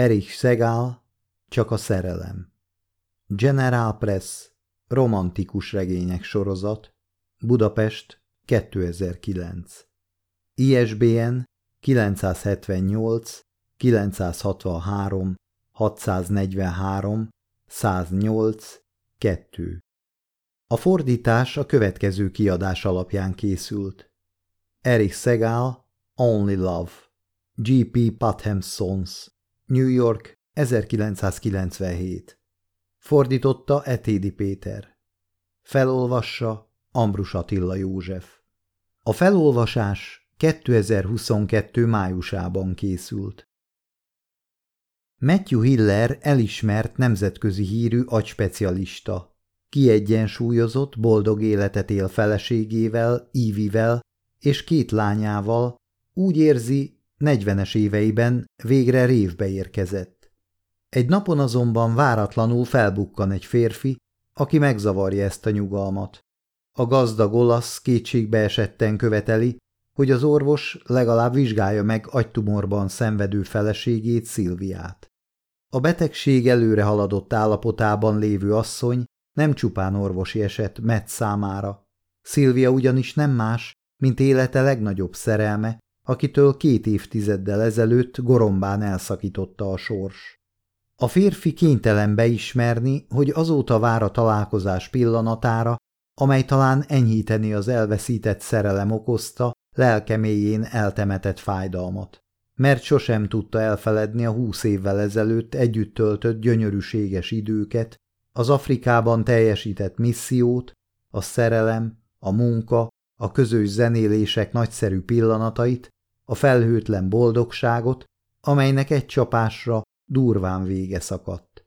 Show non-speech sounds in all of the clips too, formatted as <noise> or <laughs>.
Erich Szegál, Csak a szerelem. General Press, romantikus regények sorozat, Budapest, 2009. ISBN 978 963 643 108 2. A fordítás a következő kiadás alapján készült. Erich Szegál, Only Love, G.P. Putnam Sons, New York, 1997. Fordította Etédi Péter. Felolvassa Ambrus Attila József. A felolvasás 2022. májusában készült. Matthew Hiller elismert nemzetközi hírű agyspecialista. Kiegyensúlyozott, boldog életet él feleségével, Ívivel és két lányával, úgy érzi, negyvenes éveiben végre révbe érkezett. Egy napon azonban váratlanul felbukkan egy férfi, aki megzavarja ezt a nyugalmat. A gazdag olasz kétségbe esetten követeli, hogy az orvos legalább vizsgálja meg agytumorban szenvedő feleségét, Szilviát. A betegség előre haladott állapotában lévő asszony nem csupán orvosi eset Matt számára. Szilvia ugyanis nem más, mint élete legnagyobb szerelme, akitől két évtizeddel ezelőtt gorombán elszakította a sors. A férfi kénytelen beismerni, hogy azóta vár a találkozás pillanatára, amely talán enyhíteni az elveszített szerelem okozta, lelkeméjén eltemetett fájdalmat. Mert sosem tudta elfeledni a húsz évvel ezelőtt együtt töltött gyönyörűséges időket, az Afrikában teljesített missziót, a szerelem, a munka, a közös zenélések nagyszerű pillanatait, a felhőtlen boldogságot, amelynek egy csapásra durván vége szakadt.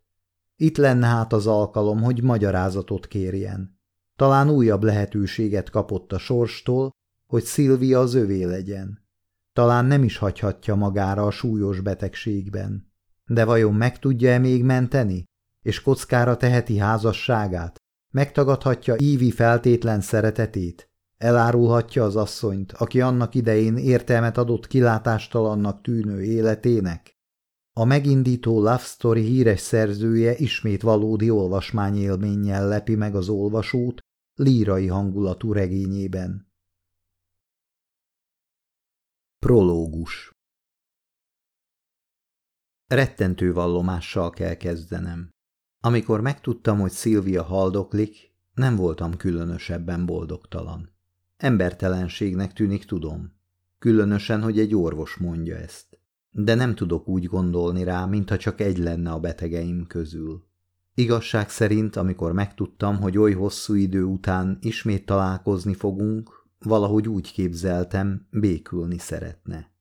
Itt lenne hát az alkalom, hogy magyarázatot kérjen. Talán újabb lehetőséget kapott a sorstól, hogy Szilvia az övé legyen. Talán nem is hagyhatja magára a súlyos betegségben. De vajon meg tudja-e még menteni? És kockára teheti házasságát? Megtagadhatja Ívi feltétlen szeretetét? Elárulhatja az asszonyt, aki annak idején értelmet adott kilátástalannak tűnő életének? A megindító Love Story híres szerzője ismét valódi olvasmányélménnyel lepi meg az olvasót lírai hangulatú regényében. Prológus Rettentő vallomással kell kezdenem. Amikor megtudtam, hogy Szilvia haldoklik, nem voltam különösebben boldogtalan. Embertelenségnek tűnik, tudom. Különösen, hogy egy orvos mondja ezt. De nem tudok úgy gondolni rá, mintha csak egy lenne a betegeim közül. Igazság szerint, amikor megtudtam, hogy oly hosszú idő után ismét találkozni fogunk, valahogy úgy képzeltem, békülni szeretne.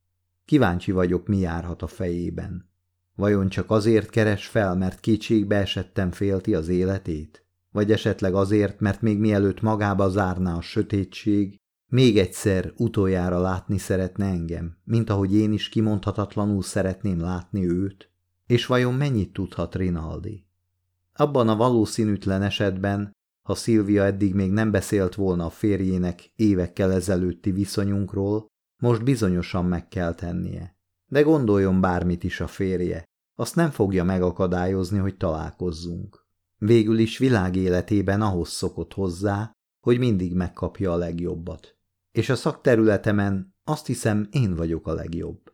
Kíváncsi vagyok, mi járhat a fejében. Vajon csak azért keres fel, mert kétségbe esettem félti az életét? Vagy esetleg azért, mert még mielőtt magába zárná a sötétség, még egyszer utoljára látni szeretne engem, mint ahogy én is kimondhatatlanul szeretném látni őt, és vajon mennyit tudhat Rinaldi? Abban a valószínűtlen esetben, ha Szilvia eddig még nem beszélt volna a férjének évekkel ezelőtti viszonyunkról, most bizonyosan meg kell tennie. De gondoljon bármit is a férje, azt nem fogja megakadályozni, hogy találkozzunk. Végül is világ életében ahhoz szokott hozzá, hogy mindig megkapja a legjobbat. És a szakterületemen azt hiszem én vagyok a legjobb.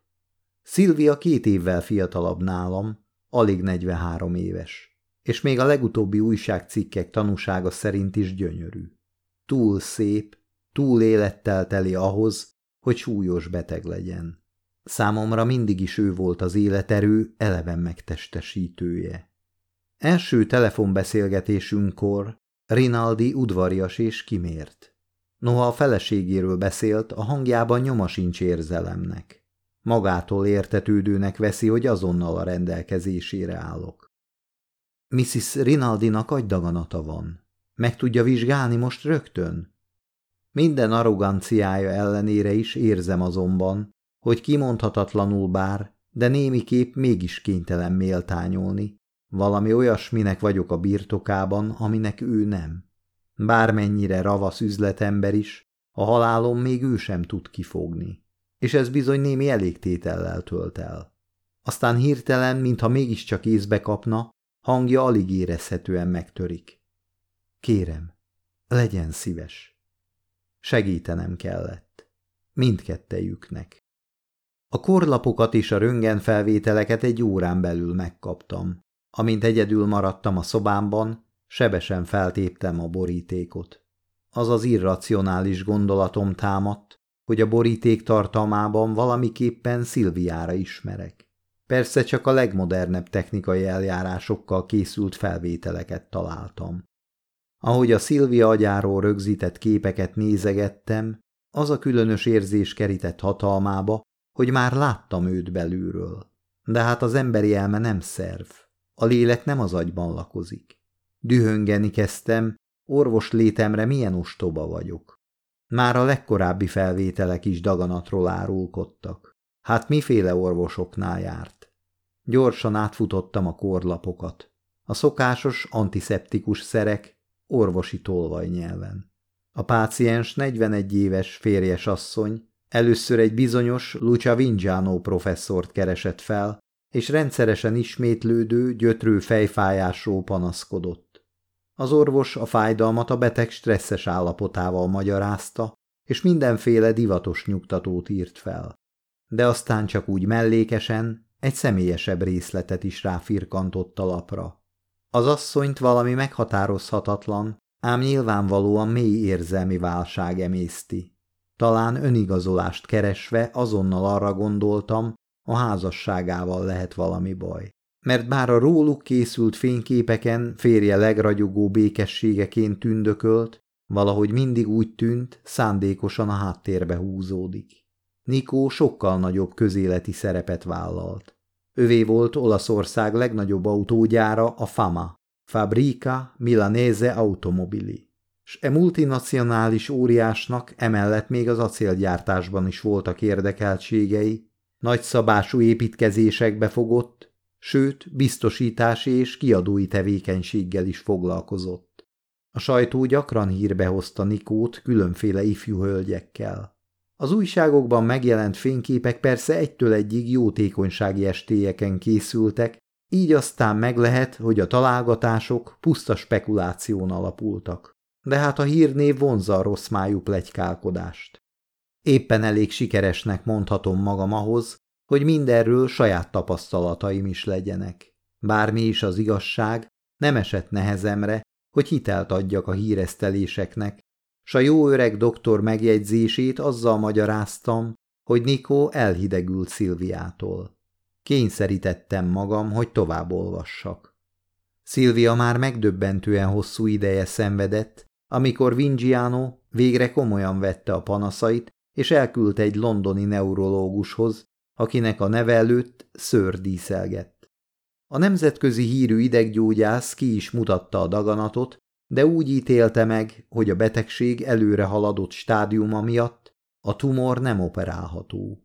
Szilvia két évvel fiatalabb nálam, alig 43 éves, és még a legutóbbi újságcikkek tanúsága szerint is gyönyörű. Túl szép, túl élettel teli ahhoz, hogy súlyos beteg legyen. Számomra mindig is ő volt az életerő eleven megtestesítője. Első telefonbeszélgetésünkkor Rinaldi udvarias és kimért. Noha a feleségéről beszélt, a hangjában nyoma sincs érzelemnek. Magától értetődőnek veszi, hogy azonnal a rendelkezésére állok. Mrs. Rinaldinak agydaganata van. Meg tudja vizsgálni most rögtön? Minden arroganciája ellenére is érzem azonban, hogy kimondhatatlanul bár, de némiképp mégis kénytelen méltányolni, valami olyasminek vagyok a birtokában, aminek ő nem. Bármennyire ravasz üzletember is, a halálom még ő sem tud kifogni. És ez bizony némi elégtétellel tölt el. Aztán hirtelen, mintha mégiscsak észbe kapna, hangja alig érezhetően megtörik. Kérem, legyen szíves. Segítenem kellett. Mindkettejüknek. A korlapokat és a röngenfelvételeket egy órán belül megkaptam. Amint egyedül maradtam a szobámban, sebesen feltéptem a borítékot. Az az irracionális gondolatom támadt, hogy a boríték tartalmában valamiképpen Szilviára ismerek. Persze csak a legmodernebb technikai eljárásokkal készült felvételeket találtam. Ahogy a Szilvia agyáról rögzített képeket nézegettem, az a különös érzés kerített hatalmába, hogy már láttam őt belülről. De hát az emberi elme nem szerv. A lélek nem az agyban lakozik. Dühöngeni kezdtem, orvos létemre milyen ostoba vagyok. Már a legkorábbi felvételek is daganatról árulkodtak. Hát miféle orvosoknál járt? Gyorsan átfutottam a korlapokat. A szokásos antiszeptikus szerek orvosi tolvajnyelven. A páciens 41 éves férjes asszony először egy bizonyos Lucia Vingiano professzort keresett fel, és rendszeresen ismétlődő, gyötrő fejfájásról panaszkodott. Az orvos a fájdalmat a beteg stresszes állapotával magyarázta, és mindenféle divatos nyugtatót írt fel. De aztán csak úgy mellékesen egy személyesebb részletet is ráfirkantott a lapra. Az asszonyt valami meghatározhatatlan, ám nyilvánvalóan mély érzelmi válság emészti. Talán önigazolást keresve azonnal arra gondoltam, a házasságával lehet valami baj. Mert bár a róluk készült fényképeken férje legragyogó békességeként tündökölt, valahogy mindig úgy tűnt, szándékosan a háttérbe húzódik. Nikó sokkal nagyobb közéleti szerepet vállalt. Övé volt Olaszország legnagyobb autógyára, a FAMA, Fabrica Milanese Automobili. S e multinacionális óriásnak emellett még az acélgyártásban is voltak érdekeltségei, nagyszabású építkezésekbe fogott, sőt, biztosítási és kiadói tevékenységgel is foglalkozott. A sajtó gyakran hírbe hozta Nikót különféle ifjú hölgyekkel. Az újságokban megjelent fényképek persze egytől egyig jótékonysági estélyeken készültek, így aztán meg lehet, hogy a találgatások puszta spekuláción alapultak. De hát a hírnév vonza a rossz májú plegykálkodást. Éppen elég sikeresnek mondhatom magam ahhoz, hogy mindenről saját tapasztalataim is legyenek. Bármi is az igazság, nem esett nehezemre, hogy hitelt adjak a híreszteléseknek, s a jó öreg doktor megjegyzését azzal magyaráztam, hogy Nikó elhidegült Szilviától. Kényszerítettem magam, hogy tovább olvassak. Szilvia már megdöbbentően hosszú ideje szenvedett, amikor Vingiano végre komolyan vette a panaszait, és elküldte egy londoni neurológushoz, akinek a neve előtt szőr díszelgett. A nemzetközi hírű ideggyógyász ki is mutatta a daganatot, de úgy ítélte meg, hogy a betegség előre haladott stádiuma miatt a tumor nem operálható.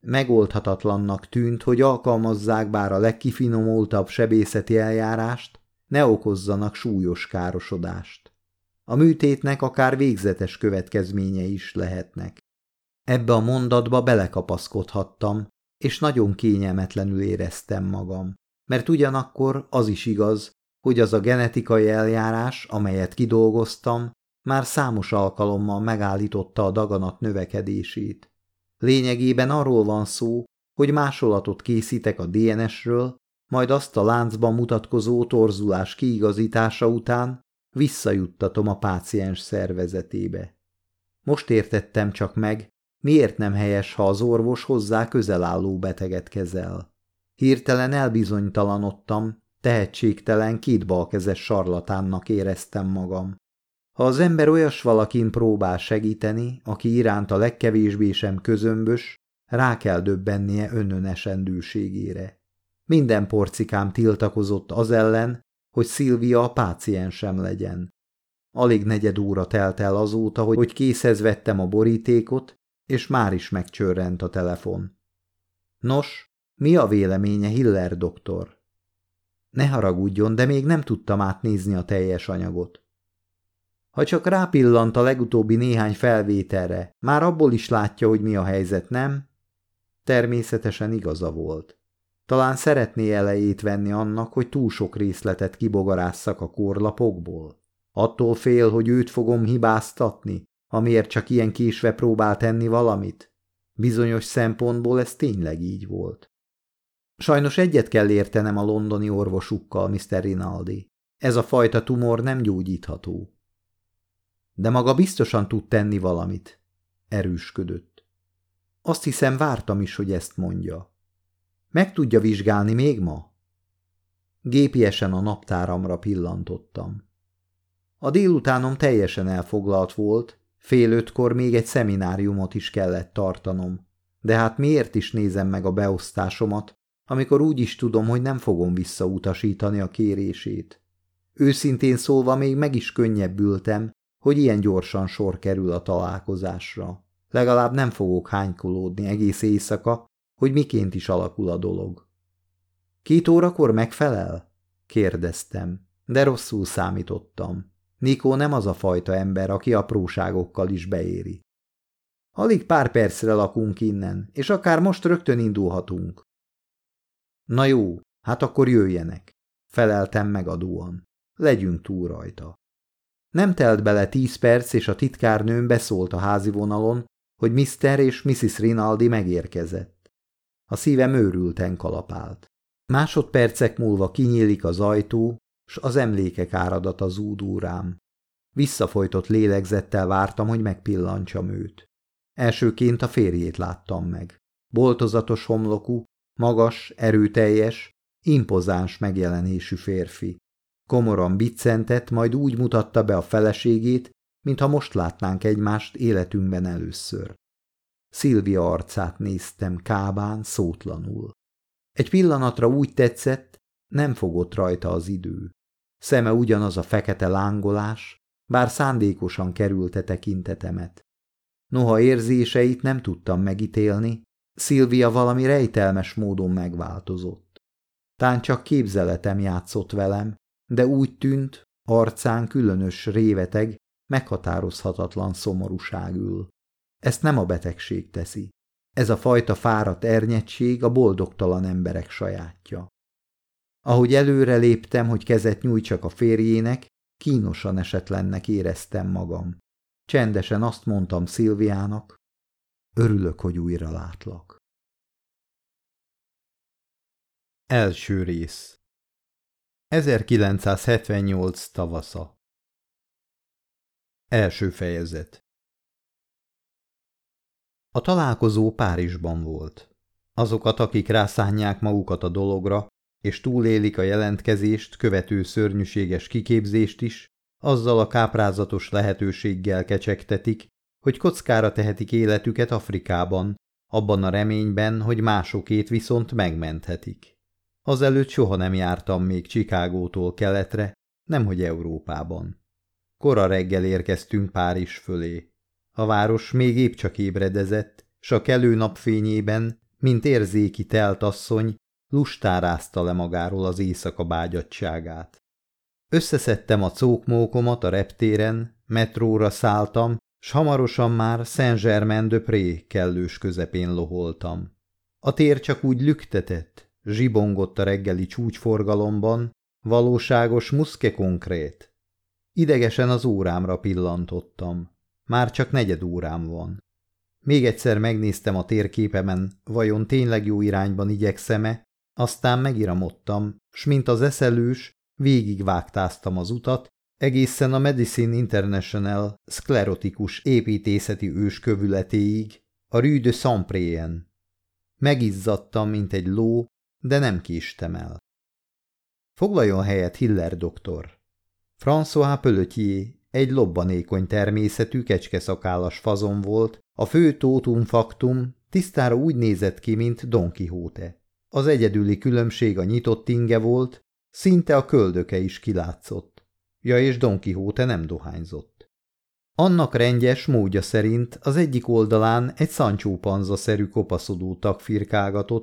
Megoldhatatlannak tűnt, hogy alkalmazzák bár a legkifinomultabb sebészeti eljárást, ne okozzanak súlyos károsodást. A műtétnek akár végzetes következménye is lehetnek. Ebbe a mondatba belekapaszkodhattam, és nagyon kényelmetlenül éreztem magam, mert ugyanakkor az is igaz, hogy az a genetikai eljárás, amelyet kidolgoztam, már számos alkalommal megállította a daganat növekedését. Lényegében arról van szó, hogy másolatot készítek a DNS-ről, majd azt a láncban mutatkozó torzulás kiigazítása után visszajuttatom a páciens szervezetébe. Most értettem csak meg, miért nem helyes, ha az orvos hozzá közel álló beteget kezel. Hirtelen elbizonytalanodtam, tehetségtelen, kétbalkezes sarlatánnak éreztem magam. Ha az ember olyas valakin próbál segíteni, aki iránt a legkevésbé sem közömbös, rá kell döbbennie önönesendőségére. Minden porcikám tiltakozott az ellen, hogy Szilvia a páciensem legyen. Alig negyed óra telt el azóta, hogy készhez vettem a borítékot, és már is megcsörrent a telefon. Nos, mi a véleménye Hiller doktor? Ne haragudjon, de még nem tudtam átnézni a teljes anyagot. Ha csak rápillant a legutóbbi néhány felvételre, már abból is látja, hogy mi a helyzet, nem? Természetesen igaza volt. Talán szeretné elejét venni annak, hogy túl sok részletet kibogarásszak a korlapokból. Attól fél, hogy őt fogom hibáztatni, amiért csak ilyen késve próbál tenni valamit. Bizonyos szempontból ez tényleg így volt. Sajnos egyet kell értenem a londoni orvosukkal, Mr. Rinaldi. Ez a fajta tumor nem gyógyítható. De maga biztosan tud tenni valamit. Erősködött. Azt hiszem, vártam is, hogy ezt mondja. Meg tudja vizsgálni még ma? Gépiesen a naptáramra pillantottam. A délutánom teljesen elfoglalt volt, fél ötkor még egy szemináriumot is kellett tartanom. De hát miért is nézem meg a beosztásomat, amikor úgy is tudom, hogy nem fogom visszautasítani a kérését. Őszintén szólva még meg is könnyebbültem, hogy ilyen gyorsan sor kerül a találkozásra. Legalább nem fogok hánykolódni egész éjszaka, hogy miként is alakul a dolog. Két órakor megfelel? kérdeztem, de rosszul számítottam. Nikó nem az a fajta ember, aki apróságokkal is beéri. Alig pár percre lakunk innen, és akár most rögtön indulhatunk. Na jó, hát akkor jöjjenek, feleltem megadóan. Legyünk túl rajta. Nem telt bele tíz perc, és a titkárnőm beszólt a házi vonalon, hogy Mr. és Mrs. Rinaldi megérkezett. A szívem őrülten kalapált. Másodpercek múlva kinyílik az ajtó, s az emlékek áradat az údúrám. Visszafolytott lélegzettel vártam, hogy megpillantsam őt. Elsőként a férjét láttam meg. Boltozatos homlokú, magas, erőteljes, impozáns megjelenésű férfi. Komoran biccentett, majd úgy mutatta be a feleségét, mintha most látnánk egymást életünkben először. Szilvia arcát néztem kábán, szótlanul. Egy pillanatra úgy tetszett, nem fogott rajta az idő. Szeme ugyanaz a fekete lángolás, bár szándékosan kerülte tekintetemet. Noha érzéseit nem tudtam megítélni, Szilvia valami rejtelmes módon megváltozott. Tán csak képzeletem játszott velem, de úgy tűnt, arcán különös réveteg, meghatározhatatlan szomorúság ül. Ezt nem a betegség teszi. Ez a fajta fáradt ernyedség a boldogtalan emberek sajátja. Ahogy előre léptem, hogy kezet nyújtsak a férjének, kínosan esetlennek éreztem magam. Csendesen azt mondtam Szilviának, örülök, hogy újra látlak. Első rész 1978 tavasza Első fejezet A találkozó Párizsban volt. Azokat, akik rászánják magukat a dologra, és túlélik a jelentkezést követő szörnyűséges kiképzést is, azzal a káprázatos lehetőséggel kecsegtetik, hogy kockára tehetik életüket Afrikában, abban a reményben, hogy másokét viszont megmenthetik. Azelőtt soha nem jártam még Csikágótól keletre, nemhogy Európában. Kora reggel érkeztünk Párizs fölé. A város még épp csak ébredezett, s a kelő napfényében, mint érzéki teltasszony, lustárázta le magáról az éjszaka bágyadságát. Összeszedtem a cókmókomat a reptéren, metróra szálltam, s hamarosan már Saint-Germain-de-Pré kellős közepén loholtam. A tér csak úgy lüktetett, zsibongott a reggeli csúcsforgalomban, valóságos muszke konkrét. Idegesen az órámra pillantottam. Már csak negyed órám van. Még egyszer megnéztem a térképemen, vajon tényleg jó irányban igyekszem-e, aztán megiramodtam, s mint az eszelős, végigvágtáztam az utat, egészen a Medicine International szklerotikus építészeti őskövületéig, a Rue de Sampré-en. Megizzadtam, mint egy ló, de nem késtem el. Foglaljon helyet Hiller doktor. François Pelletier egy lobbanékony természetű kecskeszakállas fazon volt, a fő tótum faktum tisztára úgy nézett ki, mint Don Quixote. Az egyedüli különbség a nyitott inge volt, szinte a köldöke is kilátszott. Ja, és Don Quixote nem dohányzott. Annak rendjes módja szerint az egyik oldalán egy Sancho Panza-szerű kopaszodó tag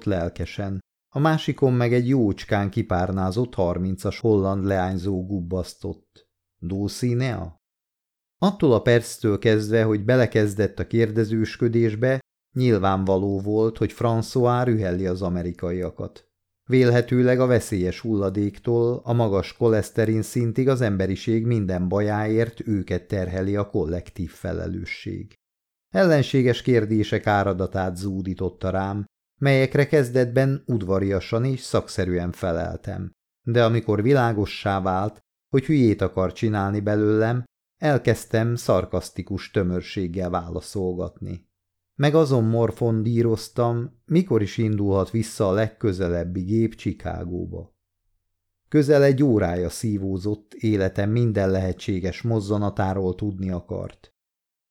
lelkesen, a másikon meg egy jócskán kipárnázott harmincas holland leányzó gubbasztott. Dulcinea? Attól a perctől kezdve, hogy belekezdett a kérdezősködésbe, nyilvánvaló volt, hogy François rühelli az amerikaiakat. Vélhetőleg a veszélyes hulladéktól a magas koleszterin szintig az emberiség minden bajáért őket terheli a kollektív felelősség. Ellenséges kérdések áradatát zúdította rám, melyekre kezdetben udvariasan és szakszerűen feleltem, de amikor világossá vált, hogy hülyét akar csinálni belőlem, elkezdtem szarkasztikus tömörséggel válaszolgatni. Meg azon morfondíroztam, mikor is indulhat vissza a legközelebbi gép Csikágóba. Közel egy órája szívózott, életem minden lehetséges mozzanatáról tudni akart.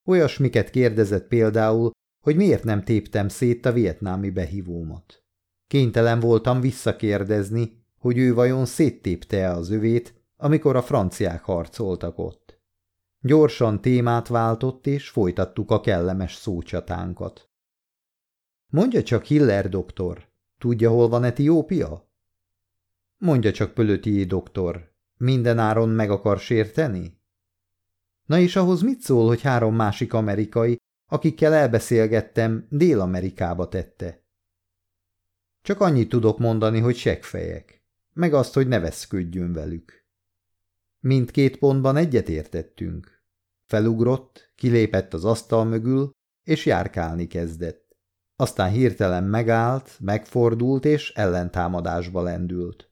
Olyasmiket kérdezett például, hogy miért nem téptem szét a vietnámi behívómat. Kénytelen voltam visszakérdezni, hogy ő vajon széttépte-e az övét, amikor a franciák harcoltak ott. Gyorsan témát váltott, és folytattuk a kellemes szócsatánkat. Mondja csak, Hiller doktor, tudja, hol van Etiópia? Mondja csak, Pölötié doktor, minden áron meg akar sérteni? Na és ahhoz mit szól, hogy három másik amerikai, akikkel elbeszélgettem, Dél-Amerikába tette? Csak annyit tudok mondani, hogy segfejek, meg azt, hogy ne veszködjön velük. Mindkét pontban egyetértettünk. Felugrott, kilépett az asztal mögül, és járkálni kezdett. Aztán hirtelen megállt, megfordult, és ellentámadásba lendült.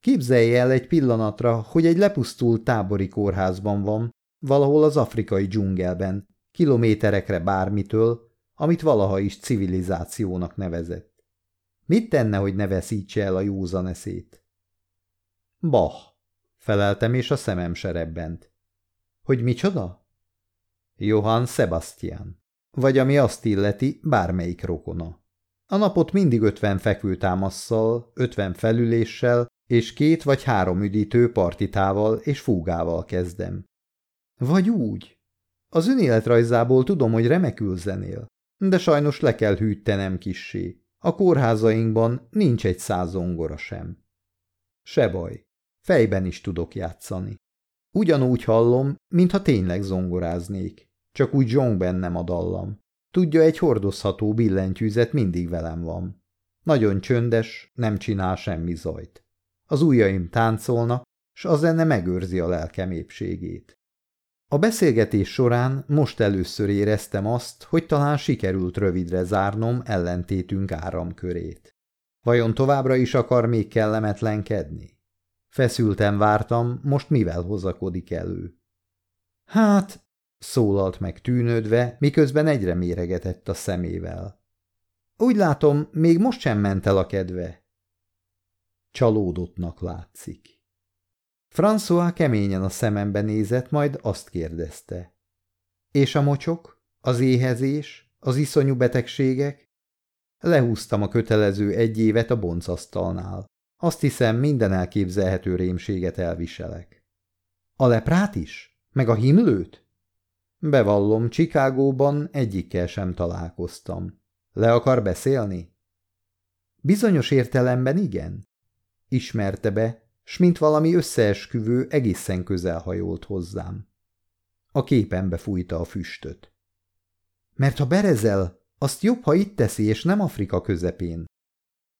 Képzelje el egy pillanatra, hogy egy lepusztult tábori kórházban van, valahol az afrikai dzsungelben, kilométerekre bármitől, amit valaha is civilizációnak nevezett. Mit tenne, hogy ne veszítse el a józan eszét? Bah! Feleltem, és a szemem serebbent. Hogy micsoda? Johann Sebastian. Vagy ami azt illeti, bármelyik rokona. A napot mindig ötven fekvőtámasszal, ötven felüléssel és két vagy három üdítő partitával és fúgával kezdem. Vagy úgy. Az önéletrajzából tudom, hogy remekül zenél, de sajnos le kell hűtenem kissé. A kórházainkban nincs egy száz zongora sem. Se baj. Fejben is tudok játszani. Ugyanúgy hallom, mintha tényleg zongoráznék. Csak úgy zsong bennem a dallam. Tudja, egy hordozható billentyűzet mindig velem van. Nagyon csöndes, nem csinál semmi zajt. Az ujjaim táncolnak, s a zene megőrzi a lelkem épségét. A beszélgetés során most először éreztem azt, hogy talán sikerült rövidre zárnom ellentétünk áramkörét. Vajon továbbra is akar még kellemetlenkedni? Feszülten vártam, most mivel hozakodik elő. Hát, szólalt meg tűnődve, miközben egyre méregetett a szemével. Úgy látom, még most sem ment el a kedve. Csalódottnak látszik. François keményen a szemembe nézett, majd azt kérdezte. És a mocsok? Az éhezés? Az iszonyú betegségek? Lehúztam a kötelező egy évet a boncasztalnál. Azt hiszem, minden elképzelhető rémséget elviselek. A leprát is? Meg a himlőt? Bevallom, Csikágóban egyikkel sem találkoztam. Le akar beszélni? Bizonyos értelemben igen. Ismerte be, s mint valami összeesküvő egészen közel hajolt hozzám. A képembe fújta a füstöt. Mert ha berezel, azt jobb, ha itt teszi, és nem Afrika közepén.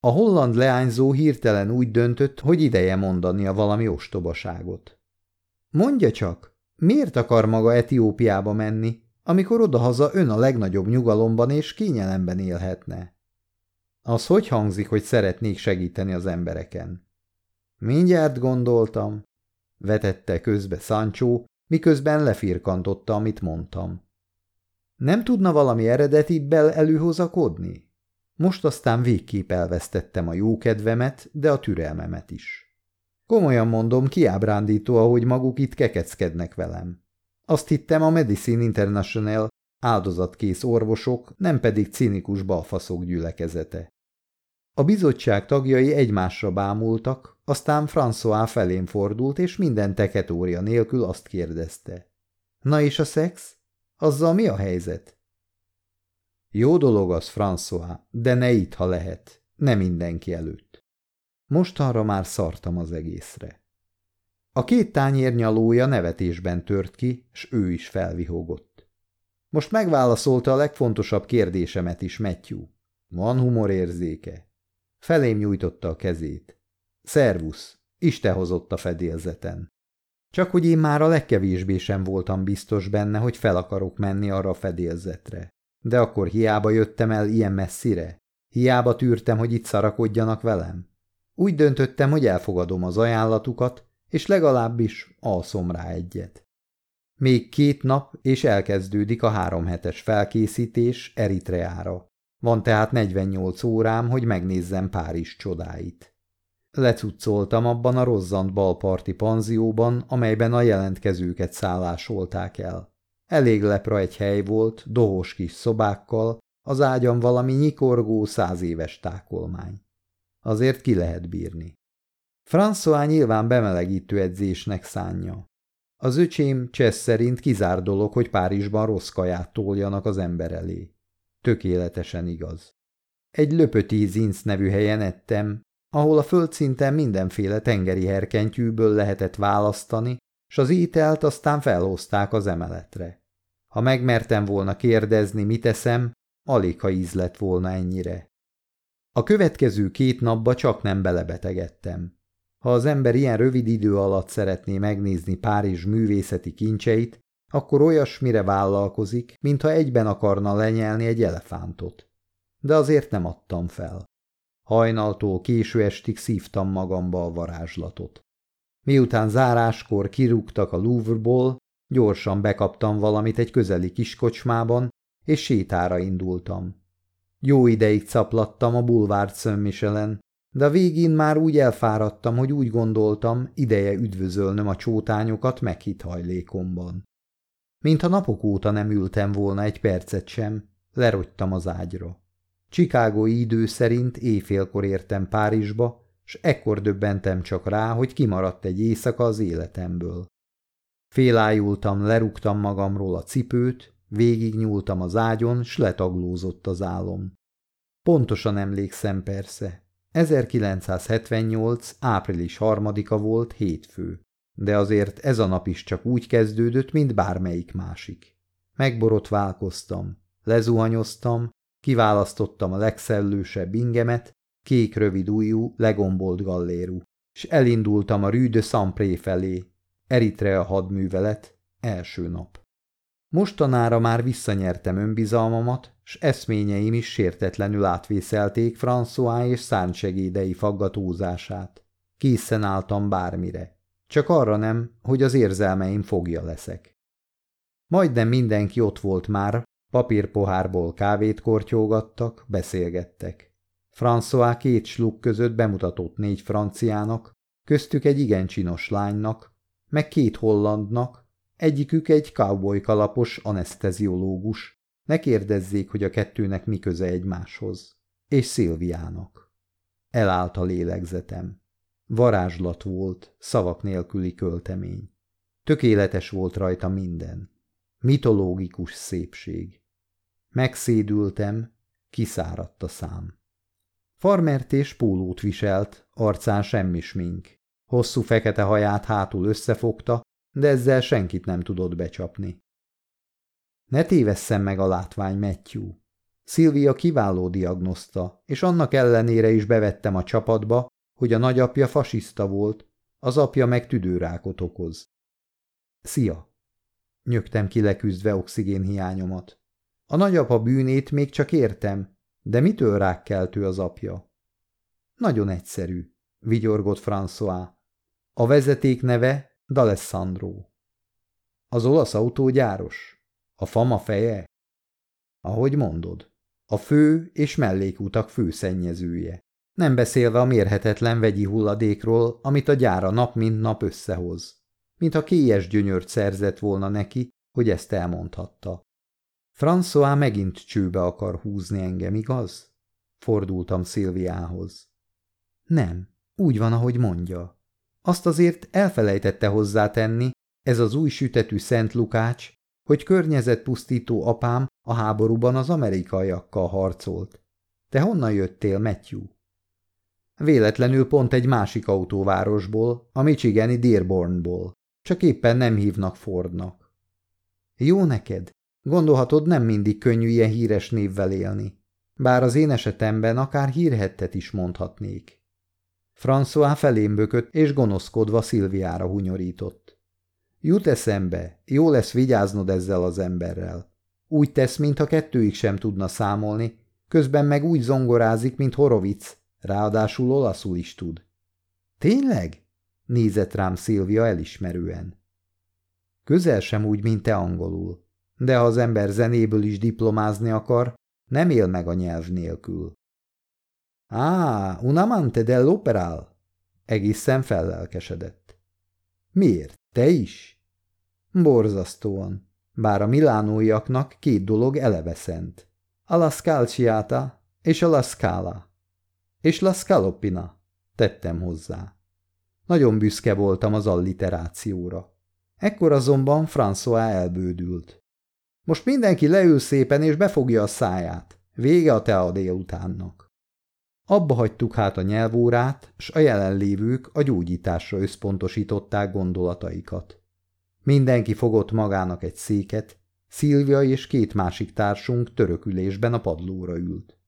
A holland leányzó hirtelen úgy döntött, hogy ideje mondania valami ostobaságot. Mondja csak, miért akar maga Etiópiába menni, amikor odahaza ön a legnagyobb nyugalomban és kényelemben élhetne? Az hogy hangzik, hogy szeretnék segíteni az embereken? Mindjárt gondoltam, vetette közbe Sancho, miközben lefirkantotta, amit mondtam. Nem tudna valami eredetibbel előhozakodni? Most aztán végképp elvesztettem a jókedvemet, de a türelmemet is. Komolyan mondom, kiábrándító, ahogy maguk itt kekeckednek velem. Azt hittem a Medicine International áldozatkész orvosok, nem pedig cinikus balfaszok gyülekezete. A bizottság tagjai egymásra bámultak, aztán François felém fordult, és minden teketória nélkül azt kérdezte. Na és a szex? Azzal mi a helyzet? Jó dolog az, François, de ne itt, ha lehet. Ne mindenki előtt. Mostanra már szartam az egészre. A két tányér nyalója nevetésben tört ki, s ő is felvihogott. Most megválaszolta a legfontosabb kérdésemet is, Matthew. Van humorérzéke. Felém nyújtotta a kezét. Szervusz, Isten hozott a fedélzeten. Csak hogy én már a legkevésbé sem voltam biztos benne, hogy fel akarok menni arra a fedélzetre. De akkor hiába jöttem el ilyen messzire? Hiába tűrtem, hogy itt szarakodjanak velem? Úgy döntöttem, hogy elfogadom az ajánlatukat, és legalábbis alszom rá egyet. Még két nap, és elkezdődik a három hetes felkészítés Eritreára. Van tehát 48 órám, hogy megnézzem Párizs csodáit. Lecuccoltam abban a rozzant balparti panzióban, amelyben a jelentkezőket szállásolták el. Elég lepra egy hely volt, dohos kis szobákkal, az ágyam valami nyikorgó száz éves tákolmány. Azért ki lehet bírni. François nyilván bemelegítő edzésnek szánja. Az öcsém Csesz szerint kizár dolog, hogy Párizsban rossz kaját toljanak az ember elé. Tökéletesen igaz. Egy löpöti zinc nevű helyen ettem, ahol a földszinten mindenféle tengeri herkentyűből lehetett választani, s az ételt aztán felhozták az emeletre. Ha megmertem volna kérdezni, mit eszem, alig ha íz lett volna ennyire. A következő két napba csak nem belebetegedtem. Ha az ember ilyen rövid idő alatt szeretné megnézni Párizs művészeti kincseit, akkor olyasmire vállalkozik, mintha egyben akarna lenyelni egy elefántot. De azért nem adtam fel. Hajnaltól késő estig szívtam magamba a varázslatot. Miután záráskor kirúgtak a Louvre-ból, gyorsan bekaptam valamit egy közeli kiskocsmában, és sétára indultam. Jó ideig caplattam a bulvárt Szömmichelен, de a végén már úgy elfáradtam, hogy úgy gondoltam, ideje üdvözölnöm a csótányokat meghitt hajlékomban. Mintha napok óta nem ültem volna egy percet sem, lerogytam az ágyra. Csikágói idő szerint éjfélkor értem Párizsba, s ekkor döbbentem csak rá, hogy kimaradt egy éjszaka az életemből. Félájultam, lerúgtam magamról a cipőt, végignyúltam az ágyon, s letaglózott az álom. Pontosan emlékszem persze. 1978. április harmadika volt hétfő, de azért ez a nap is csak úgy kezdődött, mint bármelyik másik. Megborotválkoztam, lezuhanyoztam, Kiválasztottam a legszellősebb ingemet, kék rövid ujjú, legombolt gallérú, és elindultam a Rue de Sampré felé, Eritrea hadművelet, első nap. Mostanára már visszanyertem önbizalmamat, s eszményeim is sértetlenül átvészelték François és szárnysegédei faggatózását. Készen álltam bármire. Csak arra nem, hogy az érzelmeim fogja leszek. Majdnem mindenki ott volt már, Papírpohárból kávét kortyógattak, beszélgettek. François két sluk között bemutatott négy franciának, köztük egy igen csinos lánynak, meg két hollandnak, egyikük egy cowboy kalapos anesteziológus. Ne kérdezzék, hogy a kettőnek mi köze egymáshoz. És Szilviának. Elállt a lélegzetem. Varázslat volt, szavak nélküli költemény. Tökéletes volt rajta minden. Mitológikus szépség. Megszédültem, kiszáradt a szám. Farmert és pólót viselt, arcán semmi smink. Hosszú fekete haját hátul összefogta, de ezzel senkit nem tudott becsapni. Ne tévesszem meg a látvány, Matthew. Szilvia kiváló diagnoszta, és annak ellenére is bevettem a csapatba, hogy a nagyapja fasiszta volt, az apja meg tüdőrákot okoz. Szia! Nyögtem ki leküzdve oxigénhiányomat. A nagyapa bűnét még csak értem, de mitől rákkeltő az apja? Nagyon egyszerű, vigyorgott François. A vezeték neve D'Alessandro. Az olasz autógyáros? A fama feje? Ahogy mondod, a fő és mellékutak főszennyezője. Nem beszélve a mérhetetlen vegyi hulladékról, amit a gyára nap mint nap összehoz. Mintha kélyes gyönyört szerzett volna neki, hogy ezt elmondhatta. François megint csőbe akar húzni engem, igaz? Fordultam Szilviához. Nem, úgy van, ahogy mondja. Azt azért elfelejtette hozzátenni, ez az új sütetű Szent Lukács, hogy környezetpusztító apám a háborúban az amerikaiakkal harcolt. Te honnan jöttél, Matthew? Véletlenül pont egy másik autóvárosból, a Michigani Dearbornból. Csak éppen nem hívnak Fordnak. Jó neked, Gondolhatod, nem mindig könnyű ilyen híres névvel élni. bár az én esetemben akár hírhettet is mondhatnék. François felém bökött, és gonoszkodva Szilviára hunyorított. Jut eszembe, jó lesz vigyáznod ezzel az emberrel. Úgy tesz, mintha kettőig sem tudna számolni, közben meg úgy zongorázik, mint Horovic, ráadásul olaszul is tud. Tényleg? nézett rám Szilvia elismerően. Közel sem úgy, mint te angolul, de ha az ember zenéből is diplomázni akar, nem él meg a nyelv nélkül. Á, un amante dell'operal? Egészen fellelkesedett. Miért? Te is? Borzasztóan, bár a milánóiaknak két dolog eleve szent. A la scalciata és a la scala. És la scalopina, tettem hozzá. Nagyon büszke voltam az alliterációra. Ekkor azonban François elbődült. Most mindenki leül szépen és befogja a száját. Vége a tea délutánnak. Abba hagytuk hát a nyelvórát, s a jelenlévők a gyógyításra összpontosították gondolataikat. Mindenki fogott magának egy széket, Szilvia és két másik társunk törökülésben a padlóra ült.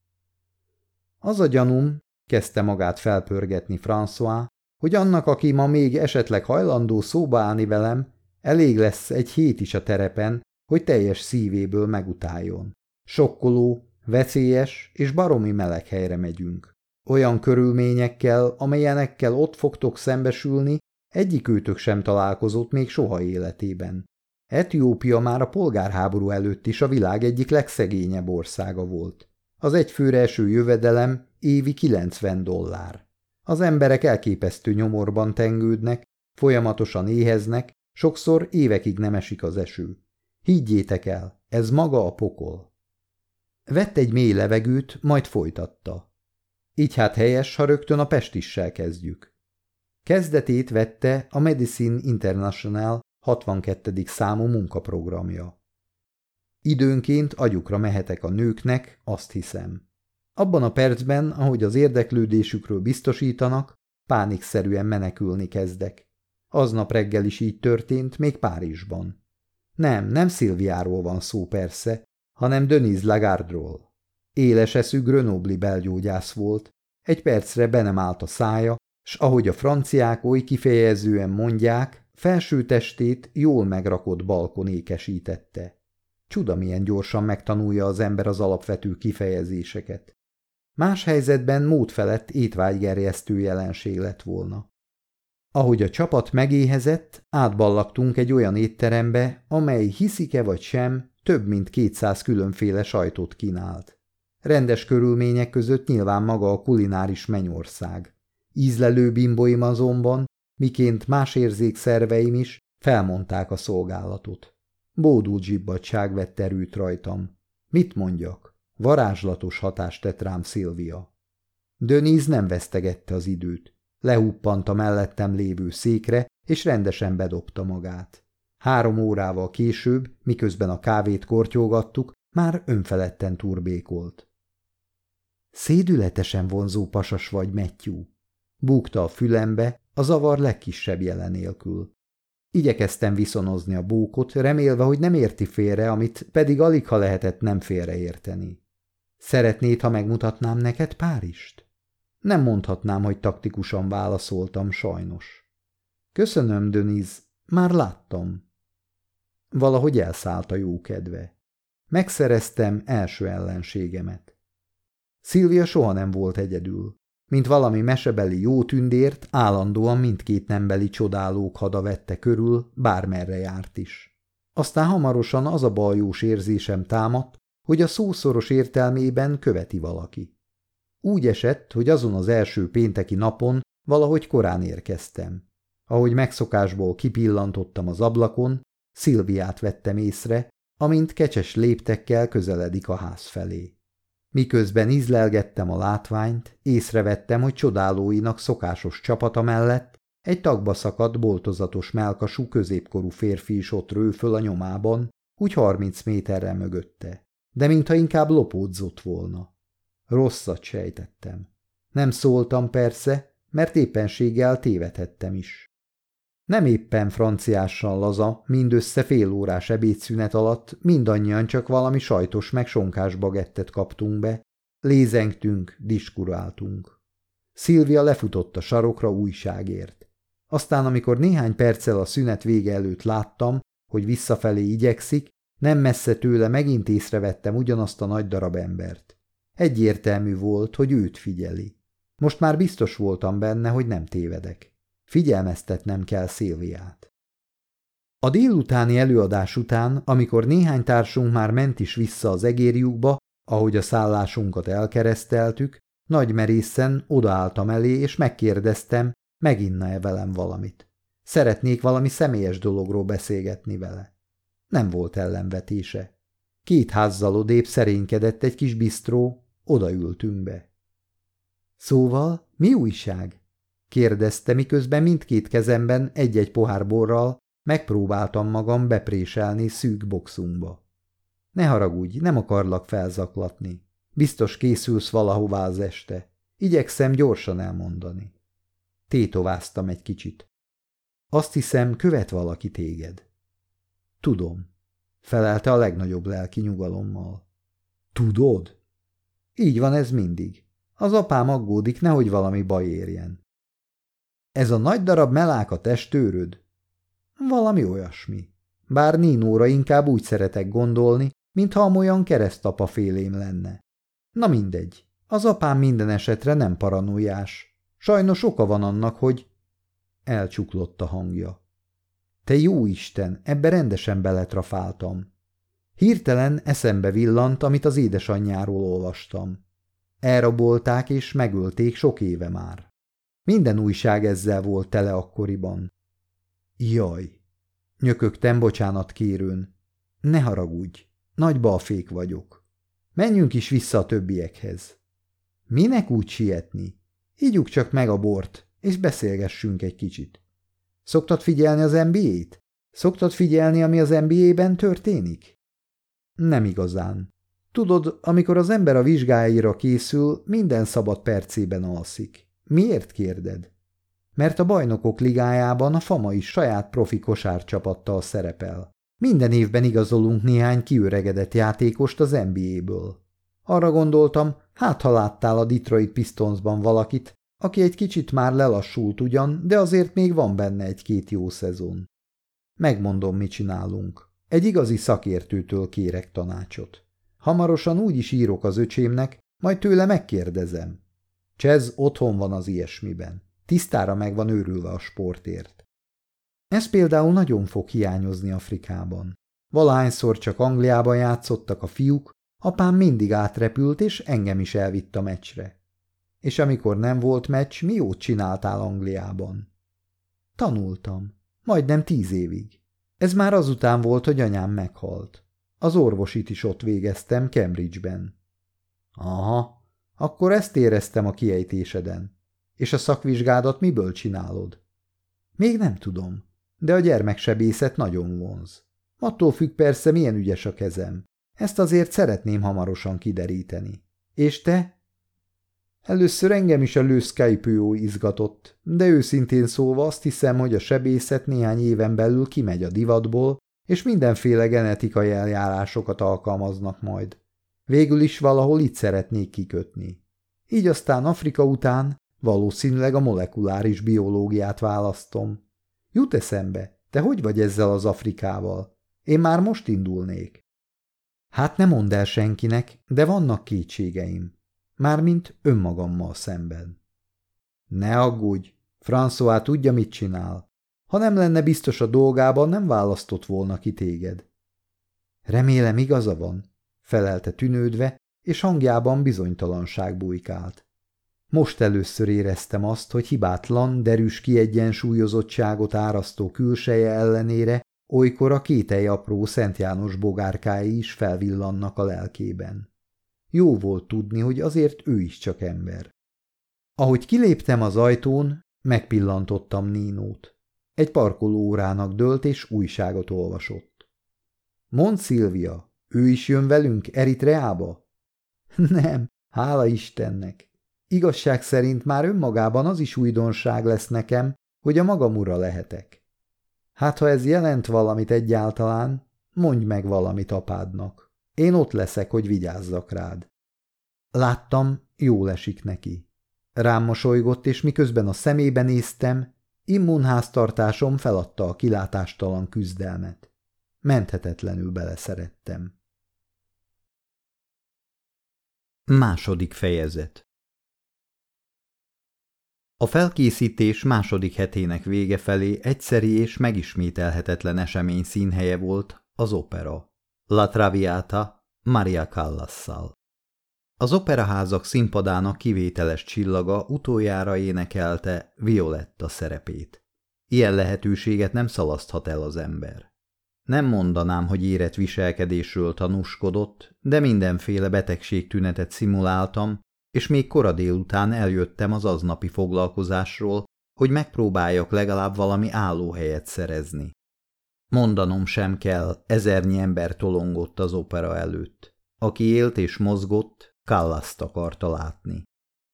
Az a gyanúm, kezdte magát felpörgetni François, hogy annak, aki ma még esetleg hajlandó szóba állni velem, elég lesz egy hét is a terepen, hogy teljes szívéből megutáljon. Sokkoló, veszélyes és baromi meleg helyre megyünk. Olyan körülményekkel, amelyenekkel ott fogtok szembesülni, egyikőtök sem találkozott még soha életében. Etiópia már a polgárháború előtt is a világ egyik legszegényebb országa volt. Az egyfőre eső jövedelem évi 90 dollár. Az emberek elképesztő nyomorban tengődnek, folyamatosan éheznek, sokszor évekig nem esik az eső. Higgyétek el, ez maga a pokol. Vett egy mély levegőt, majd folytatta. Így hát helyes, ha rögtön a pestissel kezdjük. Kezdetét vette a Medicine International 62. számú munkaprogramja. Időnként agyukra mehetek a nőknek, azt hiszem. Abban a percben, ahogy az érdeklődésükről biztosítanak, pánikszerűen menekülni kezdek. Aznap reggel is így történt, még Párizsban. Nem, nem Szilviáról van szó persze, hanem Denise Lagardról. Éles eszű Grönobli belgyógyász volt, egy percre be nem állt a szája, s ahogy a franciák oly kifejezően mondják, felső testét jól megrakott balkon ékesítette. Csuda milyen gyorsan megtanulja az ember az alapvető kifejezéseket. Más helyzetben mód felett étvágygerjesztő jelenség lett volna. Ahogy a csapat megéhezett, átballagtunk egy olyan étterembe, amely hiszike vagy sem, több mint kétszáz különféle sajtot kínált. Rendes körülmények között nyilván maga a kulináris mennyország. Ízlelő bimboim azonban, miként más érzékszerveim is, felmondták a szolgálatot. Bódult zsibbadság vett erőt rajtam. Mit mondjak? Varázslatos hatást tett rám Szilvia. Döníz nem vesztegette az időt. Lehuppant a mellettem lévő székre, és rendesen bedobta magát. Három órával később, miközben a kávét kortyolgattuk, már önfeledten turbékolt. Szédületesen vonzó pasas vagy, Matthew. Búgta a fülembe, a zavar legkisebb jelenélkül. Igyekeztem viszonozni a bókot, remélve, hogy nem érti félre, amit pedig alig ha lehetett nem félreérteni. Szeretnéd, ha megmutatnám neked Párist? Nem mondhatnám, hogy taktikusan válaszoltam, sajnos. Köszönöm, Döniz, már láttam. Valahogy elszállt a jó kedve. Megszereztem első ellenségemet. Szilvia soha nem volt egyedül. Mint valami mesebeli jó tündért, állandóan mindkét nembeli csodálók hada vette körül, bármerre járt is. Aztán hamarosan az a baljós érzésem támadt, hogy a szószoros értelmében követi valaki. Úgy esett, hogy azon az első pénteki napon valahogy korán érkeztem. Ahogy megszokásból kipillantottam az ablakon, Szilviát vettem észre, amint kecses léptekkel közeledik a ház felé. Miközben ízlelgettem a látványt, észrevettem, hogy csodálóinak szokásos csapata mellett egy tagba szakadt, boltozatos melkasú középkorú férfi is ott rő föl a nyomában, úgy harminc méterre mögötte, de mintha inkább lopódzott volna. Rosszat sejtettem. Nem szóltam persze, mert éppenséggel tévedhettem is. Nem éppen franciással laza, mindössze fél órás ebédszünet alatt mindannyian csak valami sajtos meg sonkás bagettet kaptunk be, Lézengtünk, diskuráltunk. Szilvia lefutott a sarokra újságért. Aztán, amikor néhány perccel a szünet vége előtt láttam, hogy visszafelé igyekszik, nem messze tőle megint észrevettem ugyanazt a nagy darab embert. Egyértelmű volt, hogy őt figyeli. Most már biztos voltam benne, hogy nem tévedek. Figyelmeztetnem kell Szilviát. A délutáni előadás után, amikor néhány társunk már ment is vissza az egérjukba, ahogy a szállásunkat elkereszteltük, nagy merészen odaálltam elé, és megkérdeztem, meginna-e velem valamit. Szeretnék valami személyes dologról beszélgetni vele. Nem volt ellenvetése. Két házzal odébb szerénykedett egy kis bisztró, odaültünk be. Szóval, mi újság? kérdezte, miközben mindkét kezemben egy-egy pohár borral megpróbáltam magam bepréselni szűk boxunkba. Ne haragudj, nem akarlak felzaklatni. Biztos készülsz valahová az este. Igyekszem gyorsan elmondani. Tétováztam egy kicsit. Azt hiszem, követ valaki téged. Tudom, felelte a legnagyobb lelki nyugalommal. Tudod? Így van ez mindig. Az apám aggódik, nehogy valami baj érjen. Ez a nagy darab melák a testőröd? Valami olyasmi. Bár Ninóra inkább úgy szeretek gondolni, mintha amolyan keresztapa félém lenne. Na mindegy, az apám minden esetre nem paranoiás. Sajnos oka van annak, hogy... Elcsuklott a hangja. Te jó Isten, ebbe rendesen beletrafáltam. Hirtelen eszembe villant, amit az édesanyjáról olvastam. Elrabolták és megölték sok éve már. Minden újság ezzel volt tele akkoriban. Jaj, nyökögtem bocsánat kérőn. Ne haragudj, nagy balfék vagyok. Menjünk is vissza a többiekhez. Minek úgy sietni? Ígyuk csak meg a bort, és beszélgessünk egy kicsit. Szoktad figyelni az NBA-t? Szoktad figyelni, ami az NBA-ben történik? Nem igazán. Tudod, amikor az ember a vizsgáira készül, minden szabad percében alszik. Miért kérded? Mert a bajnokok ligájában a Fama is saját profi kosárcsapattal szerepel. Minden évben igazolunk néhány kiöregedett játékost az NBA-ből. Arra gondoltam, hát ha láttál a Detroit Pistonsban valakit, aki egy kicsit már lelassult ugyan, de azért még van benne egy-két jó szezon. Megmondom, mit csinálunk. Egy igazi szakértőtől kérek tanácsot. Hamarosan úgy is írok az öcsémnek, majd tőle megkérdezem. Csez otthon van az ilyesmiben. Tisztára meg van őrülve a sportért. Ez például nagyon fog hiányozni Afrikában. Valahányszor csak Angliában játszottak a fiúk, apám mindig átrepült, és engem is elvitt a meccsre. És amikor nem volt meccs, mi jót csináltál Angliában? Tanultam. Majdnem tíz évig. Ez már azután volt, hogy anyám meghalt. Az orvosit is ott végeztem, Cambridge-ben. Aha, akkor ezt éreztem a kiejtéseden. És a szakvizsgádat miből csinálod? Még nem tudom, de a gyermeksebészet nagyon vonz. Attól függ persze, milyen ügyes a kezem. Ezt azért szeretném hamarosan kideríteni. És te? Először engem is a lőszkájpőó izgatott, de őszintén szólva azt hiszem, hogy a sebészet néhány éven belül kimegy a divatból, és mindenféle genetikai eljárásokat alkalmaznak majd. Végül is valahol itt szeretnék kikötni. Így aztán Afrika után valószínűleg a molekuláris biológiát választom. Jut eszembe, te hogy vagy ezzel az Afrikával? Én már most indulnék. Hát nem mondd el senkinek, de vannak kétségeim. Mármint önmagammal szemben. Ne aggódj, François tudja, mit csinál. Ha nem lenne biztos a dolgában, nem választott volna ki téged. Remélem igaza van, felelte tűnődve, és hangjában bizonytalanság bujkált. Most először éreztem azt, hogy hibátlan, derűs kiegyensúlyozottságot árasztó külseje ellenére olykor a kételj apró Szent János bogárkái is felvillannak a lelkében. Jó volt tudni, hogy azért ő is csak ember. Ahogy kiléptem az ajtón, megpillantottam Nínót. Egy parkolóórának dölt és újságot olvasott. Mond Szilvia, ő is jön velünk Eritreába? <laughs> Nem, hála Istennek. Igazság szerint már önmagában az is újdonság lesz nekem, hogy a magam ura lehetek. Hát ha ez jelent valamit egyáltalán, mondj meg valamit apádnak. Én ott leszek, hogy vigyázzak rád. Láttam, jól esik neki. Rám mosolygott, és miközben a szemébe néztem, immunháztartásom feladta a kilátástalan küzdelmet. Menthetetlenül beleszerettem. Második fejezet A felkészítés második hetének vége felé egyszeri és megismételhetetlen esemény színhelye volt az opera. La Traviata Maria Callasszal. Az operaházak színpadának kivételes csillaga utoljára énekelte Violetta szerepét. Ilyen lehetőséget nem szalaszthat el az ember. Nem mondanám, hogy érett viselkedésről tanúskodott, de mindenféle betegségtünetet szimuláltam, és még kora délután eljöttem az aznapi foglalkozásról, hogy megpróbáljak legalább valami állóhelyet szerezni. Mondanom sem kell, ezernyi ember tolongott az opera előtt. Aki élt és mozgott, Kallaszt akarta látni.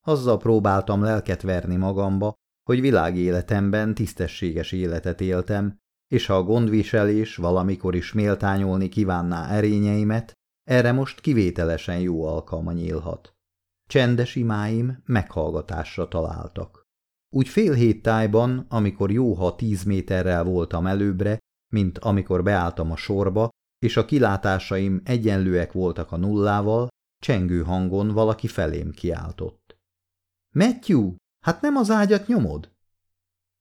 Azzal próbáltam lelket verni magamba, hogy világéletemben tisztességes életet éltem, és ha a gondviselés valamikor is méltányolni kívánná erényeimet, erre most kivételesen jó alkalma nyílhat. Csendes imáim meghallgatásra találtak. Úgy fél hét tájban, amikor jó, ha tíz méterrel voltam előbbre, mint amikor beálltam a sorba, és a kilátásaim egyenlőek voltak a nullával, Csengő hangon valaki felém kiáltott. – Matthew, hát nem az ágyat nyomod?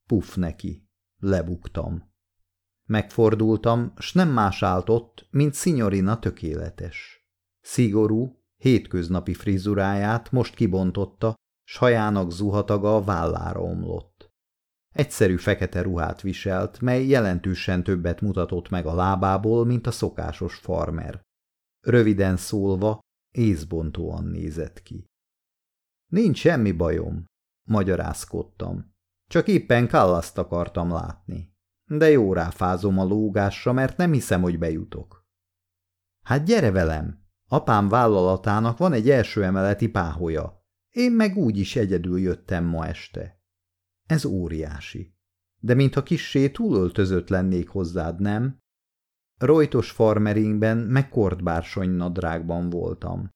Puff neki. Lebuktam. Megfordultam, s nem más állt ott, mint Signorina tökéletes. Szigorú, hétköznapi frizuráját most kibontotta, s hajának zuhataga a vállára omlott. Egyszerű fekete ruhát viselt, mely jelentősen többet mutatott meg a lábából, mint a szokásos farmer. Röviden szólva, észbontóan nézett ki. Nincs semmi bajom, magyarázkodtam. Csak éppen Kallaszt akartam látni. De jó ráfázom a lógásra, mert nem hiszem, hogy bejutok. Hát gyere velem! Apám vállalatának van egy első emeleti páholya. Én meg úgy is egyedül jöttem ma este. Ez óriási. De mintha kissé túlöltözött lennék hozzád, nem? Rojtos farmeringben meg kortbársony nadrágban voltam.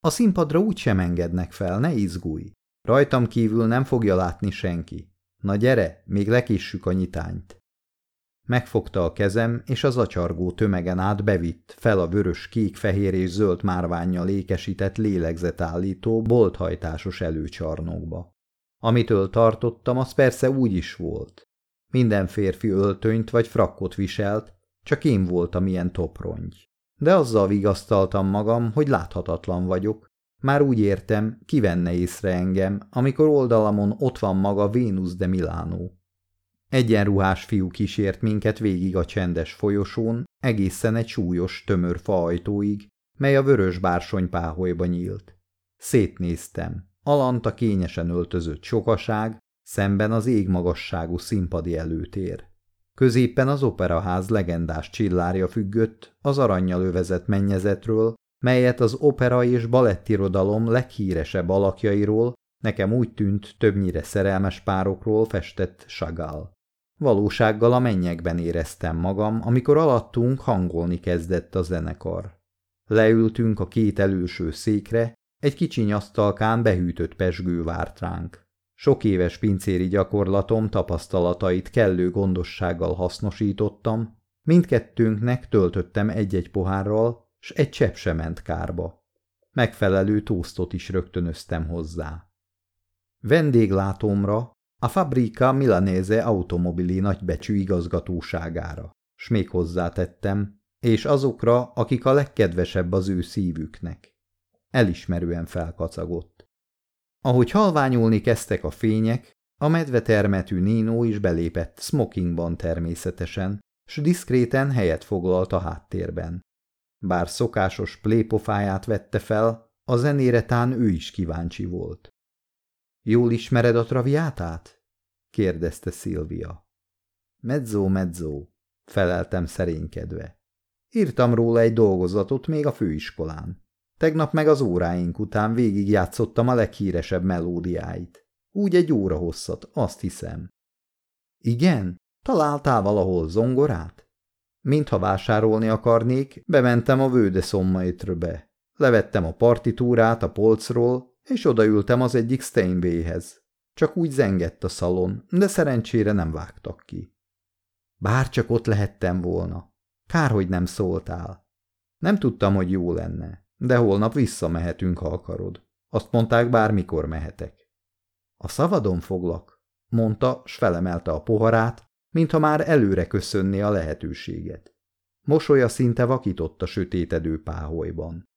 A színpadra úgy sem engednek fel, ne izgulj. Rajtam kívül nem fogja látni senki. Na gyere, még lekissük a nyitányt. Megfogta a kezem, és az acsargó tömegen át bevitt fel a vörös, kék, fehér és zöld márványjal ékesített lélegzetállító, bolthajtásos előcsarnokba. Amitől tartottam, az persze úgy is volt. Minden férfi öltönyt vagy frakkot viselt, csak én voltam ilyen toprongy. De azzal vigasztaltam magam, hogy láthatatlan vagyok. Már úgy értem, kivenne észre engem, amikor oldalamon ott van maga Vénusz de Milánó. Egyenruhás fiú kísért minket végig a csendes folyosón, egészen egy súlyos, tömör faajtóig, mely a vörös bársony páholyba nyílt. Szétnéztem. Alanta kényesen öltözött sokaság, szemben az égmagasságú színpadi előtér. Középpen az operaház legendás csillárja függött az aranyjal övezett mennyezetről, melyet az opera és balettirodalom leghíresebb alakjairól, nekem úgy tűnt többnyire szerelmes párokról festett Chagall. Valósággal a mennyekben éreztem magam, amikor alattunk hangolni kezdett a zenekar. Leültünk a két előső székre, egy kicsiny asztalkán behűtött pesgő várt ránk. Sok éves pincéri gyakorlatom tapasztalatait kellő gondossággal hasznosítottam, mindkettőnknek töltöttem egy-egy pohárral, s egy csepp sem ment kárba. Megfelelő tóztot is rögtönöztem hozzá. Vendéglátómra a Fabrika Milanese Automobili nagybecsű igazgatóságára, s még hozzátettem, és azokra, akik a legkedvesebb az ő szívüknek. Elismerően felkacagott. Ahogy halványulni kezdtek a fények, a medvetermetű Nino is belépett smokingban természetesen, s diszkréten helyet foglalt a háttérben. Bár szokásos plépofáját vette fel, a zenére tán ő is kíváncsi volt. Jól ismered a traviátát? kérdezte Szilvia. Mezzo, mezzo, feleltem szerénykedve. Írtam róla egy dolgozatot még a főiskolán. Tegnap meg az óráink után végigjátszottam a leghíresebb melódiáit. Úgy egy óra hosszat, azt hiszem. Igen? Találtál valahol zongorát? Mintha vásárolni akarnék, bementem a vőde szommaitröbe. Levettem a partitúrát a polcról, és odaültem az egyik Steinwayhez. Csak úgy zengett a szalon, de szerencsére nem vágtak ki. Bár csak ott lehettem volna. Kár, hogy nem szóltál. Nem tudtam, hogy jó lenne, de holnap visszamehetünk, ha akarod. Azt mondták, bármikor mehetek. A szavadon foglak, mondta, s felemelte a poharát, mintha már előre köszönné a lehetőséget. Mosolya szinte vakított a sötétedő páholyban.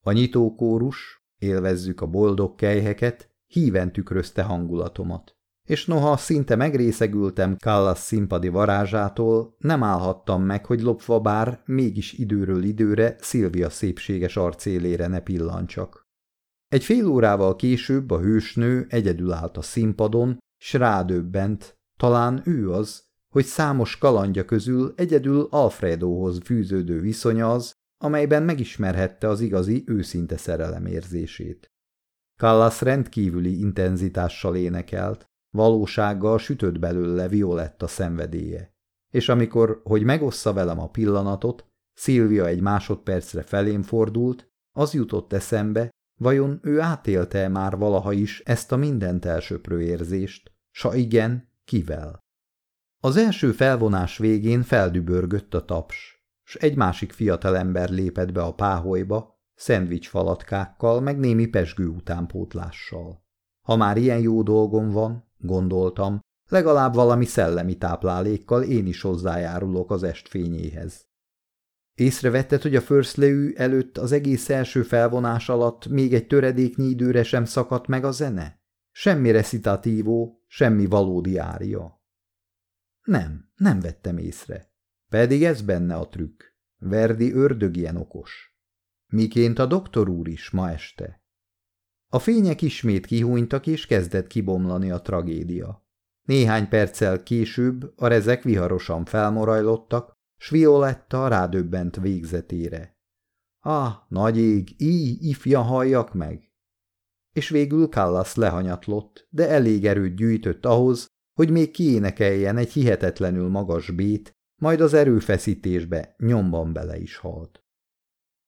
A nyitókórus, élvezzük a boldog kejheket, híven tükrözte hangulatomat. És noha szinte megrészegültem Kallas színpadi varázsától, nem állhattam meg, hogy lopva bár mégis időről időre Szilvia szépséges arcélére ne pillancsak. Egy fél órával később a hősnő egyedül állt a színpadon, s rádöbbent, talán ő az, hogy számos kalandja közül egyedül Alfredohoz fűződő viszonya az, amelyben megismerhette az igazi, őszinte szerelem érzését. Callas rendkívüli intenzitással énekelt, valósággal sütött belőle Violetta szenvedélye. És amikor, hogy megossza velem a pillanatot, Szilvia egy másodpercre felém fordult, az jutott eszembe, vajon ő átélte már valaha is ezt a mindent elsöprő érzést, sa igen, kivel. Az első felvonás végén feldübörgött a taps, s egy másik fiatalember lépett be a páholyba, szendvicsfalatkákkal, meg némi pesgő utánpótlással. Ha már ilyen jó dolgom van, gondoltam, legalább valami szellemi táplálékkal én is hozzájárulok az estfényéhez. Észrevetted, hogy a First Leű előtt az egész első felvonás alatt még egy töredéknyi időre sem szakadt meg a zene? Semmi recitatívó, semmi valódi ária. Nem, nem vettem észre. Pedig ez benne a trükk. Verdi ördög ilyen okos. Miként a doktor úr is ma este. A fények ismét kihúnytak, és kezdett kibomlani a tragédia. Néhány perccel később a rezek viharosan felmorajlottak, s Violetta rádöbbent végzetére. Ah, nagy ég, így ifja halljak meg! És végül Kallas lehanyatlott, de elég erőt gyűjtött ahhoz, hogy még kiénekeljen egy hihetetlenül magas bét, majd az erőfeszítésbe nyomban bele is halt.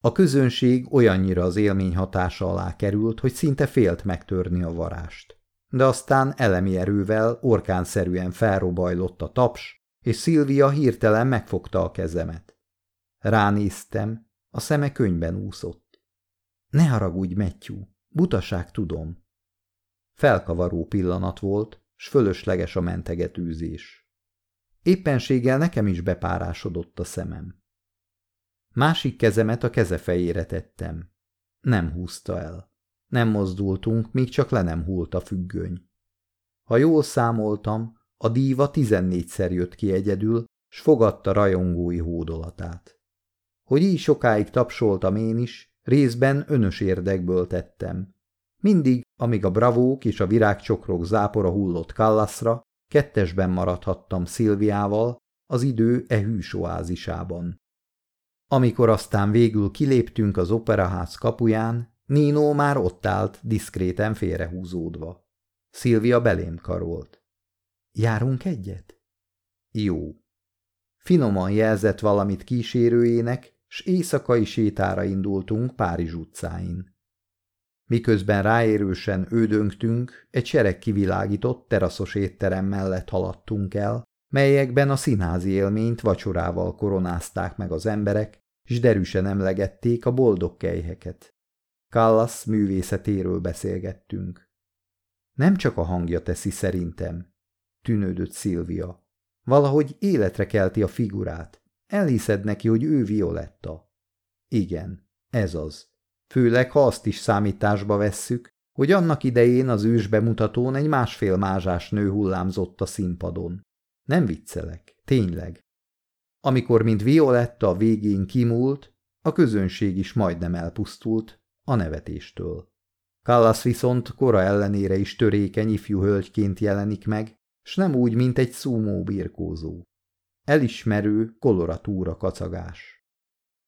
A közönség olyannyira az élmény hatása alá került, hogy szinte félt megtörni a varást. De aztán elemi erővel orkánszerűen felrobajlott a taps, és Szilvia hirtelen megfogta a kezemet. Ránéztem, a szeme könyben úszott. Ne haragudj, Matthew, butaság tudom. Felkavaró pillanat volt, s fölösleges a mentegetőzés. Éppenséggel nekem is bepárásodott a szemem. Másik kezemet a keze fejére tettem. Nem húzta el. Nem mozdultunk, míg csak le nem hult a függöny. Ha jól számoltam, a díva tizennégyszer jött ki egyedül, s fogadta rajongói hódolatát. Hogy így sokáig tapsoltam én is, részben önös érdekből tettem. Mindig, amíg a bravók és a virágcsokrok zápora hullott Kallaszra, kettesben maradhattam Szilviával az idő e hűs oázisában. Amikor aztán végül kiléptünk az operaház kapuján, Nino már ott állt, diszkréten félrehúzódva. Szilvia belém karolt. Járunk egyet? Jó. Finoman jelzett valamit kísérőjének, s éjszakai sétára indultunk Párizs utcáin. Miközben ráérősen ődöngtünk, egy sereg kivilágított teraszos étterem mellett haladtunk el, melyekben a színházi élményt vacsorával koronázták meg az emberek, és derűsen emlegették a boldog kejheket. Kallas művészetéről beszélgettünk. Nem csak a hangja teszi szerintem, tűnődött Szilvia. Valahogy életre kelti a figurát. Elhiszed neki, hogy ő Violetta. Igen, ez az. Főleg, ha azt is számításba vesszük, hogy annak idején az ős bemutatón egy másfél mázsás nő hullámzott a színpadon. Nem viccelek, tényleg. Amikor, mint Violetta a végén kimúlt, a közönség is majdnem elpusztult a nevetéstől. Kallas viszont kora ellenére is törékeny ifjú hölgyként jelenik meg, s nem úgy, mint egy szúmó birkózó. Elismerő koloratúra kacagás.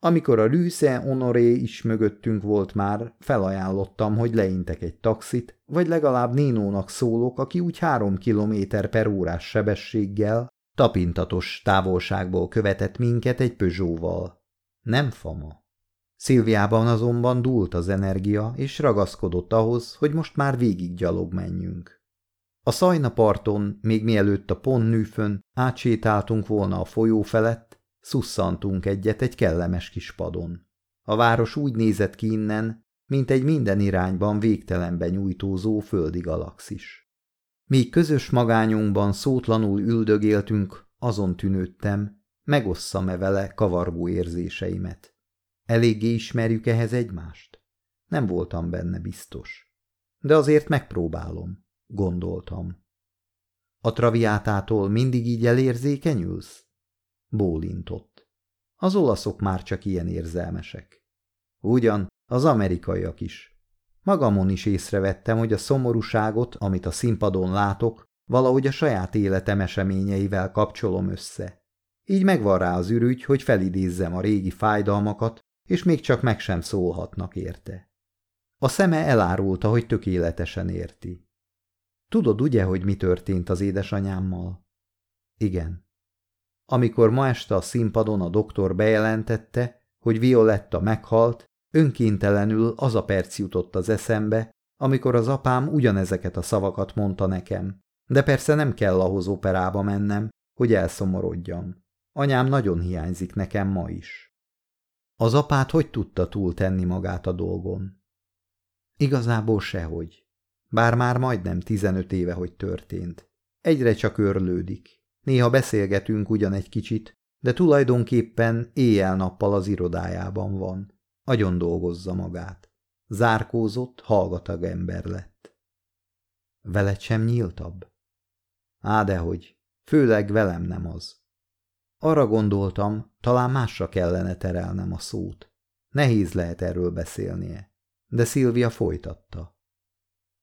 Amikor a Lüse Honoré is mögöttünk volt már, felajánlottam, hogy leintek egy taxit, vagy legalább Nénónak szólok, aki úgy három kilométer per órás sebességgel, tapintatos távolságból követett minket egy Peugeot-val. Nem fama. Szilviában azonban dúlt az energia, és ragaszkodott ahhoz, hogy most már végig gyalog menjünk. A szajna parton, még mielőtt a ponnűfön átsétáltunk volna a folyó felett, szusszantunk egyet egy kellemes kis padon. A város úgy nézett ki innen, mint egy minden irányban végtelenben nyújtózó földi galaxis. Míg közös magányunkban szótlanul üldögéltünk, azon tűnődtem, megosszam-e vele kavargó érzéseimet. Eléggé ismerjük ehhez egymást? Nem voltam benne biztos. De azért megpróbálom, gondoltam. A traviátától mindig így elérzékenyülsz? Bólintott. Az olaszok már csak ilyen érzelmesek. Ugyan, az amerikaiak is. Magamon is észrevettem, hogy a szomorúságot, amit a színpadon látok, valahogy a saját életem eseményeivel kapcsolom össze. Így megvan rá az ürügy, hogy felidézzem a régi fájdalmakat, és még csak meg sem szólhatnak érte. A szeme elárulta, hogy tökéletesen érti. Tudod ugye, hogy mi történt az édesanyámmal? Igen. Amikor ma este a színpadon a doktor bejelentette, hogy Violetta meghalt, önkéntelenül az a perc jutott az eszembe, amikor az apám ugyanezeket a szavakat mondta nekem, de persze nem kell ahhoz operába mennem, hogy elszomorodjam. Anyám nagyon hiányzik nekem ma is. Az apát hogy tudta túltenni magát a dolgon? Igazából sehogy. Bár már majdnem tizenöt éve, hogy történt. Egyre csak örlődik. Néha beszélgetünk ugyan egy kicsit, de tulajdonképpen éjjel-nappal az irodájában van. Agyon dolgozza magát. Zárkózott, hallgatag ember lett. Veled sem nyíltabb? Á, dehogy. Főleg velem nem az. Arra gondoltam, talán másra kellene terelnem a szót. Nehéz lehet erről beszélnie. De Szilvia folytatta.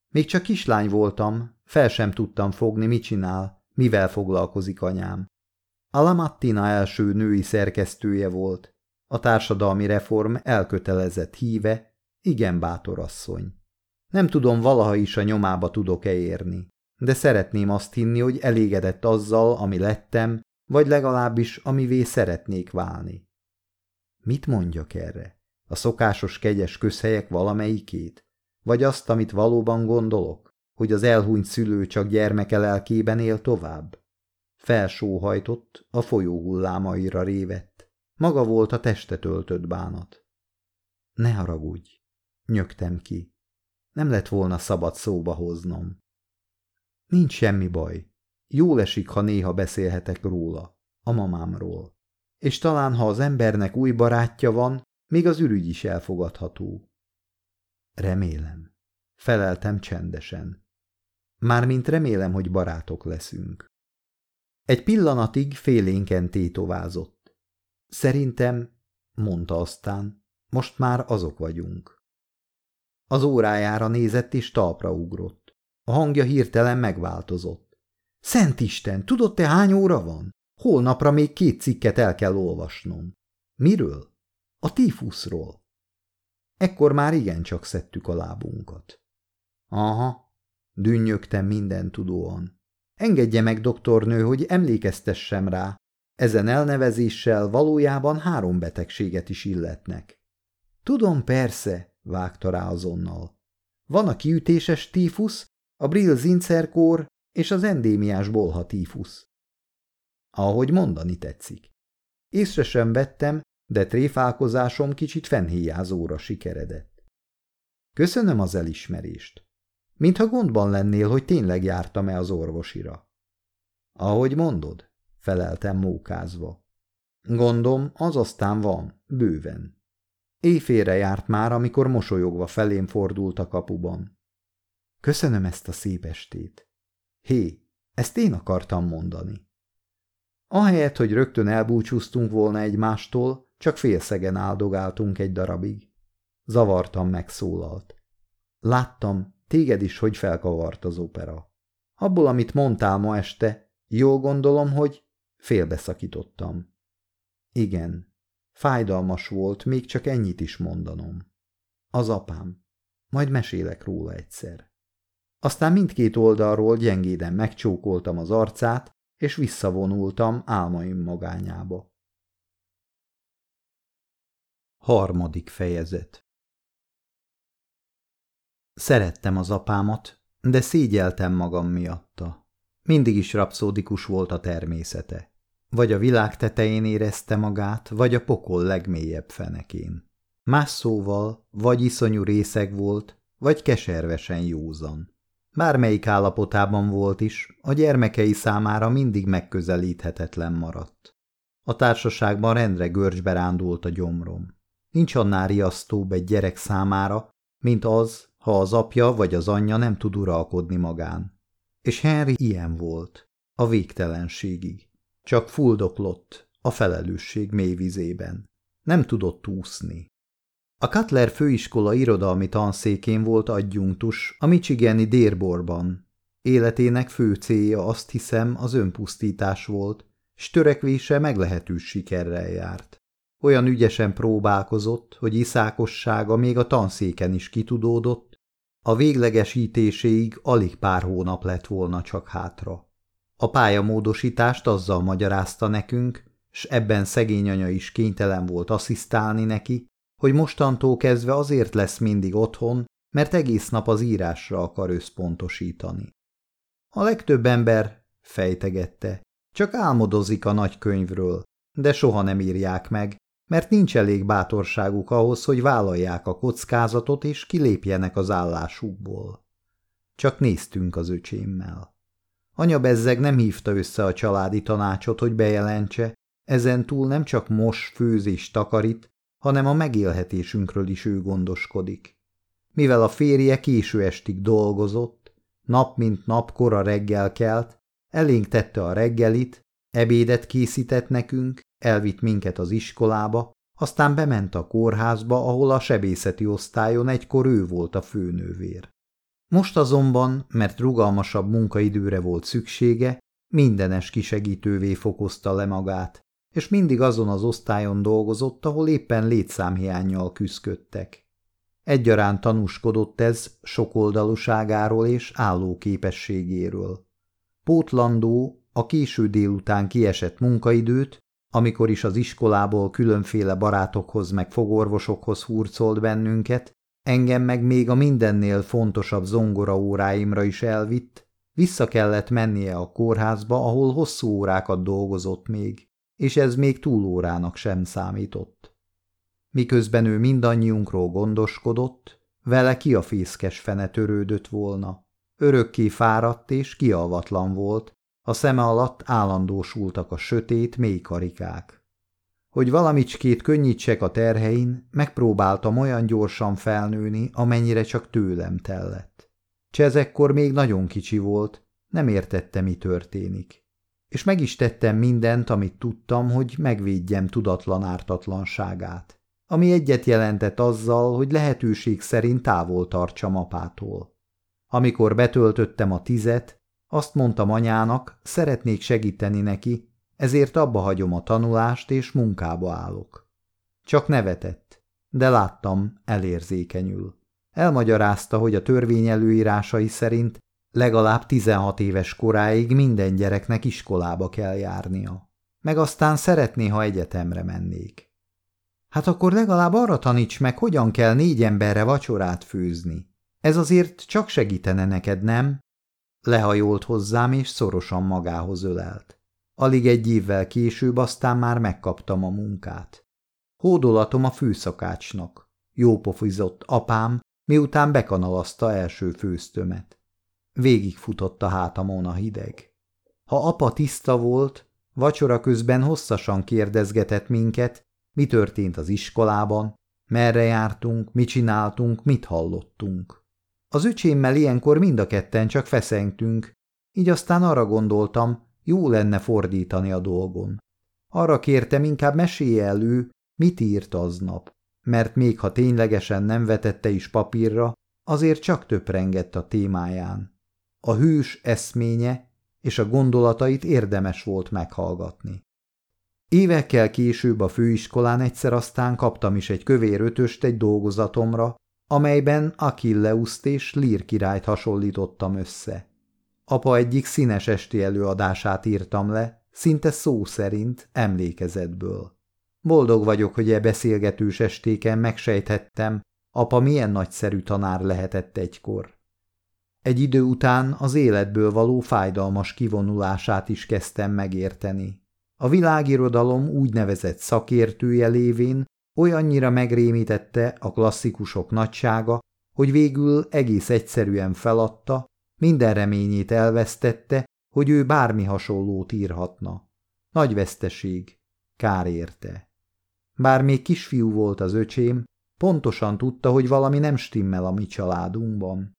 Még csak kislány voltam, fel sem tudtam fogni, mit csinál, mivel foglalkozik anyám. Alamattina első női szerkesztője volt, a társadalmi reform elkötelezett híve, igen bátor asszony. Nem tudom, valaha is a nyomába tudok-e érni, de szeretném azt hinni, hogy elégedett azzal, ami lettem, vagy legalábbis amivé szeretnék válni. Mit mondjak erre? A szokásos kegyes közhelyek valamelyikét? Vagy azt, amit valóban gondolok, hogy az elhunyt szülő csak gyermeke lelkében él tovább? Felsóhajtott, a folyó hullámaira révett. Maga volt a testet öltött bánat. Ne haragudj, nyögtem ki. Nem lett volna szabad szóba hoznom. Nincs semmi baj, Jól esik, ha néha beszélhetek róla, a mamámról. És talán, ha az embernek új barátja van, még az ürügy is elfogadható. Remélem. Feleltem csendesen. Mármint remélem, hogy barátok leszünk. Egy pillanatig félénken tétovázott. Szerintem, mondta aztán, most már azok vagyunk. Az órájára nézett és talpra ugrott. A hangja hirtelen megváltozott. Szent Isten, tudod te hány óra van? Holnapra még két cikket el kell olvasnom. Miről? A tífuszról. Ekkor már igencsak szedtük a lábunkat. Aha, dünnyögtem minden tudóan. Engedje meg, doktornő, hogy emlékeztessem rá. Ezen elnevezéssel valójában három betegséget is illetnek. Tudom, persze, vágta rá azonnal. Van a kiütéses tífusz, a Brill-Zincerkór és az endémiás bolha tífusz. Ahogy mondani tetszik. Észre sem vettem, de tréfálkozásom kicsit fennhéjázóra sikeredett. Köszönöm az elismerést. Mintha gondban lennél, hogy tényleg jártam-e az orvosira. Ahogy mondod, feleltem mókázva. Gondom, az aztán van, bőven. Éjfélre járt már, amikor mosolyogva felém fordult a kapuban. Köszönöm ezt a szép estét. Hé, ezt én akartam mondani. Ahelyett, hogy rögtön elbúcsúztunk volna egymástól, csak félszegen áldogáltunk egy darabig. Zavartam megszólalt. Láttam, téged is, hogy felkavart az opera. Abból, amit mondtál ma este, jól gondolom, hogy félbeszakítottam. Igen, fájdalmas volt, még csak ennyit is mondanom. Az apám. Majd mesélek róla egyszer. Aztán mindkét oldalról gyengéden megcsókoltam az arcát, és visszavonultam álmaim magányába. Harmadik fejezet Szerettem az apámat, de szégyeltem magam miatta. Mindig is rapszódikus volt a természete. Vagy a világ tetején érezte magát, vagy a pokol legmélyebb fenekén. Más szóval, vagy iszonyú részeg volt, vagy keservesen józan. Bármelyik állapotában volt is, a gyermekei számára mindig megközelíthetetlen maradt. A társaságban rendre görcsbe rándult a gyomrom. Nincs annál riasztóbb egy gyerek számára, mint az, ha az apja vagy az anyja nem tud uralkodni magán. És Henry ilyen volt, a végtelenségig. Csak fuldoklott, a felelősség mély vizében. Nem tudott úszni. A Cutler főiskola irodalmi tanszékén volt adjunktus a Michigani Dérborban. Életének fő célja azt hiszem az önpusztítás volt, s törekvése meglehetős sikerrel járt. Olyan ügyesen próbálkozott, hogy iszákossága még a tanszéken is kitudódott, a véglegesítéséig alig pár hónap lett volna csak hátra. A pályamódosítást azzal magyarázta nekünk, s ebben szegény anya is kénytelen volt asszisztálni neki, hogy mostantól kezdve azért lesz mindig otthon, mert egész nap az írásra akar összpontosítani. A legtöbb ember, fejtegette, csak álmodozik a nagy könyvről, de soha nem írják meg, mert nincs elég bátorságuk ahhoz, hogy vállalják a kockázatot és kilépjenek az állásukból. Csak néztünk az öcsémmel. Anya bezzeg nem hívta össze a családi tanácsot, hogy bejelentse, ezen túl nem csak mos, főz és takarít, hanem a megélhetésünkről is ő gondoskodik. Mivel a férje késő estig dolgozott, nap mint nap kora reggel kelt, elénk tette a reggelit, ebédet készített nekünk, elvitt minket az iskolába, aztán bement a kórházba, ahol a sebészeti osztályon egykor ő volt a főnővér. Most azonban, mert rugalmasabb munkaidőre volt szüksége, mindenes kisegítővé fokozta le magát, és mindig azon az osztályon dolgozott, ahol éppen létszámhiányjal küzdködtek. Egyaránt tanúskodott ez sokoldalúságáról és állóképességéről. Pótlandó a késő délután kiesett munkaidőt, amikor is az iskolából különféle barátokhoz meg fogorvosokhoz hurcolt bennünket, engem meg még a mindennél fontosabb zongora óráimra is elvitt, vissza kellett mennie a kórházba, ahol hosszú órákat dolgozott még, és ez még túlórának sem számított. Miközben ő mindannyiunkról gondoskodott, vele ki a fészkes fene törődött volna. Örökké fáradt és kialvatlan volt, a szeme alatt állandósultak a sötét, mély karikák. Hogy valamicskét könnyítsek a terhein, megpróbáltam olyan gyorsan felnőni, amennyire csak tőlem tellett. Csezekkor még nagyon kicsi volt, nem értette, mi történik. És meg is tettem mindent, amit tudtam, hogy megvédjem tudatlan ártatlanságát, ami egyet jelentett azzal, hogy lehetőség szerint távol tartsam apától. Amikor betöltöttem a tizet, azt mondtam anyának, szeretnék segíteni neki, ezért abba hagyom a tanulást és munkába állok. Csak nevetett, de láttam, elérzékenyül. Elmagyarázta, hogy a törvény előírásai szerint legalább 16 éves koráig minden gyereknek iskolába kell járnia. Meg aztán szeretné, ha egyetemre mennék. Hát akkor legalább arra taníts meg, hogyan kell négy emberre vacsorát főzni. Ez azért csak segítene neked, nem? Lehajolt hozzám, és szorosan magához ölelt. Alig egy évvel később aztán már megkaptam a munkát. Hódolatom a főszakácsnak. Jópofizott apám, miután bekanalazta első főztömet. Végigfutott a hátamon a hideg. Ha apa tiszta volt, vacsora közben hosszasan kérdezgetett minket, mi történt az iskolában, merre jártunk, mit csináltunk, mit hallottunk. Az öcsémmel ilyenkor mind a ketten csak feszengtünk, így aztán arra gondoltam, jó lenne fordítani a dolgon. Arra kértem, inkább mesélje elő, mit írt aznap, mert még ha ténylegesen nem vetette is papírra, azért csak töprengett a témáján. A hős eszménye és a gondolatait érdemes volt meghallgatni. Évekkel később a főiskolán egyszer aztán kaptam is egy kövér ötöst egy dolgozatomra, amelyben Achilleuszt és Lír királyt hasonlítottam össze. Apa egyik színes esti előadását írtam le, szinte szó szerint emlékezetből. Boldog vagyok, hogy e beszélgetős estéken megsejthettem, apa milyen nagyszerű tanár lehetett egykor. Egy idő után az életből való fájdalmas kivonulását is kezdtem megérteni. A világirodalom úgynevezett szakértője lévén olyannyira megrémítette a klasszikusok nagysága, hogy végül egész egyszerűen feladta, minden reményét elvesztette, hogy ő bármi hasonlót írhatna. Nagy veszteség, kár érte. Bár még kisfiú volt az öcsém, pontosan tudta, hogy valami nem stimmel a mi családunkban.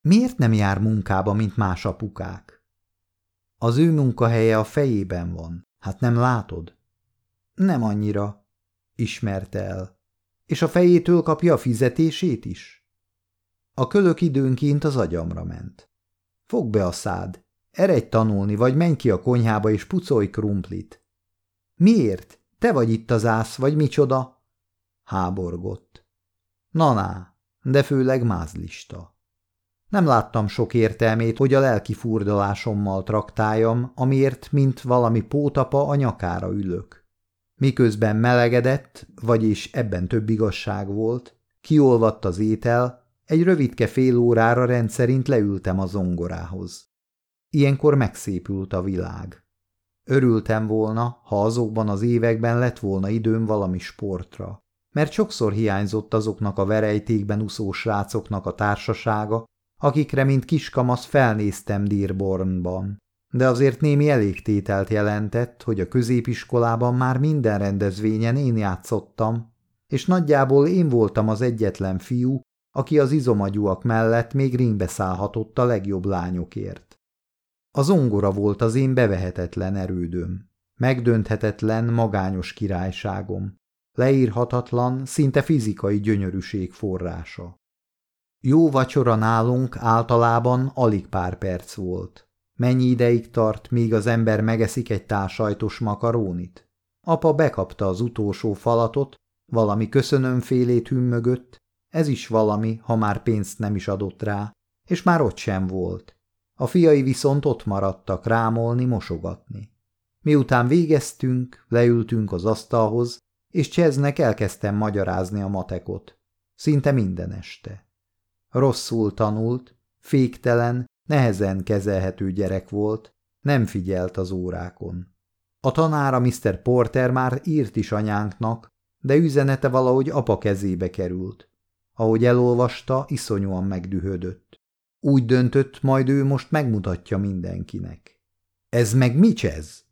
Miért nem jár munkába, mint más apukák? Az ő munkahelye a fejében van, hát nem látod? Nem annyira, ismerte el. És a fejétől kapja a fizetését is? A kölök időnként az agyamra ment. Fog be a szád, eredj tanulni, vagy menj ki a konyhába és pucolj krumplit. Miért? Te vagy itt az ász, vagy micsoda? Háborgott. Naná, de főleg mázlista. Nem láttam sok értelmét, hogy a lelki furdalásommal traktáljam, amiért, mint valami pótapa, a nyakára ülök. Miközben melegedett, vagyis ebben több igazság volt, kiolvadt az étel, egy rövidke fél órára rendszerint leültem a zongorához. Ilyenkor megszépült a világ. Örültem volna, ha azokban az években lett volna időm valami sportra, mert sokszor hiányzott azoknak a verejtékben úszó srácoknak a társasága, akikre, mint kiskamasz felnéztem Dearbornban. De azért némi elégtételt jelentett, hogy a középiskolában már minden rendezvényen én játszottam, és nagyjából én voltam az egyetlen fiú, aki az izomagyúak mellett még ringbe szállhatott a legjobb lányokért. A zongora volt az én bevehetetlen erődöm, megdönthetetlen, magányos királyságom, leírhatatlan, szinte fizikai gyönyörűség forrása. Jó vacsora nálunk általában alig pár perc volt. Mennyi ideig tart, míg az ember megeszik egy társajtos makarónit? Apa bekapta az utolsó falatot, valami köszönömfélét hümmögött, ez is valami, ha már pénzt nem is adott rá, és már ott sem volt. A fiai viszont ott maradtak rámolni, mosogatni. Miután végeztünk, leültünk az asztalhoz, és Cseznek elkezdtem magyarázni a matekot. Szinte minden este. Rosszul tanult, féktelen, nehezen kezelhető gyerek volt, nem figyelt az órákon. A tanára Mr. Porter már írt is anyánknak, de üzenete valahogy apa kezébe került. Ahogy elolvasta, iszonyúan megdühödött. Úgy döntött, majd ő most megmutatja mindenkinek. Ez meg mi ez?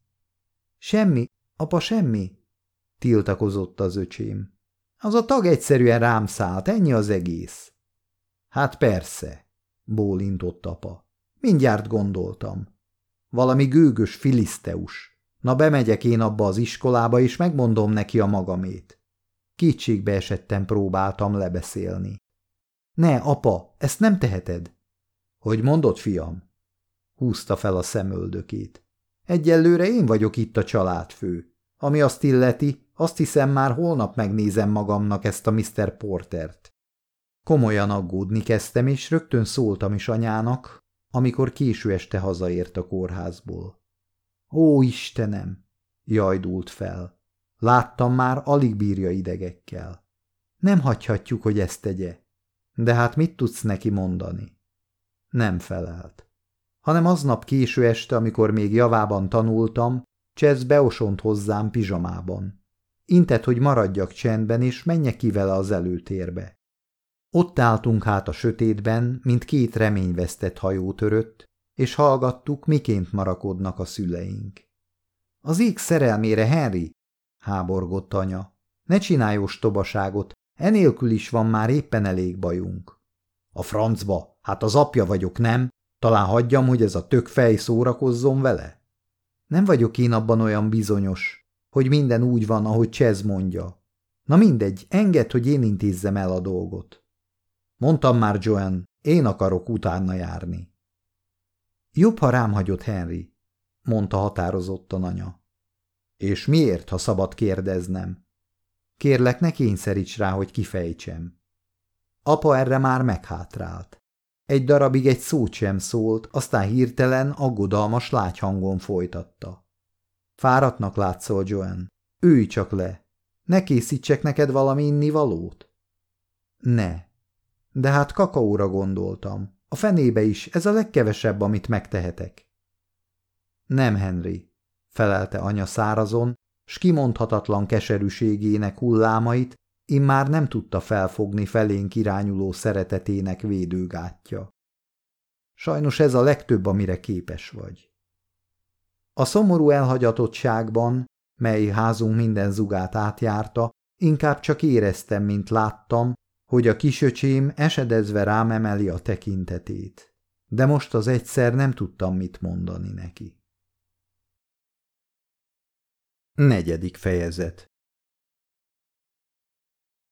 Semmi, apa, semmi, tiltakozott az öcsém. Az a tag egyszerűen rám szállt, ennyi az egész. Hát persze, bólintott apa. Mindjárt gondoltam. Valami gőgös filiszteus. Na bemegyek én abba az iskolába, és megmondom neki a magamét. Kétségbe esettem próbáltam lebeszélni. Ne, apa, ezt nem teheted. Hogy mondod, fiam? Húzta fel a szemöldökét. Egyelőre én vagyok itt a családfő. Ami azt illeti, azt hiszem már holnap megnézem magamnak ezt a Mr. Portert. Komolyan aggódni kezdtem, és rögtön szóltam is anyának, amikor késő este hazaért a kórházból. Ó, Istenem! jajdult fel. Láttam már, alig bírja idegekkel. Nem hagyhatjuk, hogy ezt tegye. De hát mit tudsz neki mondani? Nem felelt. Hanem aznap késő este, amikor még javában tanultam, Csez beosont hozzám pizsamában. Intett, hogy maradjak csendben, és menjek ki vele az előtérbe. Ott álltunk hát a sötétben, mint két reményvesztett hajótörött, és hallgattuk, miként marakodnak a szüleink. Az ég szerelmére, Henry! háborgott anya. Ne csinálj ostobaságot, enélkül is van már éppen elég bajunk. A francba, hát az apja vagyok, nem? Talán hagyjam, hogy ez a tök fej szórakozzon vele? Nem vagyok én abban olyan bizonyos, hogy minden úgy van, ahogy Csez mondja. Na mindegy, engedd, hogy én intézzem el a dolgot. Mondtam már, Joan, én akarok utána járni. Jobb, ha rám hagyott Henry, mondta határozottan anya. És miért, ha szabad kérdeznem? Kérlek, ne kényszeríts rá, hogy kifejtsem. Apa erre már meghátrált. Egy darabig egy szót sem szólt, aztán hirtelen, aggodalmas lágyhangon folytatta. Fáradtnak látszol, Joan. Ülj csak le. Ne készítsek neked valami innivalót? Ne. De hát kakaóra gondoltam. A fenébe is, ez a legkevesebb, amit megtehetek. Nem, Henry, felelte anya szárazon, s kimondhatatlan keserűségének hullámait immár nem tudta felfogni felénk irányuló szeretetének védőgátja. Sajnos ez a legtöbb, amire képes vagy. A szomorú elhagyatottságban, mely házunk minden zugát átjárta, inkább csak éreztem, mint láttam, hogy a kisöcsém esedezve rám emeli a tekintetét. De most az egyszer nem tudtam mit mondani neki. Negyedik fejezet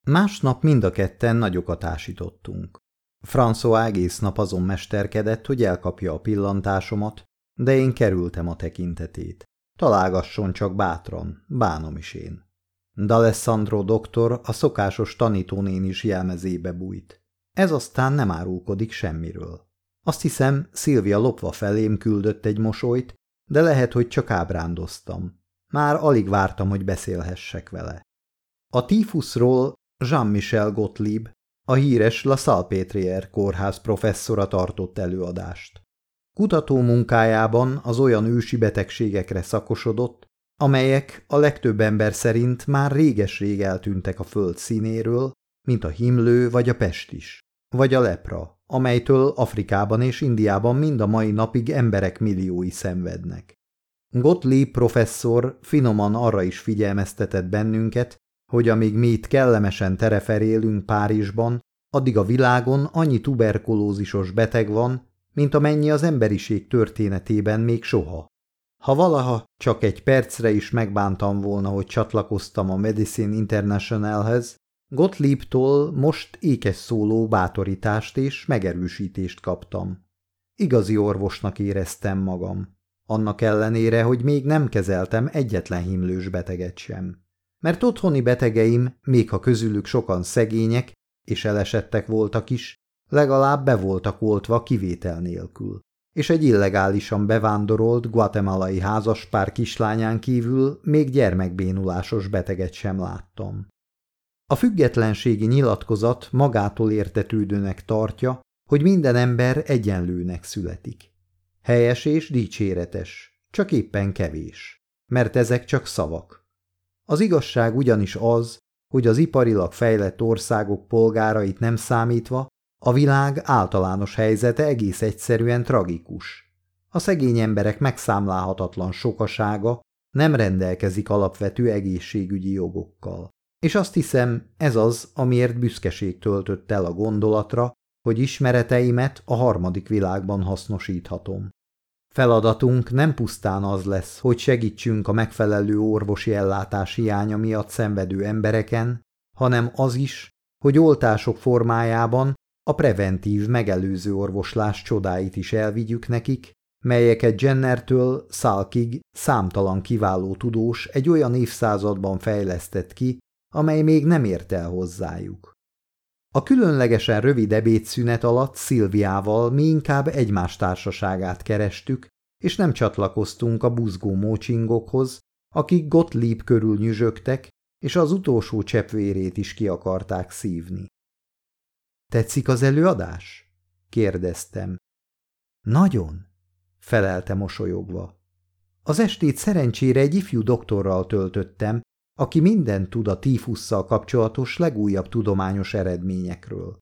Másnap mind a ketten nagyokat ásítottunk. François egész nap azon mesterkedett, hogy elkapja a pillantásomat, de én kerültem a tekintetét. Találgasson csak bátran, bánom is én. D'Alessandro doktor a szokásos tanítónén is jelmezébe bújt. Ez aztán nem árulkodik semmiről. Azt hiszem, Szilvia lopva felém küldött egy mosolyt, de lehet, hogy csak ábrándoztam. Már alig vártam, hogy beszélhessek vele. A tífuszról Jean-Michel Gottlieb, a híres La Salpêtrière kórház professzora tartott előadást. Kutató munkájában az olyan ősi betegségekre szakosodott, amelyek a legtöbb ember szerint már réges-rég eltűntek a föld színéről, mint a himlő vagy a pestis, vagy a lepra, amelytől Afrikában és Indiában mind a mai napig emberek milliói szenvednek. Gottlieb professzor finoman arra is figyelmeztetett bennünket, hogy amíg mi itt kellemesen tereferélünk Párizsban, addig a világon annyi tuberkulózisos beteg van, mint amennyi az emberiség történetében még soha. Ha valaha csak egy percre is megbántam volna, hogy csatlakoztam a Medicine Internationalhez, Gottliebtól most ékes szóló bátorítást és megerősítést kaptam. Igazi orvosnak éreztem magam, annak ellenére, hogy még nem kezeltem egyetlen himlős beteget sem. Mert otthoni betegeim, még ha közülük sokan szegények és elesettek voltak is, legalább be voltak oltva kivétel nélkül és egy illegálisan bevándorolt guatemalai házaspár kislányán kívül még gyermekbénulásos beteget sem láttam. A függetlenségi nyilatkozat magától értetődőnek tartja, hogy minden ember egyenlőnek születik. Helyes és dicséretes, csak éppen kevés, mert ezek csak szavak. Az igazság ugyanis az, hogy az iparilag fejlett országok polgárait nem számítva a világ általános helyzete egész egyszerűen tragikus. A szegény emberek megszámlálhatatlan sokasága nem rendelkezik alapvető egészségügyi jogokkal. És azt hiszem, ez az, amiért büszkeség töltött el a gondolatra, hogy ismereteimet a harmadik világban hasznosíthatom. Feladatunk nem pusztán az lesz, hogy segítsünk a megfelelő orvosi ellátás hiánya miatt szenvedő embereken, hanem az is, hogy oltások formájában a preventív megelőző orvoslás csodáit is elvigyük nekik, melyeket Jennertől Szalkig számtalan kiváló tudós egy olyan évszázadban fejlesztett ki, amely még nem ért el hozzájuk. A különlegesen rövid ebédszünet alatt Szilviával mi inkább egymás társaságát kerestük, és nem csatlakoztunk a buzgó mócsingokhoz, akik Gottlieb körül nyüzsögtek, és az utolsó cseppvérét is ki akarták szívni. Tetszik az előadás? kérdeztem. Nagyon, felelte mosolyogva. Az estét szerencsére egy ifjú doktorral töltöttem, aki mindent tud a tífusszal kapcsolatos legújabb tudományos eredményekről.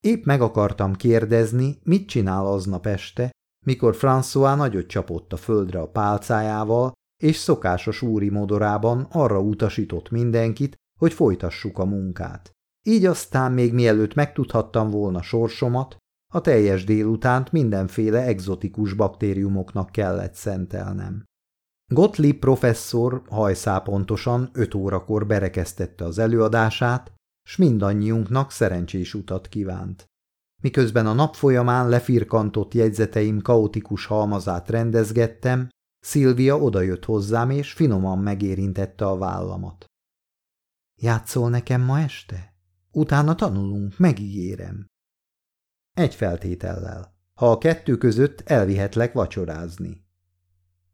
Épp meg akartam kérdezni, mit csinál aznap este, mikor François nagyot csapott a földre a pálcájával, és szokásos úri modorában arra utasított mindenkit, hogy folytassuk a munkát. Így aztán még mielőtt megtudhattam volna sorsomat, a teljes délutánt mindenféle egzotikus baktériumoknak kellett szentelnem. Gottlieb professzor hajszápontosan öt órakor berekeztette az előadását, s mindannyiunknak szerencsés utat kívánt. Miközben a nap folyamán lefirkantott jegyzeteim kaotikus halmazát rendezgettem, Szilvia odajött hozzám, és finoman megérintette a vállamat. – Játszol nekem ma este? Utána tanulunk, megígérem. Egy feltétellel. Ha a kettő között elvihetlek vacsorázni.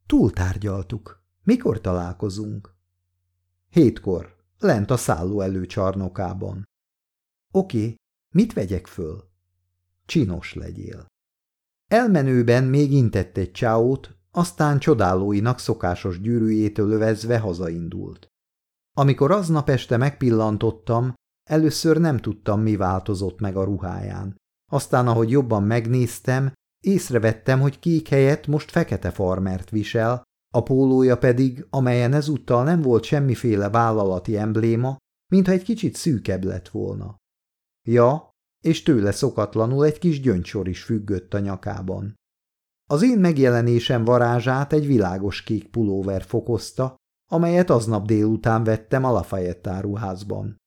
Túltárgyaltuk. Mikor találkozunk? Hétkor, lent a szálló előcsarnokában. Oké, mit vegyek föl? Csinos legyél. Elmenőben még intett egy csáót, aztán csodálóinak szokásos gyűrűjétől lövezve hazaindult. Amikor aznap este megpillantottam, először nem tudtam, mi változott meg a ruháján. Aztán, ahogy jobban megnéztem, észrevettem, hogy kék helyett most fekete farmert visel, a pólója pedig, amelyen ezúttal nem volt semmiféle vállalati embléma, mintha egy kicsit szűkebb lett volna. Ja, és tőle szokatlanul egy kis gyöngysor is függött a nyakában. Az én megjelenésem varázsát egy világos kék pulóver fokozta, amelyet aznap délután vettem a Lafayette áruházban.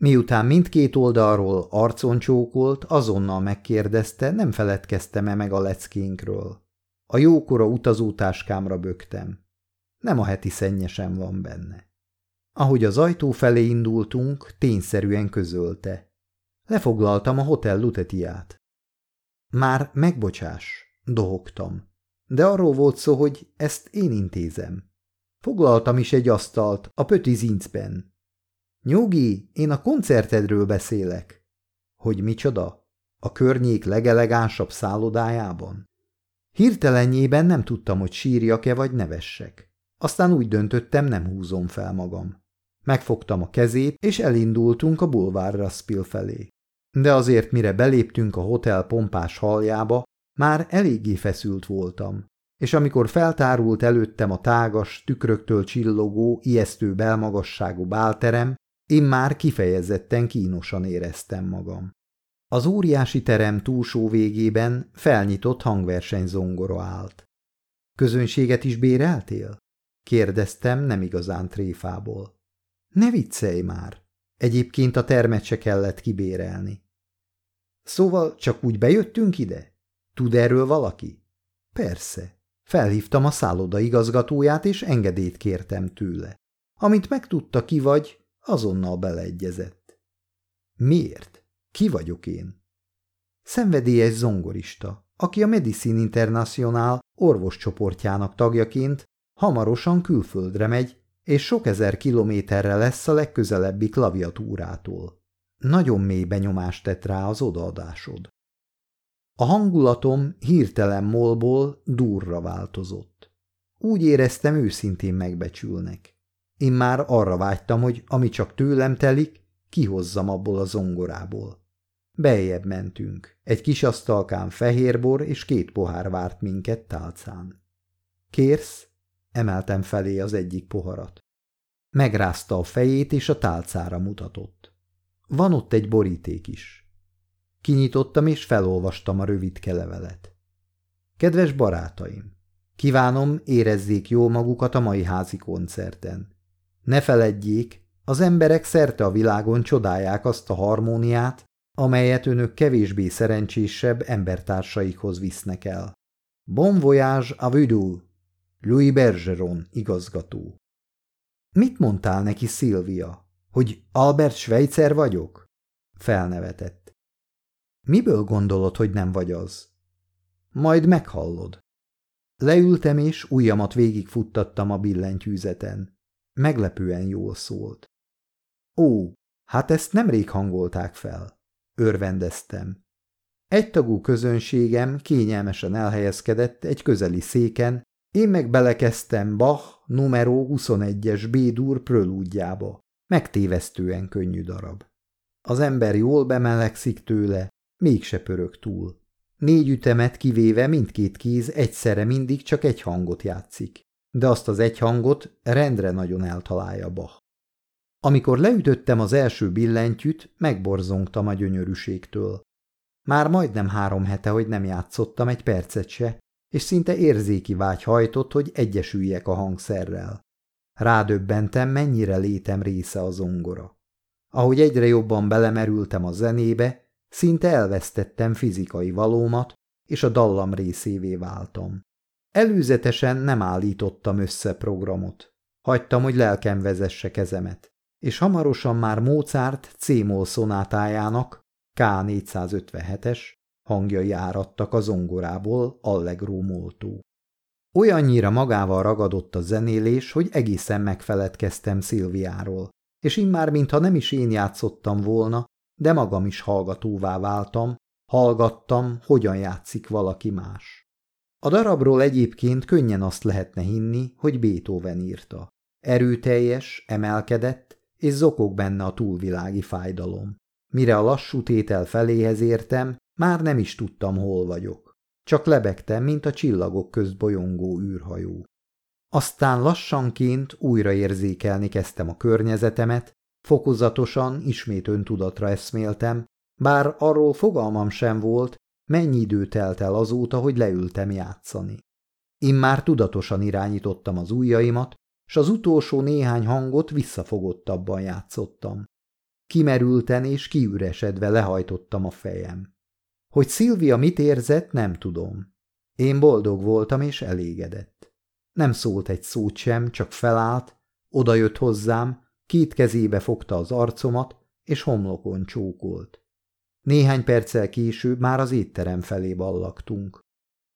Miután mindkét oldalról arcon csókolt, azonnal megkérdezte, nem feledkeztem-e meg a leckénkről. A jókora utazótáskámra bögtem. Nem a heti szennyesen van benne. Ahogy az ajtó felé indultunk, tényszerűen közölte. Lefoglaltam a hotel lutetiát. Már megbocsás, dohogtam. De arról volt szó, hogy ezt én intézem. Foglaltam is egy asztalt a Pöti Zincben. Nyugi, én a koncertedről beszélek. Hogy micsoda? A környék legelegánsabb szállodájában? Hirtelenjében nem tudtam, hogy sírjak-e vagy nevessek. Aztán úgy döntöttem, nem húzom fel magam. Megfogtam a kezét, és elindultunk a bulvár Raspil felé. De azért, mire beléptünk a hotel pompás haljába, már eléggé feszült voltam, és amikor feltárult előttem a tágas, tükröktől csillogó, ijesztő belmagasságú bálterem, én már kifejezetten kínosan éreztem magam. Az óriási terem túlsó végében felnyitott hangverseny zongora állt. Közönséget is béreltél? Kérdeztem nem igazán tréfából. Ne viccelj már! Egyébként a termet se kellett kibérelni. Szóval csak úgy bejöttünk ide? Tud erről valaki? Persze. Felhívtam a szálloda igazgatóját, és engedélyt kértem tőle. Amint megtudta ki vagy, azonnal beleegyezett. Miért? Ki vagyok én? Szenvedélyes zongorista, aki a Medicine International orvoscsoportjának tagjaként hamarosan külföldre megy, és sok ezer kilométerre lesz a legközelebbi klaviatúrától. Nagyon mély benyomást tett rá az odaadásod. A hangulatom hirtelen molból durra változott. Úgy éreztem, őszintén megbecsülnek. Én már arra vágytam, hogy ami csak tőlem telik, kihozzam abból a zongorából. Bejjebb mentünk. Egy kis asztalkán fehérbor és két pohár várt minket tálcán. Kérsz? Emeltem felé az egyik poharat. Megrázta a fejét, és a tálcára mutatott. Van ott egy boríték is. Kinyitottam, és felolvastam a rövid kelevelet. Kedves barátaim! Kívánom, érezzék jól magukat a mai házi koncerten. Ne feledjék, az emberek szerte a világon csodálják azt a harmóniát, amelyet önök kevésbé szerencsésebb embertársaikhoz visznek el. Bon voyage a voodoo! Louis Bergeron igazgató. Mit mondtál neki, Szilvia? Hogy Albert Schweitzer vagyok? Felnevetett. Miből gondolod, hogy nem vagy az? Majd meghallod. Leültem és ujjamat végigfuttattam a billentyűzeten. Meglepően jól szólt. Ó, hát ezt nemrég hangolták fel. Örvendeztem. Egytagú közönségem kényelmesen elhelyezkedett egy közeli széken, én meg belekezdtem Bach numero 21-es B-dur prölúdjába. Megtévesztően könnyű darab. Az ember jól bemelegszik tőle, mégse pörög túl. Négy ütemet kivéve mindkét kéz egyszerre mindig csak egy hangot játszik, de azt az egy hangot rendre nagyon eltalálja Bach. Amikor leütöttem az első billentyűt, megborzongtam a gyönyörűségtől. Már majdnem három hete, hogy nem játszottam egy percet se, és szinte érzéki vágy hajtott, hogy egyesüljek a hangszerrel. Rádöbbentem, mennyire létem része a zongora. Ahogy egyre jobban belemerültem a zenébe, szinte elvesztettem fizikai valómat, és a dallam részévé váltam. Előzetesen nem állítottam össze programot. Hagytam, hogy lelkem vezesse kezemet, és hamarosan már Mozart C-moll szonátájának K457-es hangjai áradtak a zongorából Allegro moltó. Olyannyira magával ragadott a zenélés, hogy egészen megfeledkeztem Szilviáról, és immár mintha nem is én játszottam volna, de magam is hallgatóvá váltam, hallgattam, hogyan játszik valaki más. A darabról egyébként könnyen azt lehetne hinni, hogy Beethoven írta. Erőteljes, emelkedett, és zokog benne a túlvilági fájdalom. Mire a lassú tétel feléhez értem, már nem is tudtam, hol vagyok. Csak lebegtem, mint a csillagok közt bolyongó űrhajó. Aztán lassanként újra érzékelni kezdtem a környezetemet, fokozatosan ismét öntudatra eszméltem, bár arról fogalmam sem volt, mennyi idő telt el azóta, hogy leültem játszani. Immár tudatosan irányítottam az ujjaimat, s az utolsó néhány hangot visszafogottabban játszottam. Kimerülten és kiüresedve lehajtottam a fejem. Hogy Szilvia mit érzett, nem tudom. Én boldog voltam és elégedett. Nem szólt egy szót sem, csak felállt, odajött hozzám, két kezébe fogta az arcomat, és homlokon csókolt. Néhány perccel később már az étterem felé ballaktunk.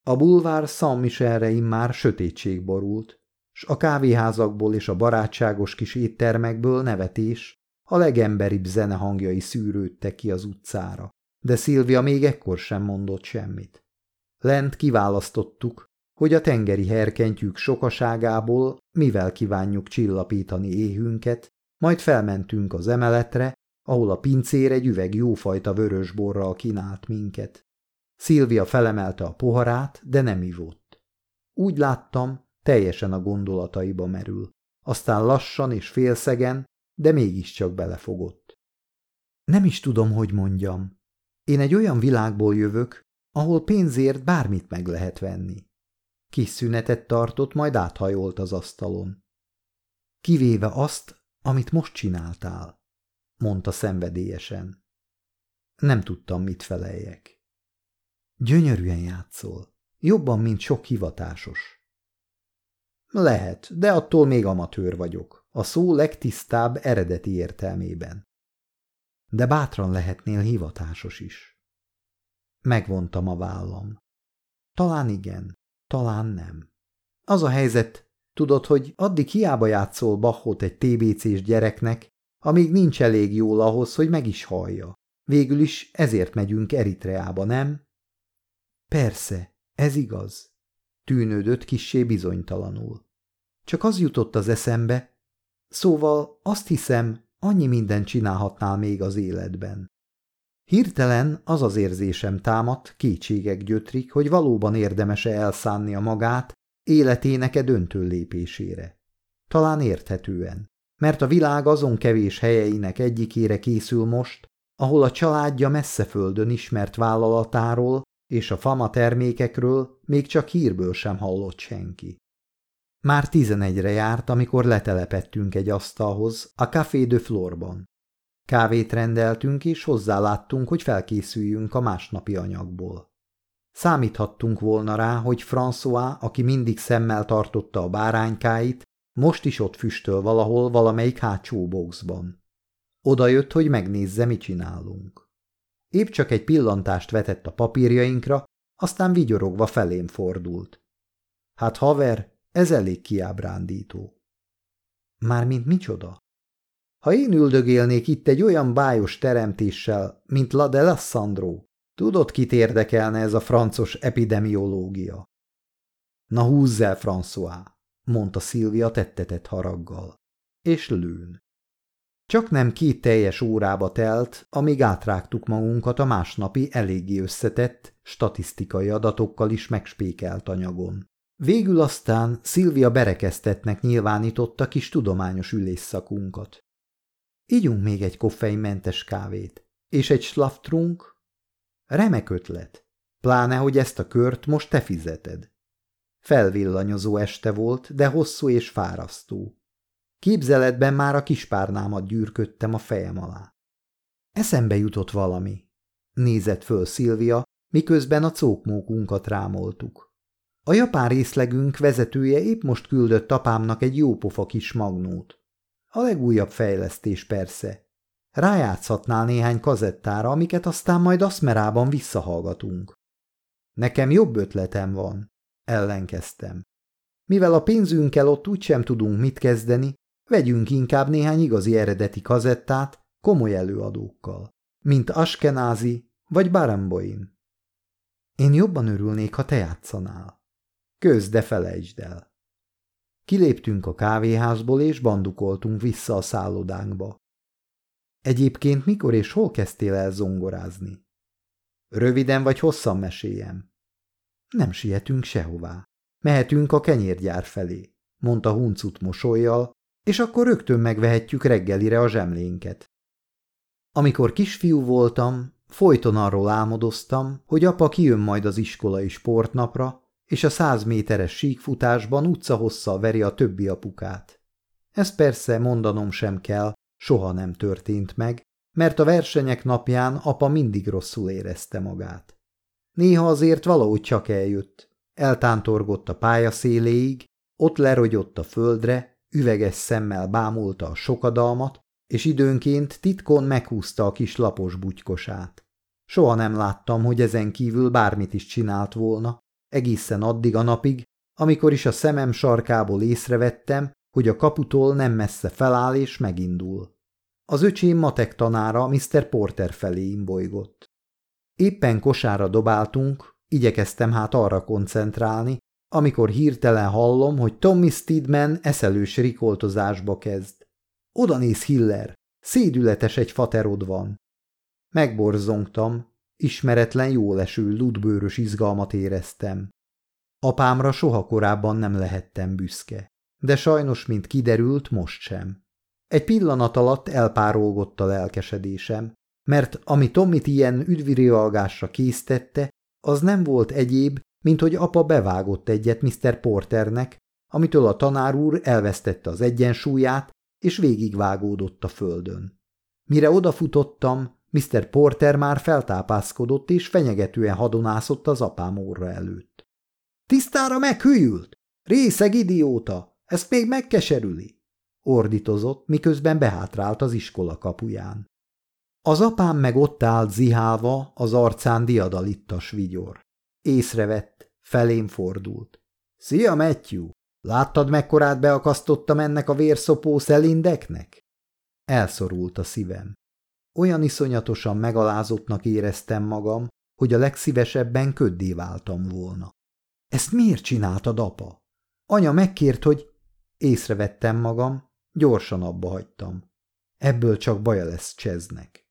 A bulvár Saint-Michelre immár sötétség borult, s a kávéházakból és a barátságos kis éttermekből nevetés, a legemberibb zene hangjai szűrődtek ki az utcára, de Szilvia még ekkor sem mondott semmit. Lent kiválasztottuk, hogy a tengeri herkentyűk sokaságából mivel kívánjuk csillapítani éhünket, majd felmentünk az emeletre, ahol a pincér egy üveg jófajta vörösborral kínált minket. Szilvia felemelte a poharát, de nem ivott. Úgy láttam, teljesen a gondolataiba merül. Aztán lassan és félszegen, de mégiscsak belefogott. Nem is tudom, hogy mondjam. Én egy olyan világból jövök, ahol pénzért bármit meg lehet venni. Kis szünetet tartott, majd áthajolt az asztalon. Kivéve azt, amit most csináltál, mondta szenvedélyesen. Nem tudtam, mit feleljek. Gyönyörűen játszol, jobban, mint sok hivatásos. Lehet, de attól még amatőr vagyok, a szó legtisztább eredeti értelmében. De bátran lehetnél hivatásos is. Megvontam a vállam. Talán igen, talán nem. Az a helyzet, tudod, hogy addig hiába játszol Bachot egy TBC-s gyereknek, amíg nincs elég jól ahhoz, hogy meg is hallja. Végül is ezért megyünk Eritreába, nem? Persze, ez igaz. Tűnődött kissé bizonytalanul. Csak az jutott az eszembe, szóval azt hiszem, annyi mindent csinálhatnál még az életben. Hirtelen az az érzésem támadt, kétségek gyötrik, hogy valóban érdemese elszánnia magát életének e döntő lépésére. Talán érthetően, mert a világ azon kevés helyeinek egyikére készül most, ahol a családja messze földön ismert vállalatáról és a fama termékekről még csak hírből sem hallott senki. Már tizenegyre járt, amikor letelepettünk egy asztalhoz a Café de Florban. Kávét rendeltünk, és hozzáláttunk, hogy felkészüljünk a másnapi anyagból. Számíthattunk volna rá, hogy François, aki mindig szemmel tartotta a báránykáit, most is ott füstöl valahol valamelyik hátsó boxban. Oda jött, hogy megnézze, mit csinálunk. Épp csak egy pillantást vetett a papírjainkra, aztán vigyorogva felém fordult. Hát haver, ez elég kiábrándító. Mármint micsoda? Ha én üldögélnék itt egy olyan bájos teremtéssel, mint La de Lassandro, tudod, kit érdekelne ez a francos epidemiológia? Na húzz el, François, mondta Szilvia tettetett haraggal. És lőn. Csak nem két teljes órába telt, amíg átrágtuk magunkat a másnapi eléggé összetett, statisztikai adatokkal is megspékelt anyagon. Végül aztán Szilvia berekeztetnek nyilvánította kis tudományos ülésszakunkat. Ígyunk még egy koffeinmentes kávét. És egy slaftrunk? Remek ötlet. Pláne, hogy ezt a kört most te fizeted. Felvillanyozó este volt, de hosszú és fárasztó. Képzeletben már a kispárnámat gyűrködtem a fejem alá. Eszembe jutott valami. Nézett föl Szilvia, miközben a cókmókunkat rámoltuk. A japán részlegünk vezetője épp most küldött apámnak egy jópofa kis magnót. A legújabb fejlesztés persze. Rájátszhatnál néhány kazettára, amiket aztán majd aszmerában visszahallgatunk. Nekem jobb ötletem van, ellenkeztem. Mivel a pénzünkkel ott úgysem tudunk mit kezdeni, vegyünk inkább néhány igazi eredeti kazettát komoly előadókkal, mint Askenázi vagy Baramboin. Én jobban örülnék, ha te játszanál. Kösz, de felejtsd el. Kiléptünk a kávéházból, és bandukoltunk vissza a szállodánkba. Egyébként mikor és hol kezdtél el zongorázni? Röviden vagy hosszan meséljem? Nem sietünk sehová. Mehetünk a kenyérgyár felé, mondta huncut mosolyjal, és akkor rögtön megvehetjük reggelire a zsemlénket. Amikor kisfiú voltam, folyton arról álmodoztam, hogy apa kijön majd az iskolai sportnapra, és a száz méteres síkfutásban utcahosszal veri a többi apukát. Ez persze mondanom sem kell, soha nem történt meg, mert a versenyek napján apa mindig rosszul érezte magát. Néha azért valahogy csak eljött, eltántorgott a pálya széléig, ott lerogyott a földre, üveges szemmel bámulta a sokadalmat, és időnként titkon meghúzta a kis lapos bugykosát. Soha nem láttam, hogy ezen kívül bármit is csinált volna, egészen addig a napig, amikor is a szemem sarkából észrevettem, hogy a kaputól nem messze feláll és megindul. Az öcsém matek tanára Mr. Porter felé imbolygott. Éppen kosára dobáltunk, igyekeztem hát arra koncentrálni, amikor hirtelen hallom, hogy Tommy Steedman eszelős rikoltozásba kezd. Oda néz Hiller, szédületes egy faterod van. Megborzongtam, ismeretlen jóleső ludbőrös izgalmat éreztem. Apámra soha korábban nem lehettem büszke, de sajnos, mint kiderült, most sem. Egy pillanat alatt elpárolgott a lelkesedésem, mert ami Tommit ilyen üdvirialgásra késztette, az nem volt egyéb, mint hogy apa bevágott egyet Mr. Porternek, amitől a tanár úr elvesztette az egyensúlyát, és végigvágódott a földön. Mire odafutottam, Mr. Porter már feltápászkodott és fenyegetően hadonászott az apám óra előtt. Tisztára meghűült! Részeg idióta! Ezt még megkeserüli! ordítozott, miközben behátrált az iskola kapuján. Az apám meg ott állt zihálva, az arcán diadalittas vigyor. Észrevett, felém fordult. – Szia, Matthew! Láttad, mekkorát beakasztottam ennek a vérszopó szelindeknek? Elszorult a szívem. Olyan iszonyatosan megalázottnak éreztem magam, hogy a legszívesebben köddé váltam volna. Ezt miért csináltad, apa? Anya megkért, hogy... Észrevettem magam, gyorsan abba hagytam. Ebből csak baja lesz Cseznek.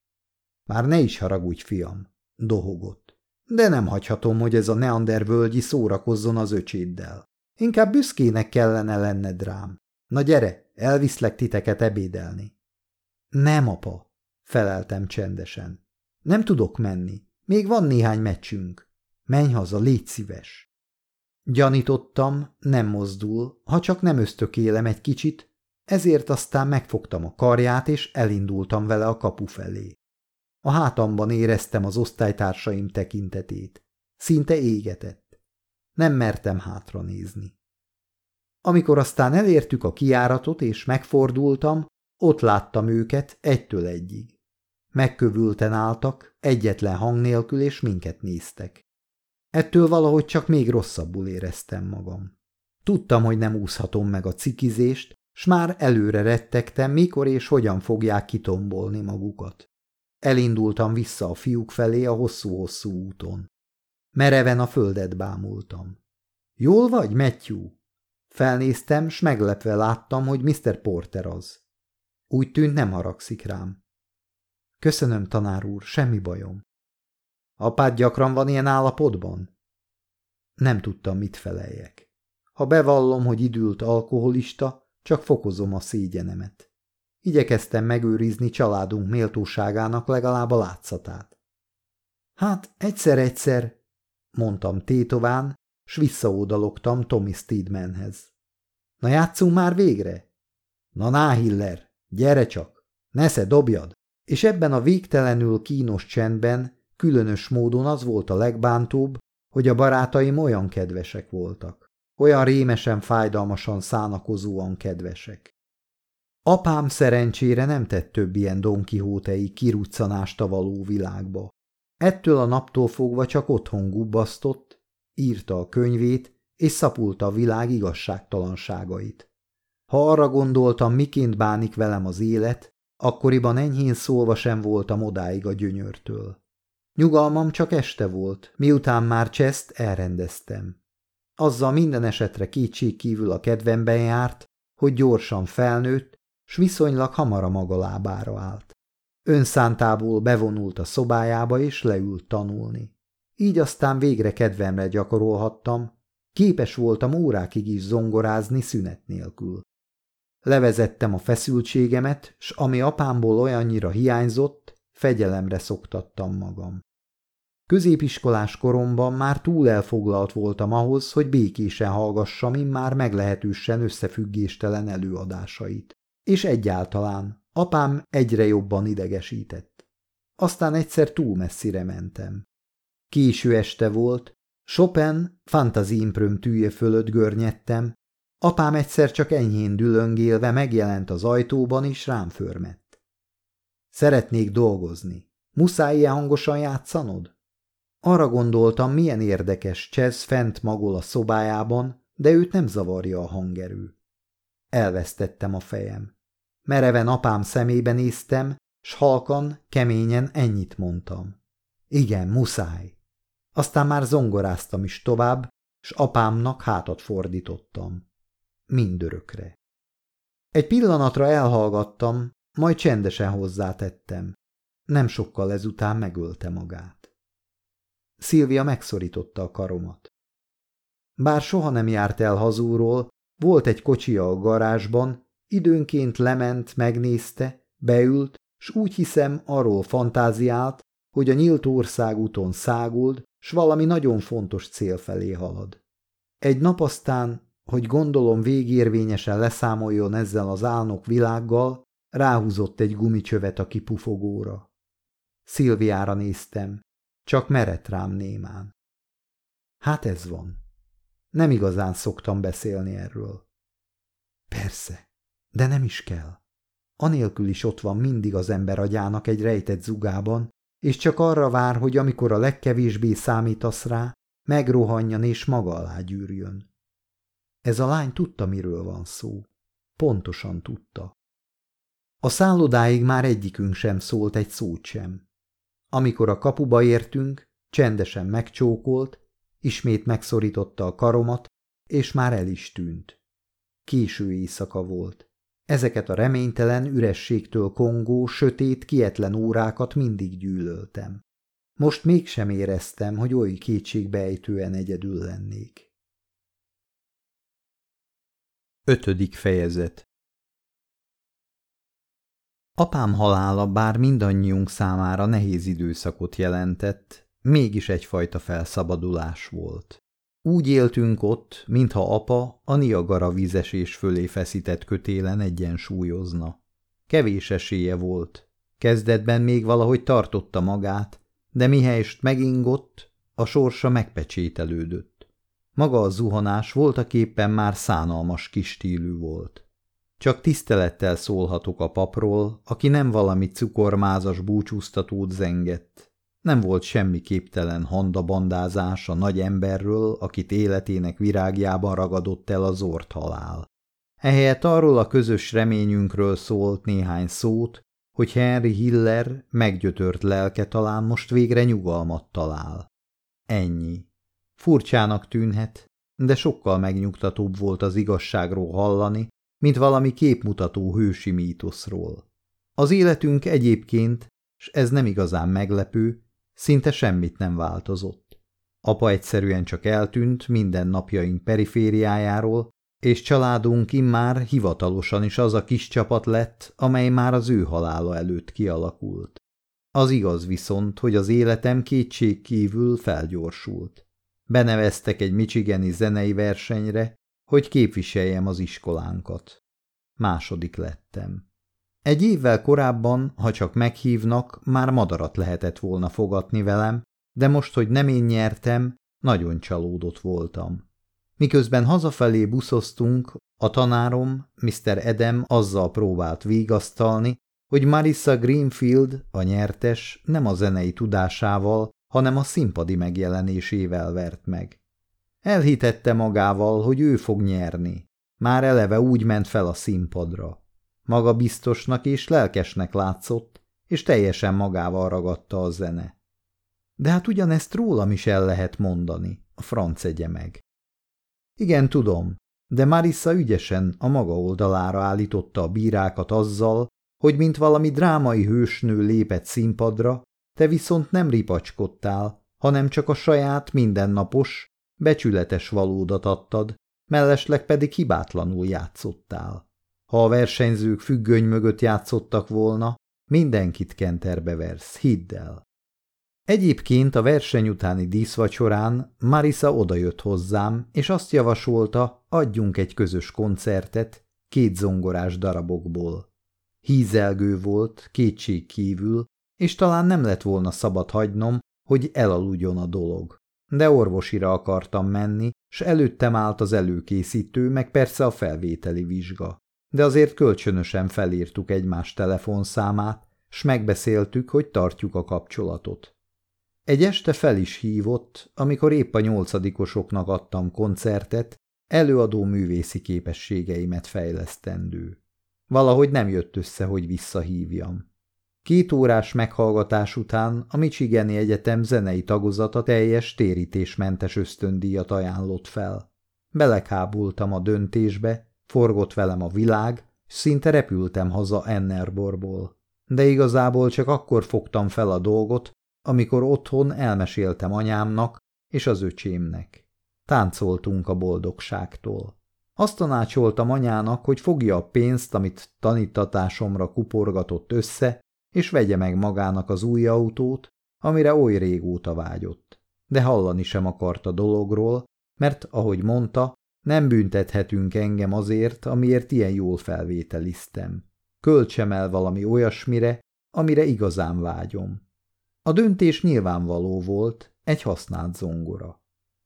Már ne is haragudj, fiam, dohogott. De nem hagyhatom, hogy ez a neander völgyi szórakozzon az öcséddel. Inkább büszkének kellene lenned rám. Na gyere, elviszlek titeket ebédelni. Nem, apa, feleltem csendesen. Nem tudok menni. Még van néhány meccsünk. Menj haza, légy szíves. Gyanítottam, nem mozdul, ha csak nem ösztökélem egy kicsit, ezért aztán megfogtam a karját, és elindultam vele a kapu felé. A hátamban éreztem az osztálytársaim tekintetét. Szinte égetett. Nem mertem hátra nézni. Amikor aztán elértük a kiáratot, és megfordultam, ott láttam őket egytől egyig. Megkövülten álltak, egyetlen hang nélkül, és minket néztek. Ettől valahogy csak még rosszabbul éreztem magam. Tudtam, hogy nem úszhatom meg a cikizést, s már előre rettegtem, mikor és hogyan fogják kitombolni magukat. Elindultam vissza a fiúk felé a hosszú-hosszú úton. Mereven a földet bámultam. Jól vagy, Matthew? Felnéztem, s meglepve láttam, hogy Mr. Porter az. Úgy tűnt, nem haragszik rám. Köszönöm, tanár úr, semmi bajom. Apád gyakran van ilyen állapotban? Nem tudtam, mit feleljek. Ha bevallom, hogy idült alkoholista, csak fokozom a szégyenemet. Igyekeztem megőrizni családunk méltóságának legalább a látszatát. Hát, egyszer-egyszer, mondtam tétován, s visszaódalogtam Tommy Steedmanhez. Na játszunk már végre? Na Náhiller, gyere csak, nesze dobjad! És ebben a végtelenül kínos csendben különös módon az volt a legbántóbb, hogy a barátaim olyan kedvesek voltak. Olyan rémesen, fájdalmasan szánakozóan kedvesek. Apám szerencsére nem tett több ilyen donkihótei kiruccanást a való világba. Ettől a naptól fogva csak otthon gubbasztott, írta a könyvét, és szapulta a világ igazságtalanságait. Ha arra gondoltam, miként bánik velem az élet, akkoriban enyhén szólva sem voltam odáig a gyönyörtől. Nyugalmam csak este volt, miután már cseszt elrendeztem. Azzal minden esetre kétség kívül a kedvemben járt, hogy gyorsan felnőtt, s viszonylag hamar a maga lábára állt. Önszántából bevonult a szobájába és leült tanulni. Így aztán végre kedvemre gyakorolhattam, képes voltam órákig is zongorázni szünet nélkül. Levezettem a feszültségemet, s ami apámból olyannyira hiányzott, fegyelemre szoktattam magam. Középiskolás koromban már túl elfoglalt voltam ahhoz, hogy békésen hallgassam immár meglehetősen összefüggéstelen előadásait. És egyáltalán apám egyre jobban idegesített. Aztán egyszer túl messzire mentem. Késő este volt, Chopin fantazi impröm tűje fölött görnyedtem, apám egyszer csak enyhén dülöngélve megjelent az ajtóban, és rám förmett. Szeretnék dolgozni. Muszáj ilyen hangosan játszanod? Arra gondoltam, milyen érdekes Csez fent magol a szobájában, de őt nem zavarja a hangerő. Elvesztettem a fejem. Mereven apám szemébe néztem, s halkan, keményen ennyit mondtam. Igen, muszáj. Aztán már zongoráztam is tovább, s apámnak hátat fordítottam. Mindörökre. Egy pillanatra elhallgattam, majd csendesen hozzátettem. Nem sokkal ezután megölte magát. Szilvia megszorította a karomat. Bár soha nem járt el hazúról, volt egy kocsia a garázsban, időnként lement, megnézte, beült, s úgy hiszem arról fantáziált, hogy a nyílt országúton száguld, s valami nagyon fontos cél felé halad. Egy nap aztán, hogy gondolom végérvényesen leszámoljon ezzel az álnok világgal, ráhúzott egy gumicsövet a kipufogóra. Szilviára néztem, csak merett rám némán. Hát ez van. Nem igazán szoktam beszélni erről. Persze, de nem is kell. Anélkül is ott van mindig az ember agyának egy rejtett zugában, és csak arra vár, hogy amikor a legkevésbé számítasz rá, megrohanjan és maga alá gyűrjön. Ez a lány tudta, miről van szó. Pontosan tudta. A szállodáig már egyikünk sem szólt egy szót sem. Amikor a kapuba értünk, csendesen megcsókolt, ismét megszorította a karomat, és már el is tűnt. Késő éjszaka volt. Ezeket a reménytelen ürességtől kongó, sötét, kietlen órákat mindig gyűlöltem. Most mégsem éreztem, hogy oly kétségbejtően egyedül lennék. Ötödik fejezet Apám halála bár mindannyiunk számára nehéz időszakot jelentett, mégis egyfajta felszabadulás volt. Úgy éltünk ott, mintha apa a Niagara vízesés fölé feszített kötélen egyensúlyozna. Kevés esélye volt. Kezdetben még valahogy tartotta magát, de mihelyest megingott, a sorsa megpecsételődött. Maga a zuhanás voltaképpen már szánalmas kis stílű volt. Csak tisztelettel szólhatok a papról, aki nem valami cukormázas búcsúztatót zengett. Nem volt semmi képtelen handabandázás a nagy emberről, akit életének virágjában ragadott el az ort halál. Ehelyett arról a közös reményünkről szólt néhány szót, hogy Henry Hiller meggyötört lelke talán most végre nyugalmat talál. Ennyi. Furcsának tűnhet, de sokkal megnyugtatóbb volt az igazságról hallani, mint valami képmutató hősi mítoszról. Az életünk egyébként, s ez nem igazán meglepő, szinte semmit nem változott. Apa egyszerűen csak eltűnt minden napjaink perifériájáról, és családunk immár hivatalosan is az a kis csapat lett, amely már az ő halála előtt kialakult. Az igaz viszont, hogy az életem kétség kívül felgyorsult. Beneveztek egy michigani zenei versenyre, hogy képviseljem az iskolánkat. Második lettem. Egy évvel korábban, ha csak meghívnak, már madarat lehetett volna fogatni velem, de most, hogy nem én nyertem, nagyon csalódott voltam. Miközben hazafelé buszoztunk, a tanárom, Mr. Edem azzal próbált vigasztalni, hogy Marissa Greenfield, a nyertes, nem a zenei tudásával, hanem a színpadi megjelenésével vert meg. Elhitette magával, hogy ő fog nyerni. Már eleve úgy ment fel a színpadra. Maga biztosnak és lelkesnek látszott, és teljesen magával ragadta a zene. De hát ugyanezt rólam is el lehet mondani, a franc egye meg. Igen, tudom, de Marissa ügyesen a maga oldalára állította a bírákat azzal, hogy mint valami drámai hősnő lépett színpadra, te viszont nem ripacskodtál, hanem csak a saját mindennapos, becsületes valódat adtad, mellesleg pedig hibátlanul játszottál. Ha a versenyzők függöny mögött játszottak volna, mindenkit kenterbe versz, hidd el. Egyébként a verseny utáni díszvacsorán Marisa odajött hozzám, és azt javasolta, adjunk egy közös koncertet két zongorás darabokból. Hízelgő volt, kétség kívül, és talán nem lett volna szabad hagynom, hogy elaludjon a dolog. De orvosira akartam menni, s előttem állt az előkészítő, meg persze a felvételi vizsga. De azért kölcsönösen felírtuk egymás telefonszámát, s megbeszéltük, hogy tartjuk a kapcsolatot. Egy este fel is hívott, amikor épp a nyolcadikosoknak adtam koncertet, előadó művészi képességeimet fejlesztendő. Valahogy nem jött össze, hogy visszahívjam. Két órás meghallgatás után a Michigani Egyetem zenei tagozata teljes térítésmentes ösztöndíjat ajánlott fel. Belekábultam a döntésbe, forgott velem a világ, szinte repültem haza Ennerborból. De igazából csak akkor fogtam fel a dolgot, amikor otthon elmeséltem anyámnak és az öcsémnek. Táncoltunk a boldogságtól. Azt tanácsoltam anyának, hogy fogja a pénzt, amit tanítatásomra kuporgatott össze, és vegye meg magának az új autót, amire oly régóta vágyott. De hallani sem akart a dologról, mert, ahogy mondta, nem büntethetünk engem azért, amiért ilyen jól felvételiztem. Költsem el valami olyasmire, amire igazán vágyom. A döntés nyilvánvaló volt, egy használt zongora.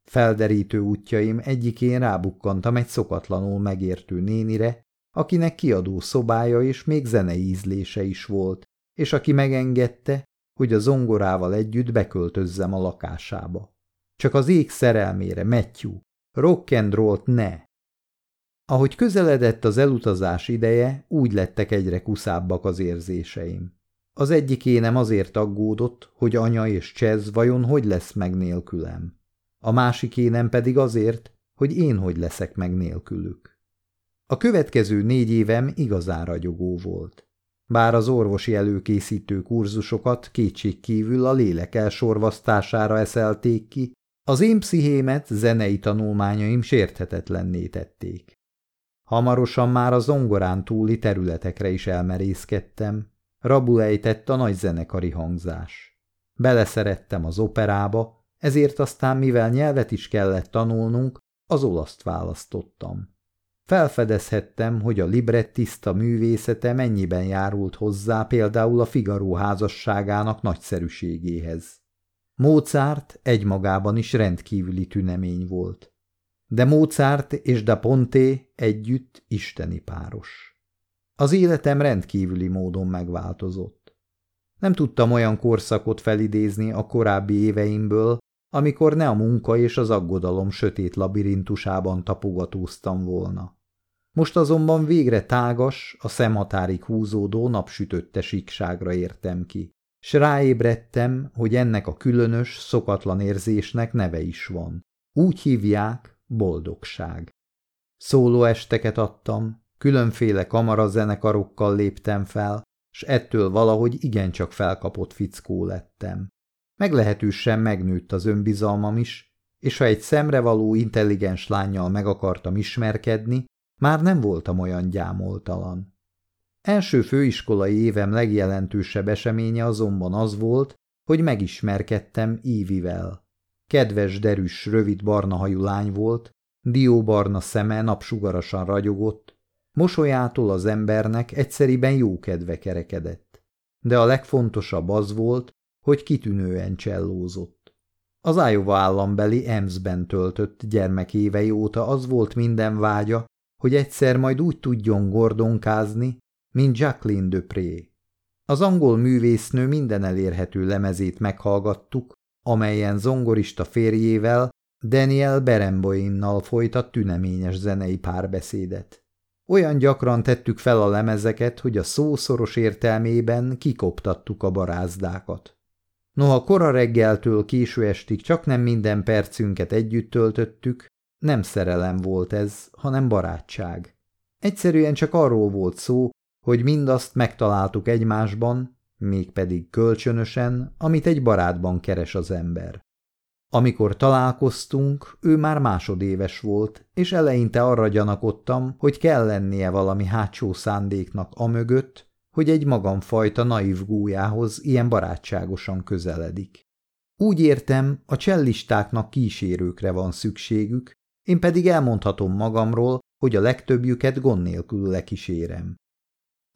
Felderítő útjaim egyikén rábukkantam egy szokatlanul megértő nénire, akinek kiadó szobája és még zenei ízlése is volt, és aki megengedte, hogy a zongorával együtt beköltözzem a lakásába. Csak az ég szerelmére, Matthew, rock and roll ne! Ahogy közeledett az elutazás ideje, úgy lettek egyre kuszábbak az érzéseim. Az egyik énem azért aggódott, hogy anya és Csez vajon hogy lesz meg nélkülem. A másik énem pedig azért, hogy én hogy leszek meg nélkülük. A következő négy évem igazán ragyogó volt. Bár az orvosi előkészítő kurzusokat kétség kívül a lélek elsorvasztására eszelték ki, az én pszichémet zenei tanulmányaim sérthetetlenné tették. Hamarosan már a zongorán túli területekre is elmerészkedtem, Rabul ejtett a nagy zenekari hangzás. Beleszerettem az operába, ezért aztán, mivel nyelvet is kellett tanulnunk, az olaszt választottam. Felfedezhettem, hogy a librettista művészete mennyiben járult hozzá például a Figaro házasságának nagyszerűségéhez. Mozart egymagában is rendkívüli tünemény volt. De Mozart és Da Ponte együtt isteni páros. Az életem rendkívüli módon megváltozott. Nem tudtam olyan korszakot felidézni a korábbi éveimből, amikor ne a munka és az aggodalom sötét labirintusában tapogatóztam volna. Most azonban végre tágas, a szemhatárig húzódó napsütötte síkságra értem ki, s ráébredtem, hogy ennek a különös, szokatlan érzésnek neve is van. Úgy hívják boldogság. Szóló esteket adtam, Különféle kamarazenekarokkal léptem fel, s ettől valahogy igencsak felkapott fickó lettem. Meglehetősen megnőtt az önbizalmam is, és ha egy szemrevaló intelligens lányjal meg akartam ismerkedni, már nem voltam olyan gyámoltalan. Első főiskolai évem legjelentősebb eseménye azonban az volt, hogy megismerkedtem Ívivel. Kedves, derűs, rövid barna hajú lány volt, dióbarna szeme napsugarasan ragyogott, Mosolyától az embernek egyszeriben jó kedve kerekedett. De a legfontosabb az volt, hogy kitűnően csellózott. Az Iowa állambeli Emsben töltött gyermekévei óta az volt minden vágya, hogy egyszer majd úgy tudjon gordonkázni, mint Jacqueline Dupré. Az angol művésznő minden elérhető lemezét meghallgattuk, amelyen zongorista férjével Daniel Beremboinnal folytat tüneményes zenei párbeszédet. Olyan gyakran tettük fel a lemezeket, hogy a szószoros értelmében kikoptattuk a barázdákat. Noha kora reggeltől késő estig csak nem minden percünket együtt töltöttük, nem szerelem volt ez, hanem barátság. Egyszerűen csak arról volt szó, hogy mindazt megtaláltuk egymásban, mégpedig kölcsönösen, amit egy barátban keres az ember. Amikor találkoztunk, ő már másodéves volt, és eleinte arra gyanakodtam, hogy kell lennie valami hátsó szándéknak amögött, hogy egy magamfajta naív gújához ilyen barátságosan közeledik. Úgy értem, a csellistáknak kísérőkre van szükségük, én pedig elmondhatom magamról, hogy a legtöbbjüket gond nélkül lekísérem.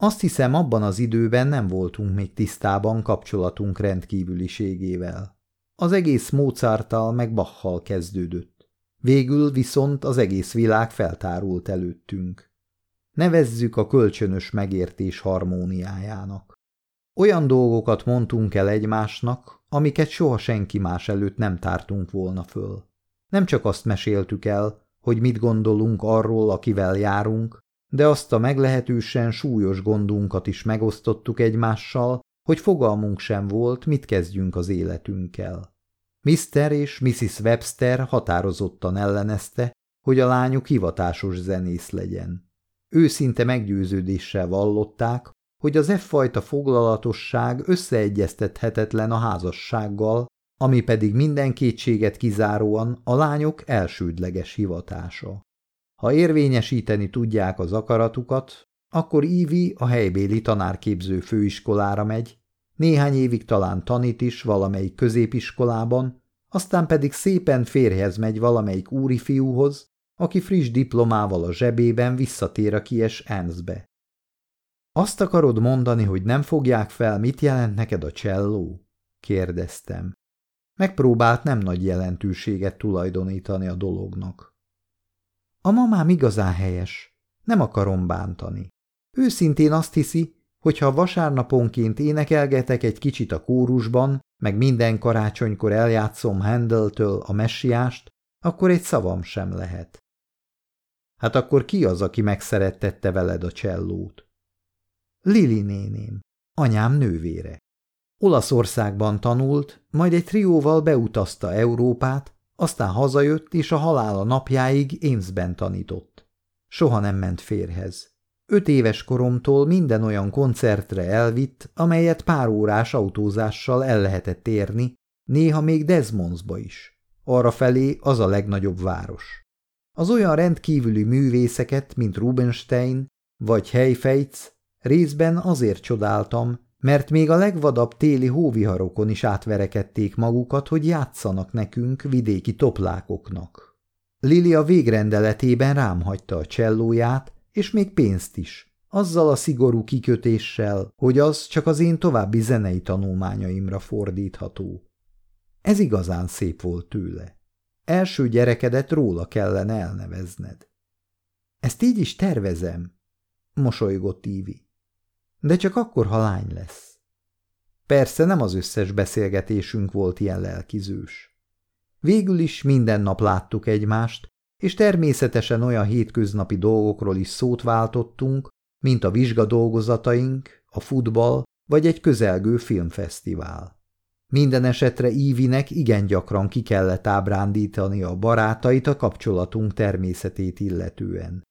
Azt hiszem, abban az időben nem voltunk még tisztában kapcsolatunk rendkívüliségével. Az egész Mozarttal meg Bachal kezdődött. Végül viszont az egész világ feltárult előttünk. Nevezzük a kölcsönös megértés harmóniájának. Olyan dolgokat mondtunk el egymásnak, amiket soha senki más előtt nem tártunk volna föl. Nem csak azt meséltük el, hogy mit gondolunk arról, akivel járunk, de azt a meglehetősen súlyos gondunkat is megosztottuk egymással, hogy fogalmunk sem volt, mit kezdjünk az életünkkel. Mr. és Mrs. Webster határozottan ellenezte, hogy a lányuk hivatásos zenész legyen. Őszinte meggyőződéssel vallották, hogy az e-fajta foglalatosság összeegyeztethetetlen a házassággal, ami pedig minden kétséget kizáróan a lányok elsődleges hivatása. Ha érvényesíteni tudják az akaratukat, akkor Ívi a helybéli tanárképző főiskolára megy, néhány évig talán tanít is valamelyik középiskolában, aztán pedig szépen férhez megy valamelyik úri fiúhoz, aki friss diplomával a zsebében visszatér a kies Ernstbe. Azt akarod mondani, hogy nem fogják fel, mit jelent neked a cselló? kérdeztem. Megpróbált nem nagy jelentőséget tulajdonítani a dolognak. A mamám igazán helyes. Nem akarom bántani. Őszintén azt hiszi, hogy ha vasárnaponként énekelgetek egy kicsit a kórusban, meg minden karácsonykor eljátszom Handeltől a messiást, akkor egy szavam sem lehet. Hát akkor ki az, aki megszerettette veled a csellót? Lili néném, anyám nővére. Olaszországban tanult, majd egy trióval beutazta Európát, aztán hazajött, és a halála napjáig Émszben tanított. Soha nem ment férhez. Öt éves koromtól minden olyan koncertre elvitt, amelyet pár órás autózással el lehetett érni, néha még Desmondsba is. Arra az a legnagyobb város. Az olyan rendkívüli művészeket, mint Rubenstein vagy Heifetz, részben azért csodáltam, mert még a legvadabb téli hóviharokon is átverekedték magukat, hogy játszanak nekünk vidéki toplákoknak. Lilia végrendeletében rám hagyta a csellóját, és még pénzt is, azzal a szigorú kikötéssel, hogy az csak az én további zenei tanulmányaimra fordítható. Ez igazán szép volt tőle. Első gyerekedet róla kellene elnevezned. Ezt így is tervezem, mosolygott Ívi. De csak akkor, ha lány lesz. Persze nem az összes beszélgetésünk volt ilyen lelkizős. Végül is minden nap láttuk egymást, és természetesen olyan hétköznapi dolgokról is szót váltottunk, mint a vizsgadolgozataink, a futball vagy egy közelgő filmfesztivál. Minden esetre Ívinek igen gyakran ki kellett ábrándítani a barátait a kapcsolatunk természetét illetően.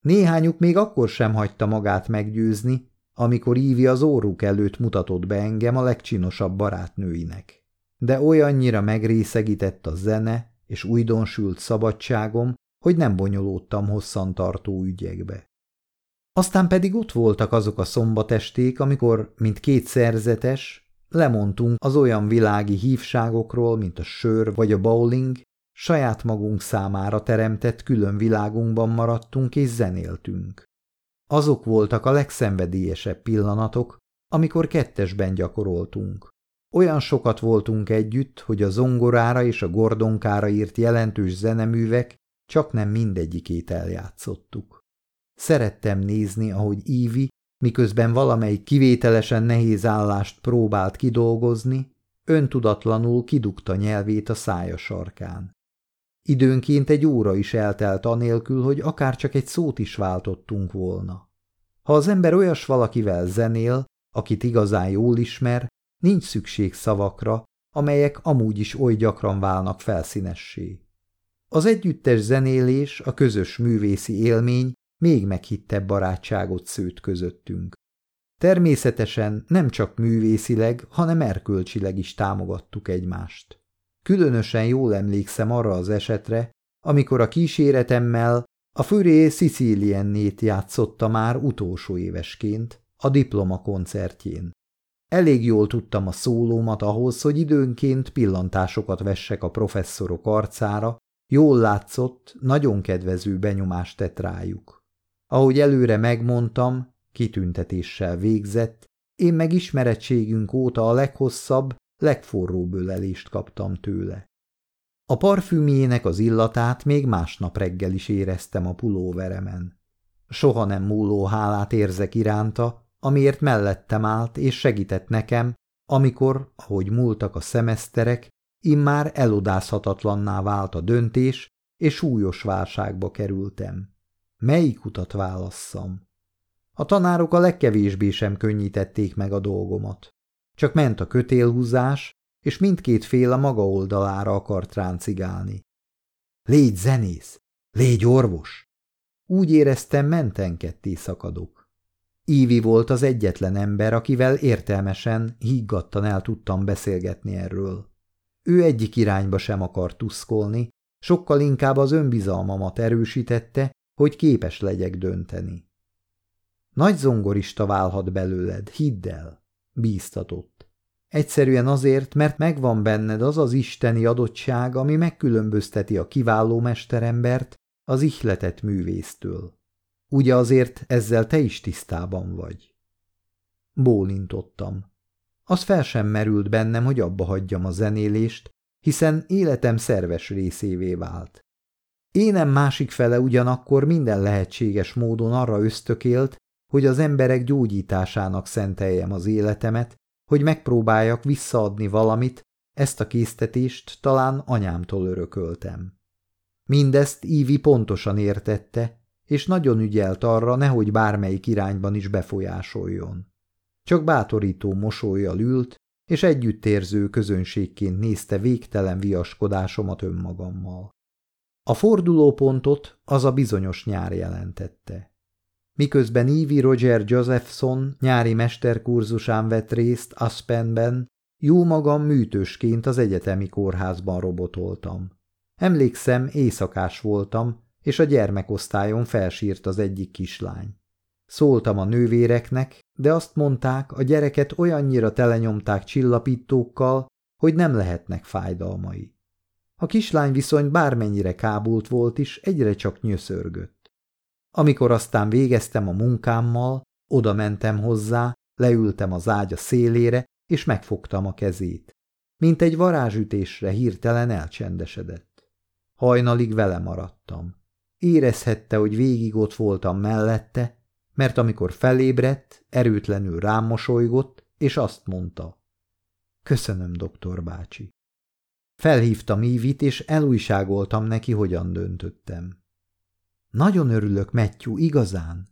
Néhányuk még akkor sem hagyta magát meggyőzni, amikor Ívi az óruk előtt mutatott be engem a legcsinosabb barátnőinek. De olyannyira megrészegített a zene és újdonsült szabadságom, hogy nem bonyolódtam hosszantartó ügyekbe. Aztán pedig ott voltak azok a szombatesték, amikor, mint két szerzetes, lemondtunk az olyan világi hívságokról, mint a sör vagy a bowling, saját magunk számára teremtett külön világunkban maradtunk és zenéltünk. Azok voltak a legszenvedélyesebb pillanatok, amikor kettesben gyakoroltunk. Olyan sokat voltunk együtt, hogy a zongorára és a gordonkára írt jelentős zeneművek csak nem mindegyikét eljátszottuk. Szerettem nézni, ahogy Ívi, miközben valamelyik kivételesen nehéz állást próbált kidolgozni, öntudatlanul kidugta nyelvét a szája sarkán. Időnként egy óra is eltelt anélkül, hogy akár csak egy szót is váltottunk volna. Ha az ember olyas valakivel zenél, akit igazán jól ismer, nincs szükség szavakra, amelyek amúgy is oly gyakran válnak felszínessé. Az együttes zenélés, a közös művészi élmény még meghittebb barátságot szőtt közöttünk. Természetesen nem csak művészileg, hanem erkölcsileg is támogattuk egymást. Különösen jól emlékszem arra az esetre, amikor a kíséretemmel a Füré Siciliennét játszotta már utolsó évesként, a diploma koncertjén. Elég jól tudtam a szólómat ahhoz, hogy időnként pillantásokat vessek a professzorok arcára, jól látszott, nagyon kedvező benyomást tett rájuk. Ahogy előre megmondtam, kitüntetéssel végzett, én meg ismerettségünk óta a leghosszabb, legforróbb ölelést kaptam tőle. A parfümjének az illatát még másnap reggel is éreztem a pulóveremen. Soha nem múló hálát érzek iránta, amiért mellettem állt és segített nekem, amikor, ahogy múltak a szemeszterek, immár elodázhatatlanná vált a döntés, és súlyos válságba kerültem. Melyik utat válasszam? A tanárok a legkevésbé sem könnyítették meg a dolgomat. Csak ment a kötélhúzás, és mindkét fél a maga oldalára akart ráncigálni. Légy zenész! Légy orvos! Úgy éreztem, menten ketté szakadok. Ívi volt az egyetlen ember, akivel értelmesen, higgadtan el tudtam beszélgetni erről. Ő egyik irányba sem akart tuszkolni, sokkal inkább az önbizalmamat erősítette, hogy képes legyek dönteni. Nagy zongorista válhat belőled, hidd el, bíztatott. Egyszerűen azért, mert megvan benned az az isteni adottság, ami megkülönbözteti a kiváló mesterembert az ihletett művésztől. Ugye azért ezzel te is tisztában vagy? Bólintottam. Az fel sem merült bennem, hogy abba hagyjam a zenélést, hiszen életem szerves részévé vált. Énem másik fele ugyanakkor minden lehetséges módon arra ösztökélt, hogy az emberek gyógyításának szenteljem az életemet, hogy megpróbáljak visszaadni valamit, ezt a késztetést talán anyámtól örököltem. Mindezt Ívi pontosan értette, és nagyon ügyelt arra, nehogy bármelyik irányban is befolyásoljon. Csak bátorító mosolyjal ült, és együttérző közönségként nézte végtelen viaskodásomat önmagammal. A fordulópontot az a bizonyos nyár jelentette. Miközben Evie Roger Josephson nyári mesterkurzusán vett részt Aspenben, jó magam műtősként az egyetemi kórházban robotoltam. Emlékszem, éjszakás voltam, és a gyermekosztályon felsírt az egyik kislány. Szóltam a nővéreknek, de azt mondták, a gyereket olyannyira telenyomták csillapítókkal, hogy nem lehetnek fájdalmai. A kislány viszont bármennyire kábult volt is, egyre csak nyöszörgött. Amikor aztán végeztem a munkámmal, oda mentem hozzá, leültem az ágya szélére, és megfogtam a kezét. Mint egy varázsütésre hirtelen elcsendesedett. Hajnalig vele maradtam. Érezhette, hogy végig ott voltam mellette, mert amikor felébredt, erőtlenül rám mosolygott, és azt mondta. Köszönöm, doktor bácsi. Felhívtam Ívit, és elújságoltam neki, hogyan döntöttem. Nagyon örülök, Matthew, igazán.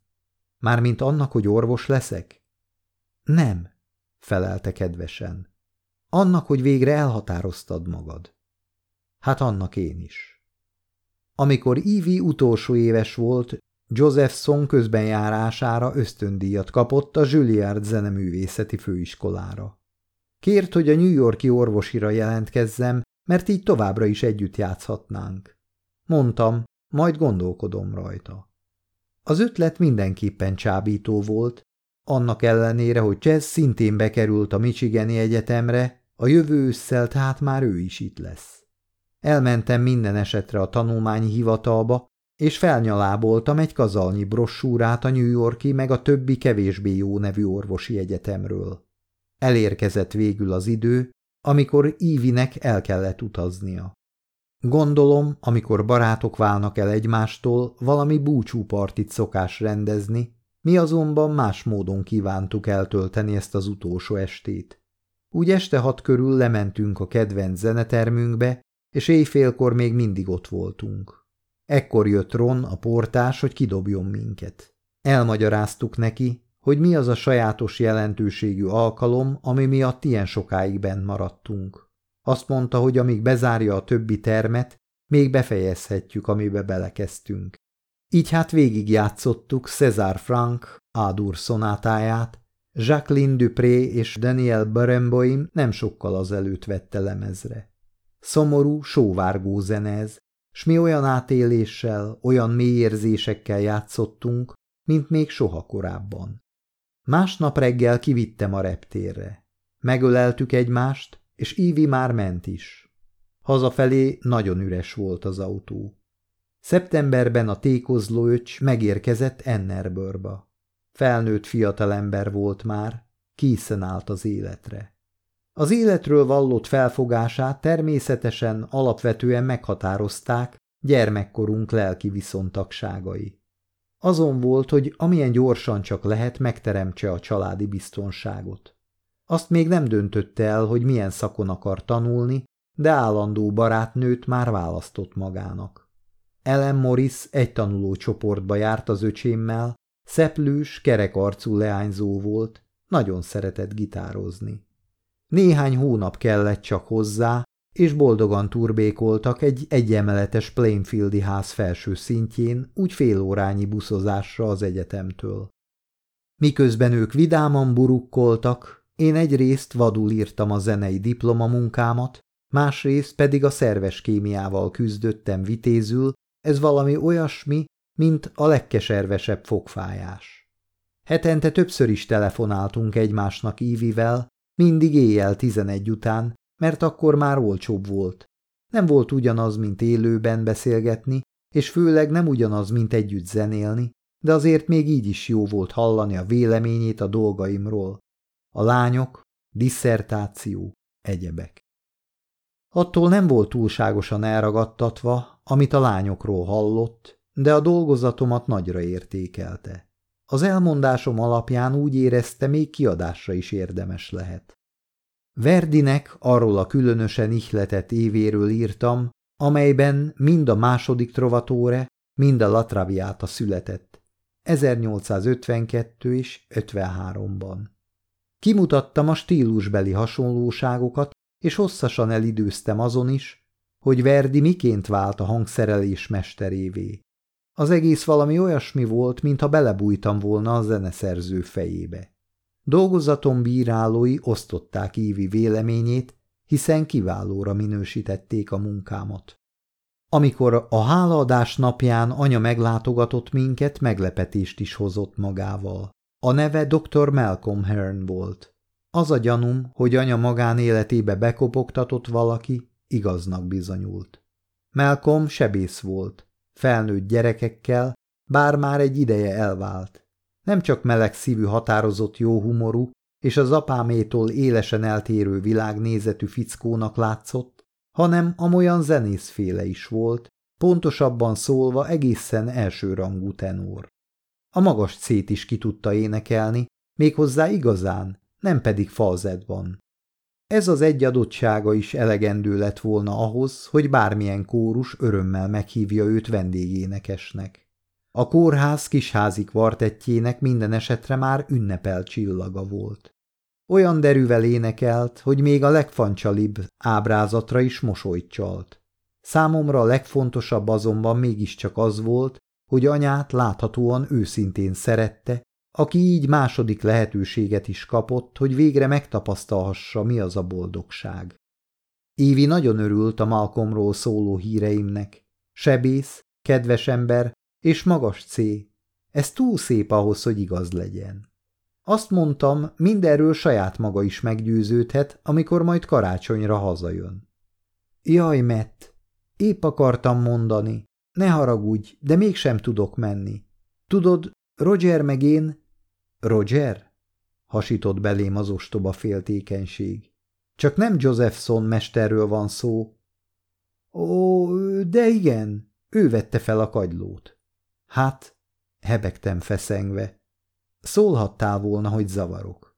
Mármint annak, hogy orvos leszek? Nem, felelte kedvesen. Annak, hogy végre elhatároztad magad. Hát annak én is. Amikor Ivy utolsó éves volt, Josephson közbenjárására ösztöndíjat kapott a Juilliard zeneművészeti főiskolára. Kért, hogy a New Yorki orvosira jelentkezzem, mert így továbbra is együtt játszhatnánk. Mondtam, majd gondolkodom rajta. Az ötlet mindenképpen csábító volt, annak ellenére, hogy Jazz szintén bekerült a Michigani Egyetemre, a jövő ősszel tehát már ő is itt lesz. Elmentem minden esetre a tanulmányi hivatalba, és felnyaláboltam egy kazalnyi brossúrát a New Yorki meg a többi kevésbé jó nevű orvosi egyetemről. Elérkezett végül az idő, amikor Ívinek el kellett utaznia. Gondolom, amikor barátok válnak el egymástól, valami búcsúpartit szokás rendezni, mi azonban más módon kívántuk eltölteni ezt az utolsó estét. Úgy este hat körül lementünk a kedvenc zenetermünkbe, és éjfélkor még mindig ott voltunk. Ekkor jött Ron, a portás, hogy kidobjon minket. Elmagyaráztuk neki, hogy mi az a sajátos jelentőségű alkalom, ami miatt ilyen sokáig bent maradtunk. Azt mondta, hogy amíg bezárja a többi termet, még befejezhetjük, amibe belekezdtünk. Így hát végigjátszottuk César Frank Ádur szonátáját, Jacqueline Dupré és Daniel Barenboim nem sokkal azelőtt vette lemezre. Szomorú, sóvárgó zenez, s mi olyan átéléssel, olyan mély érzésekkel játszottunk, mint még soha korábban. Másnap reggel kivittem a reptérre. Megöleltük egymást, és Ívi már ment is. Hazafelé nagyon üres volt az autó. Szeptemberben a tékozló öcs megérkezett Ennerbörba. Felnőtt fiatalember volt már, készen állt az életre. Az életről vallott felfogását természetesen alapvetően meghatározták gyermekkorunk lelki viszontagságai. Azon volt, hogy amilyen gyorsan csak lehet megteremtse a családi biztonságot. Azt még nem döntötte el, hogy milyen szakon akar tanulni, de állandó barátnőt már választott magának. Ellen Morris egy tanuló csoportba járt az öcsémmel, szeplős, kerekarcú leányzó volt, nagyon szeretett gitározni. Néhány hónap kellett csak hozzá, és boldogan turbékoltak egy egyemeletes Plainfieldi ház felső szintjén, úgy fél órányi buszozásra az egyetemtől. Miközben ők vidáman burukkoltak, én egyrészt vadul írtam a zenei diplomamunkámat, másrészt pedig a szerves kémiával küzdöttem vitézül, ez valami olyasmi, mint a legkeservesebb fogfájás. Hetente többször is telefonáltunk egymásnak Ívivel, mindig éjjel tizenegy után, mert akkor már olcsóbb volt. Nem volt ugyanaz, mint élőben beszélgetni, és főleg nem ugyanaz, mint együtt zenélni, de azért még így is jó volt hallani a véleményét a dolgaimról. A lányok, disszertáció, egyebek. Attól nem volt túlságosan elragadtatva, amit a lányokról hallott, de a dolgozatomat nagyra értékelte. Az elmondásom alapján úgy érezte, még kiadásra is érdemes lehet. Verdinek arról a különösen ihletett évéről írtam, amelyben mind a második trovatóre, mind a Latraviáta született, 1852 és 53-ban. Kimutattam a stílusbeli hasonlóságokat, és hosszasan elidőztem azon is, hogy Verdi miként vált a hangszerelés mesterévé. Az egész valami olyasmi volt, mintha belebújtam volna a zeneszerző fejébe. Dolgozatom bírálói osztották Ívi véleményét, hiszen kiválóra minősítették a munkámat. Amikor a hálaadás napján anya meglátogatott minket, meglepetést is hozott magával. A neve dr. Malcolm Hearn volt. Az a gyanúm, hogy anya magánéletébe bekopogtatott valaki, igaznak bizonyult. Malcolm sebész volt, felnőtt gyerekekkel, bár már egy ideje elvált. Nem csak meleg szívű határozott jó humorú, és az apámétól élesen eltérő világnézetű fickónak látszott, hanem amolyan zenészféle is volt, pontosabban szólva egészen elsőrangú tenor. A magas cét is ki tudta énekelni, méghozzá igazán, nem pedig falzetban. Ez az egy adottsága is elegendő lett volna ahhoz, hogy bármilyen kórus örömmel meghívja őt vendégénekesnek. A kórház kisházi kvartettjének minden esetre már ünnepel csillaga volt. Olyan derűvel énekelt, hogy még a legfancsalibb ábrázatra is mosolyt csalt. Számomra a legfontosabb azonban mégiscsak az volt, hogy anyát láthatóan őszintén szerette, aki így második lehetőséget is kapott, hogy végre megtapasztalhassa, mi az a boldogság. Évi nagyon örült a Malcolmról szóló híreimnek. Sebész, kedves ember, és magas C. Ez túl szép ahhoz, hogy igaz legyen. Azt mondtam, mindenről saját maga is meggyőződhet, amikor majd karácsonyra hazajön. Jaj, Matt, épp akartam mondani. Ne haragudj, de mégsem tudok menni. Tudod, Roger meg én... Roger? Hasított belém az ostoba féltékenység. Csak nem Josephson mesterről van szó. Ó, de igen, ő vette fel a kagylót. Hát, hebegtem feszengve. Szólhattál volna, hogy zavarok.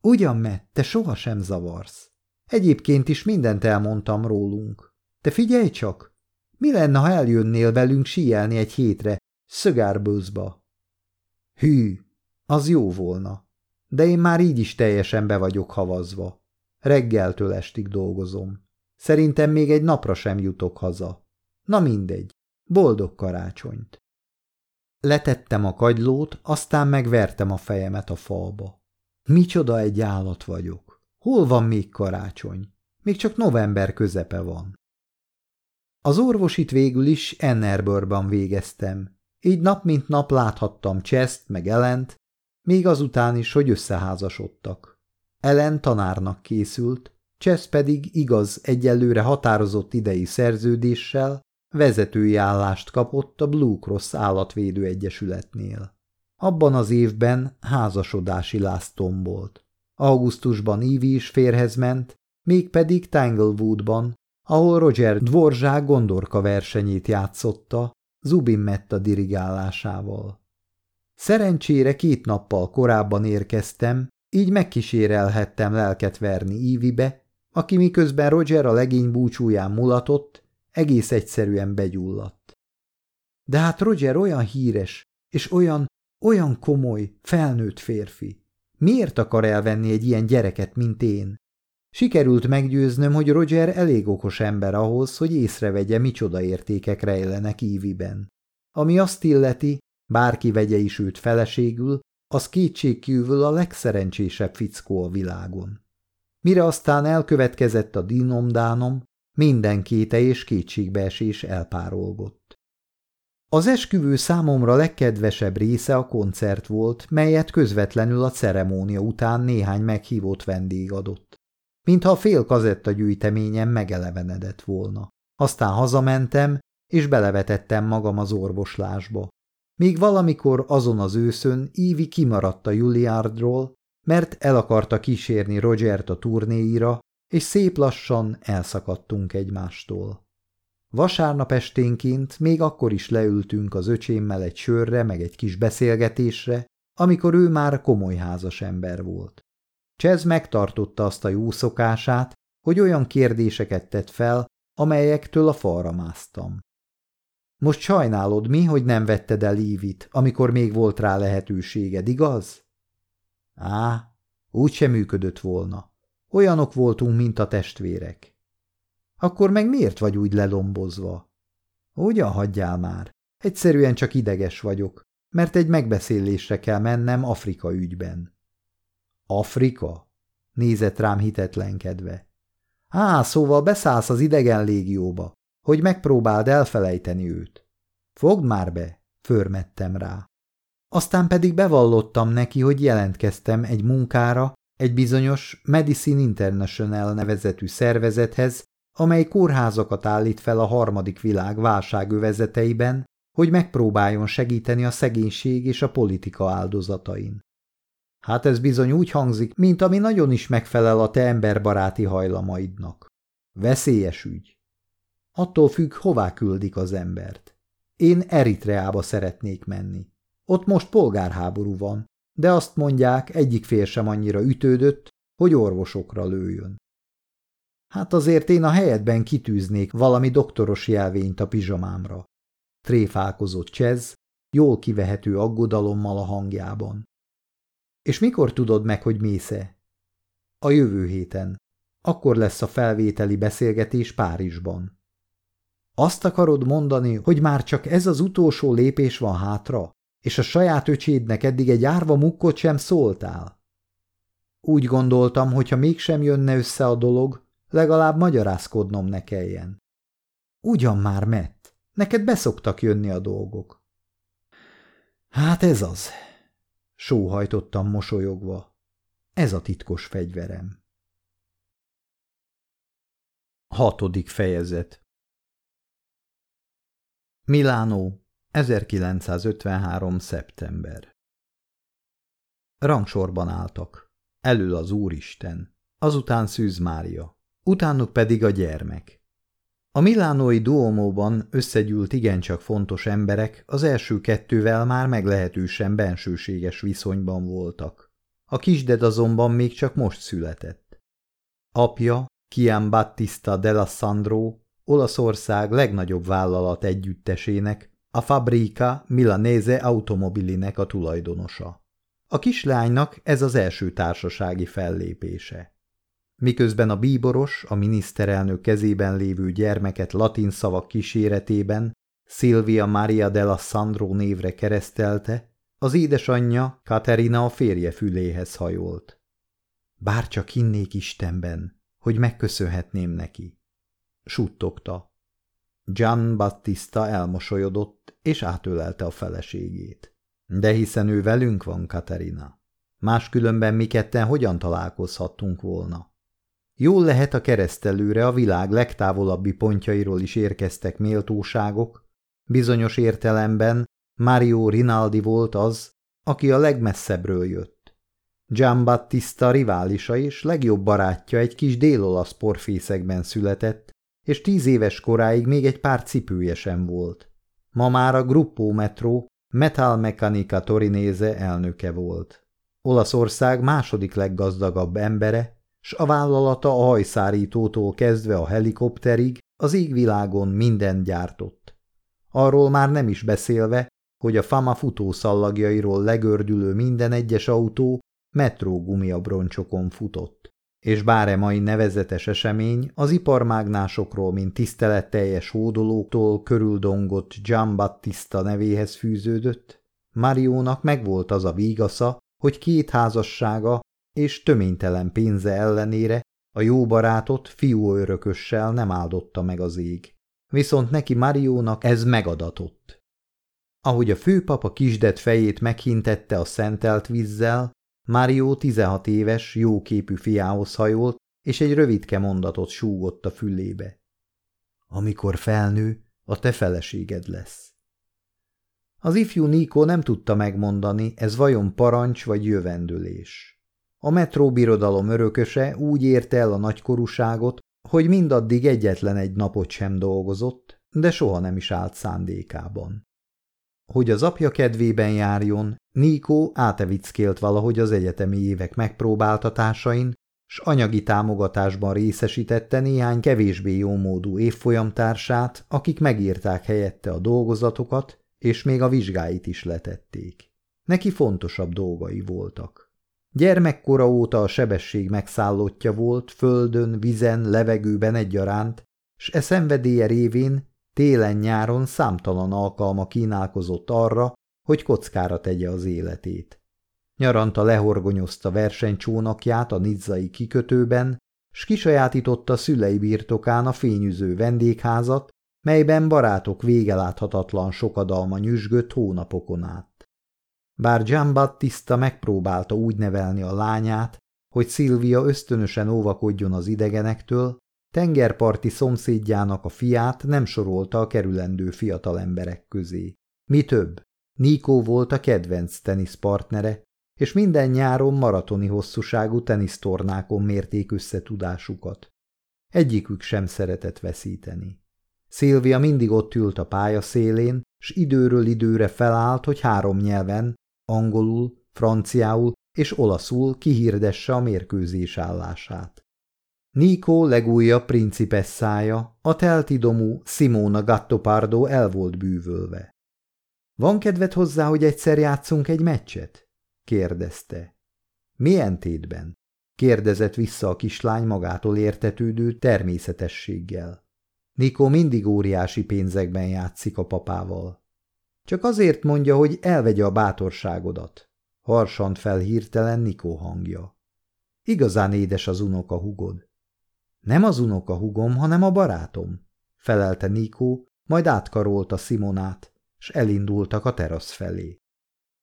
Ugyan, Matt, te sohasem zavarsz. Egyébként is mindent elmondtam rólunk. Te figyelj csak! Mi lenne, ha eljönnél velünk síelni egy hétre, Szögárbőzba? Hű, az jó volna. De én már így is teljesen be vagyok havazva. Reggeltől estig dolgozom. Szerintem még egy napra sem jutok haza. Na mindegy, boldog karácsonyt. Letettem a kagylót, aztán megvertem a fejemet a falba. Micsoda egy állat vagyok. Hol van még karácsony? Még csak november közepe van. Az orvosit végül is Ennerborban végeztem, így nap mint nap láthattam Chest meg Ellent, még azután is, hogy összeházasodtak. Ellen tanárnak készült, Chess pedig igaz egyelőre határozott idei szerződéssel vezetői állást kapott a Blue Cross állatvédő egyesületnél. Abban az évben házasodási láz. Augusztusban Ivy is férhez ment, mégpedig Tanglewoodban, ahol Roger Dvorzsák gondorka versenyét játszotta, Zubin Metta dirigálásával. Szerencsére két nappal korábban érkeztem, így megkísérelhettem lelket verni Ívibe, aki miközben Roger a legény búcsúján mulatott, egész egyszerűen begyulladt. De hát Roger olyan híres, és olyan, olyan komoly, felnőtt férfi. Miért akar elvenni egy ilyen gyereket, mint én? Sikerült meggyőznöm, hogy Roger elég okos ember ahhoz, hogy észrevegye, micsoda értékek rejlenek Íviben. Ami azt illeti, bárki vegye is őt feleségül, az kétségkívül a legszerencsésebb fickó a világon. Mire aztán elkövetkezett a dinomdánom, minden kéte és kétségbeesés elpárolgott. Az esküvő számomra legkedvesebb része a koncert volt, melyet közvetlenül a ceremónia után néhány meghívott vendég adott. Mintha a fél kazetta gyűjteményem megelevenedett volna. Aztán hazamentem, és belevetettem magam az orvoslásba. Míg valamikor azon az őszön Ívi kimaradt a Juilliardról, mert el akarta kísérni Rogert a turnéira, és szép lassan elszakadtunk egymástól. Vasárnap esténként még akkor is leültünk az öcsémmel egy sörre, meg egy kis beszélgetésre, amikor ő már komoly házas ember volt. Csez megtartotta azt a jó szokását, hogy olyan kérdéseket tett fel, amelyektől a falra másztam. Most sajnálod mi, hogy nem vetted el Ívit, amikor még volt rá lehetőséged, igaz? Á, úgy sem működött volna. Olyanok voltunk, mint a testvérek. Akkor meg miért vagy úgy lelombozva? Ugyan hagyjál már. Egyszerűen csak ideges vagyok, mert egy megbeszélésre kell mennem Afrika ügyben. Afrika? Nézett rám hitetlenkedve. Á, szóval beszállsz az idegen légióba, hogy megpróbáld elfelejteni őt. Fogd már be, förmettem rá. Aztán pedig bevallottam neki, hogy jelentkeztem egy munkára egy bizonyos Medicine International nevezetű szervezethez, amely kórházakat állít fel a harmadik világ válságövezeteiben, hogy megpróbáljon segíteni a szegénység és a politika áldozatain. Hát ez bizony úgy hangzik, mint ami nagyon is megfelel a te emberbaráti hajlamaidnak. Veszélyes ügy. Attól függ, hová küldik az embert. Én Eritreába szeretnék menni. Ott most polgárháború van, de azt mondják, egyik fél sem annyira ütődött, hogy orvosokra lőjön. Hát azért én a helyedben kitűznék valami doktoros jelvényt a pizsamámra. Tréfálkozott Csez, jól kivehető aggodalommal a hangjában. És mikor tudod meg, hogy mésze? A jövő héten. Akkor lesz a felvételi beszélgetés Párizsban. Azt akarod mondani, hogy már csak ez az utolsó lépés van hátra? és a saját öcsédnek eddig egy árva mukkot sem szóltál. Úgy gondoltam, hogy ha mégsem jönne össze a dolog, legalább magyarázkodnom ne kelljen. Ugyan már, Mett, neked beszoktak jönni a dolgok. Hát ez az, sóhajtottam mosolyogva. Ez a titkos fegyverem. Hatodik fejezet Milánó, 1953. szeptember Rangsorban álltak. Elől az Úristen, azután Szűz Mária, utánuk pedig a gyermek. A milánói duomóban összegyűlt igencsak fontos emberek az első kettővel már meglehetősen bensőséges viszonyban voltak. A kisded azonban még csak most született. Apja, Kian Battista della Sandro, Olaszország legnagyobb vállalat együttesének, a Fabrica Milanese Automobilinek a tulajdonosa. A kislánynak ez az első társasági fellépése. Miközben a bíboros a miniszterelnök kezében lévő gyermeket latin szavak kíséretében Silvia Maria della Sandro névre keresztelte, az édesanyja Katerina a férje füléhez hajolt. Bárcsak hinnék Istenben, hogy megköszönhetném neki. Suttogta. Gian Battista elmosolyodott, és átölelte a feleségét. De hiszen ő velünk van, Katerina. Máskülönben mi ketten hogyan találkozhattunk volna? Jól lehet a keresztelőre a világ legtávolabbi pontjairól is érkeztek méltóságok. Bizonyos értelemben Mario Rinaldi volt az, aki a legmesszebbről jött. Giambattista riválisa és legjobb barátja egy kis délolasz porfészekben született, és tíz éves koráig még egy pár cipője sem volt. Ma már a Gruppo Metro Metal Mechanica Torinéze elnöke volt. Olaszország második leggazdagabb embere, s a vállalata a hajszárítótól kezdve a helikopterig az égvilágon mindent gyártott. Arról már nem is beszélve, hogy a Fama futószallagjairól legördülő minden egyes autó metrógumiabroncsokon futott. És bár e mai nevezetes esemény az iparmágnásokról, mint tiszteletteljes hódolóktól körüldongott Giambattista nevéhez fűződött, Mariónak megvolt az a vígasza, hogy két házassága és töménytelen pénze ellenére a jó barátot fiú örökössel nem áldotta meg az ég. Viszont neki Mariónak ez megadatott. Ahogy a főpap a kisdet fejét meghintette a szentelt vízzel, Mário 16 éves, jóképű fiához hajolt, és egy rövidke mondatot súgott a fülébe. Amikor felnő, a te feleséged lesz. Az ifjú Níko nem tudta megmondani, ez vajon parancs vagy jövendőlés. A metróbirodalom örököse úgy érte el a nagykorúságot, hogy mindaddig egyetlen egy napot sem dolgozott, de soha nem is állt szándékában. Hogy az apja kedvében járjon, Níkó átevickélt valahogy az egyetemi évek megpróbáltatásain, s anyagi támogatásban részesítette néhány kevésbé jómódú évfolyamtársát, akik megírták helyette a dolgozatokat, és még a vizsgáit is letették. Neki fontosabb dolgai voltak. Gyermekkora óta a sebesség megszállottja volt, földön, vizen, levegőben egyaránt, s e szenvedélye révén Télen-nyáron számtalan alkalma kínálkozott arra, hogy kockára tegye az életét. Nyaranta lehorgonyozta versenycsónakját a nizzai kikötőben, s kisajátította szülei birtokán a fényűző vendégházat, melyben barátok végeláthatatlan sokadalma nyüzsgött hónapokon át. Bár Giambattista megpróbálta úgy nevelni a lányát, hogy Szilvia ösztönösen óvakodjon az idegenektől, Tengerparti szomszédjának a fiát nem sorolta a kerülendő fiatal emberek közé. Mi több, Nikó volt a kedvenc teniszpartnere, és minden nyáron maratoni hosszúságú tenisztornákon mérték össze tudásukat. Egyikük sem szeretett veszíteni. Szilvia mindig ott ült a pálya szélén, s időről időre felállt, hogy három nyelven, angolul, franciául és olaszul kihirdesse a mérkőzés állását. Nico legújabb principesszája, a teltidomú Simona Gattopardo el volt bűvölve. Van kedved hozzá, hogy egyszer játszunk egy meccset? kérdezte. Milyen tétben? kérdezett vissza a kislány magától értetődő természetességgel. Nikó mindig óriási pénzekben játszik a papával. Csak azért mondja, hogy elvegye a bátorságodat. Harsant fel hirtelen Nikó hangja. Igazán édes az unoka hugod. Nem az unoka hugom, hanem a barátom, felelte Nikó, majd átkarolta Simonát, s elindultak a terasz felé.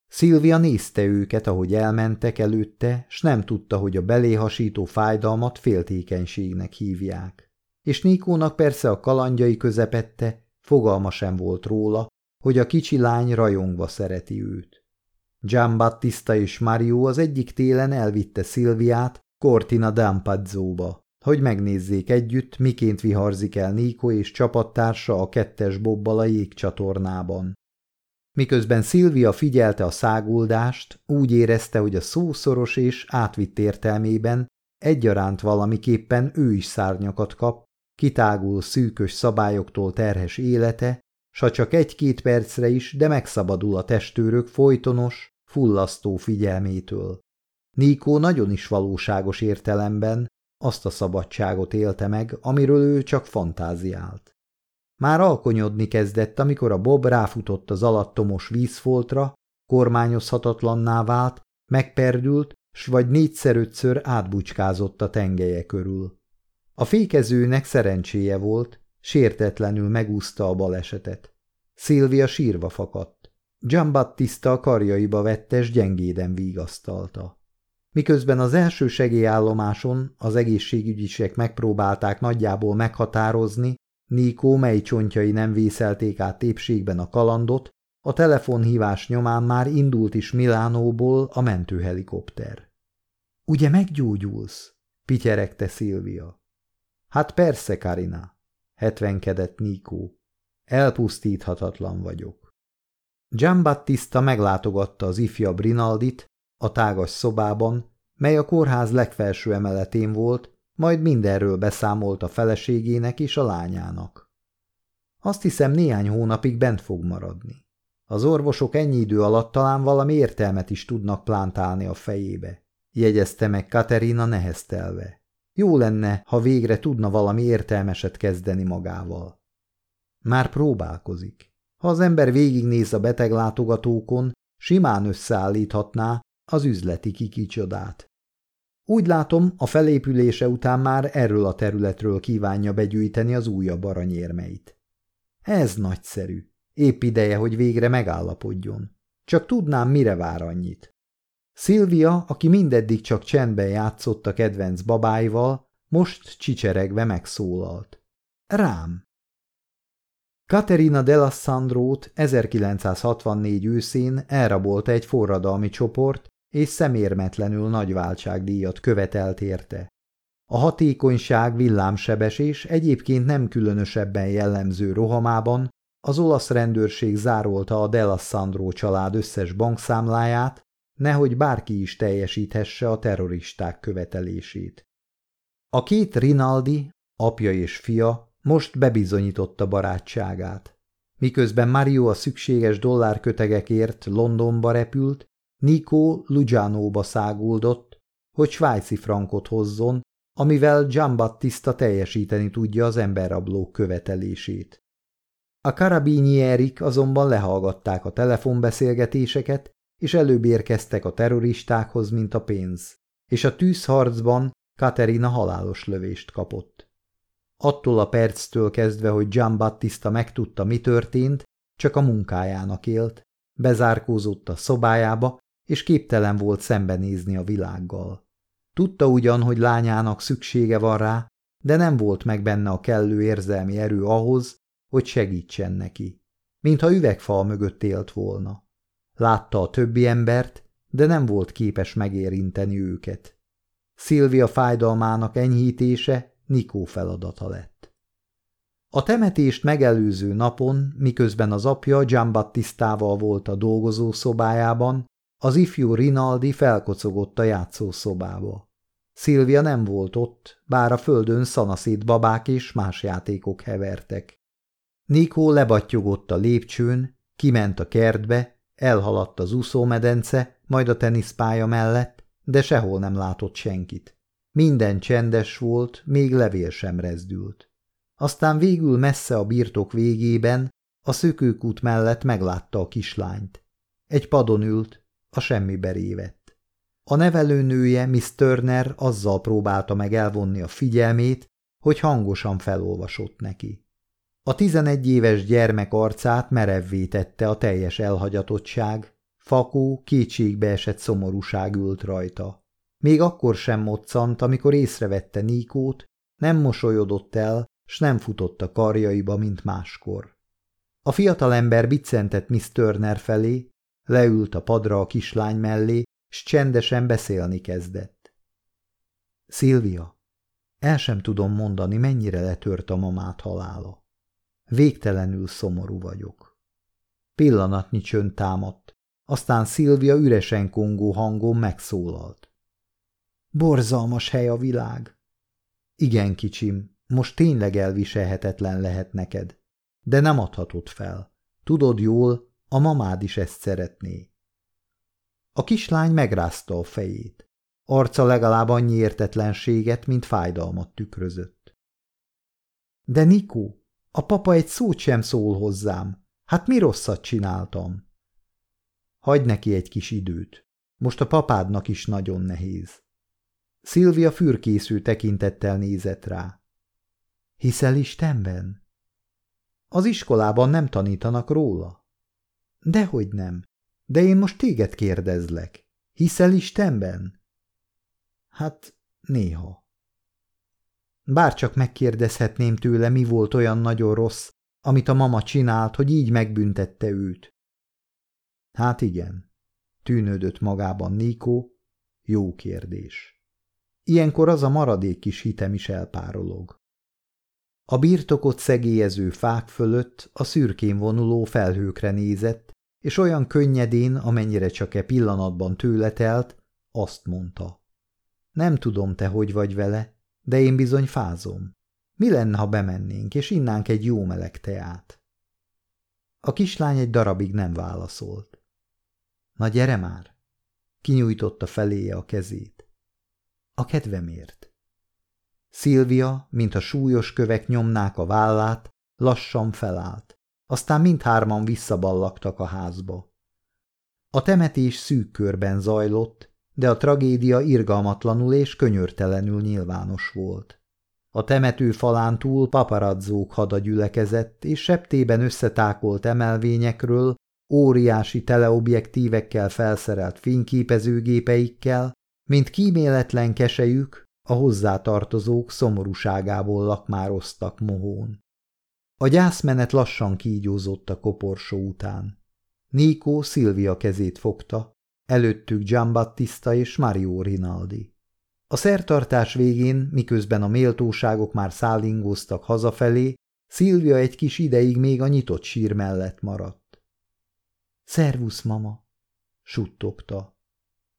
Szilvia nézte őket, ahogy elmentek előtte, s nem tudta, hogy a beléhasító fájdalmat féltékenységnek hívják. És Nikónak persze a kalandjai közepette, fogalma sem volt róla, hogy a kicsi lány rajongva szereti őt. Giambattista és Mario az egyik télen elvitte Szilviát Cortina d'Ampazzóba, hogy megnézzék együtt, miként viharzik el Níko és csapattársa a kettes bobbal a jégcsatornában. Miközben Szilvia figyelte a száguldást, úgy érezte, hogy a szószoros és átvitt értelmében egyaránt valamiképpen ő is szárnyakat kap, kitágul szűkös szabályoktól terhes élete, s ha csak egy-két percre is, de megszabadul a testőrök folytonos, fullasztó figyelmétől. Níkó nagyon is valóságos értelemben azt a szabadságot élte meg, amiről ő csak fantáziált. Már alkonyodni kezdett, amikor a Bob ráfutott az alattomos vízfoltra, kormányozhatatlanná vált, megperdült, s vagy négyszer-ötször átbucskázott a tengelye körül. A fékezőnek szerencséje volt, sértetlenül megúszta a balesetet. Szilvia sírva fakadt. Giambattista a karjaiba vette, s gyengéden vigasztalta. Miközben az első segélyállomáson az egészségügyisek megpróbálták nagyjából meghatározni, Nikó mely csontjai nem vészelték át tépségben a kalandot, a telefonhívás nyomán már indult is Milánóból a mentőhelikopter. – Ugye meggyógyulsz? – pityeregte Szilvia. – Hát persze, Karina – hetvenkedett Nikó. – Elpusztíthatatlan vagyok. Giambattista meglátogatta az ifjabb Rinaldit a tágas szobában, mely a kórház legfelső emeletén volt, majd mindenről beszámolt a feleségének és a lányának. Azt hiszem néhány hónapig bent fog maradni. Az orvosok ennyi idő alatt talán valami értelmet is tudnak plántálni a fejébe, jegyezte meg Katerina neheztelve. Jó lenne, ha végre tudna valami értelmeset kezdeni magával. Már próbálkozik. Ha az ember végignéz a beteglátogatókon, simán összeállíthatná az üzleti kikicsodát. Úgy látom, a felépülése után már erről a területről kívánja begyűjteni az újabb aranyérmeit. Ez nagyszerű. Épp ideje, hogy végre megállapodjon. Csak tudnám, mire vár annyit. Szilvia, aki mindeddig csak csendben játszott a kedvenc babáival, most csicseregve megszólalt. Rám! Katerina Delassandrót 1964 őszén elrabolta egy forradalmi csoport, és szemérmetlenül nagy váltságdíjat követelt érte. A hatékonyság, villámsebesés egyébként nem különösebben jellemző rohamában az olasz rendőrség zárolta a Delassandro család összes bankszámláját, nehogy bárki is teljesíthesse a terroristák követelését. A két Rinaldi, apja és fia, most bebizonyította barátságát. Miközben Mario a szükséges dollárkötegekért Londonba repült, Nico Lugianóba száguldott, hogy svájci frankot hozzon, amivel Giambattista teljesíteni tudja az emberrablók követelését. A karabínierik azonban lehallgatták a telefonbeszélgetéseket, és előbb érkeztek a terroristákhoz, mint a pénz, és a tűzharcban Katerina halálos lövést kapott. Attól a perctől kezdve, hogy Giambattista megtudta, mi történt, csak a munkájának élt, bezárkózott a szobájába, és képtelen volt szembenézni a világgal. Tudta ugyan, hogy lányának szüksége van rá, de nem volt meg benne a kellő érzelmi erő ahhoz, hogy segítsen neki. Mintha üvegfal mögött élt volna. Látta a többi embert, de nem volt képes megérinteni őket. Szilvia fájdalmának enyhítése Nikó feladata lett. A temetést megelőző napon, miközben az apja Giambattistával volt a dolgozó szobájában, az ifjú Rinaldi felkocogott a játszószobába. Szilvia nem volt ott, bár a földön szanaszét babák és más játékok hevertek. Nikó lebattyogott a lépcsőn, kiment a kertbe, elhaladt az úszómedence, majd a teniszpálya mellett, de sehol nem látott senkit. Minden csendes volt, még levél sem rezdült. Aztán végül messze a birtok végében, a szökőkút mellett meglátta a kislányt. Egy padon ült, a semmibe révett. A nevelőnője, Miss Turner azzal próbálta meg elvonni a figyelmét, hogy hangosan felolvasott neki. A tizenegy éves gyermek arcát merevvé tette a teljes elhagyatottság, fakó, esett szomorúság ült rajta. Még akkor sem moccant, amikor észrevette Níkót, nem mosolyodott el, s nem futott a karjaiba, mint máskor. A fiatalember biccentett Miss Turner felé, leült a padra a kislány mellé, s csendesen beszélni kezdett. Szilvia, el sem tudom mondani, mennyire letört a mamát halála. Végtelenül szomorú vagyok. Pillanatnyi csönd támadt, aztán Szilvia üresen kongó hangon megszólalt. Borzalmas hely a világ. Igen, kicsim, most tényleg elviselhetetlen lehet neked, de nem adhatod fel. Tudod jól, a mamád is ezt szeretné. A kislány megrázta a fejét. Arca legalább annyi értetlenséget, mint fájdalmat tükrözött. De Nikó, a papa egy szót sem szól hozzám. Hát mi rosszat csináltam? Hagy neki egy kis időt. Most a papádnak is nagyon nehéz. Szilvia fürkésző tekintettel nézett rá. Hiszel Istenben? Az iskolában nem tanítanak róla? Dehogy nem. De én most téged kérdezlek. Hiszel Istenben? Hát, néha. Bárcsak megkérdezhetném tőle, mi volt olyan nagyon rossz, amit a mama csinált, hogy így megbüntette őt. Hát igen, tűnődött magában Níkó, jó kérdés. Ilyenkor az a maradék kis hitem is elpárolog. A birtokot szegélyező fák fölött a szürkén vonuló felhőkre nézett, és olyan könnyedén, amennyire csak e pillanatban tőle telt, azt mondta. Nem tudom, te hogy vagy vele, de én bizony fázom. Mi lenne, ha bemennénk, és innánk egy jó meleg teát? A kislány egy darabig nem válaszolt. Na gyere már! Kinyújtotta feléje a kezét. A kedvemért. Szilvia, mint a súlyos kövek nyomnák a vállát, lassan felállt. Aztán mindhárman visszaballagtak a házba. A temetés szűk körben zajlott, de a tragédia irgalmatlanul és könyörtelenül nyilvános volt. A temető falán túl paparazzók hada gyülekezett, és septében összetákolt emelvényekről, óriási teleobjektívekkel felszerelt fényképezőgépeikkel, mint kíméletlen kesejük, a hozzátartozók szomorúságából lakmároztak mohón. A gyászmenet lassan kígyózott a koporsó után. Níkó Szilvia kezét fogta, előttük Giambattista és Mario Rinaldi. A szertartás végén, miközben a méltóságok már szállingóztak hazafelé, Szilvia egy kis ideig még a nyitott sír mellett maradt. Szervusz, mama! suttogta.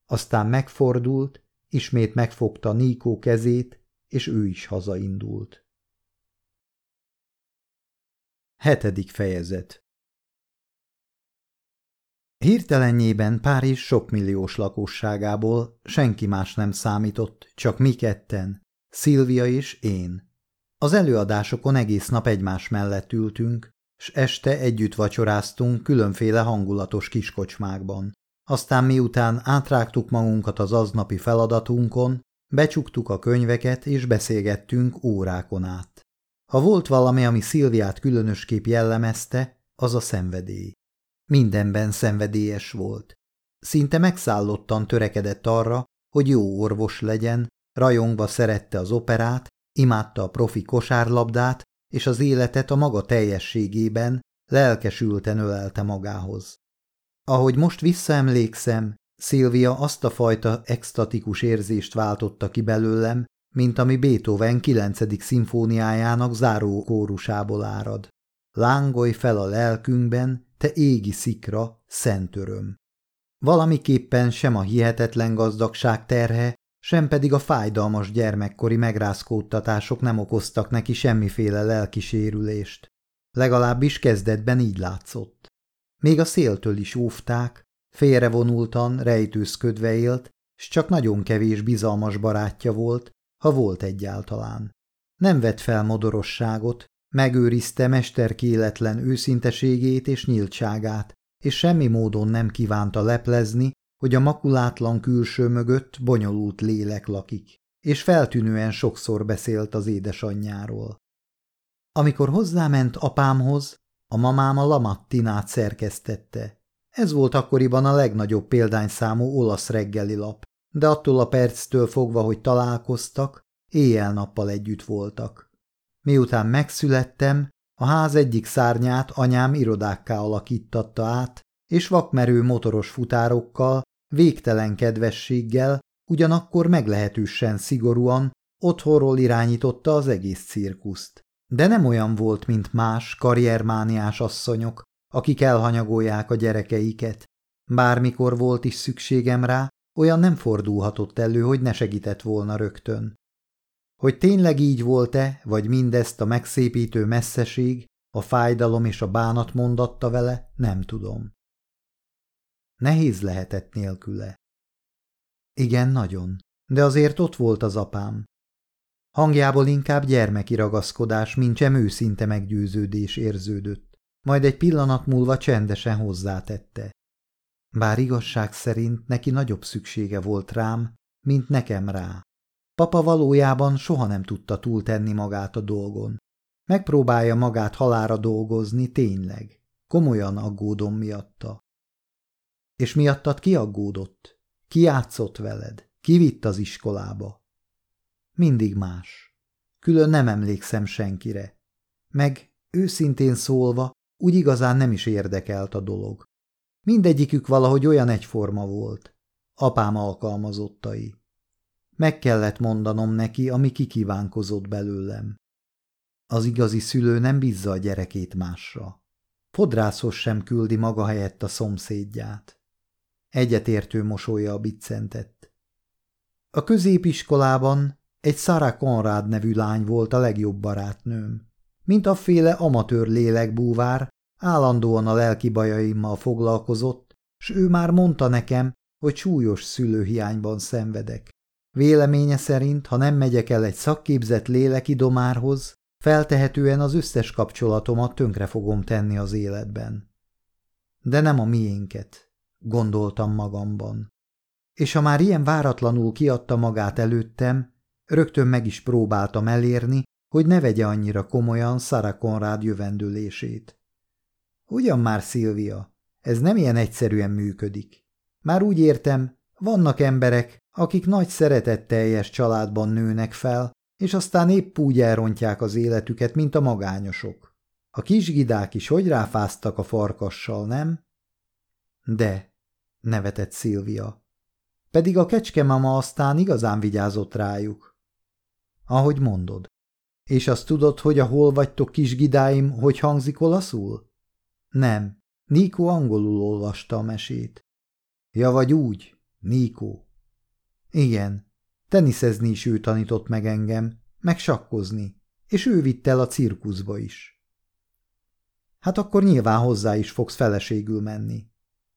Aztán megfordult, ismét megfogta Níkó kezét, és ő is hazaindult. Hetedik fejezet Hirtelenjében Párizs sokmilliós lakosságából senki más nem számított, csak mi ketten, Szilvia és én. Az előadásokon egész nap egymás mellett ültünk, s este együtt vacsoráztunk különféle hangulatos kiskocsmákban. Aztán miután átrágtuk magunkat az aznapi feladatunkon, becsuktuk a könyveket és beszélgettünk órákon át. Ha volt valami, ami Szilviát különösképp jellemezte, az a szenvedély. Mindenben szenvedélyes volt. Szinte megszállottan törekedett arra, hogy jó orvos legyen, rajongva szerette az operát, imádta a profi kosárlabdát, és az életet a maga teljességében lelkesülten ölelte magához. Ahogy most visszaemlékszem, Szilvia azt a fajta extatikus érzést váltotta ki belőlem, mint ami Beethoven 9. szimfóniájának záró kórusából árad. Lángolj fel a lelkünkben, te égi szikra, szent öröm. Valamiképpen sem a hihetetlen gazdagság terhe, sem pedig a fájdalmas gyermekkori megrázkódtatások nem okoztak neki semmiféle lelkisérülést. Legalábbis kezdetben így látszott. Még a széltől is óvták, félrevonultan, rejtőzködve élt, s csak nagyon kevés bizalmas barátja volt, ha volt egyáltalán. Nem vett fel modorosságot, megőrizte mesterkéletlen őszinteségét és nyíltságát, és semmi módon nem kívánta leplezni, hogy a makulátlan külső mögött bonyolult lélek lakik, és feltűnően sokszor beszélt az édesanyjáról. Amikor hozzáment apámhoz, a mamám a Lamattinát szerkesztette. Ez volt akkoriban a legnagyobb példányszámú olasz reggeli lap, de attól a perctől fogva, hogy találkoztak, éjjel-nappal együtt voltak. Miután megszülettem, a ház egyik szárnyát anyám irodákká alakítatta át, és vakmerő motoros futárokkal, végtelen kedvességgel, ugyanakkor meglehetősen szigorúan otthonról irányította az egész cirkuszt. De nem olyan volt, mint más karriermániás asszonyok, akik elhanyagolják a gyerekeiket. Bármikor volt is szükségem rá, olyan nem fordulhatott elő, hogy ne segített volna rögtön. Hogy tényleg így volt-e, vagy mindezt a megszépítő messzeség, a fájdalom és a bánat mondatta vele, nem tudom. Nehéz lehetett nélküle. Igen, nagyon, de azért ott volt az apám. Hangjából inkább gyermeki ragaszkodás, mint sem őszinte meggyőződés érződött, majd egy pillanat múlva csendesen hozzátette. Bár igazság szerint neki nagyobb szüksége volt rám, mint nekem rá. Papa valójában soha nem tudta túltenni magát a dolgon. Megpróbálja magát halára dolgozni, tényleg. Komolyan aggódom miatta. És miattad ki aggódott? Ki játszott veled? Ki vitt az iskolába? Mindig más. Külön nem emlékszem senkire. Meg, őszintén szólva, úgy igazán nem is érdekelt a dolog. Mindegyikük valahogy olyan egyforma volt. Apám alkalmazottai. Meg kellett mondanom neki, ami kikívánkozott belőlem. Az igazi szülő nem bízza a gyerekét másra. Fodrászhoz sem küldi maga helyett a szomszédját. Egyetértő mosolya a biccentett. A középiskolában egy Sarah Conrad nevű lány volt a legjobb barátnőm. Mint a féle amatőr lélekbúvár, állandóan a lelki bajaimmal foglalkozott, s ő már mondta nekem, hogy súlyos szülőhiányban szenvedek. Véleménye szerint, ha nem megyek el egy szakképzett lélekidomárhoz, feltehetően az összes kapcsolatomat tönkre fogom tenni az életben. De nem a miénket, gondoltam magamban. És ha már ilyen váratlanul kiadta magát előttem, rögtön meg is próbáltam elérni, hogy ne vegye annyira komolyan Sarah Conrad jövendőlését. Ugyan már, Szilvia, ez nem ilyen egyszerűen működik. Már úgy értem, vannak emberek, akik nagy szeretetteljes családban nőnek fel, és aztán épp úgy elrontják az életüket, mint a magányosok. A kisgidák is hogy ráfáztak a farkassal, nem? De, nevetett Szilvia. Pedig a kecskemama aztán igazán vigyázott rájuk. Ahogy mondod. És azt tudod, hogy a hol vagytok kisgidáim, hogy hangzik olaszul? Nem, Nikó angolul olvasta a mesét. Ja, vagy úgy, Nikó. Igen, teniszezni is ő tanított meg engem, meg sakkozni, és ő vitt el a cirkuszba is. Hát akkor nyilván hozzá is fogsz feleségül menni.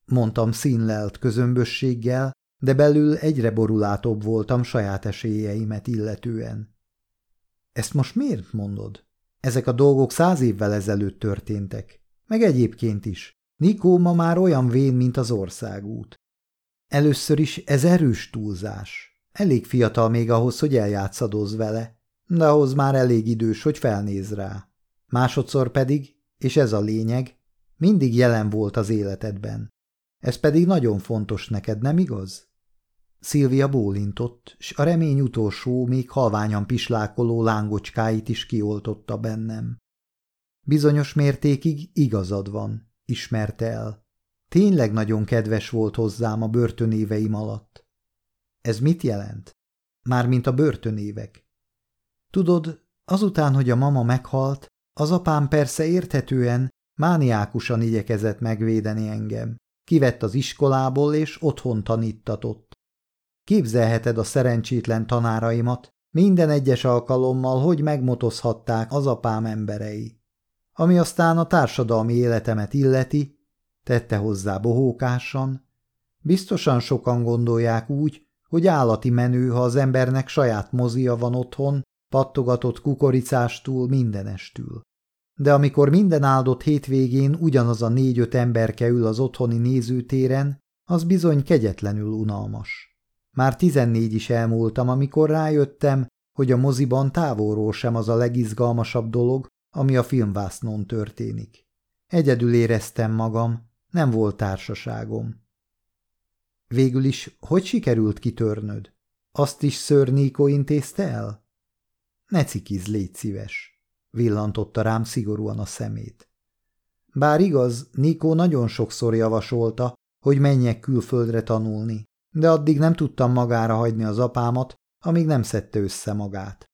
Mondtam színlelt közömbösséggel, de belül egyre borulátóbb voltam saját esélyeimet illetően. Ezt most miért mondod? Ezek a dolgok száz évvel ezelőtt történtek. Meg egyébként is. Nikó ma már olyan vén, mint az országút. Először is ez erős túlzás. Elég fiatal még ahhoz, hogy eljátszadoz vele, de ahhoz már elég idős, hogy felnéz rá. Másodszor pedig, és ez a lényeg, mindig jelen volt az életedben. Ez pedig nagyon fontos neked, nem igaz? Szilvia bólintott, s a remény utolsó, még halványan pislákoló lángocskáit is kioltotta bennem. Bizonyos mértékig igazad van, ismerte el. Tényleg nagyon kedves volt hozzám a börtönéveim alatt. Ez mit jelent? Mármint a börtönévek. Tudod, azután, hogy a mama meghalt, az apám persze érthetően, mániákusan igyekezett megvédeni engem. Kivett az iskolából, és otthon tanítatott. Képzelheted a szerencsétlen tanáraimat, minden egyes alkalommal, hogy megmotozhatták az apám emberei. Ami aztán a társadalmi életemet illeti, tette hozzá bohókásan, biztosan sokan gondolják úgy, hogy állati menő, ha az embernek saját mozia van otthon, pattogatott kukoricástól mindenestül. De amikor minden áldott hétvégén ugyanaz a négy-öt emberke ül az otthoni nézőtéren, az bizony kegyetlenül unalmas. Már tizennégy is elmúltam, amikor rájöttem, hogy a moziban távolról sem az a legizgalmasabb dolog, ami a filmvásznon történik. Egyedül éreztem magam, nem volt társaságom. Végül is, hogy sikerült kitörnöd? Azt is ször Níko intézte el? Ne cikiz, légy szíves, villantotta rám szigorúan a szemét. Bár igaz, Nikó nagyon sokszor javasolta, hogy menjek külföldre tanulni, de addig nem tudtam magára hagyni az apámat, amíg nem szedte össze magát.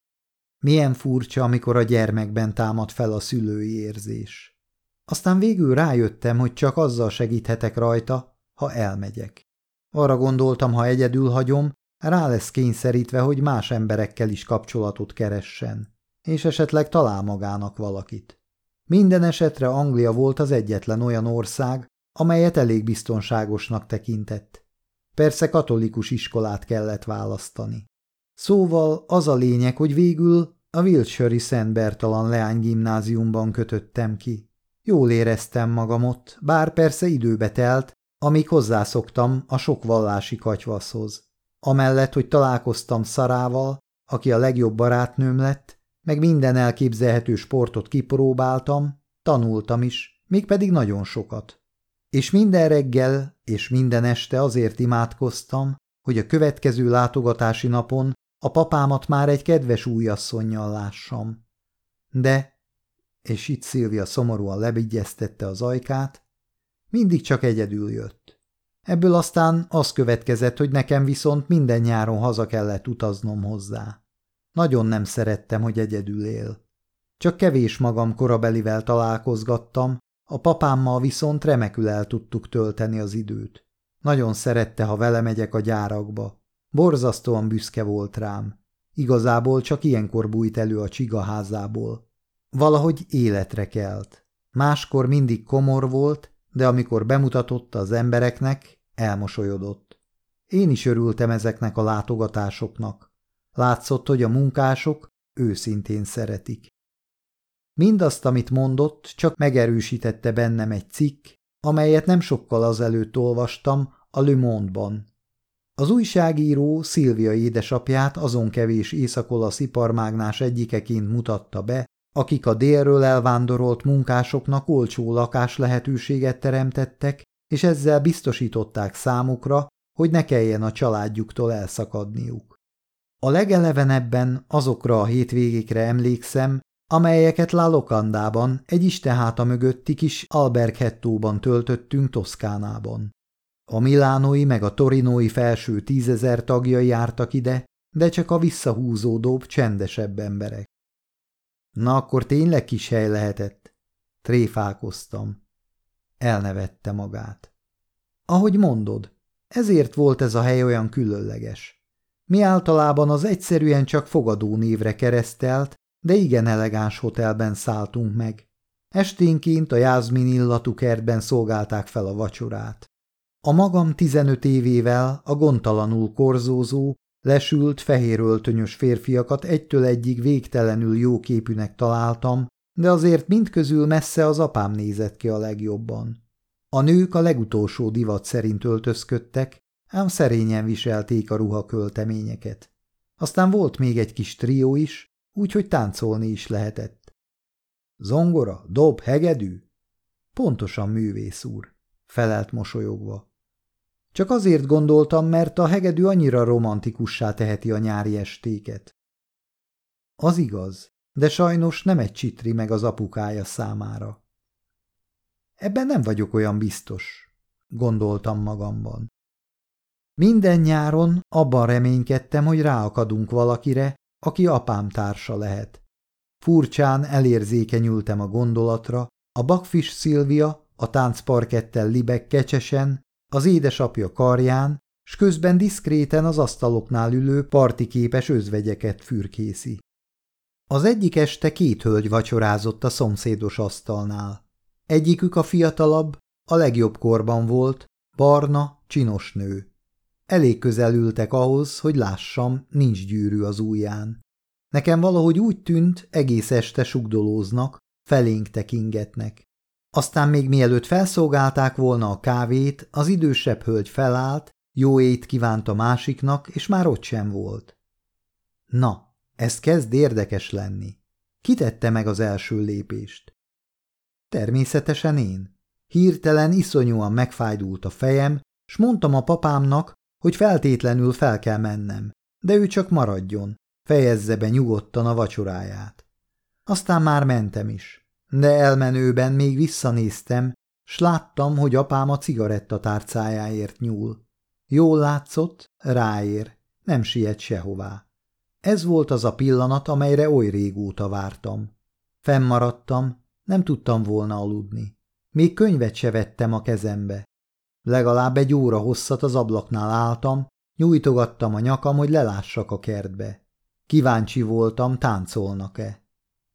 Milyen furcsa, amikor a gyermekben támad fel a szülői érzés. Aztán végül rájöttem, hogy csak azzal segíthetek rajta, ha elmegyek. Arra gondoltam, ha egyedül hagyom, Rá lesz kényszerítve, hogy más emberekkel is kapcsolatot keressen, és esetleg talál magának valakit. Minden esetre Anglia volt az egyetlen olyan ország, amelyet elég biztonságosnak tekintett. Persze katolikus iskolát kellett választani. Szóval az a lényeg, hogy végül a Wiltshire-i Szent Bertalan Leány gimnáziumban kötöttem ki. Jól éreztem magam ott, bár persze időbe telt, amíg hozzászoktam a sok vallási katyvaszhoz. Amellett, hogy találkoztam Szarával, aki a legjobb barátnőm lett, meg minden elképzelhető sportot kipróbáltam, tanultam is, mégpedig nagyon sokat. És minden reggel és minden este azért imádkoztam, hogy a következő látogatási napon a papámat már egy kedves újasszonynal lássam. De, és itt Szilvia szomorúan lebigyeztette az ajkát, mindig csak egyedül jött. Ebből aztán az következett, hogy nekem viszont minden nyáron haza kellett utaznom hozzá. Nagyon nem szerettem, hogy egyedül él. Csak kevés magam korabelivel találkozgattam, a papámmal viszont remekül el tudtuk tölteni az időt. Nagyon szerette, ha vele megyek a gyárakba. Borzasztóan büszke volt rám. Igazából csak ilyenkor bújt elő a csigaházából. Valahogy életre kelt. Máskor mindig komor volt, de amikor bemutatotta az embereknek, elmosolyodott. Én is örültem ezeknek a látogatásoknak. Látszott, hogy a munkások őszintén szeretik. Mindazt, amit mondott, csak megerősítette bennem egy cikk, amelyet nem sokkal azelőtt olvastam a Le Monde-ban. Az újságíró Szilvia édesapját azon kevés északolasz iparmágnás egyikeként mutatta be, akik a délről elvándorolt munkásoknak olcsó lakás lehetőséget teremtettek, és ezzel biztosították számukra, hogy ne kelljen a családjuktól elszakadniuk. A legelevenebben azokra a hétvégékre emlékszem, amelyeket Lalokandában, egy istenháta mögötti kis Alberghettóban töltöttünk Toszkánában. A milánói meg a torinói felső tízezer tagjai jártak ide, de csak a visszahúzódóbb, csendesebb emberek. Na akkor tényleg kis hely lehetett? Tréfálkoztam. Elnevette magát. Ahogy mondod, ezért volt ez a hely olyan különleges. Mi általában az egyszerűen csak fogadó névre keresztelt, de igen elegáns hotelben szálltunk meg. Esténként a jázmin illatú kertben szolgálták fel a vacsorát. A magam 15 évével a gondtalanul korzózó, lesült, fehér öltönyös férfiakat egytől egyig végtelenül jóképűnek találtam, de azért mindközül messze az apám nézett ki a legjobban. A nők a legutolsó divat szerint öltözködtek, ám szerényen viselték a ruhakölteményeket. Aztán volt még egy kis trió is, úgyhogy táncolni is lehetett. Zongora, dob, hegedű? Pontosan művész úr, felelt mosolyogva. Csak azért gondoltam, mert a hegedű annyira romantikussá teheti a nyári estéket. Az igaz, de sajnos nem egy csitri meg az apukája számára. Ebben nem vagyok olyan biztos, gondoltam magamban. Minden nyáron abban reménykedtem, hogy ráakadunk valakire, aki apám társa lehet. Furcsán elérzékenyültem a gondolatra, a bakfis Szilvia, a táncparkettel libek kecsesen, az édesapja karján, s közben diszkréten az asztaloknál ülő partiképes özvegyeket fürkészi. Az egyik este két hölgy vacsorázott a szomszédos asztalnál. Egyikük a fiatalabb, a legjobb korban volt, barna, csinos nő. Elég közel ültek ahhoz, hogy lássam, nincs gyűrű az ujján. Nekem valahogy úgy tűnt, egész este sugdolóznak, felénk tekingetnek. Aztán még mielőtt felszolgálták volna a kávét, az idősebb hölgy felállt, jó ét kívánt a másiknak, és már ott sem volt. Na, ez kezd érdekes lenni. Kitette meg az első lépést? Természetesen én. Hirtelen iszonyúan megfájdult a fejem, s mondtam a papámnak, hogy feltétlenül fel kell mennem, de ő csak maradjon, fejezze be nyugodtan a vacsoráját. Aztán már mentem is de elmenőben még visszanéztem, s láttam, hogy apám a cigarettatárcájáért nyúl. Jól látszott, ráér, nem siet sehová. Ez volt az a pillanat, amelyre oly régóta vártam. Fennmaradtam, nem tudtam volna aludni. Még könyvet se vettem a kezembe. Legalább egy óra hosszat az ablaknál álltam, Nyújtogattam a nyakam, hogy lelássak a kertbe. Kíváncsi voltam, táncolnak-e.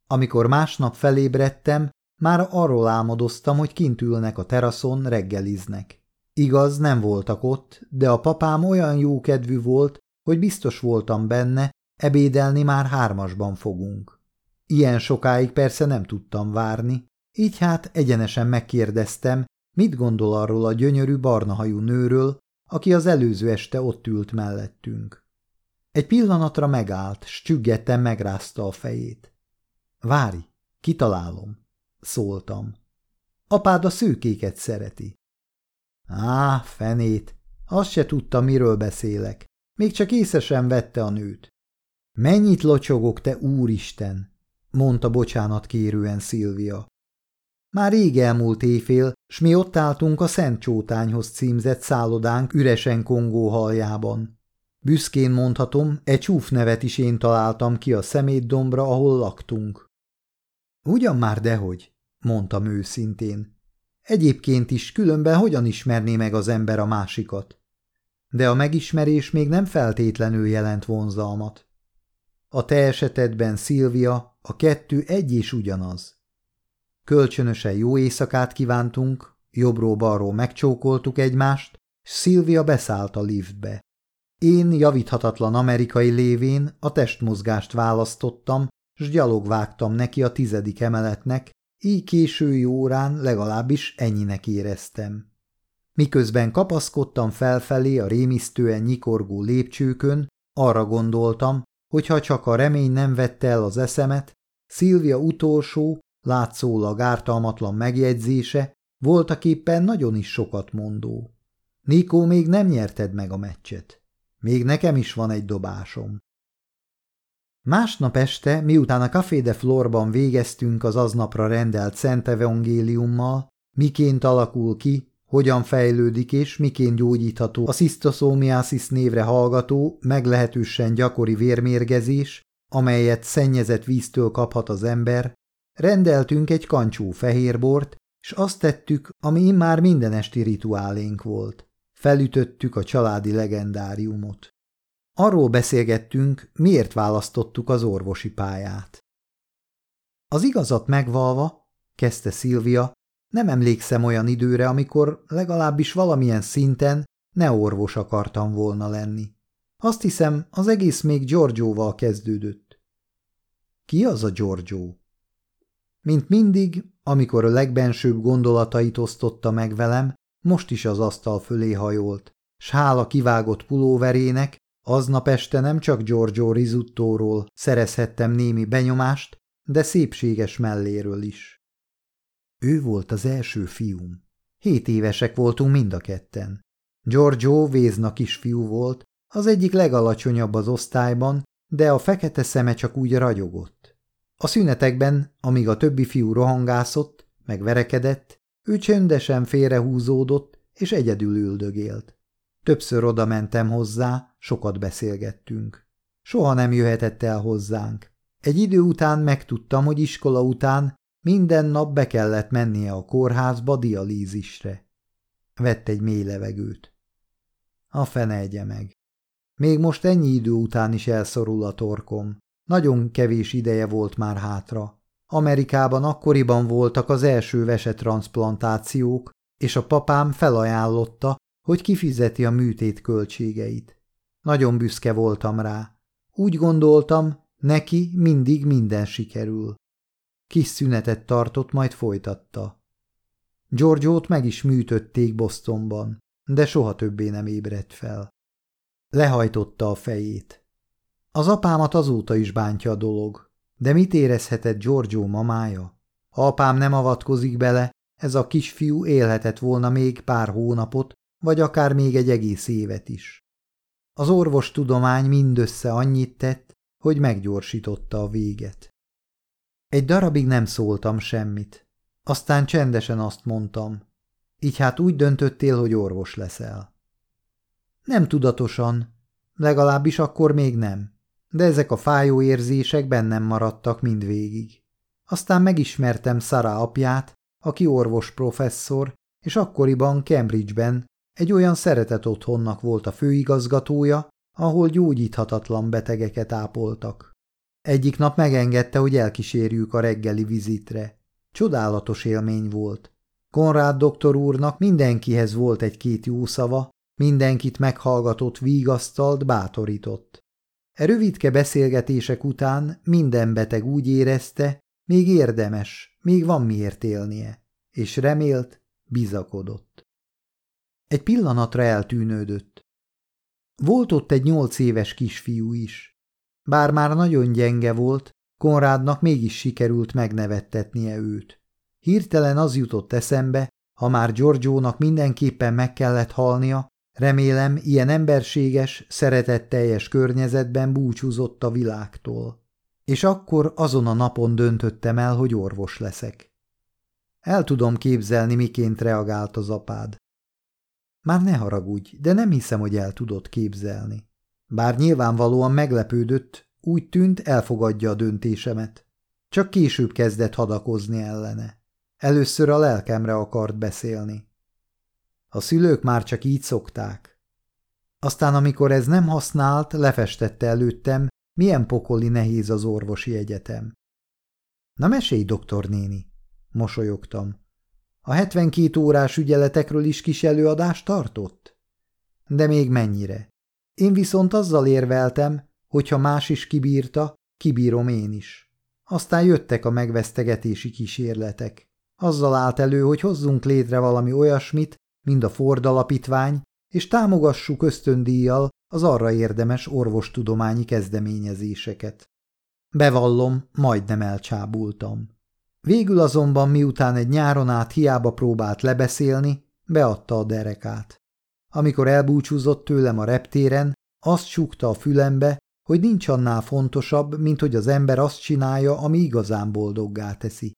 Amikor másnap felébredtem, már arról álmodoztam, hogy kint ülnek a teraszon, reggeliznek. Igaz, nem voltak ott, de a papám olyan jókedvű volt, hogy biztos voltam benne, ebédelni már hármasban fogunk. Ilyen sokáig persze nem tudtam várni, így hát egyenesen megkérdeztem, mit gondol arról a gyönyörű barnahajú nőről, aki az előző este ott ült mellettünk. Egy pillanatra megállt, s csüggetten megrázta a fejét. Várj, kitalálom, szóltam. Apád a szőkéket szereti. Á, fenét, azt se tudta, miről beszélek. Még csak észre vette a nőt. Mennyit locsogok, te úristen, mondta bocsánat kérően Szilvia. Már rég elmúlt éjfél, s mi ott álltunk a Szent Csótányhoz címzett szállodánk üresen Kongó haljában. Büszkén mondhatom, egy csúf nevet is én találtam ki a szemétdombra, ahol laktunk. Ugyan már dehogy, mondtam őszintén. Egyébként is különben hogyan ismerné meg az ember a másikat? De a megismerés még nem feltétlenül jelent vonzalmat. A te esetedben, Szilvia, a kettő egy és ugyanaz. Kölcsönösen jó éjszakát kívántunk, jobbról-balról megcsókoltuk egymást, s Szilvia beszállt a liftbe. Én javíthatatlan amerikai lévén a testmozgást választottam, s gyalog vágtam neki a tizedik emeletnek, így késői órán legalábbis ennyinek éreztem. Miközben kapaszkodtam felfelé a rémisztően nyikorgó lépcsőkön, arra gondoltam, hogy ha csak a remény nem vette el az eszemet, Szilvia utolsó, látszólag ártalmatlan megjegyzése voltaképpen nagyon is sokat mondó. Nikó, még nem nyerted meg a meccset. Még nekem is van egy dobásom. Másnap este, miután a Café de Florban végeztünk az aznapra rendelt Szent Evangéliummal, miként alakul ki, hogyan fejlődik és miként gyógyítható a szisztoszómiászis névre hallgató, meglehetősen gyakori vérmérgezés, amelyet szennyezett víztől kaphat az ember, rendeltünk egy kancsó fehérbort, és azt tettük, ami már minden esti rituálénk volt. Felütöttük a családi legendáriumot. Arról beszélgettünk, miért választottuk az orvosi pályát. Az igazat megvalva, kezdte Szilvia, nem emlékszem olyan időre, amikor legalábbis valamilyen szinten ne orvos akartam volna lenni. Azt hiszem, az egész még Giorgioval kezdődött. Ki az a Giorgio? Mint mindig, amikor a legbensőbb gondolatait osztotta meg velem, most is az asztal fölé hajolt, s hála kivágott pulóverének, aznap este nem csak Giorgio Rizuttóról szerezhettem némi benyomást, de szépséges melléről is. Ő volt az első fiúm. Hét évesek voltunk mind a ketten. Giorgio Vézna kisfiú volt, az egyik legalacsonyabb az osztályban, de a fekete szeme csak úgy ragyogott. A szünetekben, amíg a többi fiú rohangászott, meg verekedett, ő csöndesen félrehúzódott és egyedül üldögélt. Többször oda mentem hozzá, sokat beszélgettünk. Soha nem jöhetett el hozzánk. Egy idő után megtudtam, hogy iskola után minden nap be kellett mennie a kórházba dialízisre. Vett egy mély levegőt. A fene egye meg. Még most ennyi idő után is elszorul a torkom. Nagyon kevés ideje volt már hátra. Amerikában akkoriban voltak az első vesetransplantációk, és a papám felajánlotta, hogy kifizeti a műtét költségeit. Nagyon büszke voltam rá. Úgy gondoltam, neki mindig minden sikerül. Kis szünetet tartott, majd folytatta. Giorgiót meg is műtötték Bostonban, de soha többé nem ébredt fel. Lehajtotta a fejét. Az apámat azóta is bántja a dolog, de mit érezhetett Giorgio mamája? Ha apám nem avatkozik bele, ez a kisfiú élhetett volna még pár hónapot, vagy akár még egy egész évet is. Az orvostudomány mindössze annyit tett, hogy meggyorsította a véget. Egy darabig nem szóltam semmit. Aztán csendesen azt mondtam. Így hát úgy döntöttél, hogy orvos leszel. Nem tudatosan, legalábbis akkor még nem de ezek a fájó érzések bennem maradtak mindvégig. Aztán megismertem Sara apját, aki orvos professzor, és akkoriban Cambridge-ben Egy olyan szeretett otthonnak volt a főigazgatója, ahol gyógyíthatatlan betegeket ápoltak. Egyik nap megengedte, hogy elkísérjük a reggeli vizitre. Csodálatos élmény volt. Konrád doktor úrnak mindenkihez volt egy-két jó szava, mindenkit meghallgatott, vígasztalt, bátorított. E rövidke beszélgetések után minden beteg úgy érezte, még érdemes, még van miért élnie, és remélt, bizakodott. Egy pillanatra eltűnődött. Volt ott egy nyolc éves kisfiú is. Bár már nagyon gyenge volt, Konrádnak mégis sikerült megnevettetnie őt. Hirtelen az jutott eszembe, ha már Giorgiónak mindenképpen meg kellett halnia, remélem ilyen emberséges, szeretetteljes környezetben búcsúzott a világtól. És akkor azon a napon döntöttem el, hogy orvos leszek. El tudom képzelni, miként reagált az apád. Már ne haragudj, de nem hiszem, hogy el tudod képzelni. Bár nyilvánvalóan meglepődött, úgy tűnt, elfogadja a döntésemet. Csak később kezdett hadakozni ellene. Először a lelkemre akart beszélni. A szülők már csak így szokták. Aztán, amikor ez nem használt, lefestette előttem, milyen pokoli nehéz az orvosi egyetem. Na mesélj, doktor néni, mosolyogtam. A 72 órás ügyeletekről is kis előadást tartott? De még mennyire. Én viszont azzal érveltem, hogy ha más is kibírta, kibírom én is. Aztán jöttek a megvesztegetési kísérletek. Azzal állt elő, hogy hozzunk létre valami olyasmit, mint a Ford alapítvány, és támogassuk ösztöndíjjal az arra érdemes orvostudományi kezdeményezéseket. Bevallom, majdnem elcsábultam. Végül azonban miután egy nyáron át hiába próbált lebeszélni, beadta a derekát. Amikor elbúcsúzott tőlem a reptéren, azt csukta a fülembe, hogy nincs annál fontosabb, mint hogy az ember azt csinálja, ami igazán boldoggá teszi.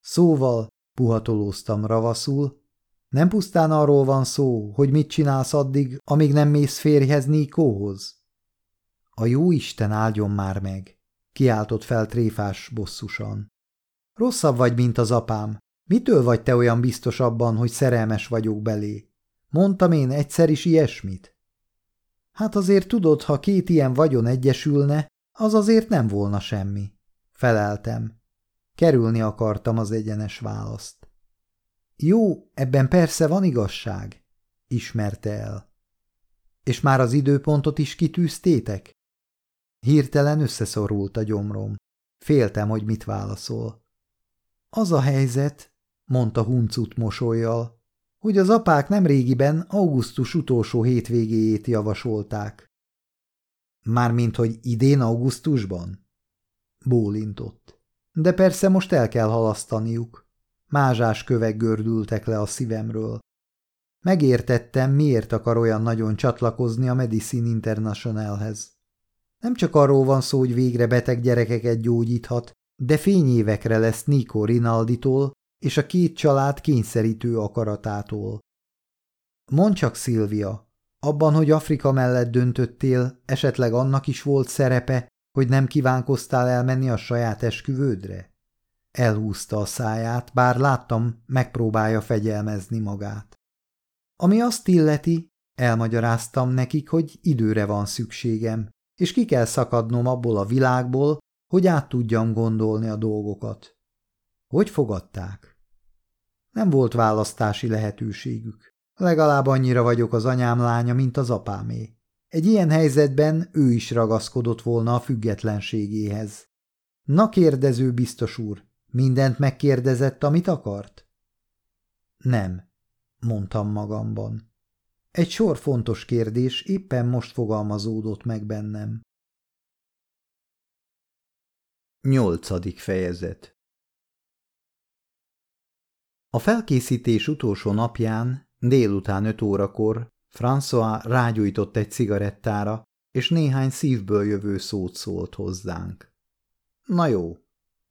Szóval, puhatolóztam ravaszul, nem pusztán arról van szó, hogy mit csinálsz addig, amíg nem mész férjhez Nikóhoz? A jó Isten áldjon már meg, kiáltott fel tréfás bosszusan. Rosszabb vagy, mint az apám. Mitől vagy te olyan biztos abban, hogy szerelmes vagyok belé? Mondtam én egyszer is ilyesmit? Hát azért tudod, ha két ilyen vagyon egyesülne, az azért nem volna semmi. Feleltem. Kerülni akartam az egyenes választ. Jó, ebben persze van igazság, ismerte el. És már az időpontot is kitűztétek? Hirtelen összeszorult a gyomrom. Féltem, hogy mit válaszol. Az a helyzet, mondta huncut mosolyjal, hogy az apák nem régiben augusztus utolsó hétvégéjét javasolták. Mármint, hogy idén augusztusban? Bólintott. De persze most el kell halasztaniuk. Mázsás kövek gördültek le a szívemről. Megértettem, miért akar olyan nagyon csatlakozni a Medicine Internationalhez. Nem csak arról van szó, hogy végre beteg gyerekeket gyógyíthat, de fényévekre lesz Nico Rinalditól és a két család kényszerítő akaratától. Mondd csak, Szilvia, abban, hogy Afrika mellett döntöttél, esetleg annak is volt szerepe, hogy nem kívánkoztál elmenni a saját esküvődre? Elhúzta a száját, bár láttam, megpróbálja fegyelmezni magát. Ami azt illeti, elmagyaráztam nekik, hogy időre van szükségem, és ki kell szakadnom abból a világból, hogy át tudjam gondolni a dolgokat. Hogy fogadták? Nem volt választási lehetőségük. Legalább annyira vagyok az anyám lánya, mint az apámé. Egy ilyen helyzetben ő is ragaszkodott volna a függetlenségéhez. Na kérdező biztos úr, mindent megkérdezett, amit akart? Nem, mondtam magamban. Egy sor fontos kérdés éppen most fogalmazódott meg bennem. Nyolcadik fejezet A felkészítés utolsó napján, délután öt órakor François rágyújtott egy cigarettára, és néhány szívből jövő szót szólt hozzánk. Na jó,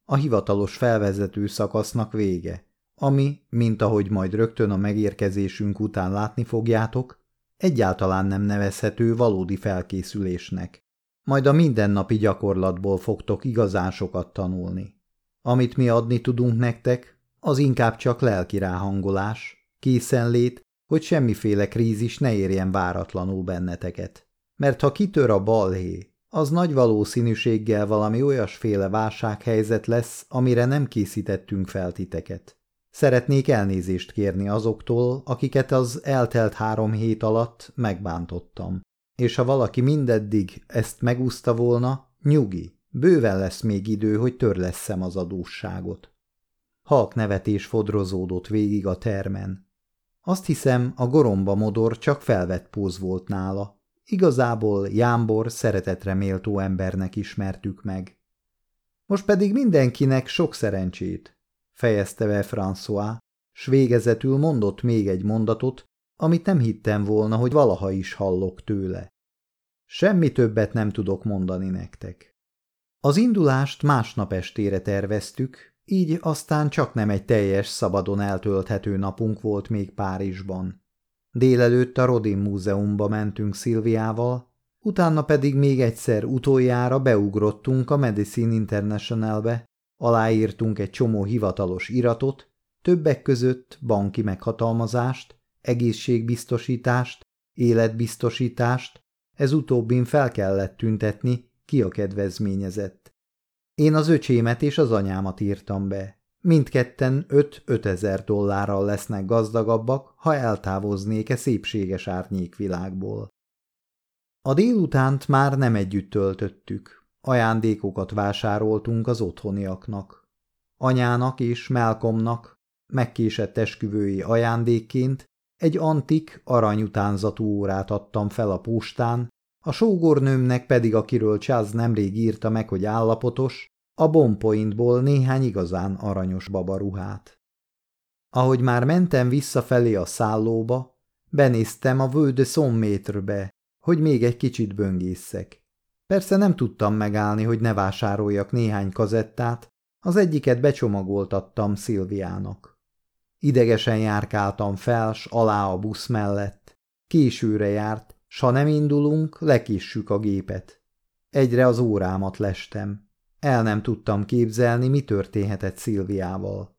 a hivatalos felvezető szakasznak vége, ami, mint ahogy majd rögtön a megérkezésünk után látni fogjátok, egyáltalán nem nevezhető valódi felkészülésnek. Majd a mindennapi gyakorlatból fogtok igazán sokat tanulni. Amit mi adni tudunk nektek, az inkább csak lelki ráhangolás, készenlét hogy semmiféle krízis ne érjen váratlanul benneteket. Mert ha kitör a balhé, az nagy valószínűséggel valami olyasféle válsághelyzet lesz, amire nem készítettünk fel titeket. Szeretnék elnézést kérni azoktól, akiket az eltelt három hét alatt megbántottam. És ha valaki mindeddig ezt megúszta volna, nyugi, bőven lesz még idő, hogy törlesszem az adósságot. Halk nevetés fodrozódott végig a termen. Azt hiszem, a goromba modor csak felvett póz volt nála. Igazából Jámbor szeretetre méltó embernek ismertük meg. Most pedig mindenkinek sok szerencsét, fejezte be François, s végezetül mondott még egy mondatot, amit nem hittem volna, hogy valaha is hallok tőle. Semmi többet nem tudok mondani nektek. Az indulást másnap estére terveztük, így aztán csak nem egy teljes szabadon eltölthető napunk volt még Párizsban. Délelőtt a Rodin Múzeumba mentünk Szilviával, utána pedig még egyszer utoljára beugrottunk a Medicine Internationalbe, aláírtunk egy csomó hivatalos iratot, többek között banki meghatalmazást, egészségbiztosítást, életbiztosítást, ez utóbbin fel kellett tüntetni, ki a kedvezményezett. Én az öcsémet és az anyámat írtam be. Mindketten 5-5 ezer dollárral lesznek gazdagabbak, ha eltávoznék-e szépséges árnyékvilágból. A délutánt már nem együtt töltöttük. Ajándékokat vásároltunk az otthoniaknak. Anyának és Melkomnak megkésett esküvői ajándékként egy antik, aranyutánzatú órát adtam fel a postán, a sógornőmnek pedig, akiről Charles nemrég írta meg, hogy állapotos, a bompointból néhány igazán aranyos babaruhát. Ahogy már mentem visszafelé a szállóba, benéztem a Vő de Sommétrbe, hogy még egy kicsit böngészek. Persze nem tudtam megállni, hogy ne vásároljak néhány kazettát, az egyiket becsomagoltattam Szilviának. Idegesen járkáltam fel, s alá a busz mellett. Későre járt, S ha nem indulunk, lekissük a gépet. Egyre az órámat lestem. El nem tudtam képzelni, mi történhetett Szilviával.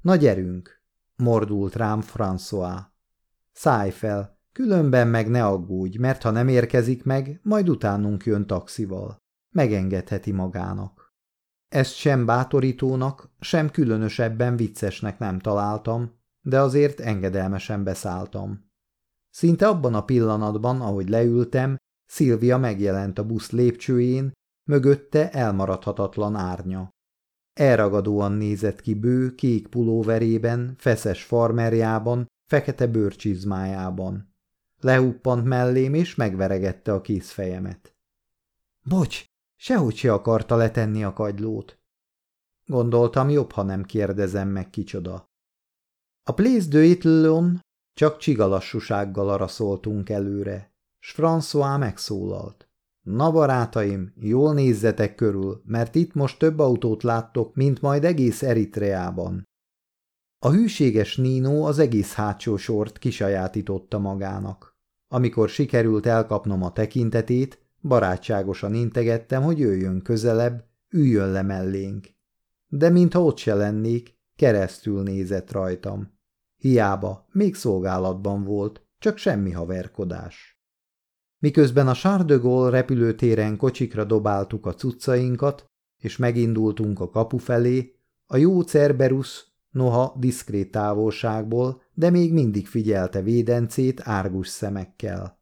Na gyerünk, mordult rám François. Szállj fel, különben meg ne aggódj, mert ha nem érkezik meg, majd utánunk jön taxival. Megengedheti magának. Ezt sem bátorítónak, sem különösebben viccesnek nem találtam, de azért engedelmesen beszálltam. Szinte abban a pillanatban, ahogy leültem, Szilvia megjelent a busz lépcsőjén, mögötte elmaradhatatlan árnya. Elragadóan nézett ki bő, kék pulóverében, feszes farmerjában, fekete bőrcsizmájában. Lehuppant mellém, és megveregette a kézfejemet. Bocs, sehogy se akarta letenni a kagylót. Gondoltam, jobb, ha nem kérdezem meg kicsoda. A Place de Itlon csak csigalassúsággal araszoltunk előre, s François megszólalt. Na barátaim, jól nézzetek körül, mert itt most több autót láttok, mint majd egész Eritreában. A hűséges Nino az egész hátsó sort kisajátította magának. Amikor sikerült elkapnom a tekintetét, barátságosan integettem, hogy jöjjön közelebb, üljön le mellénk. De mintha ott se lennék, keresztül nézett rajtam. Hiába, még szolgálatban volt, csak semmi haverkodás. Miközben a Gaulle repülőtéren kocsikra dobáltuk a cuccainkat, és megindultunk a kapu felé, a jó Cerberus, noha diszkrét távolságból, de még mindig figyelte védencét árgus szemekkel.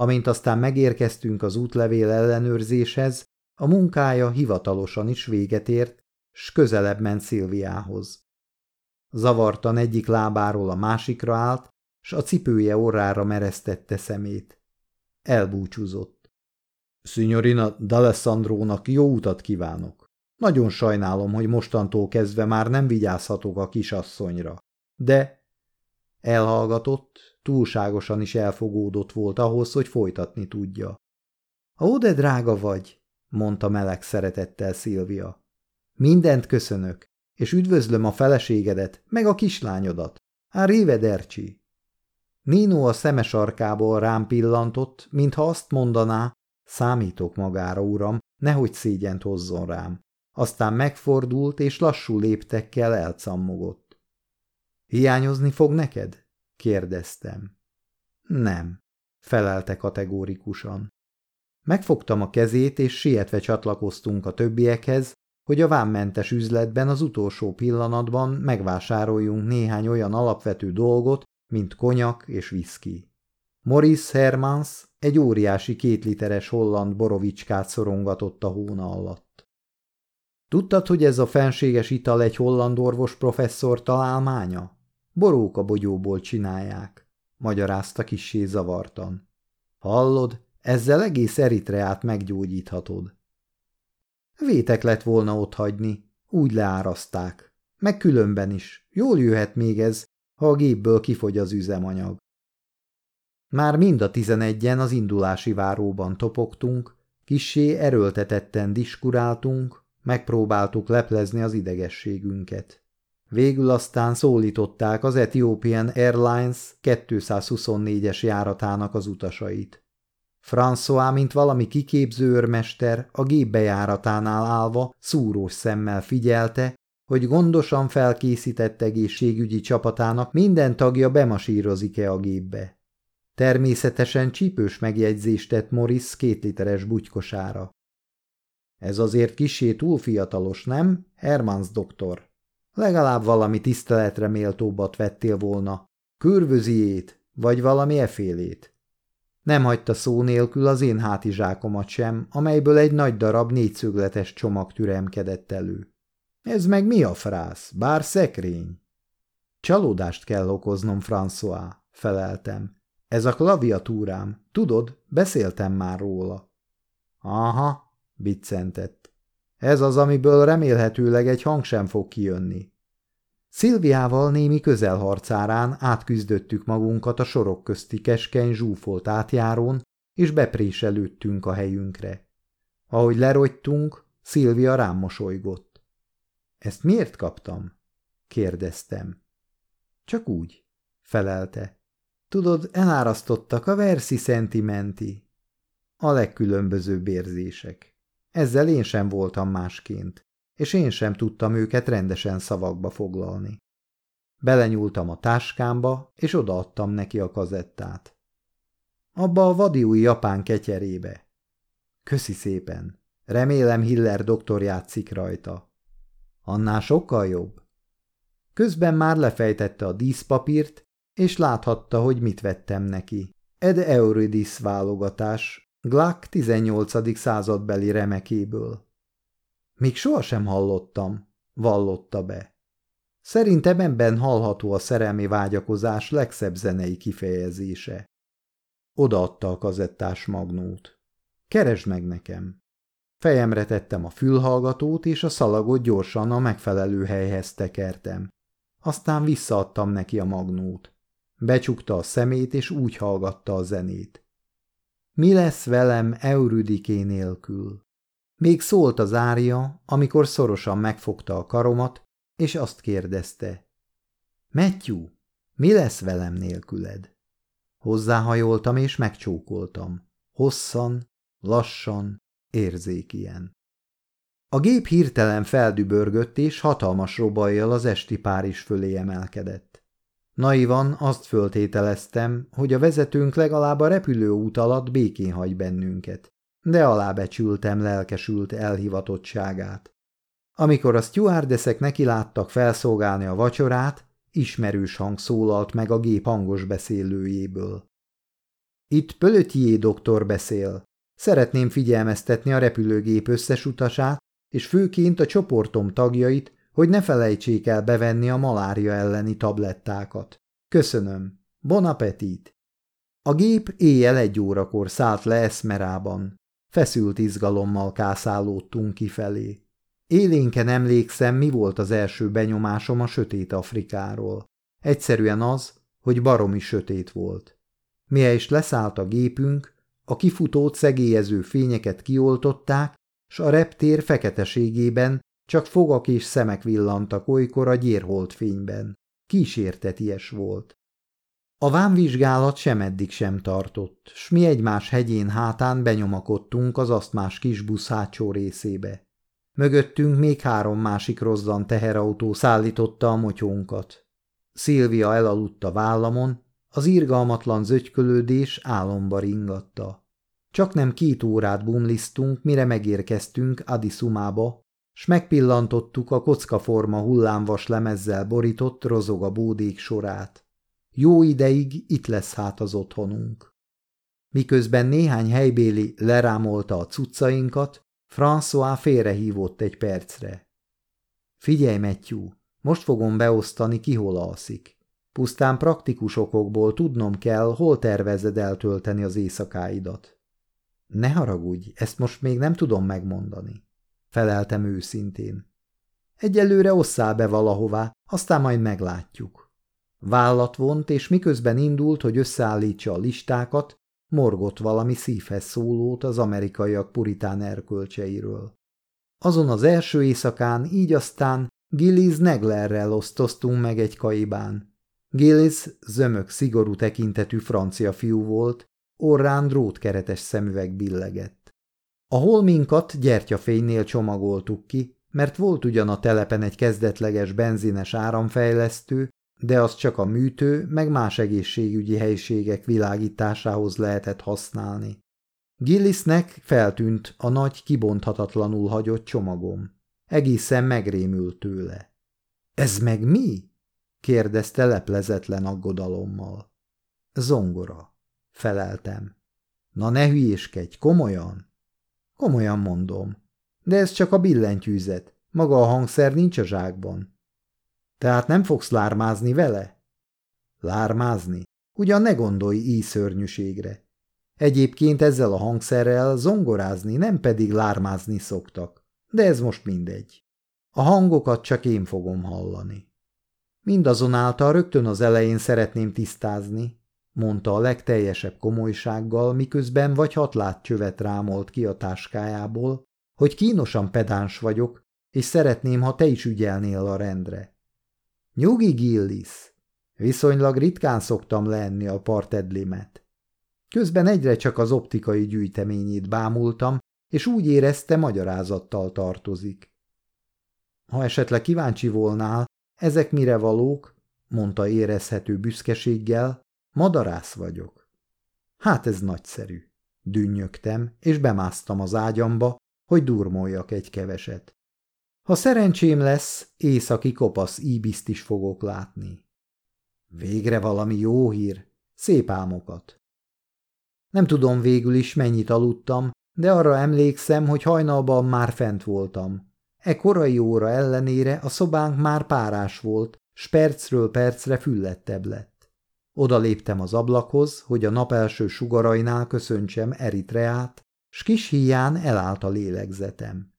Amint aztán megérkeztünk az útlevél ellenőrzéshez, a munkája hivatalosan is véget ért, s közelebb ment Szilviához. Zavartan egyik lábáról a másikra állt, s a cipője orrára meresztette szemét. Elbúcsúzott. Szünyorina D'Alessandrónak jó utat kívánok. Nagyon sajnálom, hogy mostantól kezdve már nem vigyázhatok a kisasszonyra. De elhallgatott, túlságosan is elfogódott volt ahhoz, hogy folytatni tudja. Ó, de drága vagy, mondta meleg szeretettel Szilvia. Mindent köszönök, és üdvözlöm a feleségedet, meg a kislányodat. Arrivederci. Nino a szemes arkából rám pillantott, mintha azt mondaná, számítok magára, uram, nehogy szégyent hozzon rám. Aztán megfordult, és lassú léptekkel elcammogott. Hiányozni fog neked? Kérdeztem. Nem, felelte kategórikusan. Megfogtam a kezét, és sietve csatlakoztunk a többiekhez, hogy a vámmentes üzletben az utolsó pillanatban megvásároljunk néhány olyan alapvető dolgot, mint konyak és viszki. Morris Hermans egy óriási kétliteres holland borovicskát szorongatott a hóna alatt. Tudtad, hogy ez a fenséges ital egy holland orvos professzor találmánya? Boróka bogyóból csinálják, magyarázta kissé zavartan. Hallod, ezzel egész Eritreát meggyógyíthatod. Vétek lett volna otthagyni, úgy leáraszták. Meg különben is, jól jöhet még ez, ha a gépből kifogy az üzemanyag. Már mind a tizenegyen az indulási váróban topogtunk, kissé erőltetetten diskuráltunk, megpróbáltuk leplezni az idegességünket. Végül aztán szólították az Ethiopian Airlines 224-es járatának az utasait. François, mint valami kiképző őrmester, a gép bejáratánál állva szúrós szemmel figyelte, hogy gondosan felkészített egészségügyi csapatának minden tagja bemasírozik-e a gépbe. Természetesen csípős megjegyzést tett Morris két literes bugykosára. Ez azért kisé túl fiatalos, nem, Hermans doktor? Legalább valami tiszteletre méltóbbat vettél volna. Körvöziét, vagy valami efélét. Nem hagyta szó nélkül az én hátizsákomat sem, amelyből egy nagy darab négyszögletes csomag türemkedett elő. Ez meg mi a frász? Bár szekrény? Csalódást kell okoznom, François, feleltem. Ez a klaviatúrám. Tudod, beszéltem már róla. Aha, biccentett. Ez az, amiből remélhetőleg egy hang sem fog kijönni. Szilviával némi közelharcárán átküzdöttük magunkat a sorok közti keskeny zsúfolt átjárón, és bepréselődtünk a helyünkre. Ahogy lerogytunk, Szilvia rám mosolygott. Ezt miért kaptam? kérdeztem. Csak úgy, felelte. Tudod, elárasztottak a verszi szentimenti. A legkülönbözőbb érzések. Ezzel én sem voltam másként és én sem tudtam őket rendesen szavakba foglalni. Belenyúltam a táskámba, és odaadtam neki a kazettát. Abba a vadiúj japán ketyerébe. Köszi szépen. Remélem Hiller doktor játszik rajta. Annál sokkal jobb. Közben már lefejtette a díszpapírt, és láthatta, hogy mit vettem neki. Ed Euridis válogatás, Glack 18. századbeli remekéből. Még sohasem hallottam, vallotta be. Szerintem ebben hallható a szerelmi vágyakozás legszebb zenei kifejezése. Odaadta a kazettás magnót. Keresd meg nekem. Fejemre tettem a fülhallgatót, és a szalagot gyorsan a megfelelő helyhez tekertem. Aztán visszaadtam neki a magnót. Becsukta a szemét, és úgy hallgatta a zenét. Mi lesz velem Eurüdiké nélkül? Még szólt az árja, amikor szorosan megfogta a karomat, és azt kérdezte. Matthew, mi lesz velem nélküled? Hozzáhajoltam és megcsókoltam. Hosszan, lassan, érzékien. A gép hirtelen feldübörgött, és hatalmas robajjal az esti Párizs fölé emelkedett. Naivan azt föltételeztem, hogy a vezetőnk legalább a repülőút alatt békén hagy bennünket de alábecsültem lelkesült elhivatottságát. Amikor a stewardeszek nekiláttak felszolgálni a vacsorát, ismerős hang szólalt meg a gép hangos beszélőjéből. Itt Pölötyé doktor beszél. Szeretném figyelmeztetni a repülőgép összes utasát, és főként a csoportom tagjait, hogy ne felejtsék el bevenni a malária elleni tablettákat. Köszönöm. Bon appetit! A gép éjjel egy órakor szállt le Eszmerában. Feszült izgalommal kászálódtunk kifelé. Élénken emlékszem, mi volt az első benyomásom a sötét Afrikáról. Egyszerűen az, hogy baromi sötét volt. Mie is leszállt a gépünk, a kifutót szegélyező fényeket kioltották, s a reptér feketeségében csak fogak és szemek villantak olykor a gyérholt fényben. Kísérteties volt. A vámvizsgálat sem eddig sem tartott, s mi egymás hegyén hátán benyomakodtunk az asztmás kis busz hátsó részébe. Mögöttünk még három másik rozzan teherautó szállította a motyónkat. Szilvia elaludt a vállamon, Az irgalmatlan zögykölődés álomba ringatta. Csak nem két órát bumlisztunk, mire megérkeztünk Adisumába, s megpillantottuk a kockaforma hullámvas lemezzel borított rozog a bódék sorát. Jó ideig itt lesz hát az otthonunk. Miközben néhány helybéli lerámolta a cuccainkat, François félrehívott egy percre. Figyelj, Matthew, most fogom beosztani, ki hol alszik. Pusztán praktikus okokból tudnom kell, hol tervezed eltölteni az éjszakáidat. Ne haragudj, ezt most még nem tudom megmondani. Feleltem őszintén. Egyelőre osszál be valahová, aztán majd meglátjuk. Vállat vont, és miközben indult, hogy összeállítsa a listákat, morgott valami szívhez szólót az amerikaiak puritán erkölcseiről. Azon az első éjszakán így aztán Gillis Neglerrel osztoztunk meg egy kaibán. Gillis zömök szigorú tekintetű francia fiú volt, orrán drótkeretes szemüveg billegett. A holminkat gyertyafénynél csomagoltuk ki, mert volt ugyan a telepen egy kezdetleges benzines áramfejlesztő, de az csak a műtő, meg más egészségügyi helyiségek világításához lehetett használni. Gillisnek feltűnt a nagy, kibonthatatlanul hagyott csomagom. Egészen megrémült tőle. – Ez meg mi? – kérdezte leplezetlen aggodalommal. – Zongora – feleltem. – Na ne hülyéskedj, komolyan? – Komolyan mondom. De ez csak a billentyűzet. Maga a hangszer nincs a zsákban. Tehát nem fogsz lármázni vele? Lármázni? Ugyan ne gondolj így szörnyűségre. Egyébként ezzel a hangszerrel zongorázni, nem pedig lármázni szoktak. De ez most mindegy. A hangokat csak én fogom hallani. Mindazonáltal rögtön az elején szeretném tisztázni, mondta a legteljesebb komolysággal, miközben vagy hat csövet rámolt ki a táskájából, hogy kínosan pedáns vagyok, és szeretném, ha te is ügyelnél a rendre. Nyugi, Gillis! Viszonylag ritkán szoktam lenni a partedlimet. Közben egyre csak az optikai gyűjteményét bámultam, és úgy érezte, magyarázattal tartozik. Ha esetleg kíváncsi volnál, ezek mire valók, mondta érezhető büszkeséggel, madarász vagyok. Hát ez nagyszerű. Dünnyögtem, és bemásztam az ágyamba, hogy durmoljak egy keveset. Ha szerencsém lesz, északi kopasz íbiszt is fogok látni. Végre valami jó hír, szép álmokat. Nem tudom végül is, mennyit aludtam, de arra emlékszem, hogy hajnalban már fent voltam. E korai óra ellenére a szobánk már párás volt, s percről percre füllettebb lett. Oda léptem az ablakhoz, hogy a nap első sugarainál köszöntsem Eritreát, s kis híján elállt a lélegzetem.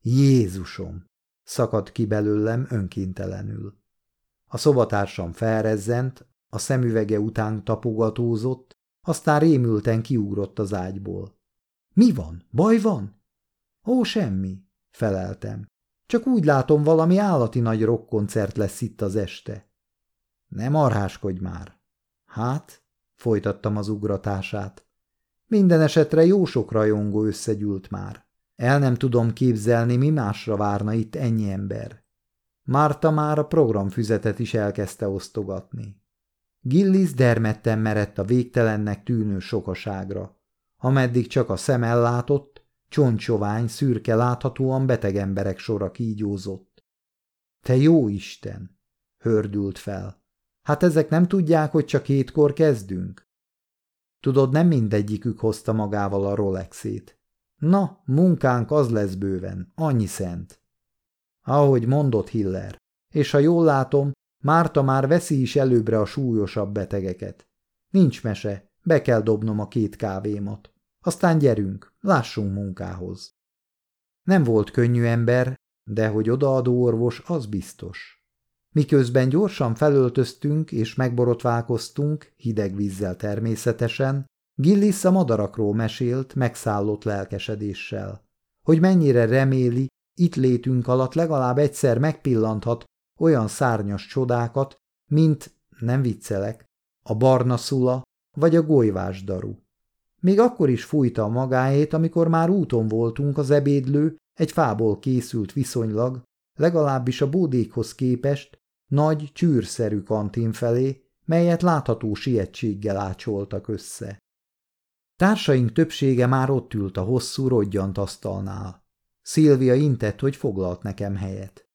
Jézusom! szakadt ki belőlem önkéntelenül. A szobatársam felrezzent, a szemüvege után tapogatózott, aztán rémülten kiugrott az ágyból. Mi van? Baj van? Ó, semmi, feleltem. Csak úgy látom, valami állati nagy rockkoncert lesz itt az este. Nem arháskodj már. Hát, folytattam az ugratását. Minden esetre jó sok rajongó összegyűlt már. El nem tudom képzelni, mi másra várna itt ennyi ember. Márta már a programfüzetet is elkezdte osztogatni. Gillis dermedten merett a végtelennek tűnő sokaságra. Ameddig csak a szem ellátott, csontsovány, szürke láthatóan beteg emberek sora kígyózott. Te jó Isten! hördült fel. Hát ezek nem tudják, hogy csak hétkor kezdünk? Tudod, nem mindegyikük hozta magával a Rolexét. Na, munkánk az lesz bőven, annyi szent. Ahogy mondott Hiller, és ha jól látom, Márta már veszi is előbbre a súlyosabb betegeket. Nincs mese, be kell dobnom a két kávémat. Aztán gyerünk, lássunk munkához. Nem volt könnyű ember, de hogy odaadó orvos, az biztos. Miközben gyorsan felöltöztünk és megborotválkoztunk, hideg vízzel természetesen, Gillis a madarakról mesélt megszállott lelkesedéssel, hogy mennyire reméli, itt létünk alatt legalább egyszer megpillanthat olyan szárnyas csodákat, mint, nem viccelek, a barna szula vagy a golyvás daru. Még akkor is fújta a magáét, amikor már úton voltunk az ebédlő, egy fából készült viszonylag, legalábbis a bódékhoz képest, nagy, csűrszerű kantin felé, melyet látható sietséggel ácsoltak össze. Társaink többsége már ott ült a hosszú rodgyant asztalnál. Szilvia intett, hogy foglalt nekem helyet.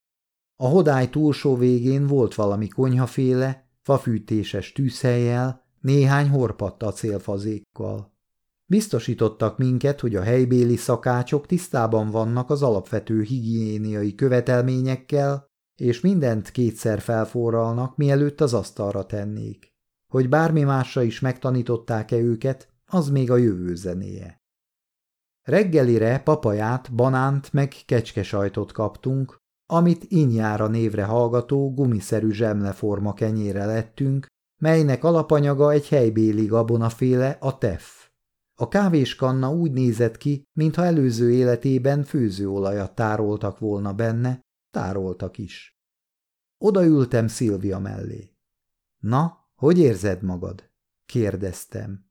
A hodály túlsó végén volt valami konyhaféle, fafűtéses tűzhelyjel, néhány horpadt acélfazékkal. Biztosítottak minket, hogy a helybéli szakácsok tisztában vannak az alapvető higiéniai követelményekkel, és mindent kétszer felforralnak, mielőtt az asztalra tennék. Hogy bármi másra is megtanították-e őket, az még a jövő zenéje. Reggelire papaját, banánt meg kecskesajtot kaptunk, amit inyára névre hallgató gumiszerű zsemleforma kenyére lettünk, melynek alapanyaga egy helybéli gabonaféle, a teff. A kávéskanna úgy nézett ki, mintha előző életében főzőolajat tároltak volna benne, tároltak is. Odaültem Szilvia mellé. Na, hogy érzed magad? kérdeztem.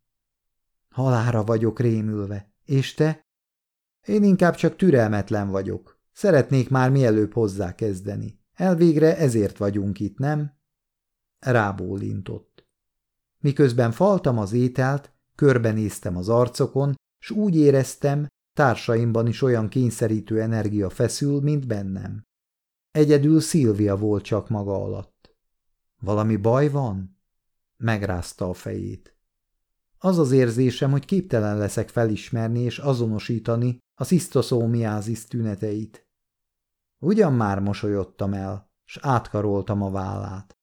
Halára vagyok rémülve. És te? Én inkább csak türelmetlen vagyok. Szeretnék már mielőbb hozzá kezdeni. Elvégre ezért vagyunk itt, nem? Rábólintott. Miközben faltam az ételt, körbenéztem az arcokon, s úgy éreztem, társaimban is olyan kényszerítő energia feszül, mint bennem. Egyedül Szilvia volt csak maga alatt. Valami baj van? Megrázta a fejét. Az az érzésem, hogy képtelen leszek felismerni és azonosítani a szisztoszómiázis tüneteit. Ugyan már mosolyodtam el, s átkaroltam a vállát.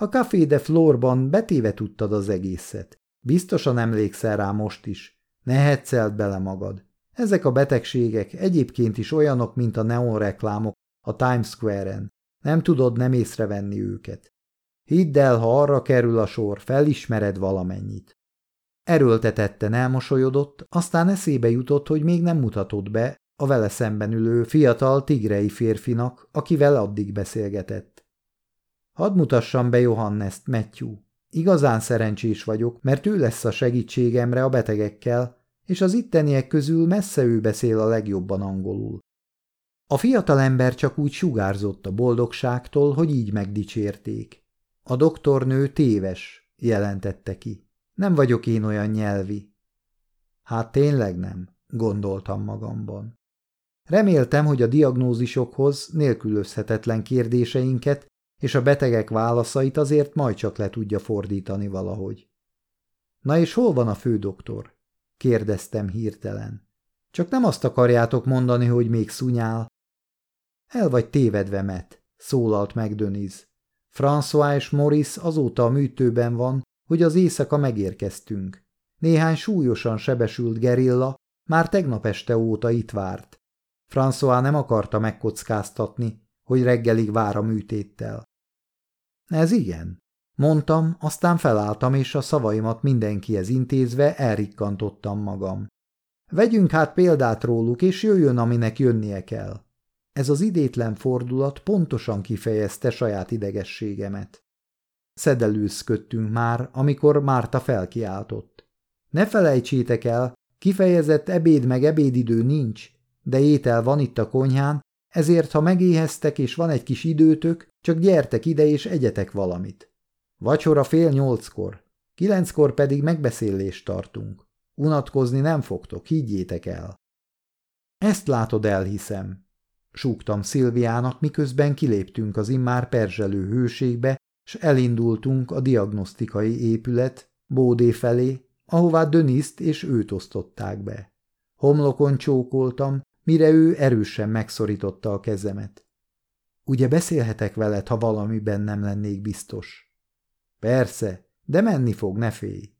A Café de Florban betéve tudtad az egészet. Biztosan emlékszel rá most is. Ne hetszeld bele magad. Ezek a betegségek egyébként is olyanok, mint a neonreklámok a Times Square-en. Nem tudod nem észrevenni őket. Hidd el, ha arra kerül a sor, felismered valamennyit. Erőltetetten elmosolyodott, aztán eszébe jutott, hogy még nem mutatott be a vele szemben ülő fiatal tigrei férfinak, akivel addig beszélgetett. Hadd mutassam be Johannest, Matthew. Igazán szerencsés vagyok, mert ő lesz a segítségemre a betegekkel, és az itteniek közül messze ő beszél a legjobban angolul. A fiatal ember csak úgy sugárzott a boldogságtól, hogy így megdicsérték. A doktornő téves, jelentette ki. Nem vagyok én olyan nyelvi. Hát tényleg nem, gondoltam magamban. Reméltem, hogy a diagnózisokhoz nélkülözhetetlen kérdéseinket és a betegek válaszait azért majd csak le tudja fordítani valahogy. Na és hol van a fődoktor? kérdeztem hirtelen. Csak nem azt akarjátok mondani, hogy még szunyál. El vagy tévedve, Met, szólalt meg Döniz. François és Morris azóta a műtőben van, hogy az éjszaka megérkeztünk. Néhány súlyosan sebesült gerilla már tegnap este óta itt várt. François nem akarta megkockáztatni, hogy reggelig vár a műtéttel. Ez igen. Mondtam, aztán felálltam, és a szavaimat mindenkihez intézve elrikkantottam magam. Vegyünk hát példát róluk, és jöjjön, aminek jönnie kell. Ez az idétlen fordulat pontosan kifejezte saját idegességemet. Szedelőzködtünk már, amikor Márta felkiáltott. Ne felejtsétek el, kifejezett ebéd meg ebédidő nincs, de étel van itt a konyhán, ezért, ha megéheztek és van egy kis időtök, csak gyertek ide és egyetek valamit. Vacsora fél nyolckor, kilenckor pedig megbeszélést tartunk. Unatkozni nem fogtok, higgyétek el. Ezt látod, elhiszem, súgtam Szilviának, miközben kiléptünk az immár perzselő hőségbe, s elindultunk a diagnosztikai épület Bódé felé, ahová Döniszt és őt osztották be. Homlokon csókoltam, mire ő erősen megszorította a kezemet. Ugye beszélhetek veled, ha valamiben nem lennék biztos? Persze, de menni fog, ne félj.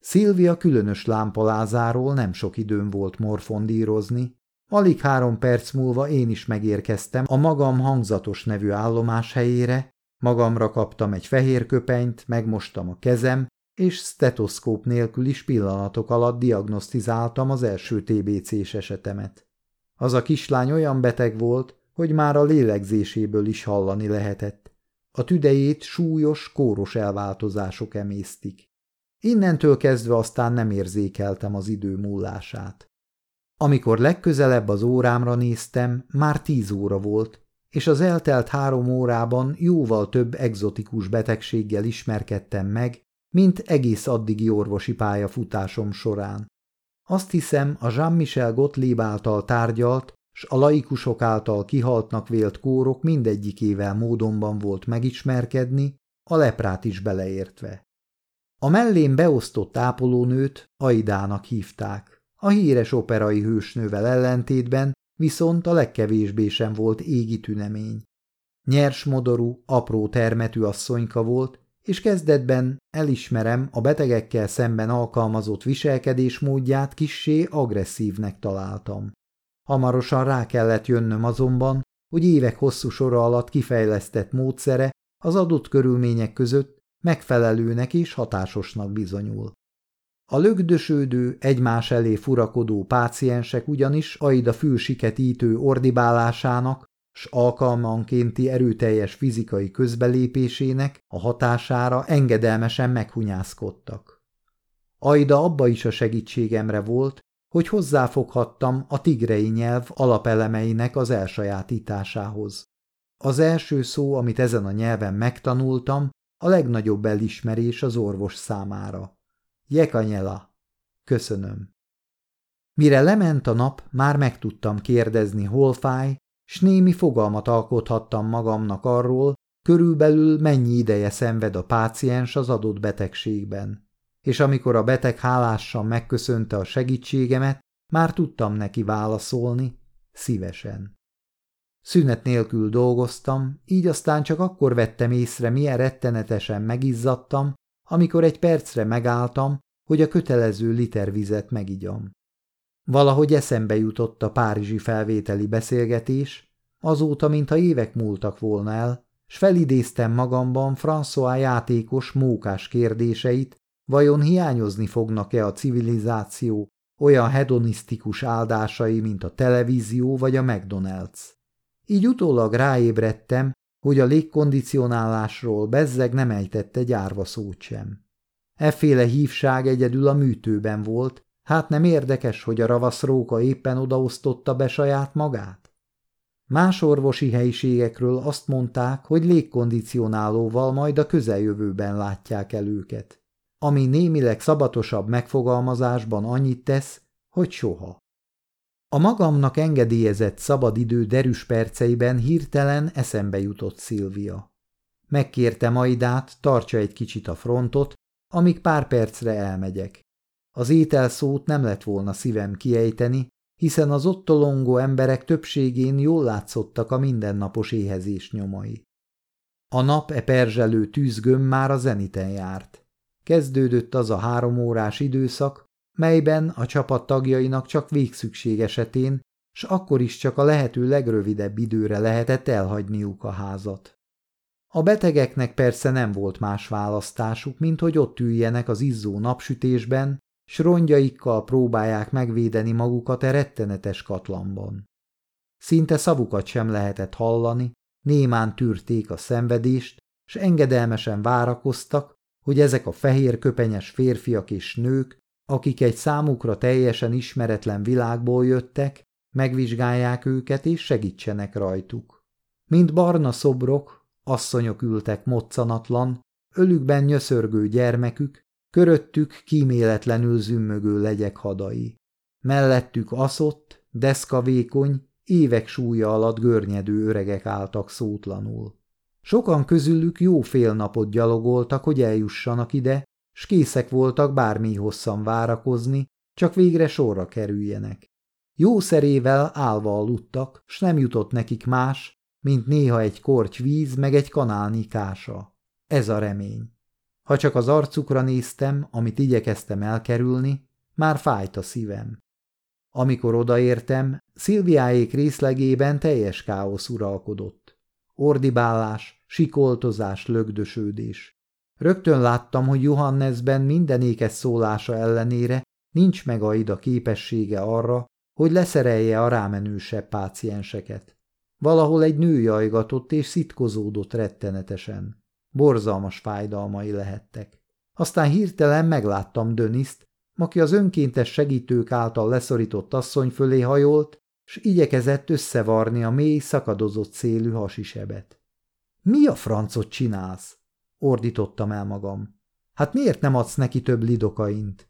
Szilvia különös lámpalázáról nem sok időm volt morfondírozni, alig három perc múlva én is megérkeztem a magam hangzatos nevű állomás helyére, magamra kaptam egy fehér köpenyt, megmostam a kezem, és stetoszkóp nélkül is pillanatok alatt diagnosztizáltam az első TBC-s esetemet. Az a kislány olyan beteg volt, hogy már a lélegzéséből is hallani lehetett. A tüdejét súlyos, kóros elváltozások emésztik. Innentől kezdve aztán nem érzékeltem az idő múlását. Amikor legközelebb az órámra néztem, már tíz óra volt, és az eltelt három órában jóval több egzotikus betegséggel ismerkedtem meg, mint egész addigi orvosi pályafutásom során. Azt hiszem, a Jean-Michel Gottlieb által tárgyalt, s a laikusok által kihaltnak vélt kórok mindegyikével módonban volt megismerkedni, a leprát is beleértve. A mellén beosztott ápolónőt Aidának hívták. A híres operai hősnővel ellentétben viszont a legkevésbé sem volt égi tünemény. Nyers modorú, apró termetű asszonyka volt, és kezdetben elismerem a betegekkel szemben alkalmazott viselkedésmódját kissé agresszívnek találtam. Hamarosan rá kellett jönnöm azonban, hogy évek hosszú sora alatt kifejlesztett módszere az adott körülmények között megfelelőnek és hatásosnak bizonyul. A lögdösődő, egymás elé furakodó páciensek ugyanis Aida fülsiket ítő ordibálásának s alkalmankénti erőteljes fizikai közbelépésének a hatására engedelmesen meghunyászkodtak. Aida abba is a segítségemre volt, hogy hozzáfoghattam a tigrei nyelv alapelemeinek az elsajátításához. Az első szó, amit ezen a nyelven megtanultam, a legnagyobb elismerés az orvos számára. Jekanyela. Köszönöm. Mire lement a nap, már meg tudtam kérdezni, hol fáj, s némi fogalmat alkothattam magamnak arról, körülbelül mennyi ideje szenved a páciens az adott betegségben. És amikor a beteg hálásan megköszönte a segítségemet, már tudtam neki válaszolni, szívesen. Szünet nélkül dolgoztam, így aztán csak akkor vettem észre, milyen rettenetesen megizzadtam, amikor egy percre megálltam, hogy a kötelező liter vizet megigyam. Valahogy eszembe jutott a párizsi felvételi beszélgetés, azóta, mintha évek múltak volna el, s felidéztem magamban François játékos mókás kérdéseit, vajon hiányozni fognak-e a civilizáció olyan hedonisztikus áldásai, mint a televízió vagy a McDonald's. Így utólag ráébredtem, hogy a légkondicionálásról bezzeg nem ejtett egy árva szót sem. Efféle hívság egyedül a műtőben volt, hát nem érdekes, hogy a ravasz róka éppen odaosztotta be saját magát? Más orvosi helyiségekről azt mondták, hogy légkondicionálóval majd a közeljövőben látják el őket, ami némileg szabatosabb megfogalmazásban annyit tesz, hogy soha. A magamnak engedélyezett szabadidő derűs perceiben hirtelen eszembe jutott Szilvia. Megkérte Maidát, tartsa egy kicsit a frontot, amíg pár percre elmegyek. Az ételszót nem lett volna szívem kiejteni, hiszen az ott tolongó emberek többségén jól látszottak a mindennapos éhezés nyomai. A nap e perzselő tűzgöm már a zeniten járt. Kezdődött az a három órás időszak, melyben a csapat tagjainak csak végszükség esetén, s akkor is csak a lehető legrövidebb időre lehetett elhagyniuk a házat. A betegeknek persze nem volt más választásuk, mint hogy ott üljenek az izzó napsütésben, s rongyaikkal próbálják megvédeni magukat e rettenetes katlanban. Szinte szavukat sem lehetett hallani, némán tűrték a szenvedést, s engedelmesen várakoztak, hogy ezek a fehér köpenyes férfiak és nők, akik egy számukra teljesen ismeretlen világból jöttek, megvizsgálják őket és segítsenek rajtuk. Mint barna szobrok, asszonyok ültek moccanatlan, ölükben nyöszörgő gyermekük, köröttük kíméletlenül zümmögő legyek hadai. Mellettük aszott, deszkavékony, évek súlya alatt görnyedő öregek álltak szótlanul. Sokan közülük jó fél napot gyalogoltak, hogy eljussanak ide, s készek voltak bármi hosszan várakozni, csak végre sorra kerüljenek. Jó szerével állva aludtak, s nem jutott nekik más, mint néha egy korty víz meg egy kanálni kása. Ez a remény. Ha csak az arcukra néztem, amit igyekeztem elkerülni, már fájt a szívem. Amikor odaértem, Szilviáék részlegében teljes káosz uralkodott. Ordibálás, sikoltozás, lögdösődés. Rögtön láttam, hogy Johannesben minden ékes szólása ellenére nincs meg Aida képessége arra, hogy leszerelje a rámenősebb pácienseket. Valahol egy nő jajgatott és szitkozódott rettenetesen. Borzalmas fájdalmai lehettek. Aztán hirtelen megláttam Döniszt, aki az önkéntes segítők által leszorított asszony fölé hajolt, s igyekezett összevarni a mély, szakadozott szélű hasisebet. Mi a francot csinálsz? ordítottam el magam. Hát miért nem adsz neki több lidokaint?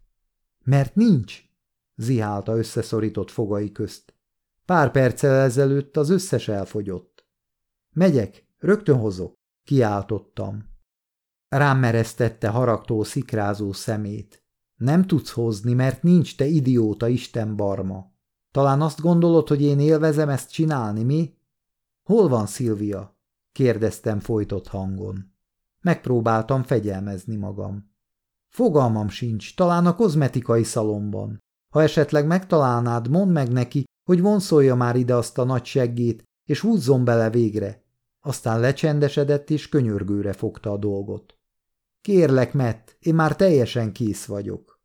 Mert nincs, zihálta összeszorított fogai közt. Pár perccel ezelőtt az összes elfogyott. Megyek, rögtön hozok, kiáltottam. Rám meresztette haragtó szikrázó szemét. Nem tudsz hozni, mert nincs te idióta Isten barma. Talán azt gondolod, hogy én élvezem ezt csinálni, mi? Hol van Szilvia? kérdeztem folytott hangon. Megpróbáltam fegyelmezni magam. Fogalmam sincs, talán a kozmetikai szalomban. Ha esetleg megtalálnád, mondd meg neki, hogy vonszolja már ide azt a nagy seggét, és húzzon bele végre. Aztán lecsendesedett, és könyörgőre fogta a dolgot. Kérlek, Matt, én már teljesen kész vagyok.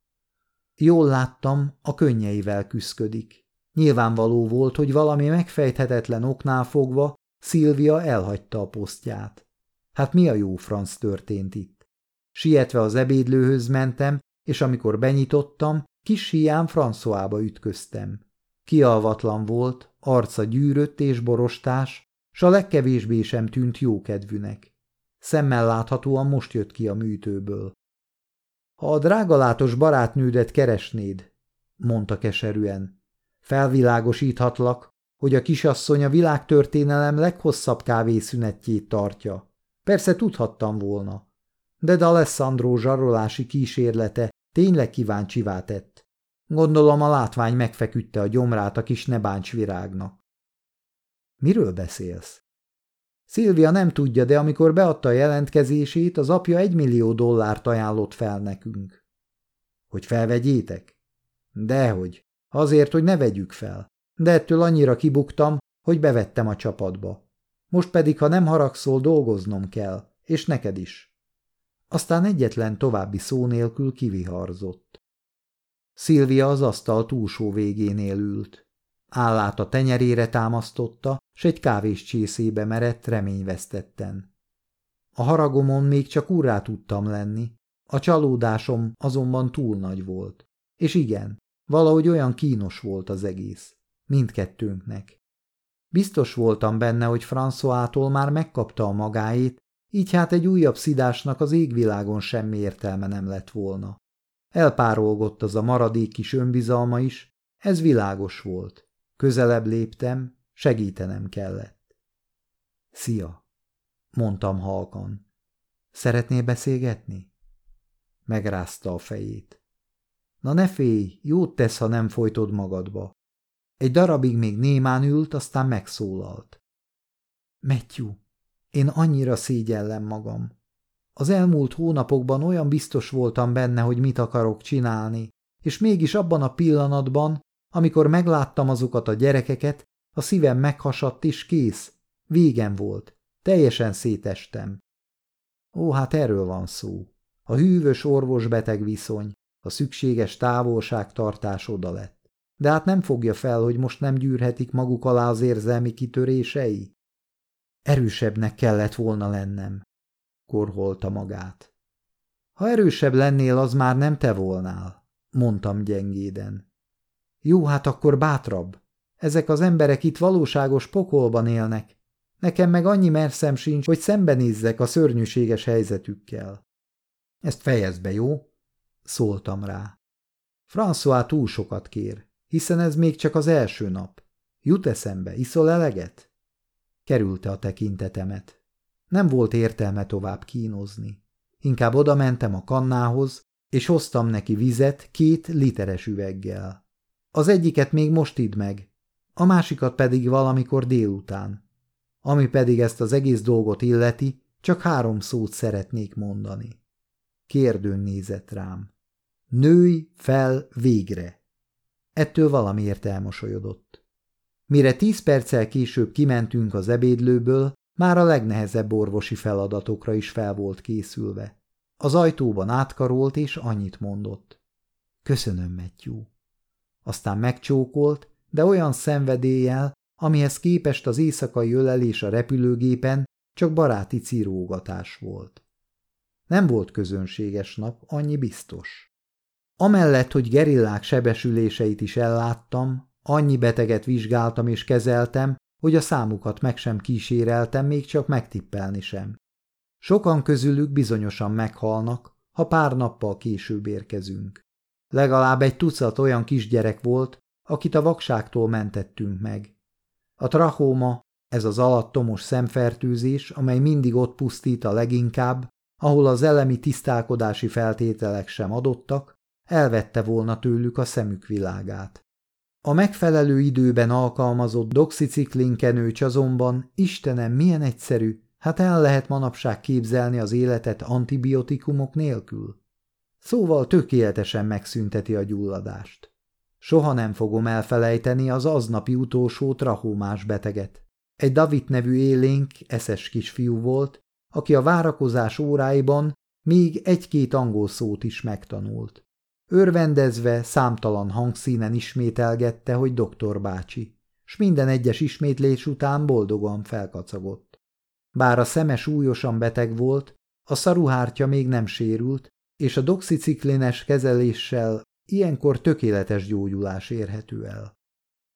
Jól láttam, a könnyeivel küszködik. Nyilvánvaló volt, hogy valami megfejthetetlen oknál fogva Szilvia elhagyta a posztját. Hát mi a jó franc történt itt? Sietve az ebédlőhöz mentem, és amikor benyitottam, kis hián Françoába ütköztem. Kialvatlan volt, arca gyűrött és borostás, s a legkevésbé sem tűnt jókedvűnek. Szemmel láthatóan most jött ki a műtőből. Ha a drágalátos barátnődet keresnéd, mondta keserűen, felvilágosíthatlak, hogy a kisasszony a világtörténelem leghosszabb kávészünetjét tartja. Persze tudhattam volna, de D'Alessandro zsarolási kísérlete tényleg kíváncsivá tett. Gondolom a látvány megfeküdte a gyomrát a kis nebáncsvirágnak. Miről beszélsz? Szilvia nem tudja, de amikor beadta a jelentkezését, az apja egy millió dollárt ajánlott fel nekünk. Hogy felvegyétek? Dehogy. Azért, hogy ne vegyük fel. De ettől annyira kibuktam, hogy bevettem a csapatba. Most pedig, ha nem haragszol, dolgoznom kell, és neked is. Aztán egyetlen további szó nélkül kiviharzott. Szilvia az asztal túlsó végénél ült. Állát a tenyerére támasztotta, s egy kávés csészébe merett reményvesztetten. A haragomon még csak úrrá tudtam lenni, a csalódásom azonban túl nagy volt. És igen, valahogy olyan kínos volt az egész. Mindkettőnknek. Biztos voltam benne, hogy Françoától már megkapta a magáét, így hát egy újabb szidásnak az égvilágon semmi értelme nem lett volna. Elpárolgott az a maradék kis önbizalma is, ez világos volt. Közelebb léptem, segítenem kellett. Szia, mondtam halkan. Szeretnél beszélgetni? Megrázta a fejét. Na ne félj, jót tesz, ha nem folytod magadba. Egy darabig még némán ült, aztán megszólalt. Matthew, én annyira szégyellem magam. Az elmúlt hónapokban olyan biztos voltam benne, hogy mit akarok csinálni, és mégis abban a pillanatban, amikor megláttam azokat a gyerekeket, a szívem meghasadt és kész. Végem volt. Teljesen szétestem. Ó, hát erről van szó. A hűvös orvos-beteg viszony, a szükséges távolságtartás oda lett. De hát nem fogja fel, hogy most nem gyűrhetik maguk alá az érzelmi kitörései? Erősebbnek kellett volna lennem, korholta magát. Ha erősebb lennél, az már nem te volnál, mondtam gyengéden. Jó, hát akkor bátrabb. Ezek az emberek itt valóságos pokolban élnek. Nekem meg annyi merszem sincs, hogy szembenézzek a szörnyűséges helyzetükkel. Ezt fejezd be, jó? Szóltam rá. François túl sokat kér, hiszen ez még csak az első nap. Jut eszembe, iszol eleget? Kerülte a tekintetemet. Nem volt értelme tovább kínozni. Inkább oda mentem a kannához, és hoztam neki vizet két literes üveggel. Az egyiket még most idd meg, a másikat pedig valamikor délután. Ami pedig ezt az egész dolgot illeti, csak három szót szeretnék mondani. Kérdőn nézett rám. Nőj fel végre! Ettől valamiért elmosolyodott. Mire tíz perccel később kimentünk az ebédlőből, már a legnehezebb orvosi feladatokra is fel volt készülve. Az ajtóban átkarolt és annyit mondott. Köszönöm, Matthew. Aztán megcsókolt, de olyan szenvedéllyel, amihez képest az éjszakai ölelés a repülőgépen csak baráti cirógatás volt. Nem volt közönséges nap, annyi biztos. Amellett, hogy gerillák sebesüléseit is elláttam, Annyi beteget vizsgáltam és kezeltem, hogy a számukat meg sem kíséreltem, még csak megtippelni sem. Sokan közülük bizonyosan meghalnak, ha pár nappal később érkezünk. Legalább egy tucat olyan kisgyerek volt, akit a vakságtól mentettünk meg. A trachóma, ez az alattomos szemfertőzés, amely mindig ott pusztít a leginkább, ahol az elemi tisztálkodási feltételek sem adottak, elvette volna tőlük a szemük világát. A megfelelő időben alkalmazott doxiciklinkenőcs azonban, Istenem, milyen egyszerű, hát el lehet manapság képzelni az életet antibiotikumok nélkül. Szóval tökéletesen megszünteti a gyulladást. Soha nem fogom elfelejteni az aznapi utolsó trahómás beteget. Egy David nevű élénk, eszes kisfiú volt, aki a várakozás óráiban még egy-két angol szót is megtanult. Örvendezve számtalan hangszínen ismételgette, hogy doktor bácsi, s minden egyes ismétlés után boldogan felkacagott. Bár a szeme súlyosan beteg volt, a szaruhártya még nem sérült, és a doxiciklines kezeléssel ilyenkor tökéletes gyógyulás érhető el.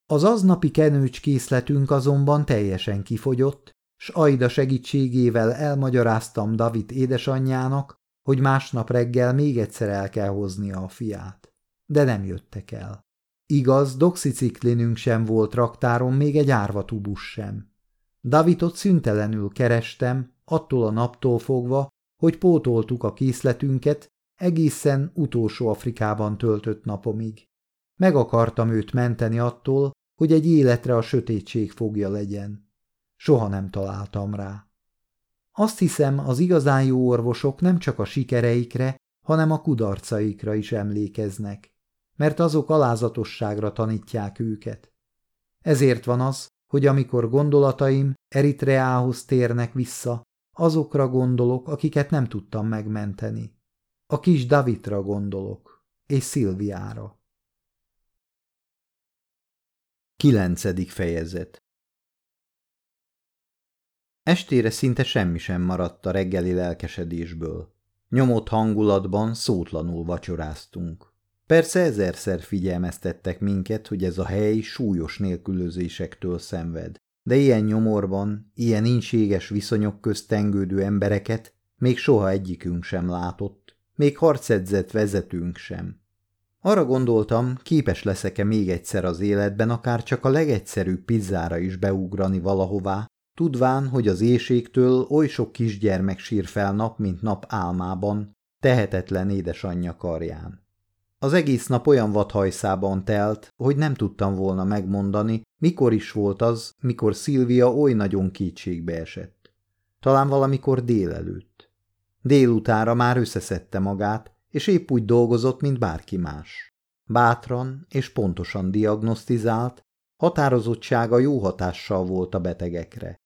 Az aznapi kenőcs készletünk azonban teljesen kifogyott, s Aida segítségével elmagyaráztam David édesanyjának, hogy másnap reggel még egyszer el kell hoznia a fiát. De nem jöttek el. Igaz, doxiciklinünk sem volt raktáron, még egy árvatubus sem. Davidot szüntelenül kerestem, attól a naptól fogva, hogy pótoltuk a készletünket, egészen utolsó Afrikában töltött napomig. Meg akartam őt menteni attól, hogy egy életre a sötétség fogja legyen. Soha nem találtam rá. Azt hiszem, az igazán jó orvosok nem csak a sikereikre, hanem a kudarcaikra is emlékeznek, mert azok alázatosságra tanítják őket. Ezért van az, hogy amikor gondolataim Eritreához térnek vissza, azokra gondolok, akiket nem tudtam megmenteni. A kis Davidra gondolok, és Szilviára. Kilencedik fejezet Estére szinte semmi sem maradt a reggeli lelkesedésből. Nyomott hangulatban szótlanul vacsoráztunk. Persze ezerszer figyelmeztettek minket, hogy ez a hely súlyos nélkülözésektől szenved, de ilyen nyomorban, ilyen inséges viszonyok közt tengődő embereket még soha egyikünk sem látott, még harcedzett vezetőnk sem. Arra gondoltam, képes leszek-e még egyszer az életben akár csak a legegyszerűbb pizzára is beugrani valahová, tudván, hogy az éjségtől oly sok kisgyermek sír fel nap, mint nap álmában, tehetetlen édesanyja karján. Az egész nap olyan vadhajszában telt, hogy nem tudtam volna megmondani, mikor is volt az, mikor Szilvia oly nagyon kétségbe esett. Talán valamikor délelőtt. Délutára már összeszedte magát, és épp úgy dolgozott, mint bárki más. Bátran és pontosan diagnosztizált, határozottsága jó hatással volt a betegekre.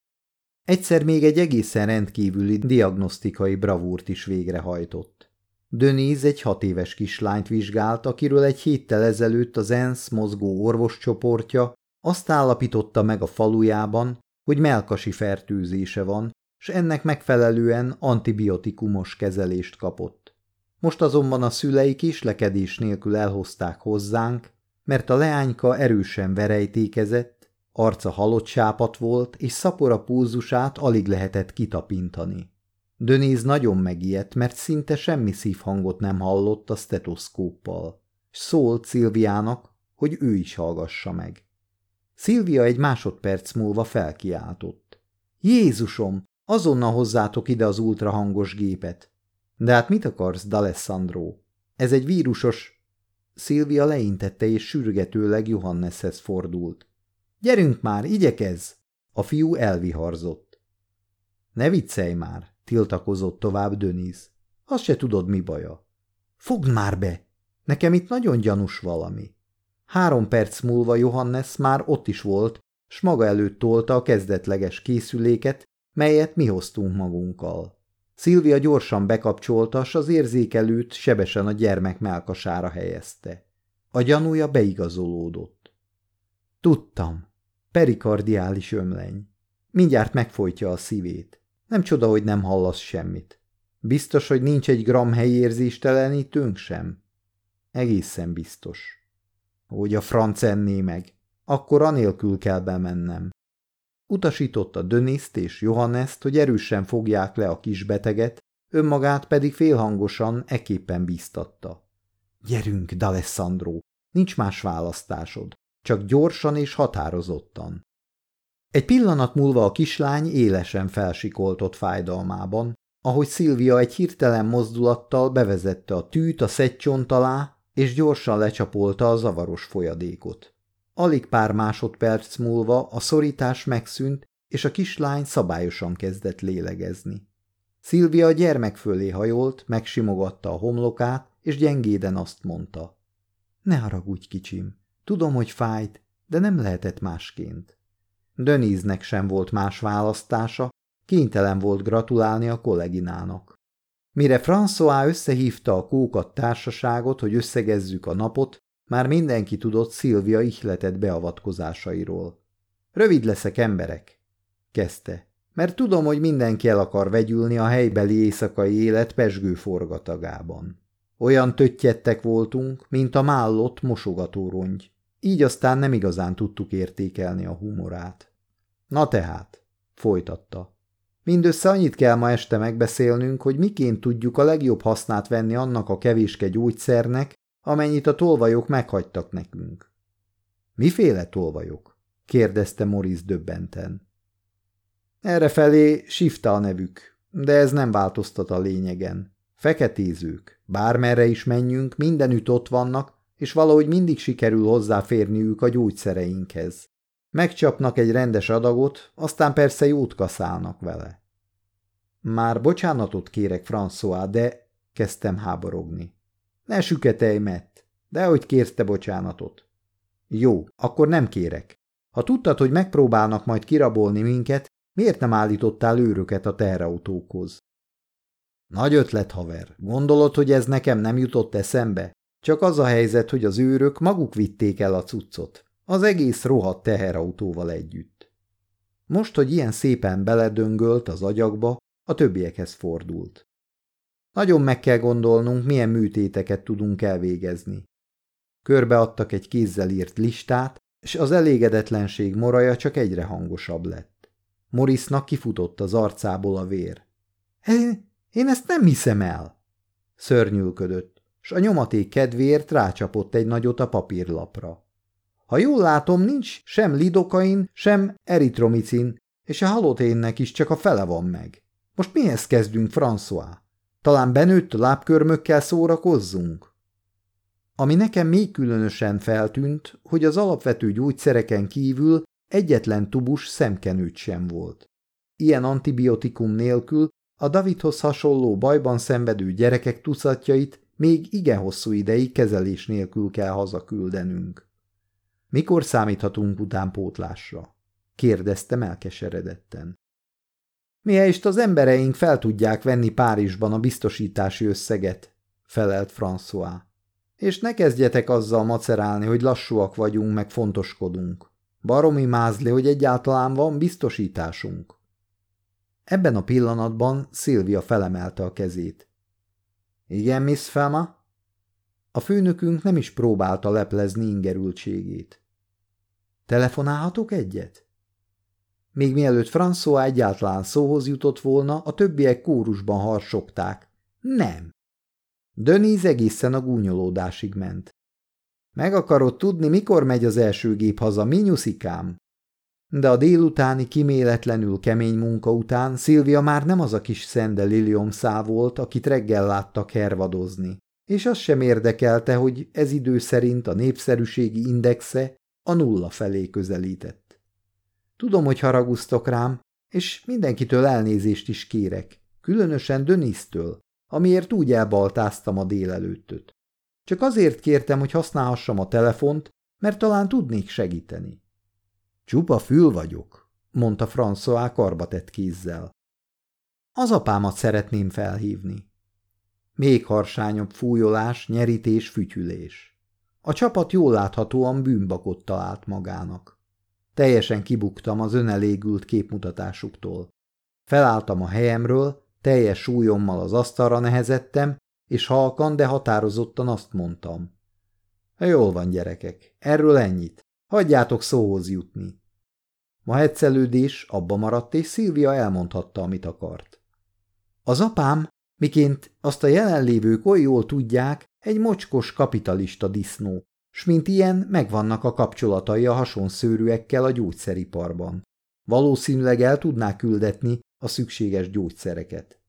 Egyszer még egy egészen rendkívüli diagnosztikai bravúrt is végrehajtott. Dönéz egy hat éves kislányt vizsgált, akiről egy héttel ezelőtt az ENSZ mozgó orvoscsoportja azt állapította meg a falujában, hogy melkasi fertőzése van, s ennek megfelelően antibiotikumos kezelést kapott. Most azonban a szülei kislekedés nélkül elhozták hozzánk, mert a leányka erősen verejtékezett, Arca halott sápat volt, és szapora púzusát alig lehetett kitapintani. Dönéz nagyon megijedt, mert szinte semmi szívhangot nem hallott a stetoszkóppal. Szólt Szilviának, hogy ő is hallgassa meg. Szilvia egy másodperc múlva felkiáltott. Jézusom, azonnal hozzátok ide az ultrahangos gépet. De hát mit akarsz, D'Alessandro? Ez egy vírusos... Szilvia leintette és sürgetőleg Johanneshez fordult. Gyerünk már, igyekez! A fiú elviharzott. Ne viccelj már, tiltakozott tovább Döniz. Azt se tudod, mi baja. Fogd már be! Nekem itt nagyon gyanús valami. Három perc múlva Johannes már ott is volt, s maga előtt tolta a kezdetleges készüléket, melyet mi hoztunk magunkkal. Szilvia gyorsan bekapcsolta, s az érzékelőt sebesen a gyermek melkasára helyezte. A gyanúja beigazolódott. Tudtam, Perikardiális ömleny. Mindjárt megfojtja a szívét. Nem csoda, hogy nem hallasz semmit. Biztos, hogy nincs egy gram helyérzéstelenítőnk sem? Egészen biztos. Hogy a franc enné meg. akkor anélkül kell bemennem. Utasította Döniszt és Johannest, hogy erősen fogják le a kisbeteget, önmagát pedig félhangosan eképpen bíztatta. Gyerünk, D'Alessandro, nincs más választásod, csak gyorsan és határozottan. Egy pillanat múlva a kislány élesen felsikoltott fájdalmában, ahogy Szilvia egy hirtelen mozdulattal bevezette a tűt a szedcsont alá, és gyorsan lecsapolta a zavaros folyadékot. Alig pár másodperc múlva a szorítás megszűnt, és a kislány szabályosan kezdett lélegezni. Szilvia a gyermek fölé hajolt, megsimogatta a homlokát, és gyengéden azt mondta. Ne haragudj, kicsim, tudom, hogy fájt, de nem lehetett másként. Döníznek sem volt más választása, kénytelen volt gratulálni a kolleginának. Mire François összehívta a kókat társaságot, hogy összegezzük a napot, már mindenki tudott Szilvia ihletett beavatkozásairól. Rövid leszek, emberek, kezdte, mert tudom, hogy mindenki el akar vegyülni a helybeli éjszakai élet pesgő forgatagában. Olyan töttyettek voltunk, mint a mállott mosogatórongy. Így aztán nem igazán tudtuk értékelni a humorát. Na tehát, folytatta. Mindössze annyit kell ma este megbeszélnünk, hogy miként tudjuk a legjobb hasznát venni annak a kevéske gyógyszernek, amennyit a tolvajok meghagytak nekünk. Miféle tolvajok? kérdezte Morris döbbenten. Errefelé Sifta a nevük, de ez nem változtat a lényegen. Feketézők, bármerre is menjünk, mindenütt ott vannak, és valahogy mindig sikerül hozzáférniük a gyógyszereinkhez. Megcsapnak egy rendes adagot, aztán persze jót kaszálnak vele. Már bocsánatot kérek, François, de kezdtem háborogni. Ne süketelj, Matt, de hogy kérsz te bocsánatot? Jó, akkor nem kérek. Ha tudtad, hogy megpróbálnak majd kirabolni minket, miért nem állítottál őröket a teherautókhoz? Nagy ötlet, haver. Gondolod, hogy ez nekem nem jutott eszembe? Csak az a helyzet, hogy az őrök maguk vitték el a cuccot. Az egész rohadt teherautóval együtt. Most, hogy ilyen szépen beledöngölt az agyakba, a többiekhez fordult. Nagyon meg kell gondolnunk, milyen műtéteket tudunk elvégezni. Körbeadtak egy kézzel írt listát, és az elégedetlenség moraja csak egyre hangosabb lett. Morisnak kifutott az arcából a vér. Én, én ezt nem hiszem el! Szörnyülködött, s a nyomaték kedvéért rácsapott egy nagyot a papírlapra. Ha jól látom, nincs sem lidokain, sem eritromicin, és a haloténnek is csak a fele van meg. Most mihez kezdünk, François? Talán benőtt lábkörmökkel szórakozzunk? Ami nekem még különösen feltűnt, hogy az alapvető gyógyszereken kívül egyetlen tubus szemkenőt sem volt. Ilyen antibiotikum nélkül a Davidhoz hasonló bajban szenvedő gyerekek tucatjait még igen hosszú ideig kezelés nélkül kell hazaküldenünk. Mikor számíthatunk utánpótlásra? kérdeztem elkeseredetten. Mihelyest az embereink fel tudják venni Párizsban a biztosítási összeget, felelt François. És ne kezdjetek azzal macerálni, hogy lassúak vagyunk, meg fontoskodunk. Baromi mázli, hogy egyáltalán van biztosításunk. Ebben a pillanatban Szilvia felemelte a kezét. Igen, Miss Fema? A főnökünk nem is próbálta leplezni ingerültségét. Telefonálhatok egyet? Még mielőtt François egyáltalán szóhoz jutott volna, a többiek kórusban harsogták. Nem. Döníz egészen a gúnyolódásig ment. Meg akarod tudni, mikor megy az első gép haza, minyuszikám? De a délutáni kiméletlenül kemény munka után Szilvia már nem az a kis szende liliomszá volt, akit reggel láttak hervadozni, és az sem érdekelte, hogy ez idő szerint a népszerűségi indexe a nulla felé közelített. Tudom, hogy haragusztok rám, és mindenkitől elnézést is kérek, különösen Dönisztől, amiért úgy elbaltáztam a délelőttöt. Csak azért kértem, hogy használhassam a telefont, mert talán tudnék segíteni. Csupa fül vagyok, mondta François karbatett kézzel. Az apámat szeretném felhívni. Még harsányabb fújolás, nyerítés, fütyülés. A csapat jól láthatóan bűnbakot talált magának. Teljesen kibuktam az önelégült képmutatásuktól. Felálltam a helyemről, teljes súlyommal az asztalra nehezettem, és halkan, de határozottan azt mondtam. Jól van, gyerekek, erről ennyit. Hagyjátok szóhoz jutni. Ma hetszelődés abba maradt, és Szilvia elmondhatta, amit akart. Az apám, miként azt a jelenlévők oly jól tudják, egy mocskos kapitalista disznó, s mint ilyen megvannak a kapcsolatai a hasonszőrűekkel a gyógyszeriparban. Valószínűleg el tudná küldetni a szükséges gyógyszereket.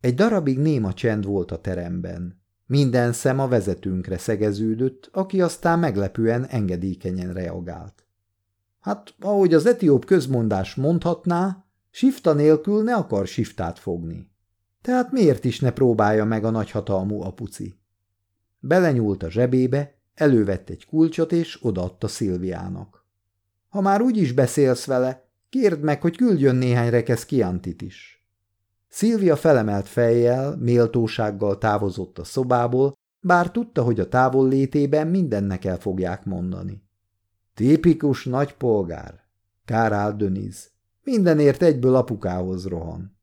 Egy darabig néma csend volt a teremben. Minden szem a vezetőnkre szegeződött, aki aztán meglepően engedékenyen reagált. Hát, ahogy az etióp közmondás mondhatná, sifta nélkül ne akar siftát fogni. Tehát miért is ne próbálja meg a nagyhatalmú apuci? Belenyúlt a zsebébe, elővett egy kulcsot és odaadta Szilviának. Ha már úgy is beszélsz vele, kérd meg, hogy küldjön néhány rekesz kiantit is. Szilvia felemelt fejjel, méltósággal távozott a szobából, bár tudta, hogy a távol létében mindennek el fogják mondani. Tipikus nagy polgár, Kárál Döniz. Mindenért egyből apukához rohan.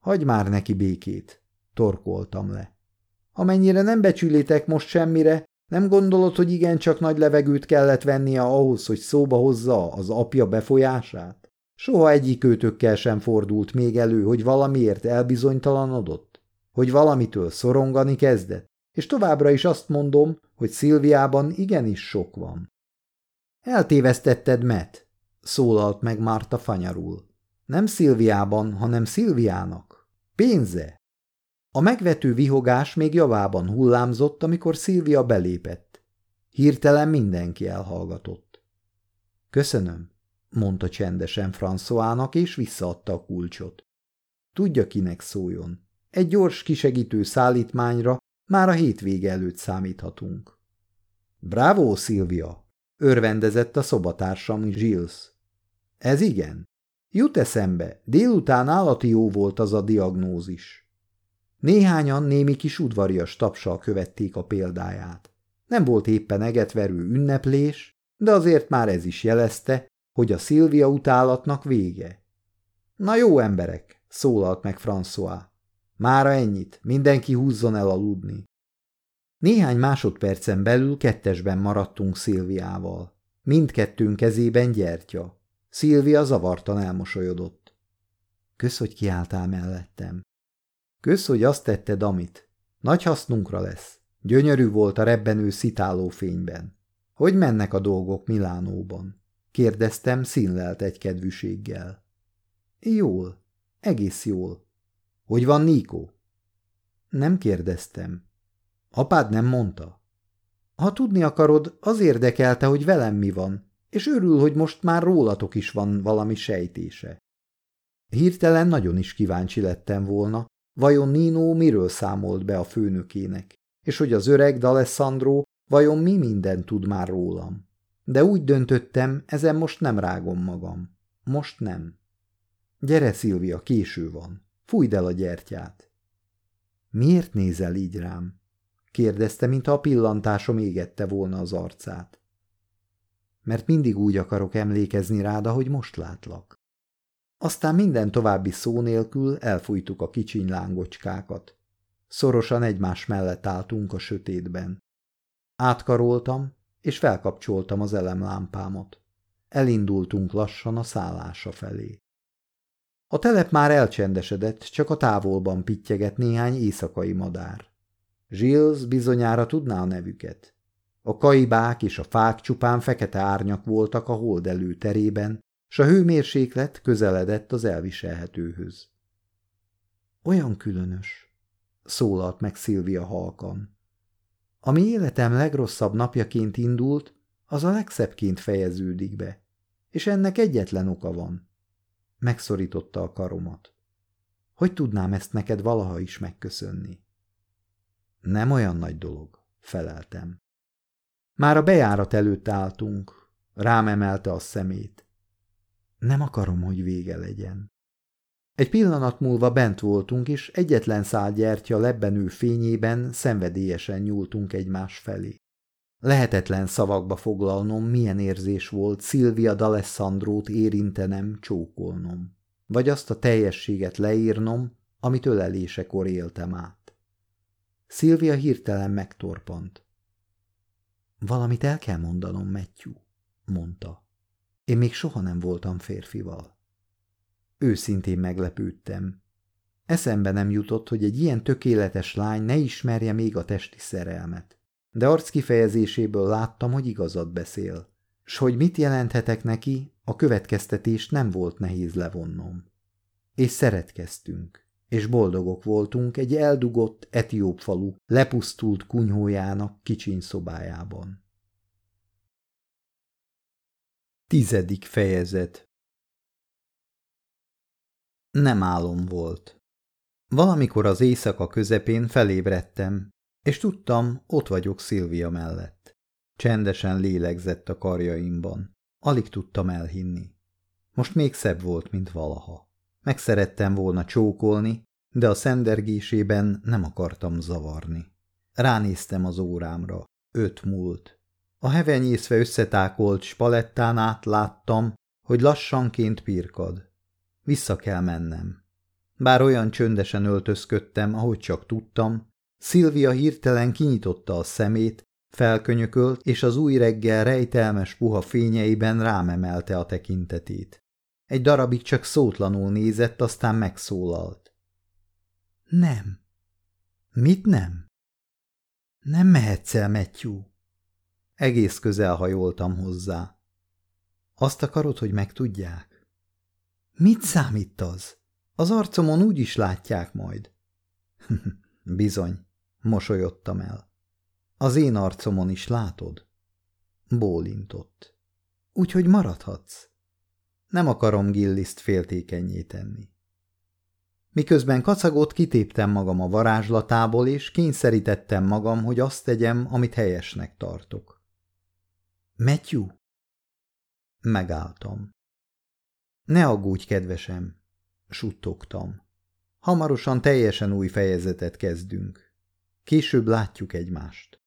Hagy már neki békét, torkoltam le. Amennyire nem becsülitek most semmire, nem gondolod, hogy igencsak nagy levegőt kellett vennie ahhoz, hogy szóba hozza az apja befolyását? Soha egyik őtökkel sem fordult még elő, hogy valamiért elbizonytalanodott? Hogy valamitől szorongani kezdett? És továbbra is azt mondom, hogy Szilviában igenis sok van. Eltévesztetted, Met, szólalt meg Márta fanyarul. Nem Szilviában, hanem Szilviának. Pénze! A megvető vihogás még javában hullámzott, amikor Szilvia belépett. Hirtelen mindenki elhallgatott. Köszönöm, mondta csendesen Françoának, és visszaadta a kulcsot. Tudja, kinek szóljon. Egy gyors kisegítő szállítmányra már a hétvége előtt számíthatunk. Bravo, Szilvia! örvendezett a szobatársam Gilles. Ez igen. Jut eszembe, délután állati jó volt az a diagnózis. Néhányan némi kis udvarias tapsal követték a példáját. Nem volt éppen egetverő ünneplés, de azért már ez is jelezte, hogy a Szilvia utálatnak vége. Na jó emberek, szólalt meg François. Mára ennyit, mindenki húzzon el aludni. Néhány másodpercen belül kettesben maradtunk Szilviával. Mindkettőnk kezében gyertya. Szilvia zavartan elmosolyodott. Kösz, hogy kiálltál mellettem. Kösz, hogy azt tetted, amit. Nagy hasznunkra lesz. Gyönyörű volt a rebbenő szitáló fényben. Hogy mennek a dolgok Milánóban? Kérdeztem színlelt egy kedvűséggel. Jól, egész jól. Hogy van Níko? Nem kérdeztem. Apád nem mondta? Ha tudni akarod, az érdekelte, hogy velem mi van, és örül, hogy most már rólatok is van valami sejtése. Hirtelen nagyon is kíváncsi lettem volna, vajon Nino miről számolt be a főnökének, és hogy az öreg D'Alessandro vajon mi minden tud már rólam. De úgy döntöttem, ezen most nem rágom magam. Most nem. Gyere, Szilvia, késő van. Fújd el a gyertyát. Miért nézel így rám? kérdezte, mintha a pillantásom égette volna az arcát. Mert mindig úgy akarok emlékezni rád, ahogy most látlak. Aztán minden további szó nélkül elfújtuk a kicsiny lángocskákat. Szorosan egymás mellett álltunk a sötétben. Átkaroltam, és felkapcsoltam az elemlámpámat. Elindultunk lassan a szállása felé. A telep már elcsendesedett, csak a távolban pittyeget néhány éjszakai madár. Gilles bizonyára tudná a nevüket. A kaibák és a fák csupán fekete árnyak voltak a hold előterében, s a hőmérséklet közeledett az elviselhetőhöz. Olyan különös, szólalt meg Szilvia halkan. Ami életem legrosszabb napjaként indult, az a legszebbként fejeződik be, és ennek egyetlen oka van. Megszorította a karomat. Hogy tudnám ezt neked valaha is megköszönni? Nem olyan nagy dolog, feleltem. Már a bejárat előtt álltunk, rám emelte a szemét. Nem akarom, hogy vége legyen. Egy pillanat múlva bent voltunk, és egyetlen szál gyertya lebbenő fényében szenvedélyesen nyúltunk egymás felé. Lehetetlen szavakba foglalnom, milyen érzés volt Szilvia D'Alessandrót érintenem, csókolnom, vagy azt a teljességet leírnom, amit ölelésekor éltem át. Szilvia hirtelen megtorpant. Valamit el kell mondanom, Matthew. mondta. Én még soha nem voltam férfival. Őszintén meglepődtem. Eszembe nem jutott, hogy egy ilyen tökéletes lány ne ismerje még a testi szerelmet. De arc kifejezéséből láttam, hogy igazat beszél, s hogy mit jelenthetek neki, a következtetést nem volt nehéz levonnom. És szeretkeztünk, és boldogok voltunk egy eldugott etióp falu lepusztult kunyhójának kicsiny szobájában. Tizedik fejezet Nem álom volt. Valamikor az éjszaka közepén felébredtem, és tudtam, ott vagyok Szilvia mellett. Csendesen lélegzett a karjaimban. Alig tudtam elhinni. Most még szebb volt, mint valaha. Megszerettem volna csókolni, de a szendergésében nem akartam zavarni. Ránéztem az órámra. Öt múlt. A hevenyészve összetákolt spalettán át láttam, hogy lassanként pirkad. Vissza kell mennem. Bár olyan csöndesen öltözködtem, ahogy csak tudtam, Szilvia hirtelen kinyitotta a szemét, felkönyökölt, és az új reggel rejtelmes puha fényeiben rámemelte a tekintetét. Egy darabig csak szótlanul nézett, aztán megszólalt. Nem. Mit nem? Nem mehetsz el, Matthew. Egész közel hajoltam hozzá. Azt akarod, hogy megtudják? Mit számít az? Az arcomon úgy is látják majd. <laughs> Bizony, mosolyodtam el. Az én arcomon is látod? Bólintott. Úgyhogy maradhatsz. Nem akarom Gilliszt féltékenyé tenni. Miközben kacagott, kitéptem magam a varázslatából, és kényszerítettem magam, hogy azt tegyem, amit helyesnek tartok. Matthew? Megálltam. Ne aggódj, kedvesem, suttogtam. Hamarosan teljesen új fejezetet kezdünk. Később látjuk egymást.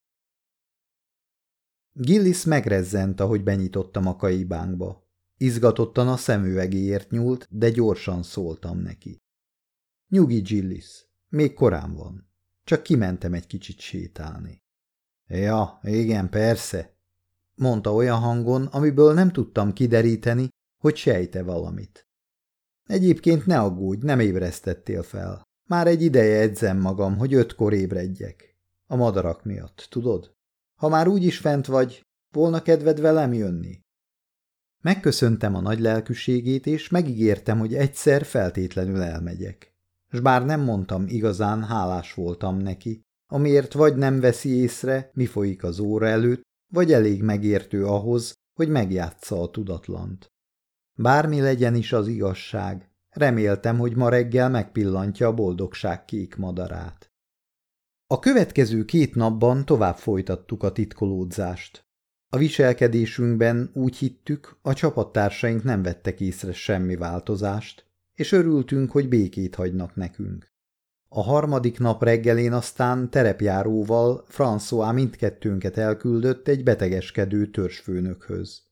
Gillis megrezzent, ahogy benyitottam a kaibánkba. Izgatottan a szemüvegéért nyúlt, de gyorsan szóltam neki. Nyugi, Gillis, még korán van. Csak kimentem egy kicsit sétálni. Ja, igen, persze, mondta olyan hangon, amiből nem tudtam kideríteni, hogy sejte valamit. Egyébként ne aggódj, nem ébresztettél fel. Már egy ideje edzem magam, hogy ötkor ébredjek. A madarak miatt, tudod? Ha már úgy is fent vagy, volna kedved velem jönni? Megköszöntem a nagy lelkűségét, és megígértem, hogy egyszer feltétlenül elmegyek. S bár nem mondtam igazán, hálás voltam neki, amiért vagy nem veszi észre, mi folyik az óra előtt, vagy elég megértő ahhoz, hogy megjátsza a tudatlant. Bármi legyen is az igazság, reméltem, hogy ma reggel megpillantja a boldogság kék madarát. A következő két napban tovább folytattuk a titkolódzást. A viselkedésünkben úgy hittük, a csapattársaink nem vettek észre semmi változást, és örültünk, hogy békét hagynak nekünk. A harmadik nap reggelén aztán terepjáróval François mindkettőnket elküldött egy betegeskedő törzsfőnökhöz.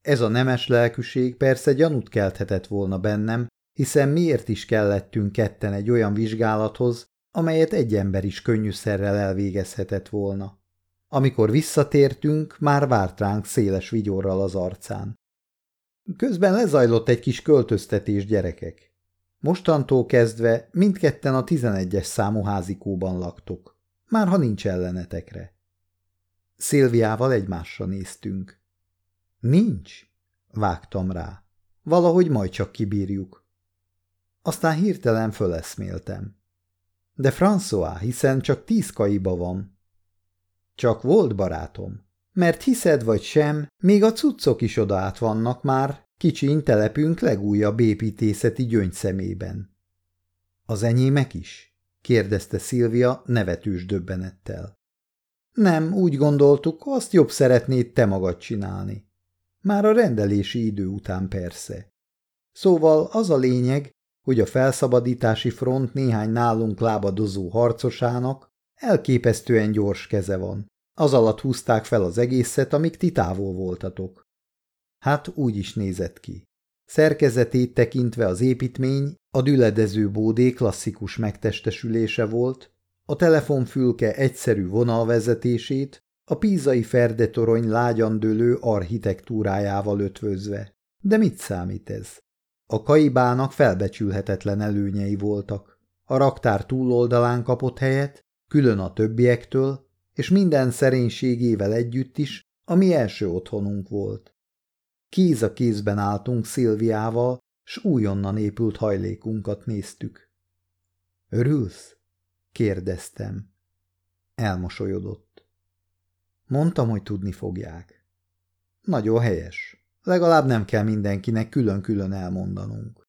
Ez a nemes lelkűség persze gyanút kelthetett volna bennem, hiszen miért is kellettünk ketten egy olyan vizsgálathoz, amelyet egy ember is könnyűszerrel elvégezhetett volna. Amikor visszatértünk, már várt ránk széles vigyorral az arcán. Közben lezajlott egy kis költöztetés gyerekek. Mostantól kezdve mindketten a tizenegyes számú házikóban laktok, már ha nincs ellenetekre. Szilviával egymásra néztünk. Nincs, vágtam rá. Valahogy majd csak kibírjuk. Aztán hirtelen föleszméltem. De François, hiszen csak tíz kaiba van. Csak volt barátom. Mert hiszed vagy sem, még a cuccok is oda át vannak már, kicsiny telepünk legújabb építészeti gyöngyszemében. Az enyémek is? kérdezte Szilvia nevetős döbbenettel. Nem, úgy gondoltuk, azt jobb szeretnéd te magad csinálni. Már a rendelési idő után persze. Szóval az a lényeg, hogy a felszabadítási front néhány nálunk lábadozó harcosának elképesztően gyors keze van. Az alatt húzták fel az egészet, amíg ti távol voltatok. Hát úgy is nézett ki. Szerkezetét tekintve az építmény a düledező bódé klasszikus megtestesülése volt, a telefonfülke egyszerű vonalvezetését, a pízai ferdetorony lágyan dőlő architektúrájával ötvözve. De mit számít ez? A kaibának felbecsülhetetlen előnyei voltak. A raktár túloldalán kapott helyet, külön a többiektől, és minden szerénységével együtt is, ami első otthonunk volt. Kéz a kézben álltunk Szilviával, s újonnan épült hajlékunkat néztük. Örülsz? kérdeztem. Elmosolyodott. Mondtam, hogy tudni fogják. Nagyon helyes. Legalább nem kell mindenkinek külön-külön elmondanunk.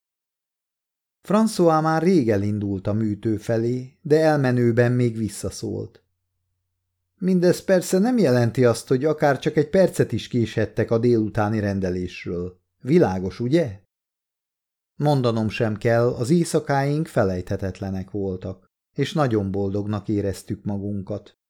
François már rég elindult a műtő felé, de elmenőben még visszaszólt. Mindez persze nem jelenti azt, hogy akár csak egy percet is késhettek a délutáni rendelésről. Világos, ugye? Mondanom sem kell, az éjszakáink felejthetetlenek voltak, és nagyon boldognak éreztük magunkat.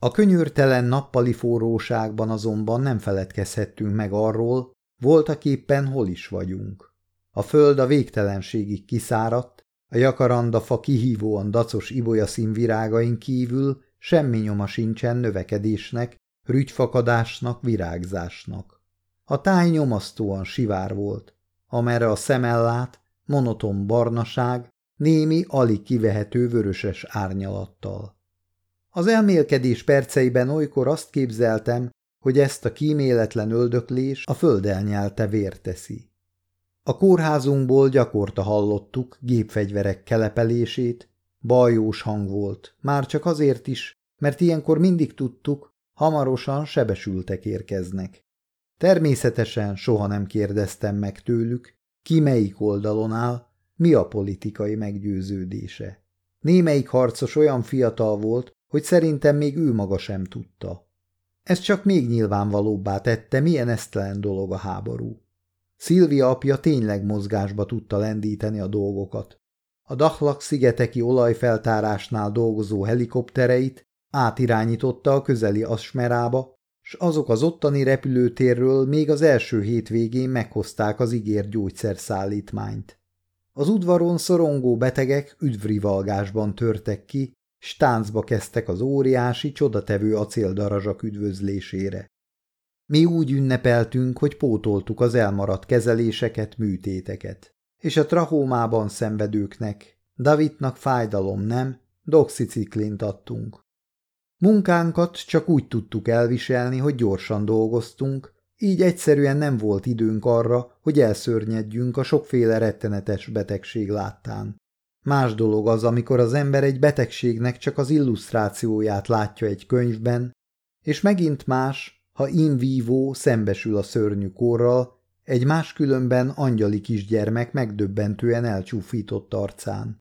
A könyörtelen nappali forróságban azonban nem feledkezhettünk meg arról, voltak éppen hol is vagyunk. A föld a végtelenségig kiszáradt, a jakarandafa kihívóan dacos ibolyaszín virágain kívül semmi nyoma sincsen növekedésnek, rügyfakadásnak, virágzásnak. A táj nyomasztóan sivár volt, amerre a szemellát, monoton barnaság, némi, alig kivehető vöröses árnyalattal. Az elmélkedés perceiben olykor azt képzeltem, hogy ezt a kíméletlen öldöklés a föld elnyelte vért teszi. A kórházunkból gyakorta hallottuk gépfegyverek kelepelését, bajós hang volt, már csak azért is, mert ilyenkor mindig tudtuk, hamarosan sebesültek érkeznek. Természetesen soha nem kérdeztem meg tőlük, ki melyik oldalon áll, mi a politikai meggyőződése. Némelyik harcos olyan fiatal volt, hogy szerintem még ő maga sem tudta. Ez csak még nyilvánvalóbbá tette, milyen esztelen dolog a háború. Szilvia apja tényleg mozgásba tudta lendíteni a dolgokat. A Dachlak szigeteki olajfeltárásnál dolgozó helikoptereit átirányította a közeli Asmerába, s azok az ottani repülőtérről még az első hétvégén meghozták az ígért gyógyszerszállítmányt. Az udvaron szorongó betegek üdvrivalgásban törtek ki, s táncba kezdtek az óriási, csodatevő acéldarazsak üdvözlésére. Mi úgy ünnepeltünk, hogy pótoltuk az elmaradt kezeléseket, műtéteket, és a trahómában szenvedőknek, Davidnak fájdalom nem, doxiciklint adtunk. Munkánkat csak úgy tudtuk elviselni, hogy gyorsan dolgoztunk, így egyszerűen nem volt időnk arra, hogy elszörnyedjünk a sokféle rettenetes betegség láttán. Más dolog az, amikor az ember egy betegségnek csak az illusztrációját látja egy könyvben, és megint más, ha in vivo szembesül a szörnyű korral, egy máskülönben angyali kisgyermek megdöbbentően elcsúfított arcán.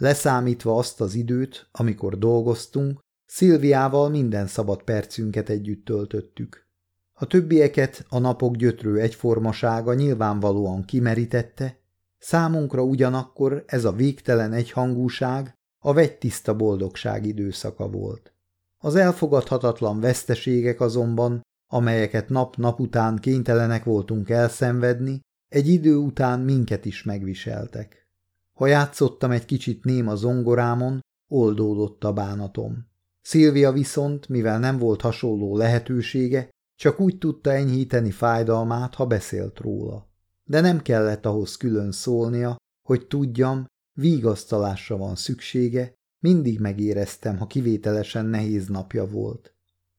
Leszámítva azt az időt, amikor dolgoztunk, Szilviával minden szabad percünket együtt töltöttük. A többieket a napok gyötrő egyformasága nyilvánvalóan kimerítette, számunkra ugyanakkor ez a végtelen egyhangúság a vegytiszta boldogság időszaka volt. Az elfogadhatatlan veszteségek azonban, amelyeket nap-nap után kénytelenek voltunk elszenvedni, egy idő után minket is megviseltek. Ha játszottam egy kicsit ném a zongorámon, oldódott a bánatom. Szilvia viszont, mivel nem volt hasonló lehetősége, csak úgy tudta enyhíteni fájdalmát, ha beszélt róla. De nem kellett ahhoz külön szólnia, hogy tudjam, vígasztalásra van szüksége, mindig megéreztem, ha kivételesen nehéz napja volt.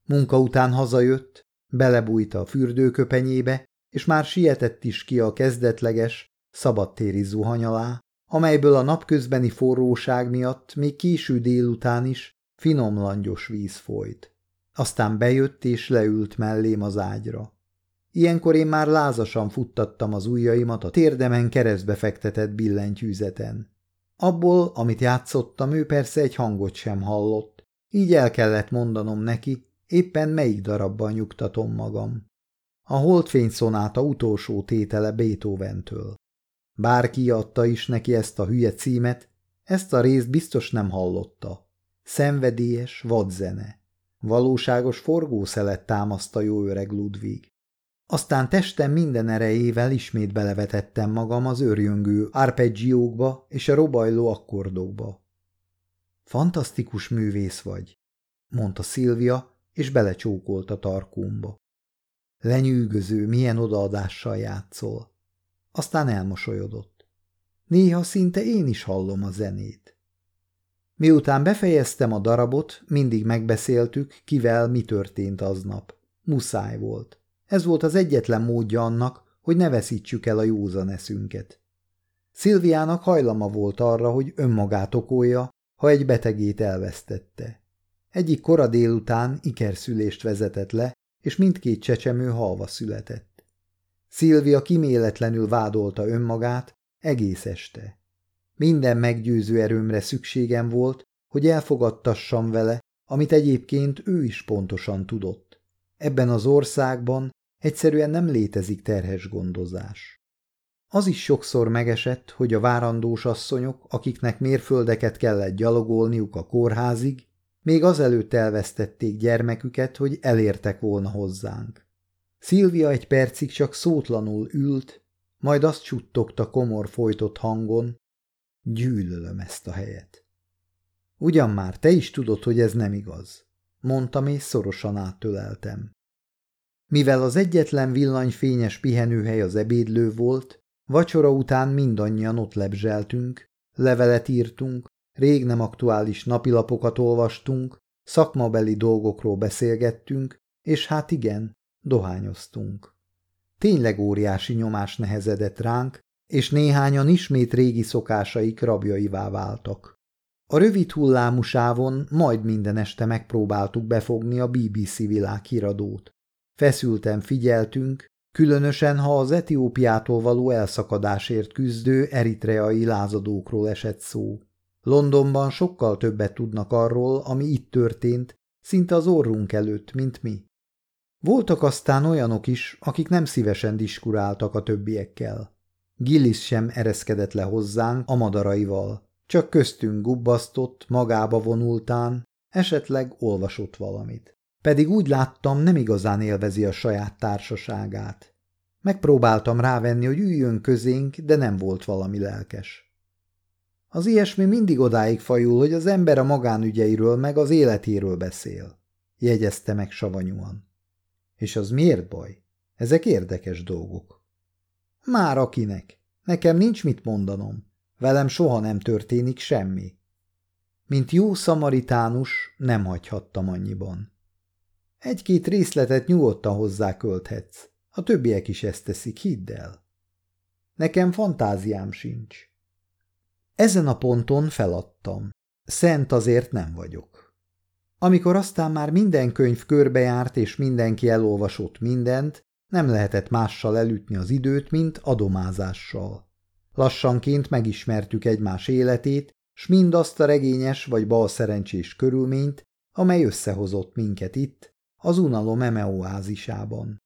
Munka után hazajött, belebújta a fürdőköpenyébe, és már sietett is ki a kezdetleges, szabadtéri zuhany alá, amelyből a napközbeni forróság miatt még késő délután is finom langyos víz folyt. Aztán bejött és leült mellém az ágyra. Ilyenkor én már lázasan futtattam az ujjaimat a térdemen keresztbe fektetett billentyűzeten. Abból, amit játszottam, ő persze egy hangot sem hallott, így el kellett mondanom neki, éppen melyik darabban nyugtatom magam. A holdfény szonáta utolsó tétele Beethoven-től. Bárki adta is neki ezt a hülye címet, ezt a részt biztos nem hallotta. Szenvedélyes vadzene. Valóságos forgószelet támaszta jó öreg Ludwig. Aztán testem minden erejével ismét belevetettem magam az őrjöngő arpeggiókba és a robajló akkordokba. Fantasztikus művész vagy, mondta Szilvia, és belecsókolt a tarkómba. Lenyűgöző, milyen odaadással játszol. Aztán elmosolyodott. Néha szinte én is hallom a zenét. Miután befejeztem a darabot, mindig megbeszéltük, kivel mi történt aznap. Muszáj volt. Ez volt az egyetlen módja annak, hogy ne veszítsük el a józan eszünket. Szilviának hajlama volt arra, hogy önmagát okolja, ha egy betegét elvesztette. Egyik kora délután ikerszülést vezetett le, és mindkét csecsemő halva született. Szilvia kiméletlenül vádolta önmagát egész este. Minden meggyőző erőmre szükségem volt, hogy elfogadtassam vele, amit egyébként ő is pontosan tudott. Ebben az országban egyszerűen nem létezik terhes gondozás. Az is sokszor megesett, hogy a várandós asszonyok, akiknek mérföldeket kellett gyalogolniuk a kórházig, még azelőtt elvesztették gyermeküket, hogy elértek volna hozzánk. Szilvia egy percig csak szótlanul ült, majd azt csuttogta komor folytott hangon, gyűlölöm ezt a helyet. Ugyan már te is tudod, hogy ez nem igaz, mondtam és szorosan áttöleltem. Mivel az egyetlen villanyfényes pihenőhely az ebédlő volt, vacsora után mindannyian ott lebzseltünk, levelet írtunk, rég nem aktuális napilapokat olvastunk, szakmabeli dolgokról beszélgettünk, és hát igen, dohányoztunk. Tényleg óriási nyomás nehezedett ránk, és néhányan ismét régi szokásaik rabjaivá váltak. A rövid hullámú sávon majd minden este megpróbáltuk befogni a BBC világhíradót. Feszülten figyeltünk, különösen ha az Etiópiától való elszakadásért küzdő eritreai lázadókról esett szó. Londonban sokkal többet tudnak arról, ami itt történt, szinte az orrunk előtt, mint mi. Voltak aztán olyanok is, akik nem szívesen diskuráltak a többiekkel. Gillis sem ereszkedett le hozzánk a madaraival, csak köztünk gubbasztott, magába vonultán, esetleg olvasott valamit. Pedig úgy láttam, nem igazán élvezi a saját társaságát. Megpróbáltam rávenni, hogy üljön közénk, de nem volt valami lelkes. Az ilyesmi mindig odáig fajul, hogy az ember a magánügyeiről meg az életéről beszél, jegyezte meg savanyúan. És az miért baj? Ezek érdekes dolgok. Már akinek. Nekem nincs mit mondanom. Velem soha nem történik semmi. Mint jó szamaritánus nem hagyhattam annyiban. Egy-két részletet nyugodtan hozzá költhetsz. A többiek is ezt teszik, hidd el. Nekem fantáziám sincs. Ezen a ponton feladtam. Szent azért nem vagyok. Amikor aztán már minden könyv körbejárt és mindenki elolvasott mindent, nem lehetett mással elütni az időt, mint adomázással. Lassanként megismertük egymás életét, s mindazt a regényes vagy balszerencsés körülményt, amely összehozott minket itt, az unalom emeoázisában.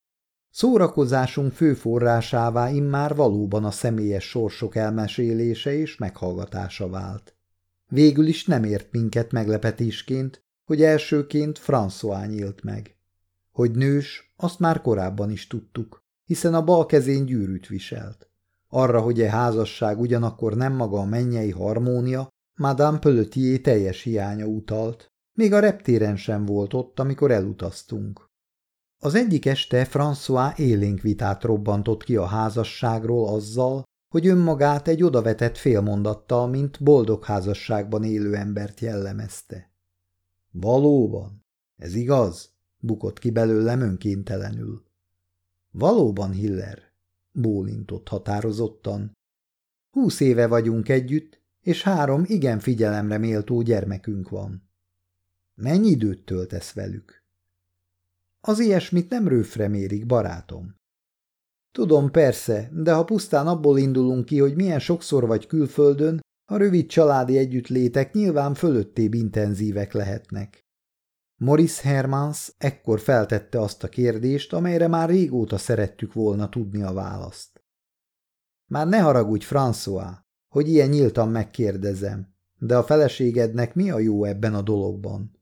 Szórakozásunk fő forrásává immár valóban a személyes sorsok elmesélése és meghallgatása vált. Végül is nem ért minket meglepetésként, hogy elsőként François nyílt meg. Hogy nős, azt már korábban is tudtuk, hiszen a bal kezén gyűrűt viselt. Arra, hogy e házasság ugyanakkor nem maga a mennyei harmónia, Madame Pelletier teljes hiánya utalt, még a reptéren sem volt ott, amikor elutaztunk. Az egyik este François élénk vitát robbantott ki a házasságról azzal, hogy önmagát egy odavetett félmondattal, mint boldog házasságban élő embert jellemezte. Valóban? Ez igaz? bukott ki belőlem önkéntelenül. Valóban, Hiller, bólintott határozottan. Húsz éve vagyunk együtt, és három igen figyelemre méltó gyermekünk van. Mennyi időt töltesz velük? Az ilyesmit nem rőfre mérik, barátom. Tudom, persze, de ha pusztán abból indulunk ki, hogy milyen sokszor vagy külföldön, a rövid családi együttlétek nyilván fölöttébb intenzívek lehetnek. Morris Hermans ekkor feltette azt a kérdést, amelyre már régóta szerettük volna tudni a választ. Már ne haragudj, François, hogy ilyen nyíltan megkérdezem, de a feleségednek mi a jó ebben a dologban?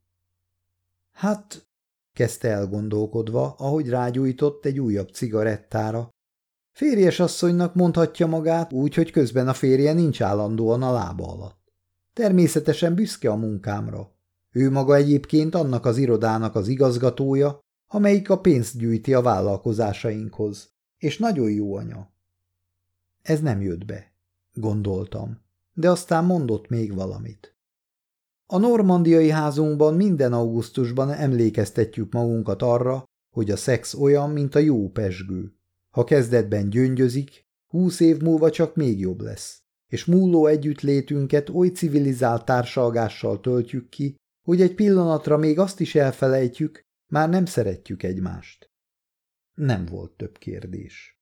Hát, kezdte elgondolkodva, ahogy rágyújtott egy újabb cigarettára. Férjes asszonynak mondhatja magát úgy, hogy közben a férje nincs állandóan a lába alatt. Természetesen büszke a munkámra. Ő maga egyébként annak az irodának az igazgatója, amelyik a pénzt gyűjti a vállalkozásainkhoz, és nagyon jó anya. Ez nem jött be, gondoltam, de aztán mondott még valamit. A normandiai házunkban minden augusztusban emlékeztetjük magunkat arra, hogy a szex olyan, mint a jó pesgő. Ha kezdetben gyöngyözik, húsz év múlva csak még jobb lesz, és múló együttlétünket oly civilizált társalgással töltjük ki, hogy egy pillanatra még azt is elfelejtjük, már nem szeretjük egymást. Nem volt több kérdés.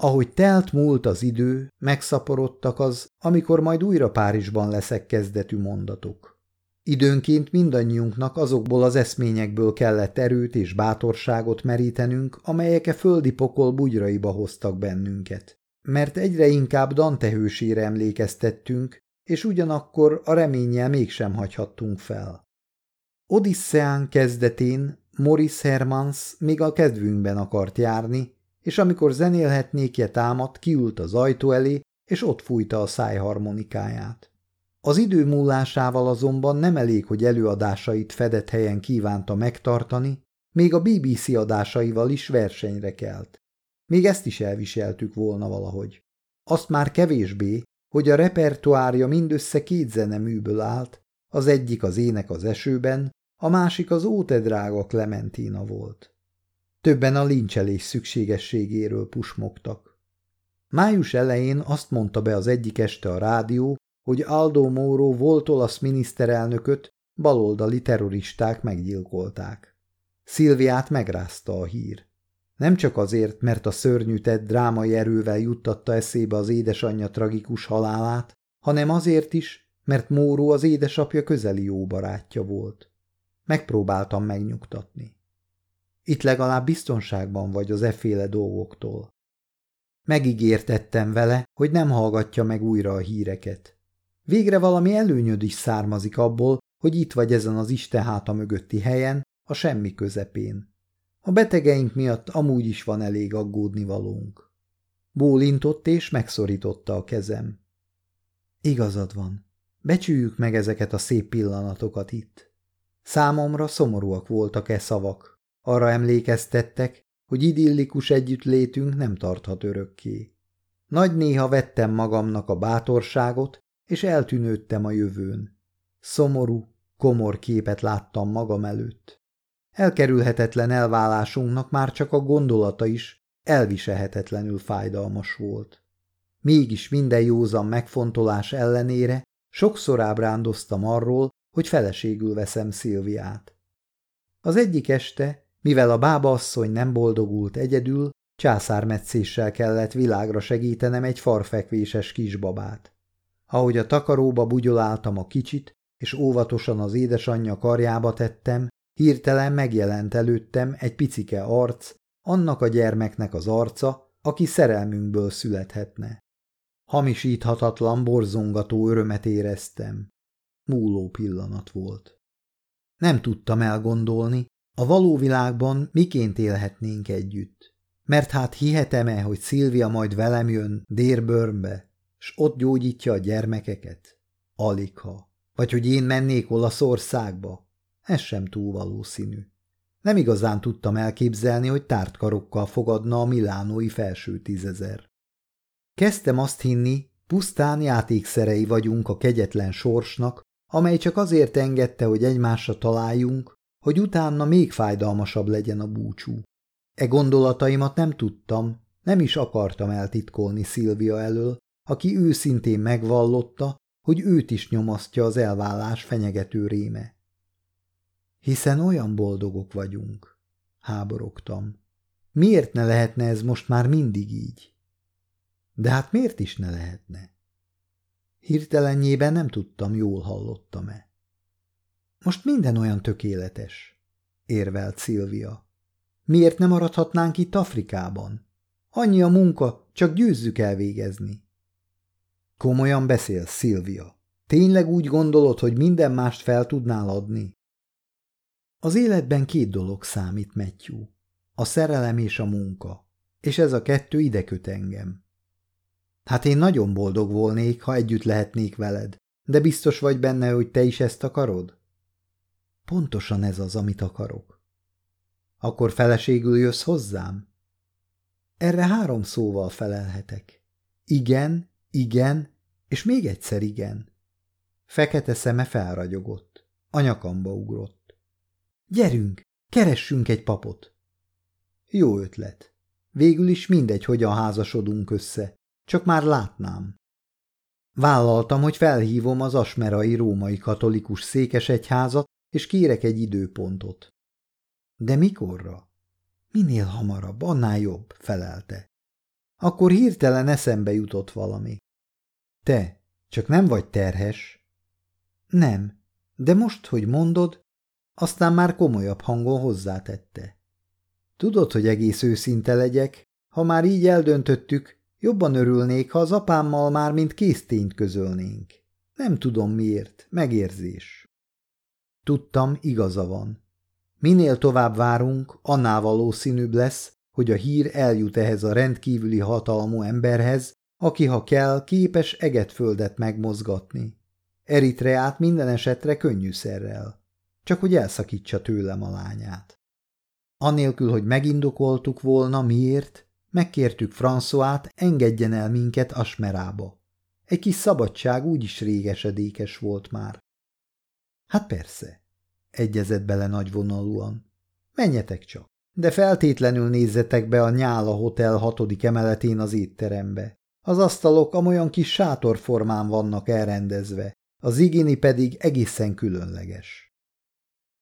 Ahogy telt múlt az idő, megszaporodtak az, amikor majd újra Párizsban leszek kezdetű mondatok. Időnként mindannyiunknak azokból az eszményekből kellett erőt és bátorságot merítenünk, amelyek a földi pokol bugyraiba hoztak bennünket. Mert egyre inkább Dante hősére emlékeztettünk, és ugyanakkor a reménnyel mégsem hagyhattunk fel. Odisszeán kezdetén Morris Hermans még a kedvünkben akart járni, és amikor zenélhetnékje támadt, kiült az ajtó elé, és ott fújta a szájharmonikáját. Az idő múlásával azonban nem elég, hogy előadásait fedett helyen kívánta megtartani, még a BBC adásaival is versenyre kelt. Még ezt is elviseltük volna valahogy. Azt már kevésbé, hogy a repertoárja mindössze két zeneműből állt, az egyik az ének az esőben, a másik az óte drága Clementina volt. Többen a lincselés szükségességéről pusmogtak. Május elején azt mondta be az egyik este a rádió, hogy Aldo Moro volt olasz miniszterelnököt baloldali terroristák meggyilkolták. Szilviát megrázta a hír. Nem csak azért, mert a szörnyű tett drámai erővel juttatta eszébe az édesanyja tragikus halálát, hanem azért is, mert Móró az édesapja közeli jó barátja volt. Megpróbáltam megnyugtatni. Itt legalább biztonságban vagy az efféle dolgoktól. Megígértettem vele, hogy nem hallgatja meg újra a híreket. Végre valami előnyöd is származik abból, hogy itt vagy ezen az Isten háta mögötti helyen, a semmi közepén. A betegeink miatt amúgy is van elég aggódni valónk. Bólintott és megszorította a kezem. Igazad van. Becsüljük meg ezeket a szép pillanatokat itt. Számomra szomorúak voltak e szavak. Arra emlékeztettek, hogy idillikus együttlétünk nem tarthat örökké. Nagy néha vettem magamnak a bátorságot, és eltűnődtem a jövőn. Szomorú, komor képet láttam magam előtt. Elkerülhetetlen elválásunknak már csak a gondolata is elviselhetetlenül fájdalmas volt. Mégis minden józan megfontolás ellenére sokszor ábrándoztam arról, hogy feleségül veszem Szilviát. Az egyik este, mivel a bábaasszony nem boldogult egyedül, császármetszéssel kellett világra segítenem egy farfekvéses kisbabát. Ahogy a takaróba bugyoláltam a kicsit, és óvatosan az édesanyja karjába tettem, hirtelen megjelent előttem egy picike arc, annak a gyermeknek az arca, aki szerelmünkből születhetne. Hamisíthatatlan, borzongató örömet éreztem. Múló pillanat volt. Nem tudtam elgondolni, a való világban miként élhetnénk együtt. Mert hát hihetem-e, hogy Szilvia majd velem jön Dérbörnbe, s ott gyógyítja a gyermekeket? Aligha. Vagy hogy én mennék Olaszországba? Ez sem túl valószínű. Nem igazán tudtam elképzelni, hogy tárt karokkal fogadna a milánói felső tízezer. Kezdtem azt hinni, pusztán játékszerei vagyunk a kegyetlen sorsnak, amely csak azért engedte, hogy egymásra találjunk, hogy utána még fájdalmasabb legyen a búcsú. E gondolataimat nem tudtam, nem is akartam eltitkolni Szilvia elől, aki őszintén megvallotta, hogy őt is nyomasztja az elvállás fenyegető réme. Hiszen olyan boldogok vagyunk, háborogtam. Miért ne lehetne ez most már mindig így? De hát miért is ne lehetne? Hirtelenjében nem tudtam, jól hallottam-e. Most minden olyan tökéletes, érvelt Szilvia. Miért nem maradhatnánk itt Afrikában? Annyi a munka, csak győzzük elvégezni. Komolyan beszélsz, Szilvia. Tényleg úgy gondolod, hogy minden mást fel tudnál adni? Az életben két dolog számít, Matthew. A szerelem és a munka. És ez a kettő ide köt engem. Hát én nagyon boldog volnék, ha együtt lehetnék veled, de biztos vagy benne, hogy te is ezt akarod? Pontosan ez az, amit akarok. Akkor feleségül jössz hozzám? Erre három szóval felelhetek. Igen, igen, és még egyszer igen. Fekete szeme felragyogott. A nyakamba ugrott. Gyerünk, keressünk egy papot. Jó ötlet. Végül is mindegy, hogyan házasodunk össze. Csak már látnám. Vállaltam, hogy felhívom az asmerai római katolikus székesegyházat, és kérek egy időpontot. De mikorra? Minél hamarabb, annál jobb, felelte. Akkor hirtelen eszembe jutott valami. Te, csak nem vagy terhes? Nem, de most, hogy mondod, aztán már komolyabb hangon hozzátette. Tudod, hogy egész őszinte legyek, ha már így eldöntöttük, jobban örülnék, ha az apámmal már mint késztényt közölnénk. Nem tudom miért, megérzés. Tudtam, igaza van. Minél tovább várunk, annál valószínűbb lesz, hogy a hír eljut ehhez a rendkívüli hatalmú emberhez, aki, ha kell, képes egetföldet megmozgatni. Eritreát minden esetre könnyűszerrel, csak hogy elszakítsa tőlem a lányát. Anélkül, hogy megindokoltuk volna, miért, megkértük Françoát, engedjen el minket Asmerába. Egy kis szabadság úgyis régesedékes volt már. Hát persze, egyezett bele nagyvonalúan. Menjetek csak, de feltétlenül nézzetek be a Nyála Hotel hatodik emeletén az étterembe. Az asztalok amolyan kis sátorformán vannak elrendezve, az igéni pedig egészen különleges.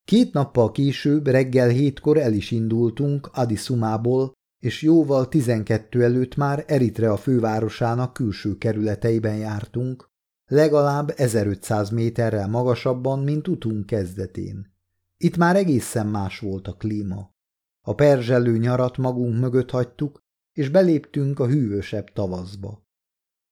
Két nappal később reggel hétkor el is indultunk Adisumából, és jóval tizenkettő előtt már Eritrea fővárosának külső kerületeiben jártunk, legalább 1500 méterrel magasabban, mint utunk kezdetén. Itt már egészen más volt a klíma. A perzselő nyarat magunk mögött hagytuk, és beléptünk a hűvösebb tavaszba.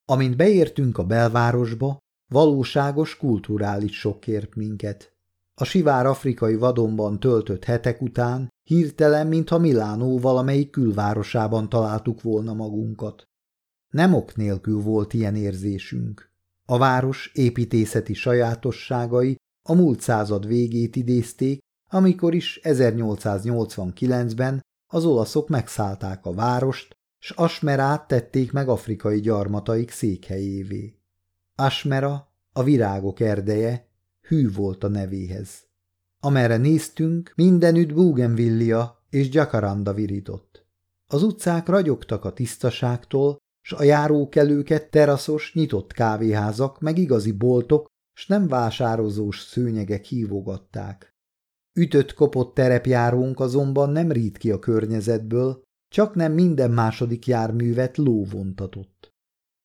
Amint beértünk a belvárosba, valóságos kulturális sok ért minket. A sivár afrikai vadonban töltött hetek után hirtelen, mintha Milánó valamelyik külvárosában találtuk volna magunkat. Nem ok nélkül volt ilyen érzésünk. A város építészeti sajátosságai a múlt század végét idézték, amikor is 1889-ben az olaszok megszállták a várost, s Asmerát tették meg afrikai gyarmataik székhelyévé. Asmera, a virágok erdeje, hű volt a nevéhez. Amerre néztünk, mindenütt bougainvillia és jacaranda virított. Az utcák ragyogtak a tisztaságtól, s a járókelőket teraszos, nyitott kávéházak, meg igazi boltok, s nem vásározós szőnyegek hívogatták. Ütött kopott terepjárónk azonban nem rít ki a környezetből, csak nem minden második járművet ló vontatott.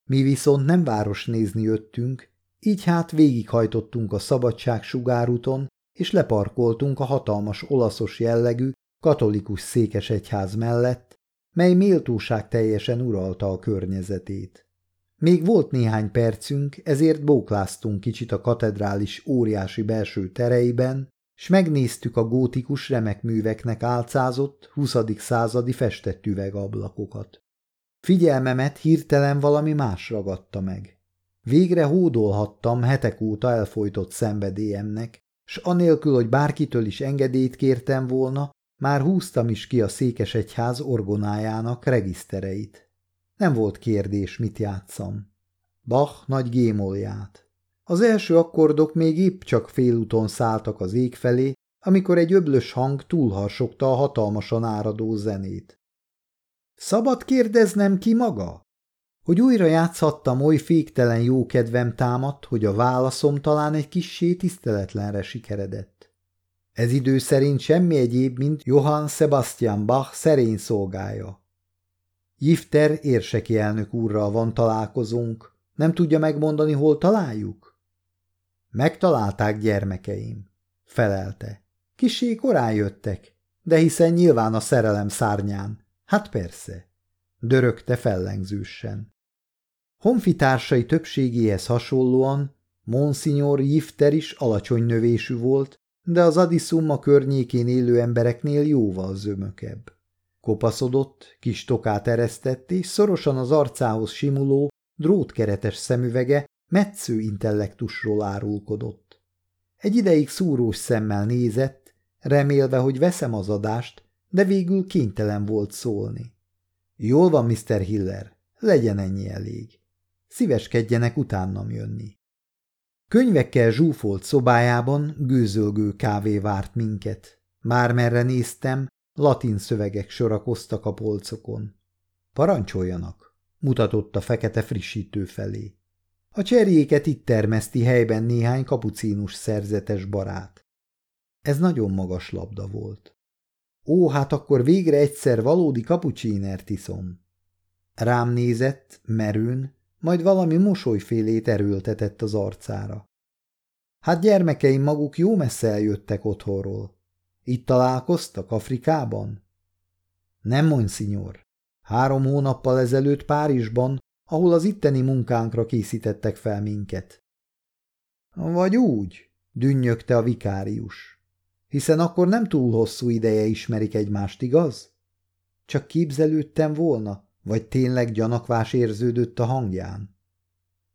Mi viszont nem város nézni jöttünk, így hát végighajtottunk a szabadság sugárúton, és leparkoltunk a hatalmas olaszos jellegű katolikus székesegyház mellett, mely méltóság teljesen uralta a környezetét. Még volt néhány percünk, ezért bókláztunk kicsit a katedrális óriási belső tereiben, s megnéztük a gótikus remekműveknek álcázott, 20. századi festett üvegablakokat. Figyelmemet hirtelen valami más ragadta meg. Végre hódolhattam hetek óta elfolytott szenvedélyemnek, s anélkül, hogy bárkitől is engedélyt kértem volna, már húztam is ki a székesegyház orgonájának regisztereit. Nem volt kérdés, mit játszam. Bach nagy gémolját. Az első akkordok még épp csak félúton szálltak az ég felé, amikor egy öblös hang túlharsogta a hatalmasan áradó zenét. Szabad kérdeznem ki maga? Hogy újra játszhattam, oly féktelen jó kedvem támadt, hogy a válaszom talán egy kissé tiszteletlenre sikeredett. Ez idő szerint semmi egyéb, mint Johann Sebastian Bach szerény szolgája. Jifter érseki elnök úrral van találkozónk, nem tudja megmondani, hol találjuk? Megtalálták gyermekeim, felelte. Kisé korán jöttek, de hiszen nyilván a szerelem szárnyán. Hát persze, dörögte fellengzősen. Honfitársai többségéhez hasonlóan Monsignor Jifter is alacsony növésű volt, de az Adisumma környékén élő embereknél jóval zömökebb. Kopaszodott, kis tokát eresztett, és szorosan az arcához simuló, drótkeretes szemüvege metsző intellektusról árulkodott. Egy ideig szúrós szemmel nézett, remélve, hogy veszem az adást, de végül kénytelen volt szólni. Jól van, Mr. Hiller, legyen ennyi elég. Szíveskedjenek utánam jönni. Könyvekkel zsúfolt szobájában gőzölgő kávé várt minket. Bármerre néztem, latin szövegek sorakoztak a polcokon. Parancsoljanak, mutatott a fekete frissítő felé. A cserjéket itt termeszti helyben néhány kapucínus szerzetes barát. Ez nagyon magas labda volt. Ó, hát akkor végre egyszer valódi kapucsínert iszom. Rám nézett, merőn, majd valami mosolyfélét erőltetett az arcára. Hát gyermekeim maguk jó messze eljöttek otthonról. Itt találkoztak, Afrikában? Nem, monsinyor. Három hónappal ezelőtt Párizsban, ahol az itteni munkánkra készítettek fel minket. Vagy úgy, dünnyögte a vikárius. Hiszen akkor nem túl hosszú ideje ismerik egymást, igaz? Csak képzelődtem volna, vagy tényleg gyanakvás érződött a hangján?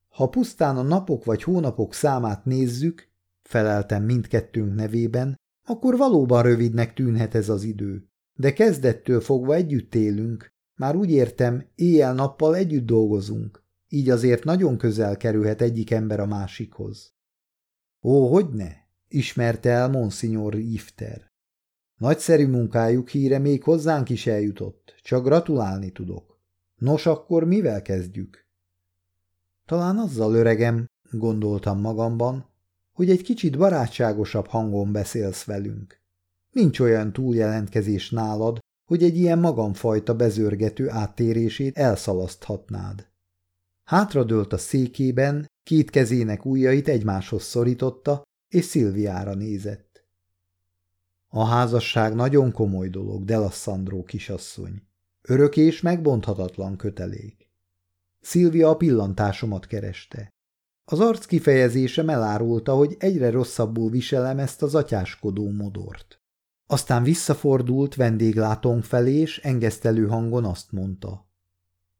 Ha pusztán a napok vagy hónapok számát nézzük, feleltem mindkettőnk nevében, akkor valóban rövidnek tűnhet ez az idő. De kezdettől fogva együtt élünk, már úgy értem, éjjel-nappal együtt dolgozunk, így azért nagyon közel kerülhet egyik ember a másikhoz. Ó, hogy ne? ismerte el Monsignor Ifter. Nagyszerű munkájuk híre még hozzánk is eljutott, csak gratulálni tudok. Nos, akkor mivel kezdjük? Talán azzal öregem, gondoltam magamban, hogy egy kicsit barátságosabb hangon beszélsz velünk. Nincs olyan túljelentkezés nálad, hogy egy ilyen magamfajta bezörgető áttérését elszalaszthatnád. Hátradőlt a székében, két kezének ujjait egymáshoz szorította, és Szilviára nézett. A házasság nagyon komoly dolog, Delassandró kisasszony. Örök és megbonthatatlan kötelék. Szilvia a pillantásomat kereste. Az arc kifejezése elárulta, hogy egyre rosszabbul viselem ezt az atyáskodó modort. Aztán visszafordult vendéglátónk felé, és engesztelő hangon azt mondta.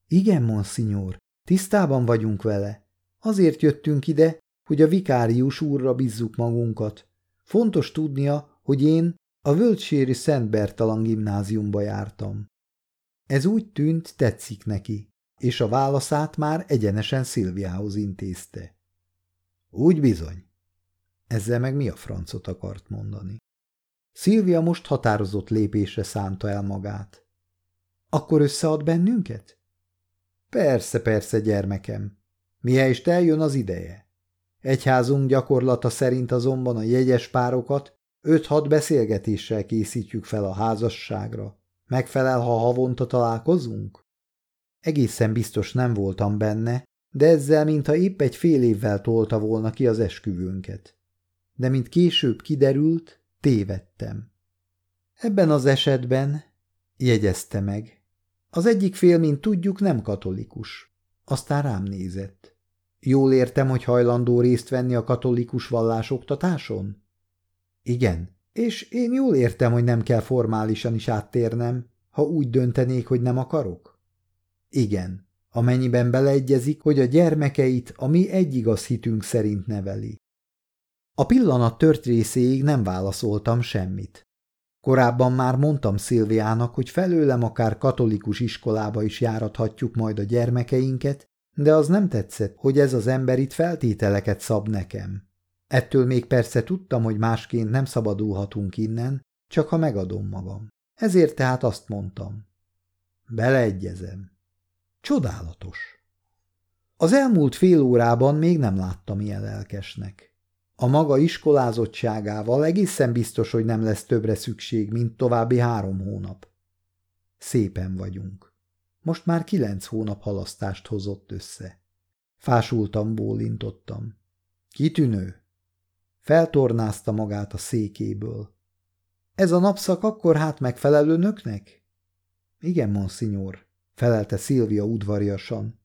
Igen, monsignor, tisztában vagyunk vele. Azért jöttünk ide, hogy a vikárius úrra bízzuk magunkat. Fontos tudnia, hogy én a Völgyséri Szent Bertalan gimnáziumba jártam. Ez úgy tűnt, tetszik neki, és a válaszát már egyenesen Szilviához intézte. Úgy bizony. Ezzel meg mi a francot akart mondani? Szilvia most határozott lépésre szánta el magát. Akkor összead bennünket? Persze, persze, gyermekem. Mihelyest eljön az ideje. Egyházunk gyakorlata szerint azonban a jegyes párokat öt-hat beszélgetéssel készítjük fel a házasságra. Megfelel, ha havonta találkozunk? Egészen biztos nem voltam benne, de ezzel mintha épp egy fél évvel tolta volna ki az esküvőnket. De mint később kiderült, tévedtem. Ebben az esetben, jegyezte meg, az egyik fél, mint tudjuk, nem katolikus. Aztán rám nézett. Jól értem, hogy hajlandó részt venni a katolikus vallásoktatáson? Igen, és én jól értem, hogy nem kell formálisan is áttérnem, ha úgy döntenék, hogy nem akarok? Igen, amennyiben beleegyezik, hogy a gyermekeit a mi egyigaz hitünk szerint neveli. A pillanat tört részéig nem válaszoltam semmit. Korábban már mondtam Szilviának, hogy felőlem akár katolikus iskolába is járathatjuk majd a gyermekeinket, de az nem tetszett, hogy ez az ember itt feltételeket szab nekem. Ettől még persze tudtam, hogy másként nem szabadulhatunk innen, csak ha megadom magam. Ezért tehát azt mondtam. Beleegyezem. Csodálatos. Az elmúlt fél órában még nem láttam ilyen lelkesnek. A maga iskolázottságával egészen biztos, hogy nem lesz többre szükség, mint további három hónap. Szépen vagyunk. Most már kilenc hónap halasztást hozott össze. Fásultam, bólintottam. Kitűnő. Feltornázta magát a székéből. Ez a napszak akkor hát megfelelő nöknek? Igen, monsignor, felelte Szilvia udvariasan.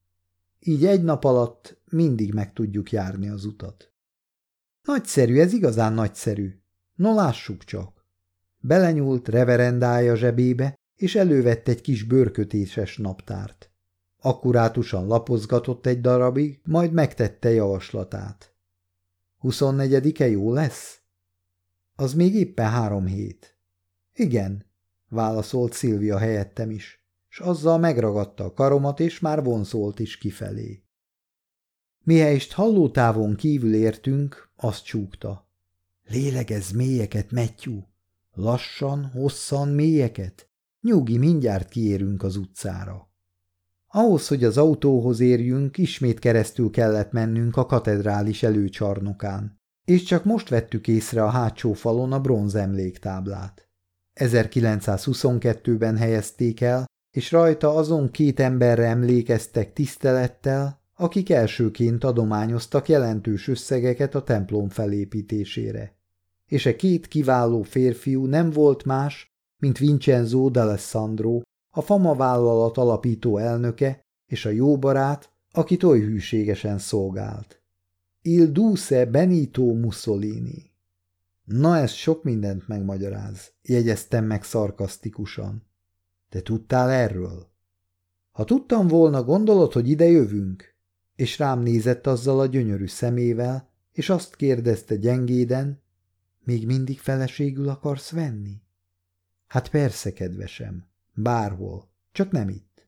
Így egy nap alatt mindig meg tudjuk járni az utat. Nagyszerű, ez igazán nagyszerű. No, lássuk csak. Belenyúlt reverendája zsebébe, és elővett egy kis bőrkötéses naptárt. Akkurátusan lapozgatott egy darabig, majd megtette javaslatát. Huszonnegyedike jó lesz? Az még éppen három hét. Igen, válaszolt Szilvia helyettem is, s azzal megragadta a karomat, és már vonszolt is kifelé. Mihelyst hallótávon kívül értünk, azt csúgta. Lélegez mélyeket, Matthew! Lassan, hosszan, mélyeket! Nyugi, mindjárt kiérünk az utcára. Ahhoz, hogy az autóhoz érjünk, ismét keresztül kellett mennünk a katedrális előcsarnokán, és csak most vettük észre a hátsó falon a bronz emléktáblát. 1922-ben helyezték el, és rajta azon két emberre emlékeztek tisztelettel, akik elsőként adományoztak jelentős összegeket a templom felépítésére. És e két kiváló férfiú nem volt más, mint Vincenzo d'Alessandro, a Fama vállalat alapító elnöke és a jó barát, akit oly hűségesen szolgált. Il Duce Benito Mussolini. Na ez sok mindent megmagyaráz, jegyeztem meg szarkasztikusan. Te tudtál erről? Ha tudtam volna, gondolod, hogy ide jövünk? És rám nézett azzal a gyönyörű szemével, és azt kérdezte gyengéden, még mindig feleségül akarsz venni? Hát persze, kedvesem, bárhol, csak nem itt.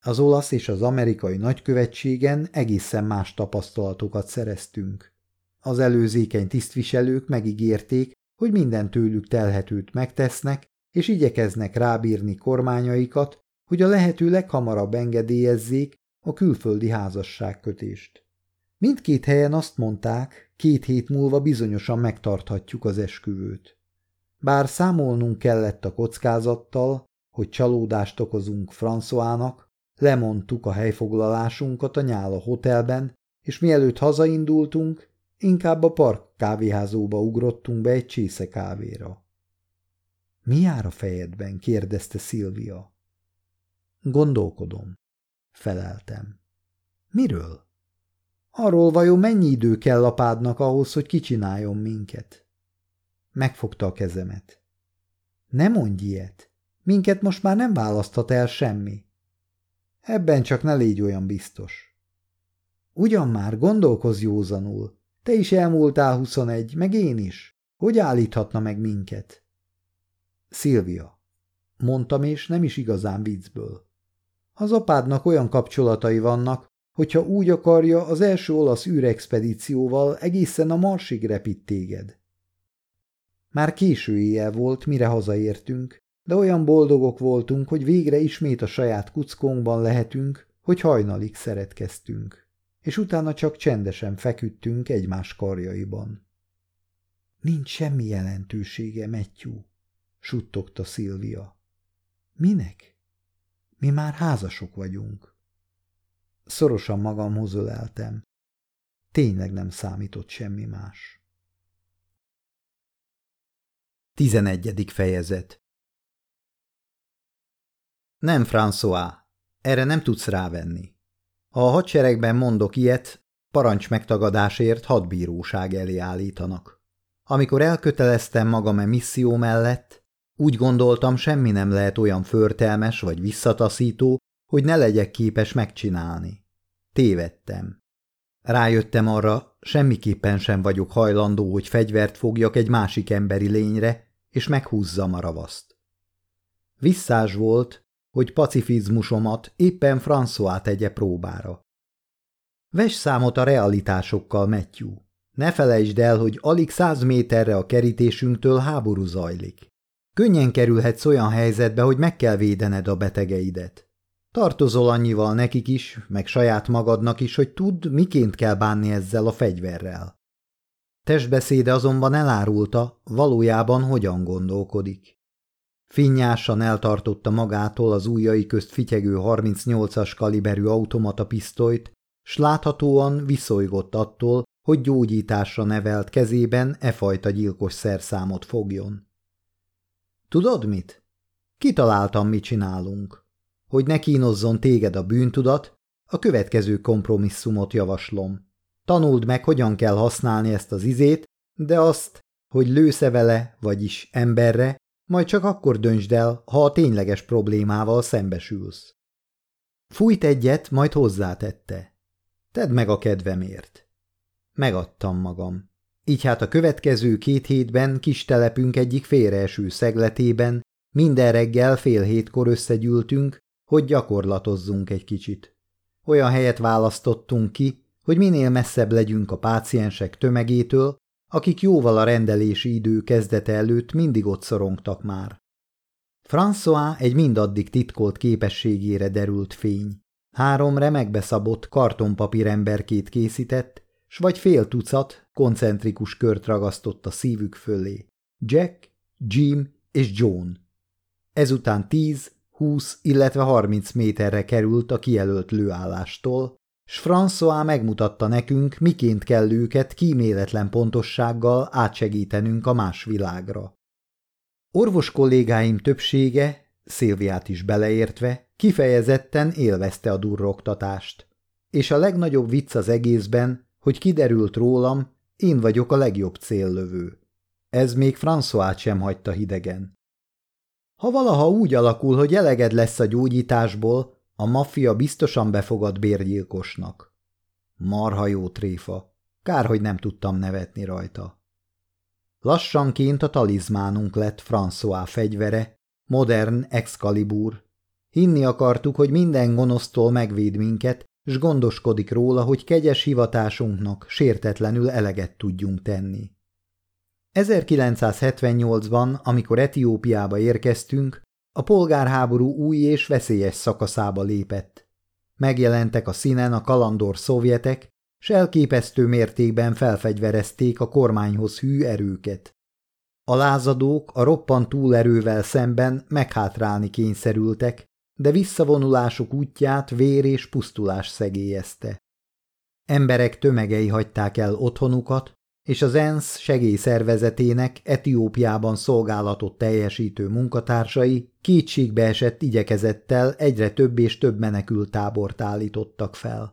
Az olasz és az amerikai nagykövetségen egészen más tapasztalatokat szereztünk. Az előzékeny tisztviselők megígérték, hogy minden tőlük telhetőt megtesznek, és igyekeznek rábírni kormányaikat, hogy a lehető leghamarabb engedélyezzék a külföldi házasságkötést. Mindkét helyen azt mondták, két hét múlva bizonyosan megtarthatjuk az esküvőt. Bár számolnunk kellett a kockázattal, hogy csalódást okozunk Françoának, lemondtuk a helyfoglalásunkat a Nyála hotelben, és mielőtt hazaindultunk, inkább a park kávéházóba ugrottunk be egy csésze kávéra. Mi jár a fejedben? kérdezte Szilvia. Gondolkodom, feleltem. Miről? Arról vajon mennyi idő kell apádnak ahhoz, hogy kicsináljon minket? Megfogta a kezemet. Ne mondj ilyet. Minket most már nem választhat el semmi. Ebben csak ne légy olyan biztos. Ugyan már, gondolkozz józanul. Te is elmúltál huszonegy, meg én is. Hogy állíthatna meg minket? Szilvia. Mondtam, és nem is igazán viccből. Az apádnak olyan kapcsolatai vannak, hogyha úgy akarja, az első olasz űrexpedícióval egészen a Marsig repít téged. Már késő éjjel volt, mire hazaértünk, de olyan boldogok voltunk, hogy végre ismét a saját kuckónkban lehetünk, hogy hajnalig szeretkeztünk, és utána csak csendesen feküdtünk egymás karjaiban. Nincs semmi jelentősége, Matthew, suttogta Szilvia. Minek? Mi már házasok vagyunk. Szorosan magamhoz öleltem. Tényleg nem számított semmi más. Tizenegyedik fejezet Nem, François, erre nem tudsz rávenni. Ha a hadseregben mondok ilyet, parancs megtagadásért hadbíróság elé állítanak. Amikor elköteleztem magam e misszió mellett, úgy gondoltam, semmi nem lehet olyan förtelmes vagy visszataszító, hogy ne legyek képes megcsinálni. Tévedtem. Rájöttem arra, semmiképpen sem vagyok hajlandó, hogy fegyvert fogjak egy másik emberi lényre, és meghúzzam a ravaszt. Visszás volt, hogy pacifizmusomat éppen François tegye próbára. Ves számot a realitásokkal, Matthew. Ne felejtsd el, hogy alig száz méterre a kerítésünktől háború zajlik. Könnyen kerülhetsz olyan helyzetbe, hogy meg kell védened a betegeidet. Tartozol annyival nekik is, meg saját magadnak is, hogy tudd, miként kell bánni ezzel a fegyverrel. Testbeszéde azonban elárulta, valójában hogyan gondolkodik. Finnyásan eltartotta magától az ujjai közt fityegő 38-as kaliberű automata pisztolyt, s láthatóan viszolygott attól, hogy gyógyításra nevelt kezében e fajta gyilkos szerszámot fogjon. Tudod mit? Kitaláltam, mit csinálunk. Hogy ne kínozzon téged a bűntudat, a következő kompromisszumot javaslom. Tanuld meg, hogyan kell használni ezt az izét, de azt, hogy lősze vele, vagyis emberre, majd csak akkor döntsd el, ha a tényleges problémával szembesülsz. Fújt egyet, majd hozzátette. Tedd meg a kedvemért. Megadtam magam. Így hát a következő két hétben kis telepünk egyik félreeső szegletében minden reggel fél hétkor összegyűltünk, hogy gyakorlatozzunk egy kicsit. Olyan helyet választottunk ki, hogy minél messzebb legyünk a páciensek tömegétől, akik jóval a rendelési idő kezdete előtt mindig ott szorongtak már. François egy mindaddig titkolt képességére derült fény. Három remekbe szabott kartonpapír emberkét készített, s vagy fél tucat koncentrikus kört ragasztott a szívük fölé. Jack, Jim és John. Ezután tíz, húsz, illetve harminc méterre került a kijelölt lőállástól, s François megmutatta nekünk, miként kell őket kíméletlen pontossággal átsegítenünk a más világra. Orvos kollégáim többsége, Szilviát is beleértve, kifejezetten élvezte a durroktatást. És a legnagyobb vicc az egészben, hogy kiderült rólam, én vagyok a legjobb céllövő. Ez még François sem hagyta hidegen. Ha valaha úgy alakul, hogy eleged lesz a gyógyításból, a maffia biztosan befogad bérgyilkosnak. Marha jó tréfa. Kár, hogy nem tudtam nevetni rajta. Lassanként a talizmánunk lett François fegyvere, modern Excalibur. Hinni akartuk, hogy minden gonosztól megvéd minket, s gondoskodik róla, hogy kegyes hivatásunknak sértetlenül eleget tudjunk tenni. 1978-ban, amikor Etiópiába érkeztünk, a polgárháború új és veszélyes szakaszába lépett. Megjelentek a színen a kalandor szovjetek, s elképesztő mértékben felfegyverezték a kormányhoz hű erőket. A lázadók a roppant túlerővel szemben meghátrálni kényszerültek, de visszavonulásuk útját vér és pusztulás szegélyezte. Emberek tömegei hagyták el otthonukat, és az ENSZ segélyszervezetének Etiópiában szolgálatot teljesítő munkatársai kétségbeesett igyekezettel egyre több és több menekült tábort állítottak fel.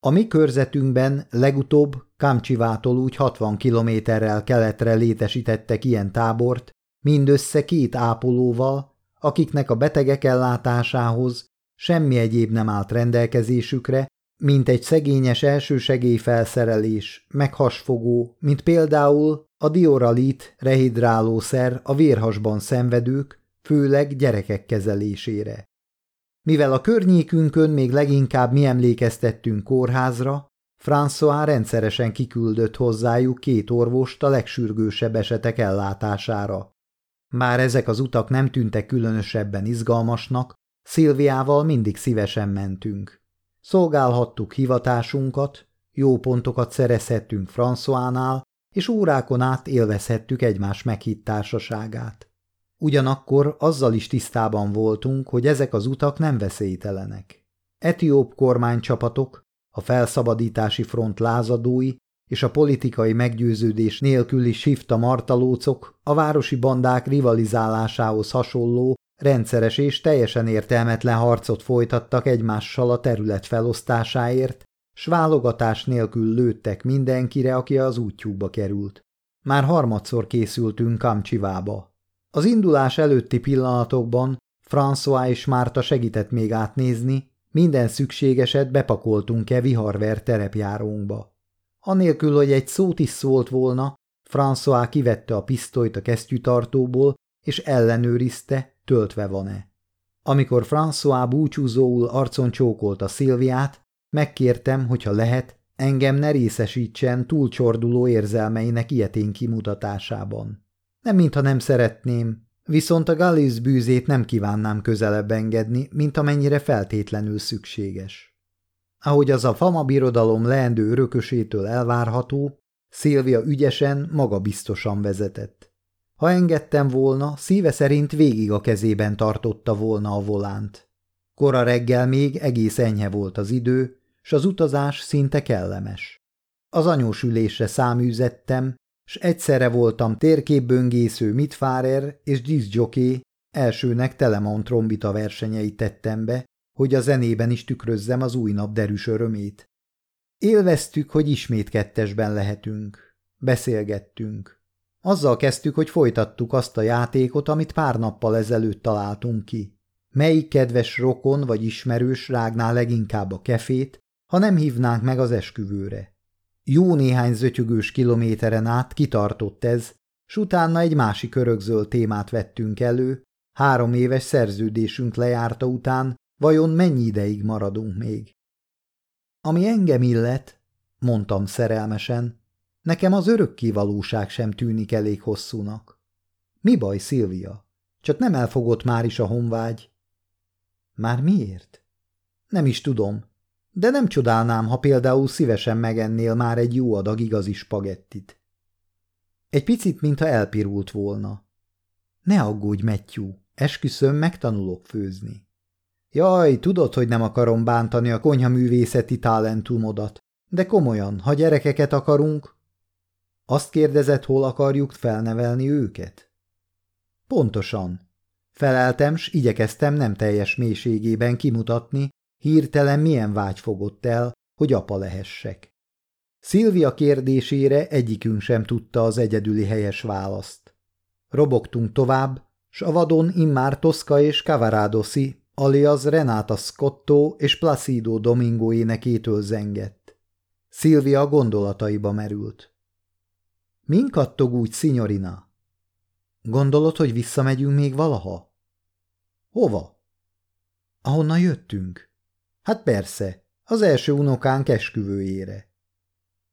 A mi körzetünkben legutóbb Kamcsivától úgy 60 kilométerrel keletre létesítettek ilyen tábort, mindössze két ápolóval, akiknek a betegek ellátásához semmi egyéb nem állt rendelkezésükre, mint egy szegényes elsősegélyfelszerelés, meghasfogó, mint például a dioralit rehidrálószer a vérhasban szenvedők, főleg gyerekek kezelésére. Mivel a környékünkön még leginkább mi emlékeztettünk kórházra, François rendszeresen kiküldött hozzájuk két orvost a legsürgősebb esetek ellátására. Már ezek az utak nem tűntek különösebben izgalmasnak, Szilviával mindig szívesen mentünk. Szolgálhattuk hivatásunkat, jó pontokat szerezhettünk Françoánál, és órákon át élvezhettük egymás meghitt társaságát. Ugyanakkor azzal is tisztában voltunk, hogy ezek az utak nem veszélytelenek. Etióp kormánycsapatok, a felszabadítási front lázadói és a politikai meggyőződés nélküli sifta martalócok a városi bandák rivalizálásához hasonló Rendszeres és teljesen értelmetlen harcot folytattak egymással a terület felosztásáért, s válogatás nélkül lőttek mindenkire, aki az útjukba került. Már harmadszor készültünk Kamcsivába. Az indulás előtti pillanatokban François és Márta segített még átnézni, minden szükségeset bepakoltunk-e viharver terepjárónkba. Anélkül, hogy egy szót is szólt volna, François kivette a pisztolyt a kesztyűtartóból, és ellenőrizte, töltve van-e. Amikor François búcsúzóul arcon csókolta Szilviát, megkértem, hogyha lehet, engem ne részesítsen túlcsorduló érzelmeinek ilyetén kimutatásában. Nem mintha nem szeretném, viszont a Gallis bűzét nem kívánnám közelebb engedni, mint amennyire feltétlenül szükséges. Ahogy az a fama birodalom leendő örökösétől elvárható, Szilvia ügyesen, magabiztosan vezetett. Ha engedtem volna, szíve szerint végig a kezében tartotta volna a volánt. Kora reggel még egész enyhe volt az idő, s az utazás szinte kellemes. Az anyós ülésre száműzettem, s egyszerre voltam térképböngésző mitfárer és diszjoké, elsőnek Telemon trombita versenyeit tettem be, hogy a zenében is tükrözzem az új nap derűs örömét. Élveztük, hogy ismét kettesben lehetünk. Beszélgettünk. Azzal kezdtük, hogy folytattuk azt a játékot, amit pár nappal ezelőtt találtunk ki. Melyik kedves rokon vagy ismerős rágná leginkább a kefét, ha nem hívnánk meg az esküvőre? Jó néhány zötyögős kilométeren át kitartott ez, s utána egy másik örökzöld témát vettünk elő, három éves szerződésünk lejárta után, vajon mennyi ideig maradunk még? Ami engem illet, mondtam szerelmesen, nekem az örökkévalóság sem tűnik elég hosszúnak. Mi baj, Szilvia? Csak nem elfogott már is a honvágy? Már miért? Nem is tudom, de nem csodálnám, ha például szívesen megennél már egy jó adag igazi spagettit. Egy picit, mintha elpirult volna. Ne aggódj, Matthew, esküszöm, megtanulok főzni. Jaj, tudod, hogy nem akarom bántani a konyhaművészeti talentumodat, de komolyan, ha gyerekeket akarunk... Azt kérdezett, hol akarjuk felnevelni őket? Pontosan. Feleltem, s igyekeztem nem teljes mélységében kimutatni, hirtelen milyen vágy fogott el, hogy apa lehessek. Szilvia kérdésére egyikünk sem tudta az egyedüli helyes választ. tovább, s a vadon immár Toszka és Cavaradoszi, alias Renata Scotto és Placido Domingo énekétől zengett. Szilvia gondolataiba merült. Min kattog úgy, szinyorina? Gondolod, hogy visszamegyünk még valaha? Hova? Ahonnan jöttünk. Hát persze, az első unokánk esküvőjére.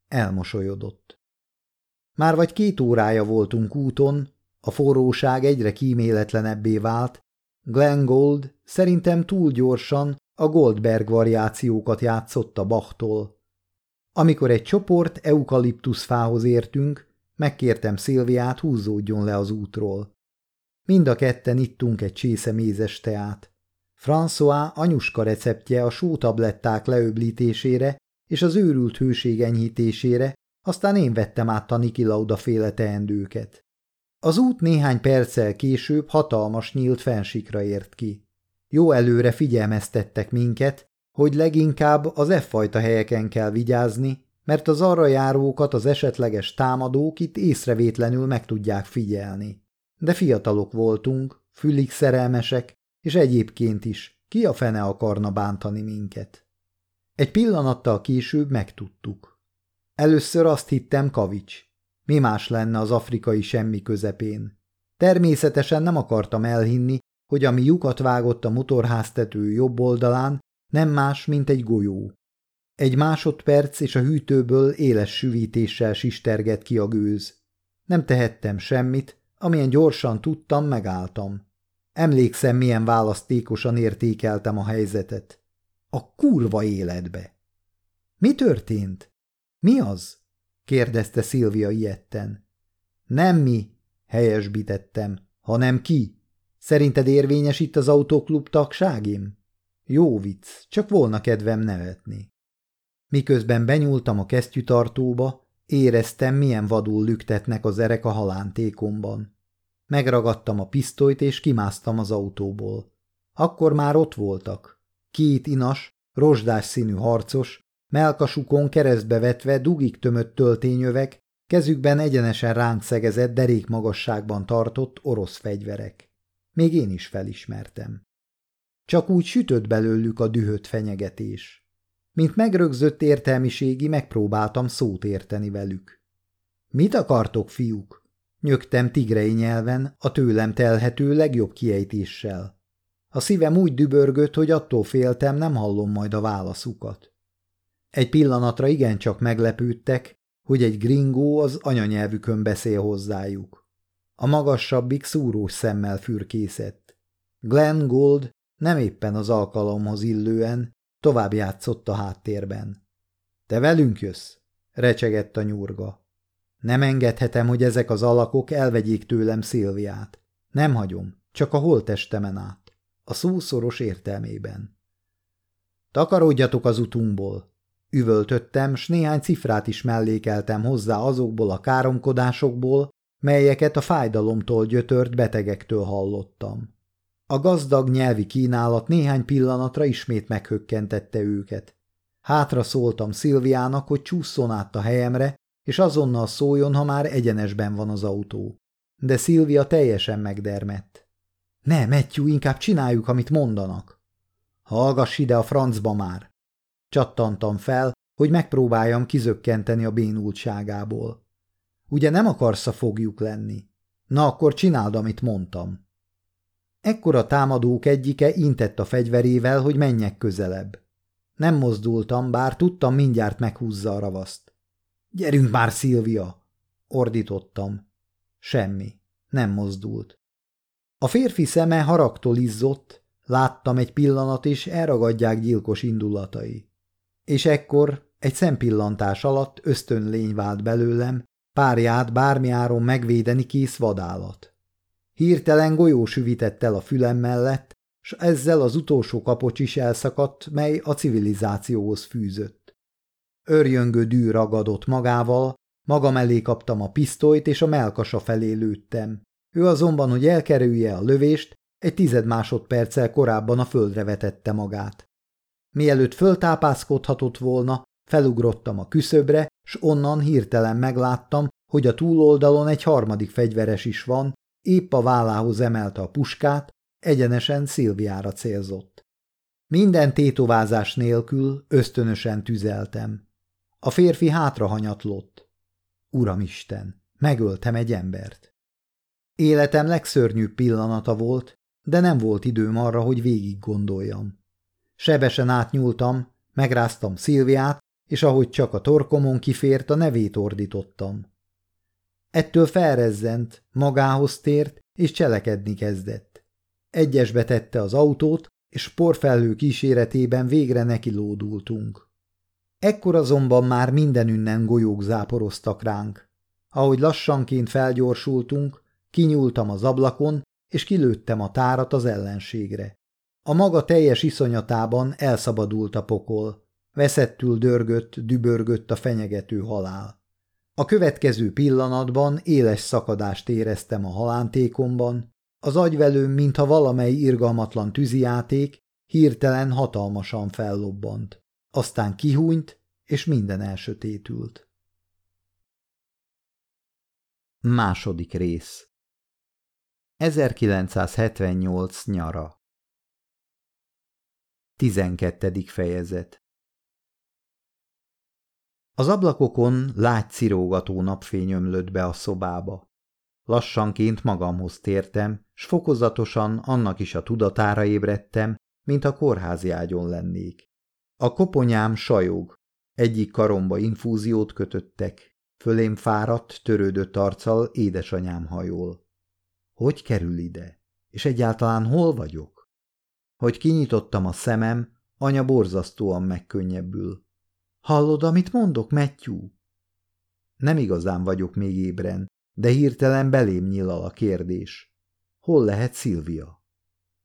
Elmosolyodott. Már vagy két órája voltunk úton, a forróság egyre kíméletlenebbé vált, Glenn Gold szerintem túl gyorsan a Goldberg variációkat játszott a Bachtól. Amikor egy csoport eukaliptuszfához értünk, megkértem Szilviát húzódjon le az útról. Mind a ketten ittunk egy csésze mézes teát. François anyuska receptje a sótabletták leöblítésére és az őrült hőség enyhítésére, aztán én vettem át a Niki Lauda féle teendőket. Az út néhány perccel később hatalmas nyílt fensikra ért ki. Jó előre figyelmeztettek minket, hogy leginkább az F-fajta helyeken kell vigyázni, mert az arra járókat az esetleges támadók itt észrevétlenül meg tudják figyelni. De fiatalok voltunk, fülig szerelmesek, és egyébként is ki a fene akarna bántani minket. Egy pillanattal később megtudtuk. Először azt hittem Kavics. Mi más lenne az afrikai semmi közepén? Természetesen nem akartam elhinni, hogy ami lyukat vágott a motorháztető jobb oldalán, nem más, mint egy golyó. Egy másodperc, és a hűtőből éles süvítéssel sisterget ki a gőz. Nem tehettem semmit, amilyen gyorsan tudtam, megálltam. Emlékszem, milyen választékosan értékeltem a helyzetet. A kurva életbe! Mi történt? Mi az? kérdezte Szilvia ilyetten. Nem mi, helyesbítettem, hanem ki. Szerinted érvényes itt az autóklub tagságim? Jó vicc, csak volna kedvem nevetni. Miközben benyúltam a kesztyűtartóba, éreztem, milyen vadul lüktetnek az erek a halántékomban. Megragadtam a pisztolyt, és kimásztam az autóból. Akkor már ott voltak. Két inas, rozsdás színű harcos, melkasukon keresztbe vetve dugik tömött töltényövek, kezükben egyenesen ránk szegezett derék magasságban tartott orosz fegyverek. Még én is felismertem. Csak úgy sütött belőlük a dühött fenyegetés. Mint megrögzött értelmiségi megpróbáltam szót érteni velük. Mit akartok, fiúk? Nyögtem tigrei nyelven, a tőlem telhető legjobb kiejtéssel. A szívem úgy dübörgött, hogy attól féltem, nem hallom majd a válaszukat. Egy pillanatra igencsak meglepődtek, hogy egy gringó az anyanyelvükön beszél hozzájuk. A magassabbik szúrós szemmel fürkészett. Glenn Gold nem éppen az alkalomhoz illően, tovább játszott a háttérben. – Te velünk jössz? – recsegett a nyurga. Nem engedhetem, hogy ezek az alakok elvegyék tőlem Szilviát. Nem hagyom, csak a holtestemen át. A szószoros értelmében. Takarodjatok az utunkból, Üvöltöttem, s néhány cifrát is mellékeltem hozzá azokból a káromkodásokból, melyeket a fájdalomtól gyötört betegektől hallottam. A gazdag nyelvi kínálat néhány pillanatra ismét meghökkentette őket. Hátra szóltam Szilviának, hogy csúszson át a helyemre, és azonnal szóljon, ha már egyenesben van az autó. De Szilvia teljesen megdermett. Ne, Matthew, inkább csináljuk, amit mondanak. Hallgass ide a francba már! Csattantam fel, hogy megpróbáljam kizökkenteni a bénultságából. Ugye nem akarsz a fogjuk lenni? Na akkor csináld, amit mondtam. Ekkor a támadók egyike intett a fegyverével, hogy menjek közelebb. Nem mozdultam, bár tudtam, mindjárt meghúzza a ravaszt. – Gyerünk már, Szilvia! – ordítottam. Semmi. Nem mozdult. A férfi szeme haragtól izzott, láttam egy pillanat, és elragadják gyilkos indulatai. És ekkor egy szempillantás alatt ösztönlény vált belőlem, párját bármi áron megvédeni kész vadállat. Hirtelen golyó süvitett el a fülem mellett, s ezzel az utolsó kapocs is elszakadt, mely a civilizációhoz fűzött. Örjöngő dű ragadott magával, magam elé kaptam a pisztolyt, és a melkasa felé lőttem. Ő azonban, hogy elkerülje a lövést, egy tized másodperccel korábban a földre vetette magát. Mielőtt föltápászkodhatott volna, felugrottam a küszöbre, s onnan hirtelen megláttam, hogy a túloldalon egy harmadik fegyveres is van, épp a vállához emelte a puskát, egyenesen Szilviára célzott. Minden tétovázás nélkül ösztönösen tüzeltem. A férfi hátrahanyatlott. Uramisten, megöltem egy embert. Életem legszörnyűbb pillanata volt, de nem volt időm arra, hogy végig gondoljam. Sebesen átnyúltam, megráztam Szilviát, és ahogy csak a torkomon kifért, a nevét ordítottam. Ettől felrezzent, magához tért, és cselekedni kezdett. Egyesbe tette az autót, és porfelhő kíséretében végre neki lódultunk. Ekkor azonban már mindenünnen golyók záporoztak ránk. Ahogy lassanként felgyorsultunk, kinyúltam az ablakon, és kilőttem a tárat az ellenségre. A maga teljes iszonyatában elszabadult a pokol. Veszettül dörgött, dübörgött a fenyegető halál. A következő pillanatban éles szakadást éreztem a halántékomban, az agyvelőm, mintha valamely irgalmatlan tűzijáték, hirtelen hatalmasan fellobbant. Aztán kihúnyt, és minden elsötétült. Második rész 1978 nyara 12. fejezet Az ablakokon lágy cirógató napfény ömlött be a szobába. Lassanként magamhoz tértem, s fokozatosan annak is a tudatára ébredtem, mint a kórházi ágyon lennék. A koponyám sajog, egyik karomba infúziót kötöttek, fölém fáradt, törődött arccal édesanyám hajol. Hogy kerül ide? És egyáltalán hol vagyok? Hogy kinyitottam a szemem, anya borzasztóan megkönnyebbül. Hallod, amit mondok, Matthew? Nem igazán vagyok még ébren, de hirtelen belém nyilal a kérdés. Hol lehet Szilvia?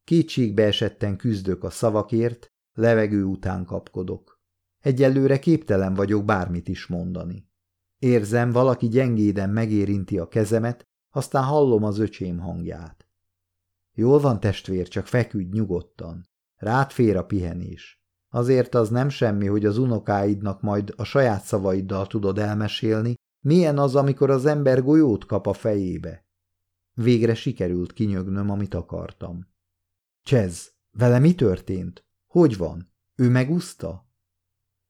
Kétségbe esetten küzdök a szavakért, levegő után kapkodok. Egyelőre képtelen vagyok bármit is mondani. Érzem, valaki gyengéden megérinti a kezemet, aztán hallom az öcsém hangját. Jól van, testvér, csak feküdj nyugodtan. Rád fér a pihenés. Azért az nem semmi, hogy az unokáidnak majd a saját szavaiddal tudod elmesélni, milyen az, amikor az ember golyót kap a fejébe. Végre sikerült kinyögnöm, amit akartam. Csez, vele mi történt? Hogy van? Ő megúszta?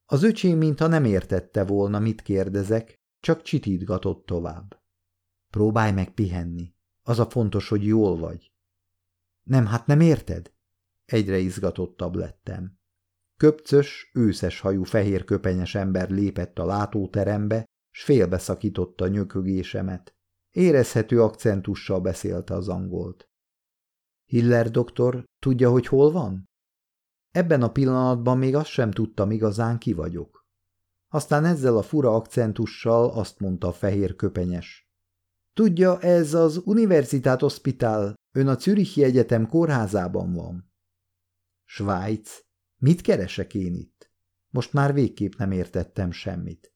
Az öcsém mintha nem értette volna, mit kérdezek, csak csitítgatott tovább. Próbálj meg pihenni. Az a fontos, hogy jól vagy. Nem, hát nem érted? Egyre izgatottabb lettem. Köpcös, őszes hajú fehér köpenyes ember lépett a látóterembe, s félbeszakította nyökögésemet. Érezhető akcentussal beszélte az angolt. Hiller doktor tudja, hogy hol van? Ebben a pillanatban még azt sem tudtam igazán ki vagyok. Aztán ezzel a fura akcentussal azt mondta a fehér köpenyes. Tudja, ez az Universität Hospital, ön a Zürichi Egyetem kórházában van. Svájc. Mit keresek én itt? Most már végképp nem értettem semmit.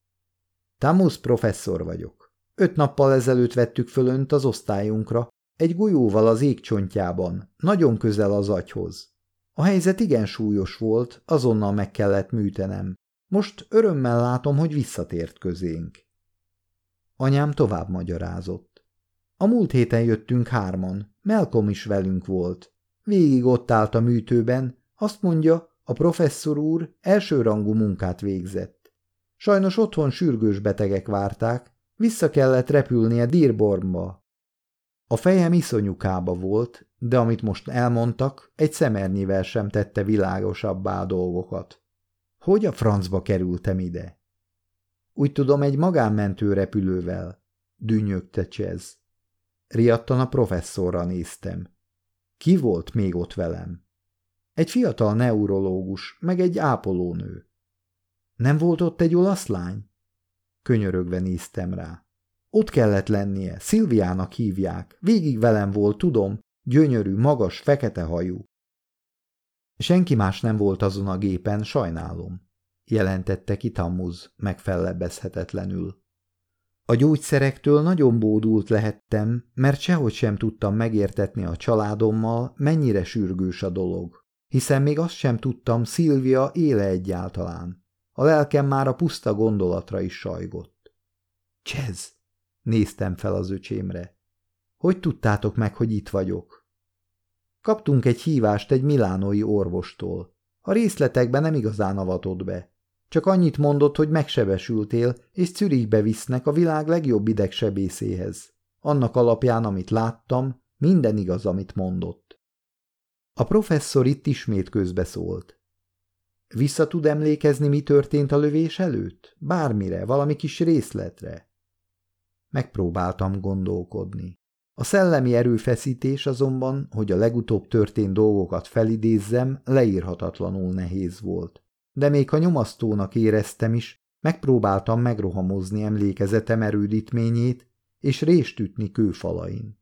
Tamus professzor vagyok. Öt nappal ezelőtt vettük föl önt az osztályunkra, egy golyóval az égcsontjában, nagyon közel az agyhoz. A helyzet igen súlyos volt, azonnal meg kellett műtenem. Most örömmel látom, hogy visszatért közénk. Anyám tovább magyarázott. A múlt héten jöttünk hárman, Melkom is velünk volt. Végig ott állt a műtőben, azt mondja, a professzor úr elsőrangú munkát végzett. Sajnos otthon sürgős betegek várták, vissza kellett repülnie Dearbornba. A fejem iszonyukába volt, de amit most elmondtak, egy szemernyivel sem tette világosabbá a dolgokat. Hogy a francba kerültem ide? Úgy tudom, egy magánmentő repülővel, dünnyögte Csez. Riadtan a professzorra néztem. Ki volt még ott velem? Egy fiatal neurológus, meg egy ápolónő. Nem volt ott egy olasz lány? Könyörögve néztem rá. Ott kellett lennie, Szilviának hívják, végig velem volt, tudom, gyönyörű, magas, fekete hajú. Senki más nem volt azon a gépen, sajnálom, jelentette ki Tammuz megfellebbezhetetlenül. A gyógyszerektől nagyon bódult lehettem, mert sehogy sem tudtam megértetni a családommal, mennyire sürgős a dolog, hiszen még azt sem tudtam, Szilvia éle egyáltalán. A lelkem már a puszta gondolatra is sajgott. Csez! Néztem fel az öcsémre. Hogy tudtátok meg, hogy itt vagyok? Kaptunk egy hívást egy milánói orvostól. A részletekben nem igazán avatott be. Csak annyit mondott, hogy megsebesültél, és Zürichbe visznek a világ legjobb idegsebészéhez. Annak alapján, amit láttam, minden igaz, amit mondott. A professzor itt ismét közbeszólt. Vissza tud emlékezni, mi történt a lövés előtt? Bármire, valami kis részletre? Megpróbáltam gondolkodni. A szellemi erőfeszítés azonban, hogy a legutóbb történt dolgokat felidézzem, leírhatatlanul nehéz volt de még a nyomasztónak éreztem is, megpróbáltam megrohamozni emlékezetem erődítményét, és rést ütni kőfalain.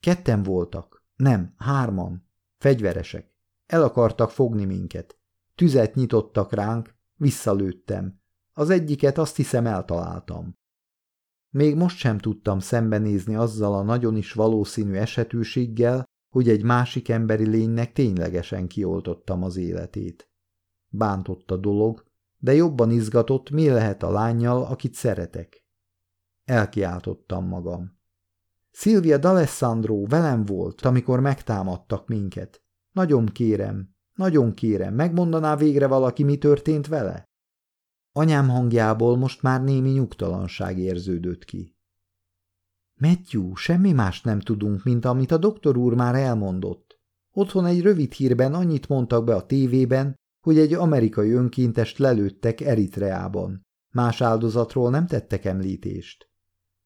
Ketten voltak, nem, hárman, fegyveresek. El akartak fogni minket. Tüzet nyitottak ránk, visszalőttem. Az egyiket azt hiszem eltaláltam. Még most sem tudtam szembenézni azzal a nagyon is valószínű esetőséggel, hogy egy másik emberi lénynek ténylegesen kioltottam az életét. Bántott a dolog, de jobban izgatott, mi lehet a lányjal, akit szeretek. Elkiáltottam magam. Szilvia D'Alessandro velem volt, amikor megtámadtak minket. Nagyon kérem, nagyon kérem, megmondaná végre valaki, mi történt vele? Anyám hangjából most már némi nyugtalanság érződött ki. Matthew, semmi más nem tudunk, mint amit a doktor úr már elmondott. Otthon egy rövid hírben annyit mondtak be a tévében, hogy egy amerikai önkéntest lelőttek Eritreában. Más áldozatról nem tettek említést.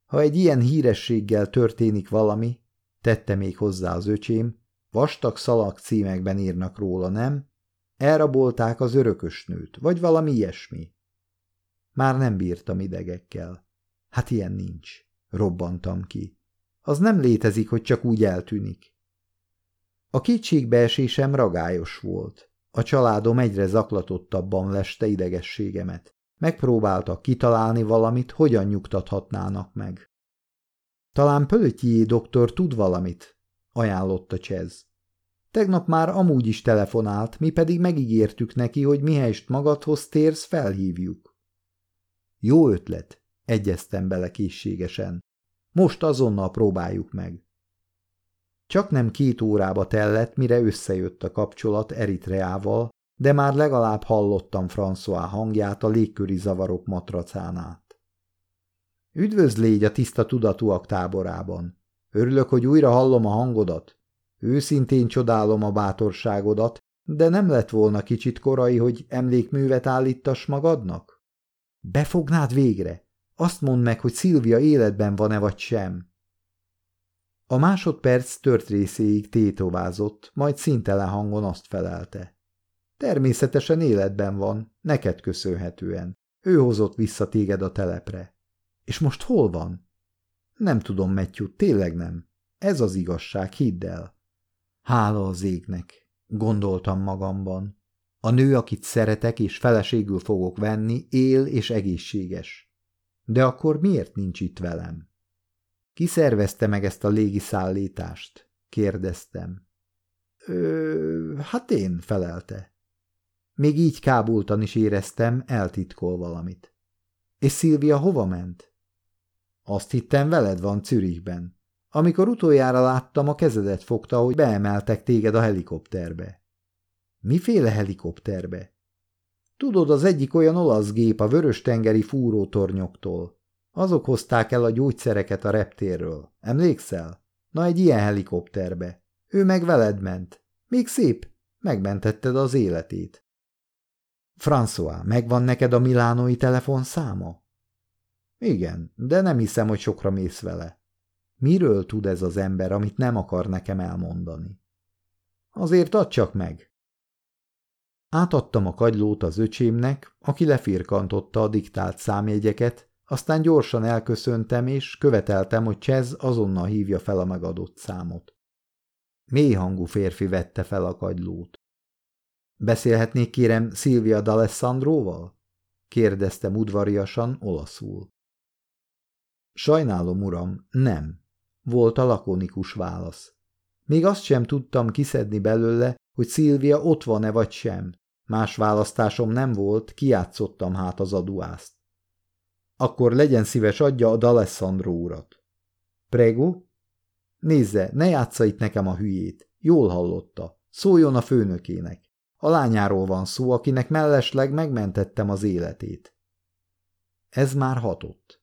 Ha egy ilyen hírességgel történik valami, tette még hozzá az öcsém, vastag szalag címekben írnak róla, nem? Elrabolták az örökösnőt, vagy valami ilyesmi. Már nem bírtam idegekkel. Hát ilyen nincs. Robbantam ki. Az nem létezik, hogy csak úgy eltűnik. A kétségbeesésem ragályos volt. A családom egyre zaklatottabban leste idegességemet. Megpróbáltak kitalálni valamit, hogyan nyugtathatnának meg. Talán Pölötjé doktor tud valamit, ajánlotta Csez. Tegnap már amúgy is telefonált, mi pedig megígértük neki, hogy mihelyst magadhoz térsz, felhívjuk. Jó ötlet, egyeztem bele készségesen. Most azonnal próbáljuk meg. Csak nem két órába tellett, mire összejött a kapcsolat Eritreával, de már legalább hallottam François hangját a légköri zavarok matracán át. Üdvözl légy a tiszta tudatúak táborában. Örülök, hogy újra hallom a hangodat. Őszintén csodálom a bátorságodat, de nem lett volna kicsit korai, hogy emlékművet állítass magadnak? Befognád végre? Azt mondd meg, hogy Szilvia életben van-e vagy sem. A másodperc tört részéig tétovázott, majd szintelen hangon azt felelte. Természetesen életben van, neked köszönhetően. Ő hozott vissza téged a telepre. És most hol van? Nem tudom, Matthew, tényleg nem. Ez az igazság, hidd el. Hála az égnek, gondoltam magamban. A nő, akit szeretek és feleségül fogok venni, él és egészséges. De akkor miért nincs itt velem? Ki szervezte meg ezt a légiszállítást? kérdeztem. Ö, hát én, felelte. Még így kábultan is éreztem, eltitkol valamit. És Szilvia hova ment? Azt hittem, veled van Zürichben. Amikor utoljára láttam, a kezedet fogta, hogy beemeltek téged a helikopterbe. Miféle helikopterbe? Tudod, az egyik olyan olasz gép a vörös-tengeri fúrótornyoktól. Azok hozták el a gyógyszereket a reptérről. Emlékszel? Na egy ilyen helikopterbe. Ő meg veled ment. Még szép, megmentetted az életét. François, megvan neked a milánói telefonszáma? Igen, de nem hiszem, hogy sokra mész vele. Miről tud ez az ember, amit nem akar nekem elmondani? Azért add csak meg. Átadtam a kagylót az öcsémnek, aki lefirkantotta a diktált számjegyeket, aztán gyorsan elköszöntem, és követeltem, hogy Csez azonnal hívja fel a megadott számot. Mély hangú férfi vette fel a kagylót. Beszélhetnék kérem Szilvia D'Alessandroval? kérdeztem udvariasan olaszul. Sajnálom, uram, nem, volt a lakonikus válasz. Még azt sem tudtam kiszedni belőle, hogy Szilvia ott van-e vagy sem. Más választásom nem volt, kiátszottam hát az aduászt. Akkor legyen szíves, adja a D'Alessandro urat. Prego? Nézze, ne játsza itt nekem a hülyét. Jól hallotta. Szóljon a főnökének. A lányáról van szó, akinek mellesleg megmentettem az életét. Ez már hatott.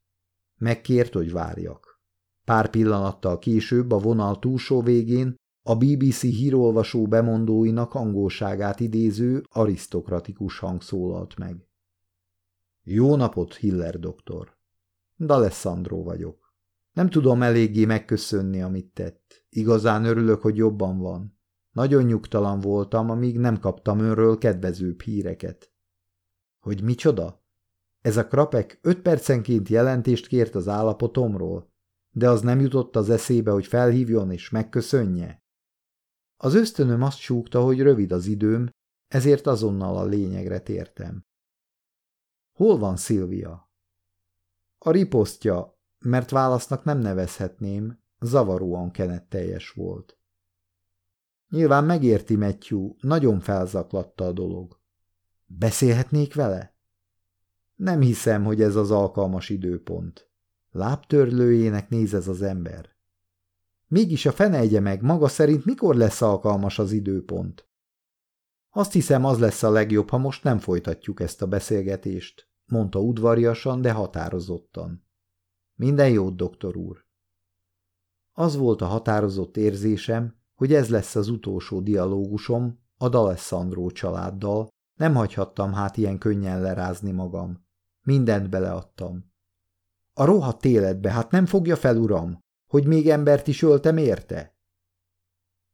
Megkért, hogy várjak. Pár pillanattal később a vonal túlsó végén a BBC hírolvasó bemondóinak angolságát idéző arisztokratikus hang szólalt meg. Jó napot, Hiller doktor. D'Alessandro vagyok. Nem tudom eléggé megköszönni, amit tett. Igazán örülök, hogy jobban van. Nagyon nyugtalan voltam, amíg nem kaptam önről kedvezőbb híreket. Hogy micsoda? Ez a krapek öt percenként jelentést kért az állapotomról, de az nem jutott az eszébe, hogy felhívjon és megköszönje. Az ösztönöm azt súgta, hogy rövid az időm, ezért azonnal a lényegre tértem. Hol van Szilvia? A riposztja, mert válasznak nem nevezhetném, zavaróan kenetteljes volt. Nyilván megérti Matthew, nagyon felzaklatta a dolog. Beszélhetnék vele? Nem hiszem, hogy ez az alkalmas időpont. Lábtörlőjének néz ez az ember. Mégis a fene egye meg, maga szerint mikor lesz alkalmas az időpont? Azt hiszem, az lesz a legjobb, ha most nem folytatjuk ezt a beszélgetést, mondta udvariasan, de határozottan. Minden jót, doktor úr. Az volt a határozott érzésem, hogy ez lesz az utolsó dialógusom a D'Alessandro családdal, nem hagyhattam hát ilyen könnyen lerázni magam. Mindent beleadtam. A rohadt életbe, hát nem fogja fel, uram, hogy még embert is öltem érte?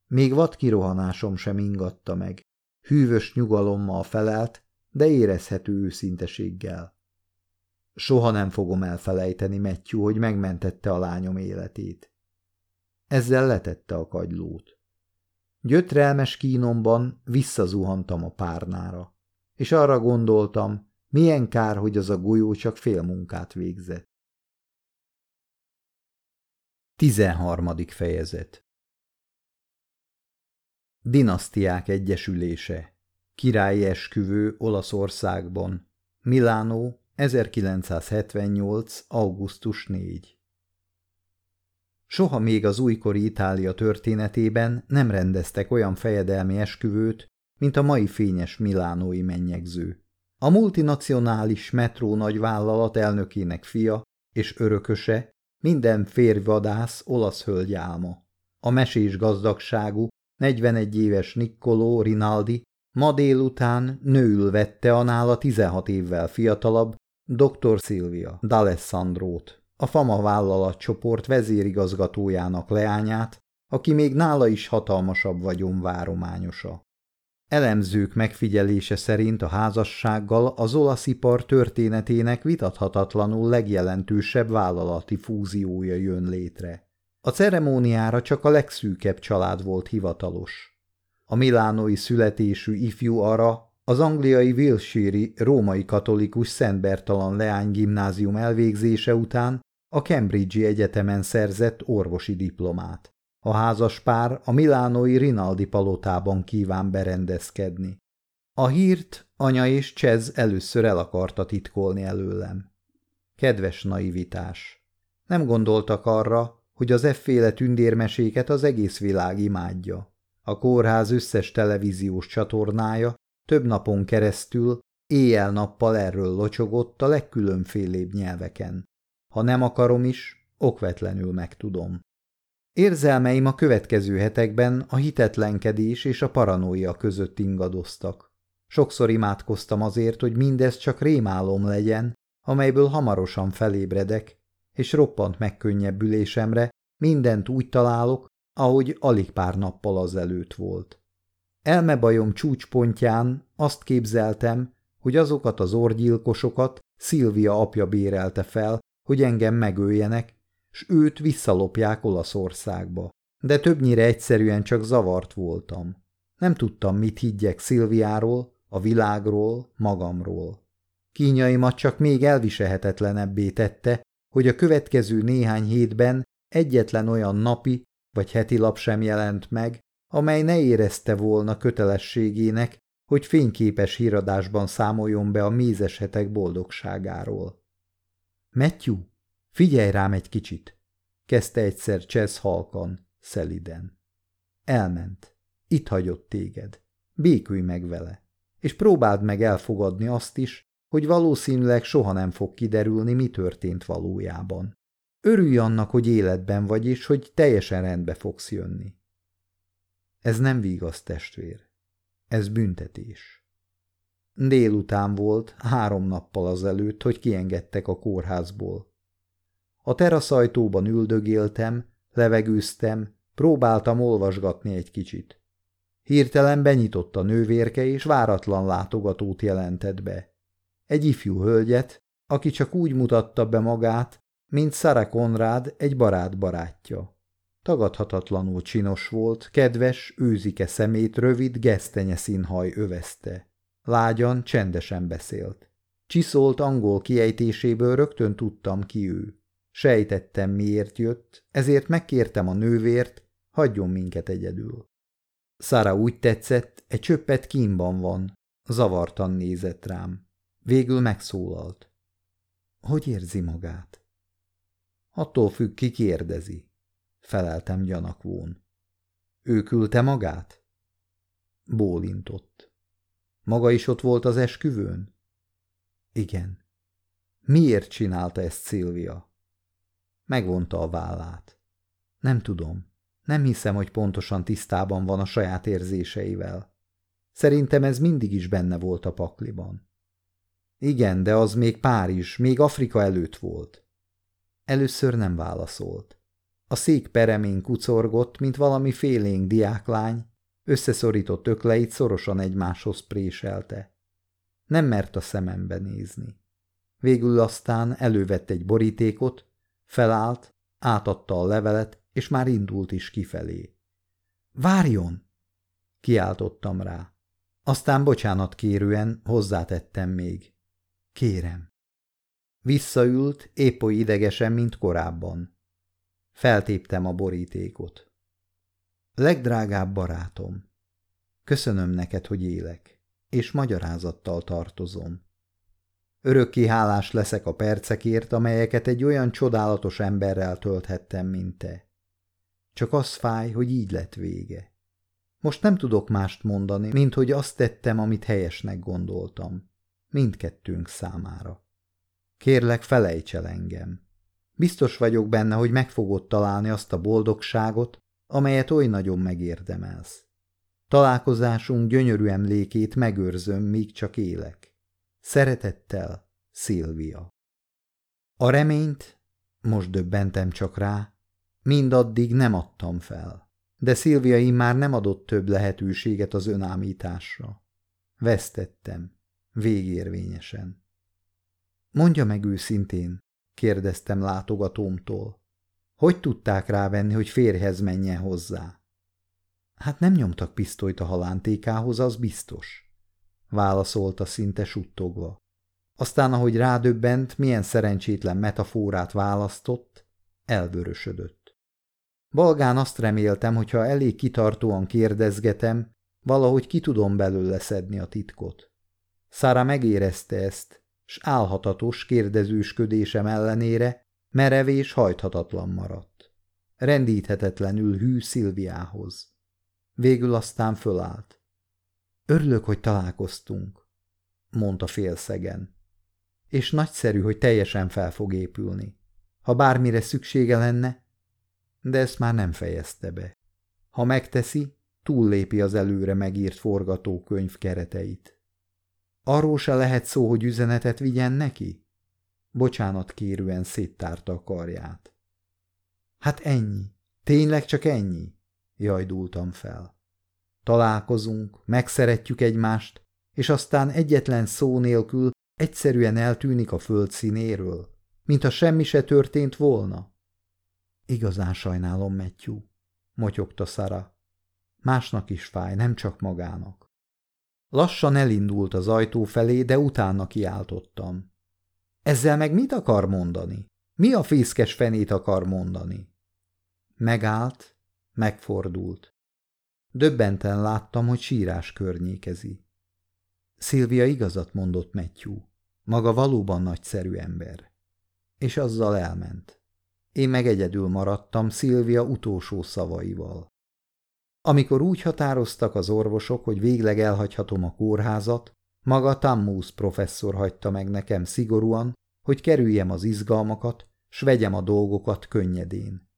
Még vad kirohanásom sem ingatta meg. Hűvös nyugalommal felelt, de érezhető őszinteséggel. Soha nem fogom elfelejteni Matthew, hogy megmentette a lányom életét. Ezzel letette a kagylót. Gyötrelmes kínomban visszazuhantam a párnára, és arra gondoltam, milyen kár, hogy az a golyó csak fél munkát végzett. 13. fejezet Dinasztiák egyesülése Királyi esküvő Olaszországban Milánó 1978. augusztus 4 Soha még az újkori Itália történetében nem rendeztek olyan fejedelmi esküvőt, mint a mai fényes milánói mennyegző. A multinacionális metró nagyvállalat elnökének fia és örököse minden férvadász olasz hölgy álma. A mesés gazdagságú, 41 éves Niccolò Rinaldi ma délután nőül vette a nála 16 évvel fiatalabb dr. Silvia D'Alessandrót, a Fama vállalatcsoport vezérigazgatójának leányát, aki még nála is hatalmasabb vagyon várományosa. Elemzők megfigyelése szerint a házassággal az olasz ipar történetének vitathatatlanul legjelentősebb vállalati fúziója jön létre. A ceremóniára csak a legszűkebb család volt hivatalos. A milánói születésű ifjú Ara az angliai wilshire római katolikus Szent Bertalan Leány gimnázium elvégzése után a Cambridge-i egyetemen szerzett orvosi diplomát. A házas pár a milánói Rinaldi palotában kíván berendezkedni. A hírt anya és Csez először el akarta titkolni előlem. Kedves naivitás! Nem gondoltak arra, hogy az efféle tündérmeséket az egész világ imádja. A kórház összes televíziós csatornája több napon keresztül Éjjel-nappal erről locsogott a legkülönfélébb nyelveken. Ha nem akarom is, okvetlenül megtudom. Érzelmeim a következő hetekben a hitetlenkedés és a paranóia között ingadoztak. Sokszor imádkoztam azért, hogy mindez csak rémálom legyen, amelyből hamarosan felébredek, és roppant megkönnyebbülésemre mindent úgy találok, ahogy alig pár nappal azelőtt volt. Elmebajom csúcspontján azt képzeltem, hogy azokat az orgyilkosokat Szilvia apja bérelte fel, hogy engem megöljenek, s őt visszalopják Olaszországba. De többnyire egyszerűen csak zavart voltam. Nem tudtam, mit higgyek Szilviáról, a világról, magamról. Kínjaimat csak még elviselhetetlenebbé tette, hogy a következő néhány hétben egyetlen olyan napi vagy heti lap sem jelent meg, amely ne érezte volna kötelességének, hogy fényképes híradásban számoljon be a mézes hetek boldogságáról. Matthew, figyelj rám egy kicsit, kezdte egyszer Csesz halkan, szeliden. Elment. Itt hagyott téged. Békülj meg vele. És próbáld meg elfogadni azt is, hogy valószínűleg soha nem fog kiderülni, mi történt valójában. Örülj annak, hogy életben vagy, és hogy teljesen rendbe fogsz jönni. Ez nem vigasz, testvér. Ez büntetés. Délután volt, három nappal azelőtt, hogy kiengedtek a kórházból. A teraszajtóban üldögéltem, levegőztem, próbáltam olvasgatni egy kicsit. Hirtelen benyitott a nővérke, és váratlan látogatót jelentett be. Egy ifjú hölgyet, aki csak úgy mutatta be magát, mint Szara Konrád egy barát barátja. Tagadhatatlanul csinos volt, kedves, őzike szemét rövid, gesztenye színhaj övezte. Lágyan, csendesen beszélt. Csiszolt angol kiejtéséből rögtön tudtam ki ő. Sejtettem, miért jött, ezért megkértem a nővért, hagyjon minket egyedül. Szára úgy tetszett, egy csöppet kínban van. Zavartan nézett rám. Végül megszólalt. Hogy érzi magát? Attól függ, ki kérdezi feleltem gyanakvón. Ő küldte magát? Bólintott. Maga is ott volt az esküvőn? Igen. Miért csinálta ezt Szilvia? Megvonta a vállát. Nem tudom. Nem hiszem, hogy pontosan tisztában van a saját érzéseivel. Szerintem ez mindig is benne volt a pakliban. Igen, de az még Párizs, még Afrika előtt volt. Először nem válaszolt. A szék peremén kucorgott, mint valami félénk diáklány, összeszorított ökleit szorosan egymáshoz préselte. Nem mert a szemembe nézni. Végül aztán elővett egy borítékot, felállt, átadta a levelet, és már indult is kifelé. Várjon! Kiáltottam rá. Aztán bocsánat kérően hozzátettem még. Kérem. Visszaült, épp oly idegesen, mint korábban. Feltéptem a borítékot. Legdrágább barátom, köszönöm neked, hogy élek, és magyarázattal tartozom. Örökké hálás leszek a percekért, amelyeket egy olyan csodálatos emberrel tölthettem, mint te. Csak az fáj, hogy így lett vége. Most nem tudok mást mondani, mint hogy azt tettem, amit helyesnek gondoltam. Mindkettőnk számára. Kérlek, felejts el engem. Biztos vagyok benne, hogy meg fogod találni azt a boldogságot, amelyet oly nagyon megérdemelsz. Találkozásunk gyönyörű emlékét megőrzöm, míg csak élek. Szeretettel, Szilvia. A reményt, most döbbentem csak rá, mindaddig nem adtam fel, de Szilvia már nem adott több lehetőséget az önámításra. Vesztettem, végérvényesen. Mondja meg őszintén, kérdeztem látogatómtól. Hogy tudták rávenni, hogy férhez menjen hozzá? Hát nem nyomtak pisztolyt a halántékához, az biztos, válaszolta szinte suttogva. Aztán, ahogy rádöbbent, milyen szerencsétlen metaforát választott, elvörösödött. Balgán azt reméltem, hogy ha elég kitartóan kérdezgetem, valahogy ki tudom belőle szedni a titkot. Szára megérezte ezt, s álhatatos kérdezősködésem ellenére merev és hajthatatlan maradt. Rendíthetetlenül hű Szilviához. Végül aztán fölállt. Örülök, hogy találkoztunk. mondta félszegen. És nagyszerű, hogy teljesen fel fog épülni. Ha bármire szüksége lenne, de ezt már nem fejezte be. Ha megteszi, túllépi az előre megírt forgatókönyv kereteit. Arról se lehet szó, hogy üzenetet vigyen neki? Bocsánat kérően széttárta a karját. Hát ennyi. Tényleg csak ennyi? Jajdultam fel. Találkozunk, megszeretjük egymást, és aztán egyetlen szó nélkül egyszerűen eltűnik a föld színéről, mintha semmi se történt volna. Igazán sajnálom, Matthew, motyogta Szara. Másnak is fáj, nem csak magának. Lassan elindult az ajtó felé, de utána kiáltottam. Ezzel meg mit akar mondani? Mi a fészkes fenét akar mondani? Megállt, megfordult. Döbbenten láttam, hogy sírás környékezi. Szilvia igazat mondott Matthew. Maga valóban nagyszerű ember. És azzal elment. Én meg egyedül maradtam Szilvia utolsó szavaival. Amikor úgy határoztak az orvosok, hogy végleg elhagyhatom a kórházat, maga Tammus professzor hagyta meg nekem szigorúan, hogy kerüljem az izgalmakat, s vegyem a dolgokat könnyedén.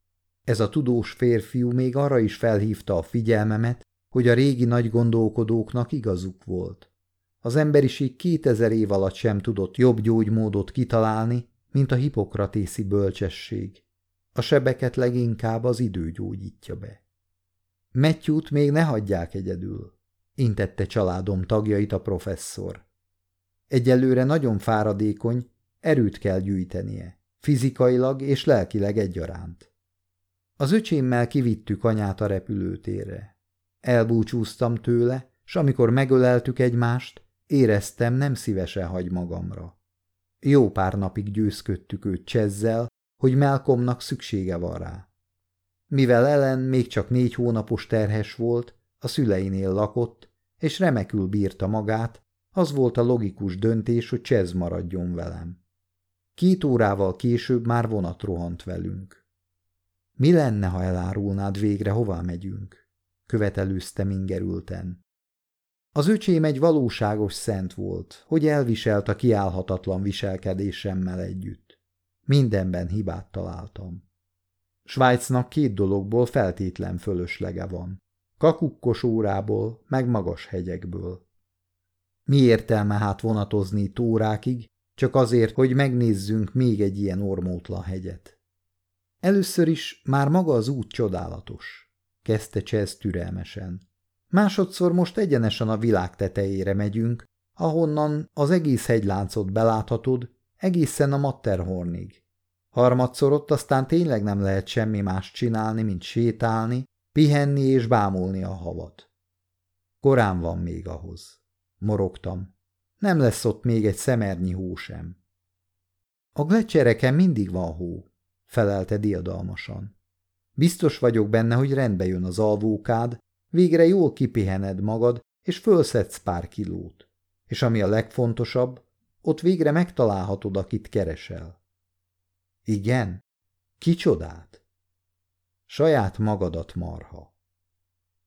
Ez a tudós férfiú még arra is felhívta a figyelmemet, hogy a régi nagy gondolkodóknak igazuk volt. Az emberiség kétezer év alatt sem tudott jobb gyógymódot kitalálni, mint a hipokratészi bölcsesség. A sebeket leginkább az idő gyógyítja be. Matthew-t még ne hagyják egyedül, intette családom tagjait a professzor. Egyelőre nagyon fáradékony, erőt kell gyűjtenie, fizikailag és lelkileg egyaránt. Az öcsémmel kivittük anyát a repülőtérre. Elbúcsúztam tőle, s amikor megöleltük egymást, éreztem, nem szívesen hagy magamra. Jó pár napig győzködtük őt csezzel, hogy Melkomnak szüksége van rá. Mivel Ellen még csak négy hónapos terhes volt, a szüleinél lakott, és remekül bírta magát, az volt a logikus döntés, hogy Csez maradjon velem. Két órával később már vonat rohant velünk. Mi lenne, ha elárulnád végre, hová megyünk? Követelőztem ingerülten. Az öcsém egy valóságos szent volt, hogy elviselt a kiállhatatlan viselkedésemmel együtt. Mindenben hibát találtam. Svájcnak két dologból feltétlen fölöslege van. Kakukkos órából, meg magas hegyekből. Mi értelme hát vonatozni tórákig, csak azért, hogy megnézzünk még egy ilyen ormótlan hegyet? Először is már maga az út csodálatos, kezdte Csesz türelmesen. Másodszor most egyenesen a világ tetejére megyünk, ahonnan az egész hegyláncot beláthatod, egészen a Matterhornig. Harmadszor ott aztán tényleg nem lehet semmi más csinálni, mint sétálni, pihenni és bámulni a havat. Korán van még ahhoz. Morogtam. Nem lesz ott még egy szemernyi hó sem. A glecsereken mindig van hó, felelte diadalmasan. Biztos vagyok benne, hogy rendbe jön az alvókád, végre jól kipihened magad, és fölszedsz pár kilót. És ami a legfontosabb, ott végre megtalálhatod, akit keresel. Igen? Kicsodát? Saját magadat, marha.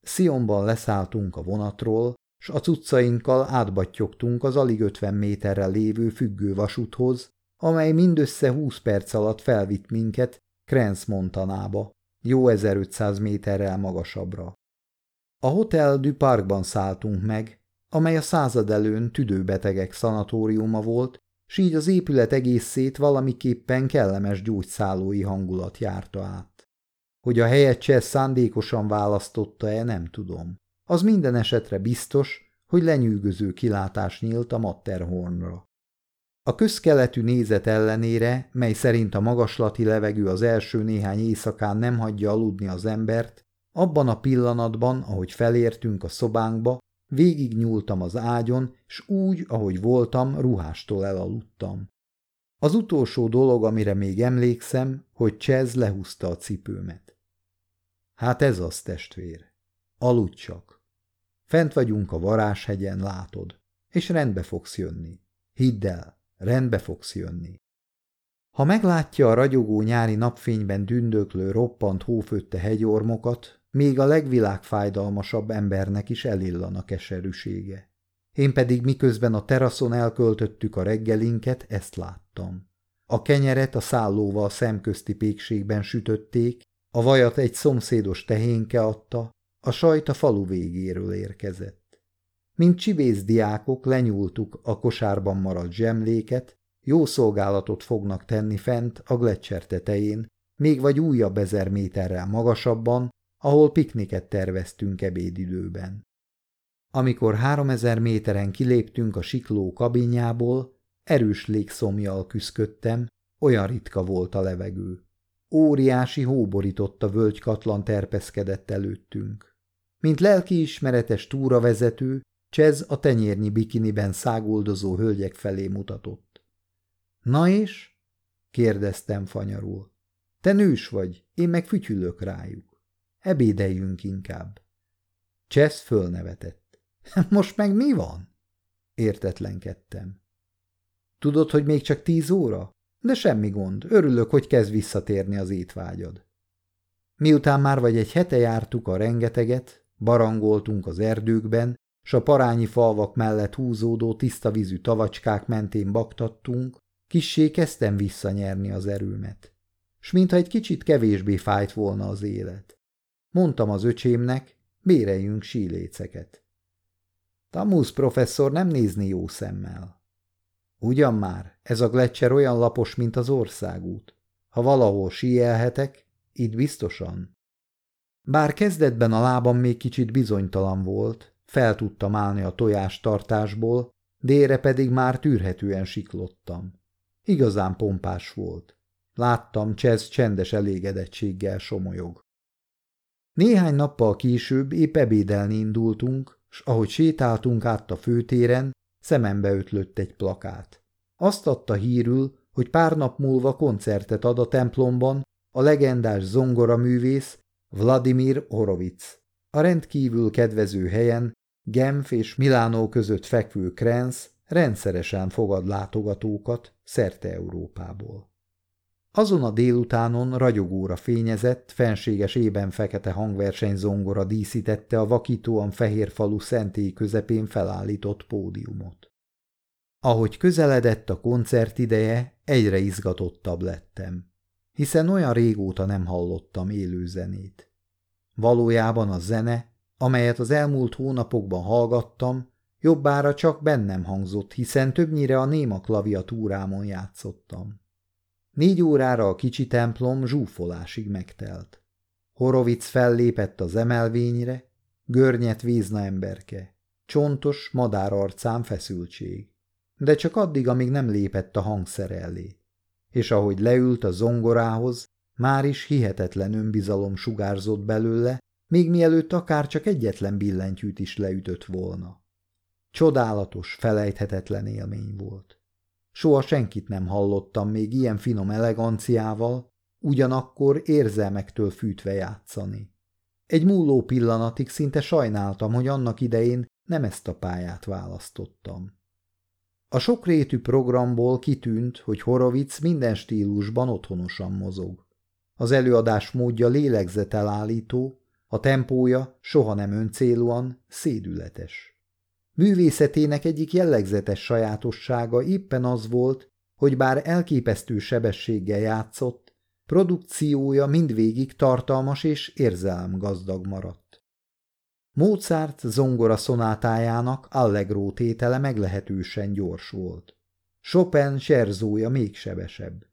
Szionban leszálltunk a vonatról, s a cuccainkkal átbattyogtunk az alig ötven méterre lévő függő vasúthoz, amely mindössze húsz perc alatt felvitt minket Krenz Montanába, jó 1500 méterrel magasabbra. A Hotel du Parkban szálltunk meg, amely a század előn tüdőbetegek szanatóriuma volt, s így az épület egészét valamiképpen kellemes gyógyszállói hangulat járta át. Hogy a helyet Cseh szándékosan választotta-e, nem tudom. Az minden esetre biztos, hogy lenyűgöző kilátás nyílt a Matterhornra. A közkeletű nézet ellenére, mely szerint a magaslati levegő az első néhány éjszakán nem hagyja aludni az embert, abban a pillanatban, ahogy felértünk a szobánkba, Végig nyúltam az ágyon, s úgy, ahogy voltam, ruhástól elaludtam. Az utolsó dolog, amire még emlékszem, hogy Csez lehúzta a cipőmet. Hát ez az, testvér. Aludj csak. Fent vagyunk a varázshegyen, látod, és rendbe fogsz jönni. Hidd el, rendbe fogsz jönni. Ha meglátja a ragyogó nyári napfényben dündöklő roppant hófötte hegyormokat, még a legvilágfájdalmasabb embernek is elillan a keserűsége. én pedig miközben a teraszon elköltöttük a reggelinket, ezt láttam. A kenyeret a szállóval szemközti pékségben sütötték, a vajat egy szomszédos tehénke adta, a sajt a falu végéről érkezett. Mint csibész diákok lenyúltuk a kosárban maradt zsemléket, jó szolgálatot fognak tenni fent a Gletscher tetején, még vagy újabb ezer méterrel magasabban, ahol pikniket terveztünk ebédidőben. Amikor háromezer méteren kiléptünk a sikló kabinjából, erős légszomjal küszködtem, olyan ritka volt a levegő. Óriási hóborított völgykatlan terpeszkedett előttünk. Mint lelkiismeretes túravezető, Csez a tenyérnyi bikiniben száguldozó hölgyek felé mutatott. – Na és? – kérdeztem fanyarul. – Te nős vagy, én meg fütyülök rájuk. Ebédeljünk inkább. Csez fölnevetett. – Most meg mi van? – értetlenkedtem. – Tudod, hogy még csak tíz óra? De semmi gond, örülök, hogy kezd visszatérni az étvágyad. Miután már vagy egy hete jártuk a rengeteget, barangoltunk az erdőkben, s a parányi falvak mellett húzódó tiszta vízű tavacskák mentén baktattunk, kissé kezdtem visszanyerni az erőmet. S mintha egy kicsit kevésbé fájt volna az élet. Mondtam az öcsémnek, béreljünk síléceket. Tamusz professzor nem nézni jó szemmel. Ugyan már, ez a Gletscher olyan lapos, mint az országút. Ha valahol síelhetek, itt biztosan. Bár kezdetben a lábam még kicsit bizonytalan volt, fel tudtam állni a tojás tartásból, délre pedig már tűrhetően siklottam. Igazán pompás volt. Láttam, Csez csendes elégedettséggel somolyog. Néhány nappal később épp ebédelni indultunk, s ahogy sétáltunk át a főtéren, Szemembe ötlött egy plakát. Azt adta hírül, hogy pár nap múlva koncertet ad a templomban a legendás zongoraművész Vladimir Horowitz. A rendkívül kedvező helyen, Genf és Milánó között fekvő Krenz rendszeresen fogad látogatókat szerte Európából. Azon a délutánon ragyogóra fényezett, fenséges ében fekete hangverseny zongora díszítette a vakítóan fehér falu szentély közepén felállított pódiumot. Ahogy közeledett a koncert ideje, egyre izgatottabb lettem, hiszen olyan régóta nem hallottam élő zenét. Valójában a zene, amelyet az elmúlt hónapokban hallgattam, jobbára csak bennem hangzott, hiszen többnyire a néma klaviatúrámon játszottam. Négy órára a kicsi templom zsúfolásig megtelt. Horovic fellépett az emelvényre, görnyet vízna emberke, csontos, madár arcán feszültség. De csak addig, amíg nem lépett a hangszer elé. És ahogy leült a zongorához, már is hihetetlen önbizalom sugárzott belőle, még mielőtt akár csak egyetlen billentyűt is leütött volna. Csodálatos, felejthetetlen élmény volt. Soha senkit nem hallottam még ilyen finom eleganciával, ugyanakkor érzelmektől fűtve játszani. Egy múló pillanatig szinte sajnáltam, hogy annak idején nem ezt a pályát választottam. A sokrétű programból kitűnt, hogy Horovic minden stílusban otthonosan mozog. Az előadás módja lélegzetelállító, a tempója soha nem öncélúan, szédületes. Művészetének egyik jellegzetes sajátossága éppen az volt, hogy bár elképesztő sebességgel játszott, produkciója mindvégig tartalmas és érzelemgazdag maradt. Mozart zongora szonátájának allegro tétele meglehetősen gyors volt. Chopin serzója még sebesebb.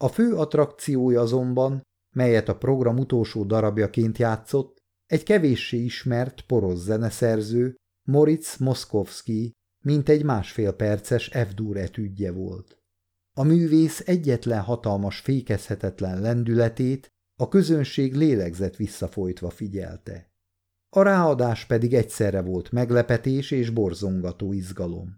A fő attrakciója azonban, melyet a program utolsó darabjaként játszott, egy kevéssé ismert porosz zeneszerző, Moritz Moszkovszki mint egy másfél perces F-dur etüdje volt. A művész egyetlen hatalmas fékezhetetlen lendületét a közönség lélegzet visszafolytva figyelte. A ráadás pedig egyszerre volt meglepetés és borzongató izgalom.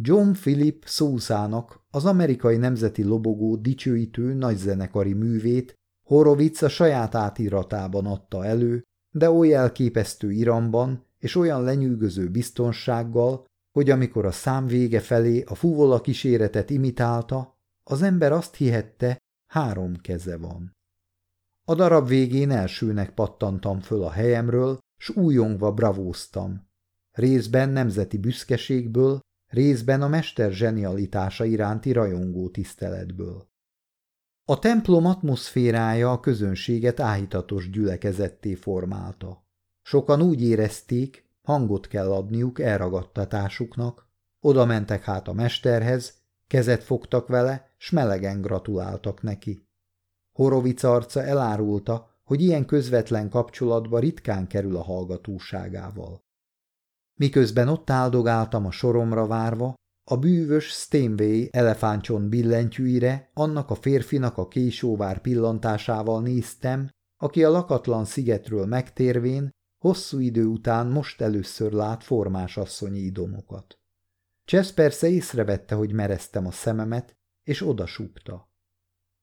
John Philip Szószának, az amerikai nemzeti lobogó dicsőítő nagyzenekari művét Horowitz a saját átiratában adta elő, de oly elképesztő iramban, és olyan lenyűgöző biztonsággal, hogy amikor a szám vége felé a fuvola kíséretet imitálta, az ember azt hihette, három keze van. A darab végén elsőnek pattantam föl a helyemről, s újongva bravóztam. részben nemzeti büszkeségből, részben a mester zsenialitása iránti rajongó tiszteletből. A templom atmoszférája a közönséget áhítatos gyülekezetté formálta. Sokan úgy érezték, hangot kell adniuk elragadtatásuknak, oda mentek hát a mesterhez, kezet fogtak vele, s melegen gratuláltak neki. Horovic arca elárulta, hogy ilyen közvetlen kapcsolatba ritkán kerül a hallgatóságával. Miközben ott áldogáltam a soromra várva, a bűvös Steinway elefántcsont billentyűire annak a férfinak a késóvár pillantásával néztem, aki a lakatlan szigetről megtérvén hosszú idő után most először lát formás asszonyi idomokat. Csesz persze észrevette, hogy mereztem a szememet, és odasúgta.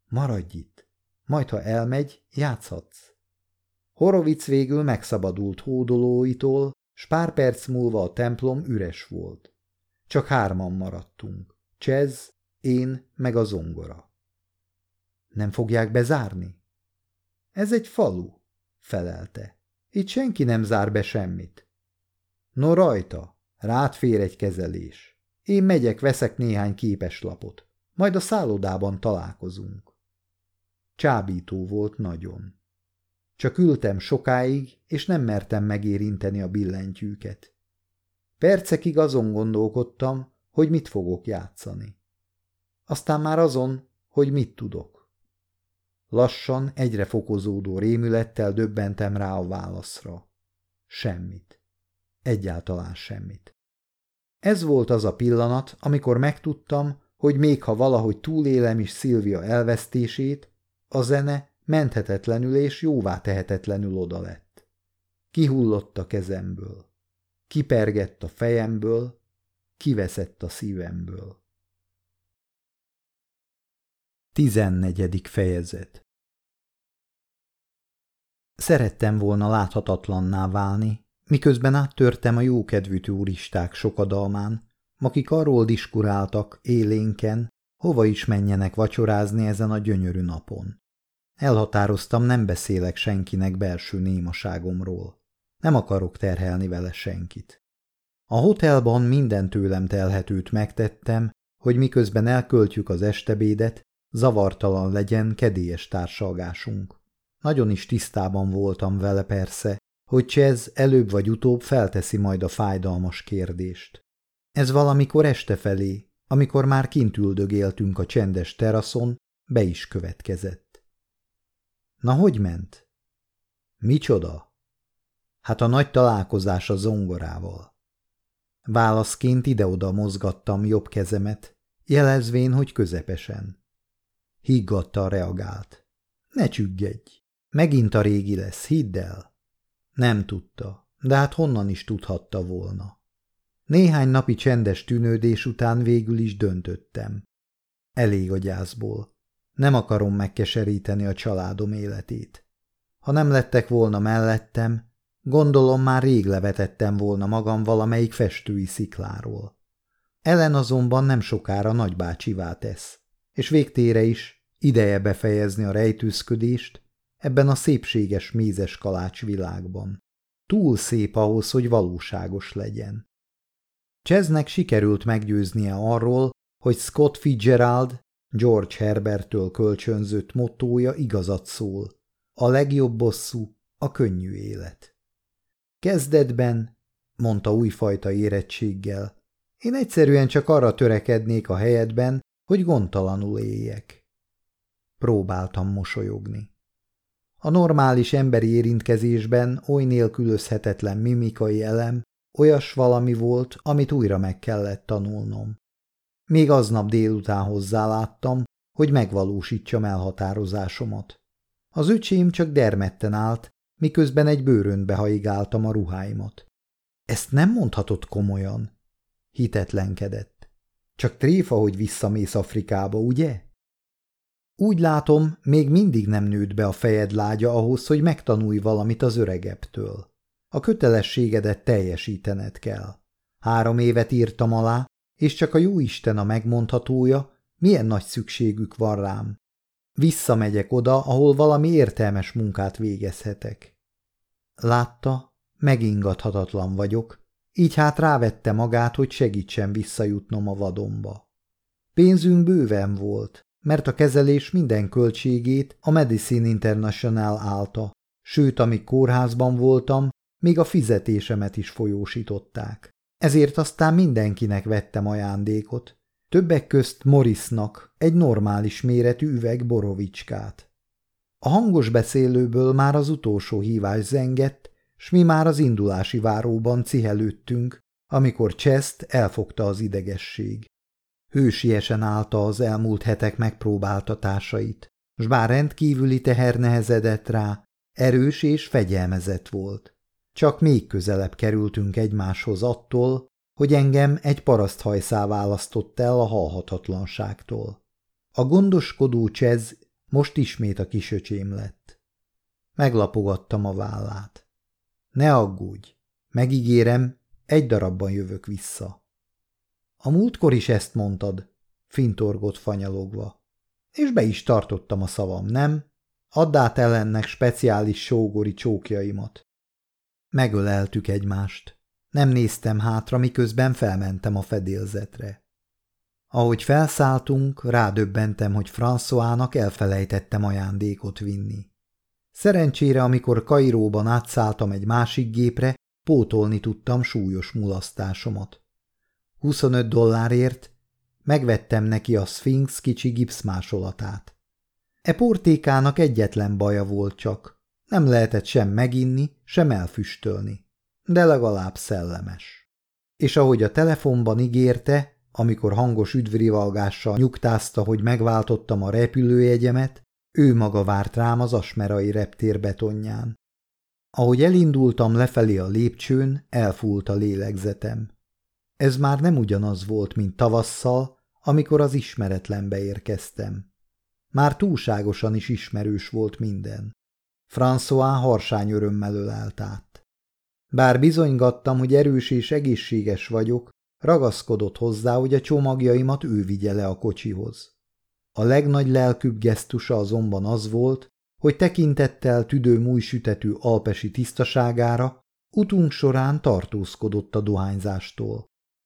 Maradj itt, majd ha elmegy, játszhatsz. Horovic végül megszabadult hódolóitól, s pár perc múlva a templom üres volt. Csak hárman maradtunk. Csez, én, meg a zongora. Nem fogják bezárni? Ez egy falu, felelte. Itt senki nem zár be semmit. No rajta, rád fér egy kezelés. Én megyek, veszek néhány képeslapot. Majd a szállodában találkozunk. Csábító volt nagyon. Csak ültem sokáig, és nem mertem megérinteni a billentyűket. Percekig azon gondolkodtam, hogy mit fogok játszani. Aztán már azon, hogy mit tudok. Lassan, egyre fokozódó rémülettel döbbentem rá a válaszra. Semmit. Egyáltalán semmit. Ez volt az a pillanat, amikor megtudtam, hogy még ha valahogy túlélem is Szilvia elvesztését, a zene menthetetlenül és jóvá tehetetlenül oda lett. Kihullott a kezemből. Kipergett a fejemből, kiveszett a szívemből. Tizennegyedik fejezet Szerettem volna láthatatlanná válni, miközben áttörtem a jókedvű turisták sokadalmán, akik arról diskuráltak élénken, hova is menjenek vacsorázni ezen a gyönyörű napon. Elhatároztam, nem beszélek senkinek belső némaságomról. Nem akarok terhelni vele senkit. A hotelban minden tőlem telhetőt megtettem, hogy miközben elköltjük az estebédet, zavartalan legyen kedélyes társalgásunk. Nagyon is tisztában voltam vele persze, hogy Csez előbb vagy utóbb felteszi majd a fájdalmas kérdést. Ez valamikor este felé, amikor már kint üldögéltünk a csendes teraszon, be is következett. Na, hogy ment? Micsoda? Hát a nagy találkozás a zongorával. Válaszként ide-oda mozgattam jobb kezemet, jelezvén, hogy közepesen. Higgadta reagált. Ne csüggedj! Megint a régi lesz, hidd el! Nem tudta, de hát honnan is tudhatta volna. Néhány napi csendes tűnődés után végül is döntöttem. Elég a gyászból. Nem akarom megkeseríteni a családom életét. Ha nem lettek volna mellettem, Gondolom már rég levetettem volna magam valamelyik festői szikláról. Ellen azonban nem sokára nagybácsivá tesz, és végtére is ideje befejezni a rejtőzködést ebben a szépséges mézes kalács világban. Túl szép ahhoz, hogy valóságos legyen. Cseznek sikerült meggyőznie arról, hogy Scott Fitzgerald George Herbertől kölcsönzött mottója igazat szól. A legjobb bosszú a könnyű élet. Kezdetben, mondta újfajta érettséggel, én egyszerűen csak arra törekednék a helyedben, hogy gondtalanul éljek. Próbáltam mosolyogni. A normális emberi érintkezésben oly nélkülözhetetlen mimikai elem olyas valami volt, amit újra meg kellett tanulnom. Még aznap délután hozzáláttam, hogy megvalósítsam elhatározásomat. Az öcsém csak dermedten állt, miközben egy bőröntbe haigáltam a ruháimat. Ezt nem mondhatod komolyan? Hitetlenkedett. Csak tréfa, hogy visszamész Afrikába, ugye? Úgy látom, még mindig nem nőtt be a fejed lágya ahhoz, hogy megtanulj valamit az öregebbtől. A kötelességedet teljesítened kell. Három évet írtam alá, és csak a jóisten a megmondhatója, milyen nagy szükségük van rám. Visszamegyek oda, ahol valami értelmes munkát végezhetek. Látta, megingathatatlan vagyok, így hát rávette magát, hogy segítsen visszajutnom a vadomba. Pénzünk bőven volt, mert a kezelés minden költségét a Medicine International állta, sőt, amíg kórházban voltam, még a fizetésemet is folyósították. Ezért aztán mindenkinek vettem ajándékot, többek közt Morrisnak egy normális méretű üveg borovicskát. A hangos beszélőből már az utolsó hívás zengett, s mi már az indulási váróban cihelődtünk, amikor Chest elfogta az idegesség. Hősiesen állta az elmúlt hetek megpróbáltatásait, s bár rendkívüli teher nehezedett rá, erős és fegyelmezett volt. Csak még közelebb kerültünk egymáshoz attól, hogy engem egy paraszthajszá választott el a halhatatlanságtól. A gondoskodó Csez most ismét a kisöcsém lett. Meglapogattam a vállát. Ne aggódj, megígérem, egy darabban jövök vissza. A múltkor is ezt mondtad, fintorgott fanyalogva. És be is tartottam a szavam, nem? Add át ellennek speciális sógori csókjaimat. Megöleltük egymást. Nem néztem hátra, miközben felmentem a fedélzetre. Ahogy felszálltunk, rádöbbentem, hogy Françoának elfelejtettem ajándékot vinni. Szerencsére, amikor Kairóban átszálltam egy másik gépre, pótolni tudtam súlyos mulasztásomat. 25 dollárért megvettem neki a Sphinx kicsi gipszmásolatát. E portékának egyetlen baja volt csak, nem lehetett sem meginni, sem elfüstölni, de legalább szellemes. És ahogy a telefonban ígérte, amikor hangos üdvrivalgással nyugtázta, hogy megváltottam a repülőjegyemet, ő maga várt rám az asmerai reptér betonján. Ahogy elindultam lefelé a lépcsőn, elfúlt a lélegzetem. Ez már nem ugyanaz volt, mint tavasszal, amikor az ismeretlenbe érkeztem. Már túlságosan is ismerős volt minden. François harsány örömmel ölelt át. Bár bizonygattam, hogy erős és egészséges vagyok, ragaszkodott hozzá, hogy a csomagjaimat ő vigye le a kocsihoz. A legnagy lelkűbb gesztusa azonban az volt, hogy tekintettel tüdő mújsütetű alpesi tisztaságára utunk során tartózkodott a dohányzástól.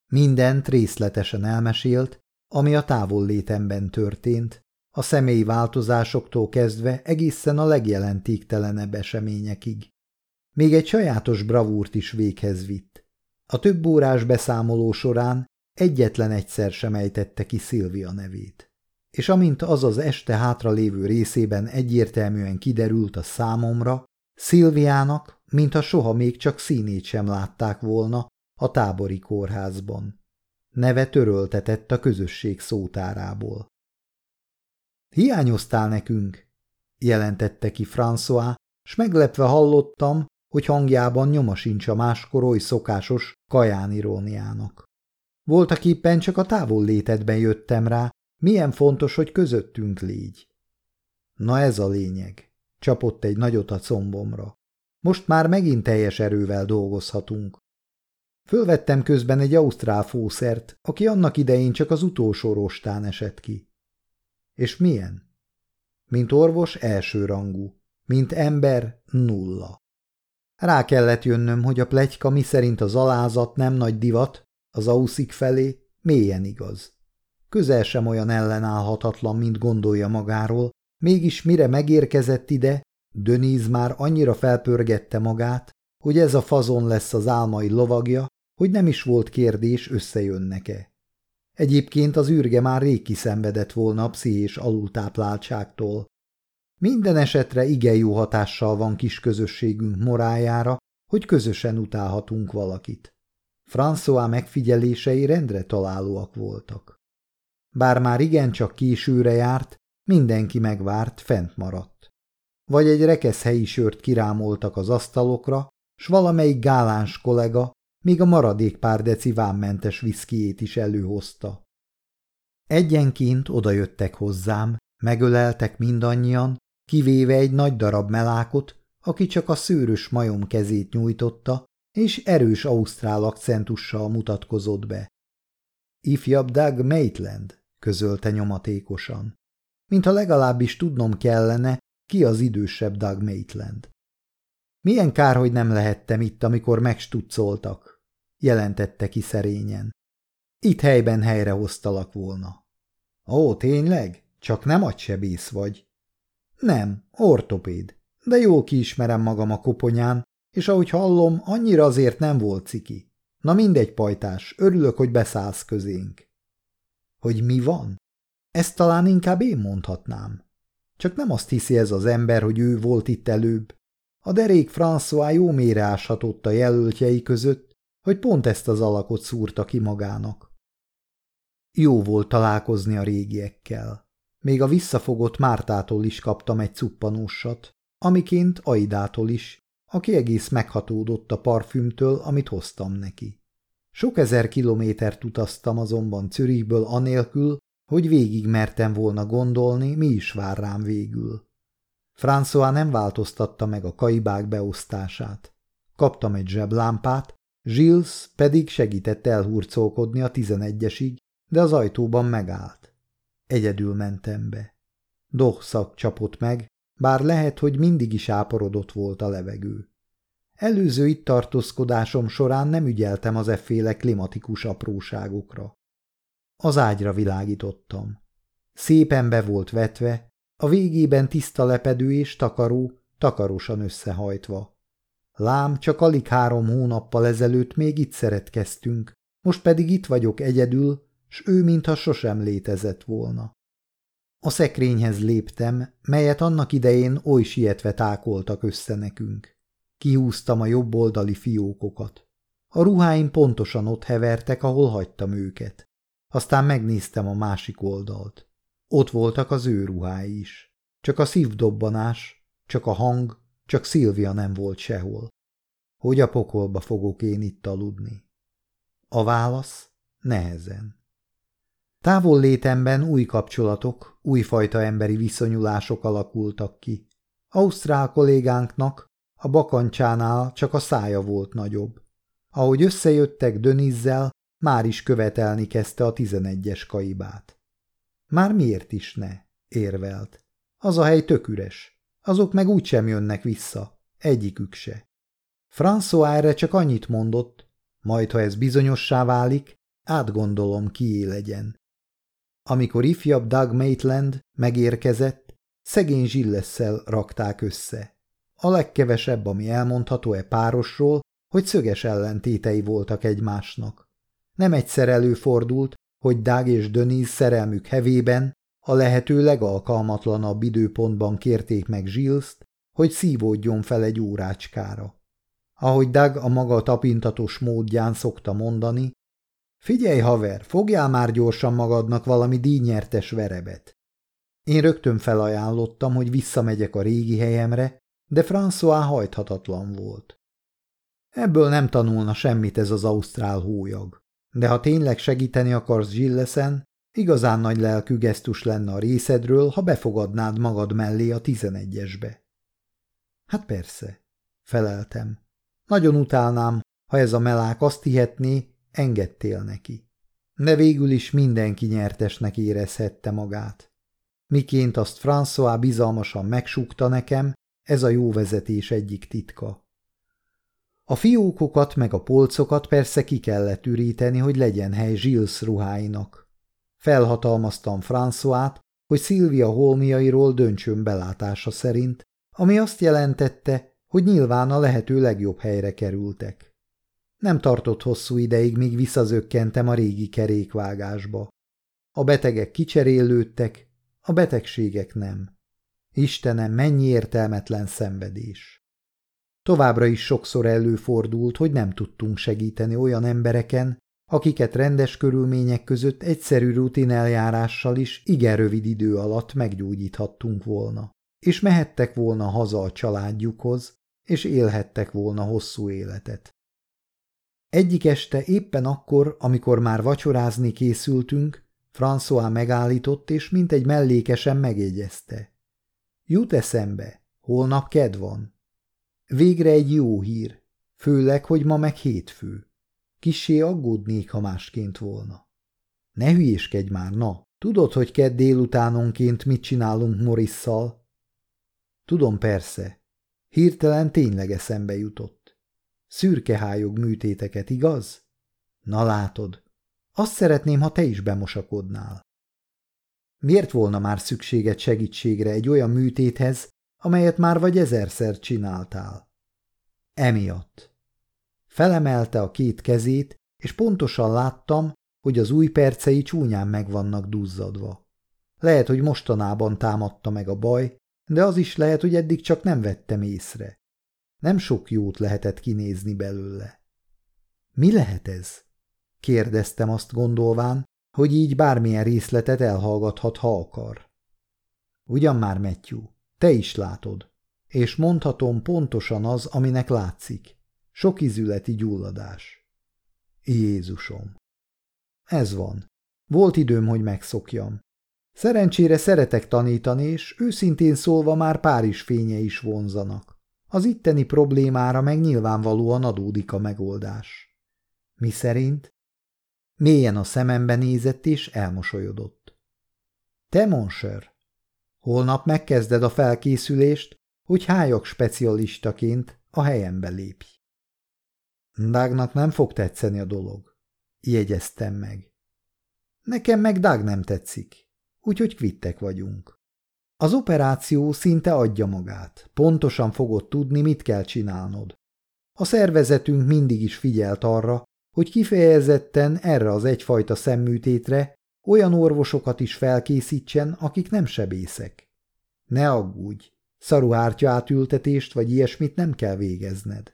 Mindent részletesen elmesélt, ami a távollétemben történt, a személyi változásoktól kezdve egészen a legjelentéktelenebb eseményekig. Még egy sajátos bravúrt is véghez vitt. A több órás beszámoló során egyetlen egyszer sem ejtette ki Szilvia nevét. És amint az az este hátra lévő részében egyértelműen kiderült a számomra, Szilviának, mintha soha még csak színét sem látták volna a tábori kórházban. Neve töröltetett a közösség szótárából. Hiányoztál nekünk, jelentette ki François, s meglepve hallottam, hogy hangjában nyoma sincs a máskor szokásos kaján iróniának. Voltak éppen csak a távol létedben jöttem rá, milyen fontos, hogy közöttünk légy. Na ez a lényeg, csapott egy nagyot a combomra. Most már megint teljes erővel dolgozhatunk. Fölvettem közben egy ausztrál fószert, aki annak idején csak az utolsó rostán esett ki. És milyen? Mint orvos elsőrangú, mint ember nulla. Rá kellett jönnöm, hogy a plegyka miszerint az alázat nem nagy divat az auszik felé, mélyen igaz. Közel sem olyan ellenállhatatlan, mint gondolja magáról, mégis mire megérkezett ide, Döníz már annyira felpörgette magát, hogy ez a fazon lesz az álmai lovagja, hogy nem is volt kérdés, összejönnek-e. Egyébként az űrge már rég kiszenvedett volna a pszichés alultápláltságtól. Minden esetre igen jó hatással van kis közösségünk morájára, hogy közösen utálhatunk valakit. François megfigyelései rendre találóak voltak. Bár már igencsak későre járt, mindenki megvárt, fent maradt. Vagy egy rekesz helyi sört kirámoltak az asztalokra, s valamelyik gáláns kollega még a maradék pár deci vámmentes viszkijét is előhozta. Egyenként odajöttek hozzám, megöleltek mindannyian, kivéve egy nagy darab melákot, aki csak a szőrös majom kezét nyújtotta, és erős ausztrál akcentussal mutatkozott be. Ifjabb Doug Maitland, közölte nyomatékosan. Mintha legalábbis tudnom kellene, ki az idősebb Doug Maitland. Milyen kár, hogy nem lehettem itt, amikor megstuccoltak. jelentette ki szerényen. Itt helyben helyrehoztalak volna. Ó, tényleg? Csak nem agysebész vagy? Nem, ortopéd, de jól kiismerem magam a koponyán, és ahogy hallom, annyira azért nem volt ciki. Na mindegy, pajtás, örülök, hogy beszállsz közénk. Hogy mi van? Ezt talán inkább én mondhatnám. Csak nem azt hiszi ez az ember, hogy ő volt itt előbb. A derék François jó mélyre áshatott a jelöltjei között, hogy pont ezt az alakot szúrta ki magának. Jó volt találkozni a régiekkel. Még a visszafogott Mártától is kaptam egy cuppanósat, amiként Aidától is, aki egész meghatódott a parfümtől, amit hoztam neki. Sok ezer kilométert utaztam azonban Zürichből anélkül, hogy végig mertem volna gondolni, mi is vár rám végül. François nem változtatta meg a kaibák beosztását. Kaptam egy zseblámpát, Gilles pedig segített elhurcolkodni a tizenegyesig, de az ajtóban megállt. Egyedül mentem be. Dohszak csapott meg, bár lehet, hogy mindig is áporodott volt a levegő. Előző itt tartózkodásom során nem ügyeltem az efféle klimatikus apróságokra. Az ágyra világítottam. Szépen be volt vetve, a végében tiszta lepedő és takaró, takarosan összehajtva. Lám, csak alig három hónappal ezelőtt még itt szeretkeztünk, most pedig itt vagyok egyedül, s ő mintha sosem létezett volna. A szekrényhez léptem, melyet annak idején oly sietve tákoltak össze nekünk. Kihúztam a jobb oldali fiókokat. A ruháim pontosan ott hevertek, ahol hagytam őket. Aztán megnéztem a másik oldalt. Ott voltak az ő ruhái is. Csak a szívdobbanás, csak a hang, csak Szilvia nem volt sehol. Hogy a pokolba fogok én itt aludni? A válasz nehezen. Távol létemben új kapcsolatok, újfajta emberi viszonyulások alakultak ki. Ausztrál kollégánknak a bakancsánál csak a szája volt nagyobb. Ahogy összejöttek Dönizzel, már is követelni kezdte a tizenegyes kaibát. Már miért is ne? érvelt. Az a hely tök üres. Azok meg úgysem jönnek vissza. Egyikük se. François erre csak annyit mondott, majd ha ez bizonyossá válik, átgondolom kié legyen. Amikor ifjabb Doug Maitland megérkezett, szegény zsillesszel rakták össze. A legkevesebb, ami elmondható e párosról, hogy szöges ellentétei voltak egymásnak. Nem egyszer előfordult, hogy Doug és Denise szerelmük hevében a lehető legalkalmatlanabb időpontban kérték meg Gilles-t, hogy szívódjon fel egy órácskára. Ahogy Doug a maga tapintatos módján szokta mondani, Figyelj, haver, fogjál már gyorsan magadnak valami díjnyertes verebet. Én rögtön felajánlottam, hogy visszamegyek a régi helyemre, de François hajthatatlan volt. Ebből nem tanulna semmit ez az ausztrál hólyag. De ha tényleg segíteni akarsz Gillesen, igazán nagy lelkű gesztus lenne a részedről, ha befogadnád magad mellé a tizenegyesbe. Hát persze, feleltem. Nagyon utálnám, ha ez a melák azt hihetné, engedtél neki. De végül is mindenki nyertesnek érezhette magát. Miként azt François bizalmasan megsúgta nekem, ez a jó vezetés egyik titka. A fiókokat meg a polcokat persze ki kellett üríteni, hogy legyen hely Gilles ruháinak. Felhatalmaztam Françoát, hogy Szilvia holmiairól döntsön belátása szerint, ami azt jelentette, hogy nyilván a lehető legjobb helyre kerültek. Nem tartott hosszú ideig, míg visszazökkentem a régi kerékvágásba. A betegek kicserélődtek, a betegségek nem. Istenem, mennyi értelmetlen szenvedés! Továbbra is sokszor előfordult, hogy nem tudtunk segíteni olyan embereken, akiket rendes körülmények között egyszerű rutin eljárással is igen rövid idő alatt meggyógyíthattunk volna, és mehettek volna haza a családjukhoz, és élhettek volna hosszú életet. Egyik este éppen akkor, amikor már vacsorázni készültünk, François megállított, és mint egy mellékesen megjegyezte. Jut eszembe, holnap ked van. Végre egy jó hír, főleg, hogy ma meg hétfő. Kissé aggódnék, ha másként volna. Ne hülyéskedj már, na! Tudod, hogy kedd délutánonként mit csinálunk Morisszal? Tudom persze. Hirtelen tényleg eszembe jutott. Szürkehályog műtéteket, igaz? Na látod, azt szeretném, ha te is bemosakodnál. Miért volna már szükséged segítségre egy olyan műtéthez, amelyet már vagy ezerszer csináltál? Emiatt. Felemelte a két kezét, és pontosan láttam, hogy az új percei csúnyán meg vannak duzzadva. Lehet, hogy mostanában támadta meg a baj, de az is lehet, hogy eddig csak nem vettem észre. Nem sok jót lehetett kinézni belőle. Mi lehet ez? kérdeztem azt gondolván, hogy így bármilyen részletet elhallgathat, ha akar. Ugyan már, Matthew, te is látod, és mondhatom pontosan az, aminek látszik. Sok izületi gyulladás. Jézusom! Ez van. Volt időm, hogy megszokjam. Szerencsére szeretek tanítani, és őszintén szólva már Párizs fénye is vonzanak. Az itteni problémára meg nyilvánvalóan adódik a megoldás. Mi szerint? Mélyen a szemembe nézett és elmosolyodott. Te, Monser, holnap megkezded a felkészülést, hogy hájak specialistaként a helyembe lépj. Dágnak nem fog tetszeni a dolog. Jegyeztem meg. Nekem meg Dág nem tetszik, úgyhogy kvittek vagyunk. Az operáció szinte adja magát, pontosan fogod tudni, mit kell csinálnod. A szervezetünk mindig is figyelt arra, hogy kifejezetten erre az egyfajta szemműtétre olyan orvosokat is felkészítsen, akik nem sebészek. Ne aggódj, szaruhártya átültetést vagy ilyesmit nem kell végezned.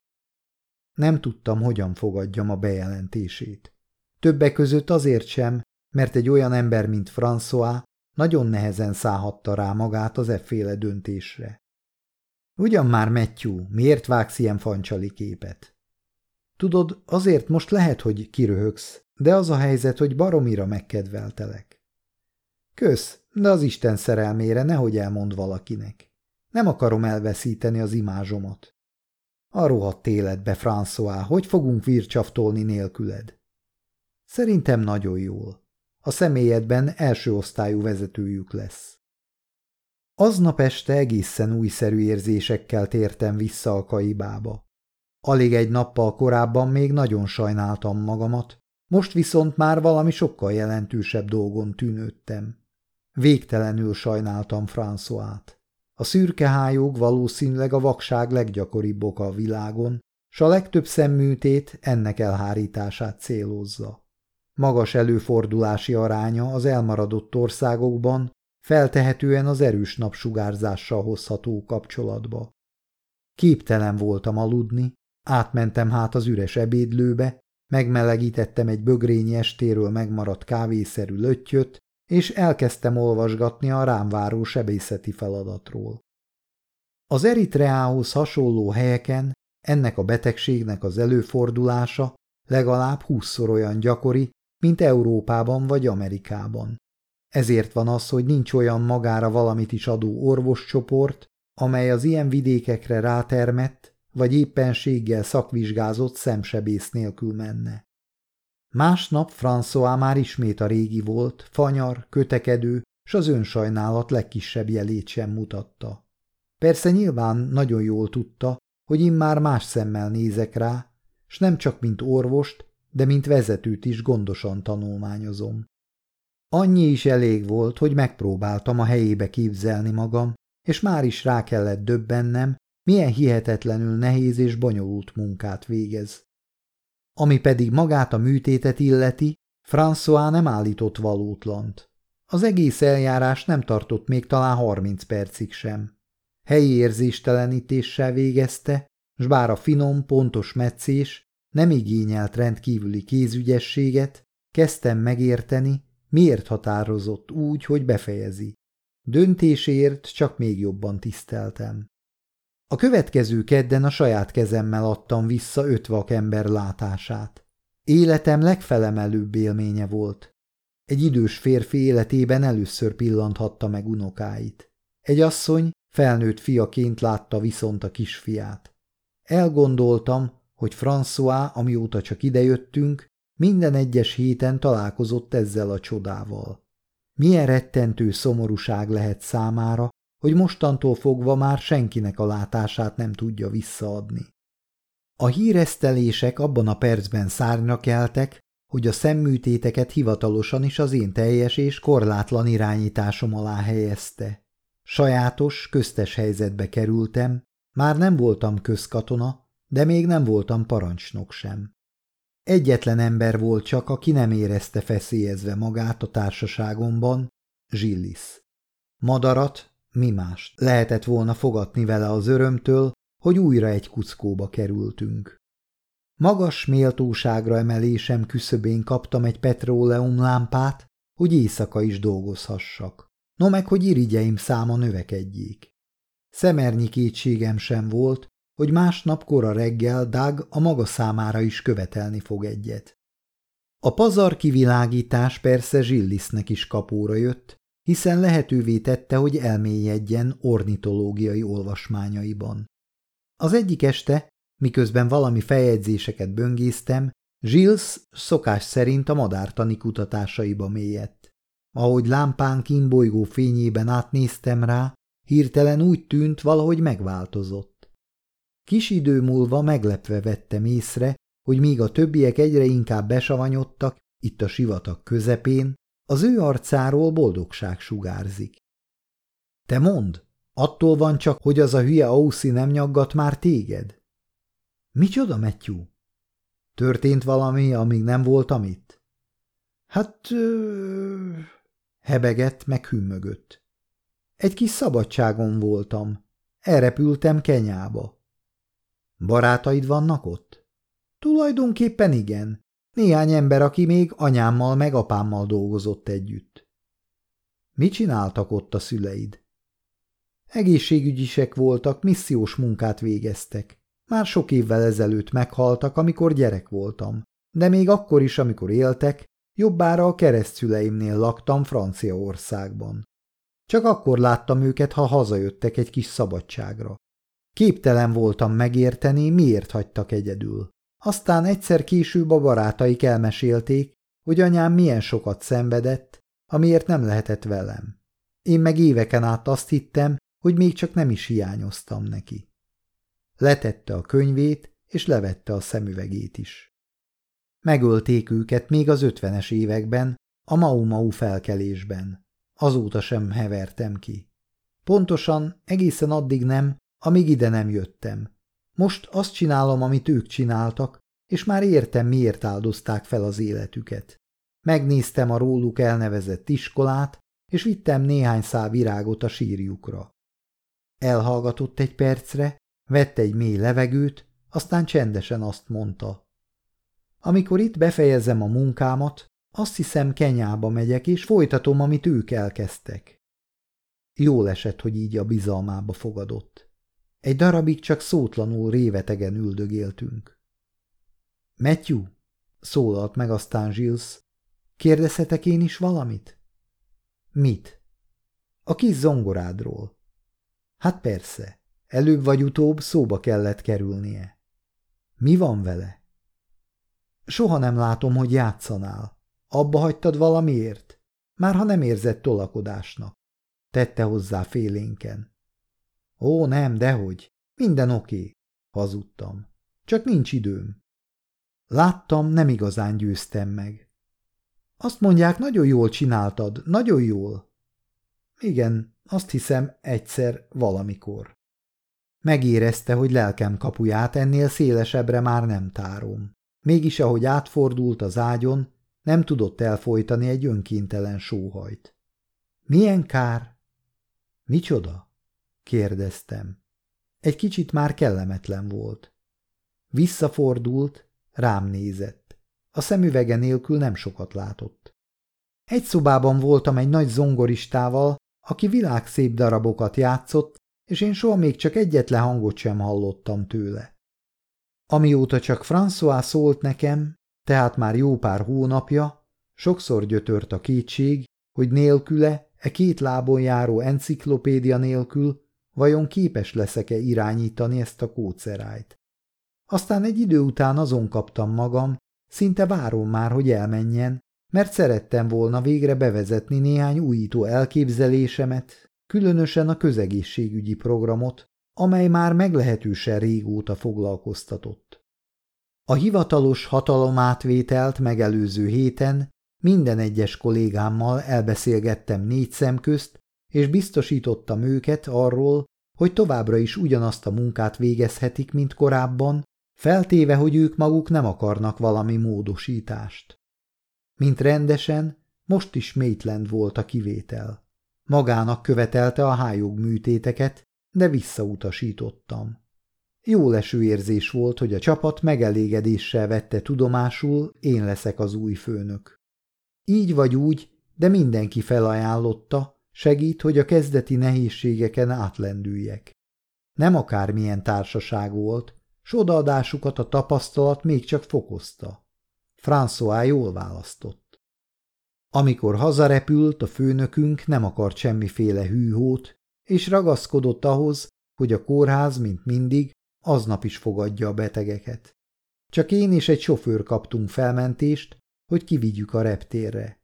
Nem tudtam, hogyan fogadjam a bejelentését. Többek között azért sem, mert egy olyan ember, mint François nagyon nehezen szállhatta rá magát az efféle döntésre. Ugyan már, Matthew, miért vágsz ilyen fancsali képet? Tudod, azért most lehet, hogy kiröhögsz, de az a helyzet, hogy baromira megkedveltelek. Kösz, de az Isten szerelmére nehogy elmond valakinek. Nem akarom elveszíteni az imázsomat. A rohadt életbe, François, hogy fogunk vircsaftolni nélküled? Szerintem nagyon jól. A személyedben első osztályú vezetőjük lesz. Aznap este egészen újszerű érzésekkel tértem vissza a kaibába. Alig egy nappal korábban még nagyon sajnáltam magamat, most viszont már valami sokkal jelentősebb dolgon tűnődtem. Végtelenül sajnáltam Françoát. A szürke hájók valószínűleg a vakság leggyakoribb oka a világon, s a legtöbb szemműtét ennek elhárítását célozza. Magas előfordulási aránya az elmaradott országokban feltehetően az erős napsugárzással hozható kapcsolatba. Képtelen voltam aludni, átmentem hát az üres ebédlőbe, megmelegítettem egy bögrényi estéről megmaradt kávészerű löttyöt, és elkezdtem olvasgatni a rám váró sebészeti feladatról. Az Eritreához hasonló helyeken ennek a betegségnek az előfordulása legalább húszszor olyan gyakori, mint Európában vagy Amerikában. Ezért van az, hogy nincs olyan magára valamit is adó orvoscsoport, amely az ilyen vidékekre rátermett, vagy éppenséggel szakvizsgázott szemsebész nélkül menne. Másnap François már ismét a régi volt, fanyar, kötekedő, s az önsajnálat legkisebb jelét sem mutatta. Persze nyilván nagyon jól tudta, hogy immár más szemmel nézek rá, s nem csak mint orvost, de mint vezetőt is gondosan tanulmányozom. Annyi is elég volt, hogy megpróbáltam a helyébe képzelni magam, és már is rá kellett döbbennem, milyen hihetetlenül nehéz és bonyolult munkát végez. Ami pedig magát a műtétet illeti, François nem állított valótlant. Az egész eljárás nem tartott még talán harminc percig sem. Helyi érzéstelenítéssel végezte, s bár a finom, pontos meccés nem igényelt rendkívüli kézügyességet, kezdtem megérteni, miért határozott úgy, hogy befejezi. Döntésért csak még jobban tiszteltem. A következő kedden a saját kezemmel adtam vissza öt ember látását. Életem legfelemelőbb élménye volt. Egy idős férfi életében először pillanthatta meg unokáit. Egy asszony felnőtt fiaként látta viszont a kisfiát. Elgondoltam, hogy François, amióta csak idejöttünk, minden egyes héten találkozott ezzel a csodával. Milyen rettentő szomorúság lehet számára, hogy mostantól fogva már senkinek a látását nem tudja visszaadni. A híresztelések abban a percben szárnyra keltek, hogy a szemműtéteket hivatalosan is az én teljes és korlátlan irányításom alá helyezte. Sajátos, köztes helyzetbe kerültem, már nem voltam közkatona, de még nem voltam parancsnok sem. Egyetlen ember volt csak, aki nem érezte feszélyezve magát a társaságomban, Zsillis. Madarat, mi mást lehetett volna fogatni vele az örömtől, hogy újra egy kuckóba kerültünk. Magas méltóságra emelésem küszöbén kaptam egy petróleum lámpát, hogy éjszaka is dolgozhassak. No meg, hogy irigyeim száma növekedjék. Szemernyi kétségem sem volt, hogy másnap kora reggel Dag a maga számára is követelni fog egyet. A pazar kivilágítás persze Zsillisznek is kapóra jött, hiszen lehetővé tette, hogy elmélyedjen ornitológiai olvasmányaiban. Az egyik este, miközben valami feljegyzéseket böngésztem, Gilles szokás szerint a madártani kutatásaiba mélyedt. Ahogy lámpán kimbolygó fényében átnéztem rá, hirtelen úgy tűnt, valahogy megváltozott. Kis idő múlva meglepve vettem észre, hogy míg a többiek egyre inkább besavanyodtak, itt a sivatag közepén, az ő arcáról boldogság sugárzik. Te mond, attól van csak, hogy az a hülye Auszi nem nyaggat már téged? Micsoda, Matthew? Történt valami, amíg nem voltam itt? Hát... Ö... Hebegett, meg hümmögött. Egy kis szabadságon voltam. Elrepültem Kenyába. Barátaid vannak ott? Tulajdonképpen igen. Néhány ember, aki még anyámmal meg apámmal dolgozott együtt. Mit csináltak ott a szüleid? Egészségügyisek voltak, missziós munkát végeztek. Már sok évvel ezelőtt meghaltak, amikor gyerek voltam, de még akkor is, amikor éltek, jobbára a keresztszüleimnél laktam Franciaországban. Csak akkor láttam őket, ha hazajöttek egy kis szabadságra. Képtelen voltam megérteni, miért hagytak egyedül. Aztán egyszer később a barátaik elmesélték, hogy anyám milyen sokat szenvedett, amiért nem lehetett velem. Én meg éveken át azt hittem, hogy még csak nem is hiányoztam neki. Letette a könyvét, és levette a szemüvegét is. Megölték őket még az ötvenes években, a Mau-Mau felkelésben. Azóta sem hevertem ki. Pontosan egészen addig nem, amíg ide nem jöttem. Most azt csinálom, amit ők csináltak, és már értem, miért áldozták fel az életüket. Megnéztem a róluk elnevezett iskolát, és vittem néhány szál virágot a sírjukra. Elhallgatott egy percre, vett egy mély levegőt, aztán csendesen azt mondta. Amikor itt befejezem a munkámat, azt hiszem Kenyába megyek, és folytatom, amit ők elkezdtek. Jól esett, hogy így a bizalmába fogadott. Egy darabig csak szótlanul révetegen üldögéltünk. Matthew, szólalt meg aztán Gilles, kérdezhetek én is valamit? Mit? A kis zongorádról. Hát persze, előbb vagy utóbb szóba kellett kerülnie. Mi van vele? Soha nem látom, hogy játszanál. Abba hagytad valamiért? Már ha nem érzett tolakodásnak. Tette hozzá félénken. Ó, nem, dehogy. Minden oké. Hazudtam. Csak nincs időm. Láttam, nem igazán győztem meg. Azt mondják, nagyon jól csináltad, nagyon jól. Igen, azt hiszem, egyszer, valamikor. Megérezte, hogy lelkem kapuját ennél szélesebbre már nem tárom. Mégis, ahogy átfordult az ágyon, nem tudott elfolytani egy önkéntelen sóhajt. Milyen kár? Micsoda? Kérdeztem. Egy kicsit már kellemetlen volt. Visszafordult, rám nézett. A szemüvege nélkül nem sokat látott. Egy szobában voltam egy nagy zongoristával, aki világszép darabokat játszott, és én soha még csak egyetlen hangot sem hallottam tőle. Amióta csak François szólt nekem, tehát már jó pár hónapja, sokszor gyötört a kétség, hogy nélküle, e két lábon járó enciklopédia nélkül vajon képes leszek-e irányítani ezt a kócerájt. Aztán egy idő után azon kaptam magam, szinte várom már, hogy elmenjen, mert szerettem volna végre bevezetni néhány újító elképzelésemet, különösen a közegészségügyi programot, amely már meglehetősen régóta foglalkoztatott. A hivatalos hatalomátvételt megelőző héten minden egyes kollégámmal elbeszélgettem négy szem közt, és biztosítottam őket arról, hogy továbbra is ugyanazt a munkát végezhetik, mint korábban, feltéve, hogy ők maguk nem akarnak valami módosítást. Mint rendesen, most is Maitland volt a kivétel. Magának követelte a hájog műtéteket, de visszautasítottam. Jó leső érzés volt, hogy a csapat megelégedéssel vette tudomásul, én leszek az új főnök. Így vagy úgy, de mindenki felajánlotta, segít, hogy a kezdeti nehézségeken átlendüljek. Nem akármilyen társaság volt, s odaadásukat a tapasztalat még csak fokozta. François jól választott. Amikor hazarepült, a főnökünk nem akart semmiféle hűhót, és ragaszkodott ahhoz, hogy a kórház, mint mindig, aznap is fogadja a betegeket. Csak én és egy sofőr kaptunk felmentést, hogy kivigyük a reptérre.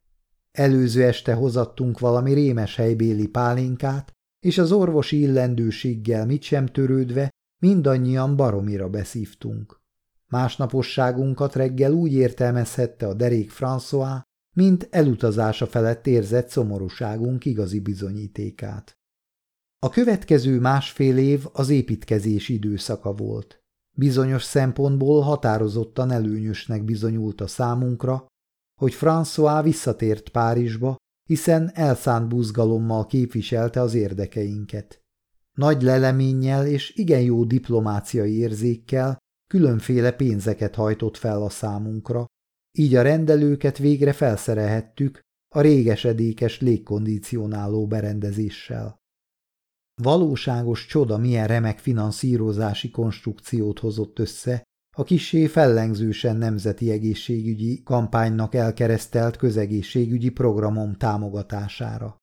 Előző este hozattunk valami rémes helybéli pálinkát, és az orvosi illendőséggel mit sem törődve mindannyian baromira beszívtunk. Másnaposságunkat reggel úgy értelmezhette a derék François, mint elutazása felett érzett szomorúságunk igazi bizonyítékát. A következő másfél év az építkezés időszaka volt. Bizonyos szempontból határozottan előnyösnek bizonyult a számunkra, hogy François visszatért Párizsba, hiszen elszánt buzgalommal képviselte az érdekeinket. Nagy leleménnyel és igen jó diplomáciai érzékkel különféle pénzeket hajtott fel a számunkra, így a rendelőket végre felszerelhettük a régesedékes légkondicionáló berendezéssel. Valóságos csoda milyen remek finanszírozási konstrukciót hozott össze a kisé fellengzősen nemzeti egészségügyi kampánynak elkeresztelt közegészségügyi programom támogatására.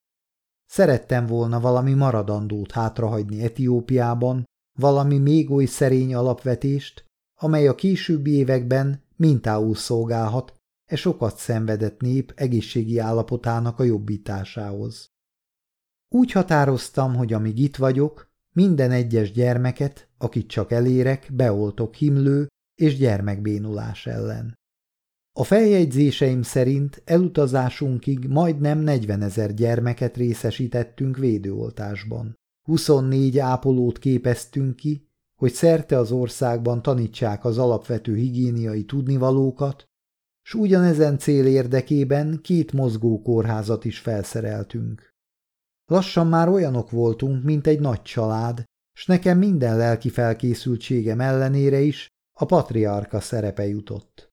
Szerettem volna valami maradandót hátrahagyni Etiópiában, valami még oly szerény alapvetést, amely a későbbi években mintául szolgálhat e sokat szenvedett nép egészségi állapotának a jobbításához. Úgy határoztam, hogy amíg itt vagyok, minden egyes gyermeket, akit csak elérek, beoltok himlő és gyermekbénulás ellen. A feljegyzéseim szerint elutazásunkig majdnem 40 ezer gyermeket részesítettünk védőoltásban. 24 ápolót képeztünk ki, hogy szerte az országban tanítsák az alapvető higiéniai tudnivalókat, s ugyanezen cél érdekében két mozgó kórházat is felszereltünk. Lassan már olyanok voltunk, mint egy nagy család, s nekem minden lelki felkészültségem ellenére is a patriárka szerepe jutott.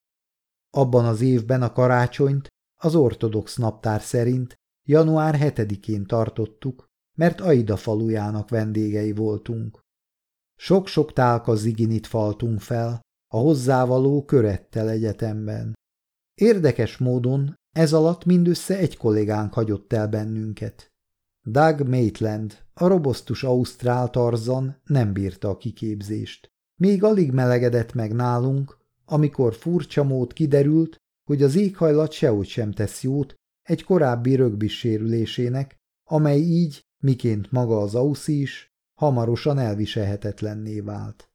Abban az évben a karácsonyt az ortodox naptár szerint január 7-én tartottuk, mert Aida falujának vendégei voltunk. Sok-sok tálka ziginit faltunk fel, a hozzávaló körettel egyetemben. Érdekes módon ez alatt mindössze egy kollégánk hagyott el bennünket. Doug Maitland, a robosztus Ausztrál Tarzan nem bírta a kiképzést. Még alig melegedett meg nálunk, amikor furcsa mód kiderült, hogy az éghajlat sehogy sem tesz jót egy korábbi rögbis sérülésének, amely így, miként maga az auszi is, hamarosan elviselhetetlenné vált.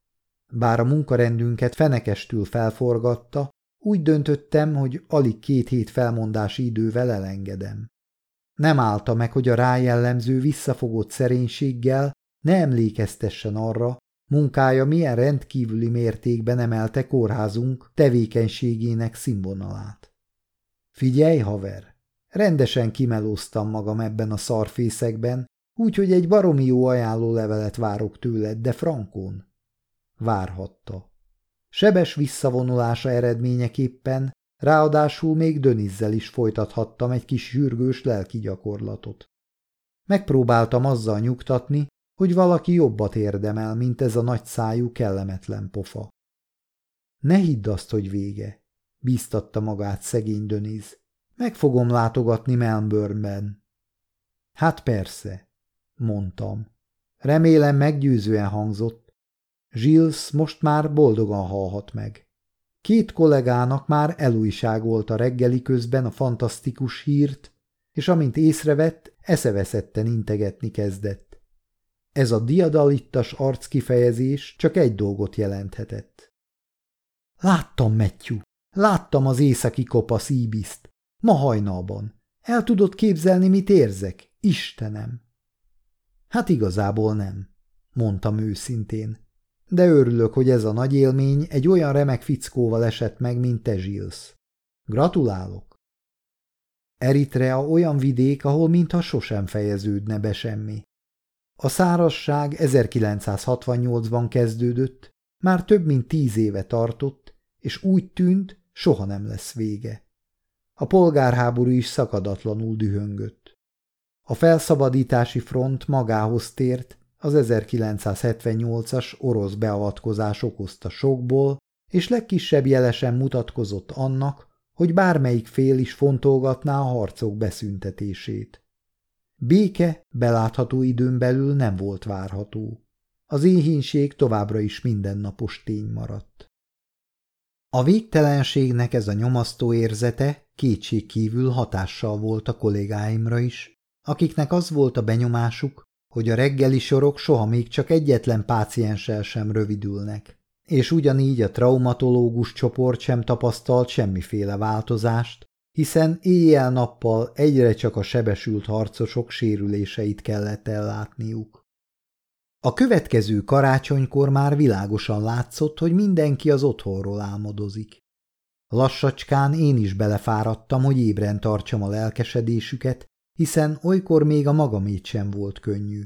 Bár a munkarendünket fenekestül felforgatta, úgy döntöttem, hogy alig két hét felmondási idővel elengedem. Nem állta meg, hogy a rájellemző visszafogott szerénységgel ne emlékeztessen arra, munkája milyen rendkívüli mértékben emelte kórházunk tevékenységének színvonalát. Figyelj, haver! Rendesen kimelóztam magam ebben a szarfészekben, úgyhogy egy baromi jó ajánlólevelet várok tőled, de frankón. Várhatta. Sebes visszavonulása eredményeképpen Ráadásul még Dönizzel is folytathattam egy kis sürgős lelki gyakorlatot. Megpróbáltam azzal nyugtatni, hogy valaki jobbat érdemel, mint ez a nagyszájú, kellemetlen pofa. Ne hidd azt, hogy vége, bíztatta magát szegény Döniz. Meg fogom látogatni Melbourneben. Hát persze, mondtam. Remélem meggyőzően hangzott. Gilles most már boldogan halhat meg. Két kollégának már elújságolta reggeli közben a fantasztikus hírt, és amint észrevett, eszeveszetten integetni kezdett. Ez a diadalittas arckifejezés csak egy dolgot jelenthetett. Láttam, Matthew. Láttam az északi kopasz íbiszt. Ma hajnalban. El tudod képzelni, mit érzek? Istenem! Hát igazából nem, mondtam őszintén. De örülök, hogy ez a nagy élmény egy olyan remek fickóval esett meg, mint te, Zsilsz. Gratulálok! Eritrea olyan vidék, ahol mintha sosem fejeződne be semmi. A szárazság 1968-ban kezdődött, már több mint tíz éve tartott, és úgy tűnt, soha nem lesz vége. A polgárháború is szakadatlanul dühöngött. A felszabadítási front magához tért, az 1978-as orosz beavatkozás okozta sokból, és legkisebb jelesen mutatkozott annak, hogy bármelyik fél is fontolgatná a harcok beszüntetését. Béke belátható időn belül nem volt várható. Az éhínség továbbra is mindennapos tény maradt. A végtelenségnek ez a nyomasztó érzete kétség kívül hatással volt a kollégáimra is, akiknek az volt a benyomásuk, hogy a reggeli sorok soha még csak egyetlen pácienssel sem rövidülnek, és ugyanígy a traumatológus csoport sem tapasztalt semmiféle változást, hiszen éjjel-nappal egyre csak a sebesült harcosok sérüléseit kellett ellátniuk. A következő karácsonykor már világosan látszott, hogy mindenki az otthonról álmodozik. Lassacskán én is belefáradtam, hogy ébren tartsam a lelkesedésüket, hiszen olykor még a magamét sem volt könnyű.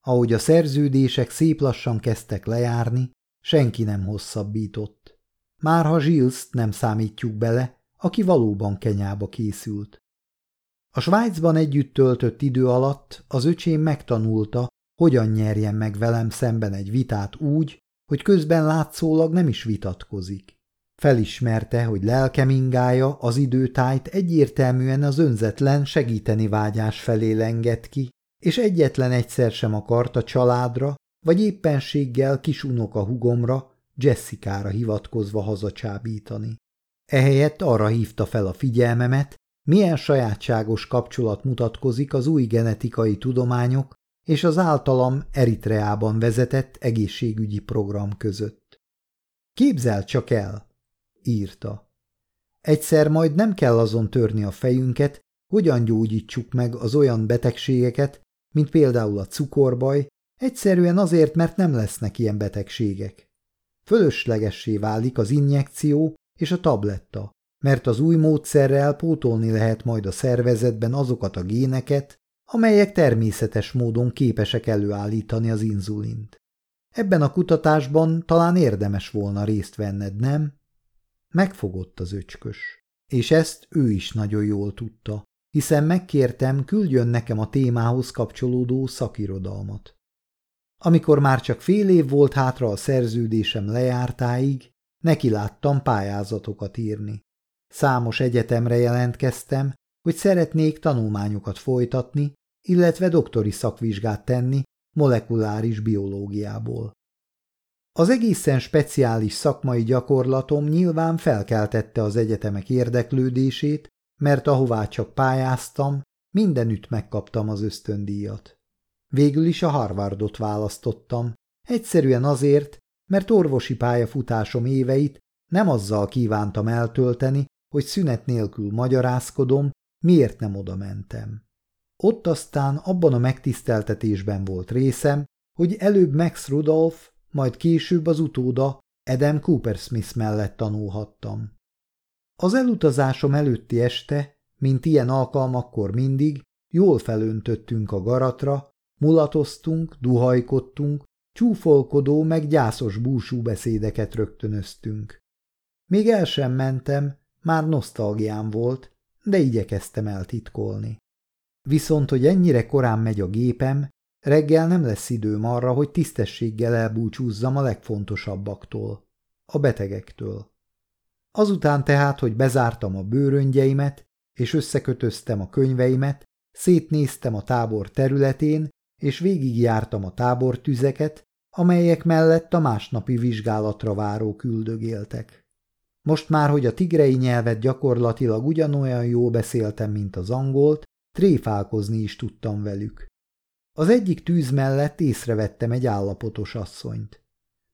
Ahogy a szerződések szép lassan kezdtek lejárni, senki nem hosszabbított. Már ha Zsilszt nem számítjuk bele, aki valóban kenyába készült. A Svájcban együtt töltött idő alatt az öcsém megtanulta, hogyan nyerjen meg velem szemben egy vitát úgy, hogy közben látszólag nem is vitatkozik. Felismerte, hogy lelkemingája az időtájt egyértelműen az önzetlen segíteni vágyás felé lengett ki, és egyetlen egyszer sem akart a családra, vagy éppenséggel kis unoka hugomra, Jessica-ra hivatkozva hazacsábítani. Ehelyett arra hívta fel a figyelmemet, milyen sajátságos kapcsolat mutatkozik az új genetikai tudományok és az általam Eritreában vezetett egészségügyi program között. Képzel csak el, írta. Egyszer majd nem kell azon törni a fejünket, hogyan gyógyítsuk meg az olyan betegségeket, mint például a cukorbaj, egyszerűen azért, mert nem lesznek ilyen betegségek. Fölöslegessé válik az injekció és a tabletta, mert az új módszerrel pótolni lehet majd a szervezetben azokat a géneket, amelyek természetes módon képesek előállítani az inzulint. Ebben a kutatásban talán érdemes volna részt venned, nem? Megfogott az öcskös. És ezt ő is nagyon jól tudta, hiszen megkértem, küldjön nekem a témához kapcsolódó szakirodalmat. Amikor már csak fél év volt hátra a szerződésem lejártáig, neki láttam pályázatokat írni. Számos egyetemre jelentkeztem, hogy szeretnék tanulmányokat folytatni, illetve doktori szakvizsgát tenni molekuláris biológiából. Az egészen speciális szakmai gyakorlatom nyilván felkeltette az egyetemek érdeklődését, mert ahová csak pályáztam, mindenütt megkaptam az ösztöndíjat. Végül is a Harvardot választottam, egyszerűen azért, mert orvosi pályafutásom éveit nem azzal kívántam eltölteni, hogy szünet nélkül magyarázkodom, miért nem oda mentem. Ott aztán abban a megtiszteltetésben volt részem, hogy előbb Max Rudolph, majd később az utóda Adam Cooper Smith mellett tanulhattam. Az elutazásom előtti este, mint ilyen alkalmakkor mindig, jól felöntöttünk a garatra, mulatoztunk, duhajkodtunk, csúfolkodó meg gyászos búsú beszédeket rögtönöztünk. Még el sem mentem, már nosztalgiám volt, de igyekeztem eltitkolni. Viszont, hogy ennyire korán megy a gépem, reggel nem lesz időm arra, hogy tisztességgel elbúcsúzzam a legfontosabbaktól, a betegektől. Azután tehát, hogy bezártam a bőröngyeimet, és összekötöztem a könyveimet, szétnéztem a tábor területén, és végigjártam a tábortüzeket, amelyek mellett a másnapi vizsgálatra váró küldögéltek. Most már, hogy a tigrei nyelvet gyakorlatilag ugyanolyan jól beszéltem, mint az angolt, Tréfálkozni is tudtam velük. Az egyik tűz mellett észrevettem egy állapotos asszonyt.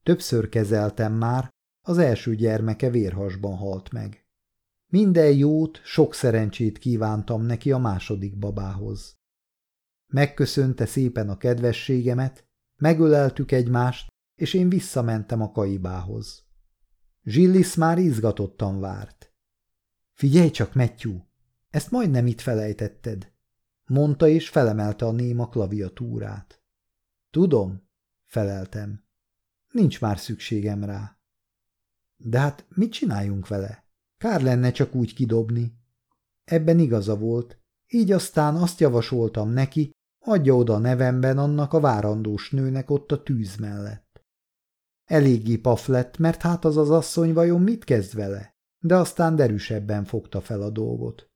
Többször kezeltem már, az első gyermeke vérhasban halt meg. Minden jót, sok szerencsét kívántam neki a második babához. Megköszönte szépen a kedvességemet, megöleltük egymást, és én visszamentem a kaibához. Zsillis már izgatottan várt. Figyelj csak, Matthew, ezt majdnem itt felejtetted, mondta és felemelte a néma klaviatúrát. Tudom, feleltem. Nincs már szükségem rá. De hát mit csináljunk vele? Kár lenne csak úgy kidobni. Ebben igaza volt, így aztán azt javasoltam neki, adja oda nevemben annak a várandós nőnek ott a tűz mellett. Eléggé paf lett, mert hát az az asszony vajon mit kezd vele? De aztán derűsebben fogta fel a dolgot.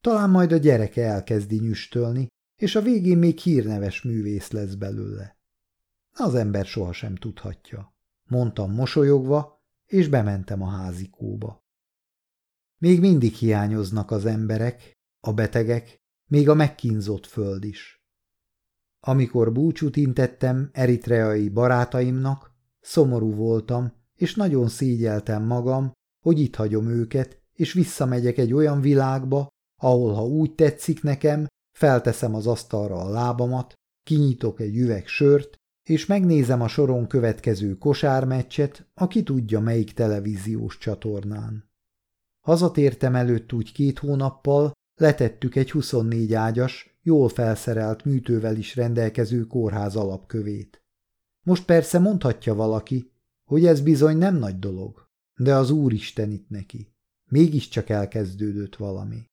Talán majd a gyereke elkezdi nyüstölni, és a végén még hírneves művész lesz belőle. Az ember sohasem tudhatja, mondtam mosolyogva, és bementem a házikóba. Még mindig hiányoznak az emberek, a betegek, még a megkínzott föld is. Amikor búcsút intettem eritreai barátaimnak, szomorú voltam, és nagyon szégyeltem magam, hogy itt hagyom őket, és visszamegyek egy olyan világba, ahol, ha úgy tetszik nekem, felteszem az asztalra a lábamat, kinyitok egy üveg sört, és megnézem a soron következő kosármeccset, aki tudja melyik televíziós csatornán. Hazatértem előtt úgy két hónappal, letettük egy 24 ágyas, jól felszerelt műtővel is rendelkező kórház alapkövét. Most persze mondhatja valaki, hogy ez bizony nem nagy dolog, de az Úristen itt neki. Mégiscsak elkezdődött valami.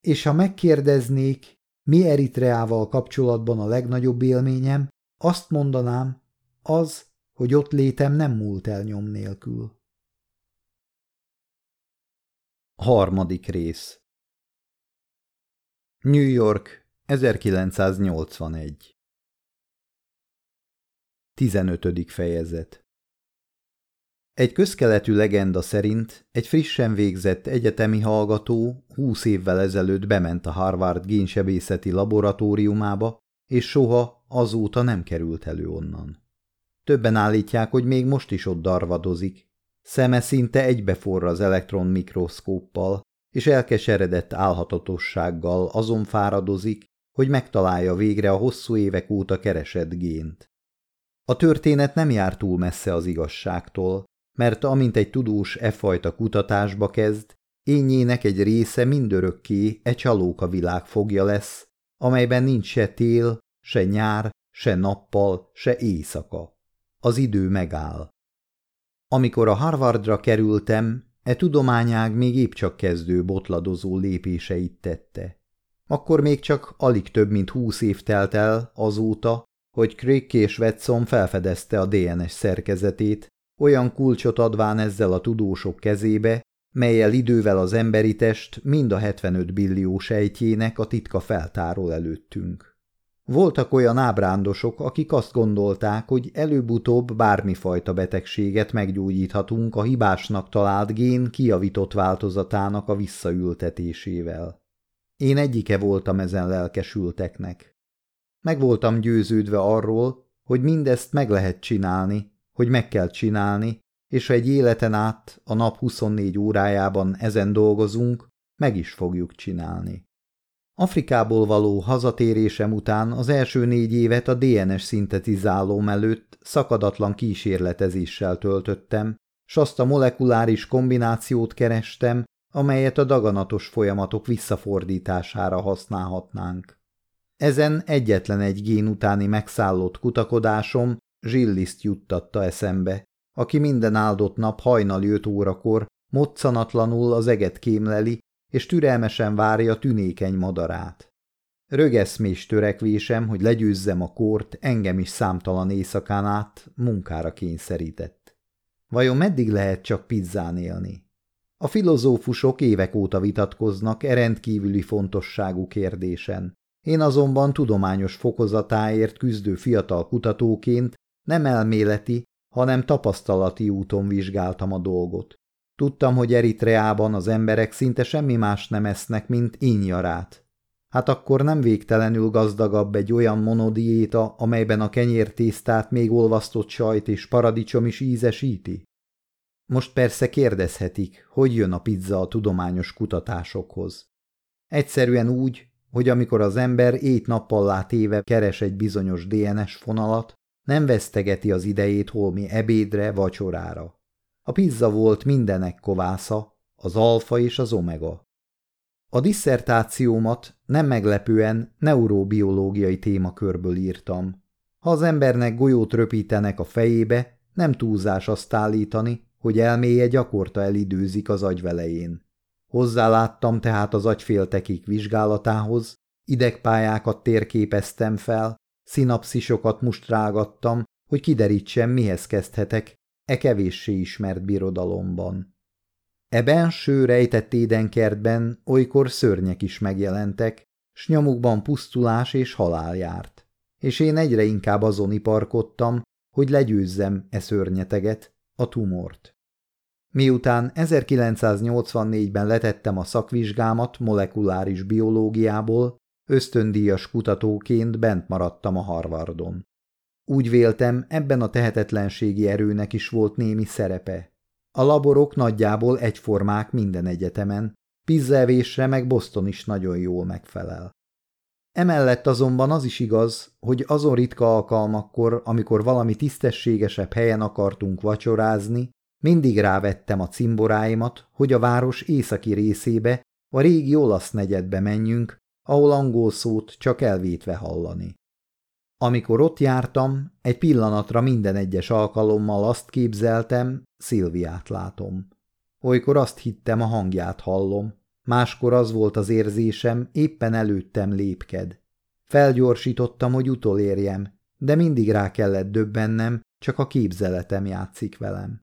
És ha megkérdeznék, mi Eritreával kapcsolatban a legnagyobb élményem, azt mondanám, az, hogy ott létem nem múlt el nyom nélkül. Harmadik rész New York, 1981 15. fejezet Egy közkeletű legenda szerint egy frissen végzett egyetemi hallgató húsz évvel ezelőtt bement a Harvard génsebészeti laboratóriumába, és soha azóta nem került elő onnan. Többen állítják, hogy még most is ott darvadozik. Szeme szinte egybeforra az elektron mikroszkóppal, és elkeseredett álhatatossággal azon fáradozik, hogy megtalálja végre a hosszú évek óta keresett gént. A történet nem jár túl messze az igazságtól, mert amint egy tudós e fajta kutatásba kezd, ényének egy része mindörökké egy csalóka világ fogja lesz, amelyben nincs se tél, se nyár, se nappal, se éjszaka. Az idő megáll. Amikor a Harvardra kerültem, e tudományág még épp csak kezdő botladozó lépéseit tette. Akkor még csak alig több mint húsz év telt el azóta, hogy Crick és Watson felfedezte a DNS szerkezetét, olyan kulcsot adván ezzel a tudósok kezébe, melyel idővel az emberi test mind a 75 billió sejtjének a titka feltárol előttünk. Voltak olyan ábrándosok, akik azt gondolták, hogy előbb-utóbb bármifajta betegséget meggyógyíthatunk a hibásnak talált gén kiavított változatának a visszaültetésével. Én egyike voltam ezen lelkesülteknek. Meg voltam győződve arról, hogy mindezt meg lehet csinálni, hogy meg kell csinálni, és ha egy életen át a nap 24 órájában ezen dolgozunk, meg is fogjuk csinálni. Afrikából való hazatérésem után az első négy évet a DNS szintetizálóm előtt szakadatlan kísérletezéssel töltöttem, s azt a molekuláris kombinációt kerestem, amelyet a daganatos folyamatok visszafordítására használhatnánk. Ezen egyetlen egy gén utáni megszállott kutakodásom Zsilliszt juttatta eszembe, aki minden áldott nap hajnali öt órakor moccanatlanul az eget kémleli, és türelmesen várja tünékeny madarát. Rögeszmés törekvésem, hogy legyőzzem a kort, engem is számtalan éjszakán át munkára kényszerített. Vajon meddig lehet csak pizzán élni? A filozófusok évek óta vitatkoznak e rendkívüli fontosságú kérdésen. Én azonban tudományos fokozatáért küzdő fiatal kutatóként nem elméleti, hanem tapasztalati úton vizsgáltam a dolgot. Tudtam, hogy Eritreában az emberek szinte semmi más nem esznek, mint ínyarát. Hát akkor nem végtelenül gazdagabb egy olyan monodiéta, amelyben a kenyértésztát még olvasztott sajt és paradicsom is ízesíti? Most persze kérdezhetik, hogy jön a pizza a tudományos kutatásokhoz. Egyszerűen úgy, hogy amikor az ember ét nappallá téve keres egy bizonyos DNS fonalat, nem vesztegeti az idejét holmi ebédre, vacsorára. A pizza volt mindenek kovásza, az alfa és az omega. A disszertációmat nem meglepően neurobiológiai témakörből írtam. Ha az embernek golyót röpítenek a fejébe, nem túlzás azt állítani, hogy elméje gyakorta elidőzik az agyvelején. Hozzáláttam tehát az agyféltekik vizsgálatához, idegpályákat térképeztem fel, szinapszisokat mustrágattam, hogy kiderítsem, mihez kezdhetek e kevéssé ismert birodalomban. E benső rejtett édenkertben olykor szörnyek is megjelentek, s nyomukban pusztulás és halál járt, és én egyre inkább azon iparkodtam, hogy legyőzzem e szörnyeteget, a tumort. Miután 1984-ben letettem a szakvizsgámat molekuláris biológiából, ösztöndíjas kutatóként bent maradtam a Harvardon. Úgy véltem, ebben a tehetetlenségi erőnek is volt némi szerepe. A laborok nagyjából egyformák minden egyetemen, pizzevésre meg Boston is nagyon jól megfelel. Emellett azonban az is igaz, hogy azon ritka alkalmakkor, amikor valami tisztességesebb helyen akartunk vacsorázni, mindig rávettem a cimboráimat, hogy a város északi részébe, a régi olasz negyedbe menjünk, ahol angol szót csak elvétve hallani. Amikor ott jártam, egy pillanatra minden egyes alkalommal azt képzeltem, Szilviát látom. Olykor azt hittem, a hangját hallom, máskor az volt az érzésem, éppen előttem lépked. Felgyorsítottam, hogy utolérjem, de mindig rá kellett döbbennem, csak a képzeletem játszik velem.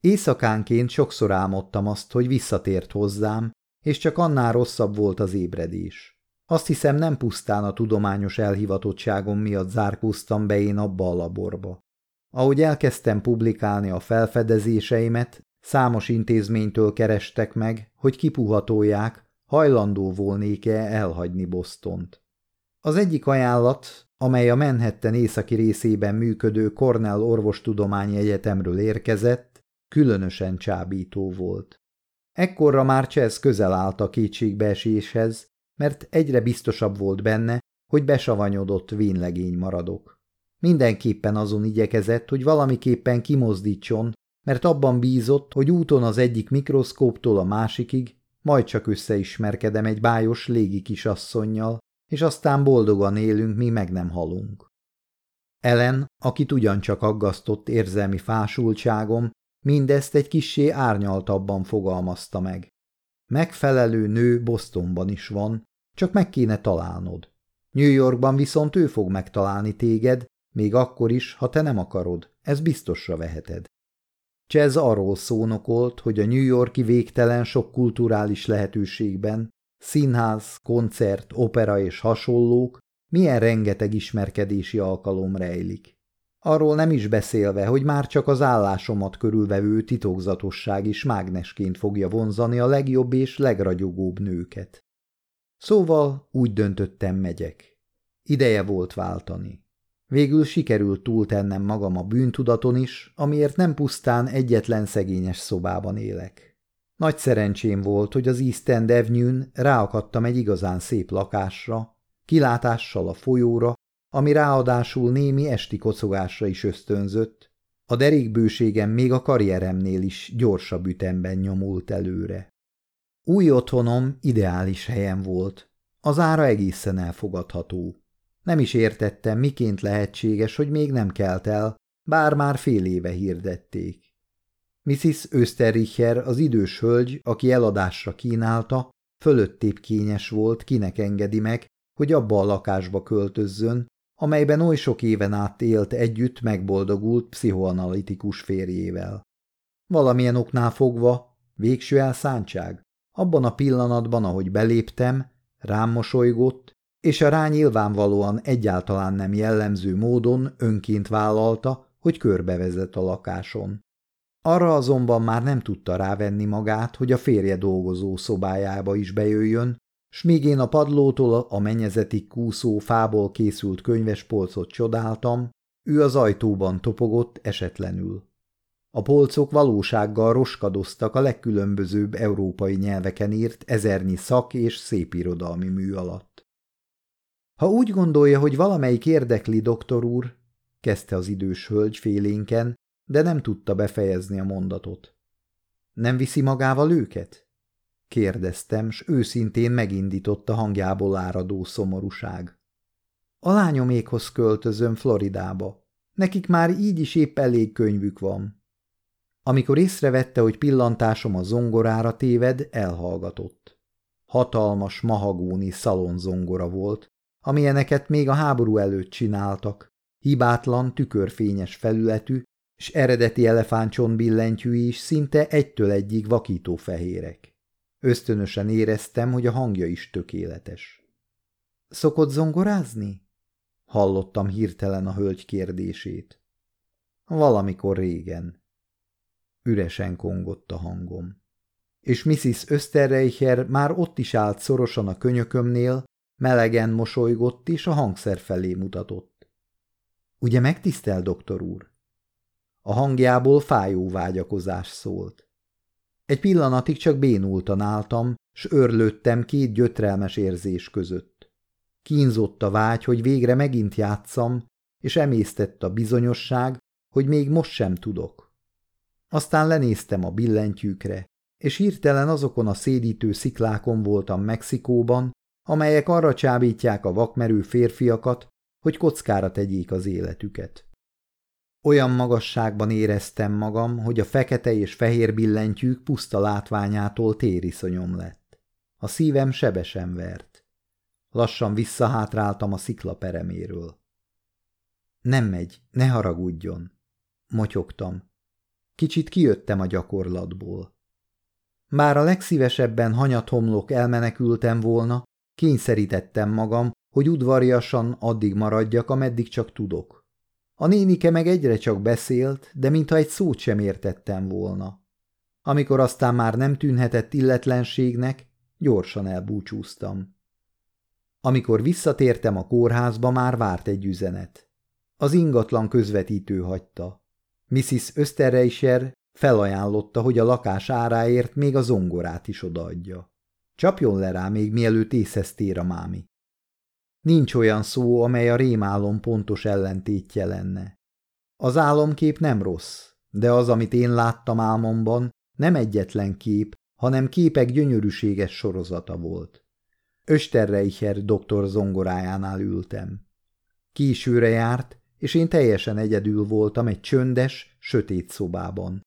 Éjszakánként sokszor álmodtam azt, hogy visszatért hozzám, és csak annál rosszabb volt az ébredés. Azt hiszem nem pusztán a tudományos elhivatottságom miatt zárkóztam be én abba a laborba. Ahogy elkezdtem publikálni a felfedezéseimet, számos intézménytől kerestek meg, hogy kipuhatolják, hajlandó volnék-e elhagyni Bostont. Az egyik ajánlat, amely a Manhattan északi részében működő Cornell Orvostudományi Egyetemről érkezett, különösen csábító volt. Ekkorra már Csesz közel állt a kétségbeeséshez, mert egyre biztosabb volt benne, hogy besavanyodott vénlegény maradok. Mindenképpen azon igyekezett, hogy valamiképpen kimozdítson, mert abban bízott, hogy úton az egyik mikroszkóptól a másikig, majd csak összeismerkedem egy bájos légi kisasszonynal, és aztán boldogan élünk, mi meg nem halunk. Ellen, akit ugyancsak aggasztott érzelmi fásultságom, mindezt egy kissé árnyaltabban fogalmazta meg. Megfelelő nő Bostonban is van, csak meg kéne találnod. New Yorkban viszont ő fog megtalálni téged, még akkor is, ha te nem akarod, ez biztosra veheted. Csez arról szónokolt, hogy a New Yorki végtelen sok kulturális lehetőségben, színház, koncert, opera és hasonlók, milyen rengeteg ismerkedési alkalom rejlik. Arról nem is beszélve, hogy már csak az állásomat körülvevő titokzatosság is mágnesként fogja vonzani a legjobb és legragyogóbb nőket. Szóval úgy döntöttem megyek. Ideje volt váltani. Végül sikerült túltennem magam a bűntudaton is, amiért nem pusztán egyetlen szegényes szobában élek. Nagy szerencsém volt, hogy az East End Avenue-n ráakadtam egy igazán szép lakásra, kilátással a folyóra, ami ráadásul némi esti kocogásra is ösztönzött, a derékbőségem még a karrieremnél is gyorsabb ütemben nyomult előre. Új otthonom ideális helyen volt, az ára egészen elfogadható. Nem is értettem, miként lehetséges, hogy még nem kelt el, bár már fél éve hirdették. Mrs. Österricher, az idős hölgy, aki eladásra kínálta, fölöttébb kényes volt, kinek engedi meg, hogy abba a lakásba költözzön, amelyben oly sok éven át élt együtt megboldogult pszichoanalitikus férjével. Valamilyen oknál fogva, végső elszántság, abban a pillanatban, ahogy beléptem, rám mosolygott, és a rá nyilvánvalóan egyáltalán nem jellemző módon önként vállalta, hogy körbevezet a lakáson. Arra azonban már nem tudta rávenni magát, hogy a férje dolgozó szobájába is bejöjjön, s míg én a padlótól a mennyezetig kúszó fából készült könyvespolcot csodáltam, ő az ajtóban topogott esetlenül. A polcok valósággal roskadoztak a legkülönbözőbb európai nyelveken írt ezernyi szak és szépirodalmi mű alatt. Ha úgy gondolja, hogy valamelyik érdekli, doktor úr, kezdte az idős hölgy félénken, de nem tudta befejezni a mondatot. Nem viszi magával őket? kérdeztem, s őszintén megindított a hangjából áradó szomorúság. A lányomékhoz költözöm Floridába. Nekik már így is épp elég könyvük van. Amikor észrevette, hogy pillantásom a zongorára téved, elhallgatott. Hatalmas mahagóni szalonzongora volt, amilyeneket még a háború előtt csináltak, hibátlan, tükörfényes felületű, és eredeti elefántcson billentyűi is szinte egytől egyig vakító fehérek. Ösztönösen éreztem, hogy a hangja is tökéletes. Szokott zongorázni? Hallottam hirtelen a hölgy kérdését. Valamikor régen. Üresen kongott a hangom. És Mrs. Österreicher már ott is állt szorosan a könyökömnél, melegen mosolygott és a hangszer felé mutatott. Ugye megtisztel, doktor úr? A hangjából fájó vágyakozás szólt. Egy pillanatig csak bénultan álltam, s örlődtem két gyötrelmes érzés között. Kínzott a vágy, hogy végre megint játszam, és emésztett a bizonyosság, hogy még most sem tudok. Aztán lenéztem a billentyűkre, és hirtelen azokon a szédítő sziklákon voltam Mexikóban, amelyek arra csábítják a vakmerő férfiakat, hogy kockára tegyék az életüket. Olyan magasságban éreztem magam, hogy a fekete és fehér billentyűk puszta látványától tériszonyom lett. A szívem sebesen vert. Lassan visszahátráltam a szikla pereméről. Nem megy, ne haragudjon, motyogtam. Kicsit kijöttem a gyakorlatból. Bár a legszívesebben hanyathomlok elmenekültem volna, kényszerítettem magam, hogy udvariasan addig maradjak, ameddig csak tudok. A nénike meg egyre csak beszélt, de mintha egy szót sem értettem volna. Amikor aztán már nem tűnhetett illetlenségnek, gyorsan elbúcsúztam. Amikor visszatértem a kórházba, már várt egy üzenet. Az ingatlan közvetítő hagyta. Mrs. Österreicher felajánlotta, hogy a lakás áráért még a zongorát is odaadja. Csapjon le rá még mielőtt észhez tér a mámi. Nincs olyan szó, amely a rémálom pontos ellentétje lenne. Az álomkép nem rossz, de az, amit én láttam álmomban, nem egyetlen kép, hanem képek gyönyörűséges sorozata volt. Österreicher doktor zongorájánál ültem. Későre járt, és én teljesen egyedül voltam egy csöndes, sötét szobában.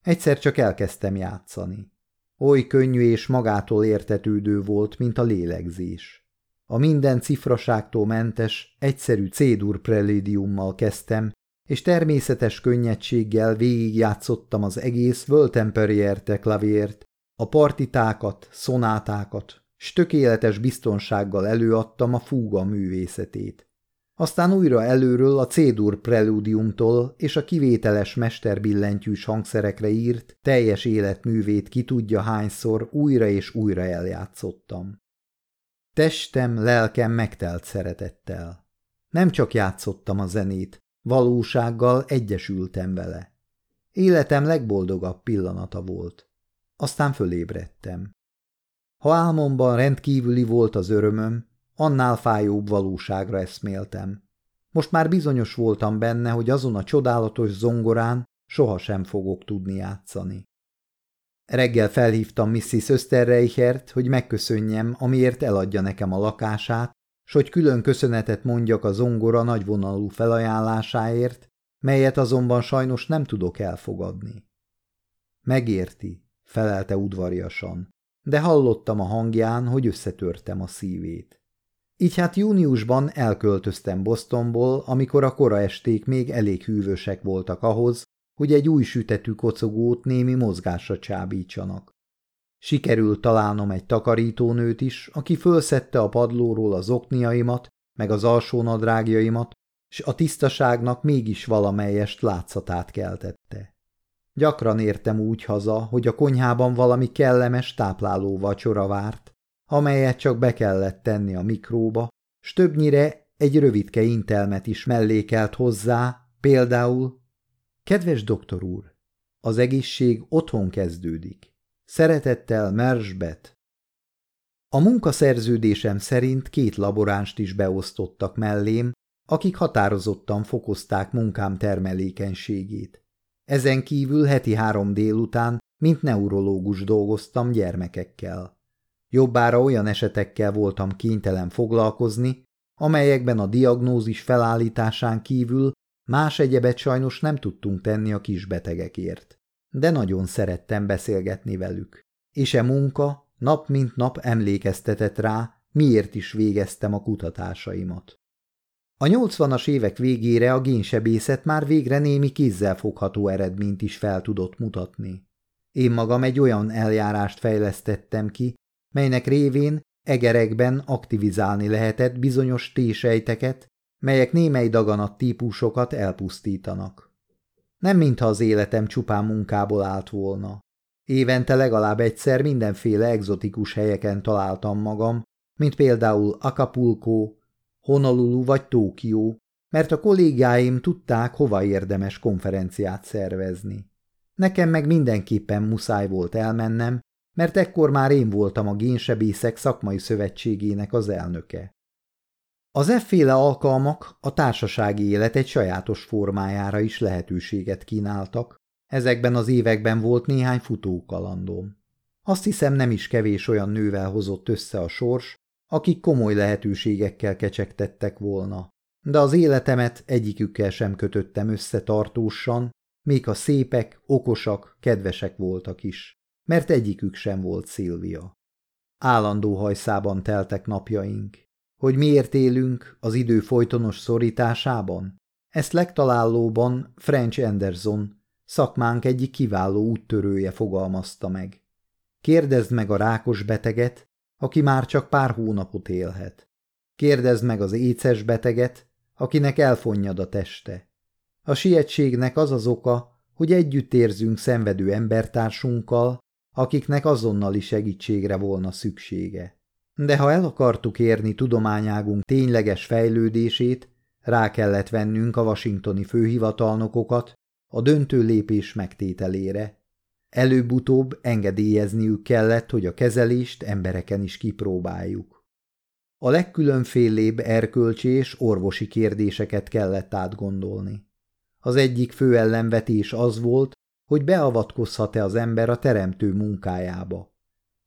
Egyszer csak elkezdtem játszani. Oly könnyű és magától értetődő volt, mint a lélegzés. A minden cifraságtól mentes, egyszerű C-dur preludiummal kezdtem, és természetes könnyedséggel végigjátszottam az egész Völtemperierte klavért, a partitákat, szonátákat, s tökéletes biztonsággal előadtam a fúga művészetét. Aztán újra előről a C-dur preludiumtól és a kivételes mesterbillentyűs hangszerekre írt teljes életművét ki tudja hányszor újra és újra eljátszottam. Testem, lelkem megtelt szeretettel. Nem csak játszottam a zenét, valósággal egyesültem vele. Életem legboldogabb pillanata volt. Aztán fölébredtem. Ha álmomban rendkívüli volt az örömöm, annál fájóbb valóságra eszméltem. Most már bizonyos voltam benne, hogy azon a csodálatos zongorán sohasem fogok tudni játszani. Reggel felhívtam Mrs. Österreichert, hogy megköszönjem, amiért eladja nekem a lakását, s hogy külön köszönetet mondjak a zongora nagyvonalú felajánlásáért, melyet azonban sajnos nem tudok elfogadni. Megérti, felelte udvariasan, de hallottam a hangján, hogy összetörtem a szívét. Így hát júniusban elköltöztem Bostonból, amikor a kora esték még elég hűvösek voltak ahhoz, hogy egy új sütetű kocogót némi mozgásra csábítsanak. Sikerült találnom egy takarítónőt is, aki fölszette a padlóról az okniaimat, meg az alsó nadrágjaimat, s a tisztaságnak mégis valamelyest látszatát keltette. Gyakran értem úgy haza, hogy a konyhában valami kellemes tápláló vacsora várt, amelyet csak be kellett tenni a mikróba, s többnyire egy rövidke intelmet is mellékelt hozzá, például Kedves doktor úr, Az egészség otthon kezdődik. Szeretettel Mersbet. A munkaszerződésem szerint két laboránst is beosztottak mellém, akik határozottan fokozták munkám termelékenységét. Ezen kívül heti három délután, mint neurológus dolgoztam gyermekekkel. Jobbára olyan esetekkel voltam kénytelen foglalkozni, amelyekben a diagnózis felállításán kívül más egyebet sajnos nem tudtunk tenni a kisbetegekért. De nagyon szerettem beszélgetni velük, és e munka nap mint nap emlékeztetett rá, miért is végeztem a kutatásaimat. A 80-as évek végére a génsebészet már végre némi kézzelfogható eredményt is fel tudott mutatni. Én magam egy olyan eljárást fejlesztettem ki, melynek révén egerekben aktivizálni lehetett bizonyos tésejteket, melyek némely daganat típusokat elpusztítanak. Nem mintha az életem csupán munkából állt volna. Évente legalább egyszer mindenféle egzotikus helyeken találtam magam, mint például Acapulco, Honolulu vagy Tókió, mert a kollégáim tudták, hova érdemes konferenciát szervezni. Nekem meg mindenképpen muszáj volt elmennem, mert ekkor már én voltam a Génsebészek szakmai szövetségének az elnöke. Az efféle alkalmak a társasági élet egy sajátos formájára is lehetőséget kínáltak, ezekben az években volt néhány futókalandom. Azt hiszem nem is kevés olyan nővel hozott össze a sors, akik komoly lehetőségekkel kecsegtettek volna. De az életemet egyikükkel sem kötöttem össze tartósan, még a szépek, okosak, kedvesek voltak is, mert egyikük sem volt Szilvia. Állandó hajszában teltek napjaink. Hogy miért élünk az idő folytonos szorításában? Ezt legtalálóban French Anderson, szakmánk egyik kiváló úttörője fogalmazta meg. Kérdezd meg a rákos beteget, aki már csak pár hónapot élhet. Kérdezd meg az éces beteget, akinek elfonnyad a teste. A sietségnek az az oka, hogy együtt érzünk szenvedő embertársunkkal, akiknek azonnali segítségre volna szüksége. De ha el akartuk érni tudományágunk tényleges fejlődését, rá kellett vennünk a washingtoni főhivatalnokokat a döntő lépés megtételére, Előbb-utóbb engedélyezniük kellett, hogy a kezelést embereken is kipróbáljuk. A legkülönfélébb erkölcsi és orvosi kérdéseket kellett átgondolni. Az egyik fő ellenvetés az volt, hogy beavatkozhat-e az ember a teremtő munkájába.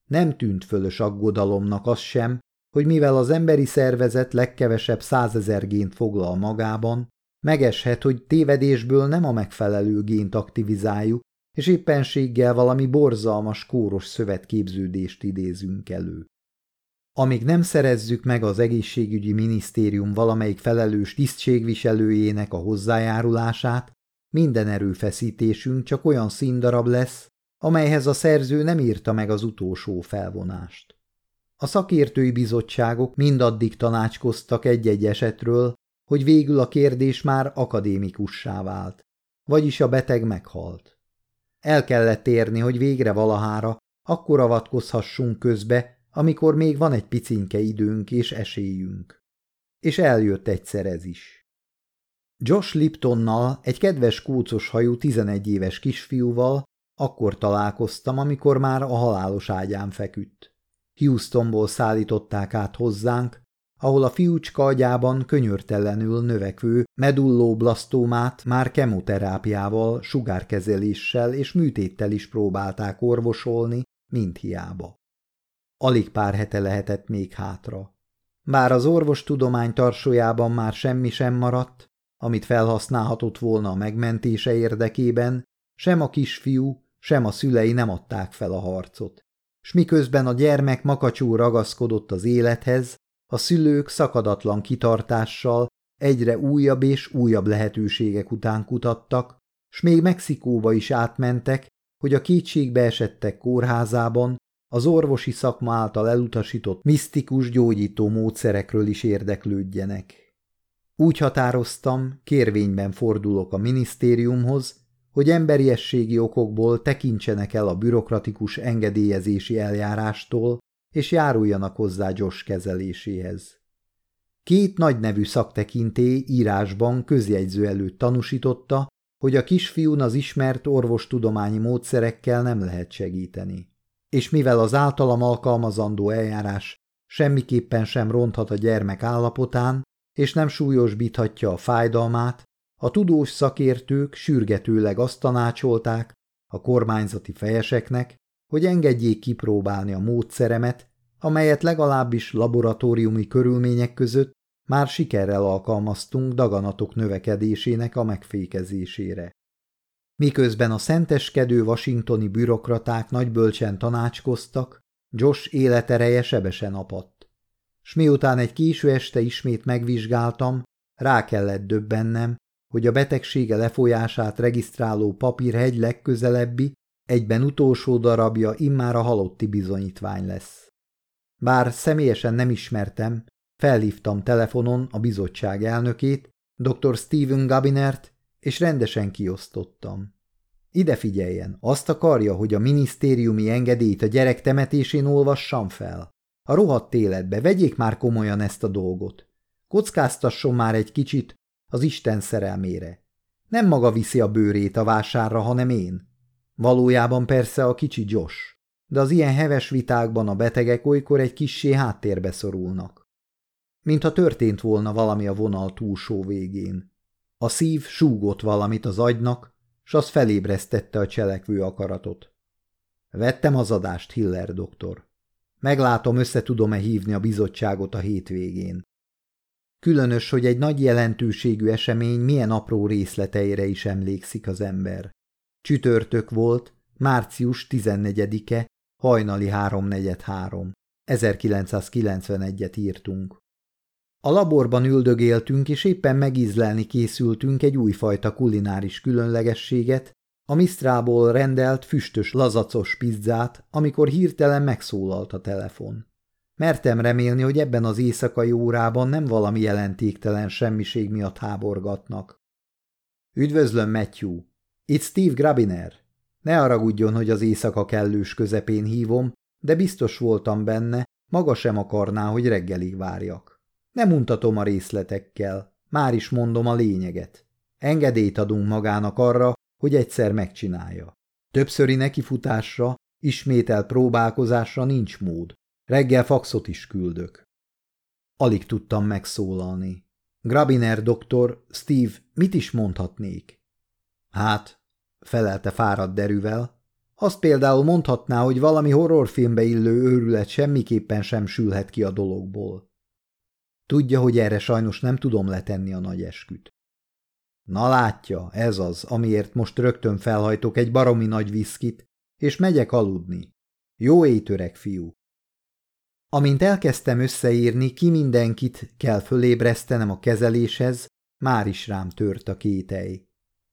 Nem tűnt fölös aggodalomnak az sem, hogy mivel az emberi szervezet legkevesebb százezer gént foglal magában, megeshet, hogy tévedésből nem a megfelelő gént aktivizáljuk, és éppenséggel valami borzalmas kóros szövetképződést idézünk elő. Amíg nem szerezzük meg az egészségügyi minisztérium valamelyik felelős tisztségviselőjének a hozzájárulását, minden erőfeszítésünk csak olyan színdarab lesz, amelyhez a szerző nem írta meg az utolsó felvonást. A szakértői bizottságok mindaddig tanácskoztak egy-egy esetről, hogy végül a kérdés már akadémikussá vált, vagyis a beteg meghalt. El kellett érni, hogy végre valahára akkor avatkozhassunk közbe, amikor még van egy picinke időnk és esélyünk. És eljött egyszer ez is. Josh Liptonnal, egy kedves kócos hajú 11 éves kisfiúval akkor találkoztam, amikor már a halálos ágyán feküdt. Houstonból szállították át hozzánk, ahol a fiúcska agyában könyörtelenül növekvő medullóblasztómát már kemoterápiával, sugárkezeléssel és műtéttel is próbálták orvosolni, mint hiába. Alig pár hete lehetett még hátra. Bár az orvostudomány tarsójában már semmi sem maradt, amit felhasználhatott volna a megmentése érdekében, sem a kisfiú, sem a szülei nem adták fel a harcot. S miközben a gyermek makacsú ragaszkodott az élethez, a szülők szakadatlan kitartással egyre újabb és újabb lehetőségek után kutattak, s még Mexikóba is átmentek, hogy a kétségbe esettek kórházában az orvosi szakma által elutasított misztikus gyógyító módszerekről is érdeklődjenek. Úgy határoztam, kérvényben fordulok a minisztériumhoz, hogy emberiességi okokból tekintsenek el a bürokratikus engedélyezési eljárástól, és járuljanak hozzá gyors kezeléséhez. Két nagy nevű szaktekintély írásban közjegyző előtt tanúsította, hogy a kisfiún az ismert orvostudományi módszerekkel nem lehet segíteni. És mivel az általam alkalmazandó eljárás semmiképpen sem ronthat a gyermek állapotán, és nem súlyosbíthatja a fájdalmát, a tudós szakértők sürgetőleg azt tanácsolták a kormányzati fejeseknek, hogy engedjék kipróbálni a módszeremet, amelyet legalábbis laboratóriumi körülmények között már sikerrel alkalmaztunk daganatok növekedésének a megfékezésére. Miközben a szenteskedő washingtoni bürokraták nagybölcsen tanácskoztak, Josh életereje sebesen apadt. S miután egy késő este ismét megvizsgáltam, rá kellett döbbennem, hogy a betegsége lefolyását regisztráló papírhegy legközelebbi, egyben utolsó darabja immár a halotti bizonyítvány lesz. Bár személyesen nem ismertem, felhívtam telefonon a bizottság elnökét, dr. Stephen Gabinert, és rendesen kiosztottam. Ide figyeljen, azt akarja, hogy a minisztériumi engedélyt a gyerek temetésén olvassam fel. A rohadt életbe vegyék már komolyan ezt a dolgot. Kockáztasson már egy kicsit az Isten szerelmére. Nem maga viszi a bőrét a vásárra, hanem én. Valójában persze a kicsi gyos, de az ilyen heves vitákban a betegek olykor egy kissé háttérbe szorulnak. Mintha történt volna valami a vonal túlsó végén. A szív súgott valamit az agynak, s az felébresztette a cselekvő akaratot. Vettem az adást, Hiller doktor. Meglátom, összetudom-e hívni a bizottságot a hétvégén. Különös, hogy egy nagy jelentőségű esemény milyen apró részleteire is emlékszik az ember. Csütörtök volt, március 14-e, hajnali 343. 1991-et írtunk. A laborban üldögéltünk, és éppen megízlelni készültünk egy újfajta kulináris különlegességet, a Mistrából rendelt füstös lazacos pizzát, amikor hirtelen megszólalt a telefon. Mertem remélni, hogy ebben az éjszakai órában nem valami jelentéktelen semmiség miatt háborgatnak. Üdvözlöm, Matthew! Itt Steve Grabiner. Ne haragudjon, hogy az éjszaka kellős közepén hívom, de biztos voltam benne, maga sem akarná, hogy reggelig várjak. Nem mutatom a részletekkel, már is mondom a lényeget. Engedélyt adunk magának arra, hogy egyszer megcsinálja. Többszöri nekifutásra, ismétel próbálkozásra nincs mód. Reggel faxot is küldök. Alig tudtam megszólalni. Grabiner doktor, Steve, mit is mondhatnék? Hát, felelte fáradt derűvel, azt például mondhatná, hogy valami horrorfilmbe illő őrület semmiképpen sem sülhet ki a dologból. Tudja, hogy erre sajnos nem tudom letenni a nagy esküt. Na látja, ez az, amiért most rögtön felhajtok egy baromi nagy viszkit, és megyek aludni. Jó éjt, öreg fiú! Amint elkezdtem összeírni, ki mindenkit kell fölébresztenem a kezeléshez, már is rám tört a kétej.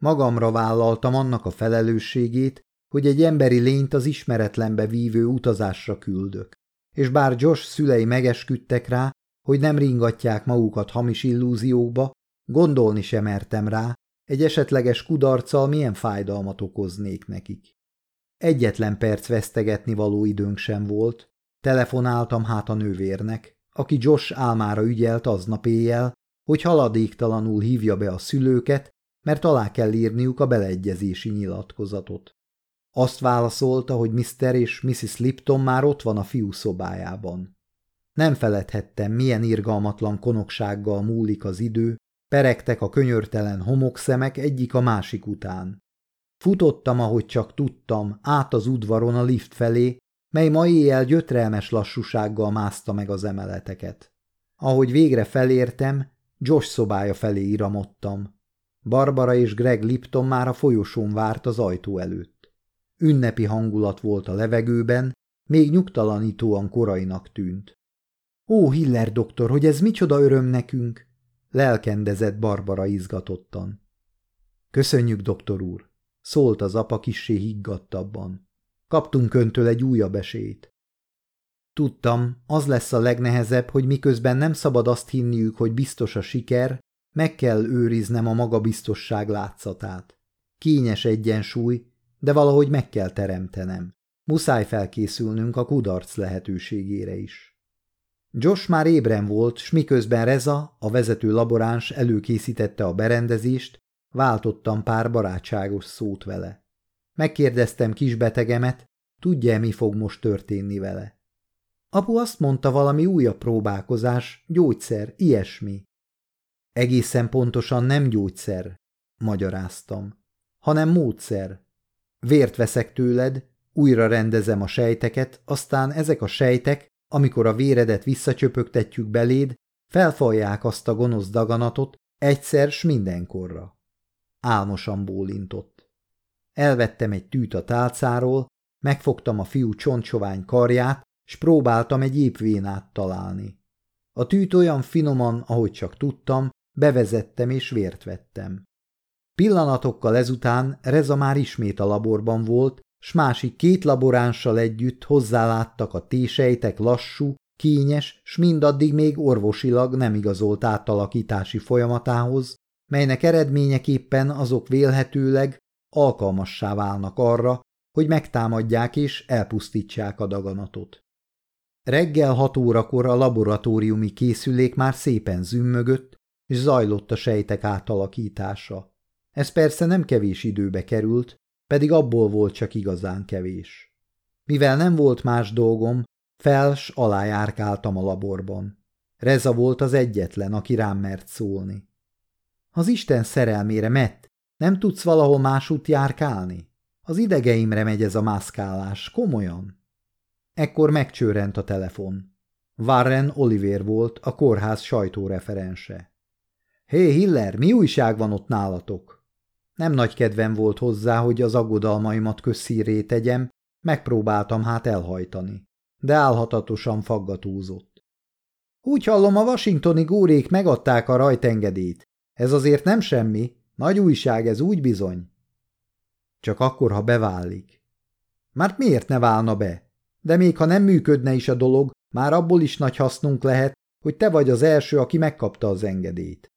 Magamra vállaltam annak a felelősségét, hogy egy emberi lényt az ismeretlenbe vívő utazásra küldök. És bár Josh szülei megesküdtek rá, hogy nem ringatják magukat hamis illúziókba, gondolni sem mertem rá, egy esetleges kudarccal milyen fájdalmat okoznék nekik. Egyetlen perc vesztegetni való időnk sem volt, telefonáltam hát a nővérnek, aki Josh álmára ügyelt aznap éjjel, hogy haladéktalanul hívja be a szülőket, mert alá kell írniuk a beleegyezési nyilatkozatot. Azt válaszolta, hogy Mr. és Mrs. Lipton már ott van a fiú szobájában. Nem feledhettem, milyen irgalmatlan konoksággal múlik az idő, peregtek a könyörtelen homokszemek egyik a másik után. Futottam, ahogy csak tudtam, át az udvaron a lift felé, mely ma éjjel gyötrelmes lassúsággal mászta meg az emeleteket. Ahogy végre felértem, Josh szobája felé iramodtam. Barbara és Greg Lipton már a folyosón várt az ajtó előtt. Ünnepi hangulat volt a levegőben, még nyugtalanítóan korainak tűnt. Ó, Hiller doktor, hogy ez micsoda öröm nekünk! Lelkendezett Barbara izgatottan. Köszönjük, doktor úr, szólt az apa kissé higgadtabban. Kaptunk öntől egy újabb esélyt. Tudtam, az lesz a legnehezebb, hogy miközben nem szabad azt hinniük, hogy biztos a siker, meg kell őriznem a magabiztosság látszatát. Kényes egyensúly, de valahogy meg kell teremtenem. Muszáj felkészülnünk a kudarc lehetőségére is. Josh már ébren volt, s miközben Reza, a vezető laboráns előkészítette a berendezést, Váltottam pár barátságos szót vele. Megkérdeztem kisbetegemet, tudja-e, mi fog most történni vele. Apu azt mondta valami újabb próbálkozás, gyógyszer, ilyesmi. Egészen pontosan nem gyógyszer, magyaráztam, hanem módszer. Vért veszek tőled, újra rendezem a sejteket, aztán ezek a sejtek, amikor a véredet visszacsöpögtetjük beléd, felfalják azt a gonosz daganatot egyszer s mindenkorra. Álmosan bólintott. Elvettem egy tűt a tálcáról, megfogtam a fiú csontsovány karját, s próbáltam egy épp vénát találni. A tűt olyan finoman, ahogy csak tudtam, bevezettem és vért vettem. Pillanatokkal ezután Reza már ismét a laborban volt, s másik két laboránssal együtt hozzáláttak a tésejtek lassú, kényes, s mindaddig még orvosilag nem igazolt átalakítási folyamatához, melynek eredményeképpen azok vélhetőleg alkalmassá válnak arra, hogy megtámadják és elpusztítsák a daganatot. Reggel hat órakor a laboratóriumi készülék már szépen zümmögött, és zajlott a sejtek átalakítása. Ez persze nem kevés időbe került, pedig abból volt csak igazán kevés. Mivel nem volt más dolgom, fels alá a laborban. Reza volt az egyetlen, aki rám mert szólni. Az Isten szerelmére, Mett, nem tudsz valahol másút járkálni? Az idegeimre megy ez a mászkálás, komolyan. Ekkor megcsőrent a telefon. Warren Oliver volt, a kórház sajtóreferense. Hé, Hiller, mi újság van ott nálatok? Nem nagy kedvem volt hozzá, hogy az aggodalmaimat közszíré tegyem, megpróbáltam hát elhajtani, de álhatatosan faggatózott. Úgy hallom, a washingtoni górék megadták a rajtengedét. Ez azért nem semmi, nagy újság ez úgy bizony. Csak akkor, ha beválik. Már miért ne válna be? De még ha nem működne is a dolog, már abból is nagy hasznunk lehet, hogy te vagy az első, aki megkapta az engedélyt.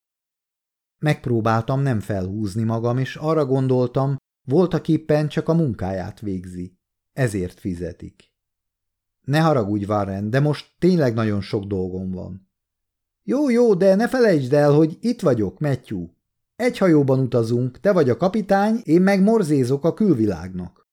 Megpróbáltam nem felhúzni magam, és arra gondoltam, voltaképpen csak a munkáját végzi. Ezért fizetik. Ne haragudj, Warren, de most tényleg nagyon sok dolgom van. Jó, jó, de ne felejtsd el, hogy itt vagyok, Matthew. Egy hajóban utazunk, te vagy a kapitány, én meg morzézok a külvilágnak.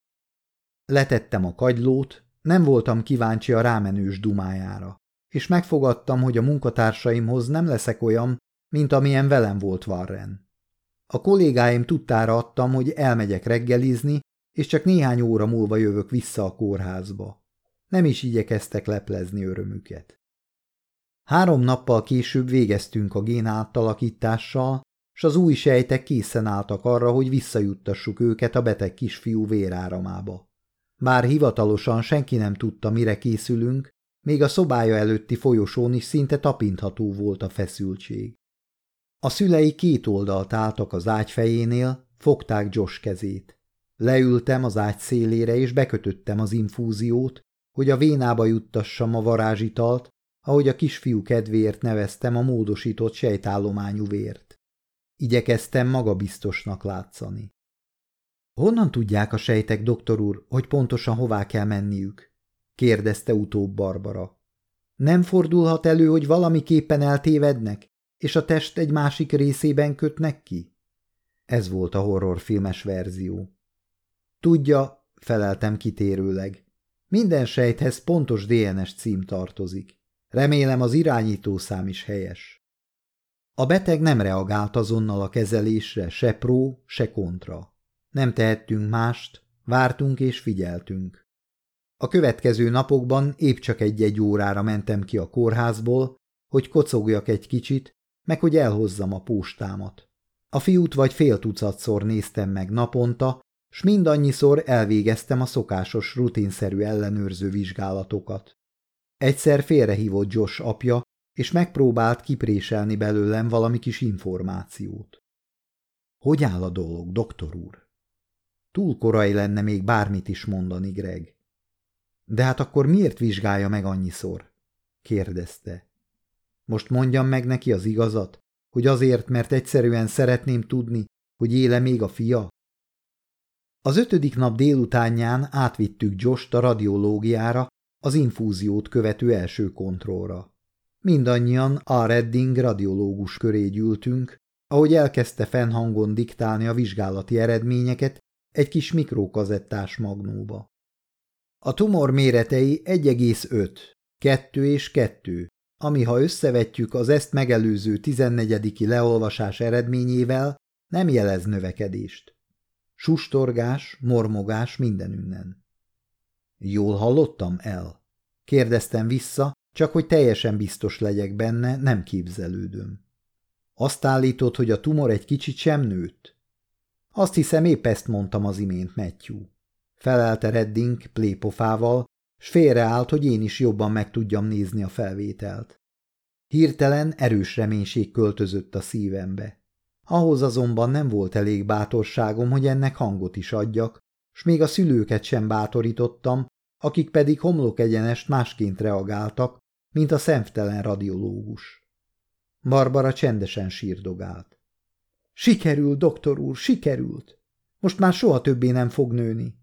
Letettem a kagylót, nem voltam kíváncsi a rámenős dumájára, és megfogadtam, hogy a munkatársaimhoz nem leszek olyan, mint amilyen velem volt Warren. A kollégáim tudtára adtam, hogy elmegyek reggelizni, és csak néhány óra múlva jövök vissza a kórházba. Nem is igyekeztek leplezni örömüket. Három nappal később végeztünk a gén átalakítással, s az új sejtek készen álltak arra, hogy visszajuttassuk őket a beteg kisfiú véráramába. Bár hivatalosan senki nem tudta, mire készülünk, még a szobája előtti folyosón is szinte tapintható volt a feszültség. A szülei két oldalt álltak az ágy fejénél, fogták Josh kezét. Leültem az ágy szélére, és bekötöttem az infúziót, hogy a vénába juttassam a varázsitalt, ahogy a kisfiú kedvéért neveztem a módosított sejtállományú vért. Igyekeztem magabiztosnak látszani. Honnan tudják a sejtek, doktor úr, hogy pontosan hová kell menniük? kérdezte utóbb Barbara. Nem fordulhat elő, hogy valamiképpen eltévednek, és a test egy másik részében kötnek ki? Ez volt a horrorfilmes verzió. Tudja, feleltem kitérőleg. Minden sejthez pontos DNS cím tartozik. Remélem az irányítószám is helyes. A beteg nem reagált azonnal a kezelésre, se pró, se kontra. Nem tehettünk mást, vártunk és figyeltünk. A következő napokban épp csak egy-egy órára mentem ki a kórházból, hogy kocogjak egy kicsit, meg hogy elhozzam a postámat. A fiút vagy fél tucatszor néztem meg naponta, s mindannyiszor elvégeztem a szokásos rutinszerű ellenőrző vizsgálatokat. Egyszer félrehívott Josh apja, és megpróbált kipréselni belőlem valami kis információt. Hogy áll a dolog, doktor úr? Túl korai lenne még bármit is mondani, Greg. De hát akkor miért vizsgálja meg annyiszor? kérdezte. Most mondjam meg neki az igazat, hogy azért, mert egyszerűen szeretném tudni, hogy éle még a fia? Az ötödik nap délutánján átvittük Jost a radiológiára, az infúziót követő első kontrollra. Mindannyian a Redding radiológus köré gyűltünk, ahogy elkezdte fennhangon diktálni a vizsgálati eredményeket egy kis mikrokazettás magnóba. A tumor méretei 1,5, 2 és 2, ami ha összevetjük az ezt megelőző 14. leolvasás eredményével, nem jelez növekedést. Sustorgás, mormogás mindenünnen. Jól hallottam el? Kérdeztem vissza, csak hogy teljesen biztos legyek benne, nem képzelődöm. Azt állított, hogy a tumor egy kicsit sem nőtt? Azt hiszem, épp ezt mondtam az imént, Matthew. Felelte Redding plépofával, s félreállt, hogy én is jobban meg tudjam nézni a felvételt. Hirtelen erős reménység költözött a szívembe. Ahhoz azonban nem volt elég bátorságom, hogy ennek hangot is adjak, s még a szülőket sem bátorítottam, akik pedig homlok egyenest másként reagáltak, mint a szemtelen radiológus. Barbara csendesen sírdogált. Sikerült, doktor úr, sikerült! Most már soha többé nem fog nőni.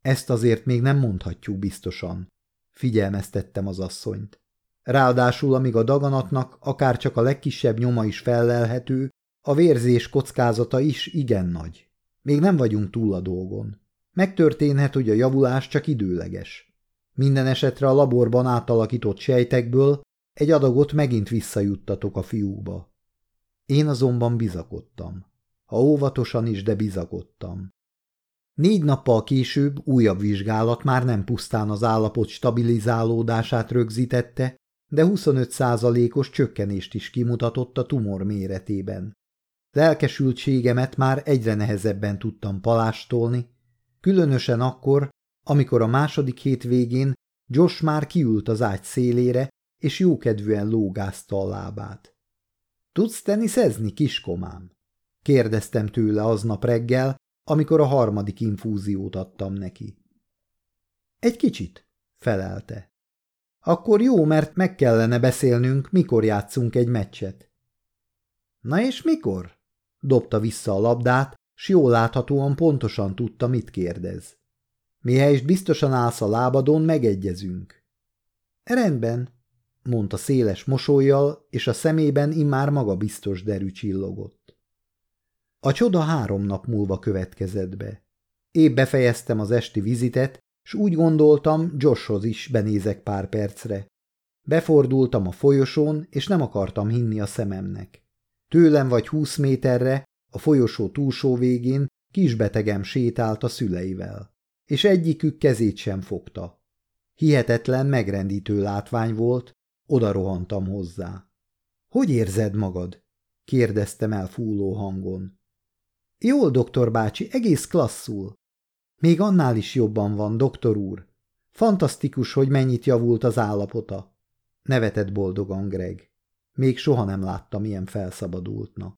Ezt azért még nem mondhatjuk biztosan, figyelmeztettem az asszonyt. Ráadásul, amíg a daganatnak akár csak a legkisebb nyoma is fellelhető, a vérzés kockázata is igen nagy. Még nem vagyunk túl a dolgon. Megtörténhet, hogy a javulás csak időleges. Minden esetre a laborban átalakított sejtekből egy adagot megint visszajuttatok a fiúba. Én azonban bizakodtam. Ha óvatosan is, de bizakodtam. Négy nappal később újabb vizsgálat már nem pusztán az állapot stabilizálódását rögzítette, de 25%-os csökkenést is kimutatott a tumor méretében. Lelkesültségemet már egyre nehezebben tudtam palástolni, különösen akkor, amikor a második hét végén Josh már kiült az ágy szélére, és jókedvűen lógázta a lábát. – Tudsz teniszezni, kiskomám? – kérdeztem tőle aznap reggel, amikor a harmadik infúziót adtam neki. – Egy kicsit – felelte. – Akkor jó, mert meg kellene beszélnünk, mikor játszunk egy meccset. – Na és mikor? – dobta vissza a labdát, s jól láthatóan pontosan tudta, mit kérdez. Mihelyest biztosan állsz a lábadon, megegyezünk. Rendben, mondta széles mosolyjal, és a szemében immár magabiztos derű csillogott. A csoda három nap múlva következett be. Épp befejeztem az esti vizitet, s úgy gondoltam, Joshhoz is benézek pár percre. Befordultam a folyosón, és nem akartam hinni a szememnek. Tőlem vagy húsz méterre a folyosó túlsó végén kisbetegem sétált a szüleivel, és egyikük kezét sem fogta. Hihetetlen, megrendítő látvány volt, oda rohantam hozzá. – Hogy érzed magad? – kérdeztem el fúló hangon. – Jól, doktor bácsi, egész klasszul. Még annál is jobban van, doktor úr. Fantasztikus, hogy mennyit javult az állapota. Nevetett boldogan Greg. Még soha nem láttam ilyen felszabadultnak.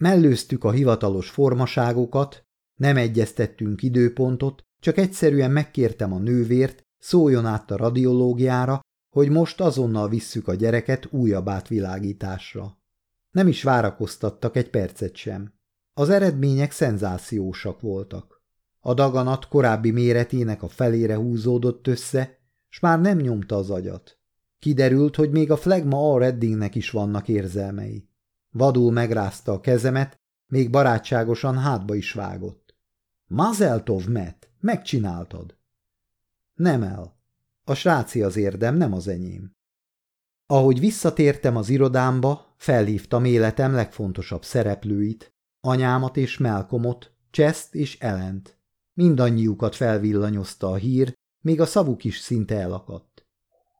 Mellőztük a hivatalos formaságokat, nem egyeztettünk időpontot, csak egyszerűen megkértem a nővért, szóljon át a radiológiára, hogy most azonnal visszük a gyereket újabb átvilágításra. Nem is várakoztattak egy percet sem. Az eredmények szenzációsak voltak. A daganat korábbi méretének a felére húzódott össze, s már nem nyomta az agyat. Kiderült, hogy még a flagma A reddingnek is vannak érzelmei. Vadul megrázta a kezemet, még barátságosan hátba is vágott. Mazeltov, Matt, megcsináltad. Nem el. A sráci az érdem, nem az enyém. Ahogy visszatértem az irodámba, felhívtam életem legfontosabb szereplőit, anyámat és Melkomot, Cseszt és Elent. Mindannyiukat felvillanyozta a hír, még a szavuk is szinte elakadt.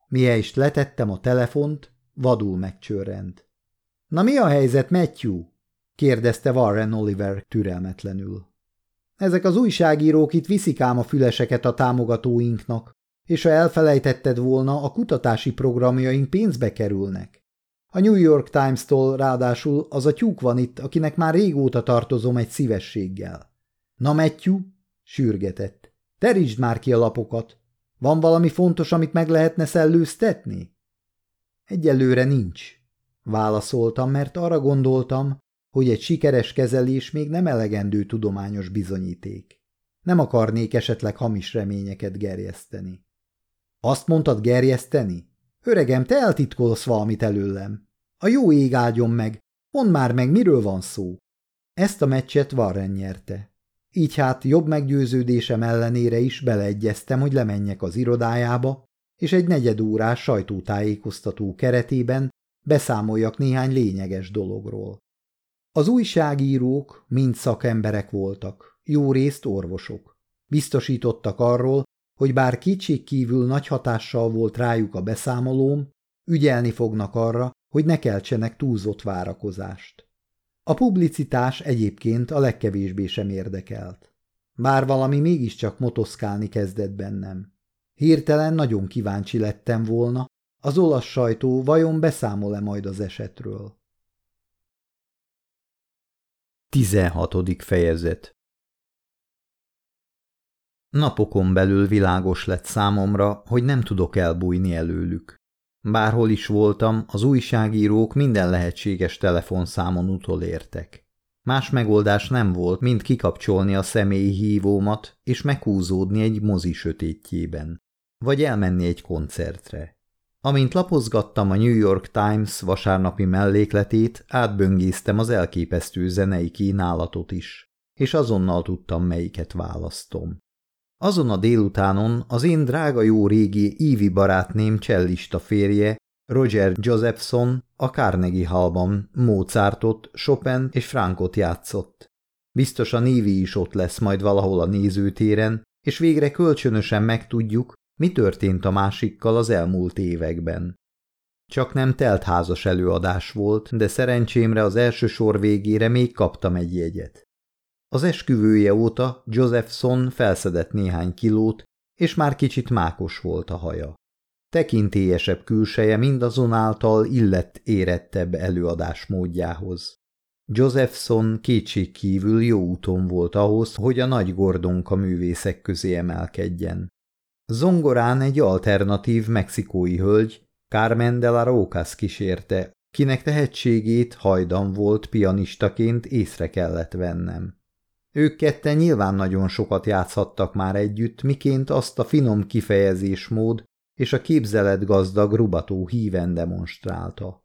Mihez letettem a telefont, vadul megcsörrent. – Na mi a helyzet, Matthew? – kérdezte Warren Oliver türelmetlenül. – Ezek az újságírók itt viszik ám a füleseket a támogatóinknak, és ha elfelejtetted volna, a kutatási programjaink pénzbe kerülnek. A New York Times-tól ráadásul az a tyúk van itt, akinek már régóta tartozom egy szívességgel. Na, Matthew, sürgetett, terítsd már ki a lapokat. Van valami fontos, amit meg lehetne szellőztetni? Egyelőre nincs, Válaszoltam, mert arra gondoltam, hogy egy sikeres kezelés még nem elegendő tudományos bizonyíték. Nem akarnék esetleg hamis reményeket gerjeszteni. Azt mondtad gerjeszteni? Öregem, te eltitkolsz valamit előlem. A jó ég áldjon meg, Mondd már meg, miről van szó? Ezt a meccset Warren nyerte. Így hát jobb meggyőződésem ellenére is beleegyeztem, hogy lemenjek az irodájába, és egy negyedórás sajtótájékoztató keretében beszámoljak néhány lényeges dologról. Az újságírók mind szakemberek voltak, jó részt orvosok. Biztosítottak arról, hogy bár kicsik kívül nagy hatással volt rájuk a beszámolóm, ügyelni fognak arra, hogy ne keltsenek túlzott várakozást. A publicitás egyébként a legkevésbé sem érdekelt. Bár valami mégiscsak motoszkálni kezdett bennem. Hirtelen nagyon kíváncsi lettem volna, az olasz sajtó vajon beszámol-e majd az esetről. 16. fejezet Napokon belül világos lett számomra, hogy nem tudok elbújni előlük. Bárhol is voltam, az újságírók minden lehetséges telefonszámon utolértek. Más megoldás nem volt, mint kikapcsolni a személyi hívómat és meghúzódni egy mozi sötétjében, vagy elmenni egy koncertre. Amint lapozgattam a New York Times vasárnapi mellékletét, átböngésztem az elképesztő zenei kínálatot is, és azonnal tudtam, melyiket választom. Azon a délutánon az én drága jó régi Ívi barátném csellista férje, Roger Josephson a Carnegie Hallban Mozartot, Chopin és Frankot játszott. Biztosan Ívi is ott lesz majd valahol a nézőtéren, és végre kölcsönösen megtudjuk, mi történt a másikkal az elmúlt években. Csak nem telt házas előadás volt, de szerencsémre az első sor végére még kaptam egy jegyet. Az esküvője óta Josephson felszedett néhány kilót, és már kicsit mákos volt a haja. Tekintélyesebb külseje mindazonáltal illett érettebb előadás módjához. Josephson kétségkívül jó úton volt ahhoz, hogy a nagy gordonka művészek közé emelkedjen. Zongorán egy alternatív mexikói hölgy, Carmen de la Rocas kísérte, kinek tehetségét hajdan volt pianistaként észre kellett vennem. Ők ketten nyilván nagyon sokat játszhattak már együtt, miként azt a finom kifejezésmód és a képzelet gazdag rubató híven demonstrálta.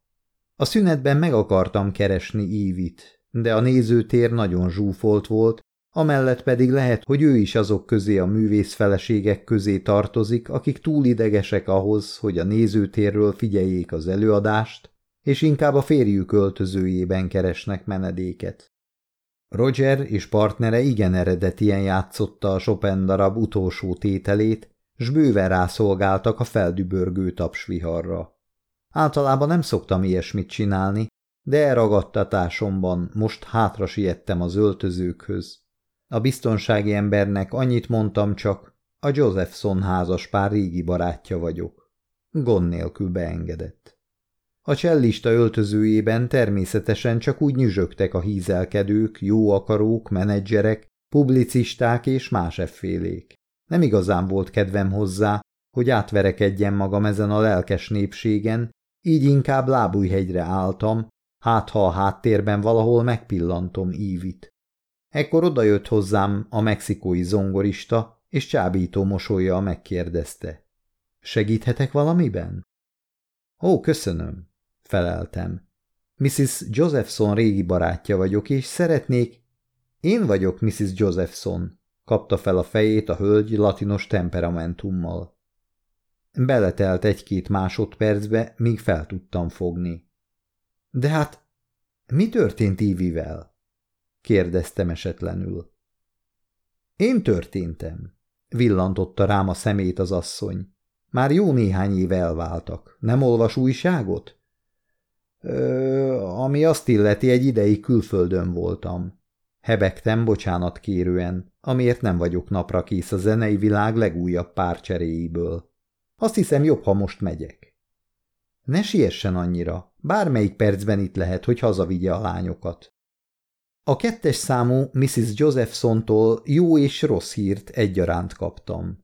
A szünetben meg akartam keresni Ívit, de a nézőtér nagyon zsúfolt volt, amellett pedig lehet, hogy ő is azok közé a művész feleségek közé tartozik, akik túl idegesek ahhoz, hogy a nézőtérről figyeljék az előadást, és inkább a férjük öltözőjében keresnek menedéket. Roger és partnere igen eredetien játszotta a Chopin darab utolsó tételét, s bőven rászolgáltak a feldübörgő tapsviharra. Általában nem szoktam ilyesmit csinálni, de elragadtatásomban most hátra siettem az öltözőkhöz. A biztonsági embernek annyit mondtam csak, a Josephson házas pár régi barátja vagyok. Gond nélkül beengedett. A csellista öltözőjében természetesen csak úgy nyüzsögtek a hízelkedők, jó akarók, menedzserek, publicisták és más effélék. Nem igazán volt kedvem hozzá, hogy átverekedjen magam ezen a lelkes népségen, így inkább lábújhegyre álltam, hát ha a háttérben valahol megpillantom Ívit. Ekkor odajött hozzám a mexikói zongorista, és csábító mosolya megkérdezte. Segíthetek valamiben? Ó, köszönöm feleltem. Mrs. Josephson régi barátja vagyok, és szeretnék... Én vagyok Mrs. Josephson, kapta fel a fejét a hölgy latinos temperamentummal. Beletelt egy-két másodpercbe, míg fel tudtam fogni. De hát, mi történt Ívivel? kérdeztem esetlenül. Én történtem, villantotta rám a szemét az asszony. Már jó néhány év elváltak. Nem olvas újságot? Ö, ami azt illeti, egy ideig külföldön voltam. Hebegtem bocsánat kérően, amiért nem vagyok napra kész a zenei világ legújabb párcseréiből. Azt hiszem jobb, ha most megyek. Ne siessen annyira, bármelyik percben itt lehet, hogy hazavigye a lányokat. A kettes számú Mrs. Josephsontól jó és rossz hírt egyaránt kaptam.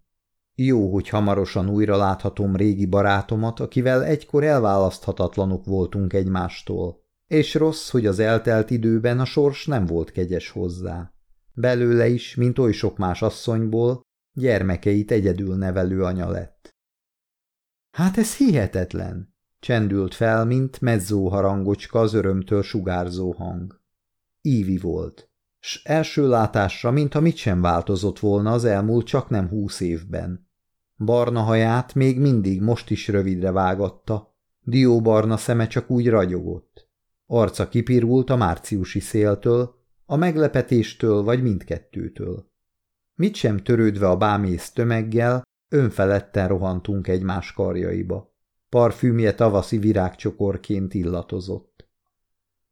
Jó, hogy hamarosan újra láthatom régi barátomat, akivel egykor elválaszthatatlanok voltunk egymástól. És rossz, hogy az eltelt időben a sors nem volt kegyes hozzá. Belőle is, mint oly sok más asszonyból, gyermekeit egyedül nevelő anya lett. Hát ez hihetetlen, Csendült fel, mint mezzó harangocska az örömtől sugárzó hang. Ívi volt, s első látásra, mintha mit sem változott volna az elmúlt csak nem húsz évben. Barna haját még mindig most is rövidre vágatta, dióbarna szeme csak úgy ragyogott. Arca kipirult a márciusi széltől, a meglepetéstől vagy mindkettőtől. Mit sem törődve a bámész tömeggel, önfeledten rohantunk egymás karjaiba. Parfümje tavaszi virágcsokorként illatozott.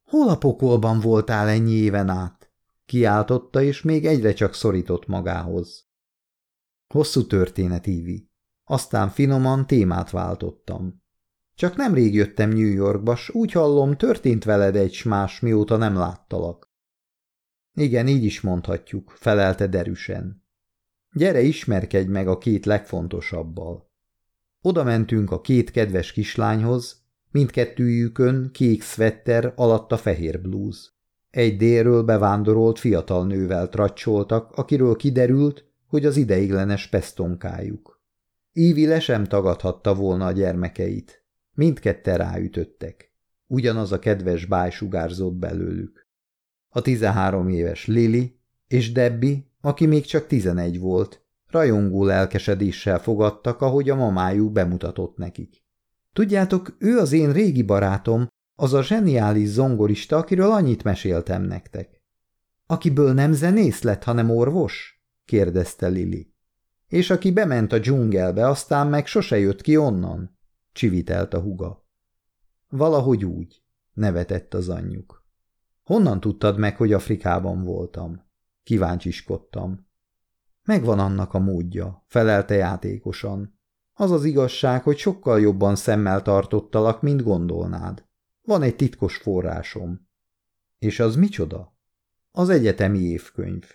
Hol a pokolban voltál ennyi éven át? Kiáltotta, és még egyre csak szorított magához. Hosszú történet, Ívi. Aztán finoman témát váltottam. Csak nemrég jöttem New Yorkba, s úgy hallom, történt veled egy más, mióta nem láttalak. Igen, így is mondhatjuk, felelte derűsen. Gyere, ismerkedj meg a két legfontosabbal. Oda mentünk a két kedves kislányhoz, mindkettőjükön kék szvetter alatt a fehér blúz. Egy délről bevándorolt fiatal nővel tracsoltak, akiről kiderült, hogy az ideiglenes pestonkájuk. Ívi le sem tagadhatta volna a gyermekeit. Mindketten ráütöttek. Ugyanaz a kedves báj sugárzott belőlük. A tizenhárom éves Lili és Debbie, aki még csak tizenegy volt, rajongó lelkesedéssel fogadtak, ahogy a mamájuk bemutatott nekik. Tudjátok, ő az én régi barátom, az a zseniális zongorista, akiről annyit meséltem nektek. Akiből nem zenész lett, hanem orvos? Kérdezte Lili. És aki bement a dzsungelbe, aztán meg sose jött ki onnan? csivitelt a huga. Valahogy úgy, nevetett az anyjuk. Honnan tudtad meg, hogy Afrikában voltam? Kíváncsiskodtam. Megvan annak a módja, felelte játékosan. Az az igazság, hogy sokkal jobban szemmel tartottalak, mint gondolnád. Van egy titkos forrásom. És az micsoda? Az egyetemi évkönyv.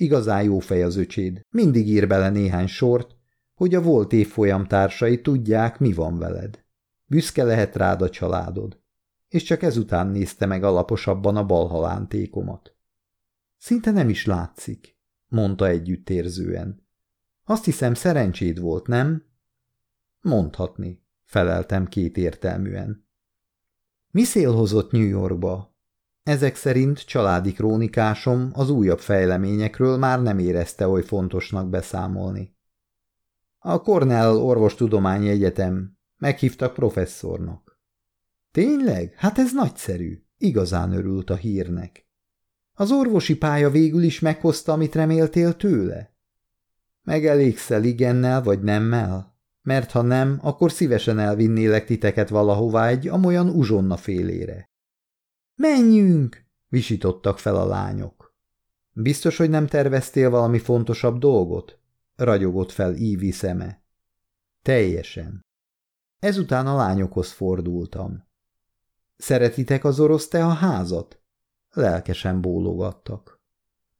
Igazán jó fej az öcséd, mindig ír bele néhány sort, hogy a volt évfolyam társai tudják, mi van veled. Büszke lehet rád a családod. És csak ezután nézte meg alaposabban a balhalántékomat. Szinte nem is látszik, mondta együttérzően. Azt hiszem, szerencséd volt, nem? Mondhatni, feleltem kétértelműen. Mi szél hozott New Yorkba? Ezek szerint családi krónikásom az újabb fejleményekről már nem érezte oly fontosnak beszámolni. A Cornell Orvostudományi Egyetem. Meghívtak professzornak. Tényleg? Hát ez nagyszerű. Igazán örült a hírnek. Az orvosi pálya végül is meghozta, amit reméltél tőle? Megelégszel igennel vagy nemmel? Mert ha nem, akkor szívesen elvinnélek titeket valahová egy amolyan uzsonna félére. Menjünk! visítottak fel a lányok. Biztos, hogy nem terveztél valami fontosabb dolgot? ragyogott fel Ívi szeme. Teljesen. Ezután a lányokhoz fordultam. Szeretitek az orosz te a házat? Lelkesen bólogattak.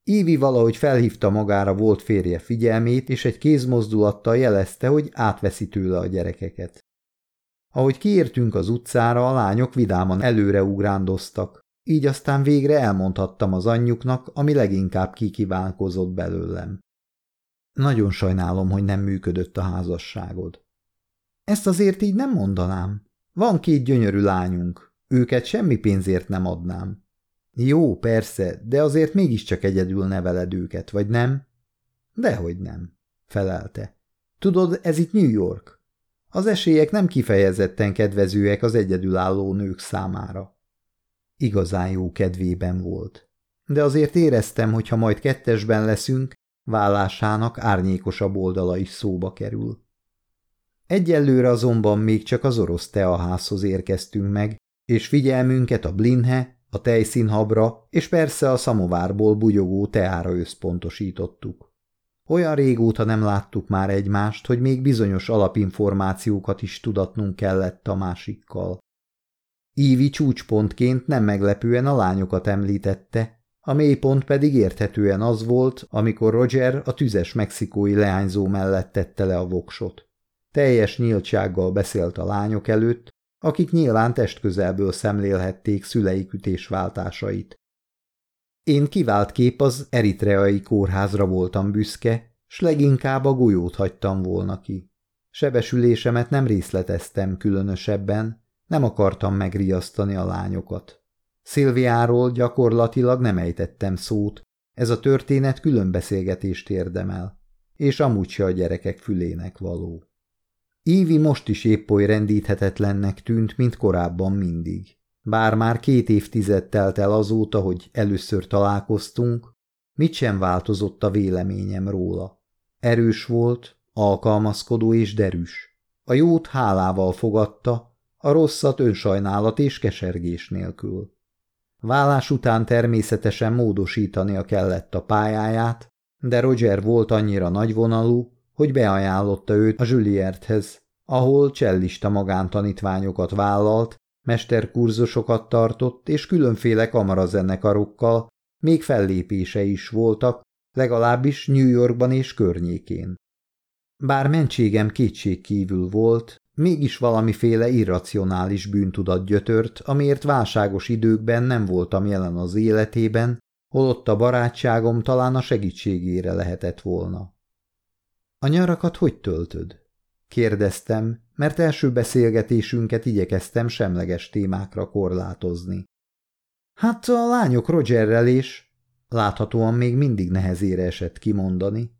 Ívi valahogy felhívta magára volt férje figyelmét, és egy kézmozdulattal jelezte, hogy átveszi tőle a gyerekeket. Ahogy kiértünk az utcára, a lányok vidáman előre ugrándoztak, így aztán végre elmondhattam az anyjuknak, ami leginkább kikívánkozott belőlem. Nagyon sajnálom, hogy nem működött a házasságod. Ezt azért így nem mondanám. Van két gyönyörű lányunk, őket semmi pénzért nem adnám. Jó, persze, de azért mégiscsak egyedül neveled őket, vagy nem? Dehogy nem, felelte. Tudod, ez itt New York. Az esélyek nem kifejezetten kedvezőek az egyedülálló nők számára. Igazán jó kedvében volt. De azért éreztem, hogy ha majd kettesben leszünk, vállásának árnyékosabb oldala is szóba kerül. Egyelőre azonban még csak az orosz teaházhoz érkeztünk meg, és figyelmünket a blinhe, a tejszínhabra és persze a szamovárból bugyogó teára összpontosítottuk. Olyan régóta nem láttuk már egymást, hogy még bizonyos alapinformációkat is tudatnunk kellett a másikkal. Ívi csúcspontként nem meglepően a lányokat említette, a mélypont pedig érthetően az volt, amikor Roger a tüzes mexikói leányzó mellett tette le a voksot. Teljes nyíltsággal beszélt a lányok előtt, akik nyilván testközelből szemlélhették szüleik ütésváltásait. Én kivált kép az eritreai kórházra voltam büszke, s leginkább a golyót hagytam volna ki. Sebesülésemet nem részleteztem különösebben, Nem akartam megriasztani a lányokat. Szilviáról gyakorlatilag nem ejtettem szót, ez a történet külön beszélgetést érdemel, és amúgy se a gyerekek fülének való. Ívi most is épp oly rendíthetetlennek tűnt, mint korábban mindig. Bár már két évtized telt el azóta, hogy először találkoztunk, mit sem változott a véleményem róla. Erős volt, alkalmazkodó és derűs. A jót hálával fogadta, a rosszat önsajnálat és kesergés nélkül. Vállás után természetesen módosítania kellett a pályáját, de Roger volt annyira nagyvonalú, hogy beajánlotta őt a Julierthez, ahol csellista magántanítványokat vállalt, mesterkurzusokat tartott, és különféle kamarazenekarokkal, még fellépése is voltak, legalábbis New Yorkban és környékén. Bár mentségem kétség kívül volt, mégis valamiféle irracionális bűntudat gyötört, amiért válságos időkben nem voltam jelen az életében, holott a barátságom talán a segítségére lehetett volna. A nyarakat hogy töltöd? Kérdeztem, mert első beszélgetésünket igyekeztem semleges témákra korlátozni. Hát a lányok Rogerrel is, láthatóan még mindig nehezére esett kimondani.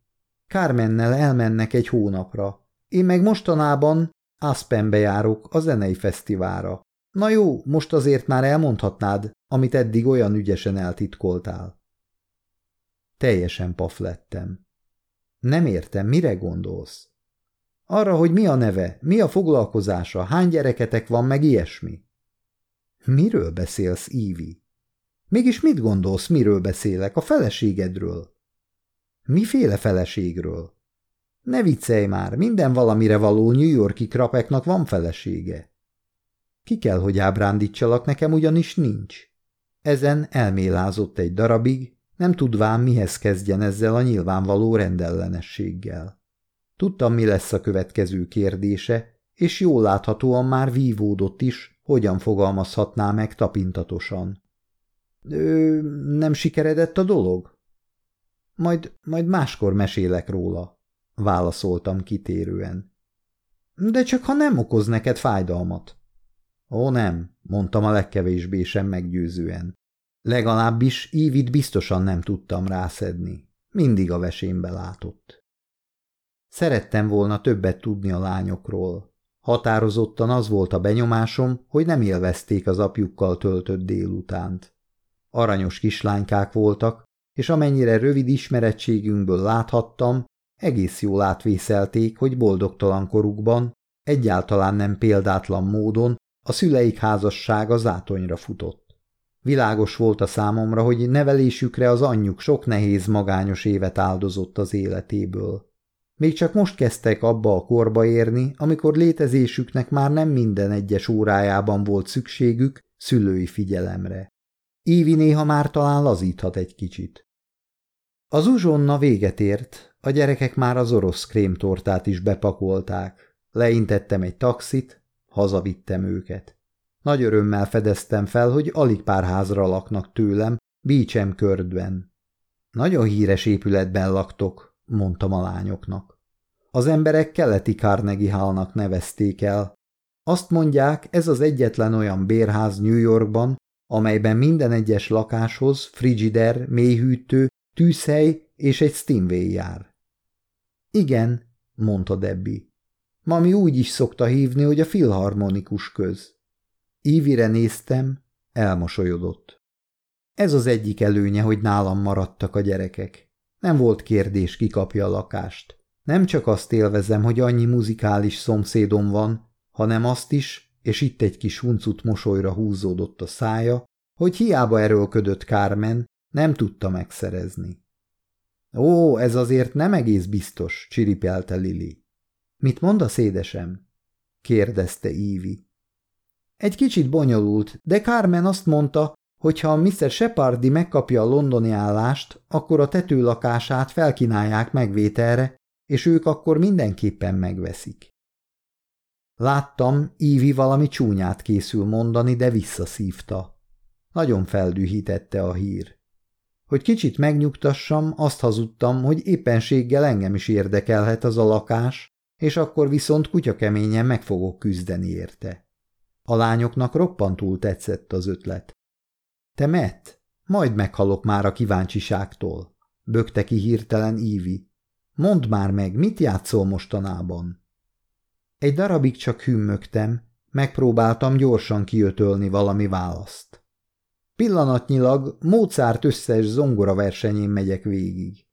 Carmennel elmennek egy hónapra. Én meg mostanában Aspenbe járok a zenei fesztiválra. Na jó, most azért már elmondhatnád, amit eddig olyan ügyesen eltitkoltál. Teljesen paf lettem. Nem értem, mire gondolsz? Arra, hogy mi a neve, mi a foglalkozása, hány gyereketek van, meg ilyesmi. Miről beszélsz, Ívi? Mégis mit gondolsz, miről beszélek? A feleségedről. Miféle feleségről? Ne viccelj már, minden valamire való New Yorki krapeknak van felesége. Ki kell, hogy ábrándítsalak, nekem ugyanis nincs. Ezen elmélázott egy darabig, nem tudván mihez kezdjen ezzel a nyilvánvaló rendellenességgel. Tudtam, mi lesz a következő kérdése, és jól láthatóan már vívódott is, hogyan fogalmazhatná meg tapintatosan. Ö, nem sikeredett a dolog? Majd, majd máskor mesélek róla, válaszoltam kitérően. De csak ha nem okoz neked fájdalmat. Ó, nem, mondtam a legkevésbé sem meggyőzően. Legalábbis Ívit biztosan nem tudtam rászedni. Mindig a vesémbe látott. Szerettem volna többet tudni a lányokról. Határozottan az volt a benyomásom, hogy nem élvezték az apjukkal töltött délutánt. Aranyos kislánykák voltak, és amennyire rövid ismerettségünkből láthattam, egész jól átvészelték, hogy boldogtalan korukban, egyáltalán nem példátlan módon a szüleik házassága zátonyra futott. Világos volt a számomra, hogy nevelésükre az anyjuk sok nehéz magányos évet áldozott az életéből. Még csak most kezdtek abba a korba érni, amikor létezésüknek már nem minden egyes órájában volt szükségük szülői figyelemre. Ívi néha már talán lazíthat egy kicsit. Az uzsonna véget ért, a gyerekek már az orosz krémtortát is bepakolták. Leintettem egy taxit, hazavittem őket. Nagy örömmel fedeztem fel, hogy alig pár házra laknak tőlem, Bícsem kördben. Nagyon híres épületben laktok, mondtam a lányoknak. Az emberek keleti Carnegie Hallnak nevezték el. Azt mondják, ez az egyetlen olyan bérház New Yorkban, amelyben minden egyes lakáshoz frigider, mélyhűtő, tűzhely és egy Stingway jár. Igen, mondta Debbie. Mami úgy is szokta hívni, hogy a filharmonikus köz. Ívire néztem, elmosolyodott. Ez az egyik előnye, hogy nálam maradtak a gyerekek. Nem volt kérdés, ki kapja a lakást. Nem csak azt élvezem, hogy annyi muzikális szomszédom van, hanem azt is, és itt egy kis huncut mosolyra húzódott a szája, hogy hiába erőlködött Kármen, nem tudta megszerezni. Ó, ez azért nem egész biztos, csiripelte Lili. Mit mond a szédesem? kérdezte Ívi. Egy kicsit bonyolult, de Carmen azt mondta, hogy ha Mr. Shepardi megkapja a londoni állást, akkor a tetőlakását felkínálják megvételre, és ők akkor mindenképpen megveszik. Láttam, Ívi valami csúnyát készül mondani, de visszaszívta. Nagyon feldühítette a hír. Hogy kicsit megnyugtassam, azt hazudtam, hogy éppenséggel engem is érdekelhet az a lakás, és akkor viszont kutyakeményen meg fogok küzdeni érte. A lányoknak roppantul tetszett az ötlet. Te Matt, majd meghalok már a kíváncsiságtól, bökte ki hirtelen Ívi. Mondd már meg, mit játszol mostanában? Egy darabig csak hümmögtem, megpróbáltam gyorsan kiötölni valami választ. Pillanatnyilag Mozart összes zongora versenyén megyek végig.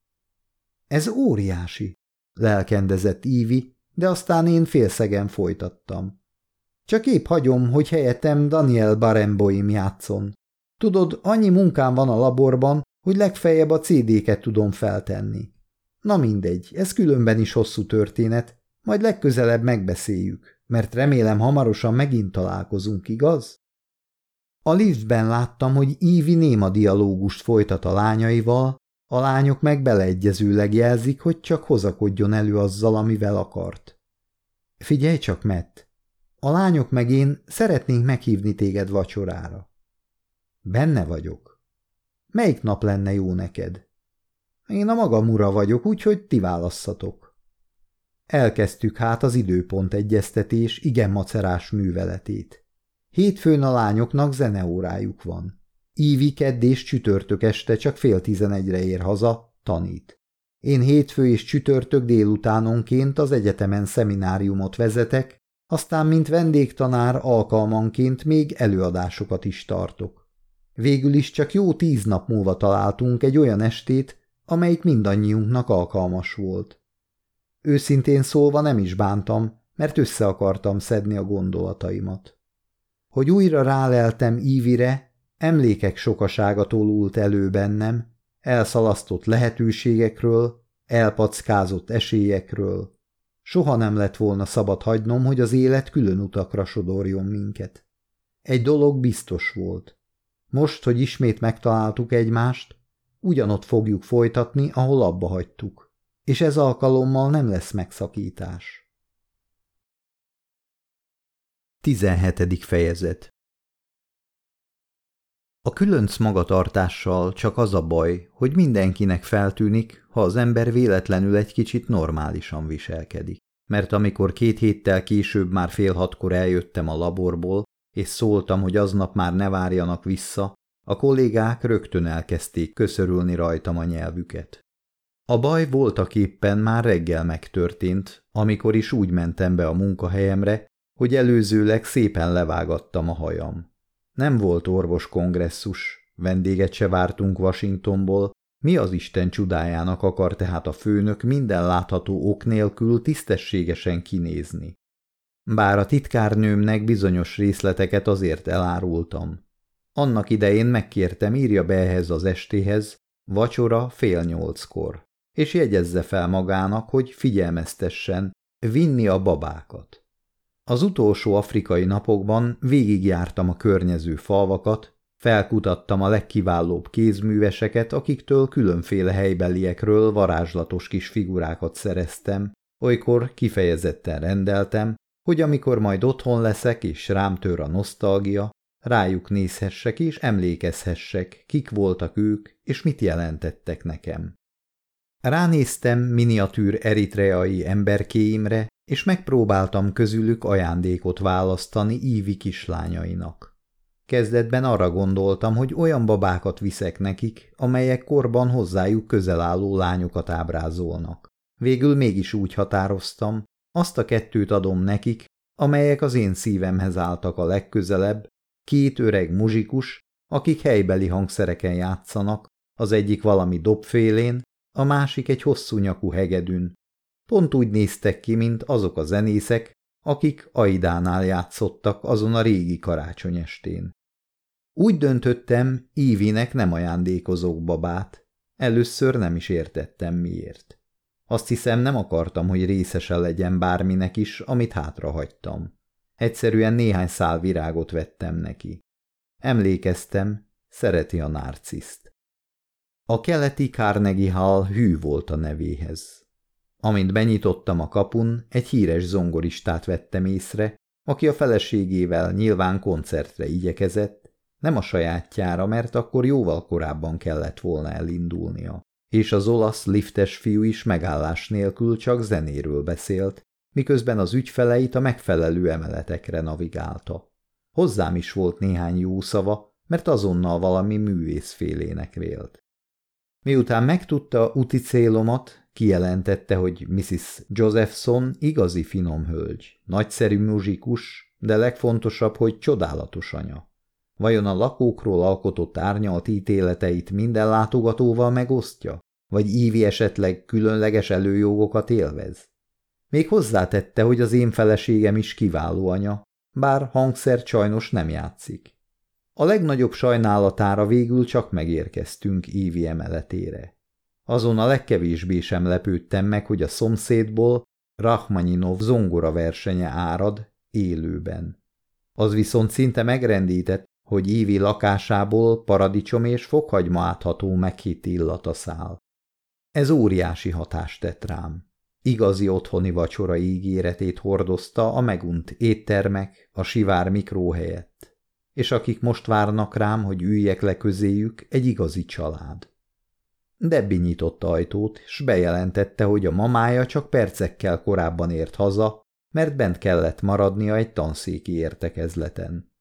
Ez óriási, lelkendezett Ívi, de aztán én félszegen folytattam. Csak épp hagyom, hogy helyettem Daniel Barenboim játszon. Tudod, annyi munkám van a laborban, hogy legfeljebb a CD-ket tudom feltenni. Na mindegy, ez különben is hosszú történet, majd legközelebb megbeszéljük, mert remélem hamarosan megint találkozunk, igaz? A liftben láttam, hogy Ívi néma dialógust folytat a lányaival, a lányok meg beleegyezőleg jelzik, hogy csak hozakodjon elő azzal, amivel akart. Figyelj csak, Matt! A lányok meg én szeretnénk meghívni téged vacsorára. Benne vagyok. Melyik nap lenne jó neked? Én a magam ura vagyok, úgyhogy ti válasszatok. Elkezdtük hát az időpont egyeztetés igen macerás műveletét. Hétfőn a lányoknak zeneórájuk van. Ívi kedd és csütörtök este csak fél tizenegyre ér haza, tanít. Én hétfő és csütörtök délutánonként az egyetemen szemináriumot vezetek, aztán mint vendégtanár alkalmanként még előadásokat is tartok. Végül is csak jó tíz nap múlva találtunk egy olyan estét, amelyik mindannyiunknak alkalmas volt. Őszintén szólva nem is bántam, mert össze akartam szedni a gondolataimat. Hogy újra ráleltem Ívire, emlékek sokasága tolult elő bennem, elszalasztott lehetőségekről, elpackázott esélyekről. Soha nem lett volna szabad hagynom, hogy az élet külön utakra sodorjon minket. Egy dolog biztos volt. Most, hogy ismét megtaláltuk egymást, ugyanott fogjuk folytatni, ahol abba hagytuk, és ez alkalommal nem lesz megszakítás. 17. fejezet A különc magatartással csak az a baj, hogy mindenkinek feltűnik, ha az ember véletlenül egy kicsit normálisan viselkedik. Mert amikor két héttel később már fél hatkor eljöttem a laborból, és szóltam, hogy aznap már ne várjanak vissza, a kollégák rögtön elkezdték köszörülni rajtam a nyelvüket. A baj voltak éppen már reggel megtörtént, amikor is úgy mentem be a munkahelyemre, hogy előzőleg szépen levágattam a hajam. Nem volt orvos kongresszus, vendéget se vártunk Washingtonból, mi az Isten csodájának akar tehát a főnök minden látható ok nélkül tisztességesen kinézni? Bár a titkárnőmnek bizonyos részleteket azért elárultam. Annak idején megkértem, írja be ehhez az estéhez, vacsora fél nyolckor, és jegyezze fel magának, hogy figyelmeztessen, vinni a babákat. Az utolsó afrikai napokban végigjártam a környező falvakat, felkutattam a legkiválóbb kézműveseket, akiktől különféle helybeliekről varázslatos kis figurákat szereztem, olykor kifejezetten rendeltem, hogy amikor majd otthon leszek és rám tör a nosztalgia, rájuk nézhessek és emlékezhessek, kik voltak ők, és mit jelentettek nekem. Ránéztem miniatűr eritreai emberkéimre, és megpróbáltam közülük ajándékot választani Ívi kislányainak. Kezdetben arra gondoltam, hogy olyan babákat viszek nekik, amelyek korban hozzájuk közel álló lányokat ábrázolnak. Végül mégis úgy határoztam, azt a kettőt adom nekik, amelyek az én szívemhez álltak a legközelebb, Két öreg muzsikus, akik helybeli hangszereken játszanak, az egyik valami dobfélén, a másik egy hosszú nyakú hegedűn. Pont úgy néztek ki, mint azok a zenészek, akik Aidánál játszottak azon a régi karácsonyestén. Úgy döntöttem, Ívinek nem ajándékozok babát. Először nem is értettem miért. Azt hiszem nem akartam, hogy részese legyen bárminek is, amit hátrahagytam. Egyszerűen néhány szál virágot vettem neki. Emlékeztem, szereti a narciszt. A keleti Carnegie Hall hű volt a nevéhez. Amint benyitottam a kapun, egy híres zongoristát vettem észre, aki a feleségével nyilván koncertre igyekezett, nem a sajátjára, mert akkor jóval korábban kellett volna elindulnia. És az olasz liftes fiú is megállás nélkül csak zenéről beszélt, miközben az ügyfeleit a megfelelő emeletekre navigálta. Hozzám is volt néhány jó szava, mert azonnal valami művészfélének vélt. Miután megtudta úti célomat, kijelentette, hogy Mrs. Josephson igazi finom hölgy, nagyszerű muzsikus, de legfontosabb, hogy csodálatos anya. Vajon a lakókról alkotott árnyalt ítéleteit minden látogatóval megosztja? Vagy Ívi esetleg különleges előjogokat élvez? Még hozzátette, hogy az én feleségem is kiváló anya, bár hangszer sajnos nem játszik. A legnagyobb sajnálatára végül csak megérkeztünk Ívi emeletére. Azon a legkevésbé sem lepődtem meg, hogy a szomszédból Rachmaninov zongora versenye árad élőben. Az viszont szinte megrendített, hogy Ívi lakásából paradicsom és fokhagyma átható meghitt illata száll. Ez óriási hatást tett rám. Igazi otthoni vacsora ígéretét hordozta a megunt éttermek, a sivár mikró helyett. És akik most várnak rám, hogy üljek le közéjük, egy igazi család. Debbi nyitott ajtót, s bejelentette, hogy a mamája csak percekkel korábban ért haza, mert bent kellett maradnia egy tanszéki értekezleten.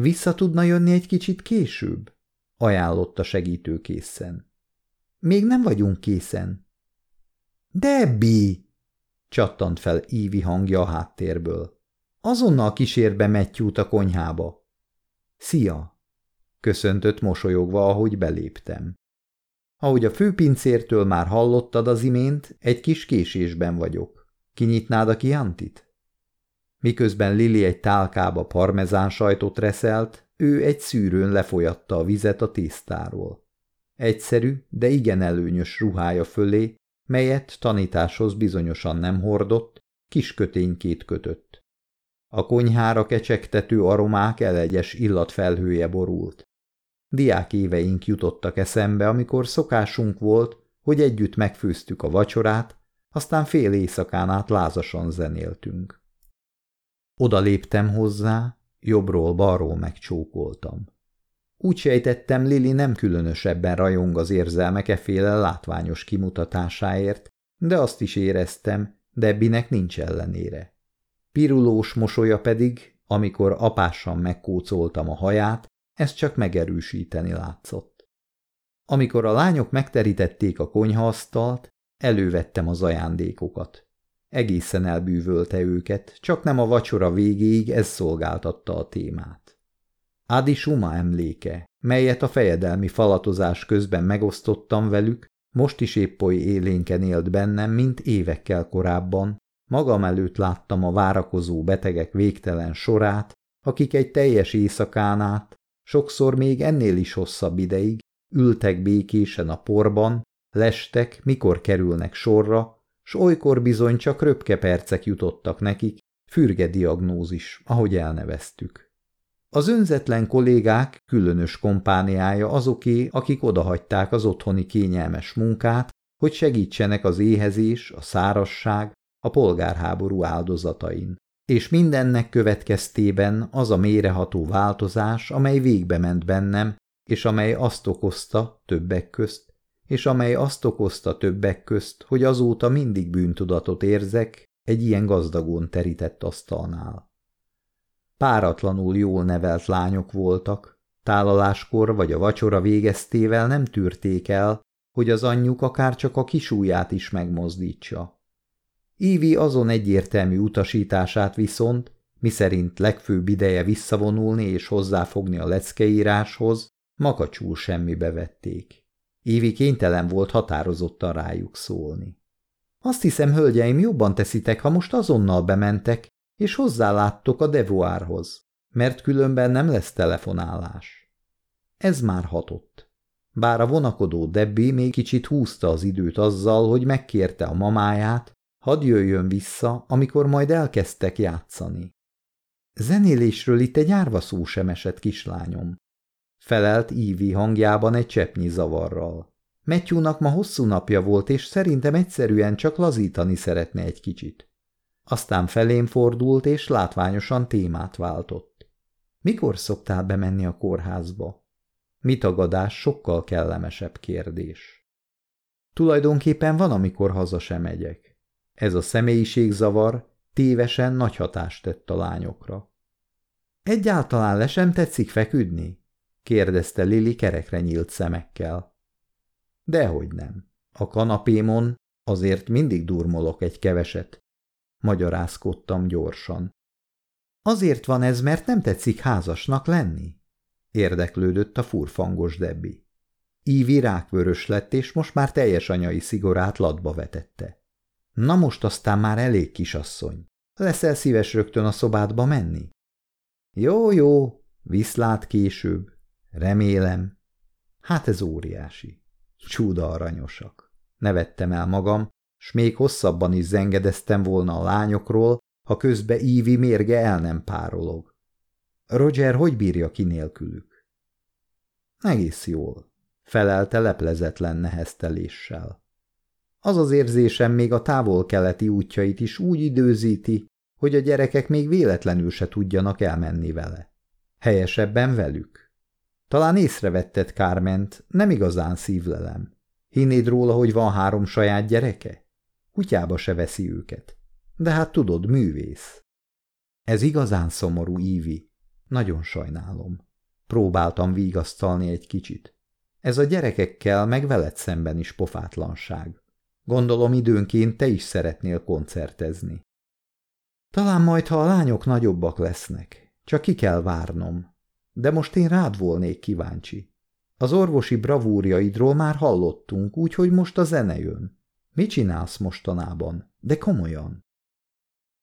Vissza tudna jönni egy kicsit később? ajánlotta segítőkészen. Még nem vagyunk készen. Debbi! csattant fel Ívi hangja a háttérből. Azonnal kísérbe Matthew-t a konyhába. Szia! köszöntött mosolyogva, ahogy beléptem. Ahogy a főpincértől már hallottad az imént, egy kis késésben vagyok. Kinyitnád a kiantit? Miközben Lili egy tálkába parmezán sajtot reszelt, ő egy szűrőn lefolyatta a vizet a tésztáról. Egyszerű, de igen előnyös ruhája fölé, melyet tanításhoz bizonyosan nem hordott, kis köténykét kötött. A konyhára kecsegtető aromák elegyes illatfelhője borult. Diák éveink jutottak eszembe, amikor szokásunk volt, hogy együtt megfőztük a vacsorát, aztán fél éjszakán át lázasan zenéltünk. Oda léptem hozzá, jobbról-balról megcsókoltam. Úgy sejtettem, Lili nem különösebben rajong az érzelmek eféle látványos kimutatásáért, de azt is éreztem, Debbinek nincs ellenére. Pirulós mosolya pedig, amikor apásan megkócoltam a haját, ez csak megerősíteni látszott. Amikor a lányok megterítették a konyhaasztalt, elővettem az ajándékokat. Egészen elbűvölte őket, csak nem a vacsora végéig ez szolgáltatta a témát. Adi Suma emléke, melyet a fejedelmi falatozás közben megosztottam velük, most is épp oly élénken élt bennem, mint évekkel korábban. Magam előtt láttam a várakozó betegek végtelen sorát, akik egy teljes éjszakán át, sokszor még ennél is hosszabb ideig, ültek békésen a porban, lestek, mikor kerülnek sorra, s olykor bizony csak röpke percek jutottak nekik, fürge diagnózis, ahogy elneveztük. Az önzetlen kollégák különös kompániája azoké, akik odahagyták az otthoni kényelmes munkát, hogy segítsenek az éhezés, a szárasság, a polgárháború áldozatain. És mindennek következtében az a méreható változás, amely végbe ment bennem, és amely azt okozta többek közt, és amely azt okozta többek közt, hogy azóta mindig bűntudatot érzek egy ilyen gazdagon terített asztalnál. Páratlanul jól nevelt lányok voltak, tálaláskor vagy a vacsora végeztével nem tűrték el, hogy az anyjuk akár csak a kisúját is megmozdítsa. Ívi azon egyértelmű utasítását viszont, miszerint legfőbb ideje visszavonulni és hozzáfogni a leckeíráshoz, makacsul semmibe vették. Évi kénytelen volt határozottan rájuk szólni. Azt hiszem, hölgyeim, jobban teszitek, ha most azonnal bementek, és hozzáláttok a devoárhoz, mert különben nem lesz telefonálás. Ez már hatott. Bár a vonakodó Debbie még kicsit húzta az időt azzal, hogy megkérte a mamáját, hadd jöjjön vissza, amikor majd elkezdtek játszani. Zenélésről itt egy árva szó sem esett, kislányom. Felelt Ívi hangjában egy cseppnyi zavarral. Matthewnak ma hosszú napja volt, és szerintem egyszerűen csak lazítani szeretne egy kicsit. Aztán felém fordult, és látványosan témát váltott. Mikor szoktál bemenni a kórházba? Mi tagadás sokkal kellemesebb kérdés. Tulajdonképpen van, amikor haza sem megyek. Ez a személyiségzavar tévesen nagy hatást tett a lányokra. Egyáltalán le sem tetszik feküdni? Kérdezte Lili kerekre nyílt szemekkel. Dehogy nem. A kanapémon azért mindig durmolok egy keveset. Magyarázkodtam gyorsan. Azért van ez, mert nem tetszik házasnak lenni? Érdeklődött a furfangos Debbi. Ívi rákvörös lett, és most már teljes anyai szigorát latba vetette. Na most aztán már elég kisasszony. Leszel szíves rögtön a szobádba menni? Jó, jó, viszlát később. Remélem. Hát ez óriási. Csúda aranyosak. Nevettem el magam, s még hosszabban is zengedeztem volna a lányokról, ha közbe Ívi mérge el nem párolog. Roger hogy bírja ki nélkülük? Egész jól, felelte leplezetlen nehezteléssel. Az az érzésem még a távol-keleti útjait is úgy időzíti, hogy a gyerekek még véletlenül se tudjanak elmenni vele. Helyesebben velük. Talán észrevetted Kárment, nem igazán szívlelem. Hinnéd róla, hogy van három saját gyereke? Kutyába se veszi őket. De hát tudod, művész. Ez igazán szomorú, Ívi. Nagyon sajnálom. Próbáltam vigasztalni egy kicsit. Ez a gyerekekkel meg veled szemben is pofátlanság. Gondolom időnként te is szeretnél koncertezni. Talán majd, ha a lányok nagyobbak lesznek. Csak ki kell várnom. De most én rád volnék kíváncsi. Az orvosi bravúrjaidról már hallottunk, úgyhogy most a zene jön. Mit csinálsz mostanában? De komolyan.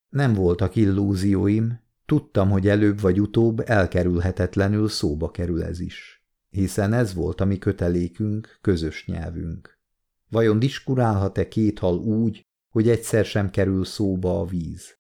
Nem voltak illúzióim, tudtam, hogy előbb vagy utóbb elkerülhetetlenül szóba kerül ez is. Hiszen ez volt a mi kötelékünk, közös nyelvünk. Vajon diskurálhat-e két hal úgy, hogy egyszer sem kerül szóba a víz?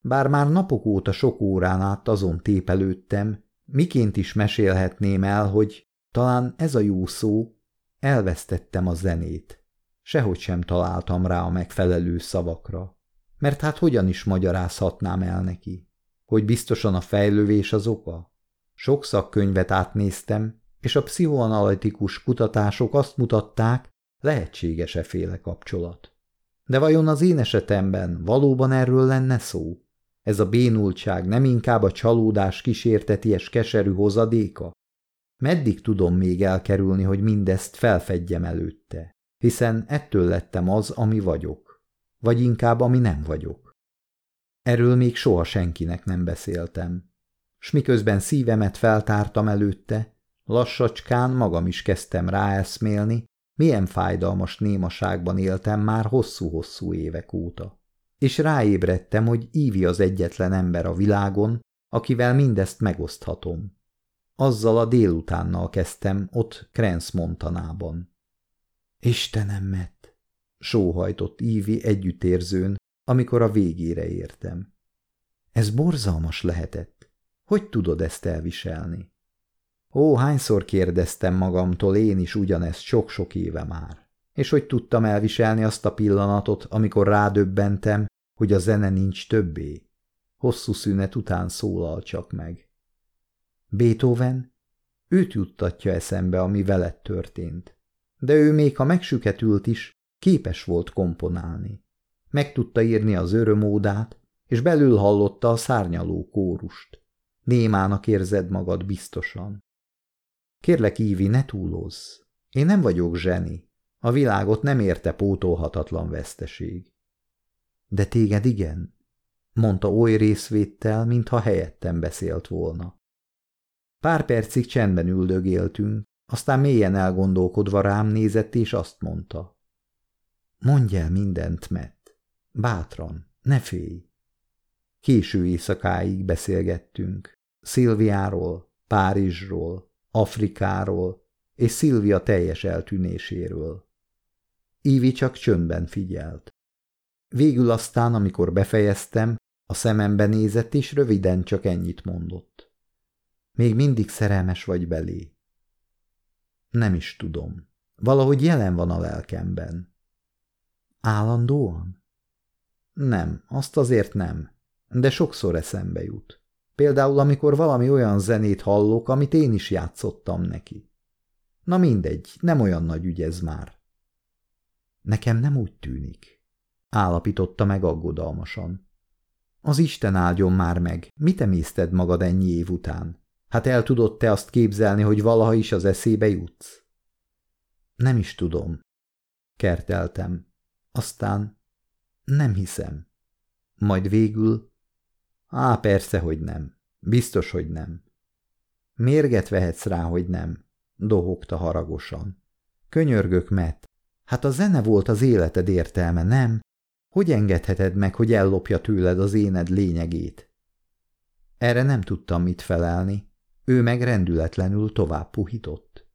Bár már napok óta sok órán át azon tépelődtem, miként is mesélhetném el, hogy talán ez a jó szó, elvesztettem a zenét. Sehogy sem találtam rá a megfelelő szavakra. Mert hát hogyan is magyarázhatnám el neki? Hogy biztosan a fejlővés az oka? Sok szakkönyvet átnéztem, és a pszichoanalitikus kutatások azt mutatták, lehetséges-e féle kapcsolat. De vajon az én esetemben valóban erről lenne szó? Ez a bénultság nem inkább a csalódás kísérteties keserű hozadéka? Meddig tudom még elkerülni, hogy mindezt felfedjem előtte? Hiszen ettől lettem az, ami vagyok. Vagy inkább, ami nem vagyok. Erről még soha senkinek nem beszéltem. S miközben szívemet feltártam előtte, lassacskán magam is kezdtem ráeszmélni, milyen fájdalmas némaságban éltem már hosszú-hosszú évek óta és ráébredtem, hogy Ívi az egyetlen ember a világon, akivel mindezt megoszthatom. Azzal a délutánnal kezdtem ott Krenz Montanában. Istenem, sóhajtott Ívi együttérzőn, amikor a végére értem. Ez borzalmas lehetett. Hogy tudod ezt elviselni? Ó, hányszor kérdeztem magamtól én is ugyanezt sok-sok éve már és hogy tudtam elviselni azt a pillanatot, amikor rádöbbentem, hogy a zene nincs többé. Hosszú szünet után szólal csak meg. Beethoven? Őt juttatja eszembe, ami veled történt. De ő még ha megsüketült is, képes volt komponálni. Meg tudta írni az örömódát, és belül hallotta a szárnyaló kórust. Némának érzed magad biztosan. Kérlek, Ívi, ne túlozz. Én nem vagyok zseni, a világot nem érte pótolhatatlan veszteség. De téged igen, mondta oly részvéttel, mintha helyettem beszélt volna. Pár percig csendben üldögéltünk, aztán mélyen elgondolkodva rám nézett, és azt mondta. Mondj el mindent, Matt. Bátran, ne félj. Késő éjszakáig beszélgettünk. Szilviáról, Párizsról, Afrikáról és Szilvia teljes eltűnéséről. Ívi csak csöndben figyelt. Végül aztán, amikor befejeztem, a szemembe nézett, és röviden csak ennyit mondott. Még mindig szerelmes vagy belé. Nem is tudom. Valahogy jelen van a lelkemben. Állandóan? Nem, azt azért nem, de sokszor eszembe jut. Például, amikor valami olyan zenét hallok, amit én is játszottam neki. Na mindegy, nem olyan nagy ügy ez már. Nekem nem úgy tűnik, állapította meg aggodalmasan. Az Isten áldjon már meg, mit emészted magad ennyi év után? Hát el tudod te azt képzelni, hogy valaha is az eszébe jutsz? Nem is tudom. Kerteltem. Aztán nem hiszem. Majd végül... Á, persze, hogy nem. Biztos, hogy nem. Mérget vehetsz rá, hogy nem, dohogta haragosan. Könyörgök, Matt. Hát a zene volt az életed értelme, nem? Hogy engedheted meg, hogy ellopja tőled az éned lényegét? Erre nem tudtam mit felelni, ő meg rendületlenül tovább puhított.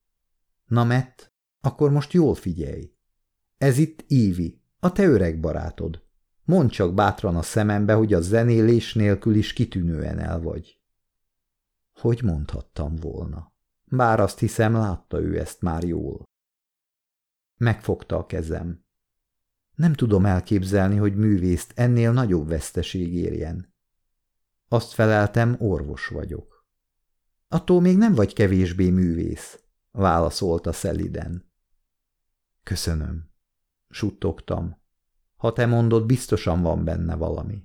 Na, Matt, akkor most jól figyelj. Ez itt Ívi, a te öreg barátod. Mondd csak bátran a szemembe, hogy a zenélés nélkül is kitűnően el vagy. Hogy mondhattam volna? Bár azt hiszem, látta ő ezt már jól. Megfogta a kezem. Nem tudom elképzelni, hogy művészt ennél nagyobb veszteség érjen. Azt feleltem, orvos vagyok. Attól még nem vagy kevésbé művész, válaszolta szeliden. Köszönöm, suttogtam. Ha te mondod, biztosan van benne valami.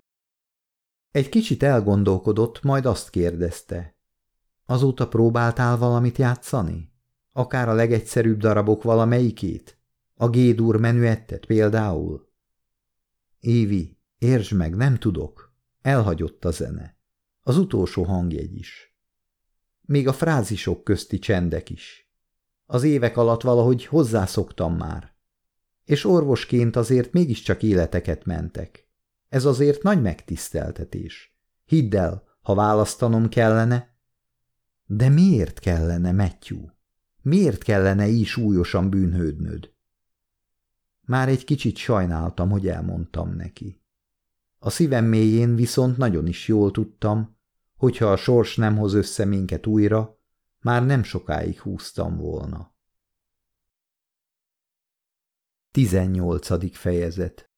Egy kicsit elgondolkodott, majd azt kérdezte. Azóta próbáltál valamit játszani? Akár a legegyszerűbb darabok valamelyikét? A Gédur menüettet például? Évi, értsd meg, nem tudok. Elhagyott a zene. Az utolsó hangjegy is. Még a frázisok közti csendek is. Az évek alatt valahogy hozzászoktam már. És orvosként azért mégiscsak életeket mentek. Ez azért nagy megtiszteltetés. Hidd el, ha választanom kellene. De miért kellene, Matthew? Miért kellene így súlyosan bűnhődnöd? Már egy kicsit sajnáltam, hogy elmondtam neki. A szívem mélyén viszont nagyon is jól tudtam, hogyha a sors nem hoz össze minket újra, már nem sokáig húztam volna. 18. fejezet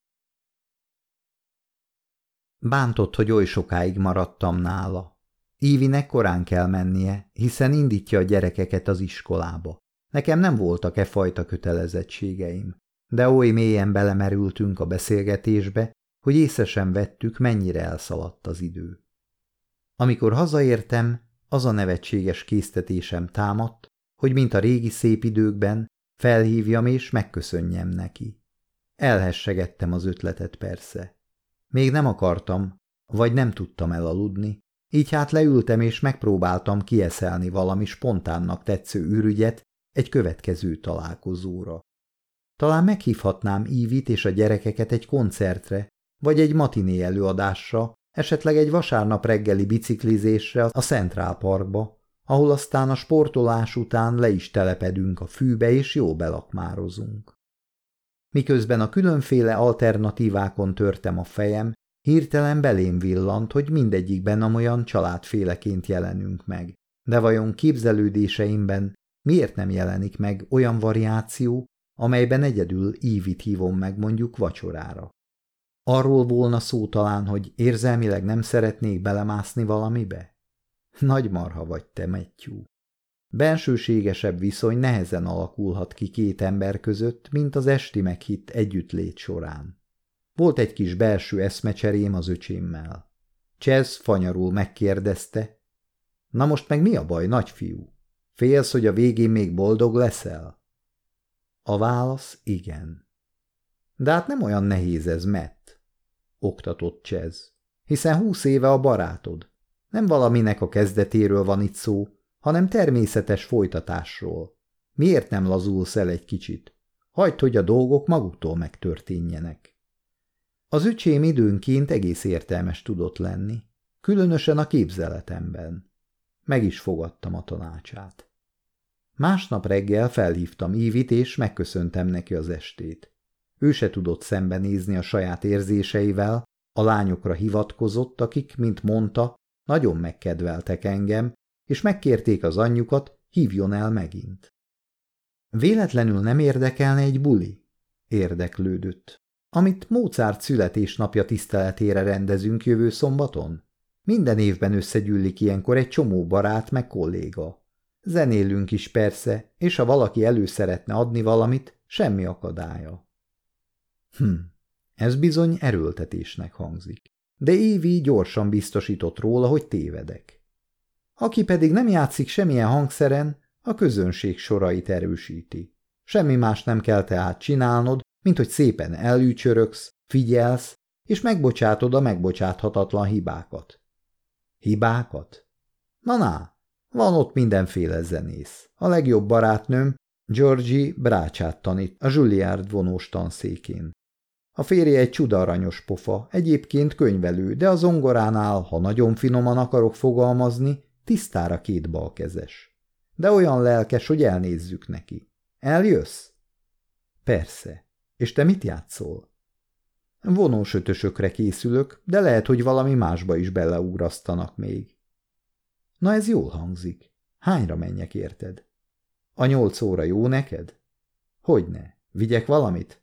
Bántott, hogy oly sokáig maradtam nála. Ívinek korán kell mennie, hiszen indítja a gyerekeket az iskolába. Nekem nem voltak e fajta kötelezettségeim de oly mélyen belemerültünk a beszélgetésbe, hogy észre sem vettük, mennyire elszaladt az idő. Amikor hazaértem, az a nevetséges késztetésem támadt, hogy mint a régi szép időkben felhívjam és megköszönjem neki. Elhessegettem az ötletet persze. Még nem akartam, vagy nem tudtam elaludni, így hát leültem és megpróbáltam kieszelni valami spontánnak tetsző ürügyet egy következő találkozóra. Talán meghívhatnám Ívit és a gyerekeket egy koncertre, vagy egy matiné előadásra, esetleg egy vasárnap reggeli biciklizésre a Central Parkba, ahol aztán a sportolás után le is telepedünk a fűbe és jó belakmározunk. Miközben a különféle alternatívákon törtem a fejem, hirtelen belém villant, hogy mindegyikben amolyan családféleként jelenünk meg. De vajon képzelődéseimben miért nem jelenik meg olyan variáció, amelyben egyedül Ívit hívom meg mondjuk vacsorára. Arról volna szó talán, hogy érzelmileg nem szeretnék belemászni valamibe? Nagy marha vagy te, Matthew. Bensőségesebb viszony nehezen alakulhat ki két ember között, mint az esti meghitt együttlét során. Volt egy kis belső eszmecserém az öcsémmel. Chaz fanyarul megkérdezte, na most meg mi a baj, nagyfiú? Félsz, hogy a végén még boldog leszel? A válasz igen. De hát nem olyan nehéz ez, Matt, oktatott Csez, hiszen húsz éve a barátod. Nem valaminek a kezdetéről van itt szó, hanem természetes folytatásról. Miért nem lazulsz el egy kicsit? Hagyd, hogy a dolgok maguktól megtörténjenek. Az öcsém időnként egész értelmes tudott lenni, különösen a képzeletemben. Meg is fogadtam a tanácsát. Másnap reggel felhívtam Ívit, és megköszöntem neki az estét. Ő se tudott szembenézni a saját érzéseivel, a lányokra hivatkozott, akik, mint mondta, nagyon megkedveltek engem, és megkérték az anyjukat, hívjon el megint. Véletlenül nem érdekelne egy buli? Érdeklődött. Amit Mozart születésnapja tiszteletére rendezünk jövő szombaton? Minden évben összegyűlik ilyenkor egy csomó barát meg kolléga. Zenélünk is persze, és ha valaki elő szeretne adni valamit, semmi akadálya. Hm, ez bizony erőltetésnek hangzik. de Évi gyorsan biztosított róla, hogy tévedek. Aki pedig nem játszik semmilyen hangszeren, a közönség sorait erősíti. Semmi más nem kell tehát csinálnod, mint hogy szépen elűcsöröksz, figyelsz, és megbocsátod a megbocsáthatatlan hibákat. Hibákat? Na-na, van ott mindenféle zenész. A legjobb barátnőm Georgi brácsát tanít a Juilliard vonós tanszékén. A férje egy csudaranyos pofa, egyébként könyvelő, de a zongoránál, ha nagyon finoman akarok fogalmazni, tisztára két balkezes. De olyan lelkes, hogy elnézzük neki. Eljössz? Persze. És te mit játszol? Vonós ötösökre készülök, de lehet, hogy valami másba is beleugrasztanak még. Na ez jól hangzik. Hányra menjek érted? A nyolc óra jó neked? Hogyne, vigyek valamit?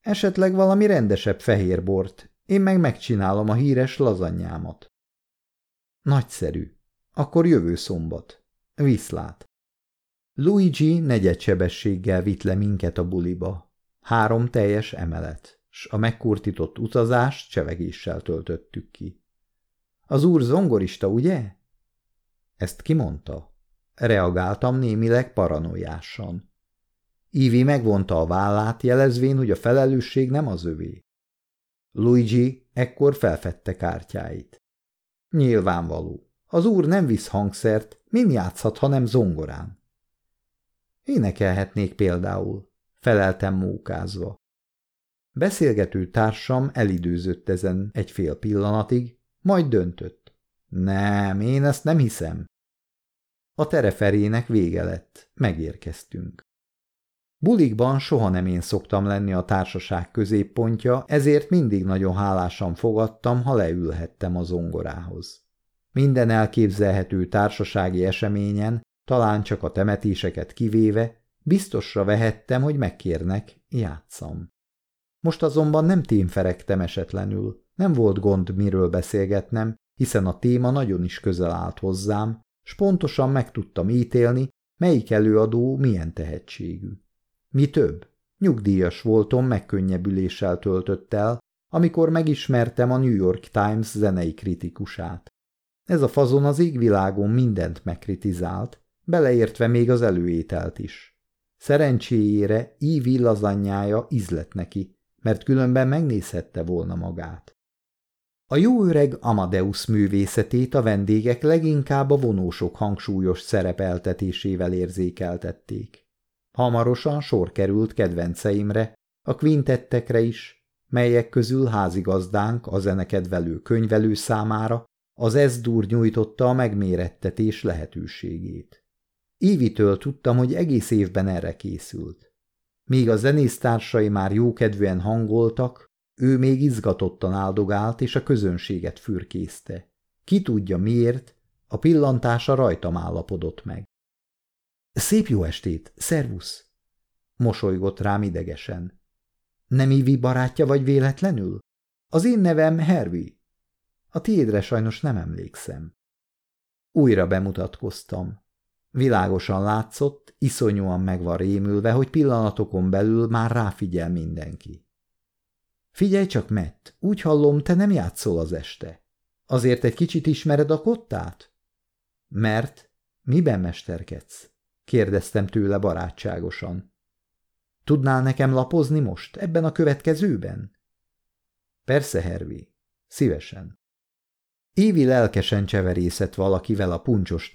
Esetleg valami rendesebb fehér bort, én meg megcsinálom a híres lazanyámat. Nagyszerű. Akkor jövő szombat. Viszlát. Luigi negyedsebességgel vitt le minket a buliba. Három teljes emelet, s a megkurtított utazást csevegéssel töltöttük ki. Az úr zongorista, ugye? Ezt kimondta. Reagáltam némileg paranoiásan. Ivi megvonta a vállát, jelezvén, hogy a felelősség nem az övé. Luigi ekkor felfedte kártyáit. Nyilvánvaló. Az úr nem visz hangszert, min játszhat, hanem zongorán. Énekelhetnék például, feleltem mókázva. Beszélgető társam elidőzött ezen egy fél pillanatig, majd döntött. Nem, én ezt nem hiszem. A tereferének vége lett, megérkeztünk. Bulikban soha nem én szoktam lenni a társaság középpontja, ezért mindig nagyon hálásan fogadtam, ha leülhettem a zongorához. Minden elképzelhető társasági eseményen, talán csak a temetéseket kivéve, biztosra vehettem, hogy megkérnek, játszam. Most azonban nem témferegtem esetlenül, nem volt gond, miről beszélgetnem, hiszen a téma nagyon is közel állt hozzám, s pontosan meg tudtam ítélni, melyik előadó milyen tehetségű. Mi több, nyugdíjas voltam megkönnyebbüléssel töltött el, amikor megismertem a New York Times zenei kritikusát. Ez a fazon az égvilágon mindent megkritizált, beleértve még az előételt is. Szerencséjére Ívi lazanyája neki, mert különben megnézhette volna magát. A jó öreg Amadeus művészetét a vendégek leginkább a vonósok hangsúlyos szerepeltetésével érzékeltették. Hamarosan sor került kedvenceimre, a kvintettekre is, melyek közül házigazdánk a zenekedvelő könyvelő számára az Ezdur nyújtotta a megmérettetés lehetőségét. Évitől tudtam, hogy egész évben erre készült. Míg a zenésztársai már jókedvűen hangoltak, ő még izgatottan áldogált és a közönséget fürkészte. Ki tudja miért, a pillantása rajtam állapodott meg. Szép jó estét, szervusz! Mosolygott rám idegesen. Nem Ivi barátja vagy véletlenül? Az én nevem Hervi. A tiédre sajnos nem emlékszem. Újra bemutatkoztam. Világosan látszott, iszonyúan meg van rémülve, hogy pillanatokon belül már ráfigyel mindenki. Figyelj csak, Matt, úgy hallom, te nem játszol az este. Azért egy kicsit ismered a kottát? Mert miben mesterkedsz? kérdeztem tőle barátságosan. Tudnál nekem lapozni most, ebben a következőben? Persze, Hervi, szívesen. Évi lelkesen cseverészett valakivel a puncsos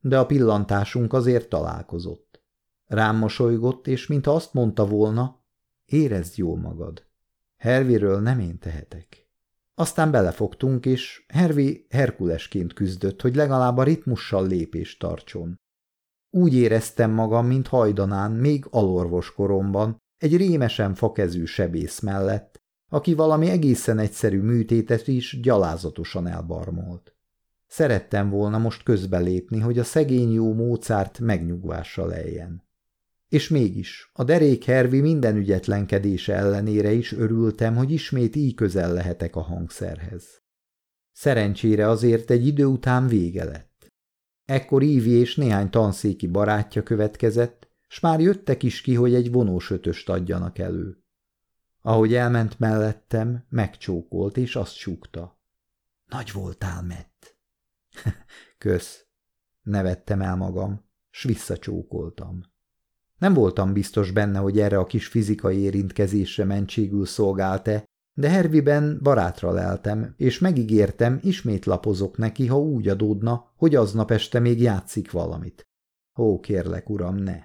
de a pillantásunk azért találkozott. Rám mosolygott, és mintha azt mondta volna, érezd jól magad. Herviről nem én tehetek. Aztán belefogtunk, és Hervi herkulesként küzdött, hogy legalább a ritmussal lépést tartson. Úgy éreztem magam, mint hajdanán, még alorvos koromban, egy rémesen fakezű sebész mellett, aki valami egészen egyszerű műtétet is gyalázatosan elbarmolt. Szerettem volna most közbelépni, hogy a szegény jó Mozart megnyugvással lejjen. És mégis, a derék Hervi minden ügyetlenkedése ellenére is örültem, hogy ismét így közel lehetek a hangszerhez. Szerencsére azért egy idő után vége lett. Ekkor Ívi és néhány tanszéki barátja következett, s már jöttek is ki, hogy egy vonós ötöst adjanak elő. Ahogy elment mellettem, megcsókolt, és azt súgta. Nagy voltál, Matt. <laughs> Kösz. Nevettem el magam, s visszacsókoltam. Nem voltam biztos benne, hogy erre a kis fizikai érintkezésre mentségül szolgált-e, de Herviben barátra leltem, és megígértem, ismét lapozok neki, ha úgy adódna, hogy aznap este még játszik valamit. Ó, kérlek, uram, ne!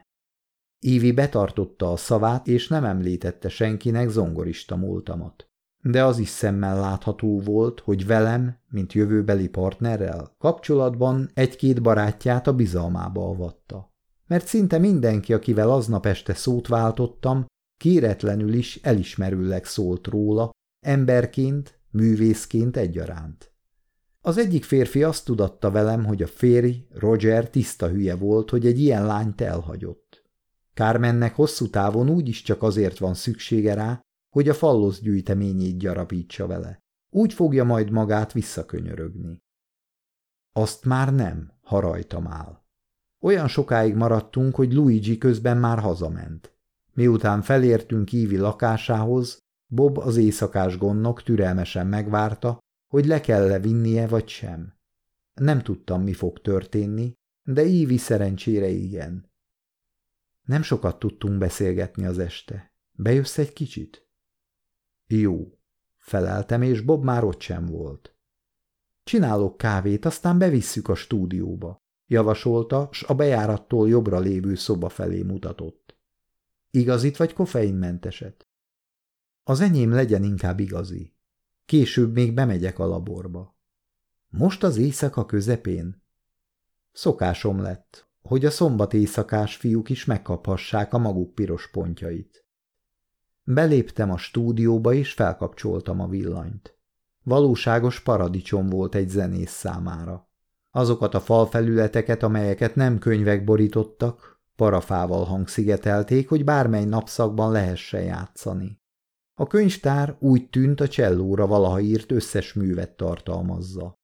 Ívi betartotta a szavát, és nem említette senkinek zongorista múltamat. De az is szemmel látható volt, hogy velem, mint jövőbeli partnerrel, kapcsolatban egy-két barátját a bizalmába avatta. Mert szinte mindenki, akivel aznap este szót váltottam, kéretlenül is elismerőleg szólt róla, emberként, művészként egyaránt. Az egyik férfi azt tudatta velem, hogy a férj, Roger tiszta hülye volt, hogy egy ilyen lányt elhagyott. Kármennek hosszú távon úgyis csak azért van szüksége rá, hogy a fallosz gyűjteményét gyarapítsa vele. Úgy fogja majd magát visszakönyörögni. Azt már nem, ha rajtam áll. Olyan sokáig maradtunk, hogy Luigi közben már hazament. Miután felértünk Ívi lakásához, Bob az éjszakás gondnok türelmesen megvárta, hogy le kell-e vinnie vagy sem. Nem tudtam, mi fog történni, de Ívi szerencsére igen. Nem sokat tudtunk beszélgetni az este. Bejössz egy kicsit? Jó, feleltem, és Bob már ott sem volt. Csinálok kávét, aztán bevisszük a stúdióba, javasolta, s a bejárattól jobbra lévő szoba felé mutatott. Igazit vagy koffeinmenteset? Az enyém legyen inkább igazi. Később még bemegyek a laborba. Most az éjszaka közepén? Szokásom lett, hogy a szombat éjszakás fiúk is megkaphassák a maguk piros pontjait. Beléptem a stúdióba, és felkapcsoltam a villanyt. Valóságos paradicsom volt egy zenész számára. Azokat a falfelületeket, amelyeket nem könyvek borítottak, parafával hangszigetelték, hogy bármely napszakban lehessen játszani. A könyvtár úgy tűnt a csellóra valaha írt összes művet tartalmazza.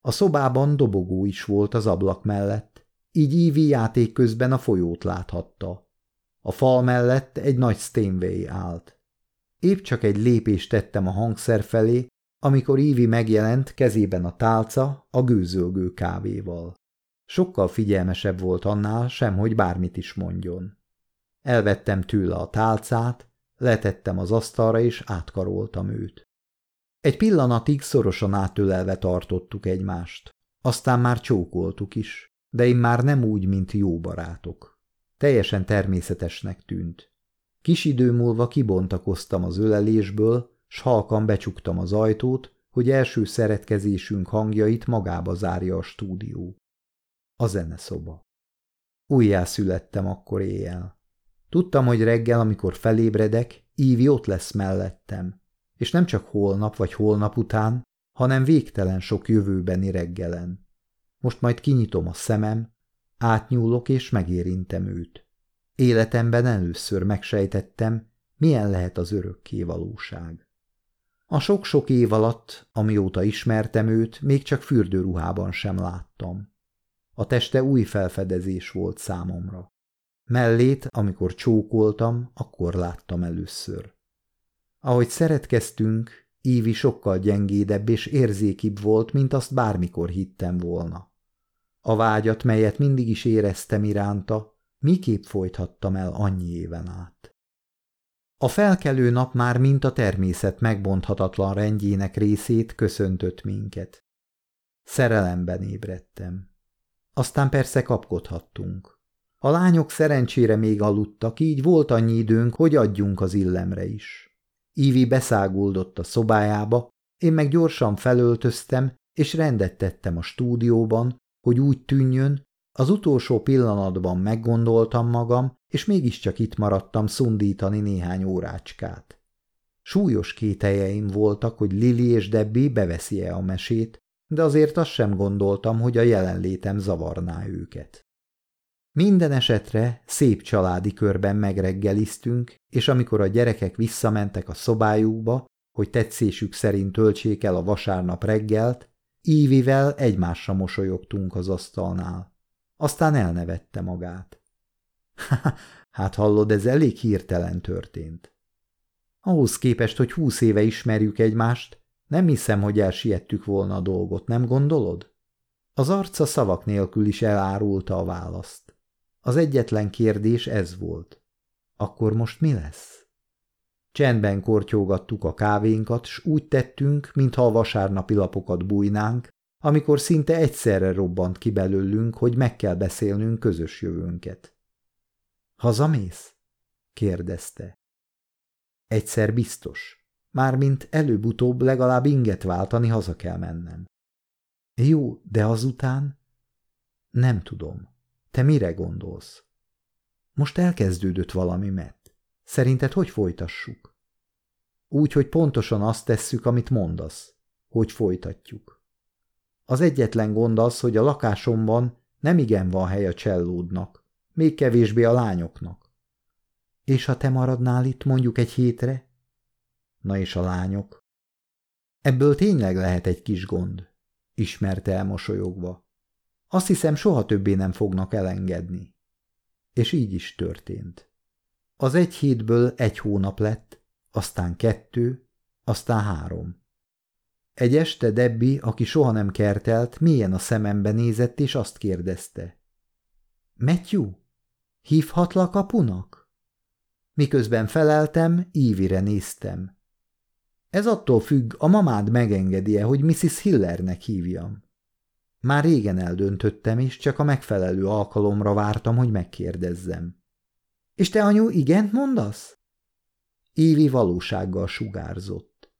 A szobában dobogó is volt az ablak mellett, így Ívi játék közben a folyót láthatta. A fal mellett egy nagy Steinway állt. Épp csak egy lépést tettem a hangszer felé, amikor Ívi megjelent kezében a tálca a gőzölgő kávéval. Sokkal figyelmesebb volt annál, sem, hogy bármit is mondjon. Elvettem tőle a tálcát, Letettem az asztalra, és átkaroltam őt. Egy pillanatig szorosan átölelve tartottuk egymást. Aztán már csókoltuk is, de én már nem úgy, mint jó barátok. Teljesen természetesnek tűnt. Kis idő múlva kibontakoztam az ölelésből, s halkan becsuktam az ajtót, hogy első szeretkezésünk hangjait magába zárja a stúdió. A zeneszoba. Újjászülettem akkor éjjel. Tudtam, hogy reggel, amikor felébredek, Ívi ott lesz mellettem, és nem csak holnap vagy holnap után, hanem végtelen sok jövőbeni reggelen. Most majd kinyitom a szemem, átnyúlok és megérintem őt. Életemben először megsejtettem, milyen lehet az örökké valóság. A sok-sok év alatt, amióta ismertem őt, még csak fürdőruhában sem láttam. A teste új felfedezés volt számomra. Mellét, amikor csókoltam, akkor láttam először. Ahogy szeretkeztünk, Ívi sokkal gyengédebb és érzékibb volt, mint azt bármikor hittem volna. A vágyat, melyet mindig is éreztem iránta, miképp folythattam el annyi éven át. A felkelő nap már mint a természet megbonthatatlan rendjének részét köszöntött minket. Szerelemben ébredtem. Aztán persze kapkodhattunk. A lányok szerencsére még aludtak, így volt annyi időnk, hogy adjunk az illemre is. Ívi beszáguldott a szobájába, én meg gyorsan felöltöztem, és rendet tettem a stúdióban, hogy úgy tűnjön, az utolsó pillanatban meggondoltam magam, és mégiscsak itt maradtam szundítani néhány órácskát. Súlyos kételjeim voltak, hogy Lili és Debbie beveszi-e a mesét, de azért azt sem gondoltam, hogy a jelenlétem zavarná őket. Minden esetre szép családi körben megreggeliztünk, és amikor a gyerekek visszamentek a szobájukba, hogy tetszésük szerint töltsék el a vasárnap reggelt, Ívivel egymásra mosolyogtunk az asztalnál. Aztán elnevette magát. <laughs> hát hallod, ez elég hirtelen történt. Ahhoz képest, hogy húsz éve ismerjük egymást, nem hiszem, hogy elsiettük volna a dolgot, nem gondolod? Az arca szavak nélkül is elárulta a választ. Az egyetlen kérdés ez volt. Akkor most mi lesz? Csendben kortyógattuk a kávénkat, s úgy tettünk, mintha a vasárnapi lapokat bújnánk, amikor szinte egyszerre robbant ki belőlünk, hogy meg kell beszélnünk közös jövőnket. Hazamész? kérdezte. Egyszer biztos. Mármint előbb-utóbb legalább inget váltani haza kell mennem. Jó, de azután? Nem tudom. Te mire gondolsz? Most elkezdődött valami, Matt. Szerinted hogy folytassuk? Úgy, hogy pontosan azt tesszük, amit mondasz. Hogy folytatjuk. Az egyetlen gond az, hogy a lakásomban nem igen van hely a csellódnak, még kevésbé a lányoknak. És ha te maradnál itt mondjuk egy hétre? Na és a lányok? Ebből tényleg lehet egy kis gond, ismerte el mosolyogva. Azt hiszem, soha többé nem fognak elengedni. És így is történt. Az egy hétből egy hónap lett, aztán kettő, aztán három. Egy este Debbi, aki soha nem kertelt, mélyen a szemembe nézett, és azt kérdezte. Matthew, hívhatlak apunak? Miközben feleltem, Ívire néztem. Ez attól függ, a mamád megengedje, hogy Mrs. Hillernek hívjam. Már régen eldöntöttem, és csak a megfelelő alkalomra vártam, hogy megkérdezzem. És te, anyu, igent mondasz? Évi valósággal sugárzott.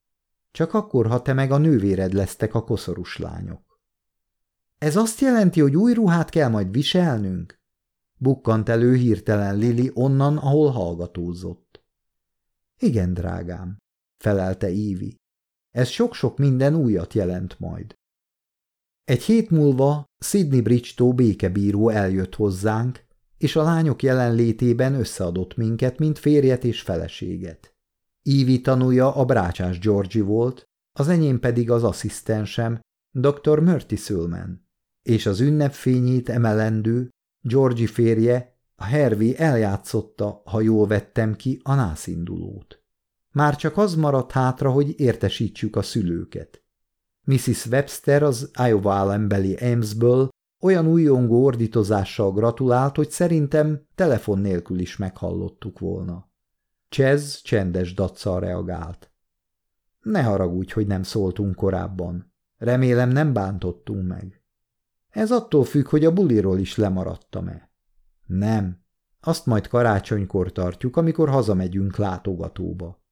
Csak akkor, ha te meg a nővéred lesztek a koszorús lányok. Ez azt jelenti, hogy új ruhát kell majd viselnünk? Bukkant elő hirtelen Lili onnan, ahol hallgatózott. Igen, drágám, felelte Évi. Ez sok-sok minden újat jelent majd. Egy hét múlva Sidney Bridgetoe békebíró eljött hozzánk, és a lányok jelenlétében összeadott minket, mint férjet és feleséget. Ívi tanúja a brácsás Georgi volt, az enyém pedig az asszisztensem, dr. Murty Szülmen, és az ünnepfényét emelendő, Georgi férje, a Hervé eljátszotta, ha jól vettem ki, a nászindulót. Már csak az maradt hátra, hogy értesítsük a szülőket. Mrs. Webster az Iowa állembeli Amesből olyan újongó ordítozással gratulált, hogy szerintem telefon nélkül is meghallottuk volna. Chaz csendes dacsal reagált. Ne haragudj, hogy nem szóltunk korábban. Remélem nem bántottunk meg. Ez attól függ, hogy a buliról is lemaradtam-e. Nem. Azt majd karácsonykor tartjuk, amikor hazamegyünk látogatóba.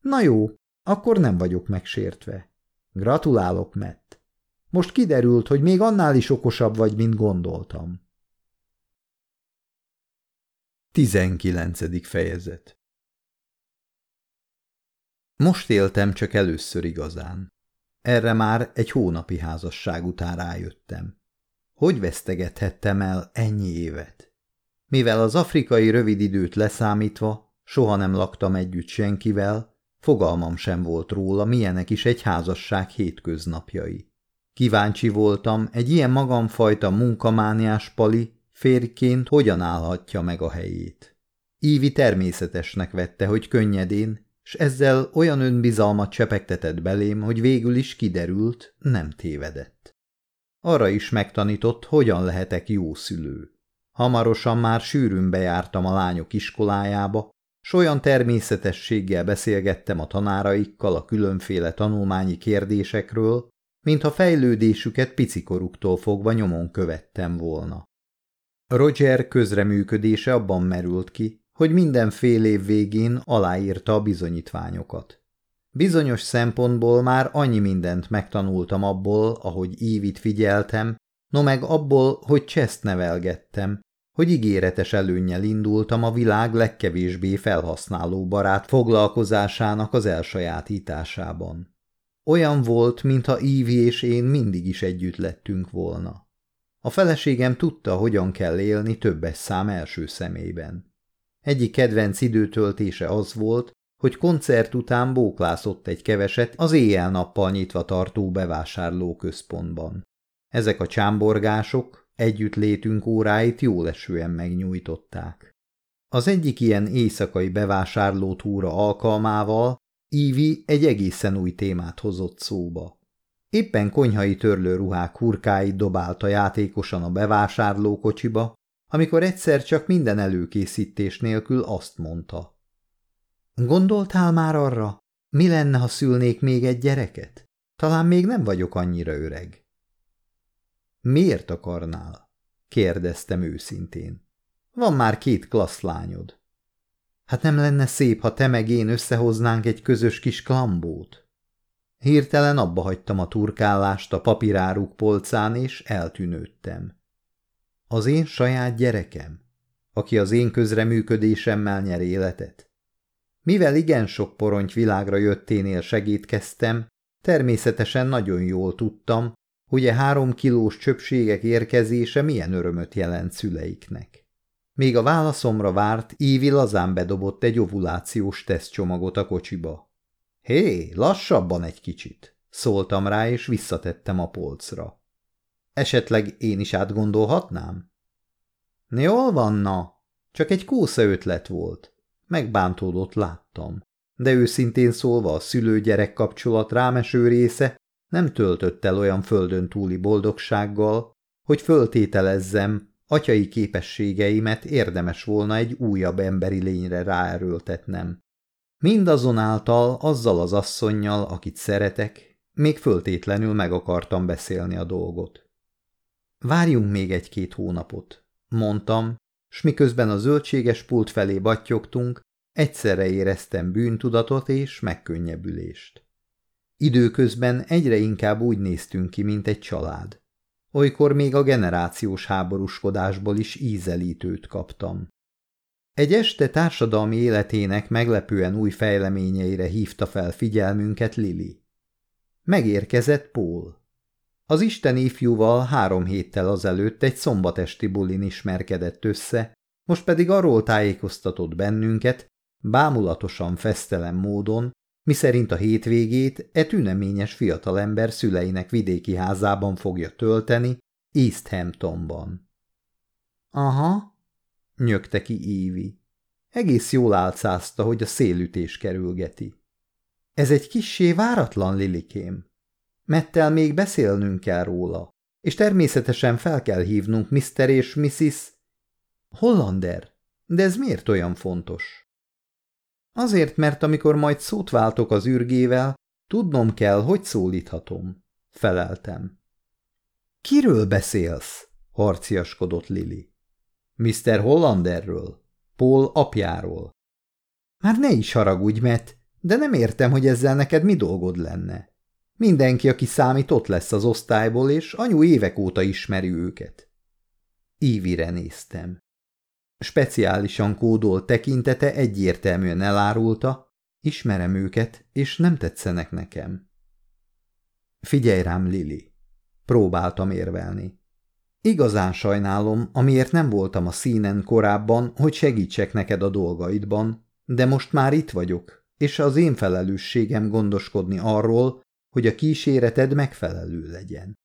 Na jó, akkor nem vagyok megsértve. Gratulálok, Matt. Most kiderült, hogy még annál is okosabb vagy, mint gondoltam. 19. fejezet Most éltem csak először igazán. Erre már egy hónapi házasság után rájöttem. Hogy vesztegethettem el ennyi évet? Mivel az afrikai rövid időt leszámítva soha nem laktam együtt senkivel, fogalmam sem volt róla, milyenek is egy házasság hétköznapjai. Kíváncsi voltam, egy ilyen magamfajta munkamániás pali férként hogyan állhatja meg a helyét. Ívi természetesnek vette, hogy könnyedén, s ezzel olyan önbizalmat csepegtetett belém, hogy végül is kiderült, nem tévedett. Arra is megtanított, hogyan lehetek jó szülő. Hamarosan már sűrűn bejártam a lányok iskolájába, s olyan természetességgel beszélgettem a tanáraikkal a különféle tanulmányi kérdésekről, mintha fejlődésüket picikoruktól fogva nyomon követtem volna. Roger közreműködése abban merült ki, hogy minden fél év végén aláírta a bizonyítványokat. Bizonyos szempontból már annyi mindent megtanultam abból, ahogy Ívit figyeltem, no meg abból, hogy cseszt nevelgettem, hogy ígéretes előnnyel indultam a világ legkevésbé felhasználó barát foglalkozásának az elsajátításában. Olyan volt, mintha Ívi és én mindig is együtt lettünk volna. A feleségem tudta, hogyan kell élni többes szám első szemében. Egyik kedvenc időtöltése az volt, hogy koncert után bóklászott egy keveset az éjjel-nappal nyitva tartó bevásárlóközpontban. Ezek a csámborgások együttlétünk óráit jól esően megnyújtották. Az egyik ilyen éjszakai bevásárlótúra alkalmával Ívi egy egészen új témát hozott szóba. Éppen konyhai törlőruhák hurkáit dobálta játékosan a bevásárlókocsiba, amikor egyszer csak minden előkészítés nélkül azt mondta. Gondoltál már arra, mi lenne, ha szülnék még egy gyereket? Talán még nem vagyok annyira öreg. Miért akarnál? kérdeztem őszintén. Van már két klassz lányod. Hát nem lenne szép, ha te meg én összehoznánk egy közös kis klambót? Hirtelen abba hagytam a turkálást a papíráruk polcán, és eltűnődtem. Az én saját gyerekem, aki az én közreműködésemmel nyer életet. Mivel igen sok porony világra jötténél segítkeztem, természetesen nagyon jól tudtam, hogy a három kilós csöpségek érkezése milyen örömöt jelent szüleiknek. Még a válaszomra várt, Ívi lazán bedobott egy ovulációs tesztcsomagot a kocsiba. Hé, lassabban egy kicsit, szóltam rá, és visszatettem a polcra. Esetleg én is átgondolhatnám? Jól van, na, csak egy kósza ötlet volt. Megbántódott láttam. De őszintén szólva a szülő-gyerek kapcsolat rámeső része nem töltött el olyan földön túli boldogsággal, hogy föltételezzem, atyai képességeimet érdemes volna egy újabb emberi lényre ráerőltetnem. Mindazonáltal azzal az asszonnyal, akit szeretek, még föltétlenül meg akartam beszélni a dolgot. Várjunk még egy-két hónapot, mondtam, s miközben a zöldséges pult felé battyogtunk, egyszerre éreztem bűntudatot és megkönnyebbülést. Időközben egyre inkább úgy néztünk ki, mint egy család. Olykor még a generációs háborúskodásból is ízelítőt kaptam. Egy este társadalmi életének meglepően új fejleményeire hívta fel figyelmünket Lili. Megérkezett Paul. Az Isten ifjúval három héttel azelőtt egy szombatesti bulin ismerkedett össze, most pedig arról tájékoztatott bennünket, bámulatosan fesztelen módon, miszerint a hétvégét e tüneményes fiatalember szüleinek vidéki házában fogja tölteni, East Hamptonban. Aha, nyögte ki Évi. Egész jól álcázta, hogy a szélütés kerülgeti. Ez egy kissé váratlan, Lilikém. Mettel még beszélnünk kell róla, és természetesen fel kell hívnunk Mr. és Mrs. Hollander. De ez miért olyan fontos? Azért, mert amikor majd szót váltok az űrgével, tudnom kell, hogy szólíthatom. Feleltem. Kiről beszélsz? harciaskodott Lili. Mr. Hollanderről, Paul apjáról. Már ne is haragudj, mert, de nem értem, hogy ezzel neked mi dolgod lenne. Mindenki, aki számít, ott lesz az osztályból, és anyu évek óta ismeri őket. Ívire néztem. Speciálisan kódolt tekintete egyértelműen elárulta, ismerem őket, és nem tetszenek nekem. Figyelj rám, Lili. Próbáltam érvelni. Igazán sajnálom, amiért nem voltam a színen korábban, hogy segítsek neked a dolgaidban, de most már itt vagyok, és az én felelősségem gondoskodni arról, hogy a kíséreted megfelelő legyen.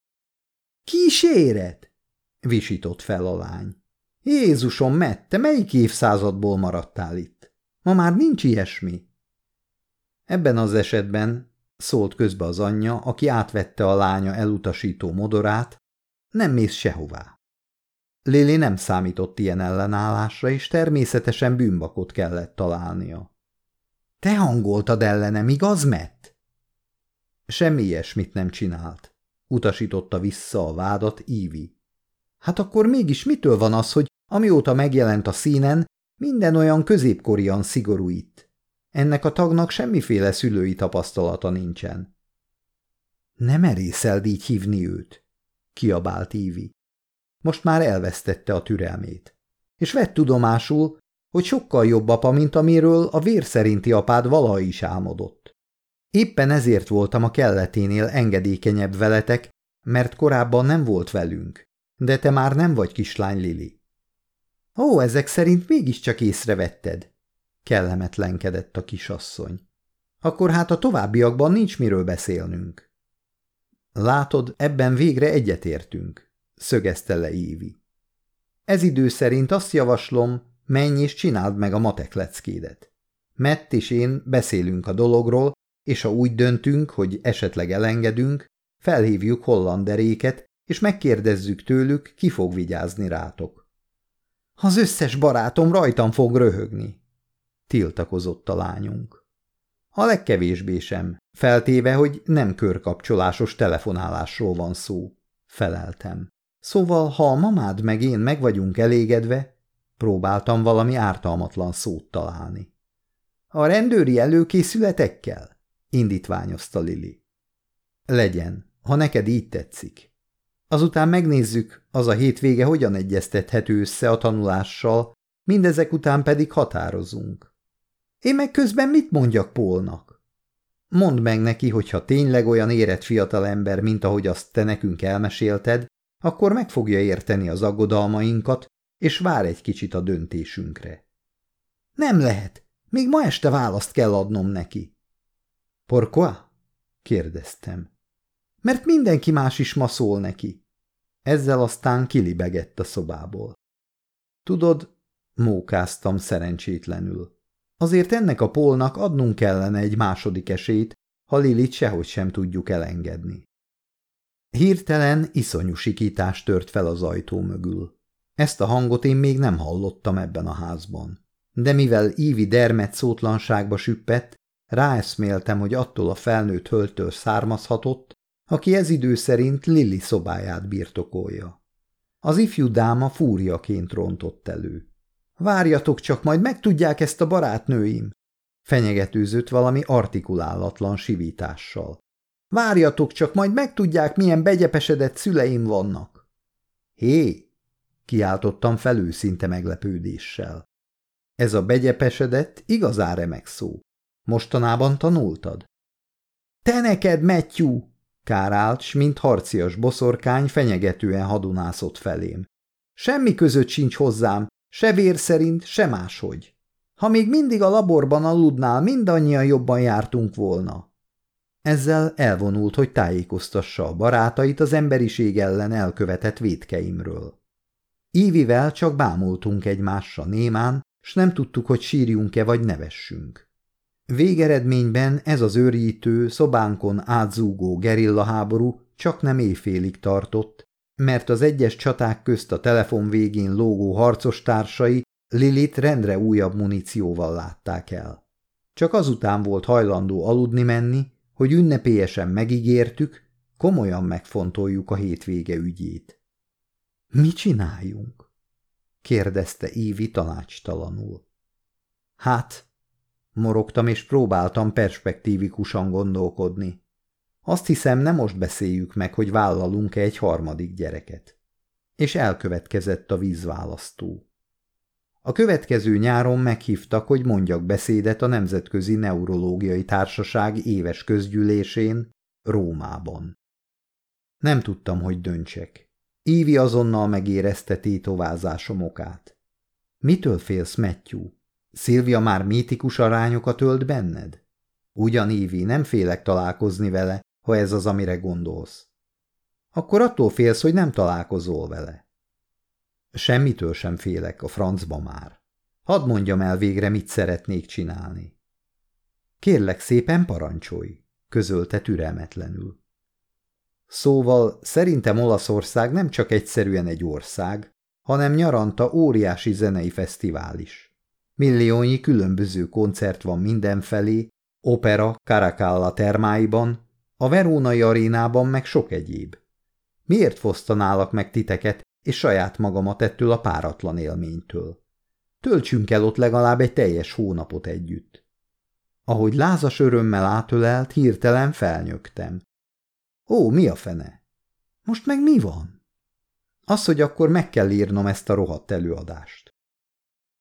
Kíséret? visított fel a lány. Jézusom, Matt, te melyik évszázadból maradtál itt? Ma már nincs ilyesmi. Ebben az esetben, szólt közbe az anyja, aki átvette a lánya elutasító modorát, nem mész sehová. Lili nem számított ilyen ellenállásra, és természetesen bűnbakot kellett találnia. Te hangoltad ellenem, igaz, Matt? Semmi ilyesmit nem csinált. Utasította vissza a vádat Ívi. Hát akkor mégis mitől van az, hogy amióta megjelent a színen, minden olyan középkorian szigorú itt? Ennek a tagnak semmiféle szülői tapasztalata nincsen. Nem erészeld így hívni őt, kiabált Ívi. Most már elvesztette a türelmét. És vett tudomásul, hogy sokkal jobb apa, mint amiről a vér szerinti apád valaha is álmodott. Éppen ezért voltam a kelleténél engedékenyebb veletek, mert korábban nem volt velünk. De te már nem vagy kislány Lili. Ó, ezek szerint mégiscsak észrevetted, kellemetlenkedett a kisasszony. Akkor hát a továbbiakban nincs miről beszélnünk. Látod, ebben végre egyetértünk, szögezte le Évi. Ez idő szerint azt javaslom, Menj és csináld meg a matek leckédet. Mett és én beszélünk a dologról, és ha úgy döntünk, hogy esetleg elengedünk, felhívjuk hollanderéket, és megkérdezzük tőlük, ki fog vigyázni rátok. Az összes barátom rajtam fog röhögni, tiltakozott a lányunk. A legkevésbé sem, feltéve, hogy nem körkapcsolásos telefonálásról van szó, feleltem. Szóval, ha a mamád meg én meg vagyunk elégedve, próbáltam valami ártalmatlan szót találni. A rendőri előkészületekkel? Indítványozta Lili. Legyen, ha neked így tetszik. Azután megnézzük, az a hétvége hogyan egyeztethető össze a tanulással, mindezek után pedig határozunk. Én meg közben mit mondjak Pólnak? Mondd meg neki, hogy ha tényleg olyan érett fiatalember, mint ahogy azt te nekünk elmesélted, akkor meg fogja érteni az aggodalmainkat, és vár egy kicsit a döntésünkre. Nem lehet, még ma este választ kell adnom neki. Pourquoi? kérdeztem. Mert mindenki más is ma szól neki. Ezzel aztán kilibegett a szobából. Tudod, mókáztam szerencsétlenül. Azért ennek a polnak adnunk kellene egy második esélyt, ha Lilit sehogy sem tudjuk elengedni. Hirtelen iszonyú sikítás tört fel az ajtó mögül. Ezt a hangot én még nem hallottam ebben a házban. De mivel Ívi dermet szótlanságba süppett, ráeszméltem, hogy attól a felnőtt höltől származhatott, aki ez idő szerint Lili szobáját birtokolja. Az ifjú dáma fúriaként rontott elő. Várjatok csak, majd megtudják ezt a barátnőim! Fenyegetőzött valami artikulálatlan sivítással. Várjatok csak, majd megtudják, milyen begyepesedett szüleim vannak. Hé! kiáltottam felőszinte meglepődéssel. Ez a begyepesedett igazán remek szó. Mostanában tanultad? Te neked, Matthew! Kárált, s mint harcias boszorkány fenyegetően hadonászott felém. Semmi között sincs hozzám, se vér szerint, se máshogy. Ha még mindig a laborban aludnál, mindannyian jobban jártunk volna. Ezzel elvonult, hogy tájékoztassa a barátait az emberiség ellen elkövetett védkeimről. Ívivel csak bámultunk egymásra némán, s nem tudtuk, hogy sírjunk-e vagy nevessünk. Végeredményben ez az őrjítő, szobánkon átzúgó gerillaháború csak nem éjfélig tartott, mert az egyes csaták közt a telefon végén lógó harcos társai Lilit rendre újabb munícióval látták el. Csak azután volt hajlandó aludni menni, hogy ünnepélyesen megígértük, komolyan megfontoljuk a hétvége ügyét. – Mi csináljunk? – kérdezte Ívi tanácstalanul. – Hát, morogtam és próbáltam perspektívikusan gondolkodni. Azt hiszem, nem most beszéljük meg, hogy vállalunk-e egy harmadik gyereket. És elkövetkezett a vízválasztó. A következő nyáron meghívtak, hogy mondjak beszédet a Nemzetközi Neurológiai Társaság éves közgyűlésén, Rómában. Nem tudtam, hogy döntsek. Ívi azonnal megérezte tétovázásom okát. Mitől félsz, Matthew? Szilvia már mítikus arányokat ölt benned? Ugyan, Ívi, nem félek találkozni vele, ha ez az, amire gondolsz. Akkor attól félsz, hogy nem találkozol vele. Semmitől sem félek, a francba már. Hadd mondjam el végre, mit szeretnék csinálni. Kérlek szépen parancsolj, közölte türelmetlenül. Szóval szerintem Olaszország nem csak egyszerűen egy ország, hanem nyaranta óriási zenei fesztivál is. Milliónyi különböző koncert van mindenfelé, opera Caracalla termáiban, a Verónai arénában meg sok egyéb. Miért fosztanálak meg titeket és saját magamat ettől a páratlan élménytől? Töltsünk el ott legalább egy teljes hónapot együtt. Ahogy lázas örömmel átölelt, hirtelen felnyögtem. Ó, mi a fene? Most meg mi van? Az, hogy akkor meg kell írnom ezt a rohadt előadást.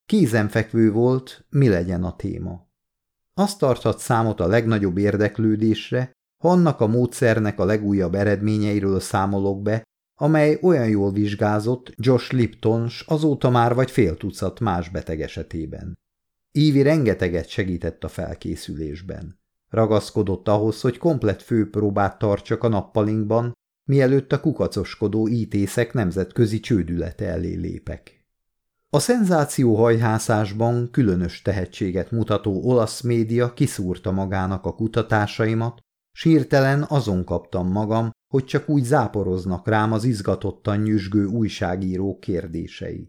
Kézenfekvő volt, mi legyen a téma. Azt tarthat számot a legnagyobb érdeklődésre, ha annak a módszernek a legújabb eredményeiről számolok be, amely olyan jól vizsgázott Josh Lipton s azóta már vagy fél tucat más beteg esetében. Ívi rengeteget segített a felkészülésben. Ragaszkodott ahhoz, hogy komplet főpróbát tartsak a nappalinkban, mielőtt a kukacoskodó ítészek nemzetközi csődülete elé lépek. A szenzációhajhászásban különös tehetséget mutató olasz média kiszúrta magának a kutatásaimat, s hirtelen azon kaptam magam, hogy csak úgy záporoznak rám az izgatottan nyüzsgő újságírók kérdései.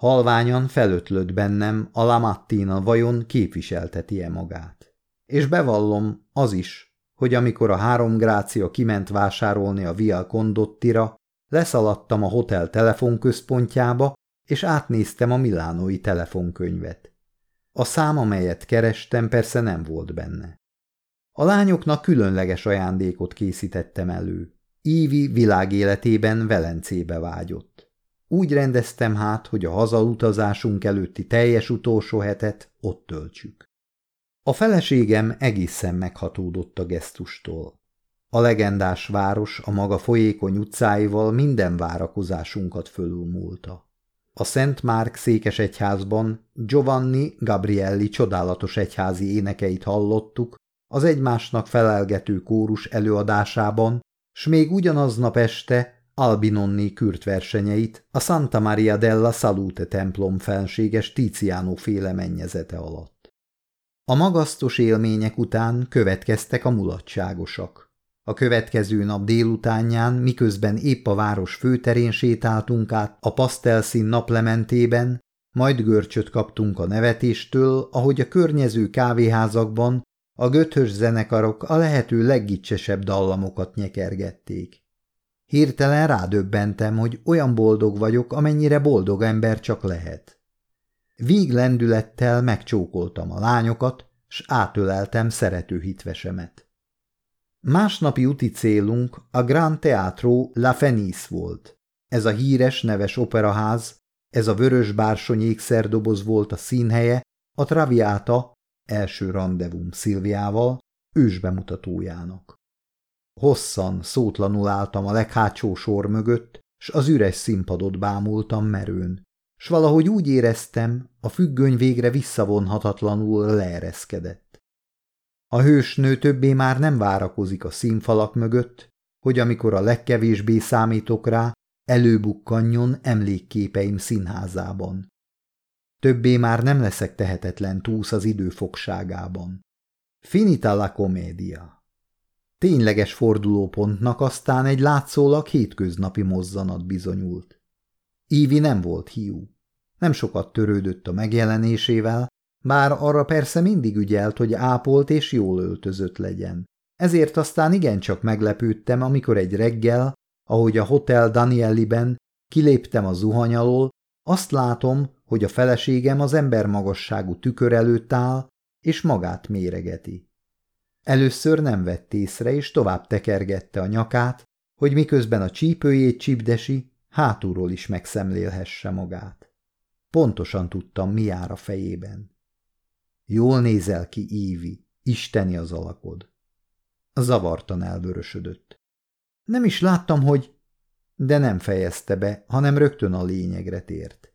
Halványan felötlött bennem a Lamattina vajon képviselteti-e magát. És bevallom az is, hogy amikor a három grácia kiment vásárolni a Via Condottira, leszaladtam a hotel telefonközpontjába, és átnéztem a milánói telefonkönyvet. A szám, amelyet kerestem, persze nem volt benne. A lányoknak különleges ajándékot készítettem elő. Ívi világéletében Velencébe vágyott. Úgy rendeztem hát, hogy a hazautazásunk előtti teljes utolsó hetet ott töltsük. A feleségem egészen meghatódott a gesztustól. A legendás város a maga folyékony utcáival minden várakozásunkat fölülmúlta. A Szent Márk székes egyházban Giovanni Gabrielli csodálatos egyházi énekeit hallottuk, az egymásnak felelgető kórus előadásában, s még ugyanaznap este Albinonni kürt versenyeit a Santa Maria della Salute templom felséges Tiziano féle mennyezete alatt. A magasztos élmények után következtek a mulatságosak. A következő nap délutánján, miközben épp a város főterén sétáltunk át a pasztelszín naplementében, majd görcsöt kaptunk a nevetéstől, ahogy a környező kávéházakban a göthös zenekarok a lehető leggicsesebb dallamokat nyekergették. Hirtelen rádöbbentem, hogy olyan boldog vagyok, amennyire boldog ember csak lehet. Víg lendülettel megcsókoltam a lányokat, s átöleltem szerető hitvesemet. Másnapi úti célunk a Grand Teatro La Fenice volt. Ez a híres, neves operaház, ez a vörös bársony ékszerdoboz volt a színhelye, a Traviata első rendezvum Szilviával, ősbemutatójának. Hosszan, szótlanul álltam a leghátsó sor mögött, s az üres színpadot bámultam merőn, s valahogy úgy éreztem, a függöny végre visszavonhatatlanul leereszkedett. A hősnő többé már nem várakozik a színfalak mögött, hogy amikor a legkevésbé számítok rá, előbukkanjon emlékképeim színházában. Többé már nem leszek tehetetlen túsz az idő fogságában. Finita la comédia. Tényleges fordulópontnak aztán egy látszólag hétköznapi mozzanat bizonyult. Ívi nem volt hiú. Nem sokat törődött a megjelenésével, bár arra persze mindig ügyelt, hogy ápolt és jól öltözött legyen. Ezért aztán igencsak meglepődtem, amikor egy reggel, ahogy a Hotel Danieliben kiléptem a zuhany alól, azt látom, hogy a feleségem az ember magasságú tükör előtt áll, és magát méregeti. Először nem vett észre, és tovább tekergette a nyakát, hogy miközben a csípőjét csipdesi, hátulról is megszemlélhesse magát. Pontosan tudtam, mi jár a fejében. Jól nézel ki, Ívi, isteni az alakod. Zavartan elvörösödött. Nem is láttam, hogy... De nem fejezte be, hanem rögtön a lényegre tért.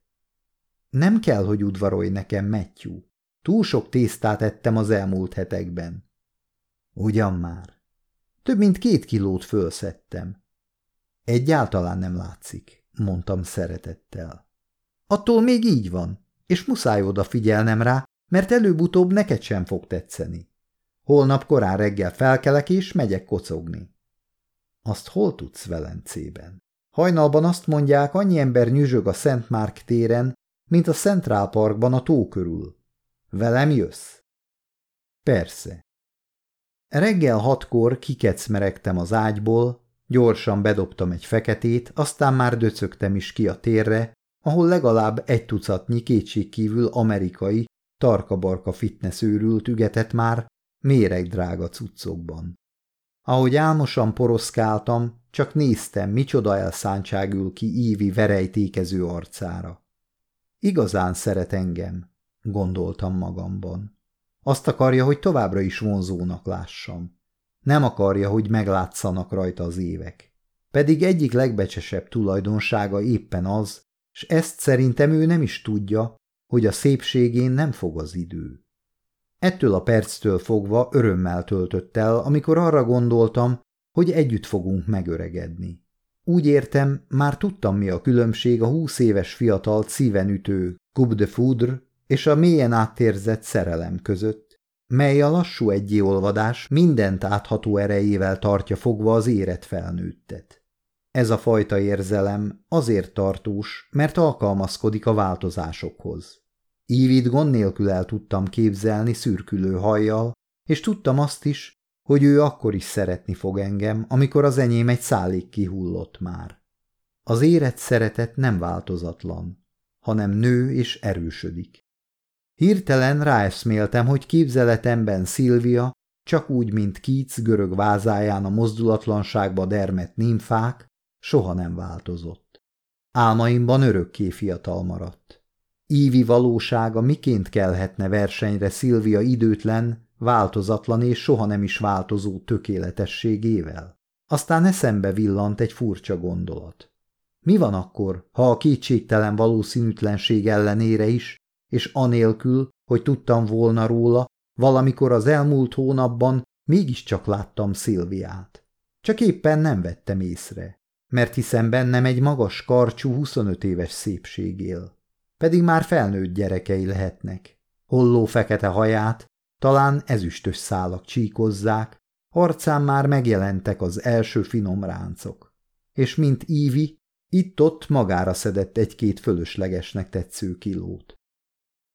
Nem kell, hogy udvarolj nekem, Matthew. Túl sok tésztát ettem az elmúlt hetekben. Ugyan már. Több mint két kilót fölszedtem. Egyáltalán nem látszik, mondtam szeretettel. Attól még így van, és muszáj odafigyelnem rá, mert előbb-utóbb neked sem fog tetszeni. Holnap korán reggel felkelek és megyek kocogni. Azt hol tudsz Velencében? Hajnalban azt mondják, annyi ember nyüzsög a Szent Márk téren, mint a Central Parkban a tó körül. Velem jössz? Persze. Reggel hatkor kikecmeregtem az ágyból, gyorsan bedobtam egy feketét, aztán már döcögtem is ki a térre, ahol legalább egy tucatnyi kétségkívül amerikai, tarkabarka fitness őrült ügetett már méregdrága cuccokban. Ahogy álmosan poroszkáltam, csak néztem, micsoda elszántság ül ki Ívi verejtékező arcára. Igazán szeret engem, gondoltam magamban. Azt akarja, hogy továbbra is vonzónak lássam. Nem akarja, hogy meglátszanak rajta az évek. Pedig egyik legbecsesebb tulajdonsága éppen az, s ezt szerintem ő nem is tudja, hogy a szépségén nem fog az idő. Ettől a perctől fogva örömmel töltött el, amikor arra gondoltam, hogy együtt fogunk megöregedni. Úgy értem, már tudtam, mi a különbség a húsz éves fiatal szívenütő Coupe de Foudre és a mélyen átérzett szerelem között, mely a lassú egyéolvadás mindent átható erejével tartja fogva az érett felnőttet. Ez a fajta érzelem azért tartós, mert alkalmazkodik a változásokhoz. Ívit gond nélkül el tudtam képzelni szürkülő hajjal, és tudtam azt is, hogy ő akkor is szeretni fog engem, amikor az enyém egy szállig kihullott már. Az érett szeretet nem változatlan, hanem nő és erősödik. Hirtelen ráeszméltem, hogy képzeletemben Szilvia, csak úgy, mint Keats görög vázáján a mozdulatlanságba dermet nimfák, soha nem változott. Álmaimban örökké fiatal maradt. Ívi valósága miként kelhetne versenyre Szilvia időtlen, változatlan és soha nem is változó tökéletességével? Aztán eszembe villant egy furcsa gondolat. Mi van akkor, ha a kétségtelen valószínűtlenség ellenére is, és anélkül, hogy tudtam volna róla, valamikor az elmúlt hónapban mégiscsak láttam Szilviát. Csak éppen nem vettem észre, mert hiszem bennem egy magas karcsú 25 éves szépség él. Pedig már felnőtt gyerekei lehetnek. Holló fekete haját, talán ezüstös szálak csíkozzák, arcán már megjelentek az első finom ráncok. És mint Ívi, itt-ott magára szedett egy-két fölöslegesnek tetsző kilót.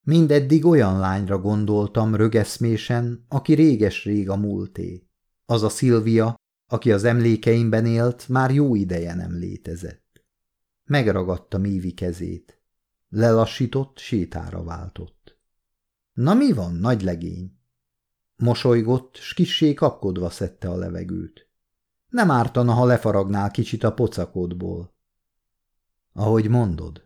Mindeddig olyan lányra gondoltam rögeszmésen, aki réges-rég a múlté. Az a Szilvia, aki az emlékeimben élt, már jó ideje nem létezett. Megragadta Mívi kezét. Lelassított, sétára váltott. Na mi van, nagy legény? Mosolygott, s kissé kapkodva szedte a levegőt. Nem ártana, ha lefaragnál kicsit a pocakodból. Ahogy mondod,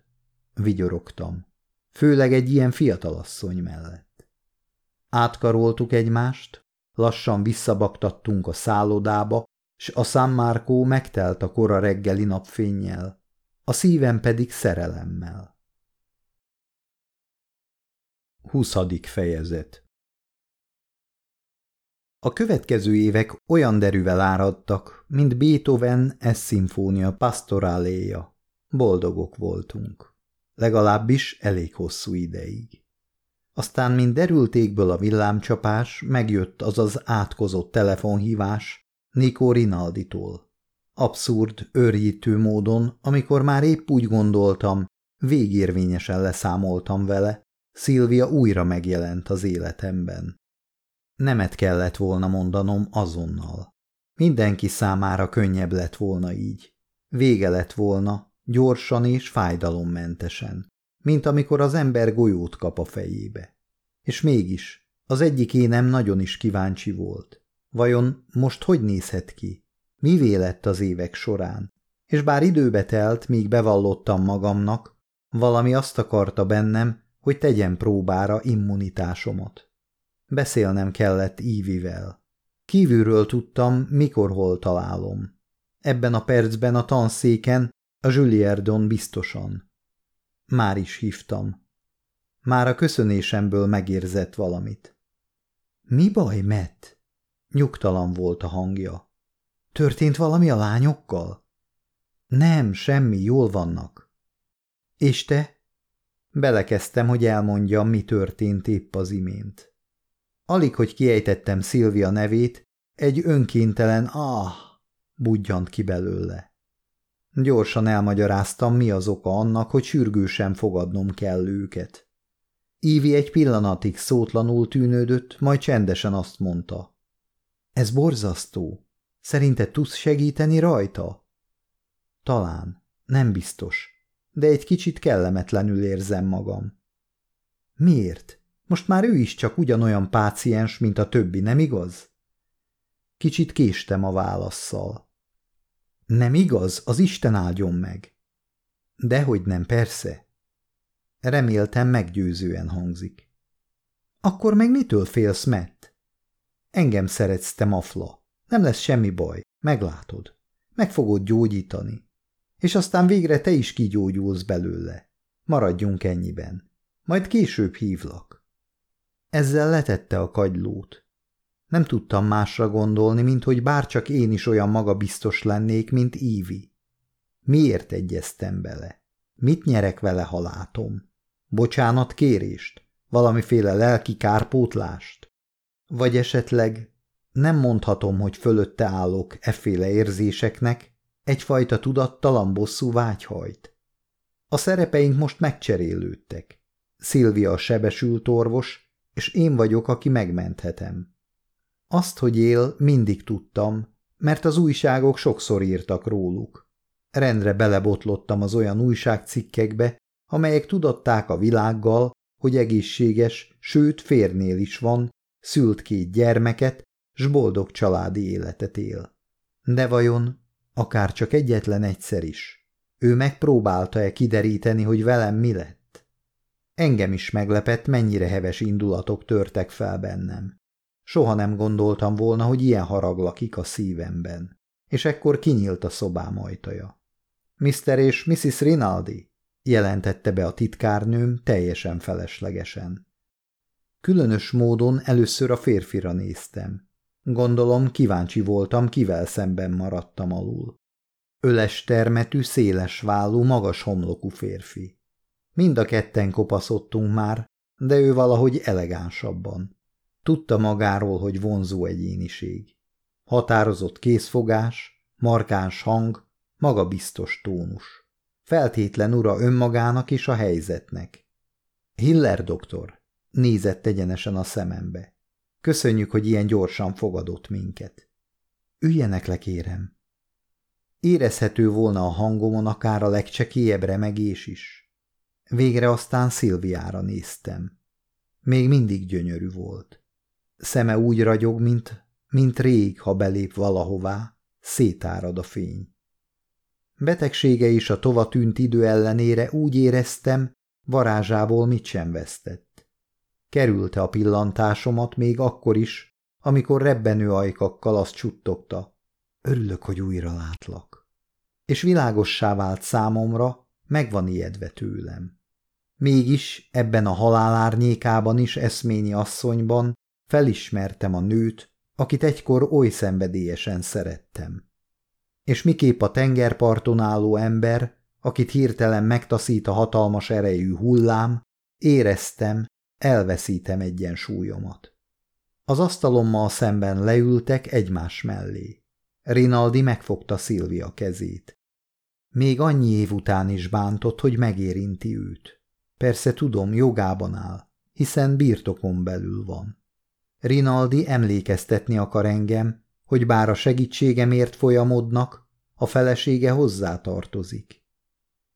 vigyorogtam főleg egy ilyen fiatalasszony mellett. Átkaroltuk egymást, lassan visszabaktattunk a szállodába, s a San megtelt a kora reggeli napfénnyel, a szívem pedig szerelemmel. 20. fejezet A következő évek olyan derűvel áradtak, mint Beethoven S-szimfónia pastoráléja. Boldogok voltunk legalábbis elég hosszú ideig. Aztán, mint derültékből a villámcsapás, megjött az az átkozott telefonhívás Nico Rinalditól. Abszurd, őrjítő módon, amikor már épp úgy gondoltam, végérvényesen leszámoltam vele, Szilvia újra megjelent az életemben. Nemet kellett volna mondanom azonnal. Mindenki számára könnyebb lett volna így. Vége lett volna, gyorsan és fájdalommentesen, mint amikor az ember golyót kap a fejébe. És mégis, az egyik énem nagyon is kíváncsi volt. Vajon most hogy nézhet ki? Mi lett az évek során? És bár időbe telt, míg bevallottam magamnak, valami azt akarta bennem, hogy tegyen próbára immunitásomat. Beszélnem kellett Ívivel. Kívülről tudtam, mikor hol találom. Ebben a percben a tanszéken a Julierdon biztosan. Már is hívtam. Már a köszönésemből megérzett valamit. Mi baj, Matt? Nyugtalan volt a hangja. Történt valami a lányokkal? Nem, semmi, jól vannak. És te? Belekezdtem, hogy elmondjam, mi történt épp az imént. Alig, hogy kiejtettem Szilvia nevét, egy önkéntelen ah budjant ki belőle. Gyorsan elmagyaráztam, mi az oka annak, hogy sürgősen fogadnom kell őket. Ívi egy pillanatig szótlanul tűnődött, majd csendesen azt mondta. Ez borzasztó. Szerinted tudsz segíteni rajta? Talán. Nem biztos. De egy kicsit kellemetlenül érzem magam. Miért? Most már ő is csak ugyanolyan páciens, mint a többi, nem igaz? Kicsit késtem a válaszszal. Nem igaz, az Isten áldjon meg. Dehogy nem, persze. Reméltem meggyőzően hangzik. Akkor meg mitől félsz, Matt? Engem szeretsz, te mafla. Nem lesz semmi baj, meglátod. Meg fogod gyógyítani. És aztán végre te is kigyógyulsz belőle. Maradjunk ennyiben. Majd később hívlak. Ezzel letette a kagylót. Nem tudtam másra gondolni, mint hogy bárcsak én is olyan magabiztos lennék, mint Ívi. Miért egyeztem bele? Mit nyerek vele, ha látom? Bocsánat kérést? Valamiféle lelki kárpótlást? Vagy esetleg nem mondhatom, hogy fölötte állok efféle érzéseknek, egyfajta tudattalan bosszú vágyhajt. A szerepeink most megcserélődtek. Szilvia a sebesült orvos, és én vagyok, aki megmenthetem. Azt, hogy él, mindig tudtam, mert az újságok sokszor írtak róluk. Rendre belebotlottam az olyan újságcikkekbe, amelyek tudatták a világgal, hogy egészséges, sőt férnél is van, szült két gyermeket, s boldog családi életet él. De vajon, akár csak egyetlen egyszer is, ő megpróbálta-e kideríteni, hogy velem mi lett? Engem is meglepett, mennyire heves indulatok törtek fel bennem. Soha nem gondoltam volna, hogy ilyen harag lakik a szívemben. És ekkor kinyílt a szobám ajtaja. Mr. és Mrs. Rinaldi, jelentette be a titkárnőm teljesen feleslegesen. Különös módon először a férfira néztem. Gondolom kíváncsi voltam, kivel szemben maradtam alul. Öles termetű, széles vállú, magas homlokú férfi. Mind a ketten kopaszottunk már, de ő valahogy elegánsabban. Tudta magáról, hogy vonzó egyéniség. Határozott készfogás, markáns hang, magabiztos tónus. Feltétlen ura önmagának és a helyzetnek. Hiller doktor nézett egyenesen a szemembe. Köszönjük, hogy ilyen gyorsan fogadott minket. Üljenek le, kérem. Érezhető volna a hangomon akár a legcsekélyebb remegés is. Végre aztán Szilviára néztem. Még mindig gyönyörű volt. Szeme úgy ragyog, mint, mint rég, ha belép valahová, szétárad a fény. Betegsége is a tova tűnt idő ellenére úgy éreztem, varázsából mit sem vesztett. Kerülte a pillantásomat még akkor is, amikor rebbenő ajkakkal azt csuttogta. Örülök, hogy újra látlak. És világossá vált számomra, megvan ijedve tőlem. Mégis ebben a halálárnyékában is eszményi asszonyban felismertem a nőt, akit egykor oly szenvedélyesen szerettem. És miképp a tengerparton álló ember, akit hirtelen megtaszít a hatalmas erejű hullám, éreztem, elveszítem egyensúlyomat. Az asztalommal szemben leültek egymás mellé. Rinaldi megfogta Szilvia kezét. Még annyi év után is bántott, hogy megérinti őt. Persze tudom, jogában áll, hiszen birtokon belül van. Rinaldi emlékeztetni akar engem, hogy bár a segítségemért folyamodnak, a felesége hozzátartozik.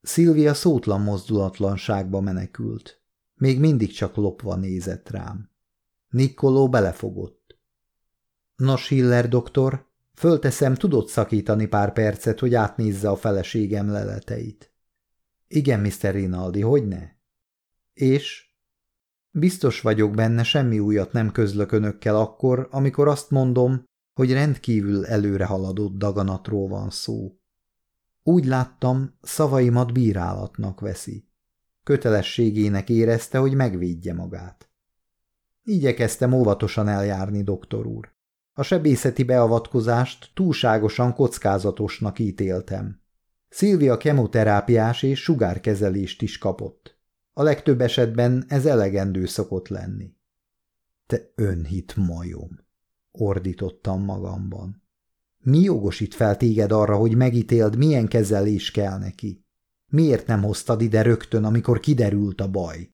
Szilvia szótlan mozdulatlanságba menekült. Még mindig csak lopva nézett rám. Nikkoló belefogott. Nos, Hiller doktor, fölteszem, tudott szakítani pár percet, hogy átnézze a feleségem leleteit. Igen, Mr. Rinaldi, hogy ne? És? Biztos vagyok benne, semmi újat nem közlök önökkel akkor, amikor azt mondom, hogy rendkívül előre haladott daganatról van szó. Úgy láttam, szavaimat bírálatnak veszi. Kötelességének érezte, hogy megvédje magát. Igyekeztem óvatosan eljárni, doktor úr. A sebészeti beavatkozást túlságosan kockázatosnak ítéltem. Szilvia kemoterápiás és sugárkezelést is kapott. A legtöbb esetben ez elegendő szokott lenni. Te önhit majom, ordítottam magamban. Mi jogosít fel téged arra, hogy megítéld, milyen kezelés kell neki? Miért nem hoztad ide rögtön, amikor kiderült a baj?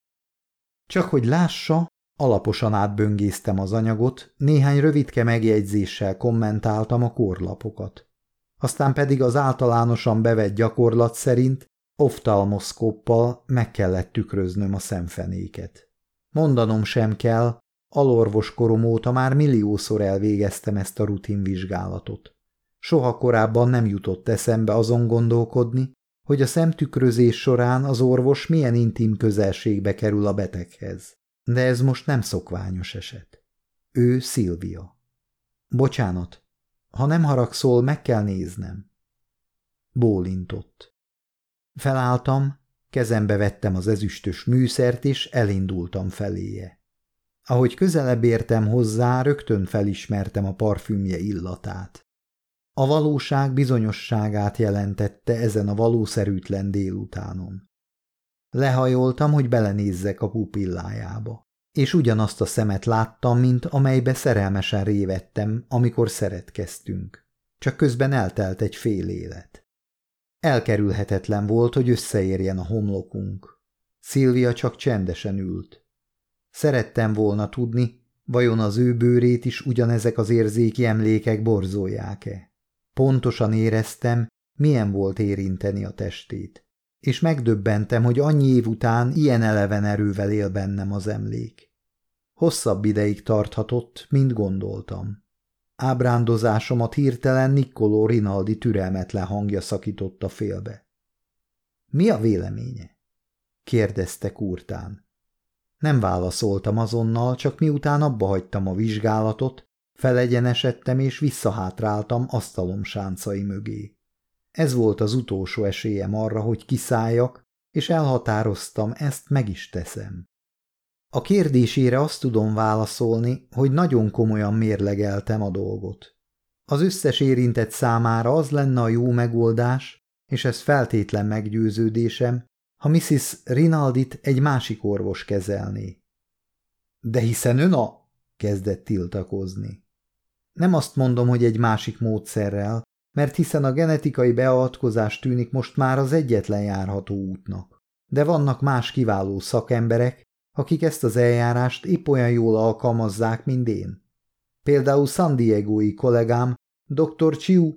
Csak hogy lássa, alaposan átböngésztem az anyagot, néhány rövidke megjegyzéssel kommentáltam a korlapokat. Aztán pedig az általánosan bevett gyakorlat szerint Oftalmoszkóppal meg kellett tükröznöm a szemfenéket. Mondanom sem kell, alorvoskorom óta már milliószor elvégeztem ezt a rutinvizsgálatot. Soha korábban nem jutott eszembe azon gondolkodni, hogy a szemtükrözés során az orvos milyen intim közelségbe kerül a beteghez. De ez most nem szokványos eset. Ő Szilvia. Bocsánat, ha nem haragszol, meg kell néznem. Bólintott. Felálltam, kezembe vettem az ezüstös műszert, és elindultam feléje. Ahogy közelebb értem hozzá, rögtön felismertem a parfümje illatát. A valóság bizonyosságát jelentette ezen a valószerűtlen délutánon. Lehajoltam, hogy belenézzek a pupillájába, és ugyanazt a szemet láttam, mint amelybe szerelmesen révettem, amikor szeretkeztünk. Csak közben eltelt egy fél élet. Elkerülhetetlen volt, hogy összeérjen a homlokunk. Szilvia csak csendesen ült. Szerettem volna tudni, vajon az ő bőrét is ugyanezek az érzéki emlékek borzolják-e. Pontosan éreztem, milyen volt érinteni a testét, és megdöbbentem, hogy annyi év után ilyen eleven erővel él bennem az emlék. Hosszabb ideig tarthatott, mint gondoltam. Ábrándozásomat hirtelen Niccolò Rinaldi türelmetlen hangja szakította félbe. Mi a véleménye? kérdezte kurtán. Nem válaszoltam azonnal, csak miután abba hagytam a vizsgálatot, felegyenesedtem és visszahátráltam asztalom sáncai mögé. Ez volt az utolsó esélyem arra, hogy kiszálljak, és elhatároztam, ezt meg is teszem. A kérdésére azt tudom válaszolni, hogy nagyon komolyan mérlegeltem a dolgot. Az összes érintett számára az lenne a jó megoldás, és ez feltétlen meggyőződésem, ha Mrs. Rinaldit egy másik orvos kezelné. De hiszen ön a... kezdett tiltakozni. Nem azt mondom, hogy egy másik módszerrel, mert hiszen a genetikai beavatkozás tűnik most már az egyetlen járható útnak. De vannak más kiváló szakemberek, akik ezt az eljárást épp olyan jól alkalmazzák, mint én. Például San Diego-i kollégám, dr. Chiu.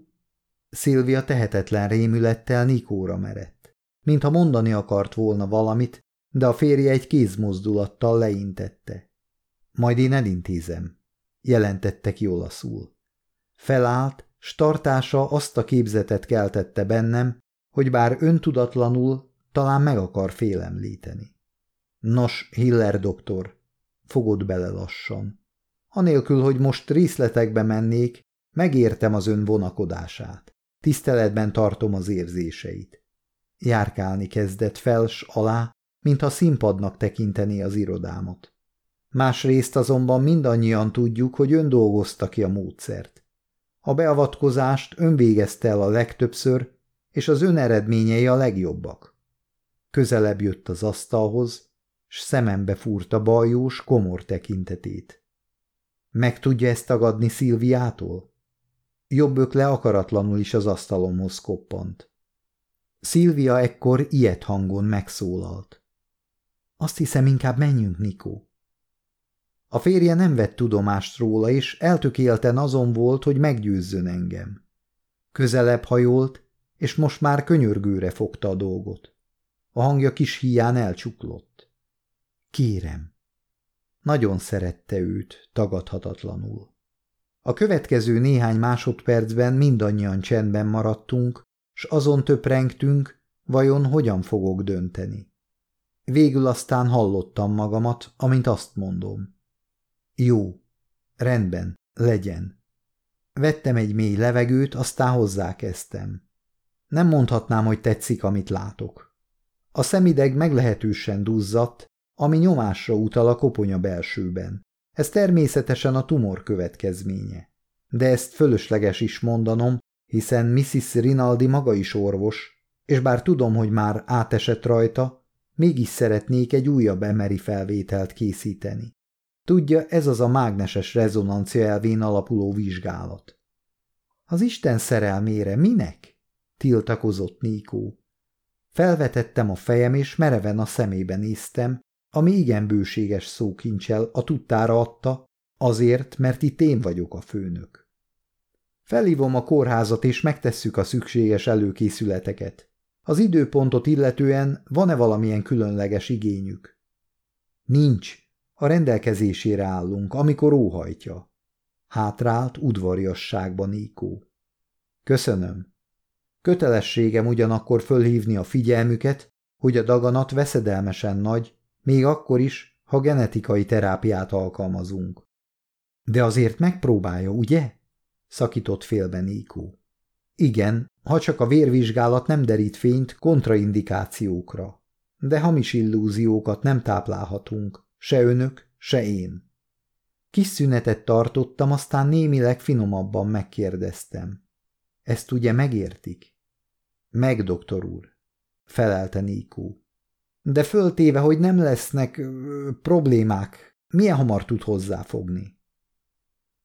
Szilvia tehetetlen rémülettel Nikóra merett. Mintha mondani akart volna valamit, de a férje egy kézmozdulattal leintette. Majd én elintézem, jelentette ki olaszul. Felállt, startása azt a képzetet keltette bennem, hogy bár öntudatlanul talán meg akar félemlíteni. Nos, Hiller doktor, fogod bele lassan. Anélkül, hogy most részletekbe mennék, megértem az ön vonakodását. Tiszteletben tartom az érzéseit. Járkálni kezdett fels alá, mintha színpadnak tekinteni az irodámat. Másrészt azonban mindannyian tudjuk, hogy ön dolgozta ki a módszert. A beavatkozást ön végezte el a legtöbbször, és az ön eredményei a legjobbak. Közelebb jött az asztalhoz, s szemembe fúrta bajós, komor tekintetét. Meg tudja ezt tagadni Szilviától? Jobb ökle akaratlanul is az asztalomhoz koppant. Szilvia ekkor ilyet hangon megszólalt. Azt hiszem, inkább menjünk, Nikó. A férje nem vett tudomást róla, és eltökélten azon volt, hogy meggyőzzön engem. Közelebb hajolt, és most már könyörgőre fogta a dolgot. A hangja kis híján elcsuklott. Kérem. Nagyon szerette őt, tagadhatatlanul. A következő néhány másodpercben mindannyian csendben maradtunk, s azon töprengtünk, vajon hogyan fogok dönteni. Végül aztán hallottam magamat, amint azt mondom. Jó, rendben, legyen. Vettem egy mély levegőt, aztán hozzákezdtem. Nem mondhatnám, hogy tetszik, amit látok. A szemideg meglehetősen duzzadt, ami nyomásra utal a koponya belsőben. Ez természetesen a tumor következménye. De ezt fölösleges is mondanom, hiszen Mrs. Rinaldi maga is orvos, és bár tudom, hogy már átesett rajta, mégis szeretnék egy újabb emeri felvételt készíteni. Tudja, ez az a mágneses rezonancia elvén alapuló vizsgálat. Az Isten szerelmére minek? tiltakozott Níkó. Felvetettem a fejem, és mereven a szemébe néztem, ami igen bőséges szókincsel a tudtára adta, azért, mert itt én vagyok a főnök. Felhívom a kórházat, és megtesszük a szükséges előkészületeket. Az időpontot illetően van-e valamilyen különleges igényük? Nincs. A rendelkezésére állunk, amikor óhajtja. Hátrált udvariasságban Íkó. Köszönöm. Kötelességem ugyanakkor fölhívni a figyelmüket, hogy a daganat veszedelmesen nagy, még akkor is, ha genetikai terápiát alkalmazunk. De azért megpróbálja, ugye? szakított félben Níkó. Igen, ha csak a vérvizsgálat nem derít fényt kontraindikációkra. De hamis illúziókat nem táplálhatunk, se önök, se én. Kis szünetet tartottam, aztán némileg finomabban megkérdeztem. Ezt ugye megértik? Meg, doktor úr, felelte Nikó. De föltéve, hogy nem lesznek ö, problémák, milyen hamar tud hozzáfogni?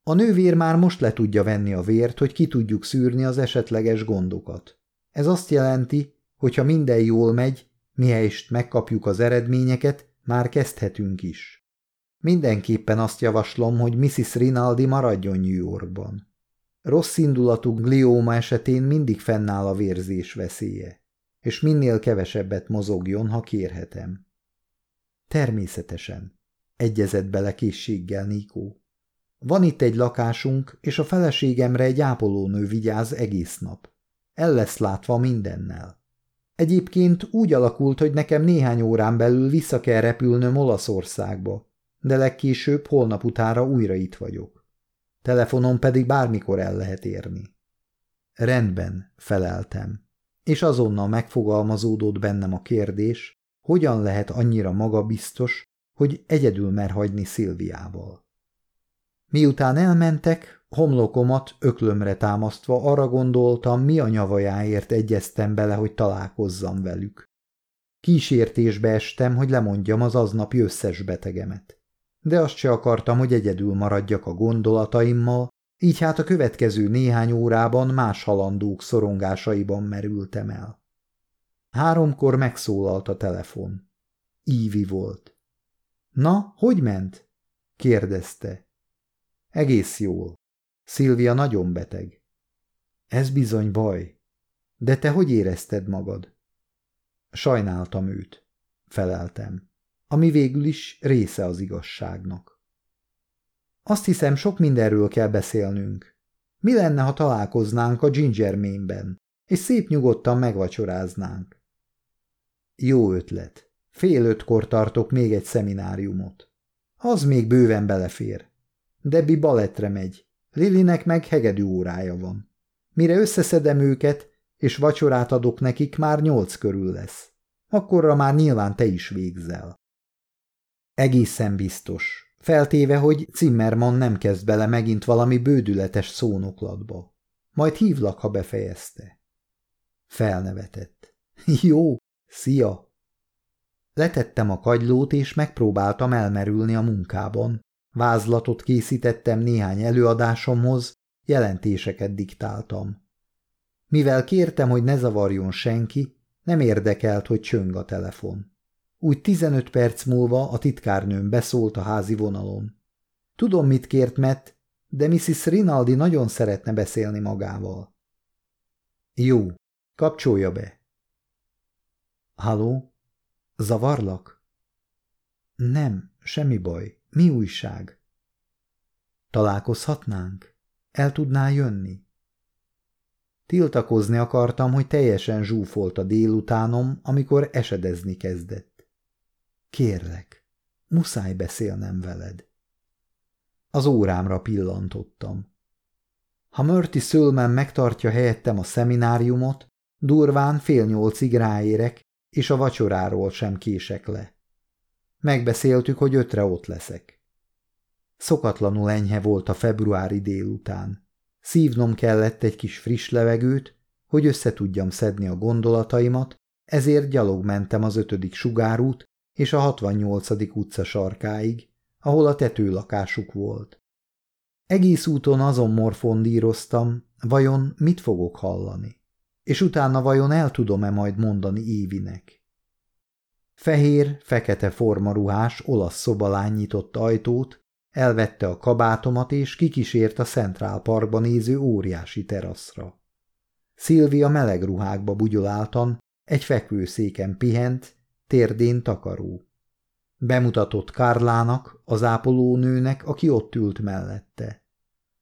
A nővér már most le tudja venni a vért, hogy ki tudjuk szűrni az esetleges gondokat. Ez azt jelenti, hogy ha minden jól megy, mihelyest megkapjuk az eredményeket, már kezdhetünk is. Mindenképpen azt javaslom, hogy Mrs. Rinaldi maradjon New Yorkban. Rossz indulatú glióma esetén mindig fennáll a vérzés veszélye, és minél kevesebbet mozogjon, ha kérhetem. Természetesen, egyezett bele készséggel Nikó. Van itt egy lakásunk, és a feleségemre egy ápolónő vigyáz egész nap. El lesz látva mindennel. Egyébként úgy alakult, hogy nekem néhány órán belül vissza kell repülnöm Olaszországba, de legkésőbb holnap utára újra itt vagyok. Telefonon pedig bármikor el lehet érni. Rendben, feleltem, és azonnal megfogalmazódott bennem a kérdés, hogyan lehet annyira magabiztos, hogy egyedül mer hagyni Szilviával. Miután elmentek, homlokomat öklömre támasztva arra gondoltam, mi a nyavajáért egyeztem bele, hogy találkozzam velük. Kísértésbe estem, hogy lemondjam az aznapi összes betegemet. De azt se akartam, hogy egyedül maradjak a gondolataimmal, így hát a következő néhány órában más halandók szorongásaiban merültem el. Háromkor megszólalt a telefon. Ívi volt. – Na, hogy ment? – kérdezte. Egész jól. Szilvia nagyon beteg. Ez bizony baj. De te hogy érezted magad? Sajnáltam őt. Feleltem. Ami végül is része az igazságnak. Azt hiszem, sok mindenről kell beszélnünk. Mi lenne, ha találkoznánk a Gingermainben, és szép nyugodtan megvacsoráznánk? Jó ötlet. Fél ötkor tartok még egy szemináriumot. Az még bőven belefér. Debbie balettre megy, Lilinek meg hegedű órája van. Mire összeszedem őket, és vacsorát adok nekik, már nyolc körül lesz. Akkorra már nyilván te is végzel. Egészen biztos. Feltéve, hogy Zimmermann nem kezd bele megint valami bődületes szónoklatba. Majd hívlak, ha befejezte. Felnevetett. <laughs> Jó, szia! Letettem a kagylót, és megpróbáltam elmerülni a munkában, Vázlatot készítettem néhány előadásomhoz, jelentéseket diktáltam. Mivel kértem, hogy ne zavarjon senki, nem érdekelt, hogy csöng a telefon. Úgy 15 perc múlva a titkárnőm beszólt a házi vonalon. Tudom, mit kért Matt, de Mrs. Rinaldi nagyon szeretne beszélni magával. Jó, kapcsolja be. Halló? Zavarlak? Nem, semmi baj. Mi újság? Találkozhatnánk? El tudná jönni? Tiltakozni akartam, hogy teljesen zsúfolt a délutánom, amikor esedezni kezdett. Kérlek, muszáj beszélnem veled. Az órámra pillantottam. Ha Mörti Szölmen megtartja helyettem a szemináriumot, durván fél nyolcig ráérek, és a vacsoráról sem kések le. Megbeszéltük, hogy ötre ott leszek. Szokatlanul enyhe volt a februári délután. Szívnom kellett egy kis friss levegőt, hogy összetudjam szedni a gondolataimat, ezért gyalog mentem az ötödik sugárút és a 68. utca sarkáig, ahol a tetőlakásuk volt. Egész úton azon morfondíroztam, vajon mit fogok hallani, és utána vajon el tudom-e majd mondani Évinek. Fehér, fekete formaruhás olasz szobalány nyitott ajtót, elvette a kabátomat és kikísért a Central Parkba néző óriási teraszra. Szilvia meleg ruhákba bugyoláltan, egy fekvőszéken pihent, térdén takaró. Bemutatott Kárlának, az ápolónőnek, aki ott ült mellette.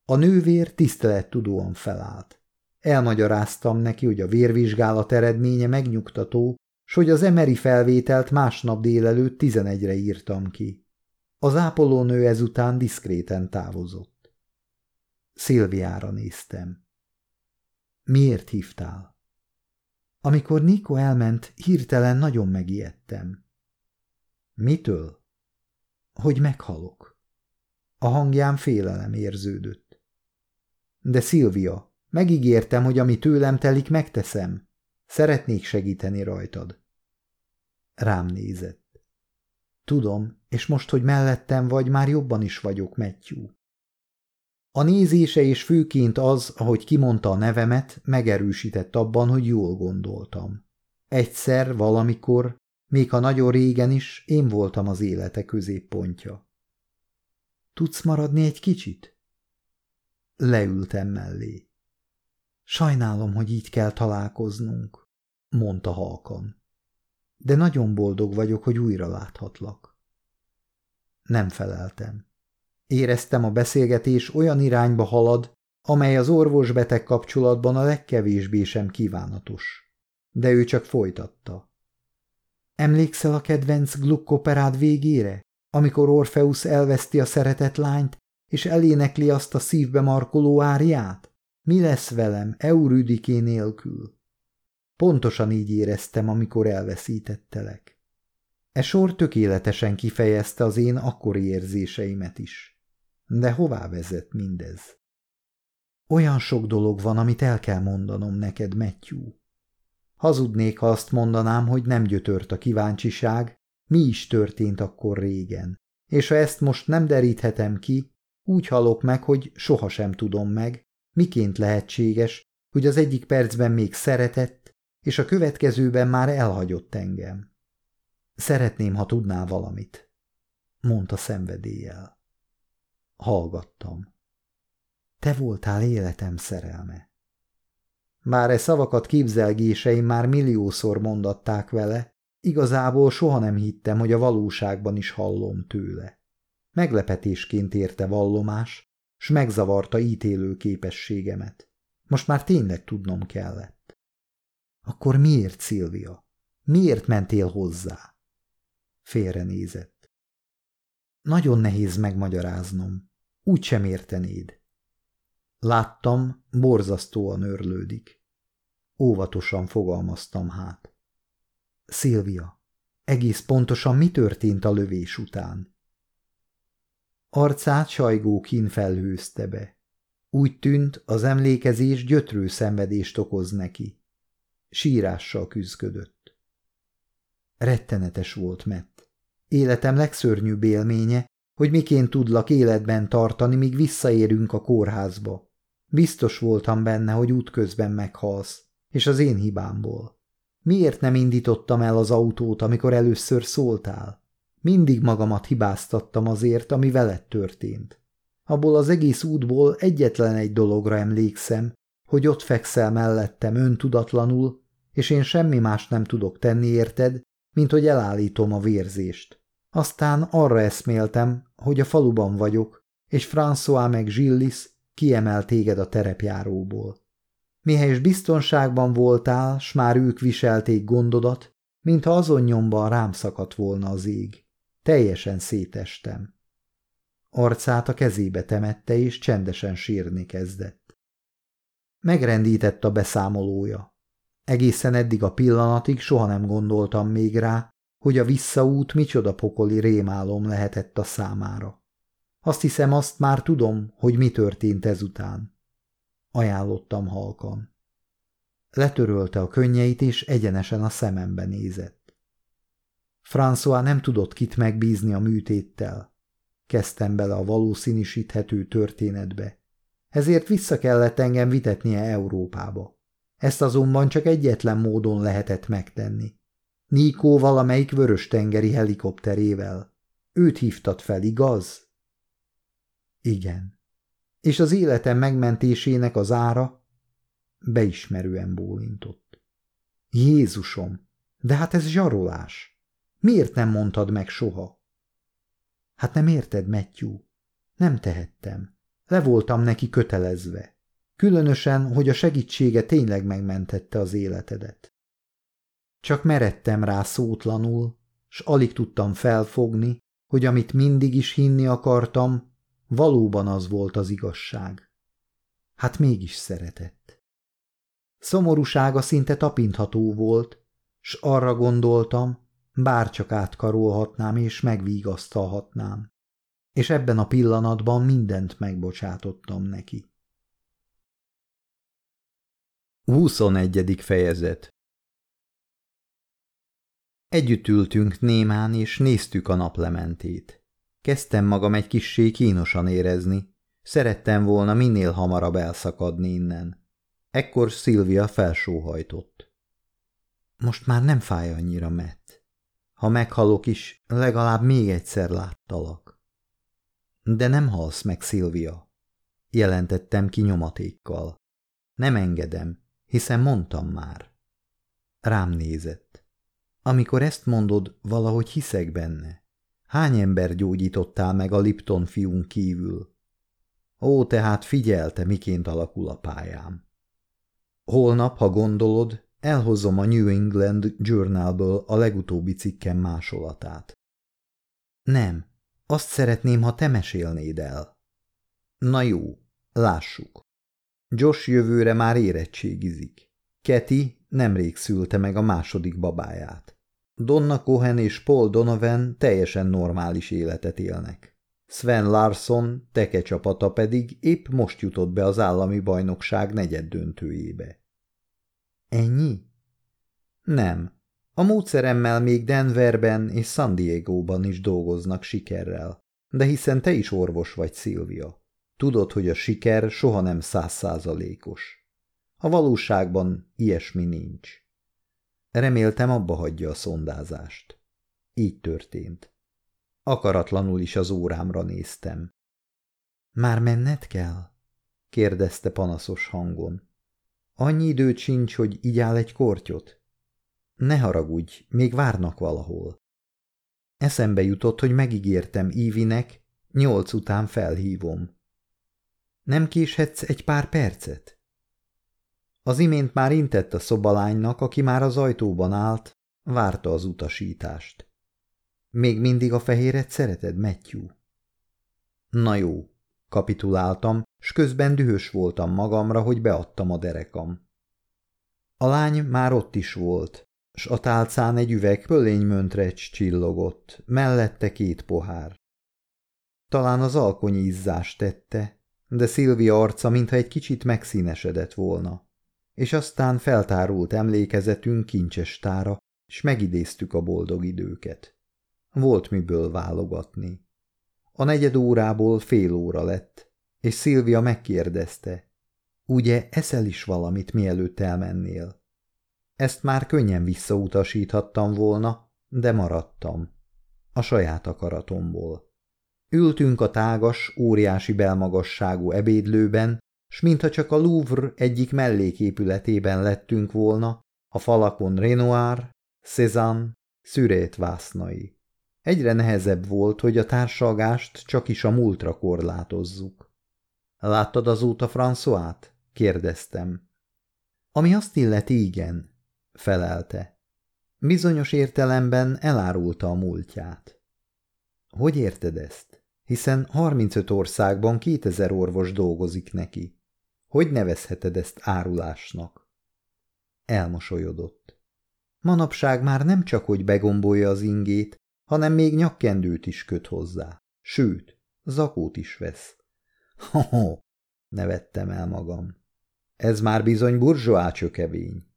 A nővér tisztelettudóan felállt. Elmagyaráztam neki, hogy a vérvizsgálat eredménye megnyugtató, s hogy az emeri felvételt másnap délelőtt tizenegyre írtam ki. Az ápolónő ezután diszkréten távozott. Szilviára néztem. Miért hívtál? Amikor Niko elment, hirtelen nagyon megijedtem. Mitől? Hogy meghalok. A hangján félelem érződött. De Szilvia, Megígértem, hogy ami tőlem telik, megteszem. Szeretnék segíteni rajtad. Rám nézett. Tudom, és most, hogy mellettem vagy, már jobban is vagyok, Matthew. A nézése és főként az, ahogy kimondta a nevemet, megerősített abban, hogy jól gondoltam. Egyszer, valamikor, még ha nagyon régen is, én voltam az élete középpontja. Tudsz maradni egy kicsit? Leültem mellé. Sajnálom, hogy így kell találkoznunk, mondta halkan. De nagyon boldog vagyok, hogy újra láthatlak. Nem feleltem. Éreztem a beszélgetés olyan irányba halad, amely az orvos-beteg kapcsolatban a legkevésbé sem kívánatos. De ő csak folytatta. Emlékszel a kedvenc glukkoperád végére, amikor Orfeusz elveszti a szeretett lányt, és elénekli azt a szívbe markoló áriát? Mi lesz velem, Eurüdiké nélkül? Pontosan így éreztem, amikor elveszítettelek. E sor tökéletesen kifejezte az én akkori érzéseimet is. De hová vezet mindez? Olyan sok dolog van, amit el kell mondanom neked, Matthew. Hazudnék, ha azt mondanám, hogy nem gyötört a kíváncsiság, mi is történt akkor régen. És ha ezt most nem deríthetem ki, úgy halok meg, hogy sohasem tudom meg, miként lehetséges, hogy az egyik percben még szeretett, és a következőben már elhagyott engem. Szeretném, ha tudná valamit, mondta szenvedéllyel. Hallgattam. Te voltál életem szerelme. Bár e szavakat képzelgéseim már milliószor mondatták vele, igazából soha nem hittem, hogy a valóságban is hallom tőle. Meglepetésként érte vallomás, s megzavarta ítélő képességemet. Most már tényleg tudnom kellett. Akkor miért, Szilvia? Miért mentél hozzá? Félrenézett. Nagyon nehéz megmagyaráznom. Úgy sem értenéd. Láttam, borzasztóan örlődik. Óvatosan fogalmaztam hát. Szilvia, egész pontosan mi történt a lövés után? Arcát sajgó kín felhőzte be. Úgy tűnt, az emlékezés gyötrő szenvedést okoz neki. Sírással küzdködött. Rettenetes volt Mett. Életem legszörnyűbb élménye, hogy miként tudlak életben tartani, míg visszaérünk a kórházba. Biztos voltam benne, hogy útközben meghalsz, és az én hibámból. Miért nem indítottam el az autót, amikor először szóltál? Mindig magamat hibáztattam azért, ami veled történt. Abból az egész útból egyetlen egy dologra emlékszem, hogy ott fekszel mellettem öntudatlanul, és én semmi más nem tudok tenni érted, mint hogy elállítom a vérzést. Aztán arra eszméltem, hogy a faluban vagyok, és François meg Gillis kiemel téged a terepjáróból. Mihelyes biztonságban voltál, s már ők viselték gondodat, mintha azon nyomban rám szakadt volna az ég. Teljesen szétestem. Arcát a kezébe temette, és csendesen sírni kezdett. Megrendített a beszámolója. Egészen eddig a pillanatig soha nem gondoltam még rá, hogy a visszaút micsoda pokoli rémálom lehetett a számára. Azt hiszem, azt már tudom, hogy mi történt ezután. Ajánlottam halkan. Letörölte a könnyeit, és egyenesen a szemembe nézett. François nem tudott kit megbízni a műtéttel. Kezdtem bele a valószínűsíthető történetbe. Ezért vissza kellett engem vitetnie Európába. Ezt azonban csak egyetlen módon lehetett megtenni. Nikó valamelyik vörös-tengeri helikopterével. Őt hívtat fel, igaz? Igen. És az életem megmentésének az ára? Beismerően bólintott. Jézusom, de hát ez zsarolás. Miért nem mondtad meg soha? Hát nem érted, Matthew? Nem tehettem. Le voltam neki kötelezve. Különösen, hogy a segítsége tényleg megmentette az életedet. Csak meredtem rá szótlanul, s alig tudtam felfogni, hogy amit mindig is hinni akartam, Valóban az volt az igazság. Hát mégis szeretett. Szomorúsága szinte tapintható volt, s arra gondoltam, bárcsak átkarolhatnám és megvigasztalhatnám. És ebben a pillanatban mindent megbocsátottam neki. 21. fejezet Együtt ültünk némán, és néztük a naplementét. Kezdtem magam egy kissé kínosan érezni. Szerettem volna minél hamarabb elszakadni innen. Ekkor Szilvia felsóhajtott. Most már nem fáj annyira, Matt. Ha meghalok is, legalább még egyszer láttalak. De nem halsz meg, Szilvia, jelentettem ki nyomatékkal. Nem engedem, hiszen mondtam már. Rám nézett. Amikor ezt mondod, valahogy hiszek benne. Hány ember gyógyítottál meg a Lipton fiún kívül? Ó, tehát figyelte, miként alakul a pályám. Holnap, ha gondolod, elhozom a New England Journalből a legutóbbi cikkem másolatát. Nem, azt szeretném, ha te mesélnéd el. Na jó, lássuk. Josh jövőre már érettségizik. Keti nemrég szülte meg a második babáját. Donna Cohen és Paul Donovan teljesen normális életet élnek. Sven Larson teke csapata pedig épp most jutott be az állami bajnokság negyed döntőjébe. Ennyi? Nem. A módszeremmel még Denverben és San Diego-ban is dolgoznak sikerrel. De hiszen te is orvos vagy, Szilvia. Tudod, hogy a siker soha nem százszázalékos. A valóságban ilyesmi nincs. Reméltem abba hagyja a szondázást. Így történt. Akaratlanul is az órámra néztem. Már menned kell? kérdezte panaszos hangon. Annyi időt sincs, hogy így áll egy kortyot? Ne haragudj, még várnak valahol. Eszembe jutott, hogy megígértem Ívinek, nyolc után felhívom. Nem késhetsz egy pár percet? Az imént már intett a szobalánynak, aki már az ajtóban állt, várta az utasítást. Még mindig a fehéret szereted, Matthew? Na jó, kapituláltam, s közben dühös voltam magamra, hogy beadtam a derekam. A lány már ott is volt, s a tálcán egy üveg pölénymöntrecs csillogott, mellette két pohár. Talán az alkonyi izzást tette, de Szilvia arca mintha egy kicsit megszínesedett volna. És aztán feltárult emlékezetünk kincses tára, és megidéztük a boldog időket. Volt miből válogatni. A negyed órából fél óra lett, és Szilvia megkérdezte, ugye eszel is valamit, mielőtt elmennél? Ezt már könnyen visszautasíthattam volna, de maradtam. A saját akaratomból. Ültünk a tágas, óriási belmagasságú ebédlőben, s mintha csak a Louvre egyik melléképületében lettünk volna, a falakon Renoir, Cézanne, szürét vásznai. Egyre nehezebb volt, hogy a társalgást csak is a múltra korlátozzuk. Láttad azóta Françoát? kérdeztem. Ami azt illeti, igen, felelte. Bizonyos értelemben elárulta a múltját. Hogy érted ezt? hiszen 35 országban 2000 orvos dolgozik neki. Hogy nevezheted ezt árulásnak? Elmosolyodott. Manapság már nem csak, hogy begombolja az ingét, hanem még nyakkendőt is köt hozzá. Sőt, zakót is vesz. Ho-ho, nevettem el magam. Ez már bizony burzsóá csökevény.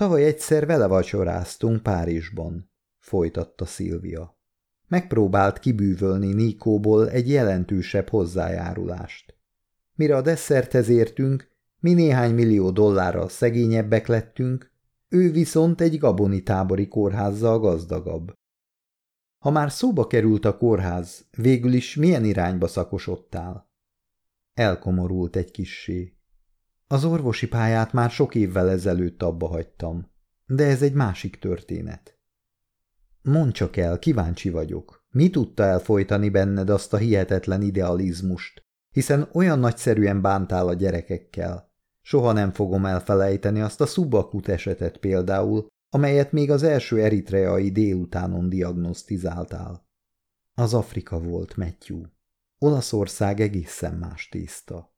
Tavaly egyszer vele vacsoráztunk Párizsban, folytatta Szilvia. Megpróbált kibűvölni Nikóból egy jelentősebb hozzájárulást. Mire a desszerthez értünk, mi néhány millió dollárral szegényebbek lettünk, ő viszont egy gaboni tábori kórházzal gazdagabb. Ha már szóba került a kórház, végül is milyen irányba szakosodtál? Elkomorult egy kissé. Az orvosi pályát már sok évvel ezelőtt abba hagytam, de ez egy másik történet. Mondd csak el, kíváncsi vagyok. Mi tudta elfolytani benned azt a hihetetlen idealizmust? Hiszen olyan nagyszerűen bántál a gyerekekkel. Soha nem fogom elfelejteni azt a szubakut esetet például, amelyet még az első eritreai délutánon diagnosztizáltál. Az Afrika volt, Matthew. Olaszország egészen más tészta.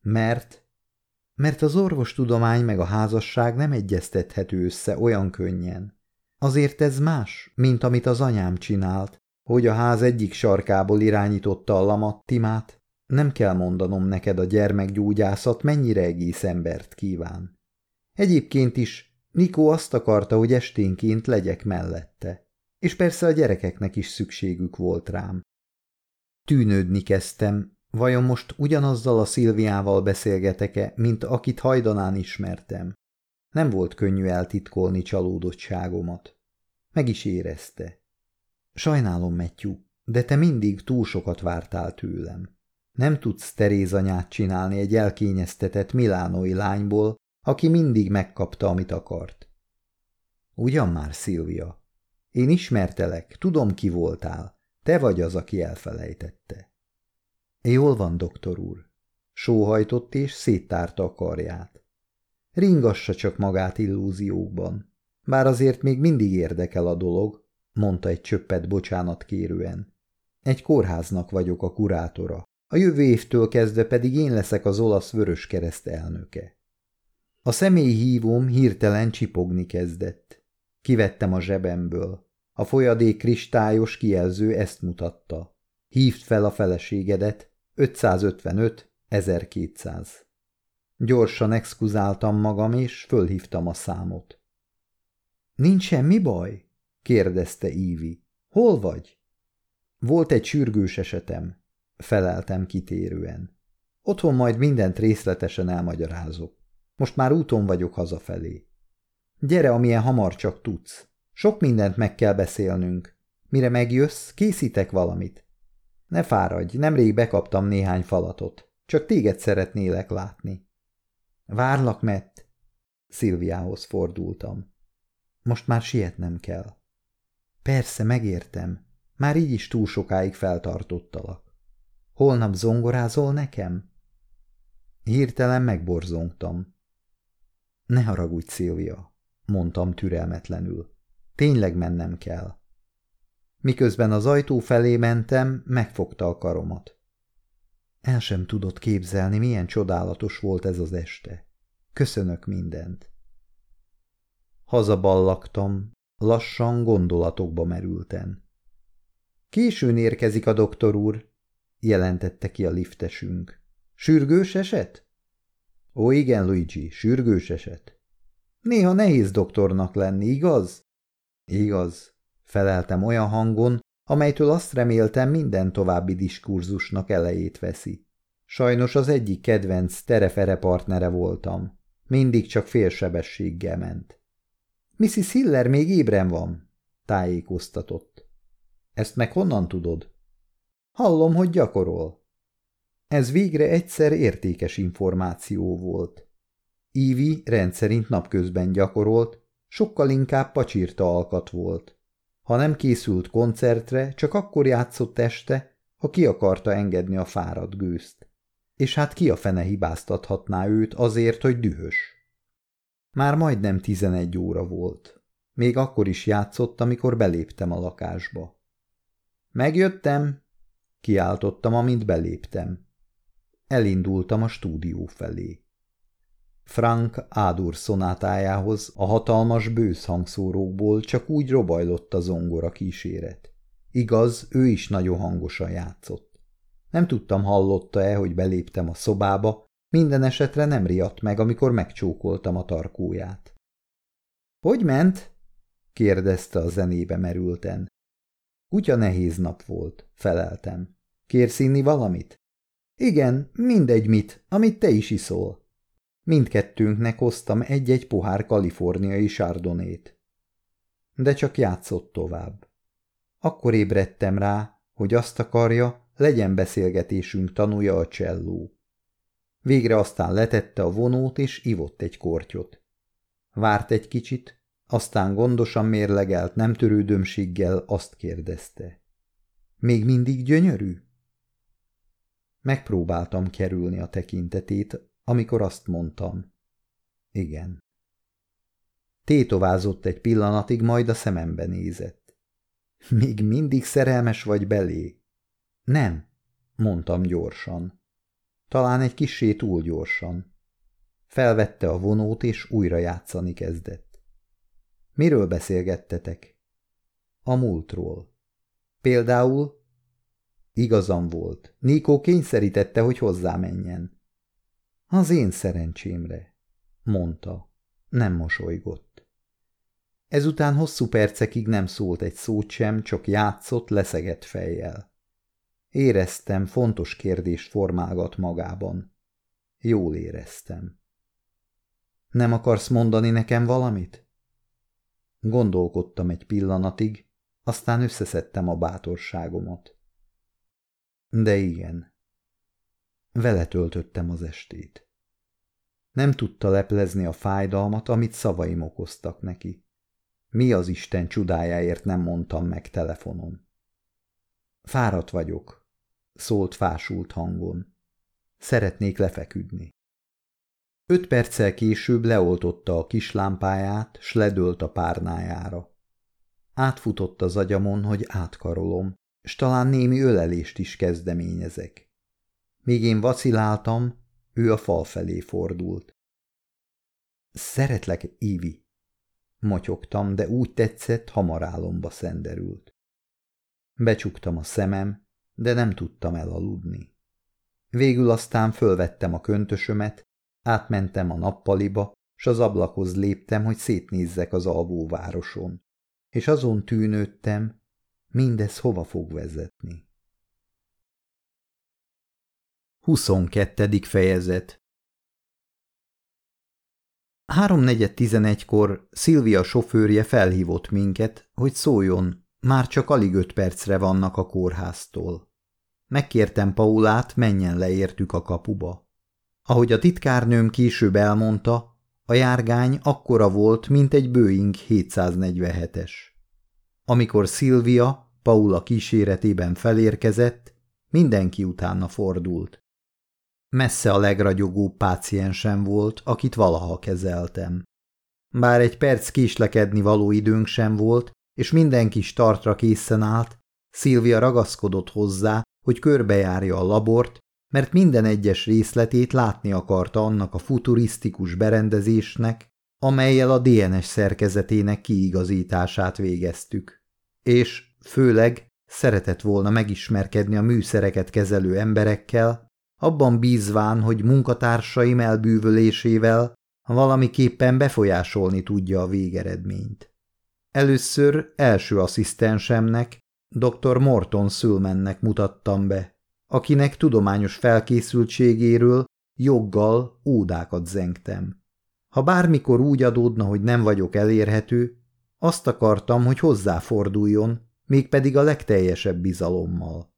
Mert? Mert az orvostudomány meg a házasság nem egyeztethető össze olyan könnyen. Azért ez más, mint amit az anyám csinált, hogy a ház egyik sarkából irányította a lamattimát. Nem kell mondanom neked a gyermekgyógyászat mennyire egész embert kíván. Egyébként is Nikó azt akarta, hogy esténként legyek mellette, és persze a gyerekeknek is szükségük volt rám. Tűnődni kezdtem, vajon most ugyanazzal a Szilviával beszélgetek-e, mint akit hajdanán ismertem. Nem volt könnyű eltitkolni csalódottságomat. Meg is érezte. Sajnálom, Matthew, de te mindig túl sokat vártál tőlem. Nem tudsz Terézanyát csinálni egy elkényeztetett milánói lányból, aki mindig megkapta, amit akart. Ugyan már, Szilvia. Én ismertelek, tudom, ki voltál. Te vagy az, aki elfelejtette. Jól van, doktor úr. Sóhajtott és széttárta a karját. Ringassa csak magát illúziókban. Bár azért még mindig érdekel a dolog, mondta egy csöppet bocsánat kérően. Egy kórháznak vagyok a kurátora. A jövő évtől kezdve pedig én leszek az olasz vörös kereszt elnöke. A személyi hívóm hirtelen csipogni kezdett. Kivettem a zsebemből. A folyadék kristályos kijelző ezt mutatta. Hívd fel a feleségedet, 555 1200. Gyorsan exkuzáltam magam, és fölhívtam a számot. Nincs semmi baj? kérdezte Ívi. Hol vagy? Volt egy sürgős esetem, feleltem kitérően. Otthon majd mindent részletesen elmagyarázok. Most már úton vagyok hazafelé. Gyere, amilyen hamar csak tudsz. Sok mindent meg kell beszélnünk. Mire megjössz, készítek valamit. Ne fáradj, nemrég bekaptam néhány falatot. Csak téged szeretnélek látni. Várlak, Mett. Szilviához fordultam. Most már sietnem kell. Persze, megértem. Már így is túl sokáig feltartottalak. Holnap zongorázol nekem? Hirtelen megborzongtam. Ne haragudj, Szilvia, mondtam türelmetlenül. Tényleg mennem kell. Miközben az ajtó felé mentem, megfogta a karomat. El sem tudott képzelni, milyen csodálatos volt ez az este. Köszönök mindent. Hazaballaktam, lassan gondolatokba merülten. Későn érkezik a doktor úr, jelentette ki a liftesünk. Sürgős eset? Ó, igen, Luigi, sürgős eset. Néha nehéz doktornak lenni, igaz? Igaz, feleltem olyan hangon, amelytől azt reméltem minden további diskurzusnak elejét veszi. Sajnos az egyik kedvenc terefere partnere voltam. Mindig csak félsebességgel ment. Mrs. Hiller még ébren van, tájékoztatott. Ezt meg honnan tudod? Hallom, hogy gyakorol. Ez végre egyszer értékes információ volt. Ívi rendszerint napközben gyakorolt, sokkal inkább pacsírta alkat volt. Ha nem készült koncertre, csak akkor játszott este, ha ki akarta engedni a fáradt gőzt. És hát ki a fene hibáztathatná őt azért, hogy dühös. Már majdnem tizenegy óra volt. Még akkor is játszott, amikor beléptem a lakásba. Megjöttem, kiáltottam, amint beléptem. Elindultam a stúdió felé. Frank Ádur szonátájához a hatalmas bősz hangszórókból csak úgy robajlott a zongora kíséret. Igaz, ő is nagyon hangosan játszott. Nem tudtam, hallotta-e, hogy beléptem a szobába, minden esetre nem riadt meg, amikor megcsókoltam a tarkóját. – Hogy ment? – kérdezte a zenébe merülten. Kutya nehéz nap volt, feleltem. – Kérsz inni valamit? – Igen, mindegy mit, amit te is iszol. Mindkettőnknek hoztam egy-egy pohár kaliforniai sárdonét. De csak játszott tovább. Akkor ébredtem rá, hogy azt akarja, legyen beszélgetésünk tanúja a cselló. Végre aztán letette a vonót, és ivott egy kortyot. Várt egy kicsit, aztán gondosan mérlegelt nem törődömséggel azt kérdezte. Még mindig gyönyörű? Megpróbáltam kerülni a tekintetét, amikor azt mondtam. Igen. Tétovázott egy pillanatig, majd a szemembe nézett. Még mindig szerelmes vagy belé? Nem, mondtam gyorsan. Talán egy kissé túl gyorsan. Felvette a vonót, és újra játszani kezdett. Miről beszélgettetek? A múltról. Például? Igazam volt. Nikó kényszerítette, hogy hozzá menjen. Az én szerencsémre, mondta. Nem mosolygott. Ezután hosszú percekig nem szólt egy szót sem, csak játszott, leszegett fejjel. Éreztem, fontos kérdést formálgat magában. Jól éreztem. Nem akarsz mondani nekem valamit? Gondolkodtam egy pillanatig, aztán összeszedtem a bátorságomat. De igen. Vele töltöttem az estét. Nem tudta leplezni a fájdalmat, amit szavaim okoztak neki. Mi az Isten csodájáért nem mondtam meg telefonon. Fáradt vagyok, szólt fásult hangon. Szeretnék lefeküdni. Öt perccel később leoltotta a kis lámpáját, s ledőlt a párnájára. Átfutott az agyamon, hogy átkarolom, s talán némi ölelést is kezdeményezek. Míg én vaciláltam, ő a fal felé fordult. Szeretlek, Ivi, motyogtam, de úgy tetszett, hamar álomba szenderült. Becsuktam a szemem, de nem tudtam elaludni. Végül aztán fölvettem a köntösömet, átmentem a nappaliba, s az ablakhoz léptem, hogy szétnézzek az alvóvároson, és azon tűnődtem, mindez hova fog vezetni. 22. fejezet Háromnegyed tizenegykor Szilvia sofőrje felhívott minket, hogy szóljon, már csak alig öt percre vannak a kórháztól. Megkértem Paulát, menjen leértük a kapuba. Ahogy a titkárnőm később elmondta, a járgány akkora volt, mint egy Boeing 747-es. Amikor Szilvia, Paula kíséretében felérkezett, mindenki utána fordult. Messze a legragyogóbb páciensem volt, akit valaha kezeltem. Bár egy perc késlekedni való időnk sem volt, és mindenki startra készen állt, Szilvia ragaszkodott hozzá, hogy körbejárja a labort, mert minden egyes részletét látni akarta annak a futurisztikus berendezésnek, amelyel a DNS szerkezetének kiigazítását végeztük. És, főleg, szeretett volna megismerkedni a műszereket kezelő emberekkel, abban bízván, hogy munkatársaim elbűvölésével valamiképpen befolyásolni tudja a végeredményt. Először első asszisztensemnek, dr. Morton Szülmennek mutattam be, akinek tudományos felkészültségéről joggal ódákat zengtem. Ha bármikor úgy adódna, hogy nem vagyok elérhető, azt akartam, hogy hozzáforduljon, mégpedig a legteljesebb bizalommal.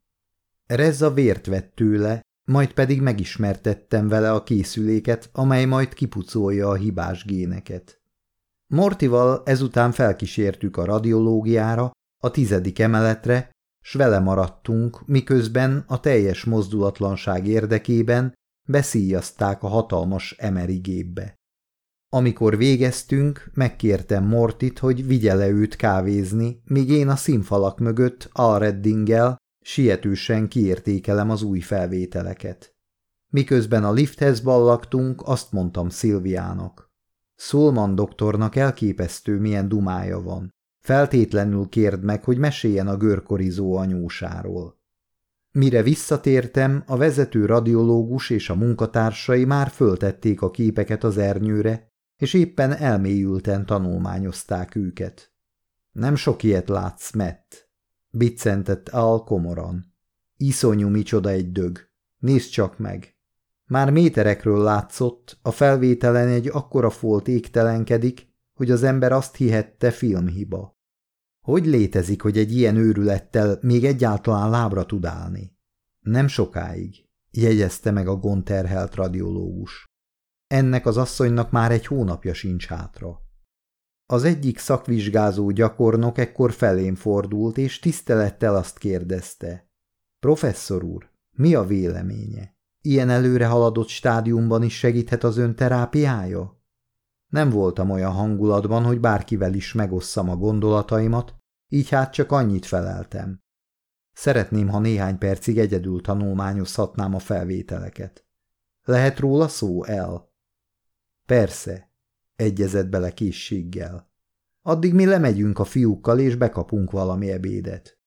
Rezza vért vett tőle, majd pedig megismertettem vele a készüléket, amely majd kipucolja a hibás géneket. Mortival ezután felkísértük a radiológiára, a tizedik emeletre, s vele maradtunk, miközben a teljes mozdulatlanság érdekében beszíjazták a hatalmas emeri gépbe. Amikor végeztünk, megkértem Mortit, hogy vigye le őt kávézni, míg én a színfalak mögött Alreddinggel sietősen kiértékelem az új felvételeket. Miközben a lifthez ballaktunk, azt mondtam Szilviának. Szulman doktornak elképesztő milyen dumája van. Feltétlenül kérd meg, hogy meséljen a görkorizó anyósáról. Mire visszatértem, a vezető radiológus és a munkatársai már föltették a képeket az ernyőre, és éppen elmélyülten tanulmányozták őket. Nem sok ilyet látsz, Matt, biccentett Al komoran. Iszonyú micsoda egy dög. Nézd csak meg. Már méterekről látszott, a felvételen egy akkora folt égtelenkedik, hogy az ember azt hihette filmhiba. Hogy létezik, hogy egy ilyen őrülettel még egyáltalán lábra tud állni? Nem sokáig, jegyezte meg a gonterhelt radiológus. Ennek az asszonynak már egy hónapja sincs hátra. Az egyik szakvizsgázó gyakornok ekkor felém fordult, és tisztelettel azt kérdezte. Professzor úr, mi a véleménye? Ilyen előre haladott stádiumban is segíthet az ön terápiája? Nem voltam olyan hangulatban, hogy bárkivel is megosszam a gondolataimat, így hát csak annyit feleltem. Szeretném, ha néhány percig egyedül tanulmányozhatnám a felvételeket. Lehet róla szó el? Persze, egyezett bele készséggel. Addig mi lemegyünk a fiúkkal, és bekapunk valami ebédet.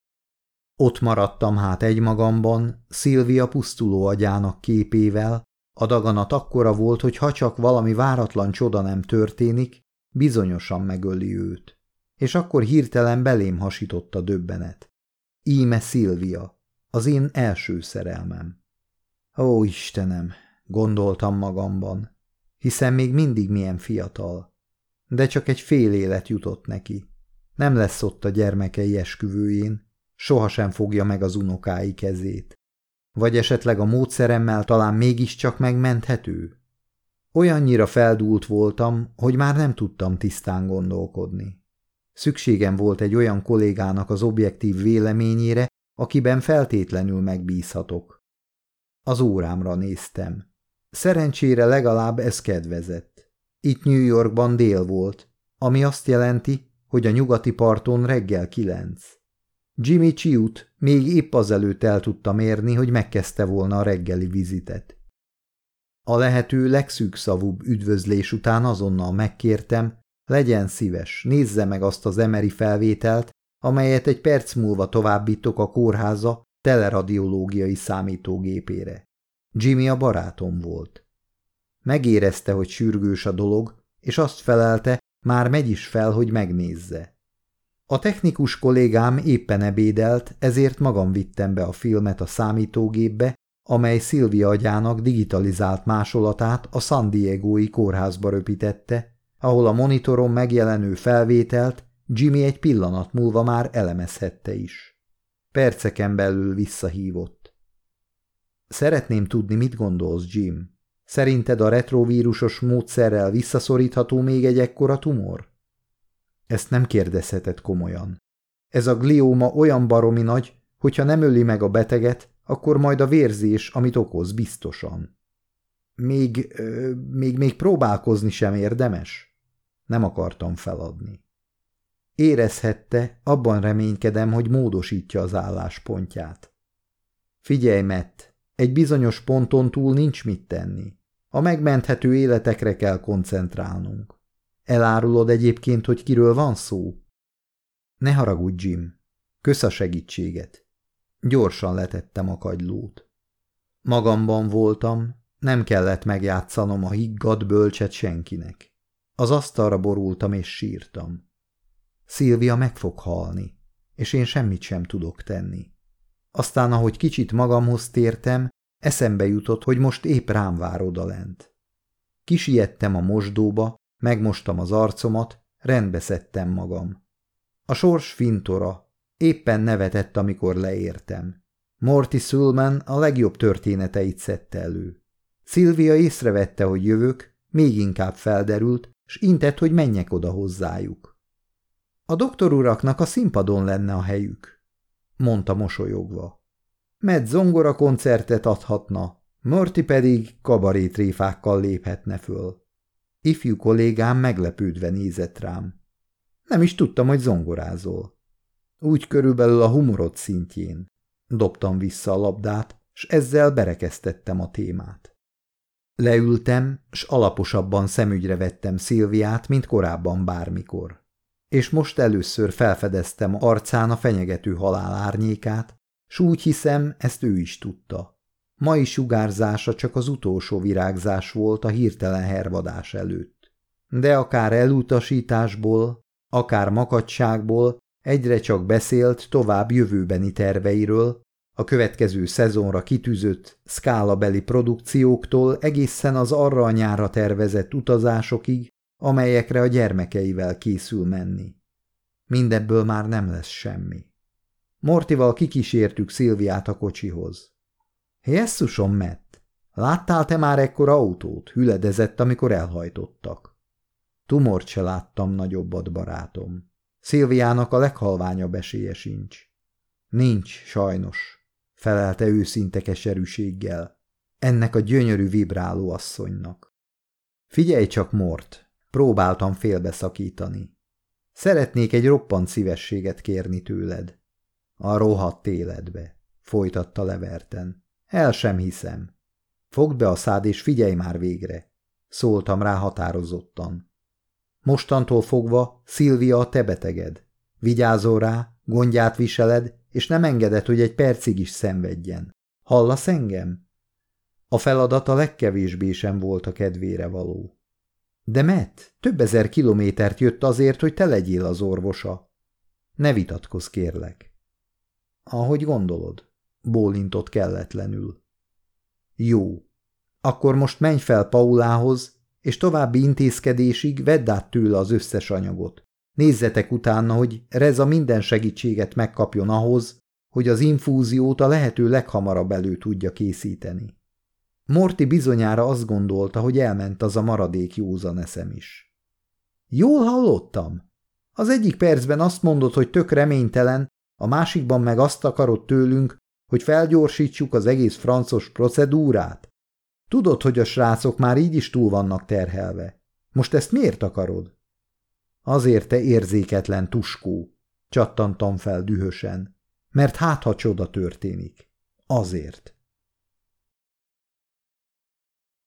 Ott maradtam hát egymagamban, Szilvia pusztuló agyának képével, A daganat akkora volt, hogy ha csak valami váratlan csoda nem történik, bizonyosan megöli őt. És akkor hirtelen belém hasított a döbbenet. Íme Szilvia, az én első szerelmem. Ó, Istenem, gondoltam magamban, hiszen még mindig milyen fiatal. De csak egy fél élet jutott neki. Nem lesz ott a gyermekei esküvőjén, sohasem fogja meg az unokái kezét. Vagy esetleg a módszeremmel talán mégiscsak megmenthető? Olyannyira feldúlt voltam, hogy már nem tudtam tisztán gondolkodni. Szükségem volt egy olyan kollégának az objektív véleményére, akiben feltétlenül megbízhatok. Az órámra néztem. Szerencsére legalább ez kedvezett. Itt New Yorkban dél volt, ami azt jelenti, hogy a nyugati parton reggel kilenc. Jimmy Chiut még épp azelőtt el tudta mérni, hogy megkezdte volna a reggeli vizitet. A lehető legszűkszavúbb üdvözlés után azonnal megkértem, legyen szíves, nézze meg azt az emeri felvételt, amelyet egy perc múlva továbbítok a kórháza teleradiológiai számítógépére. Jimmy a barátom volt. Megérezte, hogy sürgős a dolog, és azt felelte, már megy is fel, hogy megnézze. A technikus kollégám éppen ebédelt, ezért magam vittem be a filmet a számítógépbe, amely Szilvia agyának digitalizált másolatát a San Diego-i kórházba röpítette, ahol a monitoron megjelenő felvételt Jimmy egy pillanat múlva már elemezhette is. Perceken belül visszahívott. Szeretném tudni, mit gondolsz, Jim. Szerinted a retrovírusos módszerrel visszaszorítható még egy ekkora tumor? Ezt nem kérdezheted komolyan. Ez a glióma olyan baromi nagy, hogyha nem öli meg a beteget, akkor majd a vérzés, amit okoz, biztosan. Még, euh, még, még próbálkozni sem érdemes? Nem akartam feladni. Érezhette, abban reménykedem, hogy módosítja az álláspontját. Figyelj, Matt, egy bizonyos ponton túl nincs mit tenni. A megmenthető életekre kell koncentrálnunk. Elárulod egyébként, hogy kiről van szó? Ne haragudj, Jim. Kösz a segítséget. Gyorsan letettem a kagylót. Magamban voltam, nem kellett megjátszanom a higgadt bölcset senkinek. Az asztalra borultam és sírtam. Szilvia meg fog halni, és én semmit sem tudok tenni. Aztán, ahogy kicsit magamhoz tértem, eszembe jutott, hogy most épp rám vár odalent. Kisiettem a mosdóba, megmostam az arcomat, rendbe szedtem magam. A sors fintora, éppen nevetett, amikor leértem. Morty Sulman a legjobb történeteit szedte elő. Szilvia észrevette, hogy jövök, még inkább felderült, s intett, hogy menjek oda hozzájuk. A doktor uraknak a színpadon lenne a helyük, mondta mosolyogva. Med zongora koncertet adhatna, Morty pedig kabarétréfákkal léphetne föl. Ifjú kollégám meglepődve nézett rám. Nem is tudtam, hogy zongorázol. Úgy körülbelül a humorod szintjén. Dobtam vissza a labdát, s ezzel berekeztettem a témát. Leültem, s alaposabban szemügyre vettem Szilviát, mint korábban bármikor. És most először felfedeztem arcán a fenyegető halál árnyékát, s úgy hiszem, ezt ő is tudta. Mai sugárzása csak az utolsó virágzás volt a hirtelen hervadás előtt. De akár elutasításból, akár makadságból egyre csak beszélt tovább jövőbeni terveiről, a következő szezonra kitűzött szkálabeli produkcióktól egészen az arra a nyára tervezett utazásokig, amelyekre a gyermekeivel készül menni. Mindebből már nem lesz semmi. Mortival kikísértük Szilviát a kocsihoz. Jesszusom, Matt, láttál te már ekkor autót? Hüledezett, amikor elhajtottak. Tumort se láttam nagyobbat, barátom. Szilviának a leghalványabb esélye sincs. Nincs, sajnos, felelte őszinte keserűséggel. Ennek a gyönyörű vibráló asszonynak. Figyelj csak, Mort, próbáltam félbeszakítani. Szeretnék egy roppant szívességet kérni tőled. A rohadt életbe, folytatta leverten. El sem hiszem. Fogd be a szád és figyelj már végre, szóltam rá határozottan. Mostantól fogva Szilvia a te beteged. Vigyázol rá, gondját viseled, és nem engeded, hogy egy percig is szenvedjen. Hallasz engem? A feladat a legkevésbé sem volt a kedvére való. De Matt több ezer kilométert jött azért, hogy te legyél az orvosa. Ne vitatkozz, kérlek. Ahogy gondolod, bólintott kelletlenül. Jó. Akkor most menj fel Paulához, és további intézkedésig vedd át tőle az összes anyagot. Nézzetek utána, hogy Reza minden segítséget megkapjon ahhoz, hogy az infúziót a lehető leghamarabb elő tudja készíteni. Morti bizonyára azt gondolta, hogy elment az a maradék józan eszem is. Jól hallottam? Az egyik percben azt mondod, hogy tök reménytelen, a másikban meg azt akarod tőlünk, hogy felgyorsítsuk az egész francos procedúrát? Tudod, hogy a srácok már így is túl vannak terhelve. Most ezt miért akarod? Azért te érzéketlen tuskó, csattantam fel dühösen, mert hát ha csoda történik. Azért.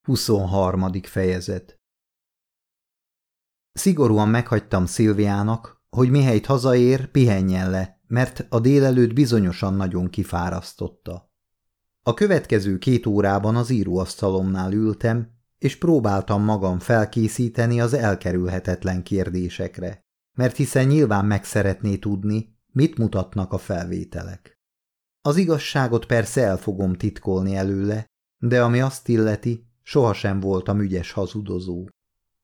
23. fejezet Szigorúan meghagytam Szilviának, hogy mihelyt hazaér, pihenjen le, mert a délelőtt bizonyosan nagyon kifárasztotta. A következő két órában az íróasztalomnál ültem, és próbáltam magam felkészíteni az elkerülhetetlen kérdésekre, mert hiszen nyilván meg szeretné tudni, mit mutatnak a felvételek. Az igazságot persze el fogom titkolni előle, de ami azt illeti, sohasem voltam ügyes hazudozó.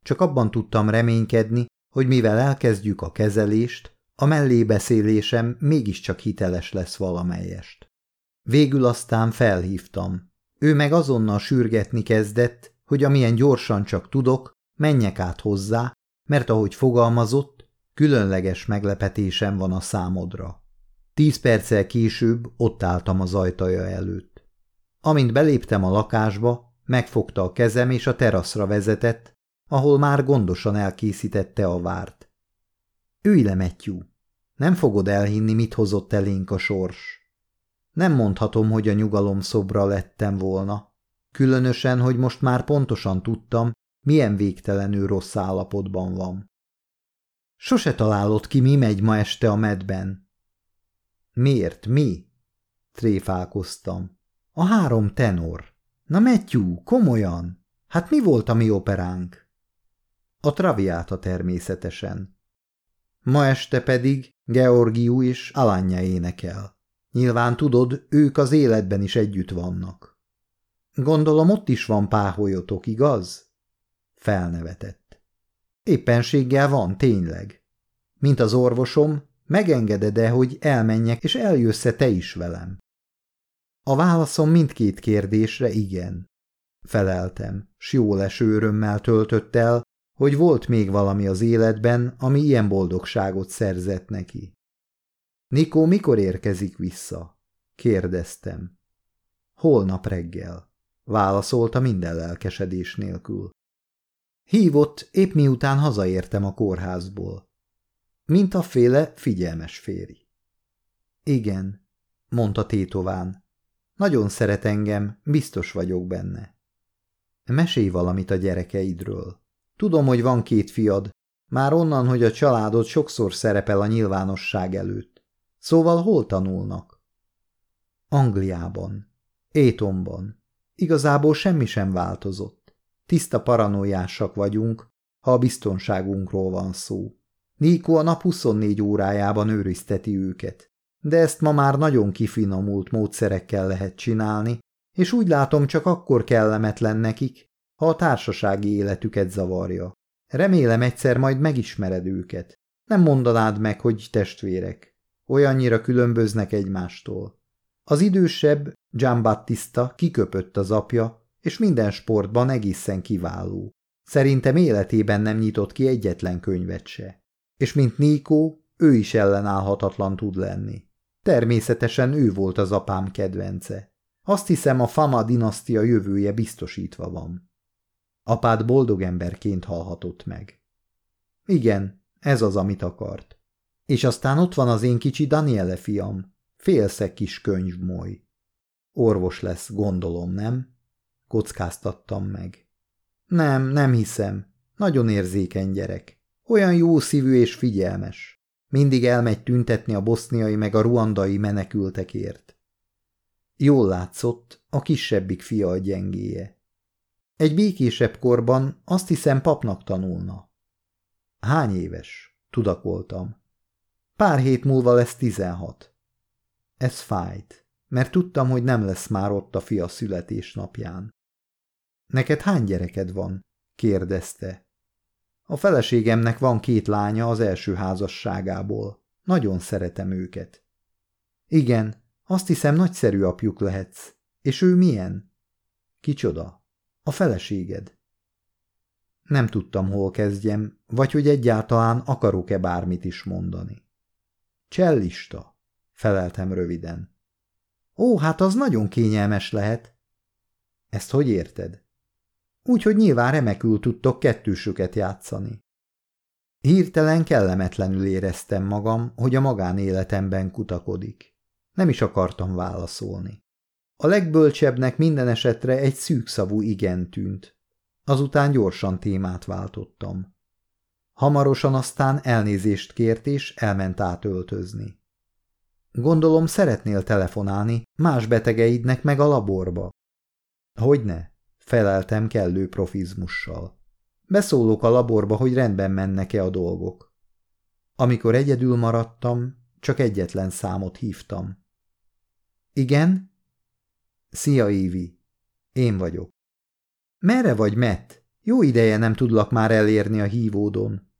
Csak abban tudtam reménykedni, hogy mivel elkezdjük a kezelést, a mellébeszélésem mégiscsak hiteles lesz valamelyest. Végül aztán felhívtam. Ő meg azonnal sürgetni kezdett, hogy amilyen gyorsan csak tudok, menjek át hozzá, mert ahogy fogalmazott, különleges meglepetésem van a számodra. Tíz perccel később ott álltam az ajtaja előtt. Amint beléptem a lakásba, megfogta a kezem és a teraszra vezetett, ahol már gondosan elkészítette a várt. Ülj le, Matthew! Nem fogod elhinni, mit hozott elénk a sors. Nem mondhatom, hogy a nyugalom szobra lettem volna. Különösen, hogy most már pontosan tudtam, milyen végtelenül rossz állapotban van. Sose találod ki, mi megy ma este a medben. Miért, mi? Tréfálkoztam. A három tenor. Na, Matthew, komolyan? Hát mi volt a mi operánk? A traviáta természetesen. Ma este pedig Georgiú és Alanya énekel. Nyilván tudod, ők az életben is együtt vannak. Gondolom ott is van páholyotok, igaz? Felnevetett. Éppenséggel van, tényleg. Mint az orvosom, megengeded-e, hogy elmenjek, és eljössze te is velem? A válaszom mindkét kérdésre igen. Feleltem, s jó leső örömmel töltött el, hogy volt még valami az életben, ami ilyen boldogságot szerzett neki. Nikó mikor érkezik vissza? kérdeztem. Holnap reggel, válaszolta minden lelkesedés nélkül. Hívott, épp miután hazaértem a kórházból. Mint a féle figyelmes férj. Igen, mondta tétován. Nagyon szeret engem, biztos vagyok benne. Mesélj valamit a gyerekeidről. Tudom, hogy van két fiad, már onnan, hogy a családod sokszor szerepel a nyilvánosság előtt. Szóval hol tanulnak? Angliában. Étonban. Igazából semmi sem változott. Tiszta paranoiásak vagyunk, ha a biztonságunkról van szó. Níko a nap 24 órájában őrizteti őket. De ezt ma már nagyon kifinomult módszerekkel lehet csinálni, és úgy látom csak akkor kellemetlen nekik, ha a társasági életüket zavarja. Remélem egyszer majd megismered őket. Nem mondanád meg, hogy testvérek. Olyannyira különböznek egymástól. Az idősebb, Giambattista kiköpött az apja, és minden sportban egészen kiváló. Szerintem életében nem nyitott ki egyetlen könyvet se. És mint Níkó, ő is ellenállhatatlan tud lenni. Természetesen ő volt az apám kedvence. Azt hiszem, a Fama dinasztia jövője biztosítva van. Apád boldog emberként halhatott meg. Igen, ez az, amit akart. És aztán ott van az én kicsi Daniele fiam, félszeg kis könyvmoly. Orvos lesz, gondolom, nem? Kockáztattam meg. Nem, nem hiszem. Nagyon érzékeny gyerek. Olyan jó szívű és figyelmes. Mindig elmegy tüntetni a boszniai meg a ruandai menekültekért. Jól látszott, a kisebbik fia a gyengéje. Egy békésebb korban azt hiszem papnak tanulna. Hány éves? Tudakoltam. Pár hét múlva lesz tizenhat. Ez fájt, mert tudtam, hogy nem lesz már ott a fia születésnapján. Neked hány gyereked van? kérdezte. A feleségemnek van két lánya az első házasságából. Nagyon szeretem őket. Igen, azt hiszem nagyszerű apjuk lehetsz. És ő milyen? Kicsoda? A feleséged. Nem tudtam, hol kezdjem, vagy hogy egyáltalán akarok-e bármit is mondani. Csellista, feleltem röviden. Ó, hát az nagyon kényelmes lehet. Ezt hogy érted? Úgyhogy nyilván remekül tudtok kettősöket játszani. Hirtelen kellemetlenül éreztem magam, hogy a magánéletemben kutakodik. Nem is akartam válaszolni. A legbölcsebbnek minden esetre egy szűkszavú igen tűnt. Azután gyorsan témát váltottam. Hamarosan aztán elnézést kért és elment átöltözni. Gondolom szeretnél telefonálni más betegeidnek meg a laborba. Hogyne? Feleltem kellő profizmussal. Beszólok a laborba, hogy rendben mennek-e a dolgok. Amikor egyedül maradtam, csak egyetlen számot hívtam. Igen? Szia, Évi. Én vagyok. Merre vagy, Matt? Jó ideje nem tudlak már elérni a hívódon.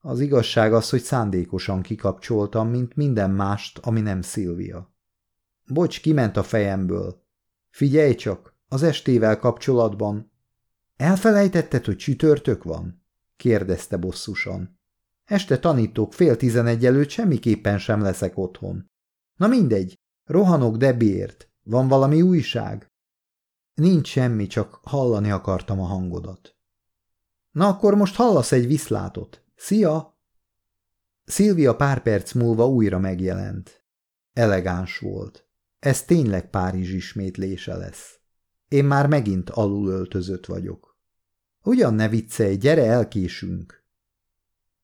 Az igazság az, hogy szándékosan kikapcsoltam, mint minden mást, ami nem Szilvia. Bocs, kiment a fejemből. Figyelj csak, az estével kapcsolatban. Elfelejtetted, hogy csütörtök van? kérdezte bosszusan. Este tanítok, fél tizenegy előtt semmiképpen sem leszek otthon. Na mindegy, rohanok Debiért. Van valami újság? Nincs semmi, csak hallani akartam a hangodat. Na akkor most hallasz egy viszlátot. Szia! Szilvia pár perc múlva újra megjelent. Elegáns volt. Ez tényleg Párizs ismétlése lesz. Én már megint alul öltözött vagyok. Ugyan ne viccelj, gyere, elkésünk.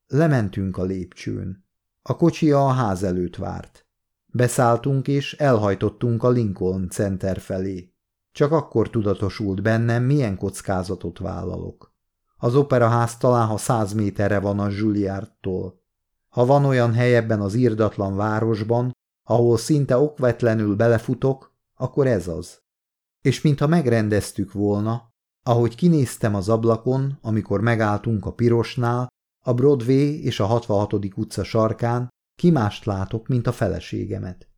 Lementünk a lépcsőn. A kocsia a ház előtt várt. Beszálltunk és elhajtottunk a Lincoln Center felé. Csak akkor tudatosult bennem, milyen kockázatot vállalok. Az operaház talán, ha száz méterre van a Juilliardtól. Ha van olyan hely ebben az írdatlan városban, ahol szinte okvetlenül belefutok, akkor ez az. És mintha megrendeztük volna, ahogy kinéztem az ablakon, amikor megálltunk a pirosnál, a Broadway és a 66. utca sarkán, ki mást látok, mint a feleségemet.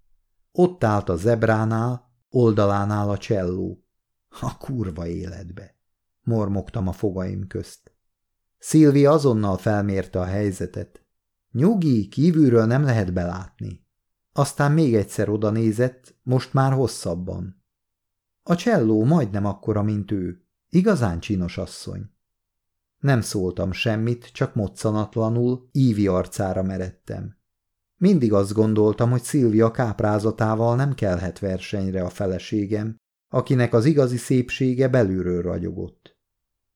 Ott állt a zebránál, oldalánál a cselló. A kurva életbe. Mormogtam a fogaim közt. Szilvi azonnal felmérte a helyzetet. Nyugi, kívülről nem lehet belátni. Aztán még egyszer oda nézett, most már hosszabban. A cselló majdnem akkora, mint ő. Igazán csinos asszony. Nem szóltam semmit, csak moccanatlanul, Ívi arcára meredtem. Mindig azt gondoltam, hogy Szilvia káprázatával nem kelhet versenyre a feleségem, akinek az igazi szépsége belülről ragyogott.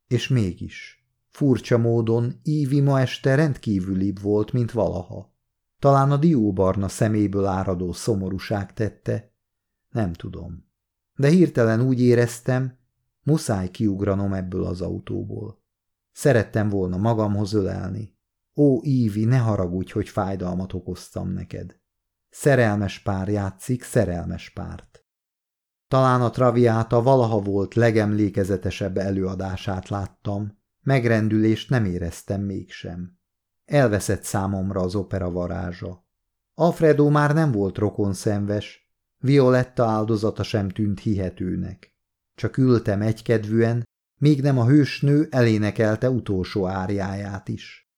És mégis, furcsa módon Ívi ma este rendkívülibb volt, mint valaha. Talán a dióbarna szeméből áradó szomorúság tette, nem tudom. De hirtelen úgy éreztem, muszáj kiugranom ebből az autóból. Szerettem volna magamhoz ölelni, Ó, Ívi, ne haragudj, hogy fájdalmat okoztam neked. Szerelmes pár játszik, szerelmes párt. Talán a Traviata valaha volt legemlékezetesebb előadását láttam, megrendülést nem éreztem mégsem. Elveszett számomra az opera varázsa. Alfredo már nem volt rokonszenves, Violetta áldozata sem tűnt hihetőnek. Csak ültem egykedvűen, míg nem a hősnő elénekelte utolsó árjáját is.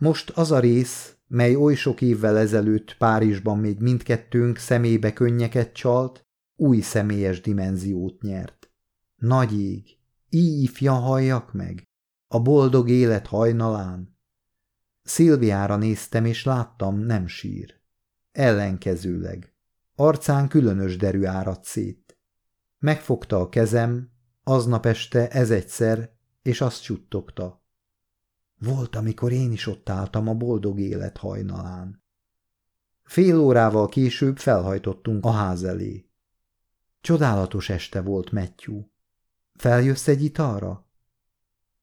Most az a rész, mely oly sok évvel ezelőtt Párizsban még mindkettőnk szemébe könnyeket csalt, új személyes dimenziót nyert. Nagy ég, így ifja halljak meg, a boldog élet hajnalán. Szilviára néztem, és láttam, nem sír. Ellenkezőleg. Arcán különös derű áradt szét. Megfogta a kezem, aznap este ez egyszer, és azt csuttogta. Volt, amikor én is ott álltam a boldog élet hajnalán. Fél órával később felhajtottunk a ház elé. Csodálatos este volt, Matthew. Feljössz egy italra?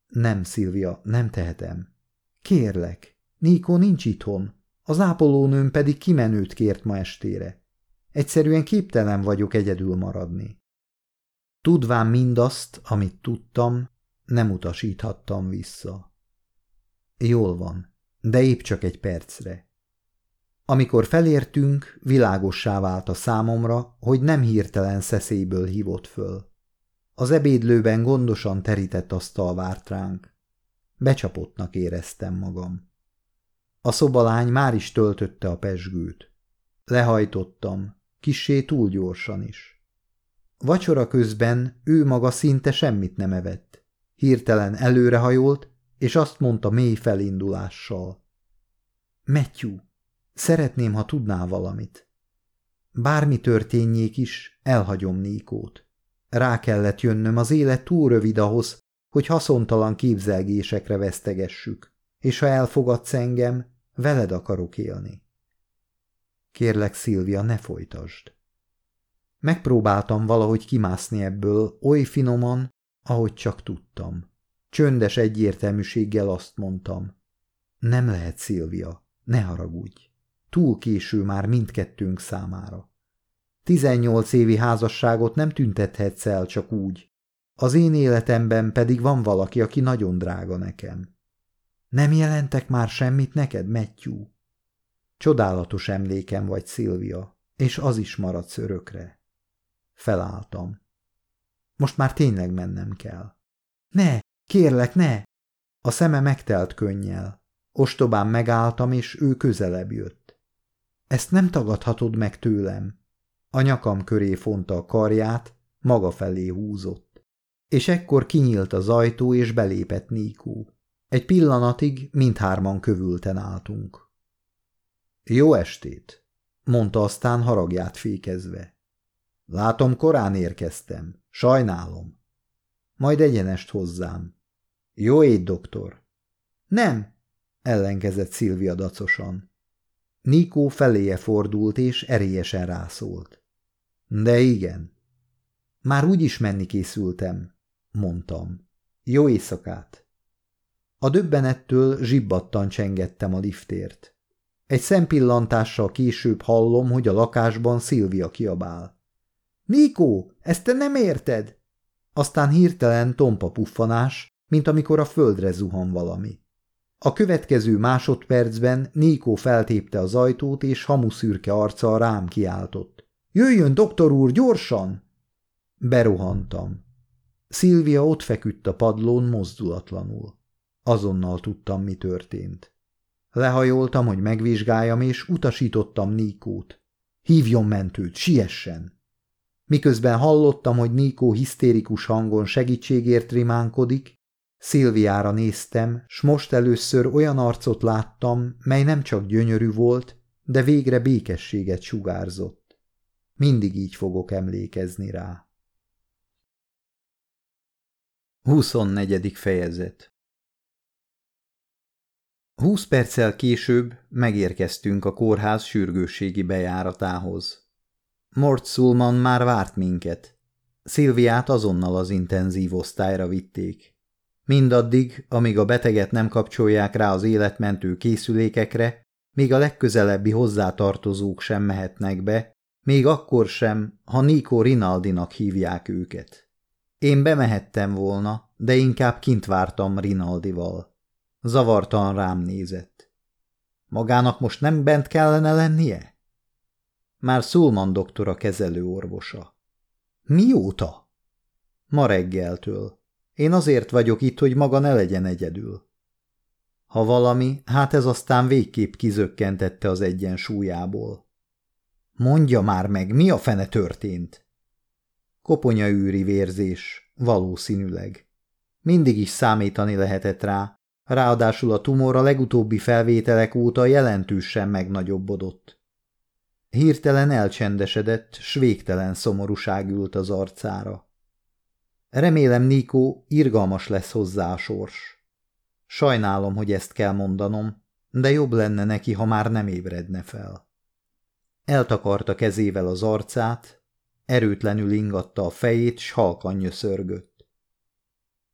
Nem, Szilvia, nem tehetem. Kérlek, Níko nincs itthon, az ápolónőm pedig kimenőt kért ma estére. Egyszerűen képtelen vagyok egyedül maradni. Tudván mindazt, amit tudtam, nem utasíthattam vissza. Jól van, de épp csak egy percre. Amikor felértünk, világossá vált a számomra, hogy nem hirtelen szeszélyből hívott föl. Az ebédlőben gondosan terített asztal várt ránk. Becsapottnak éreztem magam. A szobalány már is töltötte a pesgőt. Lehajtottam, kissé túl gyorsan is. Vacsora közben ő maga szinte semmit nem evett. Hirtelen előrehajolt, és azt mondta mély felindulással. Matthew, szeretném, ha tudnál valamit. Bármi történjék is, elhagyom Níkót. Rá kellett jönnöm, az élet túl rövid ahhoz, hogy haszontalan képzelgésekre vesztegessük, és ha elfogadsz engem, veled akarok élni. Kérlek, Szilvia, ne folytasd. Megpróbáltam valahogy kimászni ebből, oly finoman, ahogy csak tudtam. Csöndes egyértelműséggel azt mondtam. Nem lehet, Szilvia, ne haragudj. Túl késő már mindkettőnk számára. Tizennyolc évi házasságot nem tüntethetsz el csak úgy. Az én életemben pedig van valaki, aki nagyon drága nekem. Nem jelentek már semmit neked, Matthew? Csodálatos emlékem vagy, Szilvia, és az is maradsz örökre. Felálltam. Most már tényleg mennem kell. Ne, kérlek, ne! A szeme megtelt könnyel. Ostobán megálltam, és ő közelebb jött. Ezt nem tagadhatod meg tőlem. A nyakam köré fonta a karját, maga felé húzott. És ekkor kinyílt az ajtó, és belépett Níkó. Egy pillanatig mindhárman kövülten álltunk. Jó estét, mondta aztán haragját fékezve. Látom, korán érkeztem. Sajnálom. Majd egyenest hozzám. Jó éjt, doktor. Nem, ellenkezett Szilvia dacosan. Nikó feléje fordult és erélyesen rászólt. De igen. Már úgy is menni készültem, mondtam. Jó éjszakát. A döbbenettől zsibbattan csengettem a liftért. Egy szempillantással később hallom, hogy a lakásban Szilvia kiabál. Nikó, ezt te nem érted? Aztán hirtelen tompa puffanás, mint amikor a földre zuhan valami. A következő másodpercben Nikó feltépte az ajtót, és hamuszürke arccal rám kiáltott. Jöjjön, doktor úr, gyorsan! Berohantam. Szilvia ott feküdt a padlón mozdulatlanul. Azonnal tudtam, mi történt. Lehajoltam, hogy megvizsgáljam, és utasítottam Nikót. Hívjon mentőt, siessen! Miközben hallottam, hogy Nikó hisztérikus hangon segítségért rimánkodik, Szilviára néztem, s most először olyan arcot láttam, mely nem csak gyönyörű volt, de végre békességet sugárzott. Mindig így fogok emlékezni rá. 24. fejezet Húsz perccel később megérkeztünk a kórház sürgősségi bejáratához. Mort Sulman már várt minket. Szilviát azonnal az intenzív osztályra vitték. Mindaddig, amíg a beteget nem kapcsolják rá az életmentő készülékekre, még a legközelebbi hozzátartozók sem mehetnek be, még akkor sem, ha Nico Rinaldinak hívják őket. Én bemehettem volna, de inkább kint vártam Rinaldival. Zavartan rám nézett. Magának most nem bent kellene lennie? Már Szulman doktor a kezelő orvosa. Mióta? Ma reggeltől. Én azért vagyok itt, hogy maga ne legyen egyedül. Ha valami, hát ez aztán végképp kizökkentette az egyensúlyából. Mondja már meg, mi a fene történt? Koponyaűri vérzés, valószínűleg. Mindig is számítani lehetett rá, ráadásul a tumor a legutóbbi felvételek óta jelentősen megnagyobbodott. Hirtelen elcsendesedett, s végtelen szomorúság ült az arcára. Remélem, Nikó, irgalmas lesz hozzá a sors. Sajnálom, hogy ezt kell mondanom, de jobb lenne neki, ha már nem ébredne fel. Eltakarta kezével az arcát, Erőtlenül ingatta a fejét, s halkan nyöszörgött.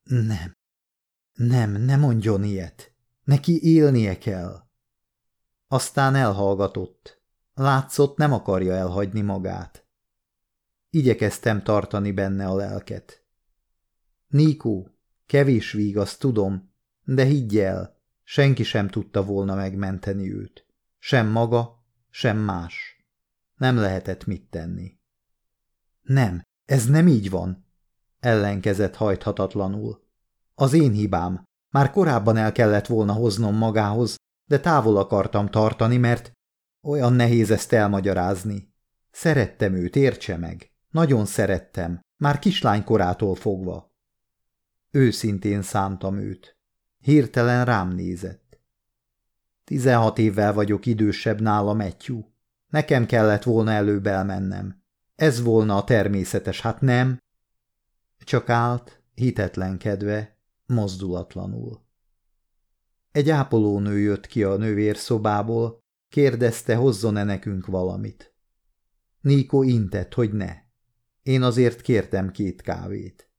Nem. Nem, ne mondjon ilyet. Neki élnie kell. Aztán elhallgatott. Látszott, nem akarja elhagyni magát. Igyekeztem tartani benne a lelket. Níkó, kevés víg, azt tudom, de higgy el, senki sem tudta volna megmenteni őt. Sem maga, sem más. Nem lehetett mit tenni. Nem, ez nem így van, ellenkezett hajthatatlanul. Az én hibám. Már korábban el kellett volna hoznom magához, de távol akartam tartani, mert olyan nehéz ezt elmagyarázni. Szerettem őt, értse meg. Nagyon szerettem, már kislánykorától fogva. Őszintén szántam őt. Hirtelen rám nézett. Tizenhat évvel vagyok idősebb nála, Matthew. Nekem kellett volna előbb elmennem. Ez volna a természetes, hát nem? Csak állt, hitetlenkedve, mozdulatlanul. Egy ápolónő jött ki a nővér szobából, kérdezte, hozzon-e nekünk valamit. Níko intett, hogy ne. Én azért kértem két kávét.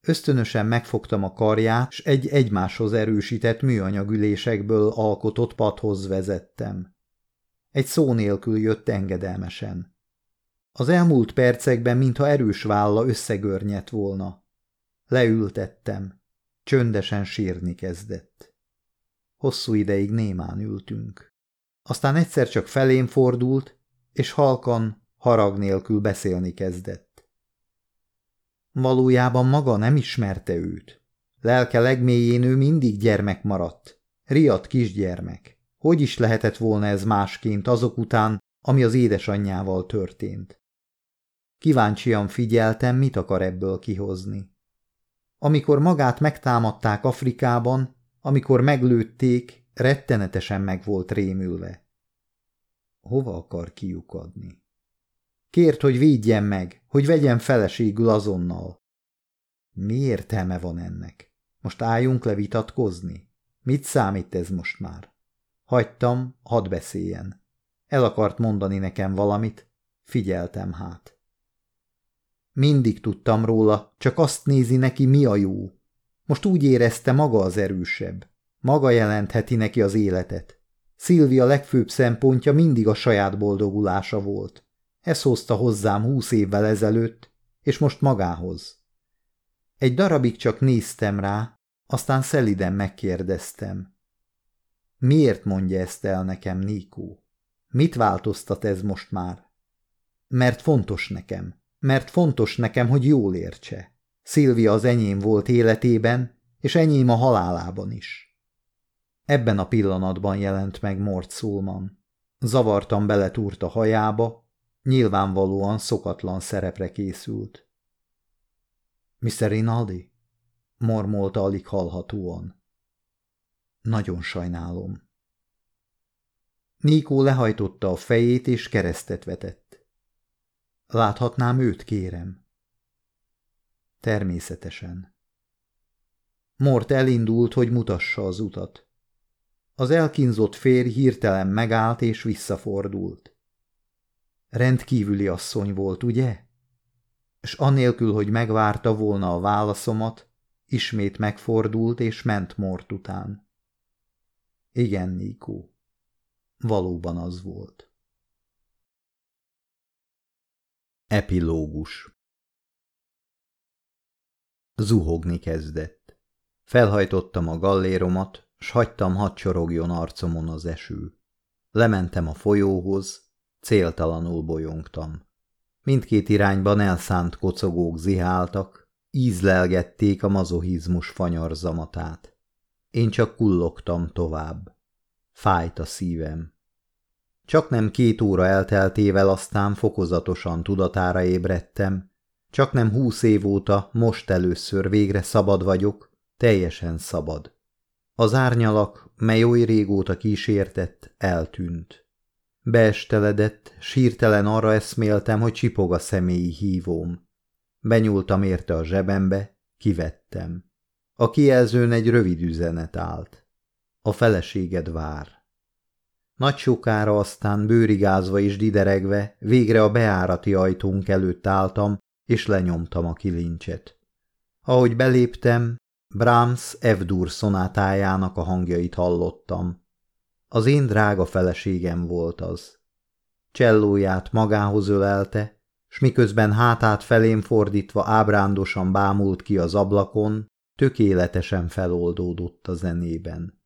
Ösztönösen megfogtam a karját, s egy egymáshoz erősített műanyagülésekből alkotott padhoz vezettem. Egy szó nélkül jött engedelmesen. Az elmúlt percekben, mintha erős válla összegörnyet volna. Leültettem. Csöndesen sírni kezdett. Hosszú ideig némán ültünk. Aztán egyszer csak felém fordult, és halkan, harag nélkül beszélni kezdett. Valójában maga nem ismerte őt. Lelke legmélyén ő mindig gyermek maradt. Riadt kisgyermek. Hogy is lehetett volna ez másként azok után, ami az édesanyjával történt? Kíváncsian figyeltem, mit akar ebből kihozni. Amikor magát megtámadták Afrikában, amikor meglőtték, rettenetesen meg volt rémülve. Hova akar kiukadni? Kért, hogy védjen meg, hogy vegyen feleségül azonnal. Mi értelme van ennek? Most álljunk le vitatkozni? Mit számít ez most már? Hagytam, hadd beszéljen. El akart mondani nekem valamit, figyeltem hát. Mindig tudtam róla, csak azt nézi neki, mi a jó. Most úgy érezte maga az erősebb. Maga jelentheti neki az életet. Szilvia legfőbb szempontja mindig a saját boldogulása volt. Ez hozta hozzám húsz évvel ezelőtt, és most magához. Egy darabig csak néztem rá, aztán szeliden megkérdeztem. Miért mondja ezt el nekem, Níkó? Mit változtat ez most már? Mert fontos nekem. Mert fontos nekem, hogy jól értse. Szilvia az enyém volt életében, és enyém a halálában is. Ebben a pillanatban jelent meg Mort Szulman. Zavartan beletúrt a hajába, nyilvánvalóan szokatlan szerepre készült. Mr. Rinaldi? mormolta alig hallhatóan. Nagyon sajnálom. Níkó lehajtotta a fejét és keresztet vetett. Láthatnám őt, kérem. Természetesen. Mort elindult, hogy mutassa az utat. Az elkínzott férj hirtelen megállt és visszafordult. Rendkívüli asszony volt, ugye? És anélkül, hogy megvárta volna a válaszomat, ismét megfordult és ment Mort után. Igen, Nikó. Valóban az volt. Epilógus Zuhogni kezdett. Felhajtottam a galléromat, s hagytam hadd csorogjon arcomon az eső. Lementem a folyóhoz, céltalanul bolyongtam. Mindkét irányban elszánt kocogók ziháltak, ízlelgették a mazohizmus fanyarzamatát. Én csak kullogtam tovább. Fájt a szívem. Csak nem két óra elteltével aztán fokozatosan tudatára ébredtem, csak nem húsz év óta, most először végre szabad vagyok, teljesen szabad. Az árnyalak, mely oly régóta kísértett, eltűnt. Beesteledett, sírtelen arra eszméltem, hogy csipog a személyi hívóm. Benyúltam érte a zsebembe, kivettem. A kijelzőn egy rövid üzenet állt. A feleséged vár. Nagy sokára aztán bőrigázva és dideregve végre a beárati ajtónk előtt álltam, és lenyomtam a kilincset. Ahogy beléptem, Brahms F-dur szonátájának a hangjait hallottam. Az én drága feleségem volt az. Csellóját magához ölelte, s miközben hátát felém fordítva ábrándosan bámult ki az ablakon, tökéletesen feloldódott a zenében.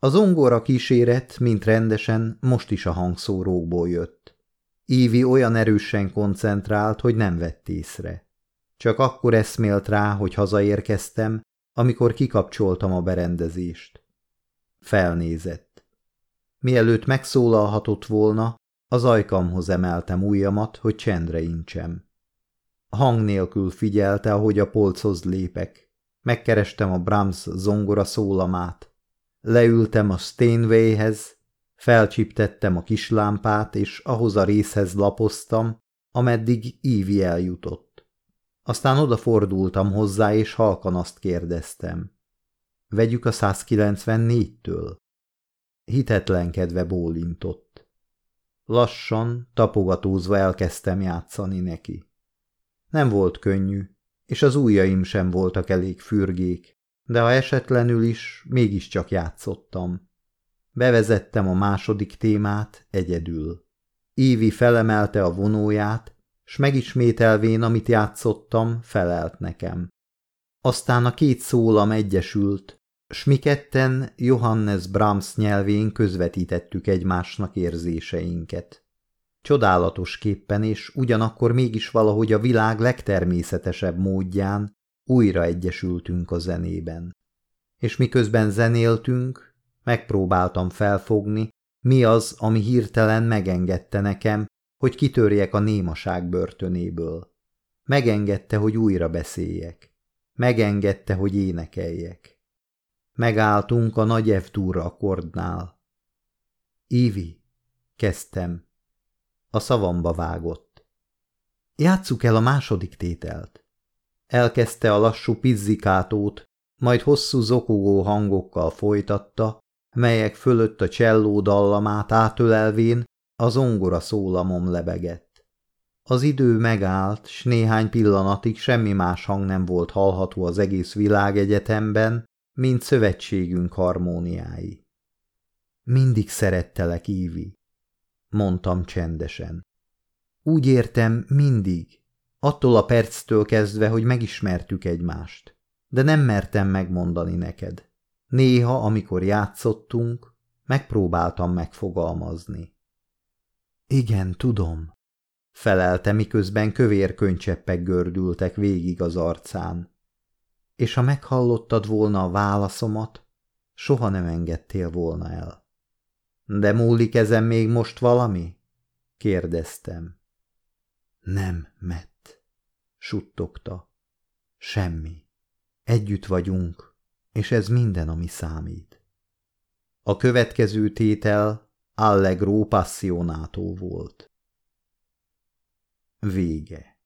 Az ongora kíséret, mint rendesen, most is a hangszórókból jött. Ívi olyan erősen koncentrált, hogy nem vett észre. Csak akkor eszmélt rá, hogy hazaérkeztem, amikor kikapcsoltam a berendezést. Felnézett. Mielőtt megszólalhatott volna, az ajkamhoz emeltem ujjamat, hogy csendre incsem. Hang nélkül figyelte, ahogy a polchoz lépek. Megkerestem a Brahms zongora szólamát. Leültem a Steinwayhez, felcsiptettem a kislámpát, és ahhoz a részhez lapoztam, ameddig Ívi eljutott. Aztán odafordultam hozzá, és halkan azt kérdeztem. Vegyük a 194-től? Hitetlenkedve bólintott. Lassan, tapogatózva elkezdtem játszani neki. Nem volt könnyű, és az ujjaim sem voltak elég fürgék, de ha esetlenül is, mégiscsak játszottam. Bevezettem a második témát egyedül. Ívi felemelte a vonóját, s megismételvén, amit játszottam, felelt nekem. Aztán a két szólam egyesült, s mi ketten Johannes Brahms nyelvén közvetítettük egymásnak érzéseinket. Csodálatosképpen és ugyanakkor mégis valahogy a világ legtermészetesebb módján újra egyesültünk a zenében. És miközben zenéltünk, megpróbáltam felfogni, mi az, ami hirtelen megengedte nekem, hogy kitörjek a némaság börtönéből. Megengedte, hogy újra beszéljek. Megengedte, hogy énekeljek. Megálltunk a nagy f akkordnál. Ivi, kezdtem. A szavamba vágott. Játsszuk el a második tételt. Elkezdte a lassú pizzikátót, majd hosszú zokogó hangokkal folytatta, melyek fölött a cselló dallamát átölelvén az ongora szólamom lebegett. Az idő megállt, s néhány pillanatig semmi más hang nem volt hallható az egész világegyetemben, mint szövetségünk harmóniái. Mindig szerettelek, Ívi, mondtam csendesen. Úgy értem, mindig, attól a perctől kezdve, hogy megismertük egymást, de nem mertem megmondani neked. Néha, amikor játszottunk, megpróbáltam megfogalmazni. Igen, tudom, felelte, miközben kövér könycseppek gördültek végig az arcán. És ha meghallottad volna a válaszomat, soha nem engedtél volna el. De múlik ezen még most valami? kérdeztem. Nem, Mett, suttogta. Semmi. Együtt vagyunk, és ez minden, ami számít. A következő tétel Allegro Passionato volt. Vége